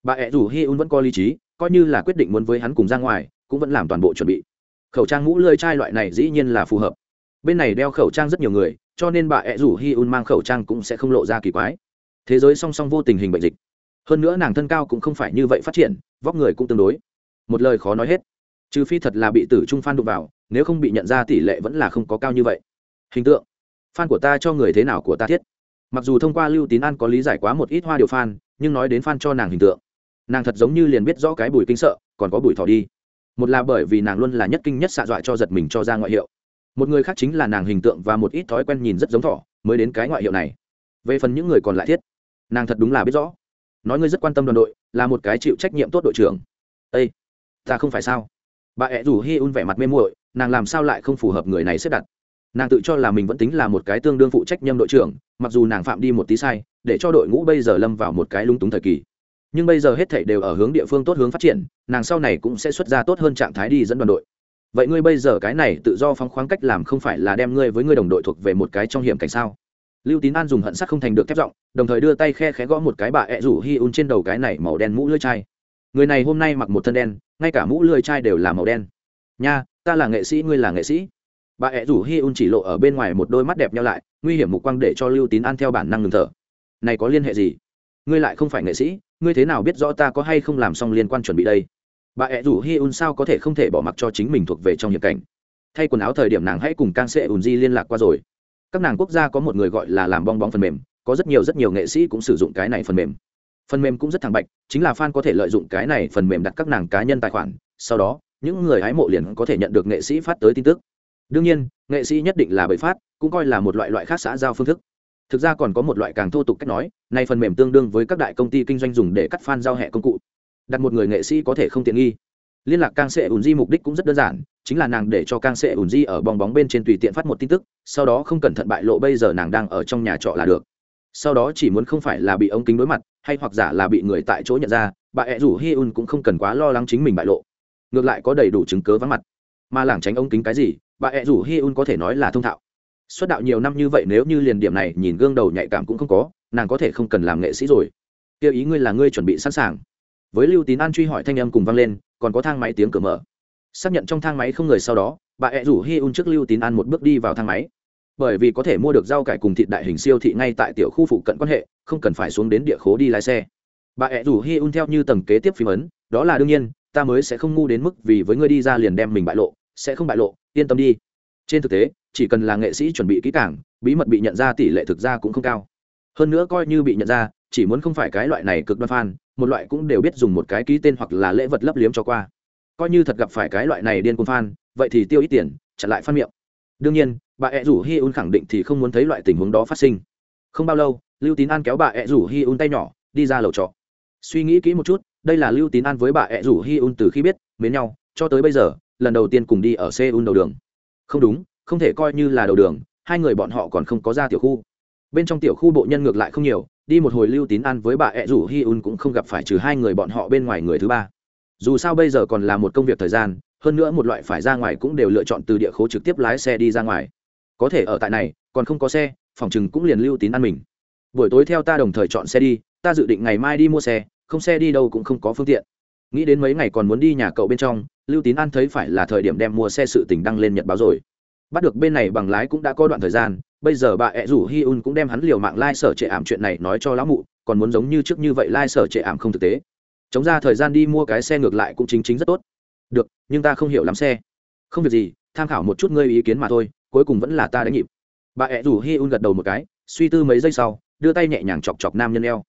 Bà ẹ rủ hi un vẫn có lý trí, coi như là quyết định muốn với hắn cùng ra ngoài, cũng vẫn làm toàn bộ chuẩn bị. Khẩu trang mũ lơi chai loại này dĩ nhiên là phù hợp. Bên này đeo khẩu trang rất nhiều người cho nên bà ẹ rủ hi un mang khẩu trang cũng sẽ không lộ ra kỳ quái. Thế giới song song vô tình hình bệnh dịch. Hơn nữa nàng thân cao cũng không phải như vậy phát triển, vóc người cũng tương đối. Một lời khó nói hết. Trừ phi thật là bị tử trung phan đụng vào, nếu không bị nhận ra tỷ lệ vẫn là không có cao như vậy. Hình tượng. Fan của ta cho người thế nào của ta thiết? Mặc dù thông qua lưu tín an có lý giải quá một ít hoa điều fan, nhưng nói đến fan cho nàng hình tượng. Nàng thật giống như liền biết rõ cái bùi kinh sợ, còn có bùi thỏ đi. Một là bởi vì nàng luôn là nhất kinh nhất xạ dọa cho giật mình cho ra ngoại hiệu một người khác chính là nàng hình tượng và một ít thói quen nhìn rất giống thỏ, mới đến cái ngoại hiệu này. Về phần những người còn lại thiết, nàng thật đúng là biết rõ. Nói ngươi rất quan tâm đoàn đội, là một cái chịu trách nhiệm tốt đội trưởng. Ây ta không phải sao? Bà ẹ rủ hi un vẻ mặt mê muội, nàng làm sao lại không phù hợp người này xếp đặt? Nàng tự cho là mình vẫn tính là một cái tương đương phụ trách nhâm đội trưởng, mặc dù nàng phạm đi một tí sai, để cho đội ngũ bây giờ lâm vào một cái lung túng thời kỳ. Nhưng bây giờ hết thảy đều ở hướng địa phương tốt hướng phát triển, nàng sau này cũng sẽ xuất ra tốt hơn trạng thái đi dẫn đoàn đội vậy ngươi bây giờ cái này tự do phóng khoáng cách làm không phải là đem ngươi với ngươi đồng đội thuộc về một cái trong hiểm cảnh sao? Lưu tín an dùng hận sắc không thành được thép giọng, đồng thời đưa tay khe khẽ gõ một cái bà ẹ rủ hi un trên đầu cái này màu đen mũ lưỡi chai. Người này hôm nay mặc một thân đen, ngay cả mũ lưỡi chai đều là màu đen. Nha, ta là nghệ sĩ, ngươi là nghệ sĩ. Bà ẹ rủ hi un chỉ lộ ở bên ngoài một đôi mắt đẹp nhau lại, nguy hiểm mục quang để cho lưu tín an theo bản năng ngừng thở. Này có liên hệ gì? Ngươi lại không phải nghệ sĩ, ngươi thế nào biết rõ ta có hay không làm xong liên quan chuẩn bị đây? Bà ẹ rủ hi un sao có thể không thể bỏ mặc cho chính mình thuộc về trong hiệp cảnh. Thay quần áo thời điểm nàng hãy cùng kang sệ ùn di liên lạc qua rồi. Các nàng quốc gia có một người gọi là làm bong bóng phần mềm, có rất nhiều rất nhiều nghệ sĩ cũng sử dụng cái này phần mềm. Phần mềm cũng rất thẳng bạch, chính là fan có thể lợi dụng cái này phần mềm đặt các nàng cá nhân tài khoản, sau đó, những người hái mộ liền có thể nhận được nghệ sĩ phát tới tin tức. Đương nhiên, nghệ sĩ nhất định là bởi phát, cũng coi là một loại loại khác xã giao phương thức. Thực ra còn có một loại càng thô tục cách nói, nay phần mềm tương đương với các đại công ty kinh doanh dùng để cắt fan giao hẹ công cụ đặt một người nghệ sĩ có thể không tiện nghi. Liên lạc càng sẽ ủn di mục đích cũng rất đơn giản, chính là nàng để cho càng sẽ ủn di ở bong bóng bên trên tùy tiện phát một tin tức, sau đó không cẩn thận bại lộ bây giờ nàng đang ở trong nhà trọ là được. Sau đó chỉ muốn không phải là bị ống kính đối mặt, hay hoặc giả là bị người tại chỗ nhận ra, bà ẹ rủ hi un cũng không cần quá lo lắng chính mình bại lộ. Ngược lại có đầy đủ chứng cớ vắng mặt. Mà lảng tránh ống kính cái gì, bà ẹ rủ hi un có thể nói là thông thạo. Xuất đạo nhiều năm như vậy nếu như liền điểm này nhìn gương đầu nhạy cảm cũng không có, nàng có thể không cần làm nghệ sĩ rồi. Kia ý ngươi là ngươi chuẩn bị sẵn sàng với lưu tín an truy hỏi thanh âm cùng vang lên, còn có thang máy tiếng cửa mở. Xác nhận trong thang máy không người sau đó, bà ẹ rủ hi un trước lưu tín an một bước đi vào thang máy. Bởi vì có thể mua được rau cải cùng thịt đại hình siêu thị ngay tại tiểu khu phụ cận quan hệ, không cần phải xuống đến địa khố đi lái xe. Bà ẹ rủ hi un theo như tầng kế tiếp phim ấn, đó là đương nhiên, ta mới sẽ không ngu đến mức vì với ngươi đi ra liền đem mình bại lộ, sẽ không bại lộ, yên tâm đi. Trên thực tế, chỉ cần là nghệ sĩ chuẩn bị kỹ càng, bí mật bị nhận ra tỷ lệ thực ra cũng không cao. Hơn nữa coi như bị nhận ra, chỉ muốn không phải cái loại này cực đoan fan một loại cũng đều biết dùng một cái ký tên hoặc là lễ vật lấp liếm cho qua. Coi như thật gặp phải cái loại này điên cuồng fan, vậy thì tiêu ít tiền, chặn lại phát miệng. Đương nhiên, bà ẹ rủ hi un khẳng định thì không muốn thấy loại tình huống đó phát sinh. Không bao lâu, lưu tín an kéo bà ẹ rủ hi un tay nhỏ, đi ra lầu trọ. Suy nghĩ kỹ một chút, đây là lưu tín an với bà ẹ rủ hi un từ khi biết, mến nhau, cho tới bây giờ, lần đầu tiên cùng đi ở seoul đầu đường. Không đúng, không thể coi như là đầu đường, hai người bọn họ còn không có ra tiểu khu. Bên trong tiểu khu bộ nhân ngược lại không nhiều đi một hồi lưu tín an với bà ẹ rủ hi un cũng không gặp phải trừ hai người bọn họ bên ngoài người thứ ba. Dù sao bây giờ còn là một công việc thời gian, hơn nữa một loại phải ra ngoài cũng đều lựa chọn từ địa khố trực tiếp lái xe đi ra ngoài. Có thể ở tại này, còn không có xe, phòng chừng cũng liền lưu tín ăn mình. Buổi tối theo ta đồng thời chọn xe đi, ta dự định ngày mai đi mua xe, không xe đi đâu cũng không có phương tiện. Nghĩ đến mấy ngày còn muốn đi nhà cậu bên trong, lưu tín an thấy phải là thời điểm đem mua xe sự tình đăng lên nhật báo rồi. Bắt được bên này bằng lái cũng đã có đoạn thời gian bây giờ bà ẹ rủ hi un cũng đem hắn liều mạng lai、like、sở trệ ảm chuyện này nói cho lão mụ, còn muốn giống như trước như vậy lai、like、sở trệ ảm không thực tế. Chống ra thời gian đi mua cái xe ngược lại cũng chính chính rất tốt. Được, nhưng ta không hiểu lắm xe. Không việc gì, tham khảo một chút ngươi ý kiến mà thôi, cuối cùng vẫn là ta đánh nhịp. Bà ẹ rủ hi un gật đầu một cái, suy tư mấy giây sau, đưa tay nhẹ nhàng chọc chọc nam nhân eo.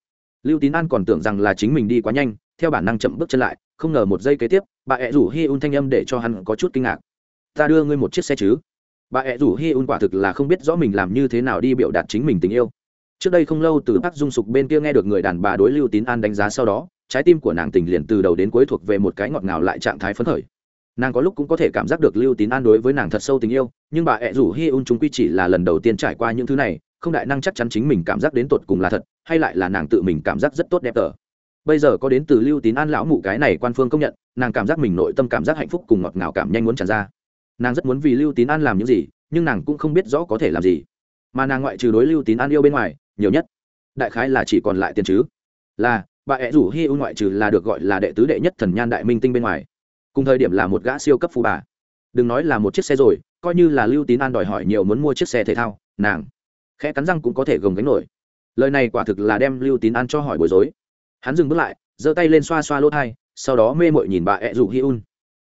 Lưu tín an còn tưởng rằng là chính mình đi quá nhanh, theo bản năng chậm bước chân lại, không ngờ một giây kế tiếp, bà ẹ rủ hi un thanh âm để cho hắn có chút kinh ngạc. Ta đưa ngươi một chiếc xe chứ? Bà ẹ rủ hi un quả thực là không biết rõ mình làm như thế nào đi biểu đạt chính mình tình yêu. Trước đây không lâu từ bác dung sục bên kia nghe được người đàn bà đối lưu tín an đánh giá sau đó, trái tim của nàng tình liền từ đầu đến cuối thuộc về một cái ngọt ngào lại trạng thái phấn khởi. Nàng có lúc cũng có thể cảm giác được lưu tín an đối với nàng thật sâu tình yêu, nhưng bà ẹ rủ hi un chúng quy chỉ là lần đầu tiên trải qua những thứ này, không đại năng chắc chắn chính mình cảm giác đến tột cùng là thật, hay lại là nàng tự mình cảm giác rất tốt đẹp tờ. Bây giờ có đến từ lưu tín an lão mụ cái này quan phương công nhận, nàng cảm giác mình nội tâm cảm giác hạnh phúc cùng ngọt ngào cảm nhanh muốn tràn ra nàng rất muốn vì lưu tín an làm những gì, nhưng nàng cũng không biết rõ có thể làm gì. Mà nàng ngoại trừ đối lưu tín an yêu bên ngoài, nhiều nhất, đại khái là chỉ còn lại tiền chứ. Là, bà ẹ rủ hi un ngoại trừ là được gọi là đệ tứ đệ nhất thần nhan đại minh tinh bên ngoài. Cùng thời điểm là một gã siêu cấp phù bà. Đừng nói là một chiếc xe rồi, coi như là lưu tín an đòi hỏi nhiều muốn mua chiếc xe thể thao, nàng khẽ cắn răng cũng có thể gồng gánh nổi. Lời này quả thực là đem lưu tín an cho hỏi bối rối. Hắn dừng bước lại, giơ tay lên xoa xoa lỗ thai, sau đó mê mội nhìn bà ẹ rủ hi un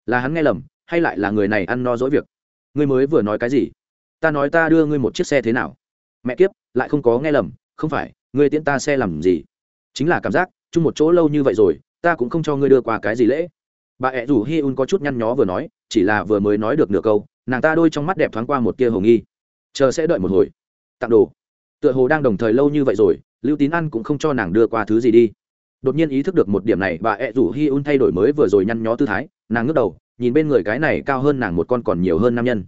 là hắn nghe lầm hay lại là người này ăn no dỗi việc? Ngươi mới vừa nói cái gì? Ta nói ta đưa ngươi một chiếc xe thế nào? Mẹ kiếp, lại không có nghe lầm, không phải, ngươi tiễn ta xe làm gì? Chính là cảm giác, chung một chỗ lâu như vậy rồi, ta cũng không cho ngươi đưa qua cái gì lễ. Bà ẹ rủ hi un có chút nhăn nhó vừa nói, chỉ là vừa mới nói được nửa câu, nàng ta đôi trong mắt đẹp thoáng qua một tia hồ nghi. Chờ sẽ đợi một hồi. Tặng đồ. Tựa hồ đang đồng thời lâu như vậy rồi, lưu tín ăn cũng không cho nàng đưa qua thứ gì đi. Đột nhiên ý thức được một điểm này, bà ẹ rủ hi un thay đổi mới vừa rồi nhăn nhó tư thái, nàng ngước đầu nhìn bên người cái này cao hơn nàng một con còn nhiều hơn nam nhân.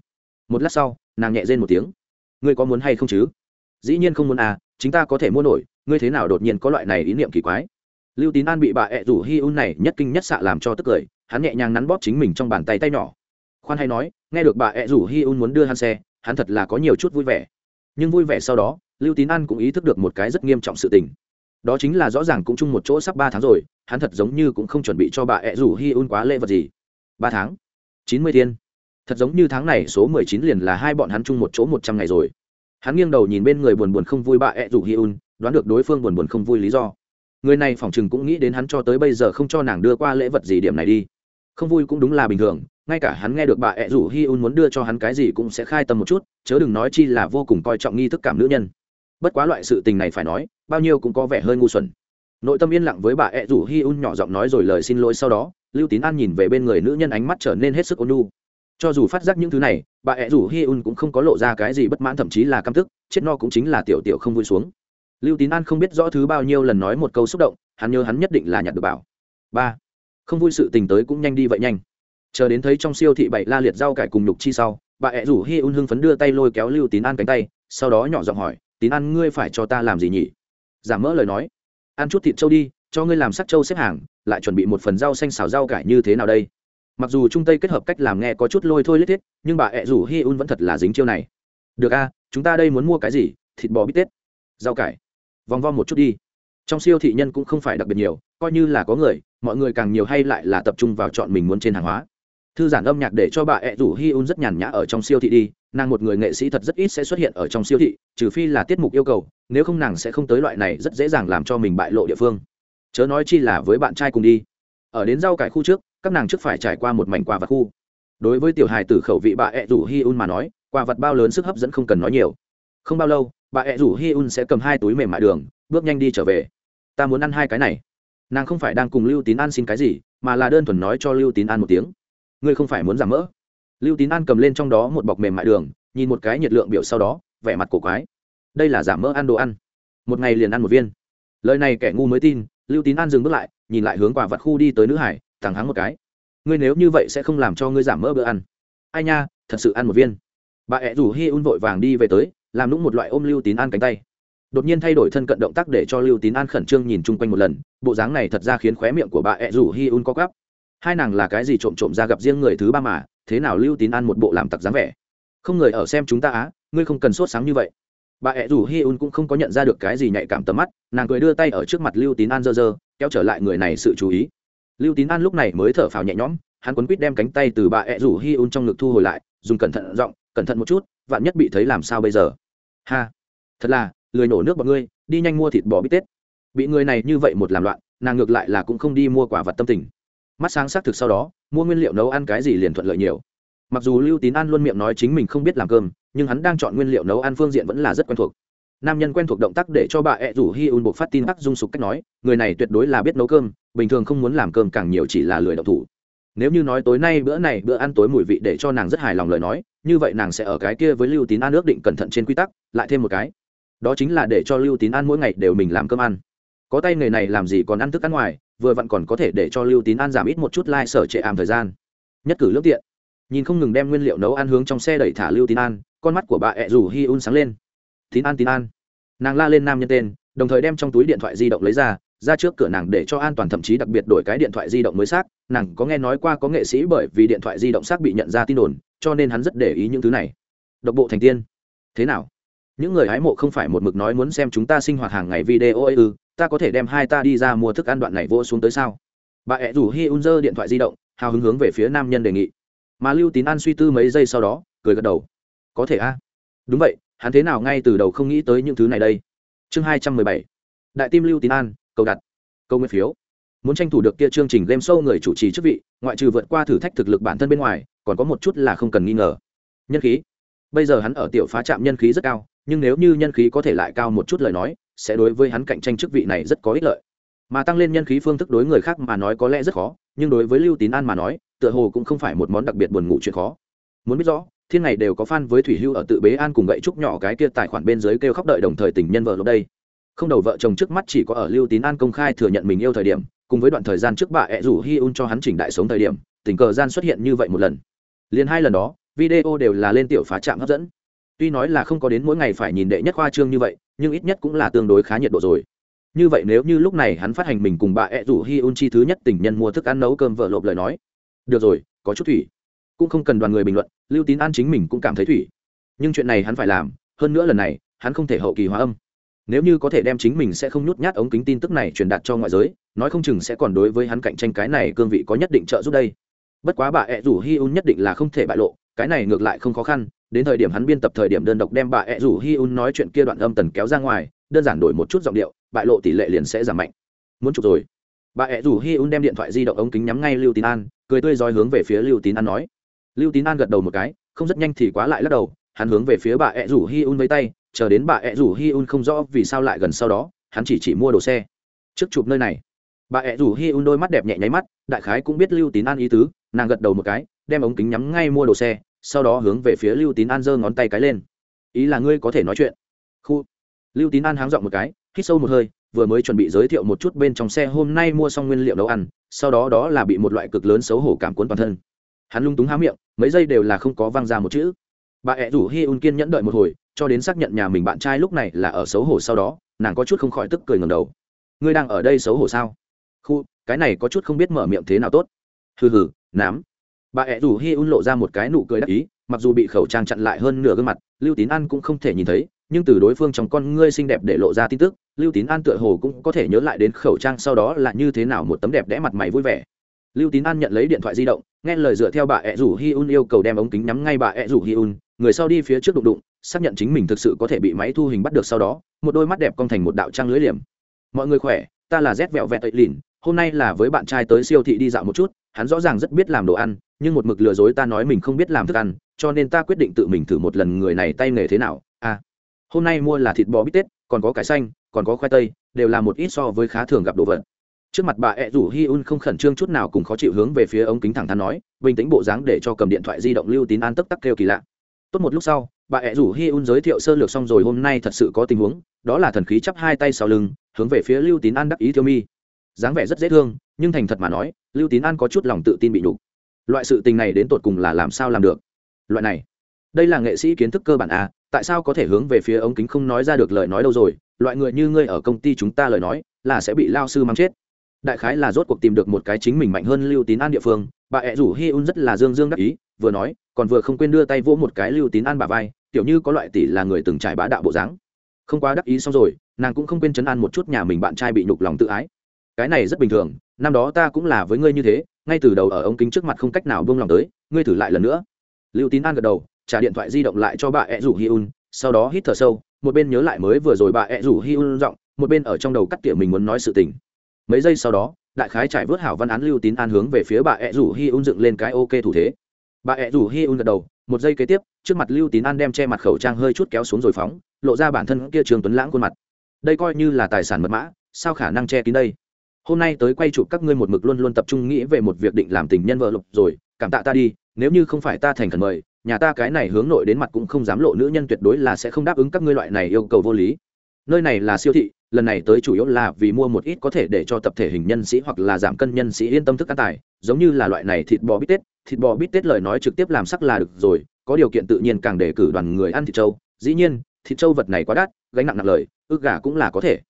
Một lát sau, nàng nhẹ rên một tiếng. Ngươi có muốn hay không chứ? Dĩ nhiên không muốn à chính ta có thể mua nổi, ngươi thế nào đột nhiên có loại này ý niệm kỳ quái? Lưu tín an bị bà ẹ rủ hi un này nhất kinh nhất xạ làm cho tức cười, hắn nhẹ nhàng nắn bóp chính mình trong bàn tay tay nhỏ. Khoan hay nói, nghe được bà ẹ rủ hi un muốn đưa hắn xe, hắn thật là có nhiều chút vui vẻ. Nhưng vui vẻ sau đó, lưu tín an cũng ý thức được một cái rất nghiêm trọng sự tình. Đó chính là rõ ràng cũng chung một chỗ sắp ba tháng rồi, hắn thật giống như cũng không chuẩn bị cho bà ẹ rủ hi un quá lễ vật gì ba tháng, chín mươi thiên. Thật giống như tháng này số mười chín liền là hai bọn hắn chung một chỗ một trăm ngày rồi. Hắn nghiêng đầu nhìn bên người buồn buồn không vui bà ẹ rủ hi un, đoán được đối phương buồn buồn không vui lý do. Người này phỏng chừng cũng nghĩ đến hắn cho tới bây giờ không cho nàng đưa qua lễ vật gì điểm này đi. Không vui cũng đúng là bình thường, ngay cả hắn nghe được bà ẹ rủ hi un muốn đưa cho hắn cái gì cũng sẽ khai tâm một chút, chớ đừng nói chi là vô cùng coi trọng nghi thức cảm nữ nhân. Bất quá loại sự tình này phải nói, bao nhiêu cũng có vẻ hơi ngu xuẩn nội tâm yên lặng với bà ẹ rủ hi un nhỏ giọng nói rồi lời xin lỗi sau đó, lưu tín an nhìn về bên người nữ nhân ánh mắt trở nên hết sức ôn nhu. Cho dù phát giác những thứ này, bà ẹ rủ hi un cũng không có lộ ra cái gì bất mãn, thậm chí là căm tức, chết no cũng chính là tiểu tiểu không vui xuống. Lưu tín an không biết rõ thứ bao nhiêu lần nói một câu xúc động, hắn nhớ hắn nhất định là nhặt được bảo. Ba, không vui sự tình tới cũng nhanh đi vậy nhanh. Chờ đến thấy trong siêu thị bảy la liệt rau cải cùng nhục chi sau, bà ẹ rủ hi un hưng phấn đưa tay lôi kéo lưu tín an cánh tay, sau đó nhỏ giọng hỏi, tín an, ngươi phải cho ta làm gì nhỉ? Giảm mỡ lời nói ăn chút thịt trâu đi, cho ngươi làm sắc trâu xếp hàng, lại chuẩn bị một phần rau xanh xào rau cải như thế nào đây? Mặc dù trung tây kết hợp cách làm nghe có chút lôi thôi lết thiết, nhưng bà ẹ rủ hi un vẫn thật là dính chiêu này. Được a, chúng ta đây muốn mua cái gì? Thịt bò bít tết. Rau cải. Vòng vo một chút đi. Trong siêu thị nhân cũng không phải đặc biệt nhiều, coi như là có người, mọi người càng nhiều hay lại là tập trung vào chọn mình muốn trên hàng hóa. Thư giản âm nhạc để cho bà ẹ rủ hi un rất nhàn nhã ở trong siêu thị đi nàng một người nghệ sĩ thật rất ít sẽ xuất hiện ở trong siêu thị, trừ phi là tiết mục yêu cầu, nếu không nàng sẽ không tới loại này rất dễ dàng làm cho mình bại lộ địa phương. Chớ nói chi là với bạn trai cùng đi. Ở đến rau cải khu trước, các nàng trước phải trải qua một mảnh quà vật khu. Đối với tiểu hài tử khẩu vị bà ẹ rủ hi un mà nói, quà vật bao lớn sức hấp dẫn không cần nói nhiều. Không bao lâu, bà ẹ rủ hi un sẽ cầm hai túi mềm mại đường, bước nhanh đi trở về. Ta muốn ăn hai cái này. Nàng không phải đang cùng lưu tín ăn xin cái gì, mà là đơn thuần nói cho lưu tín ăn một tiếng. Ngươi không phải muốn giảm mỡ? Lưu tín an cầm lên trong đó một bọc mềm mại đường, nhìn một cái nhiệt lượng biểu sau đó, vẻ mặt cổ quái. Đây là giảm mỡ ăn đồ ăn. Một ngày liền ăn một viên. Lời này kẻ ngu mới tin, lưu tín an dừng bước lại, nhìn lại hướng quả vật khu đi tới nữ hải, thẳng hắng một cái. Ngươi nếu như vậy sẽ không làm cho ngươi giảm mỡ bữa ăn. Ai nha, thật sự ăn một viên. Bà ẹ rủ hi un vội vàng đi về tới, làm nũng một loại ôm lưu tín an cánh tay. Đột nhiên thay đổi thân cận động tác để cho lưu tín an khẩn trương nhìn chung quanh một lần, bộ dáng này thật ra khiến khóe miệng của bà ẹ rủ hi un có gắp hai nàng là cái gì trộm trộm ra gặp riêng người thứ ba mà thế nào lưu tín ăn một bộ làm tặc dáng vẻ? Không người ở xem chúng ta á, ngươi không cần sốt sáng như vậy. Bà ẹ rủ hi un cũng không có nhận ra được cái gì nhạy cảm tầm mắt, nàng cười đưa tay ở trước mặt lưu tín an dơ dơ, kéo trở lại người này sự chú ý. Lưu tín an lúc này mới thở phào nhẹ nhõm, hắn quấn quýt đem cánh tay từ bà ẹ rủ hi un trong ngực thu hồi lại, dùng cẩn thận giọng, cẩn thận một chút, vạn nhất bị thấy làm sao bây giờ? Ha, thật là, lười nổ nước bọn ngươi, đi nhanh mua thịt bò bít tết. Bị người này như vậy một làm loạn, nàng ngược lại là cũng không đi mua quả vật tâm tình mắt sáng xác thực sau đó, mua nguyên liệu nấu ăn cái gì liền thuận lợi nhiều. Mặc dù lưu tín an luôn miệng nói chính mình không biết làm cơm, nhưng hắn đang chọn nguyên liệu nấu ăn phương diện vẫn là rất quen thuộc. Nam nhân quen thuộc động tác để cho bà ẹ rủ hi un buộc phát tin tắc dung sục cách nói, người này tuyệt đối là biết nấu cơm, bình thường không muốn làm cơm càng nhiều chỉ là lười độc thủ. Nếu như nói tối nay bữa này bữa ăn tối mùi vị để cho nàng rất hài lòng lời nói, như vậy nàng sẽ ở cái kia với lưu tín an ước định cẩn thận trên quy tắc, lại thêm một cái. Đó chính là để cho lưu tín an mỗi ngày đều mình làm cơm ăn. Có tay nghề này làm gì còn ăn thức ăn ngoài vừa vặn còn có thể để cho lưu tín an giảm ít một chút lai、like、sở trệ ảm thời gian. Nhất cử lương tiện. Nhìn không ngừng đem nguyên liệu nấu ăn hướng trong xe đẩy thả lưu tín an, con mắt của bà ẹ rủ hi un sáng lên. Tín an tín an. Nàng la lên nam nhân tên, đồng thời đem trong túi điện thoại di động lấy ra ra trước cửa nàng để cho an toàn thậm chí đặc biệt đổi cái điện thoại di động mới xác. Nàng có nghe nói qua có nghệ sĩ bởi vì điện thoại di động xác bị nhận ra tin đồn, cho nên hắn rất để ý những thứ này. Độc bộ thành tiên. Thế nào? Những người hái mộ không phải một mực nói muốn xem chúng ta sinh hoạt hàng ngày video ấy ư? Ta có thể đem hai ta đi ra mua thức ăn đoạn này vô xuống tới sao? Bà ẹ rủ hi un dơ điện thoại di động, hào hứng hướng về phía nam nhân đề nghị. Mà lưu tín an suy tư mấy giây sau đó, cười gật đầu. Có thể a. Đúng vậy, hắn thế nào ngay từ đầu không nghĩ tới những thứ này đây? Chương hai trăm mười bảy. Đại tim lưu tín an, cầu đặt. Câu nguyên phiếu. Muốn tranh thủ được kia chương trình game show người chủ trì chức vị, ngoại trừ vượt qua thử thách thực lực bản thân bên ngoài, còn có một chút là không cần nghi ngờ. Nhân khí. Bây giờ hắn ở tiểu phá trạm nhân khí rất cao, nhưng nếu như nhân khí có thể lại cao một chút lời nói sẽ đối với hắn cạnh tranh chức vị này rất có ích lợi. Mà tăng lên nhân khí phương thức đối người khác mà nói có lẽ rất khó, nhưng đối với lưu tín an mà nói, tựa hồ cũng không phải một món đặc biệt buồn ngủ chuyện khó. Muốn biết rõ, thiên ngày đều có fan với thủy hưu ở tự bế an cùng gậy trúc nhỏ cái kia tài khoản bên dưới kêu khóc đợi đồng thời tình nhân vợ lúc đây. Không đầu vợ chồng trước mắt chỉ có ở lưu tín an công khai thừa nhận mình yêu thời điểm, cùng với đoạn thời gian trước bà ẹ rủ hi un cho hắn chỉnh đại sống thời điểm, tình cờ gian xuất hiện như vậy một lần. Liền hai lần đó, video đều là lên tiểu phá trạm hấp dẫn tuy nói là không có đến mỗi ngày phải nhìn đệ nhất khoa trương như vậy, nhưng ít nhất cũng là tương đối khá nhiệt độ rồi. Như vậy nếu như lúc này hắn phát hành mình cùng bà ẹ rủ hi un chi thứ nhất tình nhân mua thức ăn nấu cơm vợ lộp lời nói. Được rồi, có chút thủy. Cũng không cần đoàn người bình luận, lưu tín an chính mình cũng cảm thấy thủy. Nhưng chuyện này hắn phải làm, hơn nữa lần này, hắn không thể hậu kỳ hóa âm. Nếu như có thể đem chính mình sẽ không nhút nhát ống kính tin tức này truyền đạt cho ngoại giới, nói không chừng sẽ còn đối với hắn cạnh tranh cái này cương vị có nhất định trợ giúp đây. Bất quá bà ẹ rủ hi un nhất định là không thể bại lộ, cái này ngược lại không khó khăn đến thời điểm hắn biên tập thời điểm đơn độc đem bà ẹ rủ hi un nói chuyện kia đoạn âm tần kéo ra ngoài, đơn giản đổi một chút giọng điệu, bại lộ tỷ lệ liền sẽ giảm mạnh. Muốn chụp rồi. Bà ẹ rủ hi un đem điện thoại di động ống kính nhắm ngay lưu tín an, cười tươi roi hướng về phía lưu tín an nói. Lưu tín an gật đầu một cái, không rất nhanh thì quá lại lắc đầu, hắn hướng về phía bà ẹ rủ hi un với tay, chờ đến bà ẹ rủ hi un không rõ vì sao lại gần sau đó, hắn chỉ chỉ mua đồ xe. Trước chụp nơi này. Bà ẹ rủ hi un đôi mắt đẹp nhẹ nháy mắt, đại khái cũng biết lưu tín an ý tứ, nàng gật đầu một cái, đem ống kính nhắm ngay mua đồ xe sau đó hướng về phía lưu tín an giơ ngón tay cái lên. Ý là ngươi có thể nói chuyện? Khu. Lưu tín an háng dọn một cái, hít sâu một hơi, vừa mới chuẩn bị giới thiệu một chút bên trong xe hôm nay mua xong nguyên liệu nấu ăn, sau đó đó là bị một loại cực lớn xấu hổ cảm cuốn toàn thân. Hắn lung túng há miệng, mấy giây đều là không có văng ra một chữ. Bà ẹ rủ hi un kiên nhẫn đợi một hồi, cho đến xác nhận nhà mình bạn trai lúc này là ở xấu hổ sau đó, nàng có chút không khỏi tức cười ngầm đầu. Ngươi đang ở đây xấu hổ sao? Khu, cái này có chút không biết mở miệng thế nào tốt. Hừ hừ, nám bà ẹ rủ hi un lộ ra một cái nụ cười đắc ý, mặc dù bị khẩu trang chặn lại hơn nửa gương mặt, lưu tín an cũng không thể nhìn thấy, nhưng từ đối phương trong con ngươi xinh đẹp để lộ ra tin tức, lưu tín an tựa hồ cũng có thể nhớ lại đến khẩu trang sau đó là như thế nào một tấm đẹp đẽ mặt mày vui vẻ. Lưu tín an nhận lấy điện thoại di động, nghe lời dựa theo bà ẹ rủ hi un yêu cầu đem ống kính nhắm ngay bà ẹ rủ hi un, người sau đi phía trước đụng đụng, xác nhận chính mình thực sự có thể bị máy thu hình bắt được sau đó, một đôi mắt đẹp cong thành một đạo trang lưới liềm. Mọi người khỏe, ta là rét vẹo vẹt tậy lìn, hôm nay là với bạn trai tới siêu thị đi dạo một chút, hắn rõ ràng rất biết làm đồ ăn nhưng một mực lừa dối ta nói mình không biết làm thức ăn, cho nên ta quyết định tự mình thử một lần người này tay nghề thế nào. À hôm nay mua là thịt bò bít tết, còn có cải xanh, còn có khoai tây, đều là một ít so với khá thường gặp đồ vật. Trước mặt bà ẹ rủ hi un không khẩn trương chút nào cùng khó chịu hướng về phía ống kính thẳng thắn nói, bình tĩnh bộ dáng để cho cầm điện thoại di động lưu tín an tức tắc kêu kỳ lạ. Tốt một lúc sau, bà ẹ rủ hi un giới thiệu sơ lược xong rồi hôm nay thật sự có tình huống, đó là thần khí chắp hai tay sau lưng, hướng về phía lưu tín an đắc ý thiêu mi. Dáng vẻ rất dễ thương, nhưng thành thật mà nói, lưu tín an có chút lòng tự tin bị nhục loại sự tình này đến tột cùng là làm sao làm được? Loại này, đây là nghệ sĩ kiến thức cơ bản à tại sao có thể hướng về phía ống kính không nói ra được lời nói đâu rồi? Loại người như ngươi ở công ty chúng ta lời nói, là sẽ bị lao sư mắng chết. Đại khái là rốt cuộc tìm được một cái chính mình mạnh hơn lưu tín an địa phương. Bà ẹ rủ hi un rất là dương dương đắc ý, vừa nói, còn vừa không quên đưa tay vỗ một cái lưu tín an bà vai, kiểu như có loại tỷ là người từng trải bá đạo bộ dáng. Không quá đắc ý xong rồi, nàng cũng không quên chấn an một chút nhà mình bạn trai bị nhục lòng tự ái. Cái này rất bình thường, năm đó ta cũng là với ngươi như thế ngay từ đầu ở ống kính trước mặt không cách nào buông lòng tới, ngươi thử lại lần nữa. Lưu tín an gật đầu, trả điện thoại di động lại cho bà ẹ rủ hi un, sau đó hít thở sâu, một bên nhớ lại mới vừa rồi bà ẹ rủ hi un giọng, một bên ở trong đầu cắt tỉa mình muốn nói sự tình. Mấy giây sau đó, đại khái trải vớt hảo văn án lưu tín an hướng về phía bà ẹ rủ hi un dựng lên cái ok thủ thế. Bà ẹ rủ hi un gật đầu, một giây kế tiếp, trước mặt lưu tín an đem che mặt khẩu trang hơi chút kéo xuống rồi phóng, lộ ra bản thân kia trường tuấn lãng khuôn mặt. Đây coi như là tài sản mật mã, sao khả năng che kín đây? Hôm nay tới quay chụp các ngươi một mực luôn luôn tập trung nghĩ về một việc định làm tình nhân vợ lục rồi, cảm tạ ta đi, nếu như không phải ta thành khẩn mời, nhà ta cái này hướng nội đến mặt cũng không dám lộ nữ nhân tuyệt đối là sẽ không đáp ứng các ngươi loại này yêu cầu vô lý. Nơi này là siêu thị, lần này tới chủ yếu là vì mua một ít có thể để cho tập thể hình nhân sĩ hoặc là giảm cân nhân sĩ yên tâm thức ăn tài, giống như là loại này thịt bò bít tết. Thịt bò bít tết lời nói trực tiếp làm sắc là được rồi, có điều kiện tự nhiên càng để cử đoàn người ăn thịt trâu. Dĩ nhiên, thịt trâu vật này quá đắt, gánh nặng nặng lời ước gà cũng là có thể.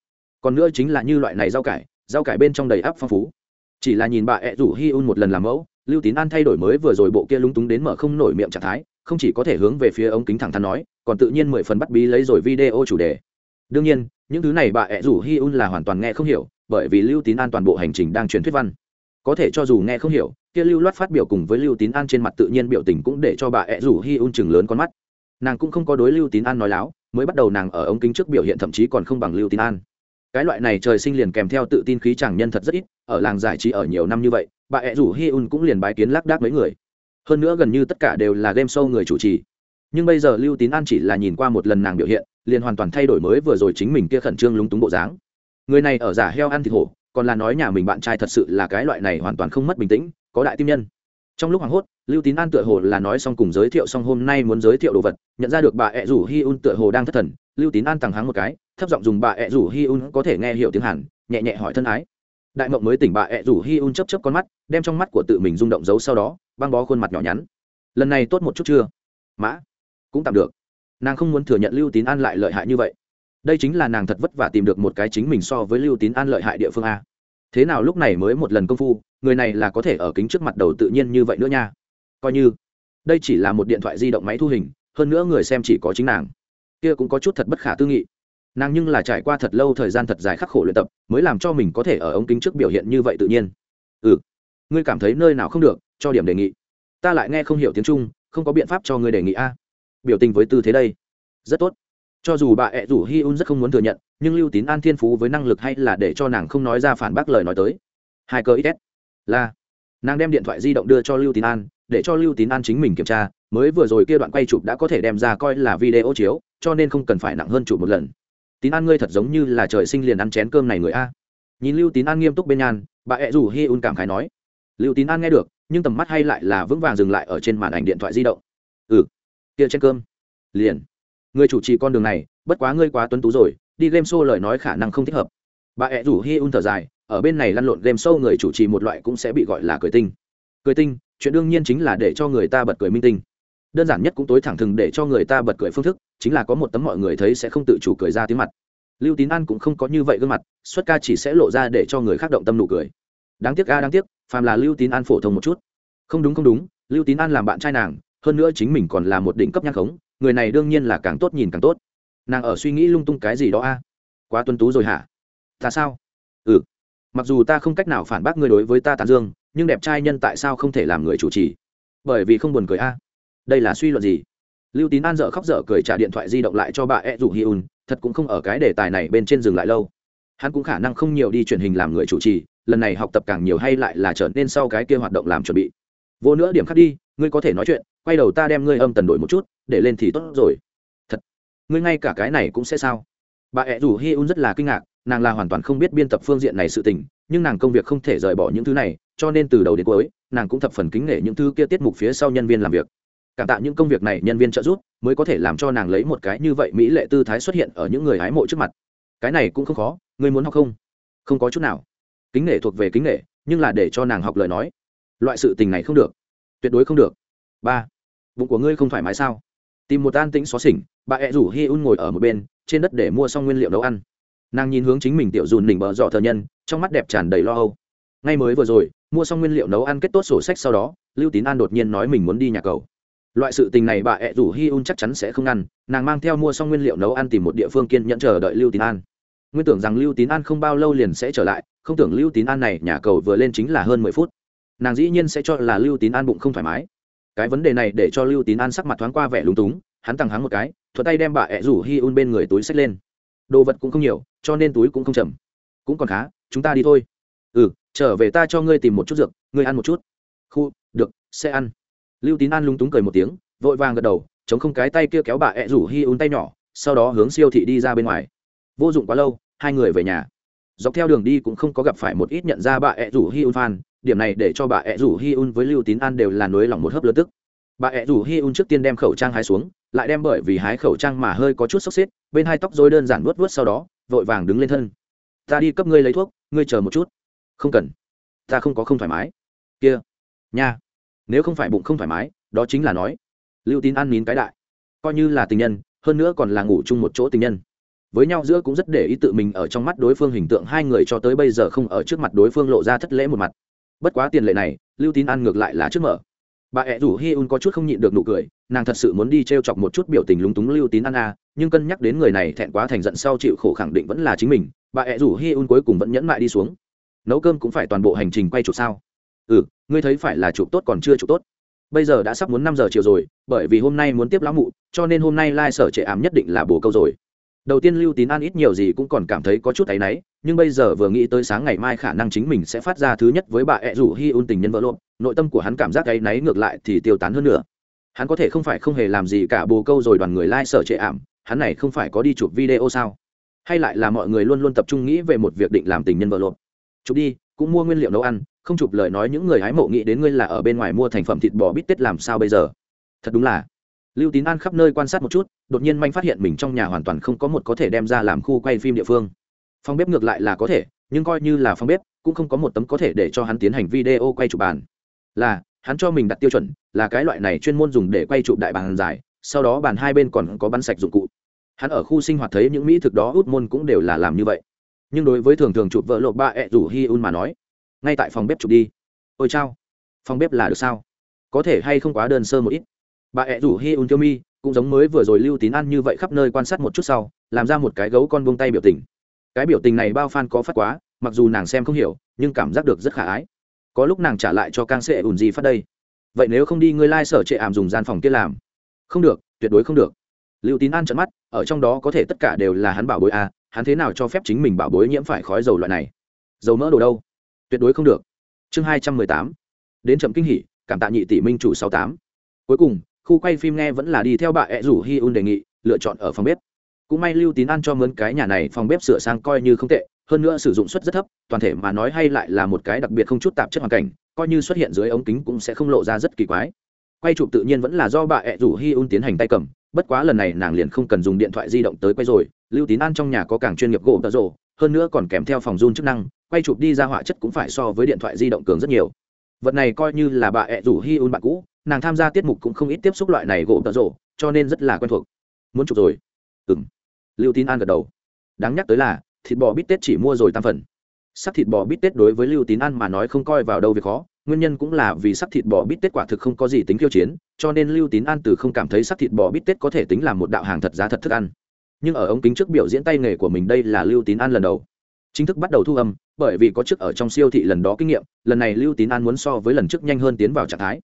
Còn nữa chính là như loại này rau cải rau cải bên trong đầy áp phong phú. Chỉ là nhìn bà ẹ rủ hi un một lần làm mẫu, lưu tín an thay đổi mới vừa rồi bộ kia lúng túng đến mở không nổi miệng trạng thái, không chỉ có thể hướng về phía ống kính thẳng thắn nói, còn tự nhiên mười phần bắt bí lấy rồi video chủ đề. Đương nhiên, những thứ này bà ẹ rủ hi un là hoàn toàn nghe không hiểu, bởi vì lưu tín an toàn bộ hành trình đang truyền thuyết văn. Có thể cho dù nghe không hiểu, kia lưu loát phát biểu cùng với lưu tín an trên mặt tự nhiên biểu tình cũng để cho bà ẹ rủ hi un chừng lớn con mắt. Nàng cũng không có đối lưu tín an nói láo, mới bắt đầu nàng ở ống kính trước biểu hiện thậm chí còn không bằng lưu tín an cái loại này trời sinh liền kèm theo tự tin khí chàng nhân thật rất ít, ở làng giải trí ở nhiều năm như vậy, bà ẹ rủ hi un cũng liền bái kiến lác đác mấy người. Hơn nữa gần như tất cả đều là game show người chủ trì. Nhưng bây giờ lưu tín an chỉ là nhìn qua một lần nàng biểu hiện, liền hoàn toàn thay đổi mới vừa rồi chính mình kia khẩn trương lúng túng bộ dáng. Người này ở giả heo ăn thịt hổ, còn là nói nhà mình bạn trai thật sự là cái loại này hoàn toàn không mất bình tĩnh, có đại tim nhân. Trong lúc hoảng hốt, lưu tín an tựa hồ là nói xong cùng giới thiệu xong hôm nay muốn giới thiệu đồ vật, nhận ra được bà ẹ rủ hi un tựa hồ đang thất thần lưu tín an tằng hắng một cái, thấp giọng dùng bà ẹ rủ hi un có thể nghe hiểu tiếng hàn, nhẹ nhẹ hỏi thân ái. Đại mộng mới tỉnh bà ẹ rủ hi un chấp chấp con mắt, đem trong mắt của tự mình rung động giấu sau đó, băng bó khuôn mặt nhỏ nhắn. Lần này tốt một chút chưa? Mã, cũng tạm được. Nàng không muốn thừa nhận lưu tín an lại lợi hại như vậy. Đây chính là nàng thật vất vả tìm được một cái chính mình so với lưu tín an lợi hại địa phương a. Thế nào lúc này mới một lần công phu, người này là có thể ở kính trước mặt đầu tự nhiên như vậy nữa nha. Coi như, đây chỉ là một điện thoại di động máy thu hình, hơn nữa người xem chỉ có chính nàng kia cũng có chút thật bất khả tư nghị. Nàng nhưng là trải qua thật lâu thời gian thật dài khắc khổ luyện tập, mới làm cho mình có thể ở ống kính trước biểu hiện như vậy tự nhiên. Ừ ngươi cảm thấy nơi nào không được, cho điểm đề nghị. Ta lại nghe không hiểu tiếng trung, không có biện pháp cho ngươi đề nghị a. Biểu tình với tư thế đây. Rất tốt. Cho dù bà ẹ rủ hi un rất không muốn thừa nhận, nhưng lưu tín an thiên phú với năng lực hay là để cho nàng không nói ra phản bác lời nói tới. Hai cơ ít là, nàng đem điện thoại di động đưa cho lưu tín an, để cho lưu tín an chính mình kiểm tra mới vừa rồi kia đoạn quay chụp đã có thể đem ra coi là video chiếu, cho nên không cần phải nặng hơn chụp một lần. Tín an ngươi thật giống như là trời sinh liền ăn chén cơm này người a. Nhìn lưu tín an nghiêm túc bên nhan bà ẹ rủ hi un cảm khái nói. Lưu tín an nghe được, nhưng tầm mắt hay lại là vững vàng dừng lại ở trên màn ảnh điện thoại di động. Ừ kia trên cơm. Liền. Người chủ trì con đường này, bất quá ngươi quá tuấn tú rồi, đi game show lời nói khả năng không thích hợp. Bà ẹ rủ hi un thở dài, ở bên này lăn lộn game show người chủ trì một loại cũng sẽ bị gọi là cười tinh. Cười tinh, chuyện đương nhiên chính là để cho người ta bật cười minh tinh đơn giản nhất cũng tối thẳng thừng để cho người ta bật cười phương thức, chính là có một tấm mọi người thấy sẽ không tự chủ cười ra tiếng mặt. Lưu tín an cũng không có như vậy gương mặt, xuất ca chỉ sẽ lộ ra để cho người khác động tâm nụ cười. Đáng tiếc ga, đáng tiếc, phàm là lưu tín an phổ thông một chút. Không đúng không đúng, lưu tín an làm bạn trai nàng, hơn nữa chính mình còn là một đỉnh cấp nhang khống, người này đương nhiên là càng tốt nhìn càng tốt. Nàng ở suy nghĩ lung tung cái gì đó a? Quá tuân tú rồi hả? Ta sao? Ừ. Mặc dù ta không cách nào phản bác ngươi đối với ta tàn dương, nhưng đẹp trai nhân tại sao không thể làm người chủ trì? Bởi vì không buồn cười a đây là suy luận gì? Lưu tín an dợ khóc dở cười trả điện thoại di động lại cho bà ed rủ hi un, thật cũng không ở cái đề tài này bên trên dừng lại lâu. Hắn cũng khả năng không nhiều đi truyền hình làm người chủ trì, lần này học tập càng nhiều hay lại là trở nên sau cái kia hoạt động làm chuẩn bị. Vô nữa điểm khác đi, ngươi có thể nói chuyện, quay đầu ta đem ngươi âm tần đổi một chút, để lên thì tốt rồi. Thật, ngươi ngay cả cái này cũng sẽ sao? Bà ẹ rủ hi un rất là kinh ngạc, nàng là hoàn toàn không biết biên tập phương diện này sự tình, nhưng nàng công việc không thể rời bỏ những thứ này, cho nên từ đầu đến cuối, nàng cũng thập phần kính nể những thứ kia tiết mục phía sau nhân viên làm việc cảm tạ những công việc này nhân viên trợ giúp mới có thể làm cho nàng lấy một cái như vậy mỹ lệ tư thái xuất hiện ở những người hái mộ trước mặt. Cái này cũng không khó, ngươi muốn học không? Không có chút nào. Kính nể thuộc về kính nể, nhưng là để cho nàng học lời nói. Loại sự tình này không được. Tuyệt đối không được. Ba, bụng của ngươi không thoải mái sao? Tìm một an tĩnh xó xỉnh, bà ẹ rủ hi un ngồi ở một bên, trên đất để mua xong nguyên liệu nấu ăn. Nàng nhìn hướng chính mình tiểu dùn đỉnh bờ dọ thờ nhân, trong mắt đẹp tràn đầy lo âu. Ngay mới vừa rồi, mua xong nguyên liệu nấu ăn kết tốt sổ sách sau đó, lưu tín an đột nhiên nói mình muốn đi nhà cầu loại sự tình này bà ẹ rủ hi un chắc chắn sẽ không ngăn, nàng mang theo mua xong nguyên liệu nấu ăn tìm một địa phương kiên nhẫn chờ đợi lưu tín an. Nguyên tưởng rằng lưu tín an không bao lâu liền sẽ trở lại, không tưởng lưu tín an này nhà cầu vừa lên chính là hơn mười phút. Nàng dĩ nhiên sẽ cho là lưu tín an bụng không thoải mái. Cái vấn đề này để cho lưu tín an sắc mặt thoáng qua vẻ lúng túng, hắn tăng hắng một cái thuật tay đem bà ẹ rủ hi un bên người túi xách lên. Đồ vật cũng không nhiều, cho nên túi cũng không chầm cũng còn khá, chúng ta đi thôi. Ừ trở về ta cho ngươi tìm một chút dược, ngươi ăn một chút. Khu, được, sẽ ăn lưu tín an lung túng cười một tiếng, vội vàng gật đầu, chống không cái tay kia kéo bà ẹ rủ hi un tay nhỏ, sau đó hướng siêu thị đi ra bên ngoài. Vô dụng quá lâu, hai người về nhà. Dọc theo đường đi cũng không có gặp phải một ít nhận ra bà ẹ rủ hi un phan điểm này để cho bà ẹ rủ hi un với lưu tín an đều là nối lòng một hớp lớn tức. Bà ẹ rủ hi un trước tiên đem khẩu trang hái xuống, lại đem bởi vì hái khẩu trang mà hơi có chút sốc xếp, bên hai tóc dối đơn giản vuốt vuốt sau đó, vội vàng đứng lên thân. Ta đi cấp ngươi lấy thuốc, ngươi chờ một chút. Không cần. Ta không có không thoải mái. Kia, nha nếu không phải bụng không thoải mái, đó chính là nói, lưu tín ăn nín cái đại. Coi như là tình nhân, hơn nữa còn là ngủ chung một chỗ tình nhân. Với nhau giữa cũng rất để ý tự mình ở trong mắt đối phương hình tượng hai người cho tới bây giờ không ở trước mặt đối phương lộ ra thất lễ một mặt. Bất quá tiền lệ này, lưu tín ăn ngược lại là trước mở. Bà ẹ rủ hi un có chút không nhịn được nụ cười, nàng thật sự muốn đi t r e o chọc một chút biểu tình lúng túng lưu tín ăn a nhưng cân nhắc đến người này thẹn quá thành giận sau chịu khổ khẳng định vẫn là chính mình, bà ẹ rủ hi un cuối cùng vẫn nhẫn mại đi xuống. Nấu cơm cũng phải toàn bộ hành trình quay chụp sao? Ừ ngươi thấy phải là chụp tốt còn chưa chụp tốt. Bây giờ đã sắp muốn năm giờ chiều rồi, bởi vì hôm nay muốn tiếp lão mụ, cho nên hôm nay lai、like、sở trệ ám nhất định là bồ câu rồi. Đầu tiên lưu tín an ít nhiều gì cũng còn cảm thấy có chút áy náy, nhưng bây giờ vừa nghĩ tới sáng ngày mai khả năng chính mình sẽ phát ra thứ nhất với bà ẹ rủ hi un tình nhân vỡ lộn nội tâm của hắn cảm giác áy náy ngược lại thì tiêu tán hơn nữa. Hắn có thể không phải không hề làm gì cả bồ câu rồi đoàn người lai、like、sở trệ ảm, hắn này không phải có đi chụp video sao? Hay lại là mọi người luôn luôn tập trung nghĩ về một việc định làm tình nhân vỡ lộn chụp đi, cũng mua nguyên liệu nấu ăn không chụp lời nói những người hái mộ nghĩ đến ngươi là ở bên ngoài mua thành phẩm thịt bò bít tết làm sao bây giờ? Thật đúng là. Lưu tín an khắp nơi quan sát một chút, đột nhiên manh phát hiện mình trong nhà hoàn toàn không có một có thể đem ra làm khu quay phim địa phương. Phòng bếp ngược lại là có thể, nhưng coi như là phòng bếp, cũng không có một tấm có thể để cho hắn tiến hành video quay chụp bàn. Là, hắn cho mình đặt tiêu chuẩn, là cái loại này chuyên môn dùng để quay chụp đại bàn dài, sau đó bàn hai bên còn có bắn sạch dụng cụ. Hắn ở khu sinh hoạt thấy những mỹ thực đó út môn cũng đều là làm như vậy. Nhưng đối với thường thường chụp vợ lộp ba ẹ rủ hi un mà nói ngay tại phòng bếp chụp đi. Ôi chao phòng bếp là được sao? Có thể hay không quá đơn sơ một ít? Bà ẹ rủ hi un tiêu mi cũng giống mới vừa rồi lưu tín ăn như vậy khắp nơi quan sát một chút sau làm ra một cái gấu con buông tay biểu tình. Cái biểu tình này bao fan có phát quá mặc dù nàng xem không hiểu nhưng cảm giác được rất khả ái. Có lúc nàng trả lại cho càng sệ ủn gì phát đây. Vậy nếu không đi ngươi lai、like、sở trệ ảm dùng gian phòng kia làm? Không được tuyệt đối không được. Lưu tín an trận mắt ở trong đó có thể tất cả đều là hắn bảo bối a à, hắn thế nào cho phép chính mình bảo bối nhiễm phải khói dầu loại này? Dầu mỡ đồ đâu? Tuyệt đối không được. Chương hai trăm mười tám. Đến chậm kinh hỉ, cảm tạ nhị tỷ minh chủ sáu tám. Cuối cùng, khu quay phim nghe vẫn là đi theo bà ẹ rủ hi un đề nghị, lựa chọn ở phòng bếp. Cũng may lưu tín ăn cho mướn cái nhà này phòng bếp sửa sang coi như không tệ, hơn nữa sử dụng suất rất thấp, toàn thể mà nói hay lại là một cái đặc biệt không chút tạp chất hoàn cảnh, coi như xuất hiện dưới ống kính cũng sẽ không lộ ra rất kỳ quái. Quay chụp tự nhiên vẫn là do bà ẹ rủ hi un tiến hành tay cầm bất quá lần này nàng liền không cần dùng điện thoại di động tới quay rồi, lưu tín an trong nhà có càng chuyên nghiệp gỗ tợ rộ hơn nữa còn kèm theo phòng run chức năng, quay chụp đi ra họa chất cũng phải so với điện thoại di động cường rất nhiều. Vật này coi như là bà ẹ rủ hi un bạn cũ, nàng tham gia tiết mục cũng không ít tiếp xúc loại này gỗ tợ rộ cho nên rất là quen thuộc. Muốn chụp rồi. Ừ m lưu tín an gật đầu. Đáng nhắc tới là, thịt bò bít tết chỉ mua rồi tam phần. Sắc thịt bò bít tết đối với lưu tín an mà nói không coi vào đâu việc khó nguyên nhân cũng là vì sắc thịt bò bít tết quả thực không có gì tính khiêu chiến, cho nên lưu tín an từ không cảm thấy sắc thịt bò bít tết có thể tính là một đạo hàng thật giá thật thức ăn. Nhưng ở ống kính trước biểu diễn tay nghề của mình đây là lưu tín an lần đầu. Chính thức bắt đầu thu âm, bởi vì có trước ở trong siêu thị lần đó kinh nghiệm, lần này lưu tín an muốn so với lần trước nhanh hơn tiến vào trạng thái.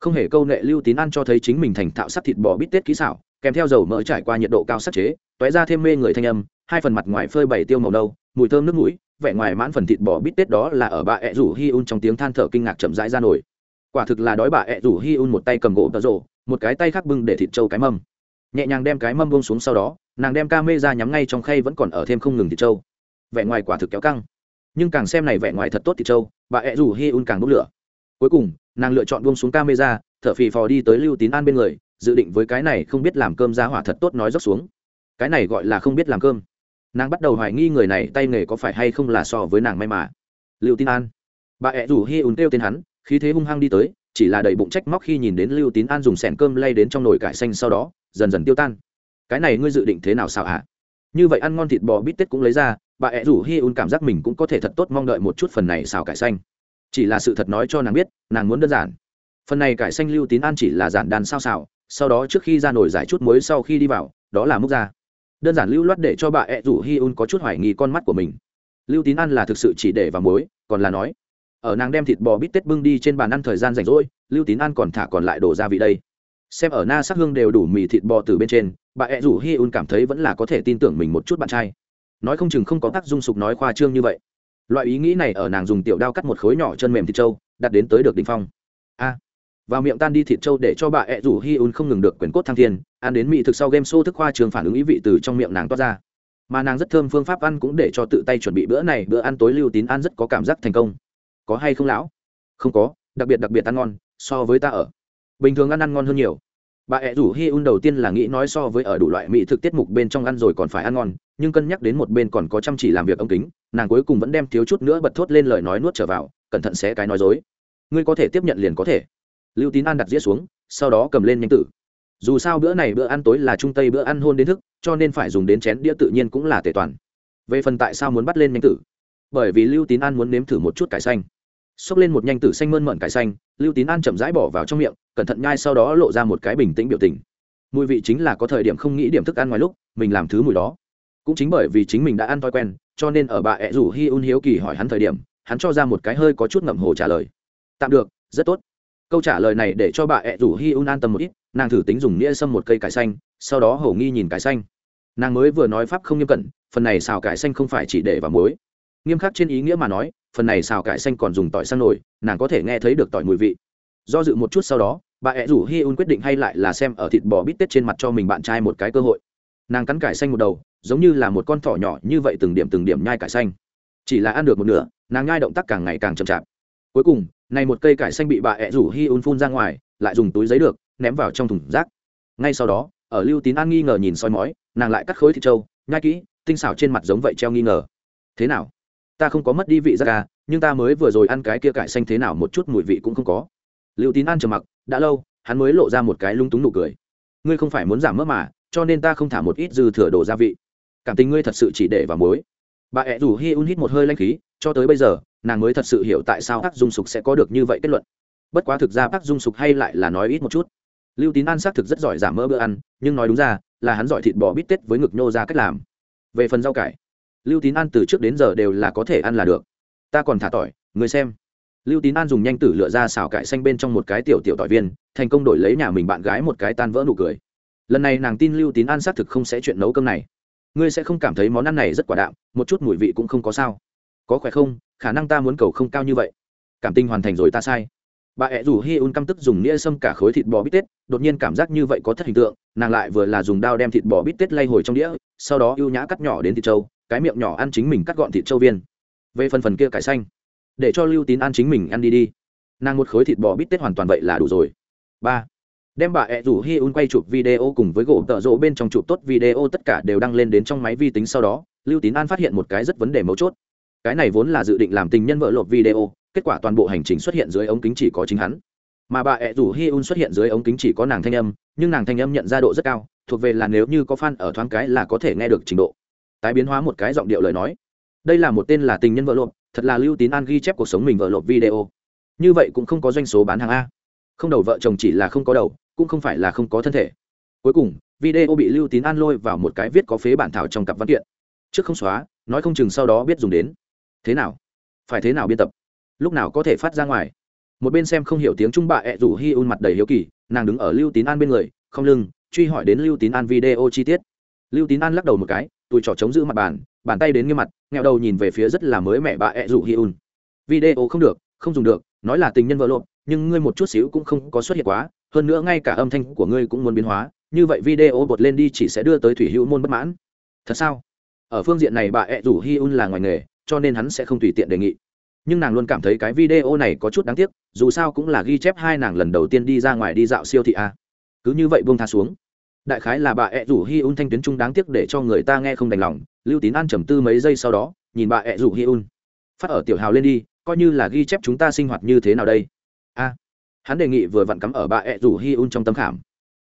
Không hề câu nệ lưu tín an cho thấy chính mình thành thạo sắc thịt bò bít tết kỹ xảo, kèm theo dầu mỡ trải qua nhiệt độ cao sắc chế t ó é ra thêm mê người thanh âm, hai phần mặt ngoài phơi bảy tiêu màu nâu, mùi thơm nước mũi vẻ ngoài mãn phần thịt bò bít tết đó là ở bà ẹ rủ hi un trong tiếng than thở kinh ngạc chậm rãi ra nổi. Quả thực là đói bà ẹ rủ hi un một tay cầm gỗ tợ rộ một cái tay khác bưng để thịt trâu cái mâm. Nhẹ nhàng đem cái mâm bông xuống sau đó, nàng đem ca mê ra nhắm ngay trong khay vẫn còn ở thêm không ngừng thịt trâu. Vẻ ngoài quả thực kéo căng. Nhưng càng xem này vẻ ngoài thật tốt thịt trâu, bà ẹ rủ hi un càng bốc lửa. Cuối cùng, nàng lựa chọn buông xuống ca mê ra, thở phì phò đi tới lưu tín an bên người, dự định với cái này không biết làm cơm ra hỏa thật tốt nói dốc xuống. Cái này gọi là không biết làm cơm nàng bắt đầu hoài nghi người này tay nghề có phải hay không là so với nàng may mà. Lưu tín an. Bà ẹ rủ hi ùn kêu tên hắn, khí thế hung hăng đi tới, chỉ là đầy bụng trách móc khi nhìn đến lưu tín an dùng sẻn cơm lay đến trong nồi cải xanh sau đó, dần dần tiêu tan. Cái này ngươi dự định thế nào xào hả như vậy ăn ngon thịt bò bít tết cũng lấy ra, bà ẹ rủ hi un cảm giác mình cũng có thể thật tốt mong đợi một chút phần này xào cải xanh. Chỉ là sự thật nói cho nàng biết, nàng muốn đơn giản. Phần này cải xanh lưu tín an chỉ là giản đàn sao xào sau đó trước khi ra nổi giải chút muối sau khi đi vào, đó là múc ra đơn giản lưu loát để cho bà ẹ rủ hi un có chút hoài nghi con mắt của mình. Lưu tín ăn là thực sự chỉ để vào muối, còn là nói, ở nàng đem thịt bò bít tết bưng đi trên bàn ăn thời gian rảnh rỗi, lưu tín ăn còn thả còn lại đổ ra vị đây. Xem ở na sắc hương đều đủ mì thịt bò từ bên trên, bà ẹ rủ hi un cảm thấy vẫn là có thể tin tưởng mình một chút bạn trai. Nói không chừng không có tác dung sục nói khoa trương như vậy. Loại ý nghĩ này ở nàng dùng tiểu đao cắt một khối nhỏ chân mềm thịt trâu, đặt đến tới được đ ỉ n h phong vào miệng tan đi thịt trâu để cho bà ẹ rủ hi un không ngừng được quyền cốt thăng thiên, ăn đến mỹ thực sau game show thức khoa trường phản ứng ý vị từ trong miệng nàng toát ra. Mà nàng rất thơm phương pháp ăn cũng để cho tự tay chuẩn bị bữa này, bữa ăn tối lưu tín ăn rất có cảm giác thành công. Có hay không lão? Không có, đặc biệt đặc biệt ăn ngon, so với ta ở. Bình thường ăn ăn ngon hơn nhiều. Bà ẹ rủ hi un đầu tiên là nghĩ nói so với ở đủ loại mỹ thực tiết mục bên trong ăn rồi còn phải ăn ngon, nhưng cân nhắc đến một bên còn có chăm chỉ làm việc ông kính, nàng cuối cùng vẫn đem thiếu chút nữa bật thốt lên lời nói nuốt trở vào, cẩn thận xé cái nói dối. Ngươi có thể tiếp nhận liền có thể lưu tín an đặt dĩa xuống, sau đó cầm lên nhanh tử. Dù sao bữa này bữa ăn tối là trung tây bữa ăn hôn đến thức, cho nên phải dùng đến chén đĩa tự nhiên cũng là tề toàn. Về phần tại sao muốn bắt lên nhanh tử? Bởi vì lưu tín an muốn nếm thử một chút cải xanh. Xốc lên một nhanh tử xanh mơn mận cải xanh, lưu tín an chậm rãi bỏ vào trong miệng, cẩn thận nhai sau đó lộ ra một cái bình tĩnh biểu tình. Mùi vị chính là có thời điểm không nghĩ điểm thức ăn ngoài lúc, mình làm thứ mùi đó. Cũng chính bởi vì chính mình đã ăn thói quen, cho nên ở bà ẹ rủ hi un hiếu kỳ hỏi hắn thời điểm, hắn cho ra một cái hơi có chút ngậm hồ trả lời. Tạm được, rất tốt câu trả lời này để cho bà ẹ rủ hi un an tâm một ít, nàng thử tính dùng nghĩa xâm một cây cải xanh, sau đó hầu nghi nhìn cải xanh. Nàng mới vừa nói pháp không nghiêm cẩn, phần này xào cải xanh không phải chỉ để vào muối. Nghiêm khắc trên ý nghĩa mà nói, phần này xào cải xanh còn dùng tỏi sang nổi nàng có thể nghe thấy được tỏi mùi vị. Do dự một chút sau đó, bà ẹ rủ hi un quyết định hay lại là xem ở thịt bò bít tết trên mặt cho mình bạn trai một cái cơ hội. Nàng cắn cải xanh một đầu, giống như là một con thỏ nhỏ như vậy từng điểm từng điểm nhai cải xanh. Chỉ là ăn được một nửa, nàng nhai động tác càng ngày càng chậm chạp. Cuối cùng này một cây cải xanh bị bà ẹ rủ hi un phun ra ngoài, lại dùng túi giấy được, ném vào trong thùng rác. Ngay sau đó, ở lưu tín an nghi ngờ nhìn soi mói, nàng lại cắt khối thịt trâu, nhai kỹ, tinh xảo trên mặt giống vậy treo nghi ngờ. Thế nào? Ta không có mất đi vị giác à nhưng ta mới vừa rồi ăn cái kia cải xanh thế nào một chút mùi vị cũng không có. Lưu tín an trầm mặc, đã lâu, hắn mới lộ ra một cái lung túng nụ cười. Ngươi không phải muốn giảm mỡ mà, cho nên ta không thả một ít dư thừa đồ gia vị. Cảm tình ngươi thật sự chỉ để vào muối. Bà ẹ rủ hi un hít một hơi lanh khí cho tới bây giờ nàng mới thật sự hiểu tại sao bác Dung Sục sẽ có được như vậy kết luận. Bất quá thực ra bác Dung Sục hay lại là nói ít một chút. Lưu Tín An xác thực rất giỏi giảm mỡ bữa ăn, nhưng nói đúng ra, là hắn giỏi thịt bò bít tết với ngực nhô ra cách làm. Về phần rau cải, Lưu Tín An từ trước đến giờ đều là có thể ăn là được. Ta còn thả tỏi, người xem. Lưu Tín An dùng nhanh tử lựa ra xào cải xanh bên trong một cái tiểu tiểu tỏi viên, thành công đổi lấy nhà mình bạn gái một cái tan vỡ nụ cười. Lần này nàng tin Lưu Tín An xác thực không sẽ chuyện nấu cơm này. Ngươi sẽ không cảm thấy món ăn này rất quả đạm, một chút mùi vị cũng không có sao. Có khỏe không? khả năng ta muốn cầu không cao như vậy. Cảm tình hoàn thành rồi ta sai. Bà ẹ rủ hi un căm tức dùng nĩa xâm cả khối thịt bò bít tết, đột nhiên cảm giác như vậy có thất hình tượng, nàng lại vừa là dùng dao đem thịt bò bít tết lay hồi trong đĩa, sau đó ưu nhã cắt nhỏ đến thịt trâu, cái miệng nhỏ ăn chính mình cắt gọn thịt châu viên. Về phần phần kia cải xanh, để cho lưu tín ăn chính mình ăn đi đi. Nàng một khối thịt bò bít tết hoàn toàn vậy là đủ rồi. Ba, đem bà ẹ rủ hi un quay chụp video cùng với gỗ tợ rỗ bên trong chụp tốt video tất cả đều đăng lên đến trong máy vi tính sau đó, lưu tín an phát hiện một cái rất vấn đề mấu chốt cái này vốn là dự định làm tình nhân vợ lộp video, kết quả toàn bộ hành trình xuất hiện dưới ống kính chỉ có chính hắn. Mà bà ẹ rủ hi un xuất hiện dưới ống kính chỉ có nàng thanh âm, nhưng nàng thanh âm nhận ra độ rất cao, thuộc về là nếu như có fan ở thoáng cái là có thể nghe được trình độ. Tái biến hóa một cái giọng điệu lời nói. Đây là một tên là tình nhân vợ lộp thật là lưu tín an ghi chép cuộc sống mình vợ lộp video. Như vậy cũng không có doanh số bán hàng a. Không đầu vợ chồng chỉ là không có đầu, cũng không phải là không có thân thể. Cuối cùng, video bị lưu tín an lôi vào một cái viết có phế bản thảo trong cặp văn kiện. Trước không xóa, nói không chừng sau đó biết dùng đến thế nào? Phải thế nào biên tập? Lúc nào có thể phát ra ngoài? Một bên xem không hiểu tiếng trung bạ ẹ rủ hi un mặt đầy hiếu kỳ, nàng đứng ở lưu tín an bên người, không lưng, truy hỏi đến lưu tín an video chi tiết. Lưu tín an lắc đầu một cái tụi trỏ chống giữ mặt bàn bàn tay đến nghiêm mặt, nghẹo đầu nhìn về phía rất là mới mẹ bà ẹ rủ hi un. Video không được, không dùng được, nói là tình nhân vợ lộn, nhưng ngươi một chút xíu cũng không có xuất hiện quá, hơn nữa ngay cả âm thanh của ngươi cũng muốn biến hóa, như vậy video bột lên đi chỉ sẽ đưa tới thủy hữu môn bất mãn. Thật sao? Ở phương diện này bà ẹ rủ hi un là ngoài nghề cho nên hắn sẽ không tùy tiện đề nghị. Nhưng nàng luôn cảm thấy cái video này có chút đáng tiếc, dù sao cũng là ghi chép hai nàng lần đầu tiên đi ra ngoài đi dạo siêu thị a. Cứ như vậy buông tha xuống. Đại khái là bà ẹ rủ hi un thanh tuyến trung đáng tiếc để cho người ta nghe không đành lòng, lưu tín an trầm tư mấy giây sau đó, nhìn bà ẹ rủ hi un. Phát ở tiểu hào lên đi, coi như là ghi chép chúng ta sinh hoạt như thế nào đây? A. Hắn đề nghị vừa vặn cắm ở bà ẹ rủ hi un trong tấm khảm.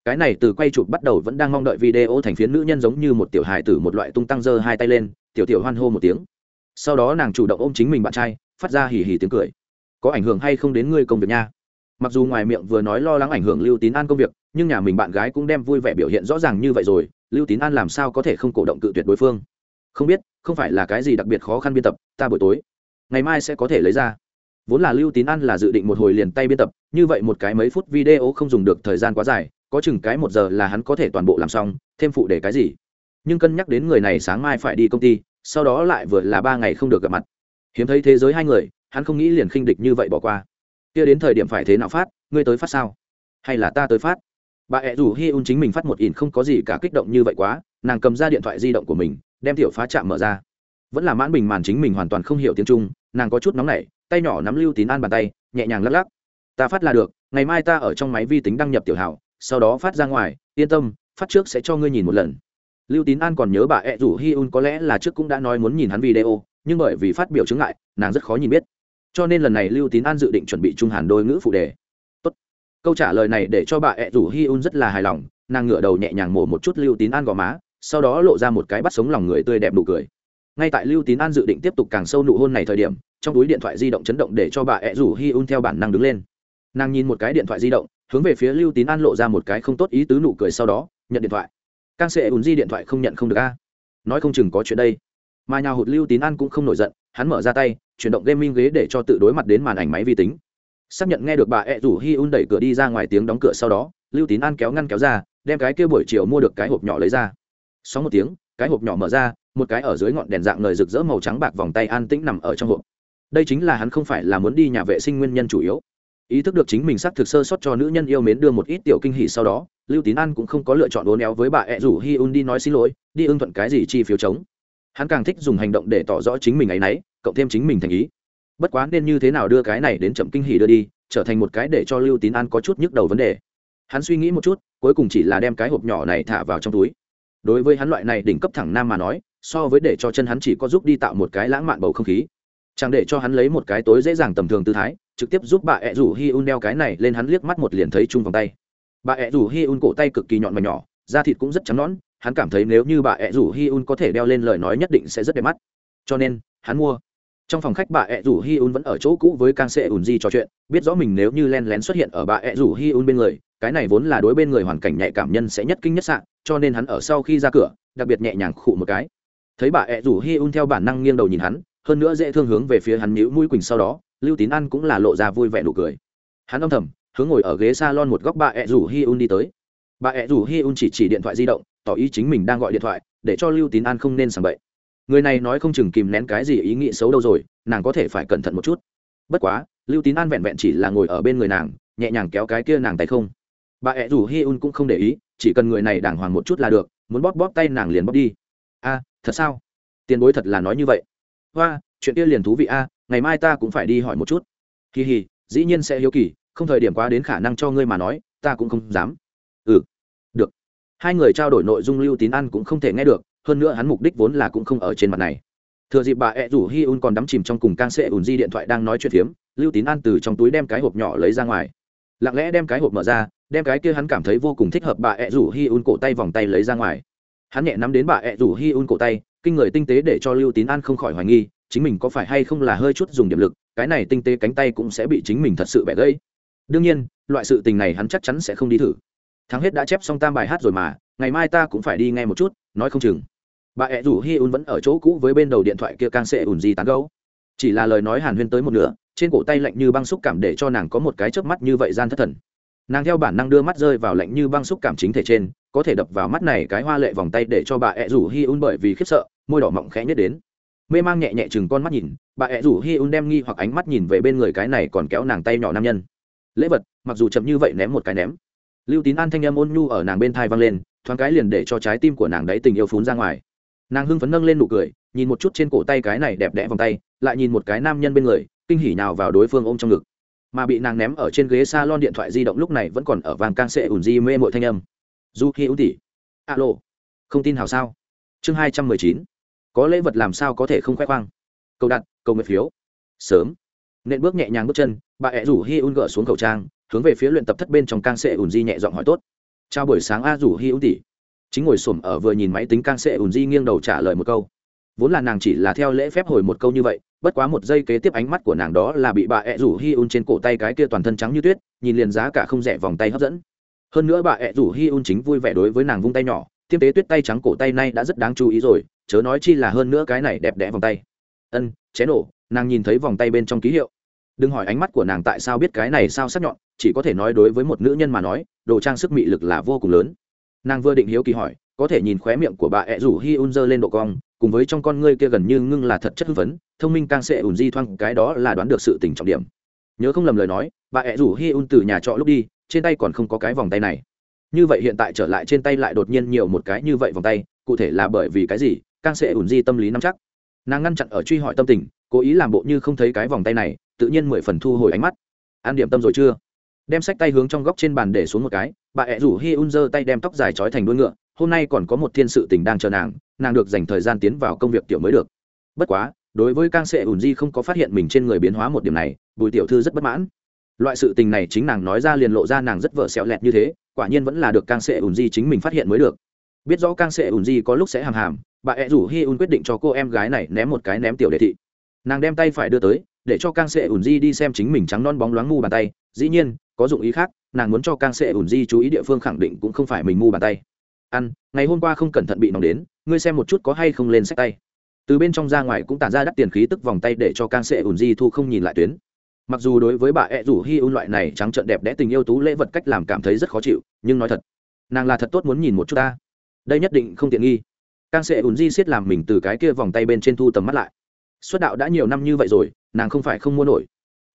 Cái này từ quay chụp bắt đầu vẫn đang mong đợi video thành phiến nữ nhân giống như một tiểu hài tử một loại tung tăng giơ hai tay lên, tiểu tiểu hoan hô một tiếng sau đó nàng chủ động ôm chính mình bạn trai, phát ra hỉ hỉ tiếng cười. Có ảnh hưởng hay không đến ngươi công việc nha? Mặc dù ngoài miệng vừa nói lo lắng ảnh hưởng lưu tín an công việc, nhưng nhà mình bạn gái cũng đem vui vẻ biểu hiện rõ ràng như vậy rồi, lưu tín an làm sao có thể không cổ động cự tuyệt đối phương? Không biết, không phải là cái gì đặc biệt khó khăn biên tập, ta buổi tối, ngày mai sẽ có thể lấy ra. Vốn là lưu tín an là dự định một hồi liền tay biên tập, như vậy một cái mấy phút video không dùng được thời gian quá dài, có chừng cái một giờ là hắn có thể toàn bộ làm xong, thêm phụ để cái gì. Nhưng cân nhắc đến người này sáng mai phải đi công ty sau đó lại vừa là ba ngày không được gặp mặt. Hiếm thấy thế giới hai người, hắn không nghĩ liền khinh địch như vậy bỏ qua. Kia đến thời điểm phải thế nào phát, ngươi tới phát sao? Hay là ta tới phát? Bà ẹ rủ hi un chính mình phát một ỉn không có gì cả kích động như vậy quá, nàng cầm ra điện thoại di động của mình, đem tiểu phá chạm mở ra. Vẫn là mãn bình màn chính mình hoàn toàn không hiểu tiếng trung, nàng có chút nóng nảy, tay nhỏ nắm lưu tín an bàn tay, nhẹ nhàng lắc lắc. Ta phát là được, ngày mai ta ở trong máy vi tính đăng nhập tiểu hảo, sau đó phát ra ngoài, yên tâm, phát trước sẽ cho ngươi nhìn một lần lưu tín an còn nhớ bà ẹ rủ hi un có lẽ là trước cũng đã nói muốn nhìn hắn video, nhưng bởi vì phát biểu chứng ngại, nàng rất khó nhìn biết. Cho nên lần này lưu tín an dự định chuẩn bị trung hàn đôi ngữ phụ đề. Tốt. câu trả lời này để cho bà ẹ rủ hi un rất là hài lòng, nàng ngửa đầu nhẹ nhàng mổ một chút lưu tín an gò má, sau đó lộ ra một cái bắt sống lòng người tươi đẹp nụ cười. Ngay tại lưu tín an dự định tiếp tục càng sâu nụ hôn này thời điểm, trong túi điện thoại di động chấn động để cho bà ẹ rủ hi un theo bản năng đứng lên. Nàng nhìn một cái điện thoại di động, hướng về phía lưu tín an lộ ra một cái không tốt ý tứ nụ cười sau đó, nhận điện thoại càng sẽ ùn di điện thoại không nhận không được a. Nói không chừng có chuyện đây. Mà nhà hụt lưu tín an cũng không nổi giận, hắn mở ra tay, chuyển động gaming ghế để cho tự đối mặt đến màn ảnh máy vi tính. Xác nhận nghe được bà ẹ rủ hi un đẩy cửa đi ra ngoài tiếng đóng cửa sau đó, lưu tín an kéo ngăn kéo ra, đem cái kia buổi chiều mua được cái hộp nhỏ lấy ra. Sau một tiếng, cái hộp nhỏ mở ra, một cái ở dưới ngọn đèn dạng lời rực rỡ màu trắng bạc vòng tay an tĩnh nằm ở trong hộp. Đây chính là hắn không phải là muốn đi nhà vệ sinh nguyên nhân chủ yếu ý thức được chính mình xác thực sơ sót cho nữ nhân yêu mến đưa một ít tiểu kinh hỉ sau đó, lưu tín an cũng không có lựa chọn đốn éo với bà ẹ rủ hi un đi nói xin lỗi, đi ưng thuận cái gì chi phiếu chống. Hắn càng thích dùng hành động để tỏ rõ chính mình ấ y n ấ y cộng thêm chính mình thành ý. Bất quá nên như thế nào đưa cái này đến chậm kinh hỉ đưa đi, trở thành một cái để cho lưu tín an có chút nhức đầu vấn đề. Hắn suy nghĩ một chút, cuối cùng chỉ là đem cái hộp nhỏ này thả vào trong túi. Đối với hắn loại này đỉnh cấp thẳng nam mà nói, so với để cho chân hắn chỉ có giúp đi tạo một cái lãng mạn bầu không khí chẳng để cho hắn lấy một cái tối dễ dàng tầm thường tư thái, trực tiếp giúp bà ẹ rủ hi un đeo cái này lên hắn liếc mắt một liền thấy chung vòng tay. Bà ẹ rủ hi un cổ tay cực kỳ nhọn và nhỏ, da thịt cũng rất trắng nón hắn cảm thấy nếu như bà ẹ rủ hi un có thể đeo lên lời nói nhất định sẽ rất đẹp mắt. Cho nên, hắn mua. Trong phòng khách bà ẹ rủ hi un vẫn ở chỗ cũ với càng sệ ùn di trò chuyện, biết rõ mình nếu như len lén xuất hiện ở bà ẹ rủ hi un bên người, cái này vốn là đối bên người hoàn cảnh nhạy cảm nhân sẽ nhất kinh nhất sạn cho nên hắn ở sau khi ra cửa, đặc biệt nhẹ nhàng khụ một cái. Thấy bà ẹ rủ hi un theo bản năng nghiêng đầu nhìn hắn hơn nữa dễ thương hướng về phía hắn nhíu mũi quỳnh sau đó, lưu tín ăn cũng là lộ ra vui vẻ nụ cười. Hắn âm thầm, hướng ngồi ở ghế s a lon một góc bà ẹ rủ hi un đi tới. Bà ẹ rủ hi un chỉ chỉ điện thoại di động, tỏ ý chính mình đang gọi điện thoại, để cho lưu tín an không nên sàng bậy. Người này nói không chừng kìm nén cái gì ý nghĩ xấu đâu rồi, nàng có thể phải cẩn thận một chút. Bất quá, lưu tín an vẹn vẹn chỉ là ngồi ở bên người nàng, nhẹ nhàng kéo cái kia nàng tay không. Bà ẹ rủ hi un cũng không để ý, chỉ cần người này đàng hoàng một chút là được, muốn bóp bóp tay nàng liền bóp đi. A, thật sao? Tiền bối thật là nói như vậy hoa, chuyện kia liền thú vị a, ngày mai ta cũng phải đi hỏi một chút. Kỳ hì, dĩ nhiên sẽ hiếu kỳ, không thời điểm quá đến khả năng cho ngươi mà nói, ta cũng không dám. Ừ được. Hai người trao đổi nội dung lưu tín ăn cũng không thể nghe được, hơn nữa hắn mục đích vốn là cũng không ở trên mặt này. Thừa dịp bà ẹ rủ hi un còn đắm chìm trong cùng can sệ ùn di điện thoại đang nói chuyện phiếm, lưu tín ăn từ trong túi đem cái hộp nhỏ lấy ra ngoài. Lặng lẽ đem cái hộp mở ra, đem cái kia hắn cảm thấy vô cùng thích hợp bà ẹ rủ hi un cổ tay vòng tay lấy ra ngoài. Hắn nhẹ nắm đến bà ẹ rủ hi un cổ tay kinh người tinh tế để cho lưu tín an không khỏi hoài nghi, chính mình có phải hay không là hơi chút dùng điểm lực, cái này tinh tế cánh tay cũng sẽ bị chính mình thật sự bẻ gãy. Đương nhiên, loại sự tình này hắn chắc chắn sẽ không đi thử. Thắng hết đã chép xong tam bài hát rồi mà, ngày mai ta cũng phải đi nghe một chút, nói không chừng. Bà ẹ rủ hi un vẫn ở chỗ cũ với bên đầu điện thoại kia càng sẽ ủn gì tán gấu chỉ là lời nói hàn huyên tới một nửa, trên cổ tay lạnh như băng xúc cảm để cho nàng có một cái chớp mắt như vậy gian thất thần. Nàng theo bản năng đưa mắt rơi vào lạnh như băng xúc cảm chính thể trên có thể đập vào mắt này cái hoa lệ vòng tay để cho bà ẹ rủ hi un bởi vì khiếp sợ, môi đỏ mọng khẽ nhất đến. Mê mang nhẹ nhẹ chừng con mắt nhìn, bà ẹ rủ hi un đem nghi hoặc ánh mắt nhìn về bên người cái này còn kéo nàng tay nhỏ nam nhân. Lễ vật, mặc dù chậm như vậy ném một cái ném. Lưu tín an thanh âm ôn nhu ở nàng bên thai văng lên, thoáng cái liền để cho trái tim của nàng đấy tình yêu phún ra ngoài. Nàng hưng phấn nâng lên nụ cười, nhìn một chút trên cổ tay cái này đẹp đẽ vòng tay, lại nhìn một cái nam nhân bên người, kinh hỉ nào vào đối phương ôm trong ngực. Mà bị nàng ném ở trên ghế s a lon điện thoại di động lúc này vẫn còn ở vàng can sệ ủn di mê mội thanh âm du hi ưu tỷ alo. Không tin hào sao? Chương hai trăm mười chín. Có lễ vật làm sao có thể không khoe khoang? Câu đặt câu nguyện phiếu. Sớm. Nên bước nhẹ nhàng bước chân, bà ẹ rủ hi un gỡ xuống khẩu trang, hướng về phía luyện tập thất bên trong can sệ ùn di nhẹ giọng hỏi tốt. Chào buổi sáng a rủ hi un tỷ chính ngồi xổm ở vừa nhìn máy tính can sệ ùn di nghiêng đầu trả lời một câu. Vốn là nàng chỉ là theo lễ phép hồi một câu như vậy, bất quá một giây kế tiếp ánh mắt của nàng đó là bị bà ẹ rủ hi un trên cổ tay cái kia toàn thân trắng như tuyết, nhìn liền giá cả không rẻ vòng tay hấp dẫn hơn nữa bà ẹ rủ hi un chính vui vẻ đối với nàng vung tay nhỏ, tiêm tế tuyết tay trắng cổ tay nay đã rất đáng chú ý rồi, chớ nói chi là hơn nữa cái này đẹp đẽ vòng tay. Ân ché nổ, nàng nhìn thấy vòng tay bên trong ký hiệu. Đừng hỏi ánh mắt của nàng tại sao biết cái này sao sắc nhọn, chỉ có thể nói đối với một nữ nhân mà nói, đồ trang sức mị lực là vô cùng lớn. Nàng vừa định hiếu kỳ hỏi, có thể nhìn khóe miệng của bà ẹ rủ hi un dơ lên độ cong, cùng với trong con ngươi kia gần như ngưng là thật chất hưng phấn, thông minh càng sẽ ủn di thoang, cái đó là đoán được sự tình trọng điểm. Nhớ không lầm lời nói, bà ẹ rủ hi un từ nhà trọ lúc đi trên tay còn không có cái vòng tay này. Như vậy hiện tại trở lại trên tay lại đột nhiên nhiều một cái như vậy vòng tay, cụ thể là bởi vì cái gì càng sẽ ủn di tâm lý nắm chắc. Nàng ngăn chặn ở truy hỏi tâm tình, cố ý làm bộ như không thấy cái vòng tay này, tự nhiên mười phần thu hồi ánh mắt. An điểm tâm rồi chưa? Đem sách tay hướng trong góc trên bàn để xuống một cái, bà ẹ rủ hi un giơ tay đem tóc dài trói thành đuôi ngựa, hôm nay còn có một thiên sự tình đang chờ nàng nàng được dành thời gian tiến vào công việc tiểu mới được. Bất quá, đối với càng sệ ủn di không có phát hiện mình trên người biến hóa một điểm này, bùi tiểu thư rất bất mãn loại sự tình này chính nàng nói ra liền lộ ra nàng rất vợ xẹo lẹt như thế, quả nhiên vẫn là được càng sệ ùn di chính mình phát hiện mới được. Biết rõ càng sệ ùn di có lúc sẽ hàm hàm, bà ẹ rủ hi un quyết định cho cô em gái này ném một cái ném tiểu đề thị. Nàng đem tay phải đưa tới, để cho càng sệ ùn di đi xem chính mình trắng non bóng loáng mu bàn tay. Dĩ nhiên, có dụng ý khác, nàng muốn cho càng sệ ùn di chú ý địa phương khẳng định cũng không phải mình mu bàn tay. Ăn, ngày hôm qua không cẩn thận bị nóng đến, ngươi xem một chút có hay không lên sách tay. Từ bên trong ra ngoài cũng tản ra đắt tiền khí tức vòng tay để cho càng sệ ùn di thu không nhìn lại tuyến mặc dù đối với bà ẹ rủ hi un loại này trắng trợn đẹp đẽ tình yêu tú lễ vật cách làm cảm thấy rất khó chịu, nhưng nói thật, nàng là thật tốt muốn nhìn một chút ta. Đây nhất định không tiện nghi. Càng sẽ ủn di siết làm mình từ cái kia vòng tay bên trên thu tầm mắt lại. Xuất đạo đã nhiều năm như vậy rồi, nàng không phải không mua nổi.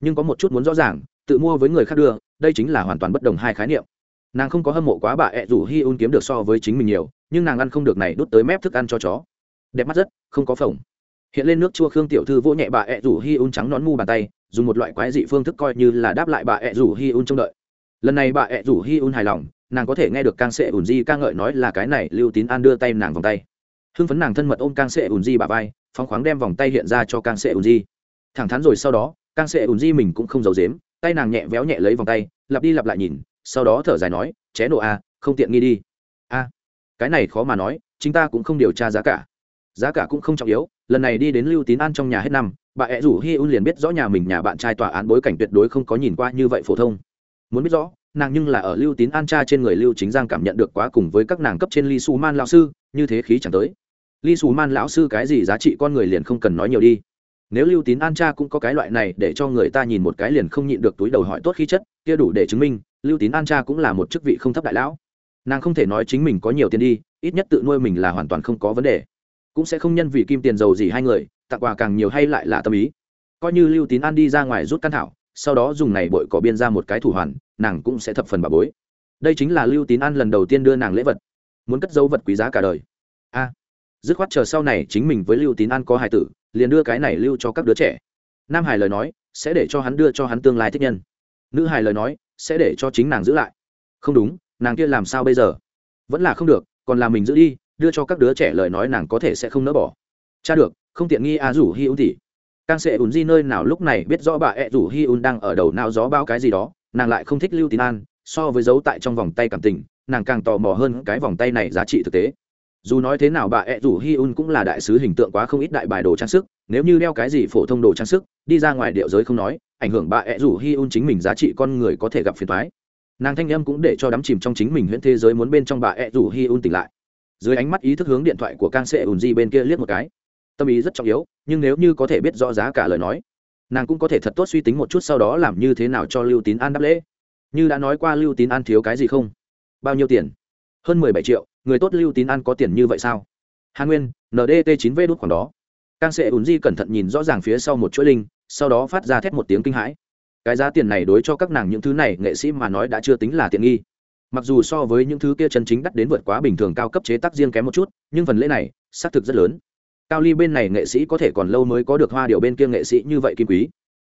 Nhưng có một chút muốn rõ ràng, tự mua với người khác đưa, đây chính là hoàn toàn bất đồng hai khái niệm. Nàng không có hâm mộ quá bà ẹ rủ hi un kiếm được so với chính mình nhiều, nhưng nàng ăn không được này đút tới mép thức ăn cho chó. Đẹp mắt rất, không có phồng. Hiện lên nước chua khương tiểu thư vỗ nhẹ bà ẹ rủ hi un trắng nón mu bàn tay dùng một loại quái dị phương thức coi như là đáp lại bà ẹ rủ hi un trông đợi. Lần này bà ẹ rủ hi un hài lòng, nàng có thể nghe được càng sệ ùn di ca ngợi nói là cái này lưu tín an đưa tay nàng vòng tay. Hưng phấn nàng thân mật ôm càng sệ ùn di bà vai, phóng khoáng đem vòng tay hiện ra cho càng sệ ùn di thẳng thắn rồi sau đó càng sệ ùn di mình cũng không giấu dếm tay nàng nhẹ véo nhẹ lấy vòng tay, lặp đi lặp lại nhìn, sau đó thở dài nói, ché nổ a à, không tiện nghi đi. A, cái này khó mà nói chúng ta cũng không điều tra giá cả. Giá cả cũng không trọng yếu, lần này đi đến lưu tín an trong nhà hết năm bà ẹ rủ hi un liền biết rõ nhà mình nhà bạn trai tòa án bối cảnh tuyệt đối không có nhìn qua như vậy phổ thông. Muốn biết rõ, nàng nhưng là ở lưu tín an cha trên người lưu chính giang cảm nhận được quá cùng với các nàng cấp trên ly su man lão sư, như thế khí chẳng tới. Ly su man lão sư cái gì giá trị con người liền không cần nói nhiều đi. Nếu lưu tín an cha cũng có cái loại này để cho người ta nhìn một cái liền không nhịn được túi đầu hỏi tốt khí chất, kia đủ để chứng minh, lưu tín an cha cũng là một chức vị không thấp đại lão. Nàng không thể nói chính mình có nhiều tiền đi, ít nhất tự nuôi mình là hoàn toàn không có vấn đề. Cũng sẽ không nhân vì kim tiền giàu gì hai người tặng quà càng nhiều hay lại là tâm ý? Coi như lưu tín an đi ra ngoài rút căn thảo, sau đó dùng này bội cỏ biên ra một cái thủ hoàn, nàng cũng sẽ thập phần bà bối. Đây chính là lưu tín an lần đầu tiên đưa nàng lễ vật. Muốn cất dấu vật quý giá cả đời. A. À, dứt khoát chờ sau này chính mình với lưu tín an có hài tử, liền đưa cái này lưu cho các đứa trẻ. Nam hải lời nói, sẽ để cho hắn đưa cho hắn tương lai thích nhân. Nữ hải lời nói, sẽ để cho chính nàng giữ lại. Không đúng, nàng kia làm sao bây giờ? Vẫn là không được, còn là mình giữ đi, đưa cho các đứa trẻ lời nói nàng có thể sẽ không nỡ bỏ. Cha được không tiện nghi a rủ hi un tỉ càng sẽ ùn di nơi nào lúc này biết rõ bà ẹ rủ hi un đang ở đầu nào gió bao cái gì đó, nàng lại không thích lưu tín an, so với dấu tại trong vòng tay cảm tình, nàng càng tò mò hơn cái vòng tay này giá trị thực tế. Dù nói thế nào bà ẹ rủ hi un cũng là đại sứ hình tượng quá không ít đại bài đồ trang sức, nếu như đeo cái gì phổ thông đồ trang sức, đi ra ngoài điệu giới không nói, ảnh hưởng bà ẹ rủ hi un chính mình giá trị con người có thể gặp phiền thoái nàng thanh âm cũng để cho đắm chìm trong chính mình huyễn thế giới muốn bên trong bà ẹ rủ hi un tỉnh lại. Dưới ánh mắt ý thức hướng điện thoại của kang sệ ùn di bên kia liếc một cái tâm ý rất trọng yếu, nhưng nếu như có thể biết rõ giá cả lời nói, nàng cũng có thể thật tốt suy tính một chút sau đó làm như thế nào cho lưu tín an đáp lễ. Như đã nói qua lưu tín an thiếu cái gì không? Bao nhiêu tiền? Hơn mười bảy triệu, người tốt lưu tín an có tiền như vậy sao? Hà nguyên ndt chín v đốt khoảng đó. Càng sẽ ùn di cẩn thận nhìn rõ ràng phía sau một chuỗi linh, sau đó phát ra thét một tiếng kinh hãi. Cái giá tiền này đối cho các nàng những thứ này, nghệ sĩ mà nói đã chưa tính là tiện nghi. Mặc dù so với những thứ kia chân chính đắt đến vượt quá bình thường cao cấp chế tác riêng kém một chút, nhưng phần lễ này, xác thực rất lớn cao ly bên này nghệ sĩ có thể còn lâu mới có được hoa điệu bên kia nghệ sĩ như vậy kim quý.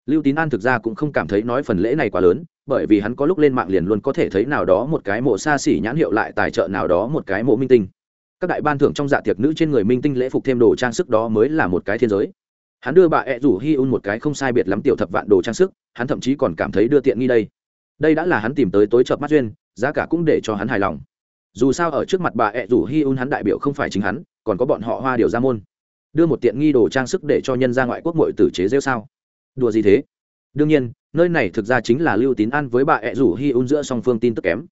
Lưu tín an thực ra cũng không cảm thấy nói phần lễ này quá lớn, bởi vì hắn có lúc lên mạng liền luôn có thể thấy nào đó một cái mộ xa xỉ nhãn hiệu lại tài trợ nào đó một cái mộ minh tinh. Các đại ban thưởng trong dạ tiệc nữ trên người minh tinh lễ phục thêm đồ trang sức đó mới là một cái thiên giới. Hắn đưa bà ẹ rủ hi un một cái không sai biệt lắm tiểu thập vạn đồ trang sức, hắn thậm chí còn cảm thấy đưa tiện nghi đây. Đây đã là hắn tìm tới tối chợp mắt duyên, giá cả cũng để cho hắn hài lòng. Dù sao ở trước mặt bà ẹ rủ hi un hắn đại biểu không phải chính hắn, còn có bọn họ hoa điều ra môn đưa một tiện nghi đồ trang sức để cho nhân ra ngoại quốc mội tử chế rêu sao? Đùa gì thế? Đương nhiên, nơi này thực ra chính là lưu tín an với bà ẹ rủ hi un giữa song phương tin tức kém.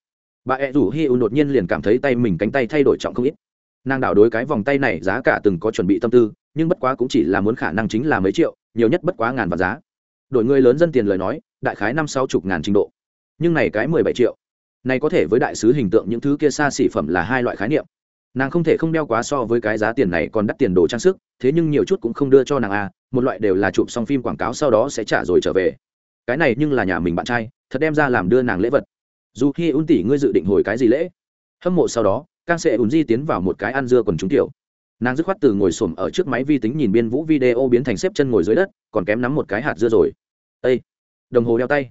Bà ẹ rủ hi un đột nhiên liền cảm thấy tay mình cánh tay thay đổi trọng không ít. Nàng đảo đối cái vòng tay này giá cả từng có chuẩn bị tâm tư, nhưng bất quá cũng chỉ là muốn khả năng chính là mấy triệu, nhiều nhất bất quá ngàn và giá. Đổi người lớn dân tiền lời nói, đại khái năm sáu chục ngàn trình độ. Nhưng này cái mười bảy triệu, này có thể với đại sứ hình tượng những thứ kia xa xỉ phẩm là hai loại khái niệm nàng không thể không đeo quá so với cái giá tiền này còn đắt tiền đồ trang sức, thế nhưng nhiều chút cũng không đưa cho nàng a một loại đều là chụp xong phim quảng cáo sau đó sẽ trả rồi trở về. Cái này nhưng là nhà mình bạn trai, thật đem ra làm đưa nàng lễ vật. Dù khi un tỷ ngươi dự định hồi cái gì lễ? Hâm mộ sau đó càng sẽ ùn di tiến vào một cái ăn dưa còn trúng tiểu. Nàng dứt khoát từ ngồi xổm ở trước máy vi tính nhìn biên vũ video biến thành xếp chân ngồi dưới đất, còn kém nắm một cái hạt dưa rồi. Ây đồng hồ đeo tay.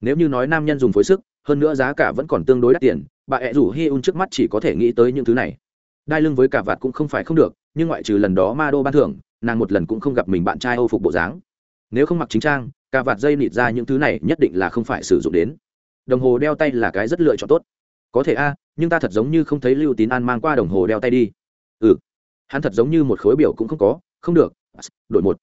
Nếu như nói nam nhân dùng phối sức, hơn nữa giá cả vẫn còn tương đối đắt tiền, bà ẹ rủ hi un trước mắt chỉ có thể nghĩ tới những thứ này đai lưng với cả vạt cũng không phải không được, nhưng ngoại trừ lần đó ma đô ban thưởng, nàng một lần cũng không gặp mình bạn trai âu phục bộ dáng. Nếu không mặc chính trang, cả vạt dây nịt ra những thứ này nhất định là không phải sử dụng đến. Đồng hồ đeo tay là cái rất lựa chọn tốt. Có thể a, nhưng ta thật giống như không thấy lưu tín an mang qua đồng hồ đeo tay đi. Ừ. Hắn thật giống như một khối biểu cũng không có. Không được. Đổi một.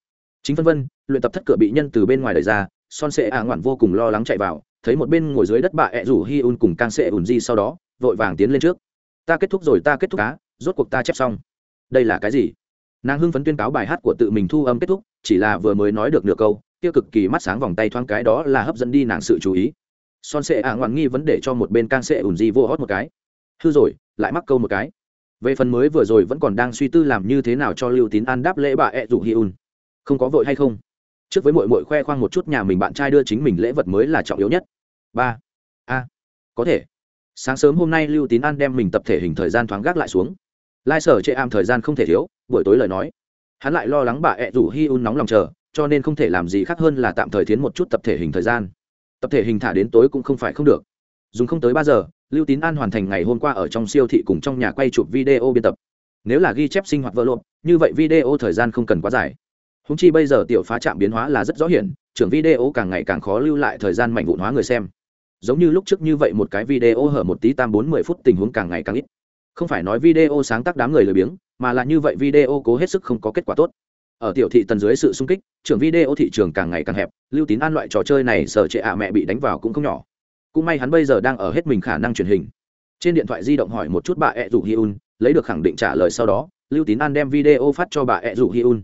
Chính phân vân, luyện tập thất cửa bị nhân từ bên ngoài đời ra, son sệ ạ ngoạn vô cùng lo lắng chạy vào, thấy một bên ngồi dưới đất bà ẹ rủ hi un cùng càng sệ ùn di sau đó, vội vàng tiến lên trước. Ta kết thúc rồi, ta kết thúc cá rốt cuộc ta chép xong. Đây là cái gì? Nàng hưng phấn tuyên cáo bài hát của tự mình thu âm kết thúc, chỉ là vừa mới nói được nửa câu, kia cực kỳ mắt sáng vòng tay thoáng cái đó là hấp dẫn đi nàng sự chú ý. Son sệ ạ ngoạn nghi vấn đề cho một bên càng sệ ùn di vô hót một cái. Hư rồi, lại mắc câu một cái. Về phần mới vừa rồi vẫn còn đang suy tư làm như thế nào cho lưu tín an đáp lễ bà e ẹ rủ hi un. Không có vội hay không? Trước với mội mội khoe khoang một chút nhà mình bạn trai đưa chính mình lễ vật mới là trọng yếu nhất. Ba. A. Có thể. Sáng sớm hôm nay lưu tín an đem mình tập thể hình thời gian thoáng gác lại xuống lai sở chệ am thời gian không thể thiếu, buổi tối lời nói. Hắn lại lo lắng bà ẹ rủ hi un nóng lòng chờ, cho nên không thể làm gì khác hơn là tạm thời tiến một chút tập thể hình thời gian. Tập thể hình thả đến tối cũng không phải không được. Dùng không tới ba giờ, lưu tín an hoàn thành ngày hôm qua ở trong siêu thị cùng trong nhà quay chụp video biên tập. Nếu là ghi chép sinh hoạt vỡ lộn, như vậy video thời gian không cần quá dài. Húng chi bây giờ tiểu phá trạm biến hóa là rất rõ hiển, trưởng video càng ngày càng khó lưu lại thời gian mạnh vụn hóa người xem. Giống như lúc trước như vậy một cái video hở một tí tam bốn mươi phút tình huống càng ngày càng ít không phải nói video sáng tác đám người lười biếng, mà là như vậy video cố hết sức không có kết quả tốt. Ở tiểu thị tần dưới sự sung kích, trưởng video thị trường càng ngày càng hẹp, lưu tín an loại trò chơi này sở trệ ạ mẹ bị đánh vào cũng không nhỏ. Cũng may hắn bây giờ đang ở hết mình khả năng truyền hình. Trên điện thoại di động hỏi một chút bà ẹ rủ hi un lấy được khẳng định trả lời sau đó, lưu tín an đem video phát cho bà ẹ rủ hi un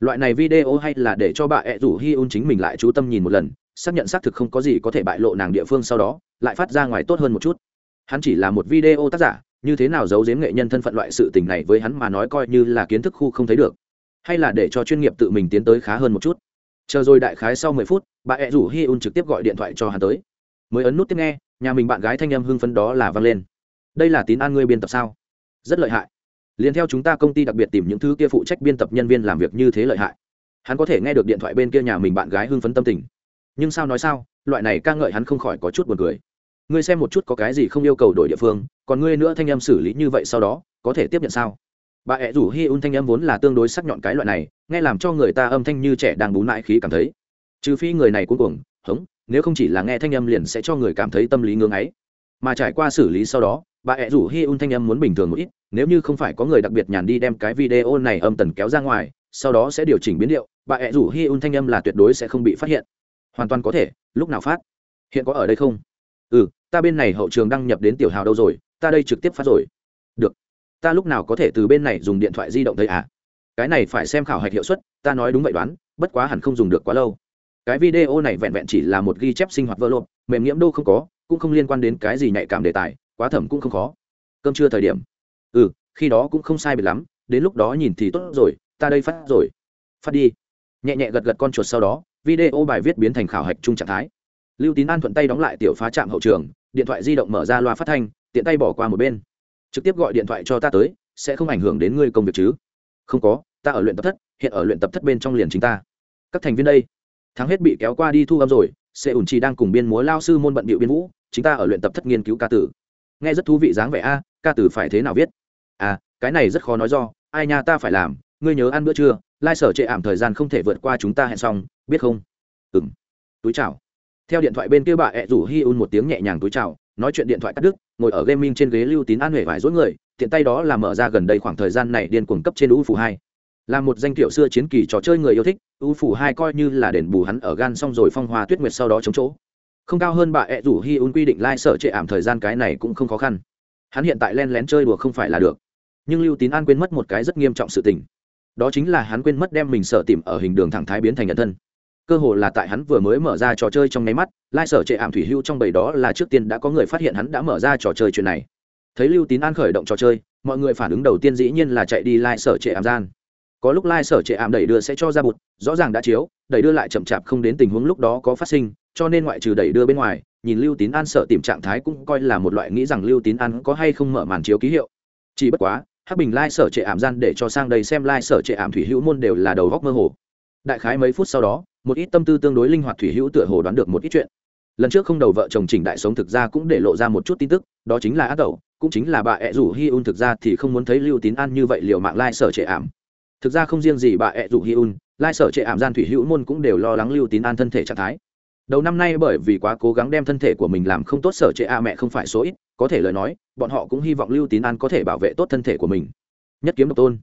loại này video hay là để cho bà ẹ rủ hi un chính mình lại chú tâm nhìn một lần, xác nhận xác thực không có gì có thể bại lộ nàng địa phương sau đó, lại phát ra ngoài tốt hơn một chút. Hắn chỉ là một video tác giả như thế nào giấu giếm nghệ nhân thân phận loại sự tình này với hắn mà nói coi như là kiến thức khu không thấy được. Hay là để cho chuyên nghiệp tự mình tiến tới khá hơn một chút. Chờ rồi đại khái sau mười phút, bà ẹ rủ hi un trực tiếp gọi điện thoại cho hắn tới. Mới ấn nút tiếp nghe, nhà mình bạn gái thanh em hưng phấn đó là vang lên. Đây là tín an ngươi biên tập sao? Rất lợi hại. Liền theo chúng ta công ty đặc biệt tìm những thứ kia phụ trách biên tập nhân viên làm việc như thế lợi hại. Hắn có thể nghe được điện thoại bên kia nhà mình bạn gái hưng phấn tâm tình. Nhưng sao nói sao, loại này ca ngợi hắn không khỏi có chút buồn cười ngươi xem một chút có cái gì không yêu cầu đổi địa phương, còn ngươi nữa thanh em xử lý như vậy sau đó, có thể tiếp nhận sao? Bà ẹ rủ hi un thanh âm vốn là tương đối sắc nhọn cái loại này, nghe làm cho người ta âm thanh như trẻ đang bú mãi khí cảm thấy. Trừ phi người này cuối cùng hống, nếu không chỉ là nghe thanh âm liền sẽ cho người cảm thấy tâm lý ngưỡng ấy. Mà trải qua xử lý sau đó, bà ẹ rủ hi un thanh âm muốn bình thường một ít, nếu như không phải có người đặc biệt nhàn đi đem cái video này âm tần kéo ra ngoài, sau đó sẽ điều chỉnh biến điệu, bà ẹ rủ hi un thanh âm là tuyệt đối sẽ không bị phát hiện. Hoàn toàn có thể, lúc nào phát? Hiện có ở đây không? Ừ ta bên này hậu trường đăng nhập đến tiểu hào đâu rồi, ta đây trực tiếp phát rồi. Được. Ta lúc nào có thể từ bên này dùng điện thoại di động thấy à? Cái này phải xem khảo hạch hiệu suất, ta nói đúng vậy đoán, bất quá hẳn không dùng được quá lâu. Cái video này vẹn vẹn chỉ là một ghi chép sinh hoạt vỡ lộp, mềm nhiễm đô không có, cũng không liên quan đến cái gì nhạy cảm đề tài, quá thẩm cũng không khó. Cơm trưa thời điểm. Ừ khi đó cũng không sai biệt lắm, đến lúc đó nhìn thì tốt rồi, ta đây phát rồi. Phát đi. Nhẹ nhẹ gật gật con chuột sau đó, video bài viết biến thành khảo hạch chung trạng thái. Lưu tín an thuận tay đóng lại tiểu phá trạm hậu trường điện thoại di động mở ra loa phát thanh, tiện tay bỏ qua một bên. Trực tiếp gọi điện thoại cho ta tới, sẽ không ảnh hưởng đến ngươi công việc chứ? Không có, ta ở luyện tập thất, hiện ở luyện tập thất bên trong liền chính ta. Các thành viên đây. Thắng hết bị kéo qua đi thu âm rồi sẽ ủn chi đang cùng biên múa lao sư môn bận bịu biên vũ, chính ta ở luyện tập thất nghiên cứu ca tử. Nghe rất thú vị dáng vẻ a, ca tử phải thế nào viết? À cái này rất khó nói do, ai nha ta phải làm, ngươi nhớ ăn bữa trưa, lai sở trệ ảm thời gian không thể vượt qua chúng ta hẹn xong, biết không? Ừng túi chào theo điện thoại bên kia bà ẹ rủ hi un một tiếng nhẹ nhàng túi chào, nói chuyện điện thoại cắt đứt, ngồi ở gaming trên ghế lưu tín an huệ vải dối người, tiện tay đó là mở ra gần đây khoảng thời gian này điên cuồng cấp trên u phủ hai. Là một danh kiểu xưa chiến kỳ trò chơi người yêu thích, u phủ hai coi như là đền bù hắn ở gan xong rồi phong hoa tuyết nguyệt sau đó chống chỗ. Không cao hơn bà ẹ rủ hi un quy định lai、like、sở trệ ảm thời gian cái này cũng không khó khăn. Hắn hiện tại len lén chơi đùa không phải là được. Nhưng lưu tín an quên mất một cái rất nghiêm trọng sự tình. Đó chính là hắn quên mất đem mình sợ tìm ở hình đường thẳng thái biến thành nhận thân cơ hồ là tại hắn vừa mới mở ra trò chơi trong nháy mắt, lai sở trệ ảm thủy hưu trong bầy đó là trước tiên đã có người phát hiện hắn đã mở ra trò chơi chuyện này. Thấy lưu tín an khởi động trò chơi, mọi người phản ứng đầu tiên dĩ nhiên là chạy đi lai sở trệ ảm gian. Có lúc lai sở trệ ảm đẩy đưa sẽ cho ra bụt, rõ ràng đã chiếu, đẩy đưa lại chậm chạp không đến tình huống lúc đó có phát sinh, cho nên ngoại trừ đẩy đưa bên ngoài, nhìn lưu tín an sợ tìm trạng thái cũng coi là một loại nghĩ rằng lưu tín an có hay không mở màn chiếu ký hiệu. Chỉ bất quá, hắc bình lai sở trệ ảm gian để cho sang đây xem lai sở trệ ảm thủy hữu môn đều là đầu góc mơ hồ. Đại khái mấy phút sau đó một ít tâm tư tương đối linh hoạt thủy hữu tựa hồ đoán được một ít chuyện. Lần trước không đầu vợ chồng chỉnh đại sống thực ra cũng để lộ ra một chút tin tức, đó chính là ác đầu cũng chính là bà ẹ rủ hi un thực ra thì không muốn thấy lưu tín an như vậy liệu mạng lai sở trệ ảm. Thực ra không riêng gì bà ẹ rủ hi un, lai sở trệ ảm gian thủy hữu môn cũng đều lo lắng lưu tín an thân thể trạng thái. Đầu năm nay bởi vì quá cố gắng đem thân thể của mình làm không tốt sở trệ a mẹ không phải số ít, có thể lời nói, bọn họ cũng hy vọng lưu tín an có thể bảo vệ tốt thân thể của mình. Nhất kiếm độc tôn.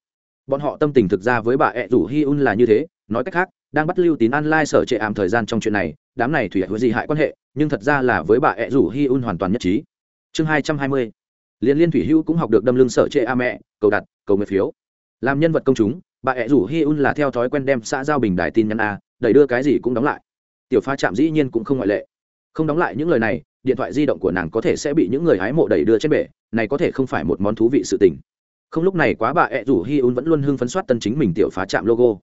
Bọn họ tâm tình thực ra với bà ẹ rủ hi un là như thế, nói cách khác đang bắt lưu tín an lai sở trệ ảm thời gian trong chuyện này, đám này thủy hữu gì hại quan hệ, nhưng thật ra là với bà ẹ rủ hi un hoàn toàn nhất trí. Chương hai trăm hai mươi, liên liên thủy hữu cũng học được đâm lưng sở trệ a mẹ, cầu đặt, cầu nguyện phiếu. Làm nhân vật công chúng, bà ẹ rủ hi un là theo thói quen đem xã giao bình đại tin nhắn a, đẩy đưa cái gì cũng đóng lại. Tiểu pha chạm dĩ nhiên cũng không ngoại lệ. Không đóng lại những lời này, điện thoại di động của nàng có thể sẽ bị những người hái mộ đẩy đưa trên bể, này có thể không phải một món thú vị sự tình. Không lúc này quá bà ẹ rủ hi un vẫn luôn hưng phấn soát tân chính mình tiểu phá chạm logo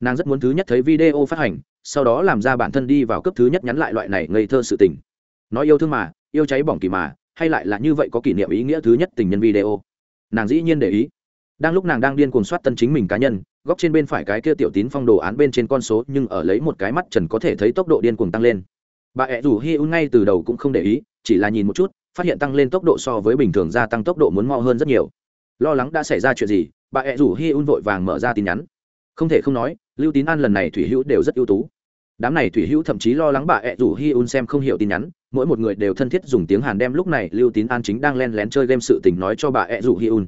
nàng rất muốn thứ nhất thấy video phát hành, sau đó làm ra bản thân đi vào cấp thứ nhất nhắn lại loại này ngây thơ sự tình. Nói yêu thương mà, yêu cháy bỏng kỳ mà, hay lại là như vậy có kỷ niệm ý nghĩa thứ nhất tình nhân video. Nàng dĩ nhiên để ý. Đang lúc nàng đang điên cuồng soát tân chính mình cá nhân, góc trên bên phải cái kia tiểu tín phong đồ án bên trên con số nhưng ở lấy một cái mắt trần có thể thấy tốc độ điên cuồng tăng lên. Bà ẹ rủ hi un ngay từ đầu cũng không để ý, chỉ là nhìn một chút, phát hiện tăng lên tốc độ so với bình thường gia tăng tốc độ muốn mo hơn rất nhiều. Lo lắng đã xảy ra chuyện gì, bà ẹ rủ hi un vội vàng mở ra tin nhắn không thể không nói, lưu tín an lần này thủy hữu đều rất ưu tú. Đám này thủy hữu thậm chí lo lắng bà ẹ rủ hi un xem không hiểu tin nhắn, mỗi một người đều thân thiết dùng tiếng hàn đem lúc này lưu tín an chính đang len lén chơi game sự tình nói cho bà ẹ rủ hi un.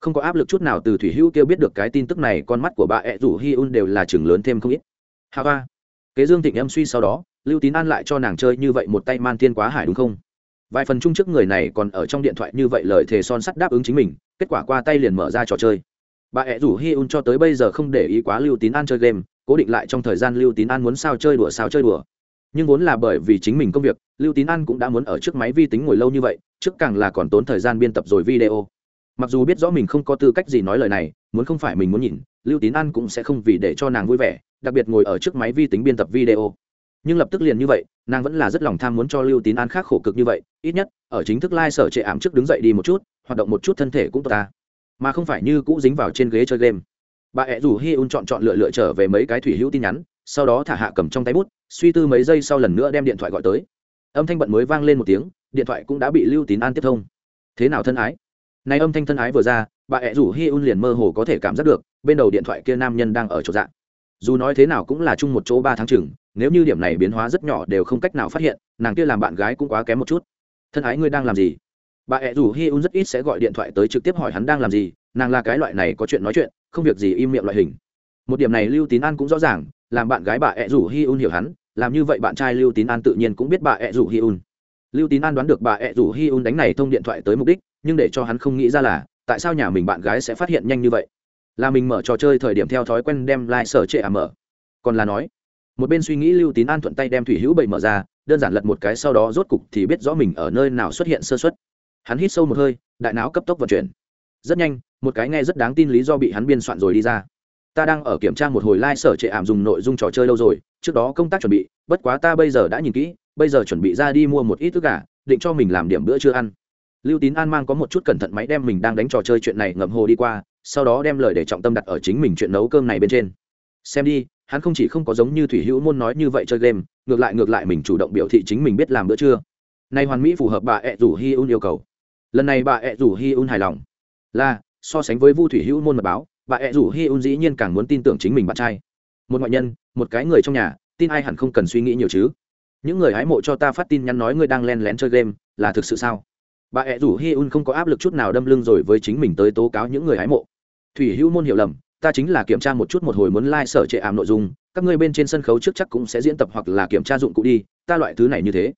Không có áp lực chút nào từ thủy hữu kêu biết được cái tin tức này, con mắt của bà ẹ rủ hi un đều là chừng lớn thêm không ít. Hà ba kế dương thịnh em suy sau đó, lưu tín an lại cho nàng chơi như vậy một tay man thiên quá hải đúng không? Vài phần chung trước người này còn ở trong điện thoại như vậy lời thề son sắt đáp ứng chính mình, kết quả qua tay liền mở ra trò chơi bà ẹ rủ hi un cho tới bây giờ không để ý quá lưu tín an chơi game, cố định lại trong thời gian lưu tín an muốn sao chơi đùa sao chơi đùa. Nhưng vốn là bởi vì chính mình công việc, lưu tín an cũng đã muốn ở trước máy vi tính ngồi lâu như vậy, trước càng là còn tốn thời gian biên tập rồi video. Mặc dù biết rõ mình không có tư cách gì nói lời này, muốn không phải mình muốn nhìn, lưu tín an cũng sẽ không vì để cho nàng vui vẻ, đặc biệt ngồi ở trước máy vi tính biên tập video. Nhưng lập tức liền như vậy, nàng vẫn là rất lòng tham muốn cho lưu tín an khác khổ cực như vậy, ít nhất, ở chính thức lai、like、sở trệ ảm trước đứng dậy đi một chút, hoạt động một chút thân thể cũng tốt ta mà không phải như cũ dính vào trên ghế chơi game. Bà ẹ rủ hi un chọn chọn lựa lựa trở về mấy cái thủy hữu tin nhắn, sau đó thả hạ cầm trong tay bút, suy tư mấy giây sau lần nữa đem điện thoại gọi tới. Âm thanh bận mới vang lên một tiếng, điện thoại cũng đã bị lưu tín an tiếp thông. Thế nào thân ái? Nay âm thanh thân ái vừa ra, bà ẹ rủ hi un liền mơ hồ có thể cảm giác được, bên đầu điện thoại kia nam nhân đang ở chỗ dạng dù nói thế nào cũng là chung một chỗ ba tháng chừng, nếu như điểm này biến hóa rất nhỏ đều không cách nào phát hiện, nàng kia làm bạn gái cũng quá kém một chút. Thân ái ngươi đang làm gì? Bà ẹ rủ hi un rất ít sẽ gọi điện thoại tới trực tiếp hỏi hắn đang làm gì, nàng là cái loại này có chuyện nói chuyện, không việc gì im miệng loại hình. Một điểm này lưu tín an cũng rõ ràng, làm bạn gái bà ẹ rủ hi un hiểu hắn, làm như vậy bạn trai lưu tín an tự nhiên cũng biết bà ẹ rủ hi un. Lưu tín an đoán được bà ẹ rủ hi un đánh này thông điện thoại tới mục đích, nhưng để cho hắn không nghĩ ra là, tại sao nhà mình bạn gái sẽ phát hiện nhanh như vậy? Là mình mở trò chơi thời điểm theo thói quen đem lai、like、sở trệ à mở. Còn là nói, một bên suy nghĩ lưu tín an thuận tay đem thủy hữu bậy mở ra, đơn giản lật một cái sau đó rốt cục thì biết rõ mình ở nơi nào xuất hiện sơ xuất hắn hít sâu một hơi, đại não cấp tốc vận chuyển. Rất nhanh, một cái nghe rất đáng tin lý do bị hắn biên soạn rồi đi ra. Ta đang ở kiểm tra một hồi lai、like、sở trệ ảm dùng nội dung trò chơi lâu rồi, trước đó công tác chuẩn bị, bất quá ta bây giờ đã nhìn kỹ, bây giờ chuẩn bị ra đi mua một ít thức gà, định cho mình làm điểm bữa trưa ăn. Lưu tín an mang có một chút cẩn thận máy đem mình đang đánh trò chơi chuyện này ngậm hồ đi qua, sau đó đem lời để trọng tâm đặt ở chính mình chuyện nấu cơm này bên trên. Xem đi, hắn không chỉ không có giống như thủy hữu môn nói như vậy chơi game, ngược lại ngược lại mình chủ động biểu thị chính mình biết làm bữa trưa. Nay hoàn mỹ phù hợp bà ẹ rủ hi un yêu cầu lần này bà ẹ rủ hi un hài lòng. Là, so sánh với vu thủy hữu môn mật báo, bà ẹ rủ hi un dĩ nhiên càng muốn tin tưởng chính mình bạn trai. Một ngoại nhân, một cái người trong nhà, tin ai hẳn không cần suy nghĩ nhiều chứ. Những người hái mộ cho ta phát tin nhắn nói ngươi đang len lén chơi game, là thực sự sao? Bà ẹ rủ hi un không có áp lực chút nào đâm lưng rồi với chính mình tới tố cáo những người hái mộ. Thủy hữu môn hiểu lầm, ta chính là kiểm tra một chút một hồi muốn lai、like、sở trệ ảm nội dung, các ngươi bên trên sân khấu trước chắc cũng sẽ diễn tập hoặc là kiểm tra dụng cụ đi, ta loại thứ này như thế.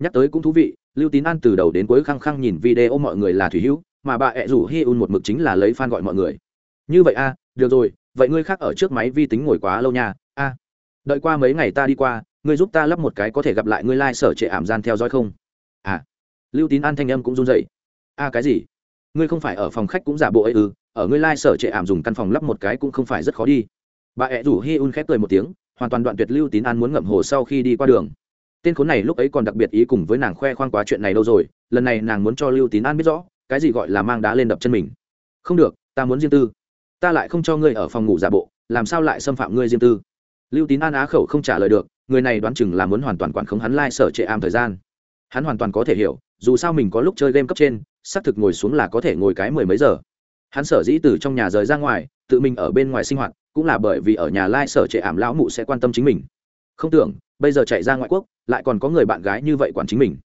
Nhắc tới cũng thú vị lưu tín an từ đầu đến cuối khăng khăng nhìn video mọi người là thủy hữu, mà bà ẹ rủ hi un một mực chính là lấy f a n gọi mọi người. Như vậy a được rồi, vậy ngươi khác ở trước máy vi tính ngồi quá lâu nha, a. Đợi qua mấy ngày ta đi qua, ngươi giúp ta lắp một cái có thể gặp lại ngươi lai、like、sở trệ ảm gian theo dõi không? À. Lưu tín an thanh âm cũng run dậy a, cái gì? Ngươi không phải ở phòng khách cũng giả bộ ấy ư, ở ngươi lai、like、sở trệ ảm dùng căn phòng lắp một cái cũng không phải rất khó đi. Bà ẹ rủ hi un khép cười một tiếng, hoàn toàn đoạn tuyệt lưu tín an muốn ngậm hồ sau khi đi qua đường tên khốn này lúc ấy còn đặc biệt ý cùng với nàng khoe khoang quá chuyện này đâu rồi, lần này nàng muốn cho lưu tín an biết rõ, cái gì gọi là mang đá lên đập chân mình. Không được, ta muốn riêng tư. Ta lại không cho ngươi ở phòng ngủ giả bộ, làm sao lại xâm phạm ngươi riêng tư? Lưu tín an á khẩu không trả lời được, người này đoán chừng là muốn hoàn toàn quản khống hắn lai、like、sở trệ ảm thời gian. Hắn hoàn toàn có thể hiểu, dù sao mình có lúc chơi game cấp trên, xác thực ngồi xuống là có thể ngồi cái mười mấy giờ. Hắn sở dĩ từ trong nhà rời ra ngoài, tự mình ở bên ngoài sinh hoạt, cũng là bởi vì ở nhà lai sở trệ ảm lão mụ sẽ quan tâm chính mình. Không tưởng, bây giờ chạy ra ngoại quốc lại còn có người bạn gái như vậy quản chính mình.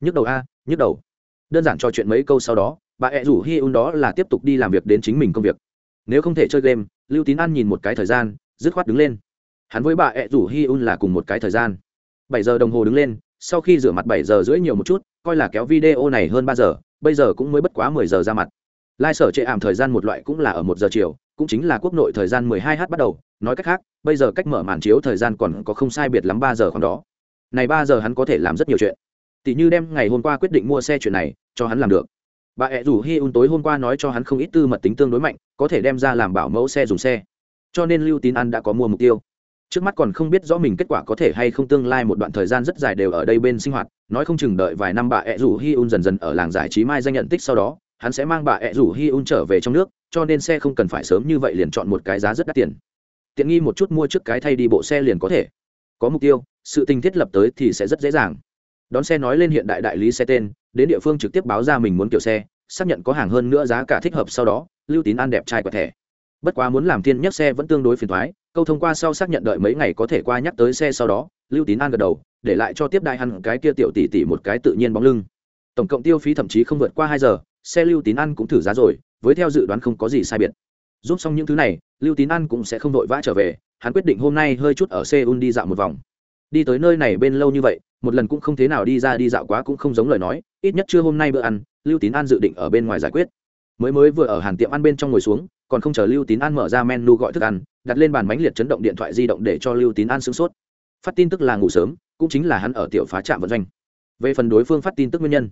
Nhức đầu a, nhức đầu. Đơn giản trò chuyện mấy câu sau đó, bà ẹ rủ hi un đó là tiếp tục đi làm việc đến chính mình công việc. Nếu không thể chơi game, lưu tín an nhìn một cái thời gian, dứt khoát đứng lên. Hắn với bà ẹ rủ hi un là cùng một cái thời gian. Bảy giờ đồng hồ đứng lên, sau khi rửa mặt bảy giờ rưỡi nhiều một chút, coi là kéo video này hơn ba giờ, bây giờ cũng mới bất quá mười giờ ra mặt. Lai sở chệ ảm thời gian một loại cũng là ở một giờ chiều, cũng chính là quốc nội thời gian mười hai h bắt đầu. Nói cách khác, bây giờ cách mở màn chiếu thời gian còn có không sai biệt lắm ba giờ khoảng đó này ba giờ hắn có thể làm rất nhiều chuyện. Tỷ như đem ngày hôm qua quyết định mua xe chuyện này, cho hắn làm được. Bà ẹ rủ hi un tối hôm qua nói cho hắn không ít tư mật tính tương đối mạnh, có thể đem ra làm bảo mẫu xe dùng xe. Cho nên lưu tín ăn đã có mua mục tiêu. Trước mắt còn không biết rõ mình kết quả có thể hay không tương lai một đoạn thời gian rất dài đều ở đây bên sinh hoạt, nói không chừng đợi vài năm bà ẹ rủ hi un dần dần ở làng giải trí mai danh nhận tích sau đó, hắn sẽ mang bà ẹ rủ hi un trở về trong nước, cho nên xe không cần phải sớm như vậy liền chọn một cái giá rất đắt tiền. Tiện nghi một chút mua trước cái thay đi bộ xe liền có thể có mục tiêu, sự tình thiết lập tới thì sẽ rất dễ dàng. Đón xe nói lên hiện đại đại lý xe tên, đến địa phương trực tiếp báo ra mình muốn kiểu xe, xác nhận có hàng hơn nữa giá cả thích hợp sau đó, lưu tín an đẹp trai quả thẻ. Bất quá muốn làm thiên nhất xe vẫn tương đối phiền thoái câu thông qua sau xác nhận đợi mấy ngày có thể qua nhắc tới xe sau đó, lưu tín an gật đầu, để lại cho tiếp đại hẳn cái kia tiểu tỷ tỷ một cái tự nhiên bóng lưng. Tổng cộng tiêu phí thậm chí không vượt qua hai giờ, xe lưu tín An cũng thử giá rồi, với theo dự đoán không có gì sai biệt. Giúp xong những thứ này, lưu tín An cũng sẽ không vội vã trở về hắn quyết định hôm nay hơi chút ở seoul đi dạo một vòng. Đi tới nơi này bên lâu như vậy, một lần cũng không thế nào đi ra đi dạo quá cũng không giống lời nói, ít nhất chưa hôm nay bữa ăn, lưu tín an dự định ở bên ngoài giải quyết. Mới mới vừa ở hàn tiệm ăn bên trong ngồi xuống, còn không chờ lưu tín an mở ra menu gọi thức ăn, đặt lên bàn bánh liệt chấn động điện thoại di động để cho lưu tín an sửng sốt. Phát tin tức là ngủ sớm, cũng chính là hắn ở tiểu phá trạm vận doanh. Về phần đối phương phát tin tức nguyên nhân,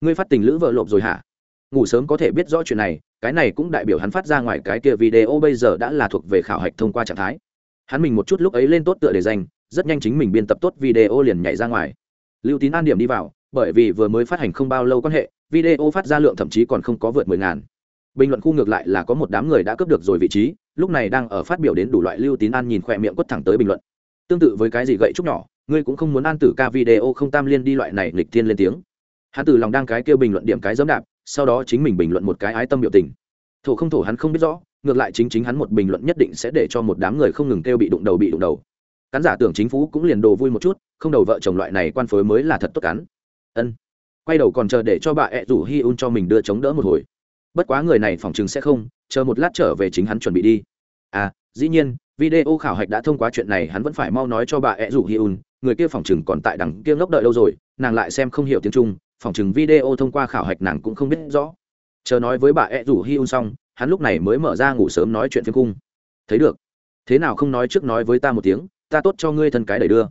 ngươi phát tình lữ vợ lộp rồi hả? Ngủ sớm có thể biết rõ chuyện này, cái này cũng đại biểu hắn phát ra ngoài cái kia video bây giờ đã là thuộc về khảo hạch thông qua trạng thái hắn mình một chút lúc ấy lên tốt tựa để dành rất nhanh chính mình biên tập tốt video liền nhảy ra ngoài. Lưu tín an điểm đi vào, bởi vì vừa mới phát hành không bao lâu quan hệ, video phát ra lượng thậm chí còn không có vượt mười ngàn. Bình luận khu ngược lại là có một đám người đã cướp được rồi vị trí, lúc này đang ở phát biểu đến đủ loại lưu tín an nhìn khỏe miệng quất thẳng tới bình luận. Tương tự với cái gì gậy trúc nhỏ, ngươi cũng không muốn an tử ca video không tam liên đi loại này lịch thiên lên tiếng. Hắn từ lòng đang cái kêu bình luận điểm cái dẫm đạp, sau đó chính mình bình luận một cái ái tâm biểu tình. Thổ không thổ hắn không biết rõ ngược lại chính chính hắn một bình luận nhất định sẽ để cho một đám người không ngừng kêu bị đụng đầu, bị đụng đầu. Cán giả tưởng chính phủ cũng liền đồ vui một chút, không đầu vợ chồng loại này quan phối mới là thật tốt cắn. Ân. Quay đầu còn chờ để cho bà ẹ rủ hi un cho mình đưa chống đỡ một hồi. Bất quá người này phòng chừng sẽ không, chờ một lát trở về chính hắn chuẩn bị đi. À dĩ nhiên, video khảo hạch đã thông qua chuyện này, hắn vẫn phải mau nói cho bà ẹ rủ hi un, người kia phòng chừng còn tại đằng kia ngốc đợi lâu rồi, nàng lại xem không hiểu tiếng trung phòng chừng video thông qua khảo hạch nàng cũng không biết rõ. Chờ nói với bà ẹ rủ hi un xong hắn lúc này mới mở ra ngủ sớm nói chuyện phim cung thấy được. Thế nào không nói trước nói với ta một tiếng, ta tốt cho ngươi thân cái đẩy đưa.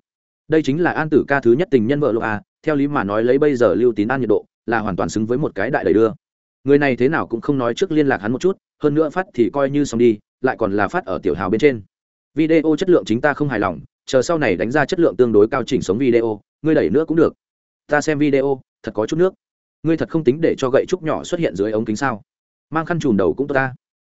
Đây chính là an tử ca thứ nhất tình nhân vợ lộ a, theo lý mà nói lấy bây giờ lưu tín an nhiệt độ, là hoàn toàn xứng với một cái đại đẩy đưa. Người này thế nào cũng không nói trước liên lạc hắn một chút, hơn nữa phát thì coi như xong đi, lại còn là phát ở tiểu hào bên trên. Video chất lượng chính ta không hài lòng, chờ sau này đánh ra chất lượng tương đối cao chỉnh sống video, ngươi đẩy nữa cũng được. Ta xem video, thật có chút nước. Ngươi thật không tính để cho gậy trúc nhỏ xuất hiện dưới ống kính sao? Mang khăn chùm đầu cũng tốt ta.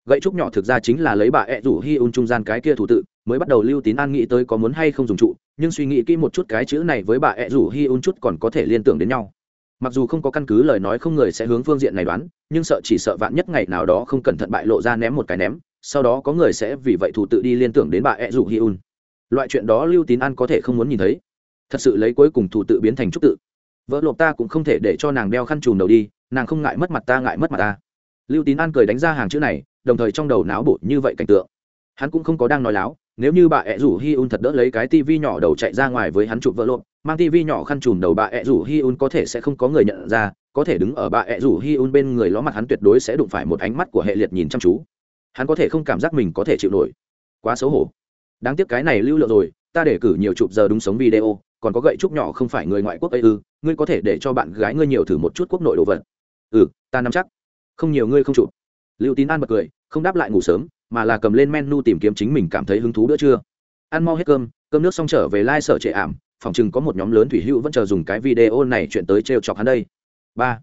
Gậy trúc nhỏ thực ra chính là lấy bà ẹ rủ hi un trung gian cái kia thủ tự, mới bắt đầu lưu tín an nghĩ tới có muốn hay không dùng trụ, nhưng suy nghĩ kỹ một chút cái chữ này với bà ẹ rủ hi un chút còn có thể liên tưởng đến nhau. Mặc dù không có căn cứ lời nói không người sẽ hướng phương diện này đoán, nhưng sợ chỉ sợ vạn nhất ngày nào đó không cẩn thận bại lộ ra ném một cái ném, sau đó có người sẽ vì vậy thủ tự đi liên tưởng đến bà ẹ rủ hi un. Loại chuyện đó lưu tín an có thể không muốn nhìn thấy. Thật sự lấy cuối cùng thủ tự biến thành trúc tự. Vợ lộp ta cũng không thể để cho nàng đeo khăn chùm đầu đi, nàng không ngại mất mặt ta ngại mất mặt ta lưu tín an cười đánh ra hàng chữ này, đồng thời trong đầu não bộ như vậy cảnh tượng. Hắn cũng không có đang nói láo, nếu như bà ẹ rủ hi un thật đỡ lấy cái tivi nhỏ đầu chạy ra ngoài với hắn chụp vỡ lộn mang tivi nhỏ khăn chùm đầu bà ẹ rủ hi un có thể sẽ không có người nhận ra, có thể đứng ở bà ẹ rủ hi un bên người ló mặt hắn tuyệt đối sẽ đụng phải một ánh mắt của hệ liệt nhìn chăm chú. Hắn có thể không cảm giác mình có thể chịu nổi. Quá xấu hổ. Đáng tiếc cái này lưu lượng rồi, ta để cử nhiều chụp giờ đúng sống video, còn có gậy trúc nhỏ không phải người ngoại quốc ấy ư, ngươi có thể để cho bạn gái ngươi nhiều thử một chút quốc nội đồ vật. Ừ ta nắm chắc không nhiều ngươi không chụp. Lưu tín an bật cười, không đáp lại ngủ sớm, mà là cầm lên menu tìm kiếm chính mình cảm thấy hứng thú bữa trưa. Ăn mau hết cơm cơm nước xong trở về lai、like、sở trệ ảm, phòng chừng có một nhóm lớn thủy hữu vẫn chờ dùng cái video này chuyện tới trêu chọc hắn đây. Ba,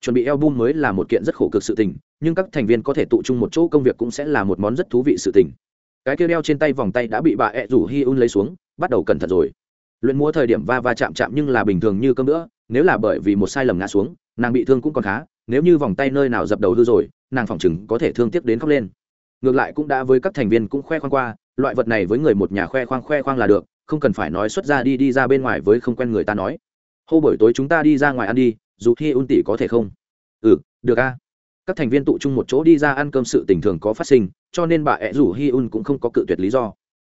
chuẩn bị album mới là một kiện rất khổ cực sự tình, nhưng các thành viên có thể tụ chung một chỗ công việc cũng sẽ là một món rất thú vị sự tình. Cái kia đeo trên tay vòng tay đã bị bà ẹ rủ hi un lấy xuống, bắt đầu cẩn thận rồi. Luyện múa thời điểm va va chạm chạm nhưng là bình thường như cơm nữa nếu là bởi vì một sai lầm ngã xuống, nàng bị thương cũng còn khá nếu như vòng tay nơi nào dập đầu hư rồi nàng phỏng chừng có thể thương tiếc đến khóc lên. Ngược lại cũng đã với các thành viên cũng khoe khoang qua loại vật này với người một nhà khoe khoang khoe khoang là được không cần phải nói xuất ra đi đi ra bên ngoài với không quen người ta nói. Hô buổi tối chúng ta đi ra ngoài ăn đi dù khi un tỷ có thể không? Ừ được a. Các thành viên tụ chung một chỗ đi ra ăn cơm sự tình thường có phát sinh cho nên bà ẹ rủ hi un cũng không có cự tuyệt lý do.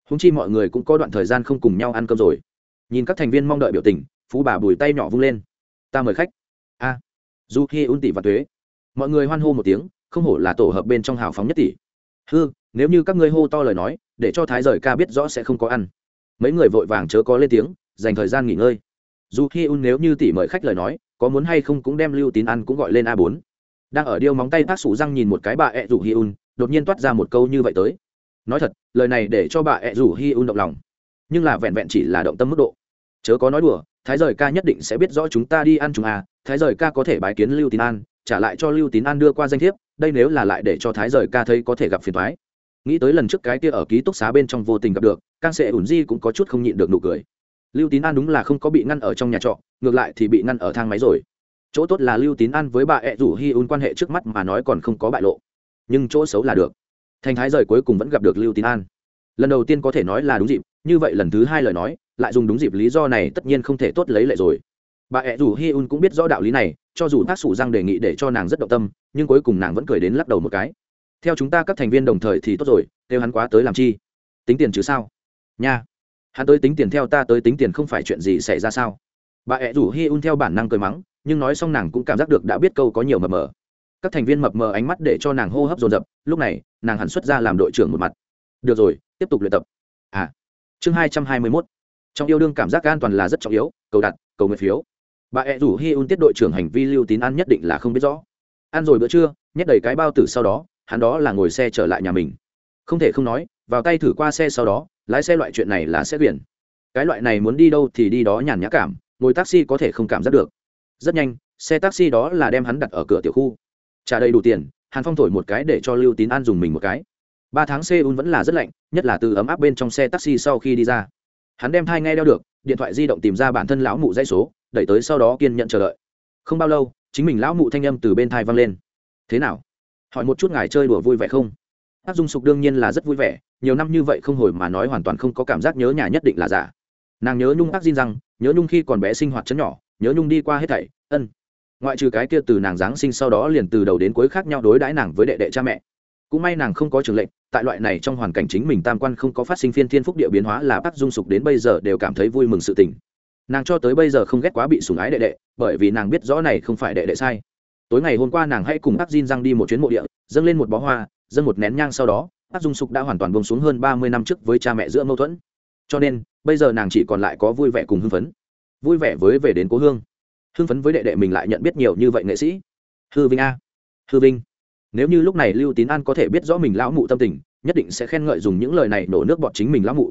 Húng chi mọi người cũng có đoạn thời gian không cùng nhau ăn cơm rồi. Nhìn các thành viên mong đợi biểu tình phú bà bùi tay nhỏ vung lên. Ta mời khách. A. à, du hi un tỷ và thuế mọi người hoan hô một tiếng, không hổ là tổ hợp bên trong hào phóng nhất tỷ. Hư, nếu như các ngươi hô to lời nói, để cho thái rời ca biết rõ sẽ không có ăn. Mấy người vội vàng chớ có lên tiếng, dành thời gian nghỉ ngơi. Dù khi un nếu như tỷ mời khách lời nói, có muốn hay không cũng đem lưu tín ăn cũng gọi lên a bốn. Đang ở điêu móng tay tác sủ răng nhìn một cái bà ẹ rủ hi un, đột nhiên toát ra một câu như vậy tới. Nói thật, lời này để cho bà ẹ rủ hi un động lòng, nhưng là vẹn vẹn chỉ là động tâm mức độ. Chớ có nói đùa thái rời ca nhất định sẽ biết rõ chúng ta đi ăn chúng à thái rời ca có thể bài kiến lưu tín an, trả lại cho lưu tín an đưa qua danh thiếp, đây nếu là lại để cho thái rời ca thấy có thể gặp phiền thoái nghĩ tới lần trước cái kia ở ký túc xá bên trong vô tình gặp được càng sẽ ủn di cũng có chút không nhịn được nụ cười. Lưu tín an đúng là không có bị ngăn ở trong nhà trọ, ngược lại thì bị ngăn ở thang máy rồi. Chỗ tốt là lưu tín an với bà ẹ rủ hi un quan hệ trước mắt mà nói còn không có bại lộ. Nhưng chỗ xấu là được. Thành thái rời cuối cùng vẫn gặp được lưu tín an. Lần đầu tiên có thể nói là đúng dịp như vậy lần thứ hai lời nói, lại dùng đúng dịp lý do này tất nhiên không thể tốt lấy lệ rồi. Bà ẹ rủ hi un cũng biết rõ đạo lý này, cho dù tác sủ răng đề nghị để cho nàng rất động tâm, nhưng cuối cùng nàng vẫn cười đến lắc đầu một cái. Theo chúng ta các thành viên đồng thời thì tốt rồi, kêu hắn quá tới làm chi? Tính tiền chứ sao? Nha. Hắn tới tính tiền theo ta tới tính tiền không phải chuyện gì xảy ra sao? Bà ẹ rủ hi un theo bản năng cười mắng, nhưng nói xong nàng cũng cảm giác được đã biết câu có nhiều mập mờ. Các thành viên mập mờ ánh mắt để cho nàng hô hấp dồn dập, lúc này, nàng hẳn xuất ra làm đội trưởng một mặt. Được rồi, tiếp tục luyện tập. À chương hai trăm hai mươi mốt. Trong yêu đương cảm giác an toàn là rất trọng yếu, cầu đặt, cầu nguyện phiếu. Bà ẹ rủ hi un tiết đội trưởng hành vi lưu tín ăn nhất định là không biết rõ. Ăn rồi bữa trưa, nhét đầy cái bao tử sau đó, hắn đó là ngồi xe trở lại nhà mình. Không thể không nói, vào tay thử qua xe sau đó, lái xe loại chuyện này là xét biển. Cái loại này muốn đi đâu thì đi đó nhàn nhã cảm, ngồi taxi có thể không cảm giác được. Rất nhanh, xe taxi đó là đem hắn đặt ở cửa tiểu khu. Trả đầy đủ tiền, hàn phong thổi một cái để cho lưu tín an dùng mình một cái ba tháng seoul vẫn là rất lạnh, nhất là từ ấm áp bên trong xe taxi sau khi đi ra. Hắn đem thai nghe đeo được, điện thoại di động tìm ra bản thân lão mụ dãy số, đẩy tới sau đó kiên nhận chờ đợi. Không bao lâu, chính mình lão mụ thanh âm từ bên thai vang lên. Thế nào? Hỏi một chút ngài chơi đùa vui vẻ không? Tác dung sục đương nhiên là rất vui vẻ, nhiều năm như vậy không hồi mà nói hoàn toàn không có cảm giác nhớ nhà nhất định là giả. Nàng nhớ nhung ác diên rằng nhớ nhung khi còn bé sinh hoạt chấn nhỏ, nhớ nhung đi qua hết thảy, ân. Ngoại trừ cái kia từ nàng giáng sinh sau đó liền từ đầu đến cuối khác nhau đối đãi nàng với đệ đệ cha mẹ cũng may nàng không có trường lệnh, tại loại này trong hoàn cảnh chính mình tam quan không có phát sinh phiên thiên phúc địa biến hóa là bác dung sục đến bây giờ đều cảm thấy vui mừng sự tình. Nàng cho tới bây giờ không ghét quá bị sủng ái đệ đệ, bởi vì nàng biết rõ này không phải đệ đệ sai. Tối ngày hôm qua nàng hãy cùng bác Jin răng đi một chuyến mộ địa, dâng lên một bó hoa, dâng một nén nhang sau đó bác dung sục đã hoàn toàn bông xuống hơn ba mươi năm trước với cha mẹ giữa mâu thuẫn. Cho nên, bây giờ nàng chỉ còn lại có vui vẻ cùng hưng phấn. Vui vẻ với về đến cố hương. Hưng phấn với đệ đệ mình lại nhận biết nhiều như vậy nghệ sĩ. Hư vinh a. Hư vinh nếu như lúc này lưu tín an có thể biết rõ mình lão mụ tâm tình, nhất định sẽ khen ngợi dùng những lời này nổ nước bọt chính mình lão mụ.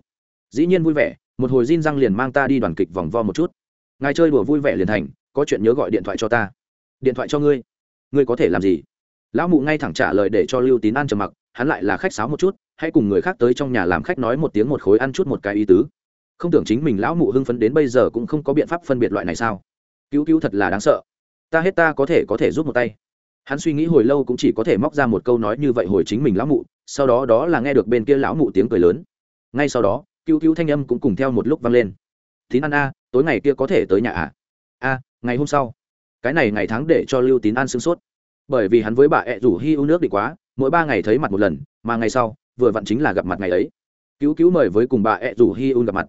Dĩ nhiên vui vẻ, một hồi Jin răng liền mang ta đi đoàn kịch vòng vo một chút. Ngài chơi đùa vui vẻ liền thành, có chuyện nhớ gọi điện thoại cho ta. Điện thoại cho ngươi. Ngươi có thể làm gì? Lão mụ ngay thẳng trả lời để cho lưu tín an trầm mặc, hắn lại là khách sáo một chút, hãy cùng người khác tới trong nhà làm khách nói một tiếng một khối ăn chút một cái ý tứ. Không tưởng chính mình lão mụ hưng phấn đến bây giờ cũng không có biện pháp phân biệt loại này sao? Cứu cứu thật là đáng sợ. Ta hết ta có thể có thể giúp một tay hắn suy nghĩ hồi lâu cũng chỉ có thể móc ra một câu nói như vậy hồi chính mình lão mụ, sau đó đó là nghe được bên kia lão mụ tiếng cười lớn. Ngay sau đó, cứu cứu thanh âm cũng cùng theo một lúc vang lên. Tín ăn a, tối ngày kia có thể tới nhà à? A, ngày hôm sau. Cái này ngày tháng để cho lưu tín an sương sốt. Bởi vì hắn với bà ẹ rủ hi ưu nước đi quá, mỗi ba ngày thấy mặt một lần, mà ngày sau, vừa vặn chính là gặp mặt ngày ấy. Cứu cứu mời với cùng bà ẹ rủ hi ưu gặp mặt.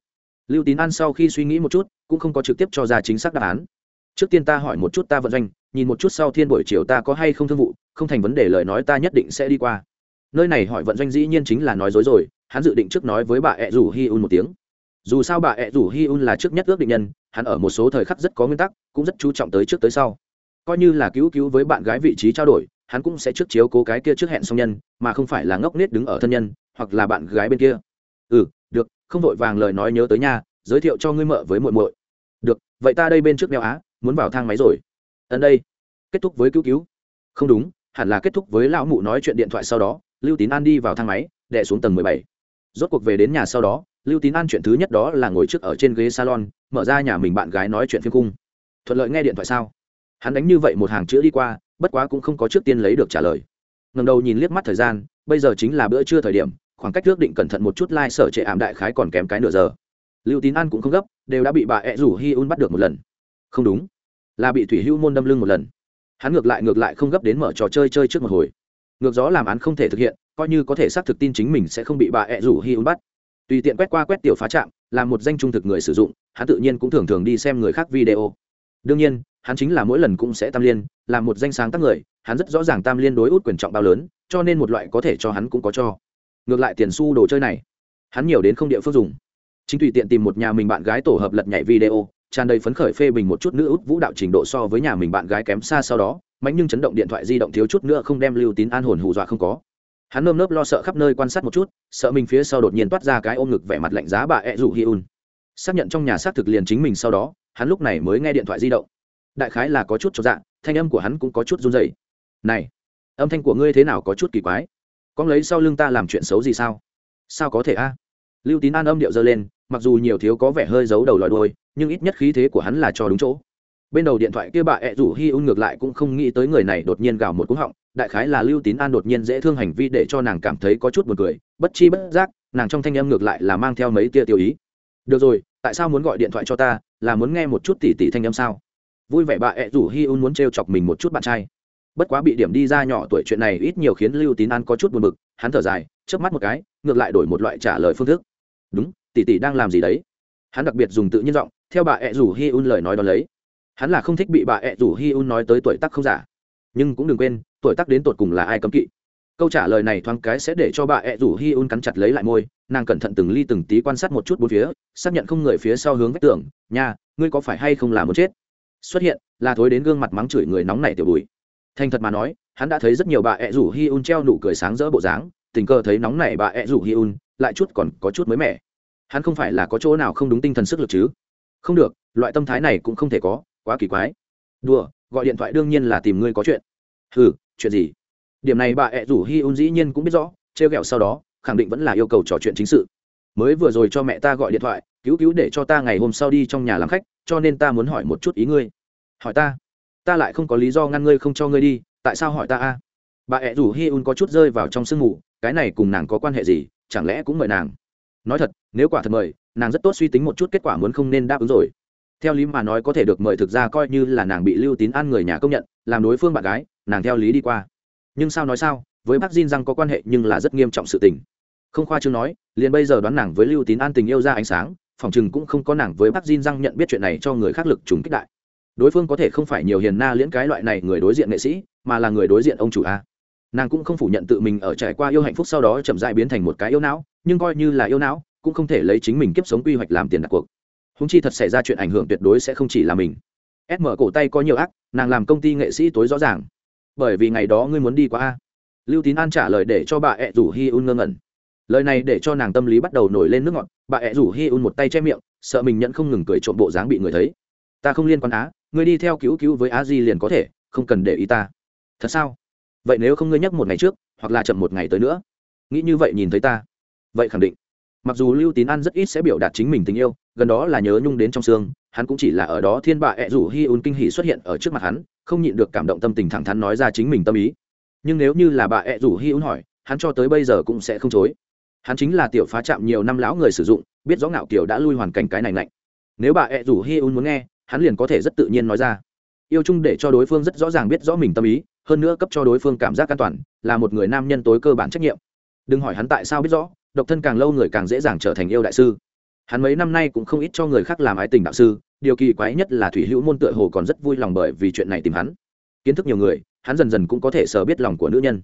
Lưu tín an sau khi suy nghĩ một chút, cũng không có trực tiếp cho ra chính xác đáp án. Trước tiên ta hỏi một chút ta vận doanh nhìn một chút sau thiên buổi chiều ta có hay không thương vụ, không thành vấn đề lời nói ta nhất định sẽ đi qua. Nơi này hỏi vận doanh dĩ nhiên chính là nói dối rồi, hắn dự định trước nói với bà ẹ rủ hi un một tiếng. Dù sao bà ẹ rủ hi un là trước nhất ước định nhân, hắn ở một số thời khắc rất có nguyên tắc, cũng rất chú trọng tới trước tới sau. Coi như là cứu cứu với bạn gái vị trí trao đổi, hắn cũng sẽ trước chiếu cố cái kia trước hẹn song nhân, mà không phải là ngốc nết đứng ở thân nhân, hoặc là bạn gái bên kia. Ừ được, không vội vàng lời nói nhớ tới nhà giới thiệu cho ngươi mợ với muội muội. Được, vậy ta đây bên trước đeo á, muốn vào thang máy rồi ẩn đây. Kết thúc với cứu cứu. Không đúng, hẳn là kết thúc với lão mụ nói chuyện điện thoại sau đó, lưu tín an đi vào thang máy đẻ xuống tầng mười bảy. Rốt cuộc về đến nhà sau đó, lưu tín an chuyện thứ nhất đó là ngồi trước ở trên ghế salon, mở ra nhà mình bạn gái nói chuyện phim cung. Thuận lợi nghe điện thoại sao? Hắn đánh như vậy một hàng chữ đi qua, bất quá cũng không có trước tiên lấy được trả lời. Ngầm đầu nhìn liếc mắt thời gian, bây giờ chính là bữa trưa thời điểm, khoảng cách ước định cẩn thận một chút lai、like、sở trệ ảm đại khái còn kém cái nửa giờ. Lưu tín an cũng không gấp, đều đã bị bà ẹ rủ hi un bắt được một lần. Không đúng là bị thủy hữu môn đâm lưng một lần. Hắn ngược lại ngược lại không gấp đến mở trò chơi chơi trước một hồi. Ngược gió làm án không thể thực hiện, coi như có thể xác thực tin chính mình sẽ không bị bà ẹ rủ hi un bắt. Tùy tiện quét qua quét tiểu phá trạm làm một danh trung thực người sử dụng, hắn tự nhiên cũng thường thường đi xem người khác video. Đương nhiên, hắn chính là mỗi lần cũng sẽ tam liên làm một danh sáng tác người, hắn rất rõ ràng tam liên đối út quyền trọng bao lớn, cho nên một loại có thể cho hắn cũng có cho. Ngược lại tiền xu đồ chơi này, hắn nhiều đến không địa phương dùng. Chính tùy tiện tìm một nhà mình bạn gái tổ hợp lật nhảy video tràn đầy phấn khởi phê bình một chút nữ út vũ đạo trình độ so với nhà mình bạn gái kém xa sau đó, mạnh nhưng chấn động điện thoại di động thiếu chút nữa không đem lưu tín an hồn hù dọa không có. Hắn nơm nớp lo sợ khắp nơi quan sát một chút, sợ mình phía sau đột nhiên toát ra cái ôm ngực vẻ mặt lạnh giá bà ẹ rủ hi un. Xác nhận trong nhà xác thực liền chính mình sau đó, hắn lúc này mới nghe điện thoại di động. Đại khái là có chút cho dạng thanh âm của hắn cũng có chút run dày này, âm thanh của ngươi thế nào có chút kỳ quái? Con lấy sau lưng ta làm chuyện xấu gì sao? Sao có thể a? Lưu tín an âm điệu dơ lên, mặc dù nhiều thiếu có vẻ hơi giấu đầu lòi đôi nhưng ít nhất khí thế của hắn là cho đúng chỗ. Bên đầu điện thoại kia bà ẹ rủ hi un ngược lại cũng không nghĩ tới người này đột nhiên gào một cú họng, đại khái là lưu tín an đột nhiên dễ thương hành vi để cho nàng cảm thấy có chút b u ồ n cười, bất chi bất giác, nàng trong thanh âm ngược lại là mang theo mấy tia tiêu ý. Được rồi, tại sao muốn gọi điện thoại cho ta, là muốn nghe một chút tỉ tỉ thanh âm sao? Vui vẻ bà ẹ rủ hi un muốn t chọc mình một chút bạn trai. Bất quá bị điểm đi ra nhỏ tuổi chuyện này ít nhiều khiến lưu tín an có chút buồn b ự c hắn thở dài, chớp mắt một cái, ngược lại đổi một loại trả lời phương thức. Đúng, tỉ tỉ đang làm gì đấy? Hắn đặc biệt dùng tự nhiên giọng theo bà ẹ rủ hi un lời nói đ ó lấy, hắn là không thích bị bà ẹ rủ hi un nói tới tuổi tác không giả. Nhưng cũng đừng quên, tuổi tác đến tột cùng là ai cấm kỵ. Câu trả lời này thoáng cái sẽ để cho bà ẹ rủ hi un cắn chặt lấy lại môi, nàng cẩn thận từng ly từng tí quan sát một chút bốn phía, xác nhận không người phía sau hướng vách tường nhà ngươi có phải hay không là muốn chết? Xuất hiện, là thối đến gương mặt mắng chửi người nóng này tiểu bùi. Thành thật mà nói, hắn đã thấy rất nhiều bà ẹ rủ hi un treo nụ cười sáng rỡ bộ dáng, tình cờ thấy nóng này bà ẹ rủ hi un, lại chút còn có chút mới mẻ. Hắn không phải là có chỗ nào không đúng tinh thần sức lực chứ? Không được, loại tâm thái này cũng không thể có, quá kỳ quái. Đùa, gọi điện thoại đương nhiên là tìm ngươi có chuyện. Ừ chuyện gì? Điểm này bà ẹ rủ hi un dĩ nhiên cũng biết rõ, trêu ghẹo sau đó, khẳng định vẫn là yêu cầu trò chuyện chính sự. Mới vừa rồi cho mẹ ta gọi điện thoại, cứu cứu để cho ta ngày hôm sau đi trong nhà làm khách, cho nên ta muốn hỏi một chút ý ngươi. Hỏi ta? Ta lại không có lý do ngăn ngươi không cho ngươi đi, tại sao hỏi ta a? Bà ẹ rủ hi un có chút rơi vào trong sương mù, cái này cùng nàng có quan hệ gì, chẳng lẽ cũng mời nàng? Nói thật, nếu quả thật mời nàng rất tốt suy tính một chút kết quả muốn không nên đáp ứng rồi. Theo lý mà nói có thể được mời thực ra coi như là nàng bị lưu tín An người nhà công nhận, làm đối phương bạn gái, nàng theo lý đi qua. Nhưng sao nói sao, với bác Jin rằng có quan hệ nhưng là rất nghiêm trọng sự tình. Không khoa chương nói, liền bây giờ đoán nàng với lưu tín an tình yêu ra ánh sáng, phòng chừng cũng không có nàng với bác Jin rằng nhận biết chuyện này cho người khác lực trùng kích đại. Đối phương có thể không phải nhiều hiền na liễn cái loại này người đối diện nghệ sĩ, mà là người đối diện ông chủ a. Nàng cũng không phủ nhận tự mình ở trải qua yêu hạnh phúc sau đó chậm dại biến thành một cái yêu não, nhưng coi như là yêu não cũng không thể lấy chính mình kiếp sống quy hoạch làm tiền đặt cuộc. Húng chi thật xảy ra chuyện ảnh hưởng tuyệt đối sẽ không chỉ là mình. S mở cổ tay có nhiều ác, nàng làm công ty nghệ sĩ tối rõ ràng. Bởi vì ngày đó ngươi muốn đi qua a. Lưu tín an trả lời để cho bà ẹ rủ hi un ngơ ngẩn. Lời này để cho nàng tâm lý bắt đầu nổi lên nước ngọt, bà ẹ rủ hi un một tay che miệng, sợ mình nhận không ngừng cười trộm bộ dáng bị người thấy. Ta không liên quan á, ngươi đi theo cứu cứu với á di liền có thể, không cần để ý ta. Thật sao? Vậy nếu không ngươi nhắc một ngày trước, hoặc là chậm một ngày tới nữa? Nghĩ như vậy nhìn thấy ta. Vậy khẳng định mặc dù lưu tín an rất ít sẽ biểu đạt chính mình tình yêu, gần đó là nhớ nhung đến trong xương, hắn cũng chỉ là ở đó thiên bạ ẹ rủ hi un kinh hỉ xuất hiện ở trước mặt hắn, không nhịn được cảm động tâm tình thẳng thắn nói ra chính mình tâm ý. Nhưng nếu như là bà ẹ rủ hi un hỏi, hắn cho tới bây giờ cũng sẽ không chối. Hắn chính là tiểu phá chạm nhiều năm lão người sử dụng, biết rõ ngạo kiểu đã lui hoàn cảnh cái này lạnh nếu bà ẹ rủ hi un muốn nghe, hắn liền có thể rất tự nhiên nói ra. Yêu chung để cho đối phương rất rõ ràng biết rõ mình tâm ý, hơn nữa cấp cho đối phương cảm giác an toàn, là một người nam nhân tối cơ bản trách nhiệm. Đừng hỏi hắn tại sao biết rõ độc thân càng lâu người càng dễ dàng trở thành yêu đại sư. Hắn mấy năm nay cũng không ít cho người khác làm ái tình đạo sư, điều kỳ quái nhất là thủy hữu môn tựa hồ còn rất vui lòng bởi vì chuyện này tìm hắn. Kiến thức nhiều người, hắn dần dần cũng có thể sờ biết lòng của nữ nhân.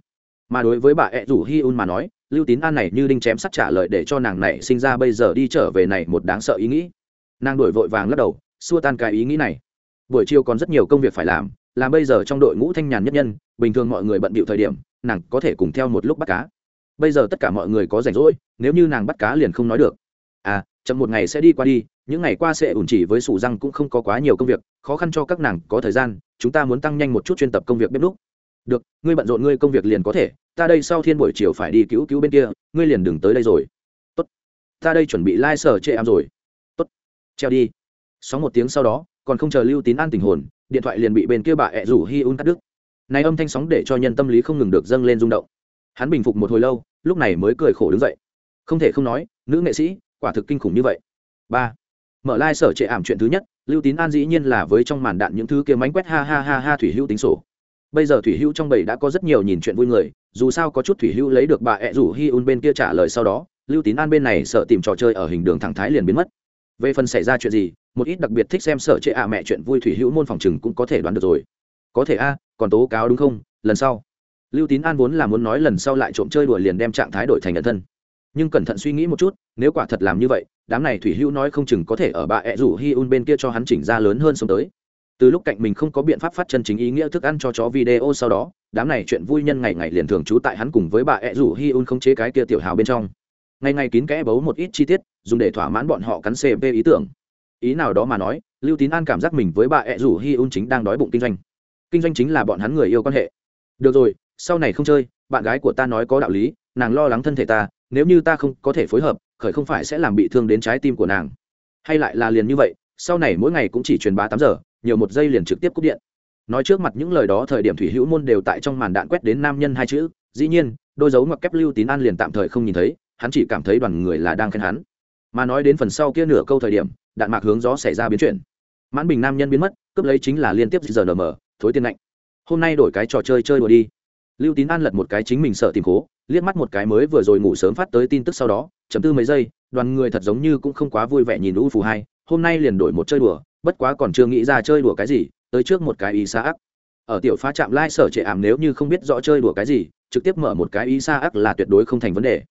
Mà đối với bà ẹ rủ hi un mà nói, lưu tín an này như đinh chém sắt trả lời để cho nàng này sinh ra bây giờ đi trở về này một đáng sợ ý nghĩ. Nàng đổi vội vàng lắc đầu, xua tan cái ý nghĩ này. Buổi chiều còn rất nhiều công việc phải làm làm bây giờ trong đội ngũ thanh nhàn nhất nhân, bình thường mọi người bận bịu thời điểm, nàng có thể cùng theo một lúc bắt cá bây giờ tất cả mọi người có rảnh rỗi, nếu như nàng bắt cá liền không nói được. À chậm một ngày sẽ đi qua đi, những ngày qua sẽ ủn chỉ với sủ răng cũng không có quá nhiều công việc, khó khăn cho các nàng có thời gian, chúng ta muốn tăng nhanh một chút chuyên tập công việc bếp núc. được, ngươi bận rộn ngươi công việc liền có thể, ta đây sau thiên buổi chiều phải đi cứu cứu bên kia, ngươi liền đừng tới đây rồi. Tốt. Ta đây chuẩn bị lai、like、sở chệ em rồi. Tốt. Treo đi. Sóng một tiếng sau đó, còn không chờ lưu tín an tình hồn, điện thoại liền bị bên kia bà ẹ rủ hi un cắt đứt. Này âm thanh sóng để cho nhân tâm lý không ngừng được dâng lên rung động hắn bình phục một hồi lâu, lúc này mới cười khổ đứng dậy. Không thể không nói, nữ nghệ sĩ, quả thực kinh khủng như vậy. Ba. Mở lai、like、sở trệ ảm chuyện thứ nhất, lưu tín an dĩ nhiên là với trong màn đạn những thứ kia mánh quét ha ha ha ha thủy hữu tính sổ. Bây giờ thủy hữu trong bầy đã có rất nhiều nhìn chuyện vui người, dù sao có chút thủy hữu lấy được bà ẹ rủ hi un bên kia trả lời sau đó, lưu tín an bên này sợ tìm trò chơi ở hình đường thẳng thái liền biến mất. Về phần xảy ra chuyện gì, một ít đặc biệt thích xem sở trệ ạ mẹ chuyện vui thủy hữu môn phòng chừng cũng có thể đoán được rồi. Có thể a, còn tố cáo đúng không? Lần sau lưu tín an vốn là muốn nói lần sau lại trộm chơi đùa liền đem trạng thái đổi thành ẩn thân. Nhưng cẩn thận suy nghĩ một chút, nếu quả thật làm như vậy, đám này thủy hữu nói không chừng có thể ở bà ẹ rủ hi un bên kia cho hắn chỉnh ra lớn hơn sống tới. Từ lúc cạnh mình không có biện pháp phát chân chính ý nghĩa thức ăn cho chó video sau đó, đám này chuyện vui nhân ngày ngày liền thường trú tại hắn cùng với bà ẹ rủ hi un không chế cái kia tiểu hào bên trong. Ngày ngày kín kẽ bấu một ít chi tiết, dùng để thỏa mãn bọn họ cắn cp ý tưởng. Ý nào đó mà nói, lưu tín an cảm giác mình với bà ẹ rủ hi un chính đang đói bụng kinh doanh. Kinh doanh chính là bọn hắn người yêu quan hệ. Được rồi sau này không chơi, bạn gái của ta nói có đạo lý, nàng lo lắng thân thể ta, nếu như ta không có thể phối hợp, khởi không phải sẽ làm bị thương đến trái tim của nàng. Hay lại là liền như vậy, sau này mỗi ngày cũng chỉ truyền bá tám giờ, nhiều một giây liền trực tiếp cúp điện. Nói trước mặt những lời đó thời điểm thủy hữu môn đều tại trong màn đạn quét đến nam nhân hai chữ, dĩ nhiên, đôi dấu ngoặc kép lưu tín an liền tạm thời không nhìn thấy, hắn chỉ cảm thấy đoàn người là đang khen hắn. Mà nói đến phần sau kia nửa câu thời điểm, đạn mạc hướng gió xảy ra biến chuyển. Mãn bình nam nhân biến mất, cướp lấy chính là liên tiếp giờ nm thối tiên lạnh hôm nay đổi cái trò chơi chơi đùa đi lưu tín an lật một cái chính mình sợ tìm cố liếc mắt một cái mới vừa rồi ngủ sớm phát tới tin tức sau đó, chấm tư mấy giây, đoàn người thật giống như cũng không quá vui vẻ nhìn u phù hai, hôm nay liền đổi một chơi đùa, bất quá còn chưa nghĩ ra chơi đùa cái gì, tới trước một cái ý xa ác ở tiểu phá trạm lai sở trệ ảm nếu như không biết rõ chơi đùa cái gì, trực tiếp mở một cái ý xa ác là tuyệt đối không thành vấn đề.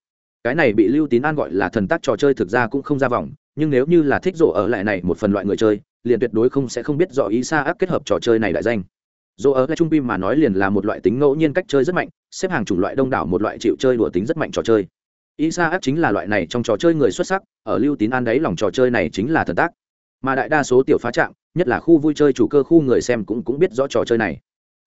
Cái này bị lưu tín an gọi là thần tác trò chơi thực ra cũng không ra vòng, nhưng nếu như là thích rộ ở lại này một phần loại người chơi, liền tuyệt đối không sẽ không biết rõ ý xa ác kết hợp trò chơi này đại danh dỗ ở lại trung pi mà nói liền là một loại tính ngẫu nhiên cách chơi rất mạnh, xếp hàng chủng loại đông đảo một loại chịu chơi đùa tính rất mạnh trò chơi. Ý xa ác chính là loại này trong trò chơi người xuất sắc, ở lưu tín an đấy lòng trò chơi này chính là thần tác. Mà đại đa số tiểu phá trạm nhất là khu vui chơi chủ cơ khu người xem cũng cũng biết rõ trò chơi này.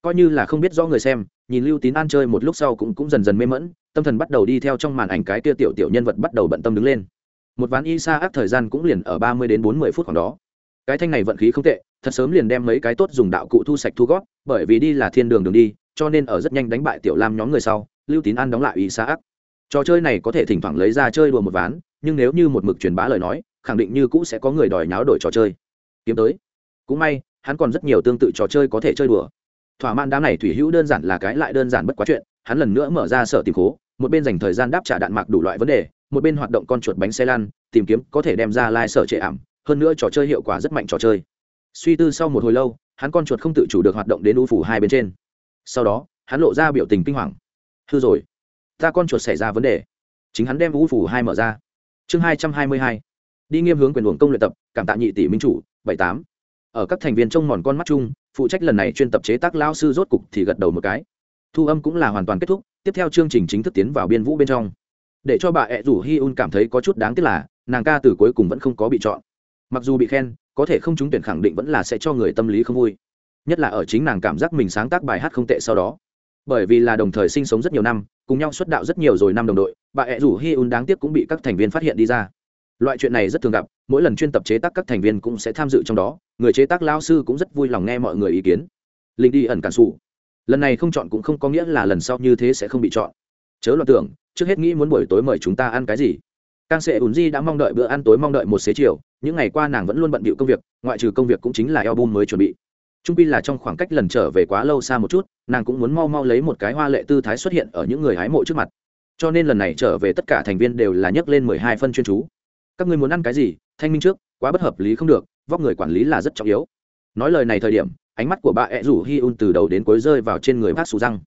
Coi như là không biết rõ người xem, nhìn lưu tín an chơi một lúc sau cũng cũng dần dần mê mẫn tâm thần bắt đầu đi theo trong màn ảnh cái kia tiểu tiểu nhân vật bắt đầu bận tâm đứng lên. Một ván y sa áp thời gian cũng liền ở ba mươi đến bốn mươi phút khoảng đó. Cái thanh này vận khí không tệ, thật sớm liền đem mấy cái tốt dùng đạo cụ thu sạch thu gót bởi vì đi là thiên đường đường đi, cho nên ở rất nhanh đánh bại tiểu lam nhóm người sau, lưu tín an đóng lại ý sa ác. Trò chơi này có thể thỉnh thoảng lấy ra chơi đùa một ván, nhưng nếu như một mực truyền bá lời nói, khẳng định như cũ sẽ có người đòi nháo đổi trò chơi. Kiếm tới. Cũng may, hắn còn rất nhiều tương tự trò chơi có thể chơi đùa. Thỏa mãn đám này thủy hữu đơn giản là cái lại đơn giản bất quá chuyện, hắn lần nữa mở ra sở tìm cố một bên dành thời gian đáp trả đạn mạc đủ loại vấn đề, một bên hoạt động con chuột bánh xe lăn, tìm kiếm có thể đem ra lai、like、sở trệ ảm, hơn nữa trò chơi hiệu quả rất mạnh trò chơi. Suy tư sau một hồi lâu hắn con chuột không tự chủ được hoạt động đến u phủ hai bên trên. Sau đó, hắn lộ ra biểu tình kinh hoàng. Hư rồi, ta con chuột xảy ra vấn đề. Chính hắn đem u phủ hai mở ra. Chương hai trăm hai mươi hai. Đi nghiêm hướng quyền luồng công luyện tập, cảm tạ nhị tỷ minh chủ, bảy tám. Ở các thành viên trông mòn con mắt chung, phụ trách lần này chuyên tập chế tác lao sư rốt cục thì gật đầu một cái. Thu âm cũng là hoàn toàn kết thúc, tiếp theo chương trình chính thức tiến vào biên vũ bên trong. Để cho bà ẹ rủ hi un cảm thấy có chút đáng tiếc là, nàng ca từ cuối cùng vẫn không có bị chọn. Mặc dù bị khen có thể không trúng tuyển khẳng định vẫn là sẽ cho người tâm lý không vui. Nhất là ở chính nàng cảm giác mình sáng tác bài hát không tệ sau đó. Bởi vì là đồng thời sinh sống rất nhiều năm, cùng nhau xuất đạo rất nhiều rồi năm đồng đội, bà ẹ rủ hi un đáng tiếc cũng bị các thành viên phát hiện đi ra. Loại chuyện này rất thường gặp, mỗi lần chuyên tập chế tác các thành viên cũng sẽ tham dự trong đó, người chế tác lao sư cũng rất vui lòng nghe mọi người ý kiến. Linh đi ẩn cản xù lần này không chọn cũng không có nghĩa là lần sau như thế sẽ không bị chọn. Chớ loạn tưởng, trước hết nghĩ muốn buổi tối mời chúng ta ăn cái gì càng sệ ùn di đã mong đợi bữa ăn tối mong đợi một xế chiều, những ngày qua nàng vẫn luôn bận bịu công việc, ngoại trừ công việc cũng chính là album mới chuẩn bị. Trung pi là trong khoảng cách lần trở về quá lâu xa một chút, nàng cũng muốn mau mau lấy một cái hoa lệ tư thái xuất hiện ở những người hái mộ trước mặt. Cho nên lần này trở về tất cả thành viên đều là nhấc lên mười hai phân chuyên chú. Các ngươi muốn ăn cái gì? Thanh minh trước, quá bất hợp lý không được, vóc người quản lý là rất trọng yếu. Nói lời này thời điểm, ánh mắt của bà ẹ rủ hi un từ đầu đến cuối rơi vào trên người bác sù răng.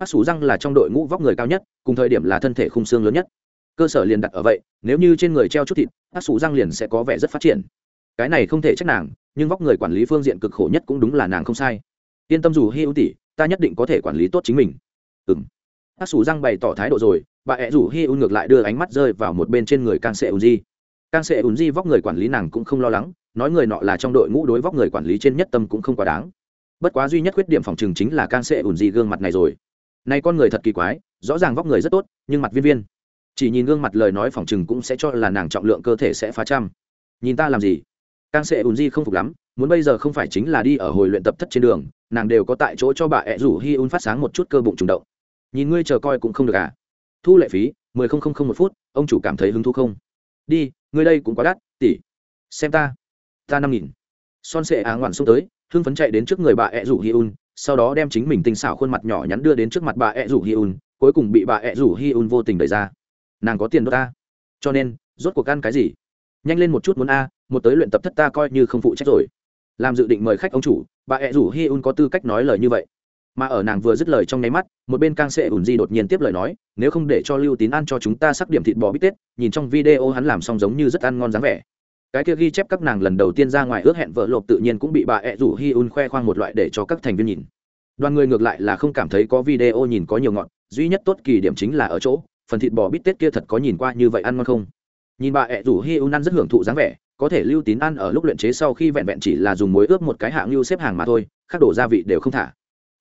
Bác sù răng là trong đội ngũ vóc người cao nhất, cùng thời điểm là thân thể khung xương lớn nhất cơ sở liền đặt ở vậy, nếu như trên người treo chút thịt bác sù răng liền sẽ có vẻ rất phát triển. Cái này không thể trách nàng, nhưng vóc người quản lý phương diện cực khổ nhất cũng đúng là nàng không sai. Yên tâm dù hy ưu tỷ, ta nhất định có thể quản lý tốt chính mình. Ừ m bác sù răng bày tỏ thái độ rồi, bà ẹ rủ hy ưu ngược lại đưa ánh mắt rơi vào một bên trên người càng sệ ùn di. Càng sệ ùn di vóc người quản lý nàng cũng không lo lắng, nói người nọ là trong đội ngũ đối vóc người quản lý trên nhất tâm cũng không quá đáng. Bất quá duy nhất khuyết điểm phòng trừng chính là càng sệ ùn di gương mặt này rồi. Nay con người thật kỳ quái, rõ ràng vóc người rất tốt, nhưng mặt viên viên chỉ nhìn gương mặt lời nói phỏng chừng cũng sẽ cho là nàng trọng lượng cơ thể sẽ phá trăm. Nhìn ta làm gì? Càng sẽ ùn di không phục lắm, muốn bây giờ không phải chính là đi ở hồi luyện tập thất trên đường, nàng đều có tại chỗ cho bà ẹ rủ hi un phát sáng một chút cơ bụng trùng động. Nhìn ngươi chờ coi cũng không được à? Thu lệ phí, mười không không không một phút, ông chủ cảm thấy hứng thú không? Đi, ngươi đây cũng quá đắt, tỷ. Xem ta. Ta năm nghìn. Son sệ á ngoản xông tới, hưng phấn chạy đến trước người bà ẹ rủ hi un, sau đó đem chính mình tinh xảo khuôn mặt nhỏ nhắn đưa đến trước mặt bà ẹ rủ hi un, cuối cùng bị bà ẹ rủ hi un vô tình đẩy ra nàng có tiền đốt ta. Cho nên, rốt cuộc ăn cái gì? Nhanh lên một chút muốn a, một tới luyện tập thất ta coi như không phụ trách rồi. Làm dự định mời khách ông chủ, bà ẹ rủ hi un có tư cách nói lời như vậy. Mà ở nàng vừa dứt lời trong nháy mắt, một bên càng sẽ ủn di đột nhiên tiếp lời nói, nếu không để cho lưu tín ăn cho chúng ta sắc điểm thịt bò bít tết, nhìn trong video hắn làm xong giống như rất ăn ngon dáng vẻ. Cái kia ghi chép các nàng lần đầu tiên ra ngoài ước hẹn vợ lộp tự nhiên cũng bị bà ẹ rủ hi un khoe khoang một loại để cho các thành viên nhìn. Đoàn người ngược lại là không cảm thấy có video nhìn có nhiều ngọn, duy nhất tốt kỳ điểm chính là ở chỗ phần thịt bò bít tết kia thật có nhìn qua như vậy ăn ngon không? Nhìn bà ẹ rủ hi un ăn rất hưởng thụ dáng vẻ, có thể lưu tín ăn ở lúc luyện chế sau khi vẹn vẹn chỉ là dùng muối ướp một cái hạng lưu xếp hàng mà thôi các đổ gia vị đều không thả.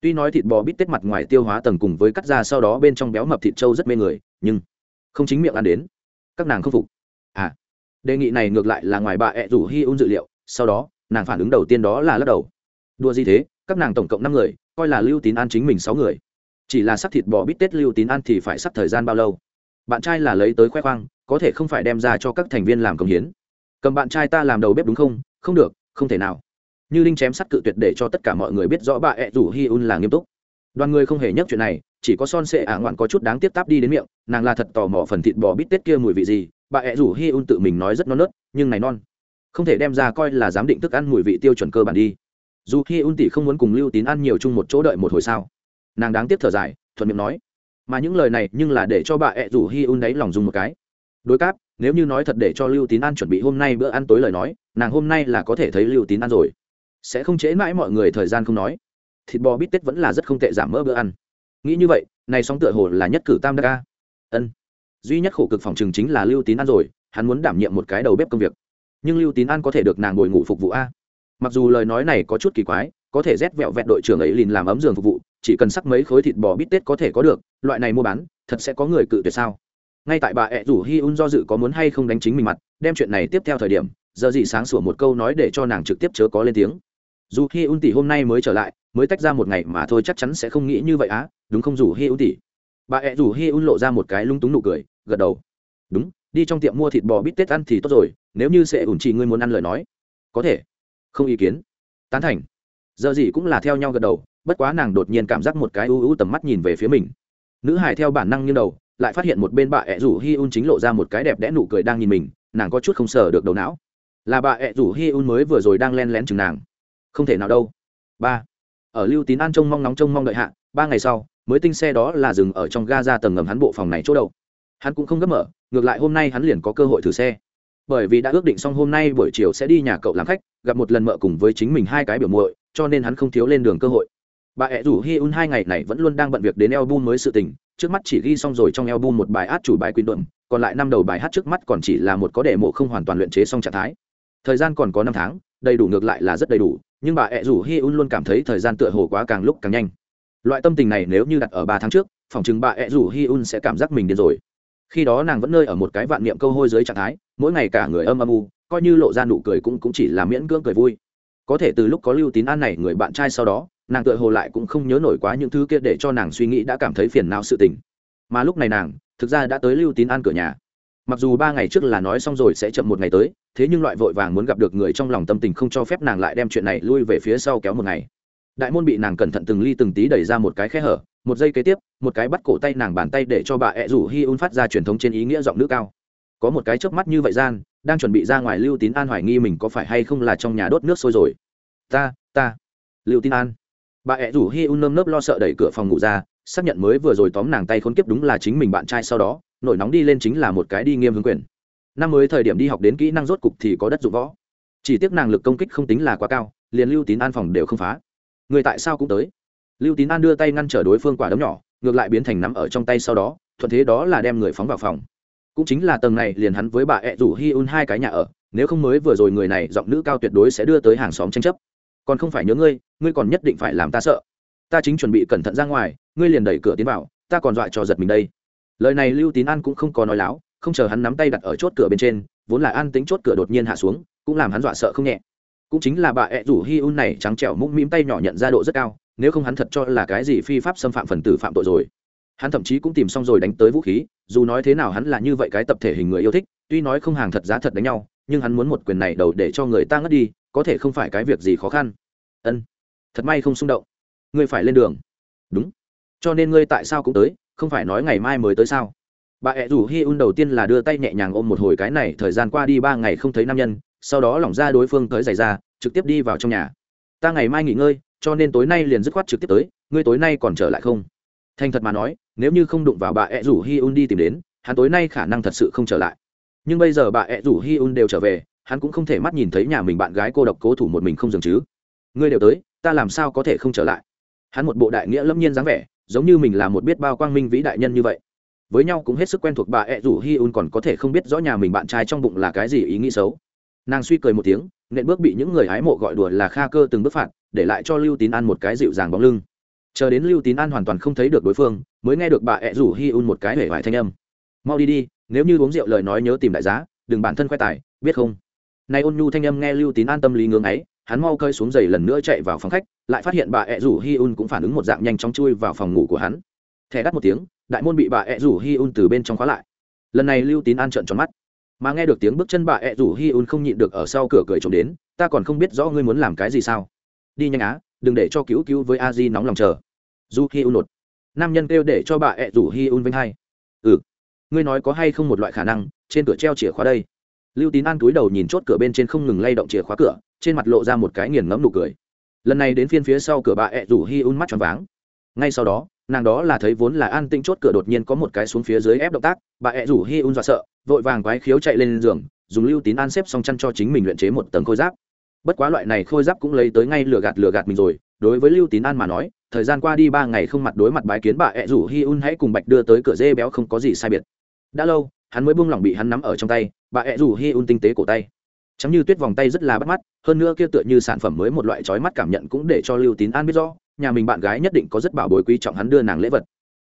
Tuy nói thịt bò bít tết mặt ngoài tiêu hóa tầng cùng với cắt da sau đó bên trong béo mập thịt trâu rất mê người, nhưng không chính miệng ăn đến, các nàng không phục. À đề nghị này ngược lại là ngoài bà ẹ rủ hi un dự liệu, sau đó, nàng phản ứng đầu tiên đó là lắc đầu. Đua gì thế, các nàng tổng cộng năm người, coi là lưu tín ăn chính mình sáu người chỉ là sắc thịt bò bít tết lưu tín ăn thì phải sắp thời gian bao lâu? Bạn trai là lấy tới khoe khoang, có thể không phải đem ra cho các thành viên làm công hiến. Cầm bạn trai ta làm đầu bếp đúng không? Không được, không thể nào. Như linh chém sắt cự tuyệt để cho tất cả mọi người biết rõ bà ẹ rủ hi un là nghiêm túc. Đoàn người không hề nhắc chuyện này, chỉ có son sệ ả ngoạn có chút đáng tiếp táp đi đến miệng, nàng là thật tò mò phần thịt bò bít tết kia mùi vị gì, bà ẹ rủ hi un tự mình nói rất non nớt, nhưng này non. Không thể đem ra coi là giám định thức ăn mùi vị tiêu chuẩn cơ bản đi. Dù hi un tỷ không muốn cùng lưu tín ăn nhiều chung một chỗ đợi một hồi sao? Nàng đáng tiếc thở dài, thuận miệng nói, mà những lời này nhưng là để cho bà ẹ rủ hi un đấy lòng dùng một cái. Đối cáp, nếu như nói thật để cho lưu tín An chuẩn bị hôm nay bữa ăn tối lời nói, nàng hôm nay là có thể thấy lưu tín An rồi. Sẽ không chế mãi mọi người thời gian không nói. Thịt bò bít tết vẫn là rất không tệ giảm mỡ bữa ăn. Nghĩ như vậy, này sóng tựa hồ là nhất cử tam đa ca. Ân. Duy nhất khổ cực phòng trường chính là lưu tín An rồi, hắn muốn đảm nhiệm một cái đầu bếp công việc. Nhưng lưu tín An có thể được nàng ngồi ngủ phục vụ a? Mặc dù lời nói này có chút kỳ quái, có thể rét vẹo vẹn đội trưởng ấy liền làm ấm giường phục vụ chỉ cần sắc mấy khối thịt bò bít tết có thể có được, loại này mua bán, thật sẽ có người cự tuyệt sao? Ngay tại bà ẹ rủ hi un do dự có muốn hay không đánh chính mình mặt, đem chuyện này tiếp theo thời điểm, giờ gì sáng sủa một câu nói để cho nàng trực tiếp chớ có lên tiếng. Dù hi un tỷ hôm nay mới trở lại, mới tách ra một ngày mà thôi chắc chắn sẽ không nghĩ như vậy á, đúng không rủ hi un tỷ? Bà ẹ rủ hi un lộ ra một cái lung túng nụ cười, gật đầu. Đúng, đi trong tiệm mua thịt bò bít tết ăn thì tốt rồi, nếu như sẽ ủn chỉ ngươi muốn ăn lời nói. Có thể. Không ý kiến. Tán thành. Giờ gì cũng là theo nhau gật đầu bất quá nàng đột nhiên cảm giác một cái ưu ưu tầm mắt nhìn về phía mình. Nữ hải theo bản năng như đầu, lại phát hiện một bên bà ẹ rủ hi un chính lộ ra một cái đẹp đẽ nụ cười đang nhìn mình, nàng có chút không sờ được đầu não. Là bà ẹ rủ hi un mới vừa rồi đang len lén chừng nàng. Không thể nào đâu. Ba. Ở lưu tín an trông mong nóng trông mong đợi hạ, ba ngày sau, mới tinh xe đó là dừng ở trong ga ra tầng ngầm hắn bộ phòng này chỗ đầu. Hắn cũng không gấp mở, ngược lại hôm nay hắn liền có cơ hội thử xe. Bởi vì đã ước định xong hôm nay buổi chiều sẽ đi nhà cậu làm khách, gặp một lần mợ cùng với chính mình hai cái biểu muội, cho nên hắn không thiếu lên đường cơ hội bà ẹ rủ hi un hai ngày này vẫn luôn đang bận việc đến album mới sự tình, trước mắt chỉ ghi xong rồi trong album một bài hát chủ bài quyền đuộm còn lại năm đầu bài hát trước mắt còn chỉ là một có đề mộ không hoàn toàn luyện chế xong trạng thái. Thời gian còn có năm tháng, đầy đủ ngược lại là rất đầy đủ, nhưng bà ẹ rủ hi un luôn cảm thấy thời gian tựa hồ quá càng lúc càng nhanh. Loại tâm tình này nếu như đặt ở ba tháng trước, phòng chừng bà ẹ rủ hi un sẽ cảm giác mình điên rồi. Khi đó nàng vẫn nơi ở một cái vạn niệm câu hôi dưới trạng thái, mỗi ngày cả người âm âm u, coi như lộ ra nụ cười cũng cũng chỉ là miễn cưỡng cười vui có thể từ lúc có lưu tín an này người bạn trai sau đó, nàng tựa hồ lại cũng không nhớ nổi quá những thứ kia để cho nàng suy nghĩ đã cảm thấy phiền não sự tình. Mà lúc này nàng, thực ra đã tới lưu tín an cửa nhà. Mặc dù ba ngày trước là nói xong rồi sẽ chậm một ngày tới, thế nhưng loại vội vàng muốn gặp được người trong lòng tâm tình không cho phép nàng lại đem chuyện này lui về phía sau kéo một ngày. Đại môn bị nàng cẩn thận từng ly từng tí đẩy ra một cái khe hở, một giây kế tiếp, một cái bắt cổ tay nàng bàn tay để cho bà ẹ rủ hi un phát ra truyền thống trên ý nghĩa giọng nữ cao có một cái chớp mắt như vậy gian, đang chuẩn bị ra ngoài lưu tín an hoài nghi mình có phải hay không là trong nhà đốt nước sôi rồi. Ta ta. Lưu tín an. Bà ẹ rủ hi un nơm nớp lo sợ đẩy cửa phòng ngủ ra, xác nhận mới vừa rồi tóm nàng tay khốn kiếp đúng là chính mình bạn trai sau đó, nổi nóng đi lên chính là một cái đi nghiêm hướng quyền. Năm mới thời điểm đi học đến kỹ năng rốt cục thì có đất dụng võ. Chỉ tiếc nàng lực công kích không tính là quá cao, liền lưu tín an phòng đều không phá. Người tại sao cũng tới. Lưu tín an đưa tay ngăn trở đối phương quả đấm nhỏ, ngược lại biến thành nắm ở trong tay sau đó, thuận thế đó là đem người phóng vào phòng cũng chính là tầng này liền hắn với bà ẹ rủ hi un hai cái nhà ở, nếu không mới vừa rồi người này giọng nữ cao tuyệt đối sẽ đưa tới hàng xóm tranh chấp. Còn không phải nhớ ngươi ngươi còn nhất định phải làm ta sợ. Ta chính chuẩn bị cẩn thận ra ngoài, ngươi liền đẩy cửa tiến vào, ta còn dọa cho giật mình đây. Lời này lưu tín an cũng không có nói láo, không chờ hắn nắm tay đặt ở chốt cửa bên trên, vốn là an tính chốt cửa đột nhiên hạ xuống, cũng làm hắn dọa sợ không nhẹ. Cũng chính là bà ẹ rủ hi un này trắng trẻo mũm mĩm tay nhỏ nhận ra độ rất cao, nếu không hắn thật cho là cái gì phi pháp xâm phạm phần tử phạm tội rồi. Hắn thậm chí cũng tìm xong rồi đánh tới vũ khí dù nói thế nào hắn là như vậy cái tập thể hình người yêu thích, tuy nói không hàng thật giá thật đánh nhau, nhưng hắn muốn một quyền này đầu để cho người ta ngất đi, có thể không phải cái việc gì khó khăn. Ân, thật may không xung động. Ngươi phải lên đường. Đúng. Cho nên ngươi tại sao cũng tới, không phải nói ngày mai mới tới sao? Bà ẹ rủ hi un đầu tiên là đưa tay nhẹ nhàng ôm một hồi cái này, thời gian qua đi ba ngày không thấy nam nhân, sau đó lỏng ra đối phương tới giày ra, trực tiếp đi vào trong nhà. Ta ngày mai nghỉ ngơi, cho nên tối nay liền dứt khoát trực tiếp tới, ngươi tối nay còn trở lại không? Thành thật mà nói, nếu như không đụng vào bà ed rủ hi un đi tìm đến, hắn tối nay khả năng thật sự không trở lại. Nhưng bây giờ bà ed rủ hi un đều trở về, hắn cũng không thể mắt nhìn thấy nhà mình bạn gái cô độc cố thủ một mình không dừng chứ. Ngươi đều tới, ta làm sao có thể không trở lại? Hắn một bộ đại nghĩa lâm nhiên dáng vẻ, giống như mình là một biết bao quang minh vĩ đại nhân như vậy. Với nhau cũng hết sức quen thuộc bà ed rủ hi un còn có thể không biết rõ nhà mình bạn trai trong bụng là cái gì ý nghĩ xấu. Nàng suy cười một tiếng, nện bước bị những người hái mộ gọi đùa là kha cơ từng bước phạt, để lại cho lưu tín an một cái dịu dàng bóng lưng chờ đến lưu tín an hoàn toàn không thấy được đối phương, mới nghe được bà ẹ rủ hi un một cái hể vải thanh âm. Mau đi đi, nếu như uống rượu lời nói nhớ tìm đại giá, đừng bản thân khoe tài, biết không? Nay ôn nhu thanh âm nghe lưu tín an tâm lý ngưỡng ấy, hắn mau cơi xuống giày lần nữa chạy vào phòng khách, lại phát hiện bà ẹ rủ hi un cũng phản ứng một dạng nhanh chóng chui vào phòng ngủ của hắn. Thẻ đắt một tiếng, đại môn bị bà ẹ rủ hi un từ bên trong khóa lại. Lần này lưu tín an trợn tròn mắt. Mà nghe được tiếng bước chân bà ẹ rủ hi un không nhịn được ở sau cửa cười trộm đến, ta còn không biết rõ ngươi muốn làm cái gì sao? Đi nhanh á, đừng để cho cứu cứu với a di nóng lòng chờ du hi un nột. Nam nhân kêu để cho bà ẹ rủ hi un vinh hai. Ừ. Ngươi nói có hay không một loại khả năng, trên cửa treo chìa khóa đây? Lưu tín an túi đầu nhìn chốt cửa bên trên không ngừng lay động chìa khóa cửa, trên mặt lộ ra một cái nghiền ngẫm nụ cười. Lần này đến phiên phía sau cửa bà ẹ rủ hi un mắt tròn váng. Ngay sau đó, nàng đó là thấy vốn là an tĩnh chốt cửa đột nhiên có một cái xuống phía dưới ép động tác, bà ẹ rủ hi un dọa sợ, vội vàng quái khiếu chạy lên giường, dùng lưu tín an xếp xong chăn cho chính mình luyện chế một tầng khôi giáp. Bất quá loại này khôi giáp cũng lấy tới ngay lừa gạt lừa gạt mình rồi, đối với lưu tín an mà nói thời gian qua đi ba ngày không mặt đối mặt bái kiến bà ẹ rủ hi un hãy cùng bạch đưa tới cửa dê béo không có gì sai biệt. Đã lâu, hắn mới buông lỏng bị hắn nắm ở trong tay, bà ẹ rủ hi un tinh tế cổ tay. Chắm như tuyết vòng tay rất là bắt mắt, hơn nữa kia tựa như sản phẩm mới một loại trói mắt cảm nhận cũng để cho lưu tín an biết rõ, nhà mình bạn gái nhất định có rất bảo bối quý trọng hắn đưa nàng lễ vật.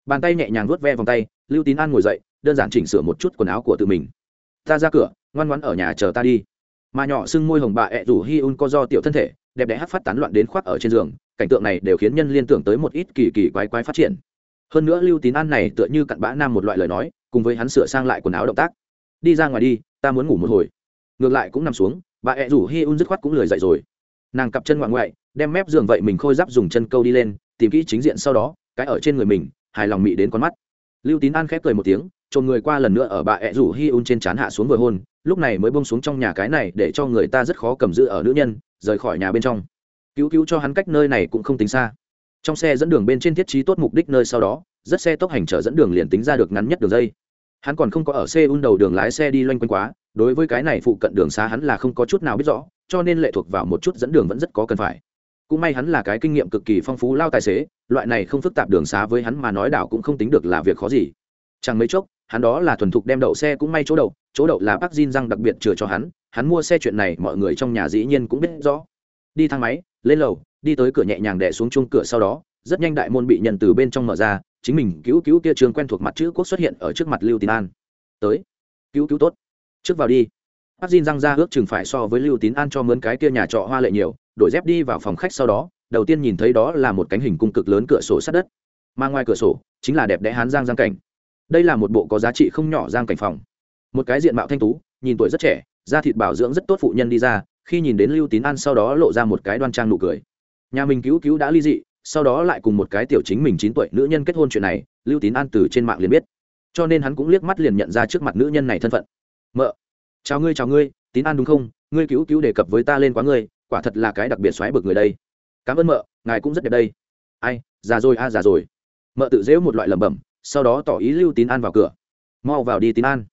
Bàn tay nhẹ nhàng vuốt ve vòng tay, lưu tín an ngồi dậy, đơn giản chỉnh sửa một chút quần áo của tự mình. Ta ra cửa, ngoan ngoãn ở nhà chờ ta đi. Mà nhỏ sưng môi hồng bà ẹ rủ hi un co do tiểu thân thể, đẹp đẽ hát phát tán loạn đến khoác ở trên giường cảnh tượng này đều khiến nhân liên tưởng tới một ít kỳ kỳ quái quái phát triển. Hơn nữa lưu tín an này tựa như cặn bã nam một loại lời nói, cùng với hắn sửa sang lại quần áo động tác. Đi ra ngoài đi, ta muốn ngủ một hồi. Ngược lại cũng nằm xuống, bà ẹ rủ hi un dứt khoát cũng lười dậy rồi. Nàng cặp chân ngoại ngoại, đem mép giường vậy mình khôi giáp dùng chân câu đi lên, tìm kỹ chính diện sau đó, cái ở trên người mình, hài lòng mị đến con mắt. Lưu tín an khép cười một tiếng trồn người qua lần nữa ở bà ẹ rủ hi un trên trán hạ xuống vừa hôn, lúc này mới bông xuống trong nhà cái này để cho người ta rất khó cầm giữ ở nữ nhân, rời khỏi nhà bên trong cứu cứu cho hắn cách nơi này cũng không tính xa. Trong xe dẫn đường bên trên thiết trí tốt mục đích nơi sau đó, rất xe tốc hành trở dẫn đường liền tính ra được ngắn nhất đường dây. Hắn còn không có ở xe un đầu đường lái xe đi loanh quanh quá, đối với cái này phụ cận đường xa hắn là không có chút nào biết rõ, cho nên lệ thuộc vào một chút dẫn đường vẫn rất có cần phải. Cũng may hắn là cái kinh nghiệm cực kỳ phong phú lao tài xế, loại này không phức tạp đường xá với hắn mà nói đảo cũng không tính được là việc khó gì. Chẳng mấy chốc, hắn đó là thuần thục đem đậu xe cũng may chỗ đậu chỗ đậu là bác Jin răng đặc biệt chừa cho hắn hắn mua xe chuyện này mọi người trong nhà dĩ nhiên cũng biết rõ. Đi thang máy lên lầu, đi tới cửa nhẹ nhàng đè xuống chung cửa sau đó, rất nhanh đại môn bị nhận từ bên trong mở ra, chính mình cứu cứu kia trường quen thuộc mặt chữ quốc xuất hiện ở trước mặt lưu tín an. Tới, cứu cứu tốt. Trước vào đi. Bác Jin răng ra ước chừng phải so với lưu tín an cho mướn cái kia nhà trọ hoa lệ nhiều, đổi dép đi vào phòng khách sau đó, đầu tiên nhìn thấy đó là một cánh hình cung cực lớn cửa sổ sát đất. Mà ngoài cửa sổ, chính là đẹp đẽ hán giang giang cảnh. Đây là một bộ có giá trị không nhỏ giang cảnh phòng. Một cái diện mạo thanh tú, nhìn tuổi rất trẻ, da thịt bảo dưỡng rất tốt phụ nhân đi ra khi nhìn đến lưu tín an sau đó lộ ra một cái đoan trang nụ cười. Nhà mình cứu cứu đã ly dị sau đó lại cùng một cái tiểu chính mình chín tuổi nữ nhân kết hôn chuyện này lưu tín an từ trên mạng liền biết. Cho nên hắn cũng liếc mắt liền nhận ra trước mặt nữ nhân này thân phận. Mợ chào ngươi chào ngươi tín an đúng không? Ngươi cứu cứu đề cập với ta lên quá ngươi quả thật là cái đặc biệt xoáy bực người đây. Cảm ơn mợ ngài cũng rất đẹp đây. Ai già rồi a à, già rồi. Mợ tự dễu một loại lẩm bẩm sau đó tỏ ý lưu tín an vào cửa. Mau vào đi tín an.